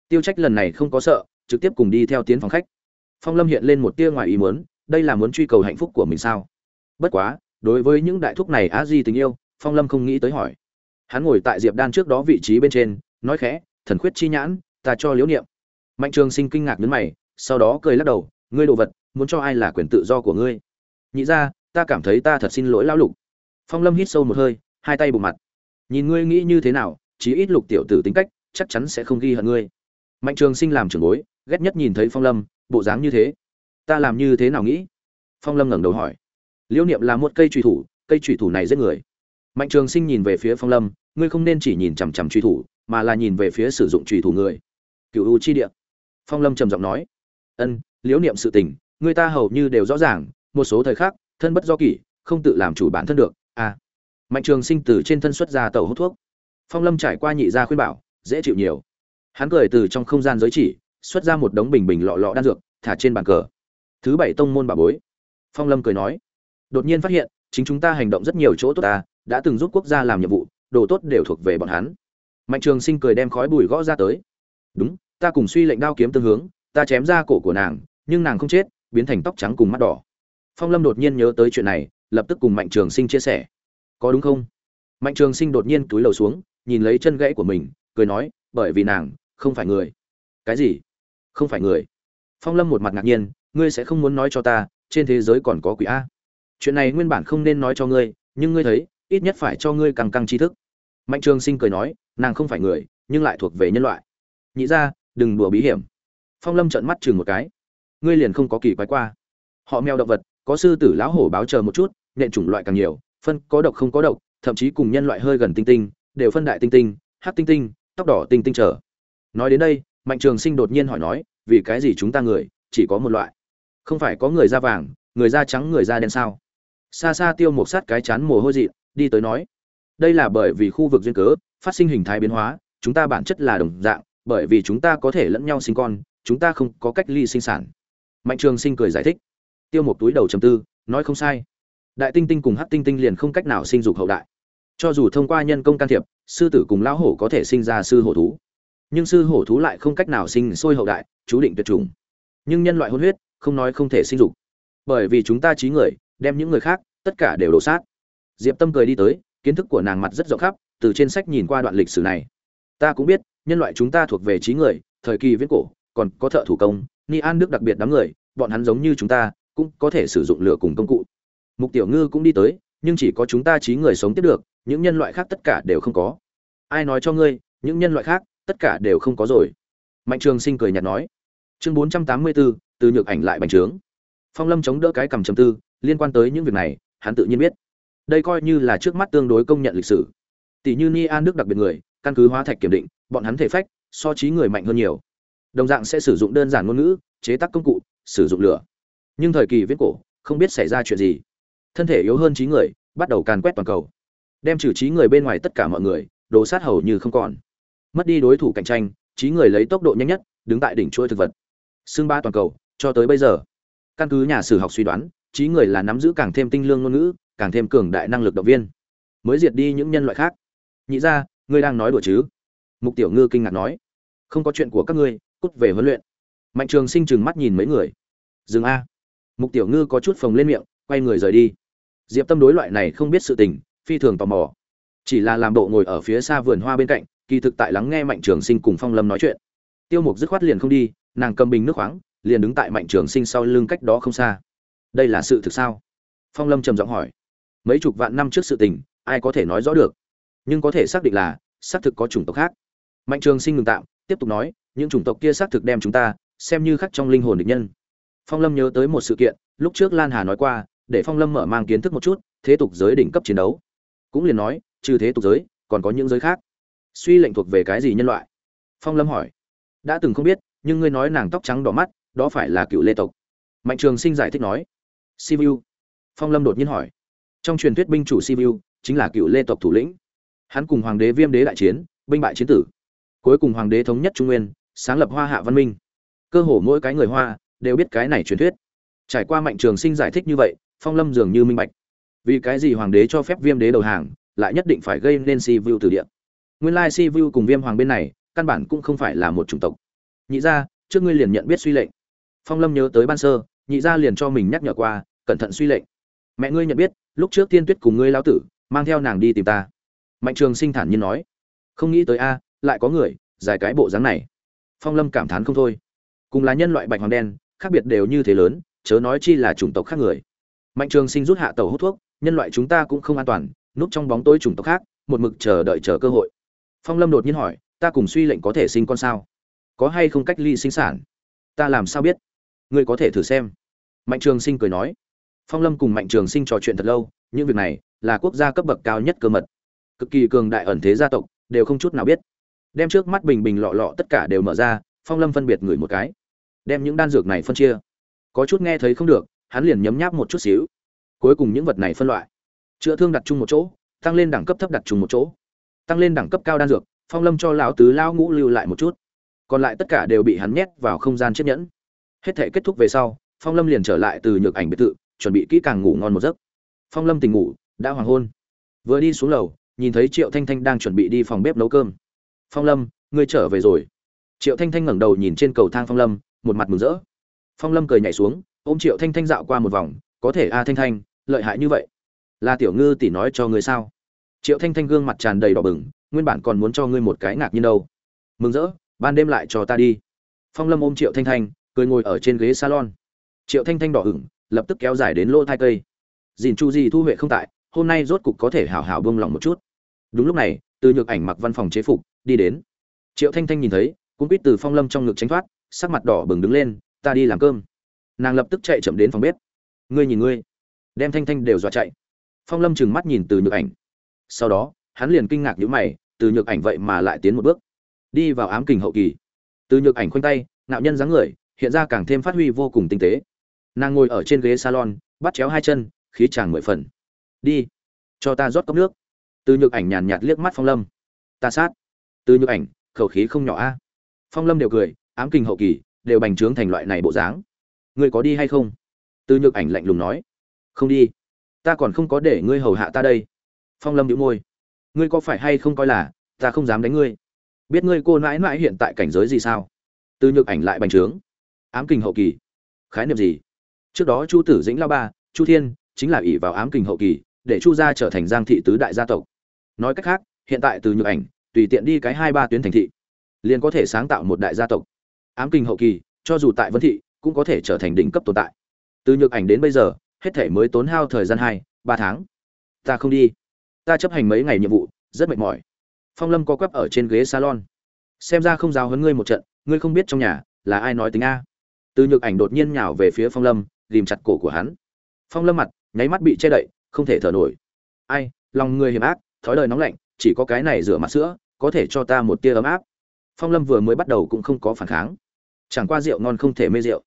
Tiêu trách lần này không có sợ, trực tiếp cùng đi theo tiến phòng khách. Phong lâm hiện lên một tia ngoài ý muốn, đây là muốn truy cầu hạnh phúc của mình sao? Bất quá, đối với những đại thúc này á di tình yêu, phong lâm không nghĩ tới hỏi. Hắn ngồi tại diệp đan trước đó vị trí bên trên, nói khẽ, thần khuyết chi nhãn, ta cho liếu niệm. Mạnh trường sinh kinh ngạc nhấn mày, sau đó cười lắc đầu, ngươi đồ vật, muốn cho ai là quyền tự do của ngươi? Nhị ra ta cảm thấy ta thật xin lỗi lão lục. Phong lâm hít sâu một hơi hai tay bụng mặt. Nhìn ngươi nghĩ như thế nào, chí ít lục tiểu tử tính cách, chắc chắn sẽ không ghi hận ngươi. Mạnh trường sinh làm trưởng bối, ghét nhất nhìn thấy phong lâm, bộ dáng như thế. Ta làm như thế nào nghĩ? Phong lâm ngẩng đầu hỏi. Liễu niệm là một cây trùy thủ, cây trùy thủ này giết người. Mạnh trường sinh nhìn về phía phong lâm, ngươi không nên chỉ nhìn chằm chằm trùy thủ, mà là nhìn về phía sử dụng trùy thủ người. Cựu u chi địa. Phong lâm trầm giọng nói. Ân liễu niệm sự tình, người ta hầu như đều rõ ràng, một số thời khắc, thân bất do kỷ, không tự làm chủ bản thân được mạnh trường sinh từ trên thân xuất ra tàu hút thuốc. Phong lâm trải qua nhị gia khuyên bảo, dễ chịu nhiều. Hắn cười từ trong không gian giới chỉ, xuất ra một đống bình bình lọ lọ đan dược, thả trên bàn cờ. Thứ bảy tông môn bà bối. Phong lâm cười nói, đột nhiên phát hiện, chính chúng ta hành động rất nhiều chỗ tốt ta, đã từng giúp quốc gia làm nhiệm vụ, đồ tốt đều thuộc về bọn hắn. Mạnh trường sinh cười đem khói bùi gõ ra tới. Đúng, ta cùng suy lệnh đao kiếm tương hướng, ta chém ra cổ của nàng, nhưng nàng không chết, biến thành tóc trắng cùng mắt đỏ. Phong lâm đột nhiên nhớ tới chuyện này, lập tức cùng mạnh trường sinh chia sẻ có đúng không? Mạnh trường sinh đột nhiên túi lầu xuống, nhìn lấy chân gãy của mình, cười nói, bởi vì nàng không phải người. Cái gì? Không phải người. Phong lâm một mặt ngạc nhiên, ngươi sẽ không muốn nói cho ta, trên thế giới còn có quỷ a. Chuyện này nguyên bản không nên nói cho ngươi, nhưng ngươi thấy, ít nhất phải cho ngươi càng căng tri thức. Mạnh trường sinh cười nói, nàng không phải người, nhưng lại thuộc về nhân loại. Nhị ra đừng đùa bí hiểm. Phong lâm trợn mắt chừng một cái. Ngươi liền không có kỳ quái qua. Họ mèo động vật, có sư tử lão hổ báo chờ một chút, nện chủng loại càng nhiều phân có độc không có độc, thậm chí cùng nhân loại hơi gần tinh tinh, đều phân đại tinh tinh hát tinh tinh, tóc đỏ tinh tinh trở. Nói đến đây, mạnh trường sinh đột nhiên hỏi nói, vì cái gì chúng ta người, chỉ có một loại? Không phải có người da vàng, người da trắng, người da đen sao? Xa xa tiêu một sát cái chán mồ hôi dị, đi tới nói, đây là bởi vì khu vực duyên cớ, phát sinh hình thái biến hóa, chúng ta bản chất là đồng dạng, bởi vì chúng ta có thể lẫn nhau sinh con, chúng ta không có cách ly sinh sản. Mạnh trường sinh cười giải thích. Tiêu một túi đầu chầm tư, nói không sai đại tinh tinh cùng hắc tinh tinh liền không cách nào sinh dục hậu đại. Cho dù thông qua nhân công can thiệp, sư tử cùng lão hổ có thể sinh ra sư hổ thú. Nhưng sư hổ thú lại không cách nào sinh sôi hậu đại, chú định tuyệt chủng. Nhưng nhân loại hôn huyết, không nói không thể sinh dục. Bởi vì chúng ta trí người, đem những người khác, tất cả đều đổ sát. Diệp tâm cười đi tới, kiến thức của nàng mặt rất rộng khắp, từ trên sách nhìn qua đoạn lịch sử này. Ta cũng biết, nhân loại chúng ta thuộc về trí người, thời kỳ viễn cổ, còn có thợ thủ công, ni an đức đặc biệt đám người, bọn hắn giống như chúng ta, cũng có thể sử dụng lửa cùng công cụ mục tiểu ngư cũng đi tới, nhưng chỉ có chúng ta trí người sống tiếp được, những nhân loại khác tất cả đều không có. Ai nói cho ngươi, những nhân loại khác, tất cả đều không có rồi. Mạnh trường sinh cười nhạt nói. Chương bốn trăm tám mươi bốn từ nhược ảnh lại bành trướng. Phong lâm chống đỡ cái cầm chầm tư, liên quan tới những việc này, hắn tự nhiên biết. Đây coi như là trước mắt tương đối công nhận lịch sử. Tỷ như ni an nước đặc biệt người, căn cứ hóa thạch kiểm định, bọn hắn thể phách, so trí người mạnh hơn nhiều. Đồng dạng sẽ sử dụng đơn giản ngôn ngữ, chế tác công cụ, sử dụng lửa. Nhưng thời kỳ viết cổ, không biết xảy ra chuyện gì thân thể yếu hơn trí người, bắt đầu càn quét toàn cầu. Đem trừ trí người bên ngoài tất cả mọi người, đồ sát hầu như không còn. Mất đi đối thủ cạnh tranh, trí người lấy tốc độ nhanh nhất, đứng tại đỉnh chuỗi thực vật. Xương ba toàn cầu, cho tới bây giờ. Căn cứ nhà sử học suy đoán, trí người là nắm giữ càng thêm tinh lương ngôn ngữ, càng thêm cường đại năng lực động viên. Mới diệt đi những nhân loại khác. Nhị ra ngươi đang nói đùa chứ? Mục tiểu ngư kinh ngạc nói. Không có chuyện của các ngươi, cút về huấn luyện. Mạnh trường sinh chừng mắt nhìn mấy người. Dừng a. Mục tiểu ngư có chút phồng lên miệng, quay người rời đi diệp tâm đối loại này không biết sự tình, phi thường tò mò. Chỉ là làm bộ ngồi ở phía xa vườn hoa bên cạnh, kỳ thực tại lắng nghe mạnh trường sinh cùng phong lâm nói chuyện. Tiêu mục dứt khoát liền không đi, nàng cầm bình nước khoáng, liền đứng tại mạnh trường sinh sau lưng cách đó không xa. Đây là sự thực sao? Phong lâm trầm giọng hỏi. Mấy chục vạn năm trước sự tình, ai có thể nói rõ được? Nhưng có thể xác định là, xác thực có chủng tộc khác. Mạnh trường sinh ngừng tạm, tiếp tục nói, những chủng tộc kia xác thực đem chúng ta xem như khắc trong linh hồn địch nhân. Phong lâm nhớ tới một sự kiện, lúc trước lan hà nói qua để phong lâm mở mang kiến thức một chút, thế tục giới đỉnh cấp chiến đấu. Cũng liền nói, trừ thế tục giới, còn có những giới khác. Suy lệnh thuộc về cái gì nhân loại? Phong lâm hỏi. Đã từng không biết, nhưng ngươi nói nàng tóc trắng đỏ mắt, đó phải là cựu lê tộc. Mạnh trường sinh giải thích nói. Sivu phong lâm đột nhiên hỏi. Trong truyền thuyết binh chủ sivu chính là cựu lê tộc thủ lĩnh. Hắn cùng hoàng đế viêm đế đại chiến, binh bại chiến tử. Cuối cùng hoàng đế thống nhất trung nguyên, sáng lập hoa hạ văn minh. Cơ hồ mỗi cái người hoa đều biết cái này truyền thuyết. Trải qua mạnh trường sinh giải thích như vậy phong lâm dường như minh bạch. Vì cái gì hoàng đế cho phép viêm đế đầu hàng, lại nhất định phải gây nên si vu từ địa. Nguyên lai si vu cùng viêm hoàng bên này, căn bản cũng không phải là một chủng tộc. Nhị ra trước ngươi liền nhận biết suy lệnh. Phong lâm nhớ tới ban sơ, nhị ra liền cho mình nhắc nhở qua, cẩn thận suy lệnh. Mẹ ngươi nhận biết, lúc trước tiên tuyết cùng ngươi lao tử, mang theo nàng đi tìm ta. Mạnh trường sinh thản nhiên nói. Không nghĩ tới a, lại có người, giải cái bộ dáng này. Phong lâm cảm thán không thôi. Cùng là nhân loại bạch hoàng đen, khác biệt đều như thế lớn, chớ nói chi là chủng tộc khác người mạnh trường sinh rút hạ tàu hút thuốc, nhân loại chúng ta cũng không an toàn, núp trong bóng tối chủng tộc khác, một mực chờ đợi chờ cơ hội. Phong lâm đột nhiên hỏi, ta cùng suy lệnh có thể sinh con sao? Có hay không cách ly sinh sản? Ta làm sao biết? Ngươi có thể thử xem. Mạnh trường sinh cười nói. Phong lâm cùng mạnh trường sinh trò chuyện thật lâu, những việc này là quốc gia cấp bậc cao nhất cơ mật. Cực kỳ cường đại ẩn thế gia tộc, đều không chút nào biết. Đem trước mắt bình bình lọ lọ tất cả đều mở ra, phong lâm phân biệt người một cái. Đem những đan dược này phân chia. Có chút nghe thấy không được hắn liền nhấm nháp một chút xíu. Cuối cùng những vật này phân loại. Chữa thương đặt chung một chỗ, tăng lên đẳng cấp thấp đặt chung một chỗ. Tăng lên đẳng cấp cao đan dược, phong lâm cho lão tứ lão ngũ lưu lại một chút. Còn lại tất cả đều bị hắn nhét vào không gian chiếc nhẫn. Hết thể kết thúc về sau, phong lâm liền trở lại từ nhược ảnh biệt thự, chuẩn bị kỹ càng ngủ ngon một giấc. Phong lâm tỉnh ngủ, đã hoàng hôn. Vừa đi xuống lầu, nhìn thấy triệu thanh thanh đang chuẩn bị đi phòng bếp nấu cơm. Phong lâm, ngươi trở về rồi. Triệu thanh thanh ngẩng đầu nhìn trên cầu thang phong lâm, một mặt mừng rỡ. Phong lâm cười nhảy xuống ôm triệu thanh thanh dạo qua một vòng, có thể a thanh thanh, lợi hại như vậy. Là tiểu ngư tỷ nói cho ngươi sao? Triệu thanh thanh gương mặt tràn đầy đỏ bừng, nguyên bản còn muốn cho ngươi một cái ngạc nhiên đâu. Mừng rỡ, ban đêm lại cho ta đi. Phong lâm ôm triệu thanh thanh, cười ngồi ở trên ghế salon. Triệu thanh thanh đỏ hửng lập tức kéo dài đến lỗ thai cây. Dìn chu gì thu huệ không tại, hôm nay rốt cục có thể hảo hảo bông lòng một chút. Đúng lúc này, từ nhược ảnh mặc văn phòng chế phục, đi đến. Triệu thanh thanh nhìn thấy cũng biết từ phong lâm trong ngực tránh thoát, sắc mặt đỏ bừng đứng lên, ta đi làm cơm nàng lập tức chạy chậm đến phòng bếp. Ngươi nhìn ngươi. Đem thanh thanh đều dọa chạy. Phong lâm trừng mắt nhìn từ nhược ảnh. Sau đó, hắn liền kinh ngạc nhíu mày, từ nhược ảnh vậy mà lại tiến một bước. Đi vào ám kình hậu kỳ. Từ nhược ảnh khoanh tay nạo nhân dáng người, hiện ra càng thêm phát huy vô cùng tinh tế. Nàng ngồi ở trên ghế salon, bắt chéo hai chân, khí chàng mười phần. Đi, cho ta rót cốc nước. Từ nhược ảnh nhàn nhạt liếc mắt phong lâm. Ta sát. Từ nhược ảnh, khẩu khí không nhỏ a. Phong lâm đều cười, ám kình hậu kỳ, đều bành trướng thành loại này bộ dáng ngươi có đi hay không? Từ nhược ảnh lạnh lùng nói. Không đi. Ta còn không có để ngươi hầu hạ ta đây. Phong lâm đĩu môi. Ngươi có phải hay không coi là, ta không dám đánh ngươi? Biết ngươi cô nãi nãi hiện tại cảnh giới gì sao? Từ nhược ảnh lại bành trướng. Ám kình hậu kỳ. Khái niệm gì? Trước đó chu tử dĩnh lao ba, chu thiên, chính là ỷ vào ám kình hậu kỳ, để chu gia trở thành giang thị tứ đại gia tộc. Nói cách khác, hiện tại từ nhược ảnh, tùy tiện đi cái hai ba tuyến thành thị, liền có thể sáng tạo một đại gia tộc. Ám kình hậu kỳ, cho dù tại vân thị cũng có thể trở thành đỉnh cấp tồn tại. Từ nhược ảnh đến bây giờ, hết thể mới tốn hao thời gian hai, ba tháng. Ta không đi. Ta chấp hành mấy ngày nhiệm vụ, rất mệt mỏi. Phong lâm co quắp ở trên ghế salon. Xem ra không giáo huấn ngươi một trận, ngươi không biết trong nhà là ai nói tính a. Từ nhược ảnh đột nhiên nhào về phía phong lâm, ghìm chặt cổ của hắn. Phong lâm mặt, nháy mắt bị che đậy, không thể thở nổi. Ai, lòng người hiểm ác, thói đời nóng lạnh, chỉ có cái này rửa mặt sữa, có thể cho ta một tia ấm áp. Phong lâm vừa mới bắt đầu cũng không có phản kháng. Chẳng qua rượu ngon không thể mê rượu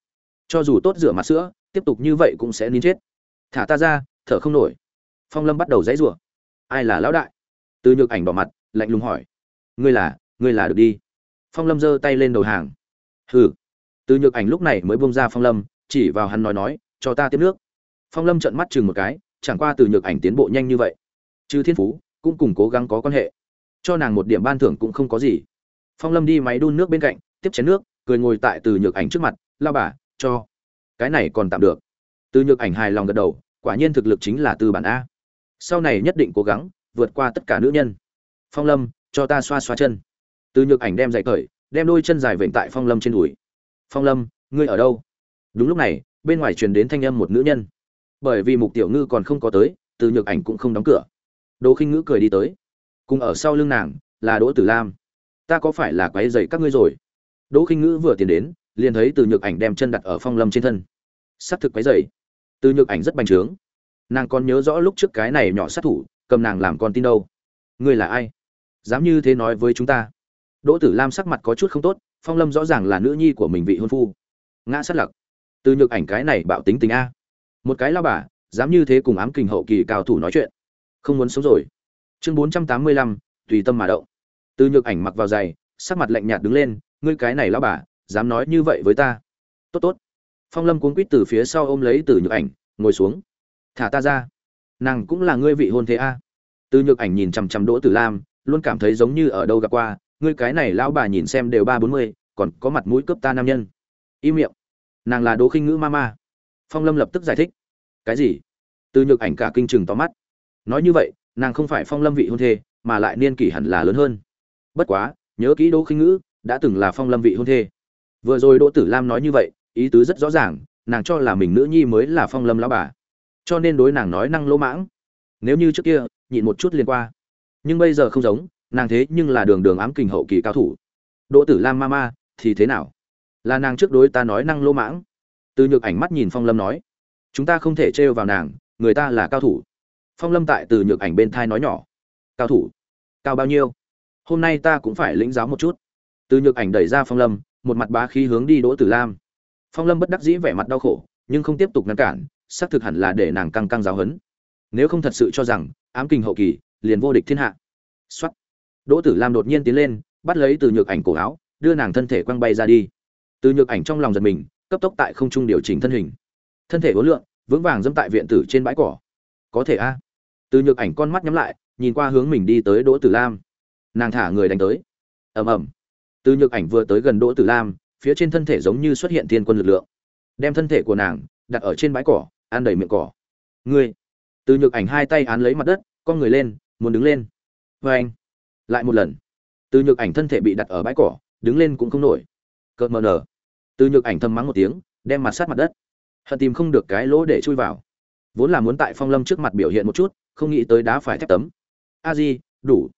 cho dù tốt rửa mặt sữa, tiếp tục như vậy cũng sẽ nín chết. Thả ta ra, thở không nổi. Phong lâm bắt đầu dãy rủa. Ai là lão đại? Từ nhược ảnh bỏ mặt, lạnh lùng hỏi. Ngươi là ngươi là được đi. Phong lâm giơ tay lên đầu hàng. Hừ. Từ nhược ảnh lúc này mới buông ra phong lâm, chỉ vào hắn nói nói, cho ta tiếp nước. Phong lâm trợn mắt chừng một cái, chẳng qua từ nhược ảnh tiến bộ nhanh như vậy. Chứ thiên phú, cũng cùng cố gắng có quan hệ. Cho nàng một điểm ban thưởng cũng không có gì. Phong lâm đi máy đun nước bên cạnh, tiếp chén nước, cười ngồi tại từ nhược ảnh trước mặt, lao bà cho. Cái này còn tạm được. Từ nhược ảnh hài lòng gật đầu, quả nhiên thực lực chính là từ bản a. Sau này nhất định cố gắng vượt qua tất cả nữ nhân. Phong lâm, cho ta xoa xoa chân. Từ nhược ảnh đem dạy cởi đem đôi chân dài vệnh tại phong lâm trên đùi. Phong lâm, ngươi ở đâu? Đúng lúc này, bên ngoài truyền đến thanh âm một nữ nhân. Bởi vì mục tiểu ngư còn không có tới, từ nhược ảnh cũng không đóng cửa. Đỗ khinh ngữ cười đi tới. Cùng ở sau lưng nàng là đỗ tử lam. Ta có phải là quấy dậy các ngươi rồi? Đỗ khinh ngữ vừa tiến đến liền thấy từ nhược ảnh đem chân đặt ở phong lâm trên thân. Xác thực quấy dậy từ nhược ảnh rất bành trướng. Nàng còn nhớ rõ lúc trước cái này nhỏ sát thủ, cầm nàng làm con tin đâu. Ngươi là ai? Dám như thế nói với chúng ta. Đỗ tử lam sắc mặt có chút không tốt, phong lâm rõ ràng là nữ nhi của mình vị hôn phu. Ngã sát lặc. Từ nhược ảnh cái này bạo tính tình a. Một cái lao bà, dám như thế cùng ám kình hậu kỳ cao thủ nói chuyện. Không muốn sống rồi. Chương bốn trăm tám mươi lăm, tùy tâm mà động. Từ nhược ảnh mặc vào giày, sắc mặt lạnh nhạt đứng lên, ngươi cái này lao bà dám nói như vậy với ta. Tốt tốt. Phong lâm cuốn quýt từ phía sau ôm lấy từ nhược ảnh, ngồi xuống. Thả ta ra. Nàng cũng là ngươi vị hôn thế a. Từ nhược ảnh nhìn chằm chằm đỗ tử lam, luôn cảm thấy giống như ở đâu gặp qua. Ngươi cái này lão bà nhìn xem đều ba bốn mươi, còn có mặt mũi cướp ta nam nhân. Im miệng. Nàng là đỗ khinh ngữ ma ma. Phong lâm lập tức giải thích. Cái gì? Từ nhược ảnh cả kinh chừng to mắt. Nói như vậy, nàng không phải phong lâm vị hôn thê, mà lại niên kỷ hẳn là lớn hơn. Bất quá, nhớ kỹ đỗ khinh ngữ, đã từng là phong lâm vị hôn thê vừa rồi đỗ tử lam nói như vậy, ý tứ rất rõ ràng, nàng cho là mình nữ nhi mới là phong lâm lão bà. Cho nên đối nàng nói năng lỗ mãng. Nếu như trước kia, nhịn một chút liên qua. Nhưng bây giờ không giống, nàng thế nhưng là đường đường ám kình hậu kỳ cao thủ. Đỗ tử lam ma ma, thì thế nào? Là nàng trước đối ta nói năng lỗ mãng. Từ nhược ảnh mắt nhìn phong lâm nói. Chúng ta không thể trêu vào nàng, người ta là cao thủ. Phong lâm tại từ nhược ảnh bên thai nói nhỏ. Cao thủ? Cao bao nhiêu? Hôm nay ta cũng phải lĩnh giáo một chút. Từ nhược ảnh đẩy ra phong lâm một mặt bá khí hướng đi đỗ tử lam. Phong lâm bất đắc dĩ vẻ mặt đau khổ, nhưng không tiếp tục ngăn cản, xác thực hẳn là để nàng căng căng giáo hấn. Nếu không thật sự cho rằng, ám kình hậu kỳ, liền vô địch thiên hạ. Soát. đỗ tử lam đột nhiên tiến lên, bắt lấy từ nhược ảnh cổ áo, đưa nàng thân thể quăng bay ra đi. Từ nhược ảnh trong lòng giật mình, cấp tốc tại không trung điều chỉnh thân hình. Thân thể uốn lượng vững vàng dẫm tại viện tử trên bãi cỏ. Có thể a. Từ nhược ảnh con mắt nhắm lại, nhìn qua hướng mình đi tới đỗ tử lam. Nàng thả người đánh tới. Ầm ầm từ nhược ảnh vừa tới gần đỗ tử lam, phía trên thân thể giống như xuất hiện thiên quân lực lượng. Đem thân thể của nàng đặt ở trên bãi cỏ, ăn đầy miệng cỏ. Ngươi! Từ nhược ảnh hai tay án lấy mặt đất, con người lên, muốn đứng lên. Vê anh! Lại một lần. Từ nhược ảnh thân thể bị đặt ở bãi cỏ, đứng lên cũng không nổi. Cợt mờ nở. Từ nhược ảnh thầm mắng một tiếng, đem mặt sát mặt đất. Hận tìm không được cái lỗ để chui vào. Vốn là muốn tại phong lâm trước mặt biểu hiện một chút, không nghĩ tới đá phải thép tấm. A di, đủ.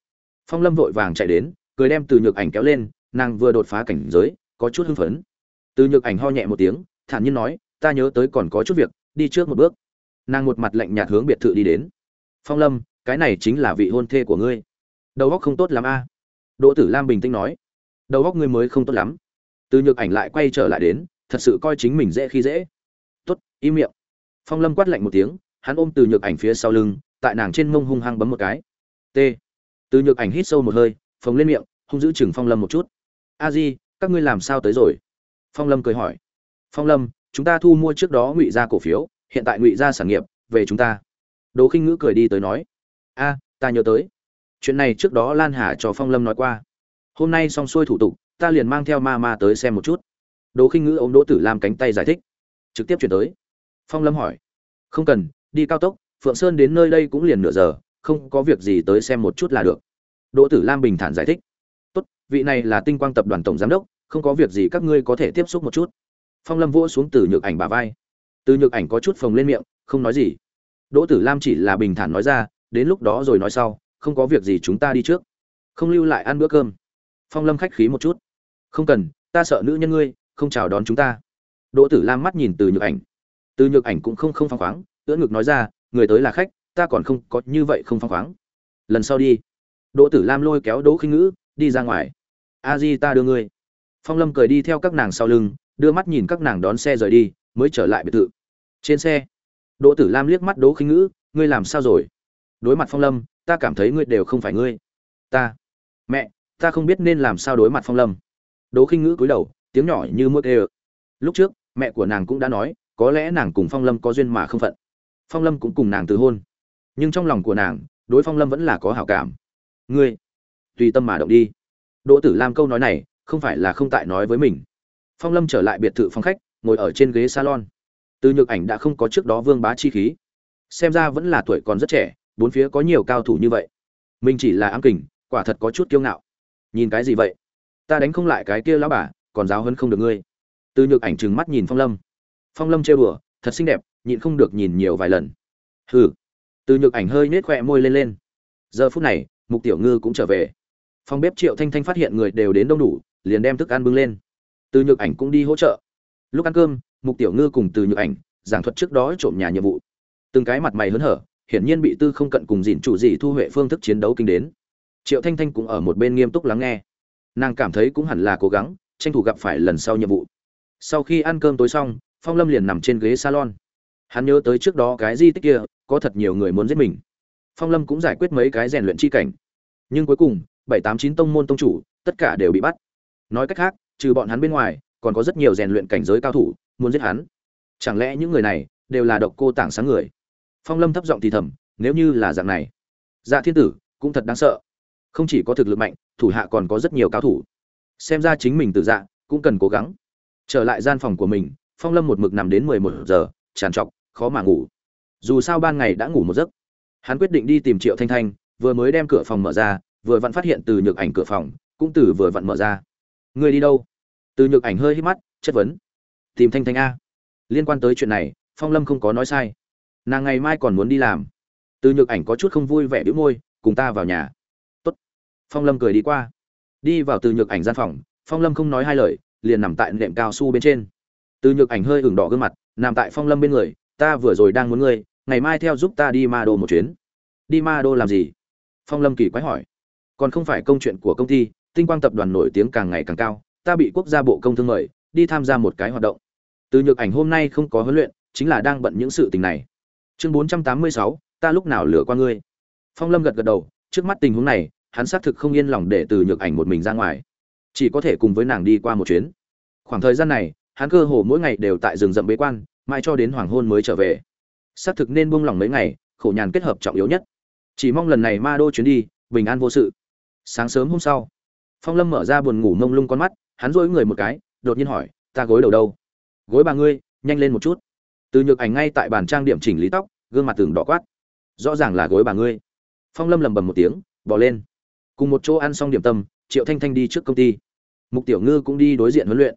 Phong lâm vội vàng chạy đến, cười đem từ nhược ảnh kéo lên nàng vừa đột phá cảnh giới, có chút hưng phấn. Từ nhược ảnh ho nhẹ một tiếng, thản nhiên nói, ta nhớ tới còn có chút việc, đi trước một bước. Nàng một mặt lạnh nhạt hướng biệt thự đi đến. Phong lâm, cái này chính là vị hôn thê của ngươi. Đầu óc không tốt lắm a. Đỗ tử lam bình tĩnh nói. Đầu óc ngươi mới không tốt lắm. Từ nhược ảnh lại quay trở lại đến, thật sự coi chính mình dễ khi dễ. Tốt, im miệng. Phong lâm quát lạnh một tiếng, hắn ôm từ nhược ảnh phía sau lưng, tại nàng trên mông hung hăng bấm một cái. T. Từ nhược ảnh hít sâu một hơi, phồng lên miệng, hung giữ chừng phong lâm một chút a di, các ngươi làm sao tới rồi? Phong lâm cười hỏi. Phong lâm, chúng ta thu mua trước đó ngụy ra cổ phiếu, hiện tại ngụy ra sản nghiệp, về chúng ta. Đỗ khinh ngữ cười đi tới nói. A, ta nhớ tới. Chuyện này trước đó lan hà cho phong lâm nói qua. Hôm nay xong xuôi thủ tục, ta liền mang theo ma ma tới xem một chút. Đỗ khinh ngữ ôm đỗ tử lam cánh tay giải thích. Trực tiếp chuyển tới. Phong lâm hỏi. Không cần, đi cao tốc, phượng sơn đến nơi đây cũng liền nửa giờ, không có việc gì tới xem một chút là được. Đỗ tử lam bình thản giải thích vị này là tinh quang tập đoàn tổng giám đốc, không có việc gì các ngươi có thể tiếp xúc một chút. Phong lâm vỗ xuống từ nhược ảnh bà vai. Từ nhược ảnh có chút phồng lên miệng, không nói gì. Đỗ tử lam chỉ là bình thản nói ra, đến lúc đó rồi nói sau, không có việc gì chúng ta đi trước. Không lưu lại ăn bữa cơm. Phong lâm khách khí một chút. Không cần, ta sợ nữ nhân ngươi, không chào đón chúng ta. Đỗ tử lam mắt nhìn từ nhược ảnh. Từ nhược ảnh cũng không không phăng khoáng, ưỡn ngực nói ra, người tới là khách, ta còn không có như vậy không phăng khoáng. Lần sau đi. Đỗ tử lam lôi kéo đỗ khinh ngữ, đi ra ngoài a di ta đưa ngươi. Phong lâm cười đi theo các nàng sau lưng, đưa mắt nhìn các nàng đón xe rời đi, mới trở lại biệt thự. Trên xe, đỗ tử lam liếc mắt đỗ khinh ngữ, ngươi làm sao rồi? Đối mặt phong lâm, ta cảm thấy ngươi đều không phải ngươi. Ta, mẹ, ta không biết nên làm sao đối mặt phong lâm. Đỗ khinh ngữ cúi đầu, tiếng nhỏ như mưa kêu. Lúc trước, mẹ của nàng cũng đã nói, có lẽ nàng cùng phong lâm có duyên mà không phận. Phong lâm cũng cùng nàng từ hôn. Nhưng trong lòng của nàng, đối phong lâm vẫn là có hảo cảm. Ngươi, tùy tâm mà động đi đỗ tử lam câu nói này, không phải là không tại nói với mình. Phong lâm trở lại biệt thự phòng khách, ngồi ở trên ghế salon. Từ nhược ảnh đã không có trước đó vương bá chi khí. Xem ra vẫn là tuổi còn rất trẻ, bốn phía có nhiều cao thủ như vậy. Mình chỉ là ám kình, quả thật có chút kiêu ngạo. Nhìn cái gì vậy? Ta đánh không lại cái kia lão bà, còn giáo hơn không được ngươi. Từ nhược ảnh trừng mắt nhìn phong lâm. Phong lâm trêu đùa, thật xinh đẹp, nhịn không được nhìn nhiều vài lần. Hừ. Từ nhược ảnh hơi nhếch khóe môi lên lên. Giờ phút này, mục tiểu ngư cũng trở về phòng bếp triệu thanh thanh phát hiện người đều đến đông đủ, liền đem thức ăn bưng lên. Từ nhược ảnh cũng đi hỗ trợ. Lúc ăn cơm, mục tiểu ngư cùng từ nhược ảnh, giảng thuật trước đó trộm nhà nhiệm vụ. Từng cái mặt mày hớn hở, hiển nhiên bị tư không cận cùng dìn chủ gì thu huệ phương thức chiến đấu kinh đến. Triệu thanh thanh cũng ở một bên nghiêm túc lắng nghe. Nàng cảm thấy cũng hẳn là cố gắng, tranh thủ gặp phải lần sau nhiệm vụ. Sau khi ăn cơm tối xong, phong lâm liền nằm trên ghế salon. Hắn nhớ tới trước đó cái di tích kia, có thật nhiều người muốn giết mình. Phong lâm cũng giải quyết mấy cái rèn luyện chi cảnh. Nhưng cuối cùng bảy tám chín tông môn tông chủ, tất cả đều bị bắt. Nói cách khác, trừ bọn hắn bên ngoài, còn có rất nhiều rèn luyện cảnh giới cao thủ muốn giết hắn. Chẳng lẽ những người này đều là độc cô tảng sáng người? Phong lâm thấp giọng thì thầm, nếu như là dạng này dạ thiên tử cũng thật đáng sợ. Không chỉ có thực lực mạnh, thủ hạ còn có rất nhiều cao thủ. Xem ra chính mình tự dạ cũng cần cố gắng. Trở lại gian phòng của mình, phong lâm một mực nằm đến mười một giờ, tràn trọc, khó mà ngủ. Dù sao ban ngày đã ngủ một giấc, hắn quyết định đi tìm triệu thanh thanh, vừa mới đem cửa phòng mở ra vừa vặn phát hiện từ nhược ảnh cửa phòng, cũng từ vừa vặn mở ra. Người đi đâu? Từ nhược ảnh hơi hít mắt, chất vấn. Tìm thanh thanh a. Liên quan tới chuyện này, phong lâm không có nói sai. Nàng ngày mai còn muốn đi làm. Từ nhược ảnh có chút không vui vẻ đĩu môi, cùng ta vào nhà. Tốt. phong lâm cười đi qua. Đi vào từ nhược ảnh gian phòng, phong lâm không nói hai lời, liền nằm tại nệm cao su bên trên. Từ nhược ảnh hơi ửng đỏ gương mặt, nằm tại phong lâm bên người, ta vừa rồi đang muốn ngươi, ngày mai theo giúp ta đi ma đô một chuyến. Đi ma đô làm gì? Phong lâm kỳ quái hỏi còn không phải công chuyện của công ty, tinh quang tập đoàn nổi tiếng càng ngày càng cao, ta bị quốc gia bộ công thương mời, đi tham gia một cái hoạt động. Từ nhược ảnh hôm nay không có huấn luyện, chính là đang bận những sự tình này. Chương bốn trăm tám mươi sáu, ta lúc nào lừa qua ngươi? Phong lâm gật gật đầu, trước mắt tình huống này, hắn xác thực không yên lòng để từ nhược ảnh một mình ra ngoài. Chỉ có thể cùng với nàng đi qua một chuyến. Khoảng thời gian này, hắn cơ hồ mỗi ngày đều tại rừng rậm bế quan mai cho đến hoàng hôn mới trở về. Xác thực nên buông lòng mấy ngày, khổ nhàn kết hợp trọng yếu nhất. Chỉ mong lần này ma đô chuyến đi, bình an vô sự sáng sớm hôm sau, phong lâm mở ra buồn ngủ mông lung con mắt, hắn dỗi người một cái, đột nhiên hỏi, ta gối đầu đâu? Gối bà ngươi, nhanh lên một chút. Từ nhược ảnh ngay tại bàn trang điểm chỉnh lý tóc, gương mặt tường đỏ quát, rõ ràng là gối bà ngươi. Phong lâm lầm bầm một tiếng, bỏ lên. Cùng một chỗ ăn xong điểm tâm, triệu thanh thanh đi trước công ty. Mục tiểu ngư cũng đi đối diện huấn luyện.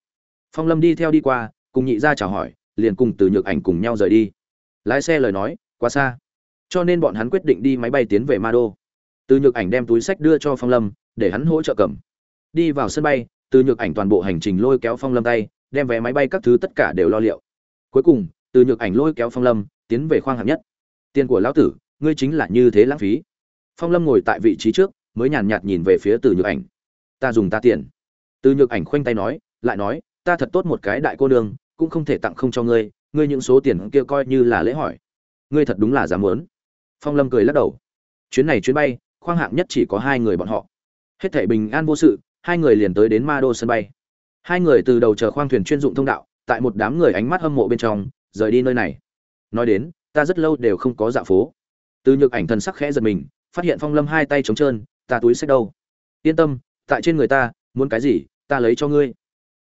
Phong lâm đi theo đi qua, cùng nhị ra chào hỏi, liền cùng từ nhược ảnh cùng nhau rời đi. Lái xe lời nói, quá xa. Cho nên bọn hắn quyết định đi máy bay tiến về ma đô từ nhược ảnh đem túi sách đưa cho phong lâm, để hắn hỗ trợ cầm. Đi vào sân bay, từ nhược ảnh toàn bộ hành trình lôi kéo phong lâm tay, đem vé máy bay các thứ tất cả đều lo liệu. Cuối cùng, từ nhược ảnh lôi kéo phong lâm, tiến về khoang hạng nhất. Tiền của lão tử, ngươi chính là như thế lãng phí. Phong lâm ngồi tại vị trí trước, mới nhàn nhạt nhìn về phía từ nhược ảnh. Ta dùng ta tiền. Từ nhược ảnh khoanh tay nói, lại nói, ta thật tốt một cái đại cô nương, cũng không thể tặng không cho ngươi ngươi những số tiền kia coi như là lễ hỏi. Ngươi thật đúng là dám muốn. Phong lâm cười lắc đầu. Chuyến này chuyến bay khoang hạng nhất chỉ có hai người bọn họ. Hết thảy bình an vô sự, hai người liền tới đến ma đô sân bay. Hai người từ đầu chờ khoang thuyền chuyên dụng thông đạo, tại một đám người ánh mắt hâm mộ bên trong, rời đi nơi này. Nói đến, ta rất lâu đều không có dạ phố. Từ nhược ảnh thần sắc khẽ giật mình, phát hiện phong lâm hai tay trống trơn, ta túi sách đâu? Yên tâm, tại trên người ta, muốn cái gì, ta lấy cho ngươi.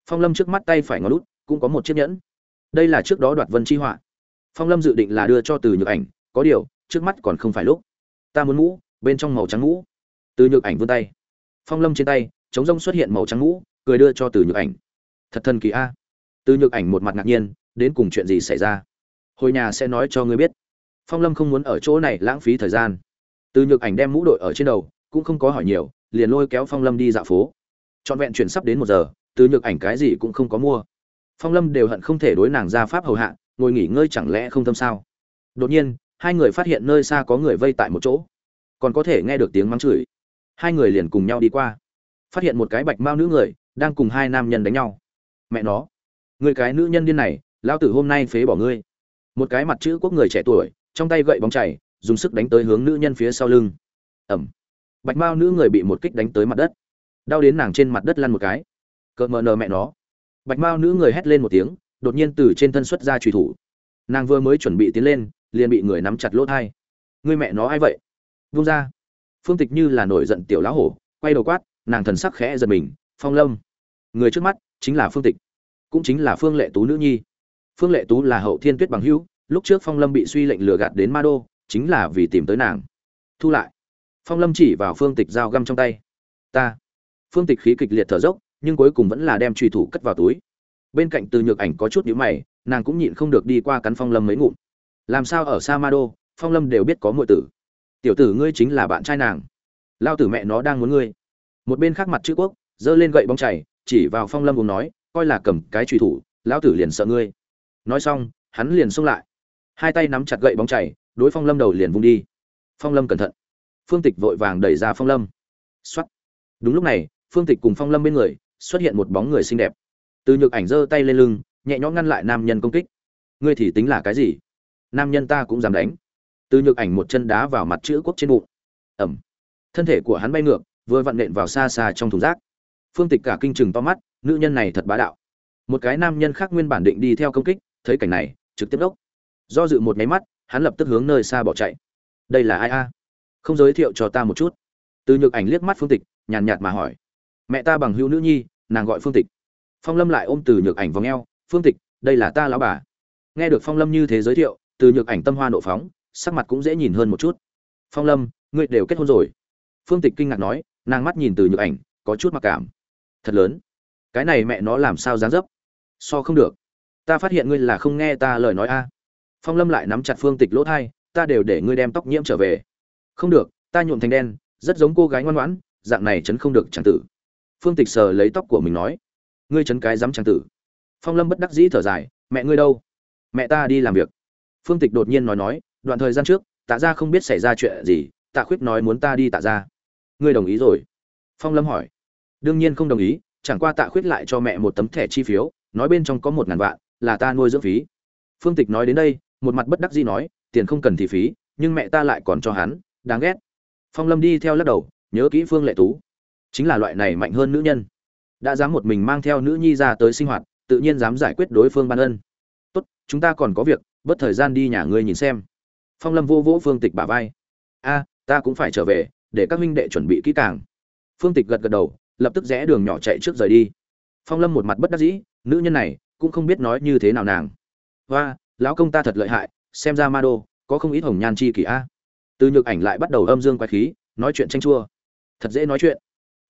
Phong lâm trước mắt tay phải ngó lút cũng có một chiếc nhẫn. Đây là trước đó đoạt vân chi họa. Phong lâm dự định là đưa cho từ nhược ảnh, có điều, trước mắt còn không phải lúc. Ta muốn mũ bên trong màu trắng mũ từ nhược ảnh vươn tay. Phong lâm trên tay, chống rông xuất hiện màu trắng mũ cười đưa cho từ nhược ảnh. Thật thần kỳ a. Từ nhược ảnh một mặt ngạc nhiên, đến cùng chuyện gì xảy ra? Hồi nhà sẽ nói cho ngươi biết. Phong lâm không muốn ở chỗ này lãng phí thời gian. Từ nhược ảnh đem mũ đội ở trên đầu, cũng không có hỏi nhiều, liền lôi kéo phong lâm đi dạo phố. Trọn vẹn chuyển sắp đến một giờ, từ nhược ảnh cái gì cũng không có mua. Phong lâm đều hận không thể đối nàng ra pháp hầu hạ, ngồi nghỉ ngơi chẳng lẽ không tâm sao? Đột nhiên, hai người phát hiện nơi xa có người vây tại một chỗ còn có thể nghe được tiếng mắng chửi. Hai người liền cùng nhau đi qua. Phát hiện một cái bạch mao nữ người đang cùng hai nam nhân đánh nhau. Mẹ nó, người cái nữ nhân điên này, lao tử hôm nay phế bỏ ngươi. Một cái mặt chữ quốc người trẻ tuổi, trong tay gậy bóng chảy dùng sức đánh tới hướng nữ nhân phía sau lưng. Ẩm. Bạch mao nữ người bị một kích đánh tới mặt đất. Đau đến nàng trên mặt đất lăn một cái. Cợt mờ nờ mẹ nó. Bạch mao nữ người hét lên một tiếng, đột nhiên từ trên thân xuất ra truy thủ. Nàng vừa mới chuẩn bị tiến lên, liền bị người nắm chặt lỗ thai. Người mẹ nó ai vậy? Vung ra. Phương tịch như là nổi giận tiểu lá hổ, quay đầu quát, nàng thần sắc khẽ giật mình, phong lâm, người trước mắt chính là phương tịch, cũng chính là phương lệ tú nữ nhi. Phương lệ tú là hậu thiên tuyết bằng hữu, lúc trước phong lâm bị suy lệnh lừa gạt đến ma đô, chính là vì tìm tới nàng. Thu lại. Phong lâm chỉ vào phương tịch dao găm trong tay. Ta. Phương tịch khí kịch liệt thở dốc, nhưng cuối cùng vẫn là đem truy thủ cất vào túi. Bên cạnh từ nhược ảnh có chút nhíu mày, nàng cũng nhịn không được đi qua cắn phong lâm mấy ngụm. Làm sao ở sa ma đô, phong lâm đều biết có ngụy tử tiểu tử ngươi chính là bạn trai nàng. Lao tử mẹ nó đang muốn ngươi. Một bên khác mặt chữ quốc, giơ lên gậy bóng chảy chỉ vào phong lâm cùng nói, coi là cầm cái trùy thủ, lão tử liền sợ ngươi. Nói xong, hắn liền xông lại. Hai tay nắm chặt gậy bóng chảy đối phong lâm đầu liền vung đi. Phong lâm cẩn thận. Phương tịch vội vàng đẩy ra phong lâm. Xuất đúng lúc này, phương tịch cùng phong lâm bên người, xuất hiện một bóng người xinh đẹp. Từ nhược ảnh giơ tay lên lưng, nhẹ nhõm ngăn lại nam nhân công kích. Ngươi thì tính là cái gì? Nam nhân ta cũng dám đánh từ nhược ảnh một chân đá vào mặt chữ quốc trên bụng. Ẩm. Thân thể của hắn bay ngược, vừa vặn nện vào xa xa trong thùng rác. Phương tịch cả kinh chừng to mắt, nữ nhân này thật bá đạo. Một cái nam nhân khác nguyên bản định đi theo công kích, thấy cảnh này, trực tiếp đốc. Do dự một nháy mắt, hắn lập tức hướng nơi xa bỏ chạy. Đây là ai a? Không giới thiệu cho ta một chút. Từ nhược ảnh liếc mắt phương tịch, nhàn nhạt mà hỏi. Mẹ ta bằng hữu nữ nhi, nàng gọi phương tịch. Phong lâm lại ôm từ nhược ảnh vòng eo, phương tịch, đây là ta lão bà. Nghe được phong lâm như thế giới thiệu, từ nhược ảnh tâm hoa nộ phóng sắc mặt cũng dễ nhìn hơn một chút. Phong lâm, ngươi đều kết hôn rồi. Phương tịch kinh ngạc nói, nàng mắt nhìn từ nhược ảnh, có chút mặc cảm. Thật lớn. Cái này mẹ nó làm sao dám dấp? So không được. Ta phát hiện ngươi là không nghe ta lời nói a. Phong lâm lại nắm chặt phương tịch lỗ thai, ta đều để ngươi đem tóc nhiễm trở về. Không được, ta nhuộm thành đen, rất giống cô gái ngoan ngoãn, dạng này chấn không được chẳng tử. Phương tịch sờ lấy tóc của mình nói, ngươi chấn cái dám chẳng tử. Phong lâm bất đắc dĩ thở dài, mẹ ngươi đâu? Mẹ ta đi làm việc. Phương tịch đột nhiên nói nói đoạn thời gian trước, tạ ra không biết xảy ra chuyện gì, tạ khuyết nói muốn ta đi tạ ra ngươi đồng ý rồi? Phong lâm hỏi. Đương nhiên không đồng ý, chẳng qua tạ khuyết lại cho mẹ một tấm thẻ chi phiếu, nói bên trong có một ngàn vạn, là ta nuôi dưỡng phí. Phương tịch nói đến đây, một mặt bất đắc dĩ nói, tiền không cần thì phí, nhưng mẹ ta lại còn cho hắn, đáng ghét. Phong lâm đi theo lắc đầu, nhớ kỹ phương lệ tú. Chính là loại này mạnh hơn nữ nhân. Đã dám một mình mang theo nữ nhi ra tới sinh hoạt, tự nhiên dám giải quyết đối phương ban ân. Tốt, chúng ta còn có việc bất thời gian đi nhà ngươi nhìn xem phong lâm vô vỗ phương tịch bả vai. A, ta cũng phải trở về, để các huynh đệ chuẩn bị kỹ càng. Phương tịch gật gật đầu, lập tức rẽ đường nhỏ chạy trước rời đi. Phong lâm một mặt bất đắc dĩ, nữ nhân này, cũng không biết nói như thế nào nàng. Và lão công ta thật lợi hại, xem ra ma đô, có không ít hồng nhan chi kỷ a. Từ nhược ảnh lại bắt đầu âm dương quái khí, nói chuyện tranh chua. Thật dễ nói chuyện.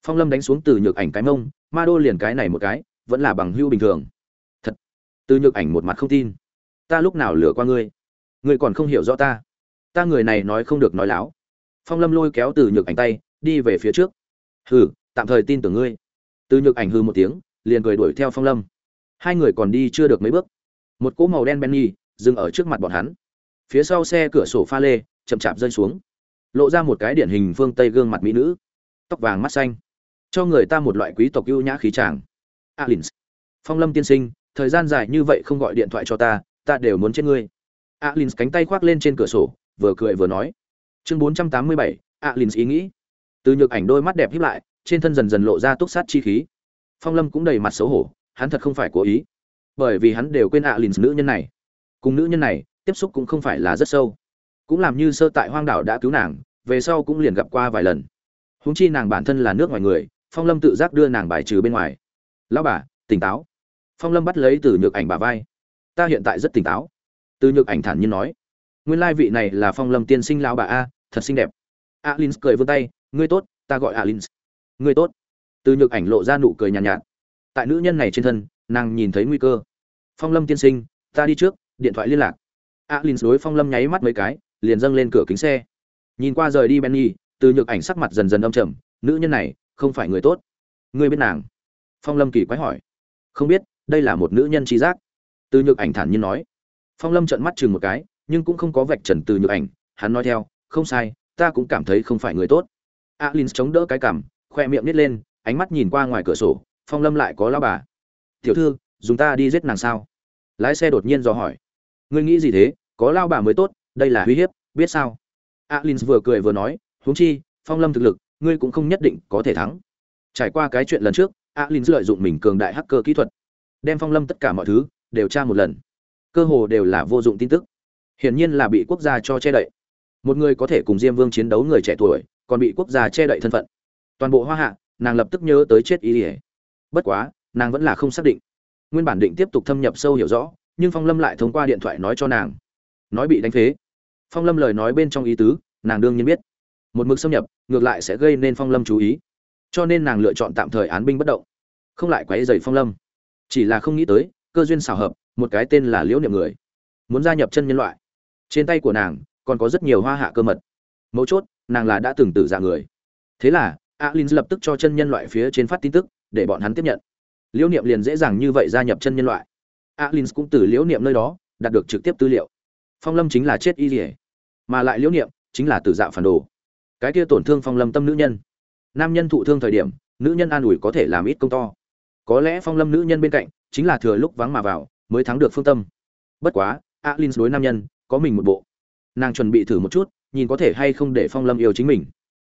Phong lâm đánh xuống từ nhược ảnh cái mông, ma đô liền cái này một cái, vẫn là bằng hưu bình thường. Thật. Từ nhược ảnh một mặt không tin. Ta lúc nào lừa qua ngươi? Ngươi còn không hiểu rõ ta. Ta người này nói không được nói láo. Phong lâm lôi kéo từ nhược ảnh tay đi về phía trước. Hừ tạm thời tin tưởng ngươi. Từ nhược ảnh hư một tiếng liền cười đuổi theo phong lâm. Hai người còn đi chưa được mấy bước. Một cỗ màu đen benny dừng ở trước mặt bọn hắn. Phía sau xe cửa sổ pha lê chậm chạp rơi xuống. Lộ ra một cái điển hình phương tây gương mặt mỹ nữ. Tóc vàng mắt xanh. Cho người ta một loại quý tộc ưu nhã khí tràng Alins, phong lâm tiên sinh thời gian dài như vậy không gọi điện thoại cho ta ta đều muốn chết ngươi alin cánh tay khoác lên trên cửa sổ, vừa cười vừa nói. Chương bốn trăm tám mươi bảy alin ý nghĩ. Từ nhược ảnh đôi mắt đẹp hiếp lại, trên thân dần dần lộ ra túc sát chi khí. Phong lâm cũng đầy mặt xấu hổ, hắn thật không phải cố ý. Bởi vì hắn đều quên ạ nữ nhân này. Cùng nữ nhân này, tiếp xúc cũng không phải là rất sâu. Cũng làm như sơ tại hoang đảo đã cứu nàng, về sau cũng liền gặp qua vài lần. Húng chi nàng bản thân là nước ngoài người, phong lâm tự giác đưa nàng bài trừ bên ngoài. Lão bà, tỉnh táo. Phong lâm bắt lấy từ nhược ảnh bà vai. Ta hiện tại rất tỉnh táo từ nhược ảnh thản nhiên nói nguyên lai vị này là phong lâm tiên sinh lão bà a thật xinh đẹp. Alin cười vươn tay ngươi tốt ta gọi alin ngươi tốt. Từ nhược ảnh lộ ra nụ cười nhàn nhạt, nhạt. Tại nữ nhân này trên thân nàng nhìn thấy nguy cơ. Phong lâm tiên sinh ta đi trước điện thoại liên lạc. Alin đối phong lâm nháy mắt mấy cái liền dâng lên cửa kính xe. Nhìn qua rời đi benny từ nhược ảnh sắc mặt dần dần âm trầm nữ nhân này không phải người tốt. Ngươi biết nàng? Phong lâm kỳ quái hỏi. Không biết đây là một nữ nhân tri giác. Từ nhược ảnh thản nhiên nói phong lâm trợn mắt chừng một cái, nhưng cũng không có vạch trần từ nhược ảnh, hắn nói theo, không sai, ta cũng cảm thấy không phải người tốt. Alin chống đỡ cái cằm, khoe miệng nít lên, ánh mắt nhìn qua ngoài cửa sổ, phong lâm lại có lao bà. Tiểu thư, dùng ta đi giết nàng sao? Lái xe đột nhiên dò hỏi. Ngươi nghĩ gì thế? Có lao bà mới tốt, đây là uy hiếp, biết sao? Alin vừa cười vừa nói, huống chi, phong lâm thực lực, ngươi cũng không nhất định có thể thắng. Trải qua cái chuyện lần trước alin lợi dụng mình cường đại hacker kỹ thuật, đem phong lâm tất cả mọi thứ đều tra một lần cơ hồ đều là vô dụng tin tức. Hiển nhiên là bị quốc gia cho che đậy. Một người có thể cùng diêm vương chiến đấu người trẻ tuổi, còn bị quốc gia che đậy thân phận. Toàn bộ hoa hạ, nàng lập tức nhớ tới chết ý ỉa. Bất quá, nàng vẫn là không xác định. Nguyên bản định tiếp tục thâm nhập sâu hiểu rõ, nhưng phong lâm lại thông qua điện thoại nói cho nàng. Nói bị đánh phế. Phong lâm lời nói bên trong ý tứ, nàng đương nhiên biết. Một mực xâm nhập, ngược lại sẽ gây nên phong lâm chú ý. Cho nên nàng lựa chọn tạm thời án binh bất động. Không lại quấy dày phong lâm. Chỉ là không nghĩ tới, cơ duyên xảo hợp một cái tên là liễu niệm người. Muốn gia nhập chân nhân loại. Trên tay của nàng, còn có rất nhiều hoa hạ cơ mật. Mấu chốt, nàng là đã từng tử dạ người. Thế là alin lập tức cho chân nhân loại phía trên phát tin tức, để bọn hắn tiếp nhận. Liễu niệm liền dễ dàng như vậy gia nhập chân nhân loại. Alin cũng từ liễu niệm nơi đó, đạt được trực tiếp tư liệu. Phong lâm chính là chết y dỉa mà lại liễu niệm chính là tử dạ phản đồ. Cái kia tổn thương phong lâm tâm nữ nhân. Nam nhân thụ thương thời điểm, nữ nhân an ủi có thể làm ít công to. Có lẽ phong lâm nữ nhân bên cạnh chính là thừa lúc vắng mà vào mới thắng được phương tâm. Bất quá, alin đối nam nhân, có mình một bộ. Nàng chuẩn bị thử một chút, nhìn có thể hay không để phong lâm yêu chính mình.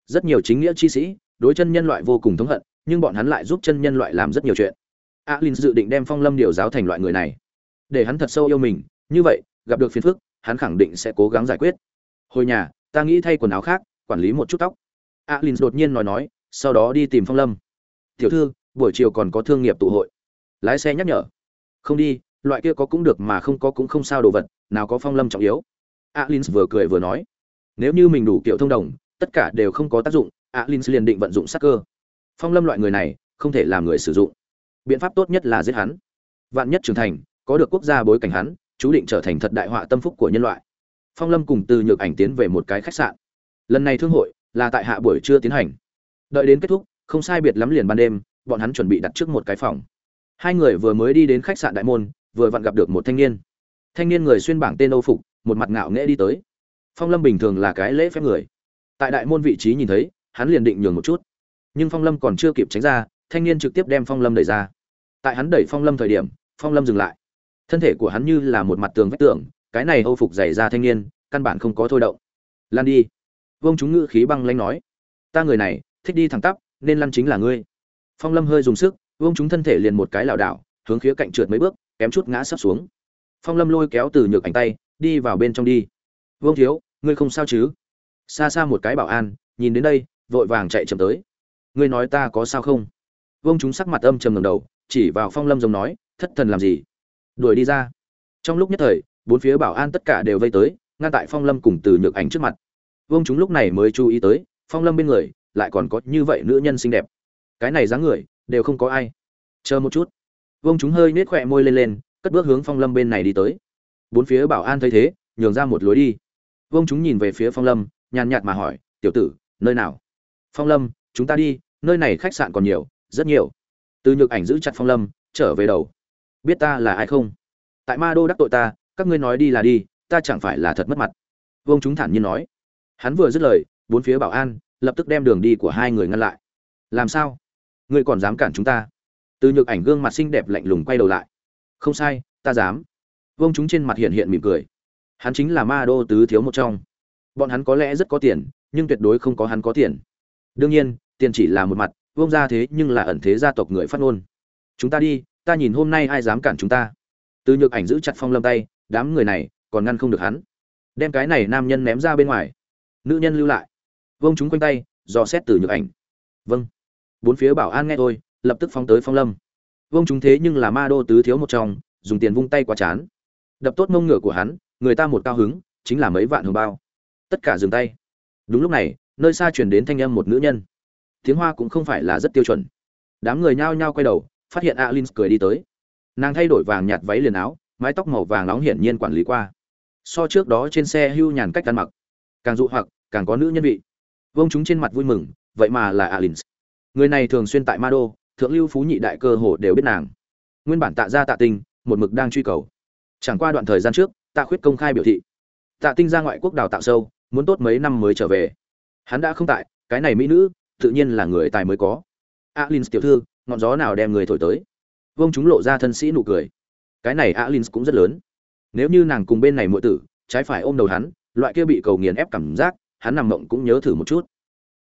Rất nhiều chính nghĩa chi sĩ, đối chân nhân loại vô cùng thống hận, nhưng bọn hắn lại giúp chân nhân loại làm rất nhiều chuyện. Alin dự định đem phong lâm điều giáo thành loại người này. Để hắn thật sâu yêu mình, như vậy, gặp được phiền phức, hắn khẳng định sẽ cố gắng giải quyết. Hồi nhà, ta nghĩ thay quần áo khác, quản lý một chút tóc. Alin đột nhiên nói nói, sau đó đi tìm phong lâm. Tiểu thư, buổi chiều còn có thương nghiệp tụ hội. Lái xe nhắc nhở. Không đi loại kia có cũng được mà không có cũng không sao đồ vật, nào có phong lâm trọng yếu. Alins vừa cười vừa nói, nếu như mình đủ kiểu thông đồng, tất cả đều không có tác dụng, alins liền định vận dụng sắc cơ. Phong lâm loại người này, không thể làm người sử dụng. Biện pháp tốt nhất là giết hắn. Vạn nhất trưởng thành, có được quốc gia bối cảnh hắn, chú định trở thành thật đại họa tâm phúc của nhân loại. Phong lâm cùng từ nhược ảnh tiến về một cái khách sạn. Lần này thương hội là tại hạ buổi trưa tiến hành. Đợi đến kết thúc, không sai biệt lắm liền ban đêm, bọn hắn chuẩn bị đặt trước một cái phòng. Hai người vừa mới đi đến khách sạn đại môn vừa vặn gặp được một thanh niên. Thanh niên người xuyên bảng tên âu phục, một mặt ngạo nghễ đi tới. Phong lâm bình thường là cái lễ phép người. Tại đại môn vị trí nhìn thấy, hắn liền định nhường một chút. Nhưng phong lâm còn chưa kịp tránh ra, thanh niên trực tiếp đem phong lâm đẩy ra. Tại hắn đẩy phong lâm thời điểm, phong lâm dừng lại. Thân thể của hắn như là một mặt tường vách tường, cái này âu phục dày ra thanh niên, căn bản không có thôi động. Lan đi. Vông chúng ngữ khí băng lanh nói. Ta người này, thích đi thẳng tắp, nên lăn chính là ngươi. Phong lâm hơi dùng sức vông chúng thân thể liền một cái lảo đảo, hướng khía cạnh trượt mấy bước kém chút ngã sắp xuống. Phong lâm lôi kéo từ nhược ảnh tay, đi vào bên trong đi. Vương thiếu, ngươi không sao chứ? Xa xa một cái bảo an, nhìn đến đây, vội vàng chạy chậm tới. Ngươi nói ta có sao không? Vương chúng sắc mặt âm trầm ngầm đầu, chỉ vào phong lâm giống nói, thất thần làm gì? Đuổi đi ra. Trong lúc nhất thời, bốn phía bảo an tất cả đều vây tới, ngăn tại phong lâm cùng từ nhược ảnh trước mặt. Vương chúng lúc này mới chú ý tới, phong lâm bên người, lại còn có như vậy nữ nhân xinh đẹp. Cái này dáng người, đều không có ai. Chờ một chút vương chúng hơi nết khỏe môi lên lên, cất bước hướng phong lâm bên này đi tới. Bốn phía bảo an thấy thế, nhường ra một lối đi. Vương chúng nhìn về phía phong lâm, nhàn nhạt mà hỏi, tiểu tử, nơi nào? Phong lâm, chúng ta đi, nơi này khách sạn còn nhiều, rất nhiều. Từ nhược ảnh giữ chặt phong lâm, trở về đầu. Biết ta là ai không? Tại ma đô đắc tội ta, các ngươi nói đi là đi, ta chẳng phải là thật mất mặt. Vương chúng thản nhiên nói. Hắn vừa dứt lời, bốn phía bảo an, lập tức đem đường đi của hai người ngăn lại. Làm sao? Ngươi còn dám cản chúng ta? Từ nhược ảnh gương mặt xinh đẹp lạnh lùng quay đầu lại. Không sai, ta dám. Vông chúng trên mặt hiện hiện mỉm cười. Hắn chính là ma đô tứ thiếu một trong. Bọn hắn có lẽ rất có tiền, nhưng tuyệt đối không có hắn có tiền. Đương nhiên, tiền chỉ là một mặt vông ra thế nhưng là ẩn thế gia tộc người phát ngôn. Chúng ta đi, ta nhìn hôm nay ai dám cản chúng ta. Từ nhược ảnh giữ chặt phong lâm tay, đám người này còn ngăn không được hắn. Đem cái này nam nhân ném ra bên ngoài. Nữ nhân lưu lại. Vông chúng quanh tay, dò xét từ nhược ảnh. Vâng. Bốn phía bảo an nghe tôi lập tức phóng tới phong lâm. Vông chúng thế nhưng là ma đô tứ thiếu một trong, dùng tiền vung tay qua chán. Đập tốt mông ngựa của hắn, người ta một cao hứng, chính là mấy vạn hồng bao. Tất cả dừng tay. Đúng lúc này, nơi xa chuyển đến thanh âm một nữ nhân. Tiếng hoa cũng không phải là rất tiêu chuẩn. Đám người nhao nhao quay đầu, phát hiện alin cười đi tới. Nàng thay đổi vàng nhạt váy liền áo, mái tóc màu vàng nóng hiển nhiên quản lý qua. So trước đó trên xe hưu nhàn cách ăn mặc. Càng dụ hoặc, càng có nữ nhân vị. Vông chúng trên mặt vui mừng, vậy mà là alin. Người này thường xuyên tại ma đô thượng lưu phú nhị đại cơ hồ đều biết nàng. Nguyên bản tạ ra tạ tinh, một mực đang truy cầu. Chẳng qua đoạn thời gian trước, tạ khuyết công khai biểu thị. Tạ tinh ra ngoại quốc đào tạo sâu, muốn tốt mấy năm mới trở về. Hắn đã không tại, cái này mỹ nữ, tự nhiên là người tài mới có. Alin tiểu thư, ngọn gió nào đem người thổi tới? Vông chúng lộ ra thân sĩ nụ cười. Cái này alin cũng rất lớn. Nếu như nàng cùng bên này muội tử, trái phải ôm đầu hắn, loại kia bị cầu nghiền ép cảm giác, hắn nằm mộng cũng nhớ thử một chút.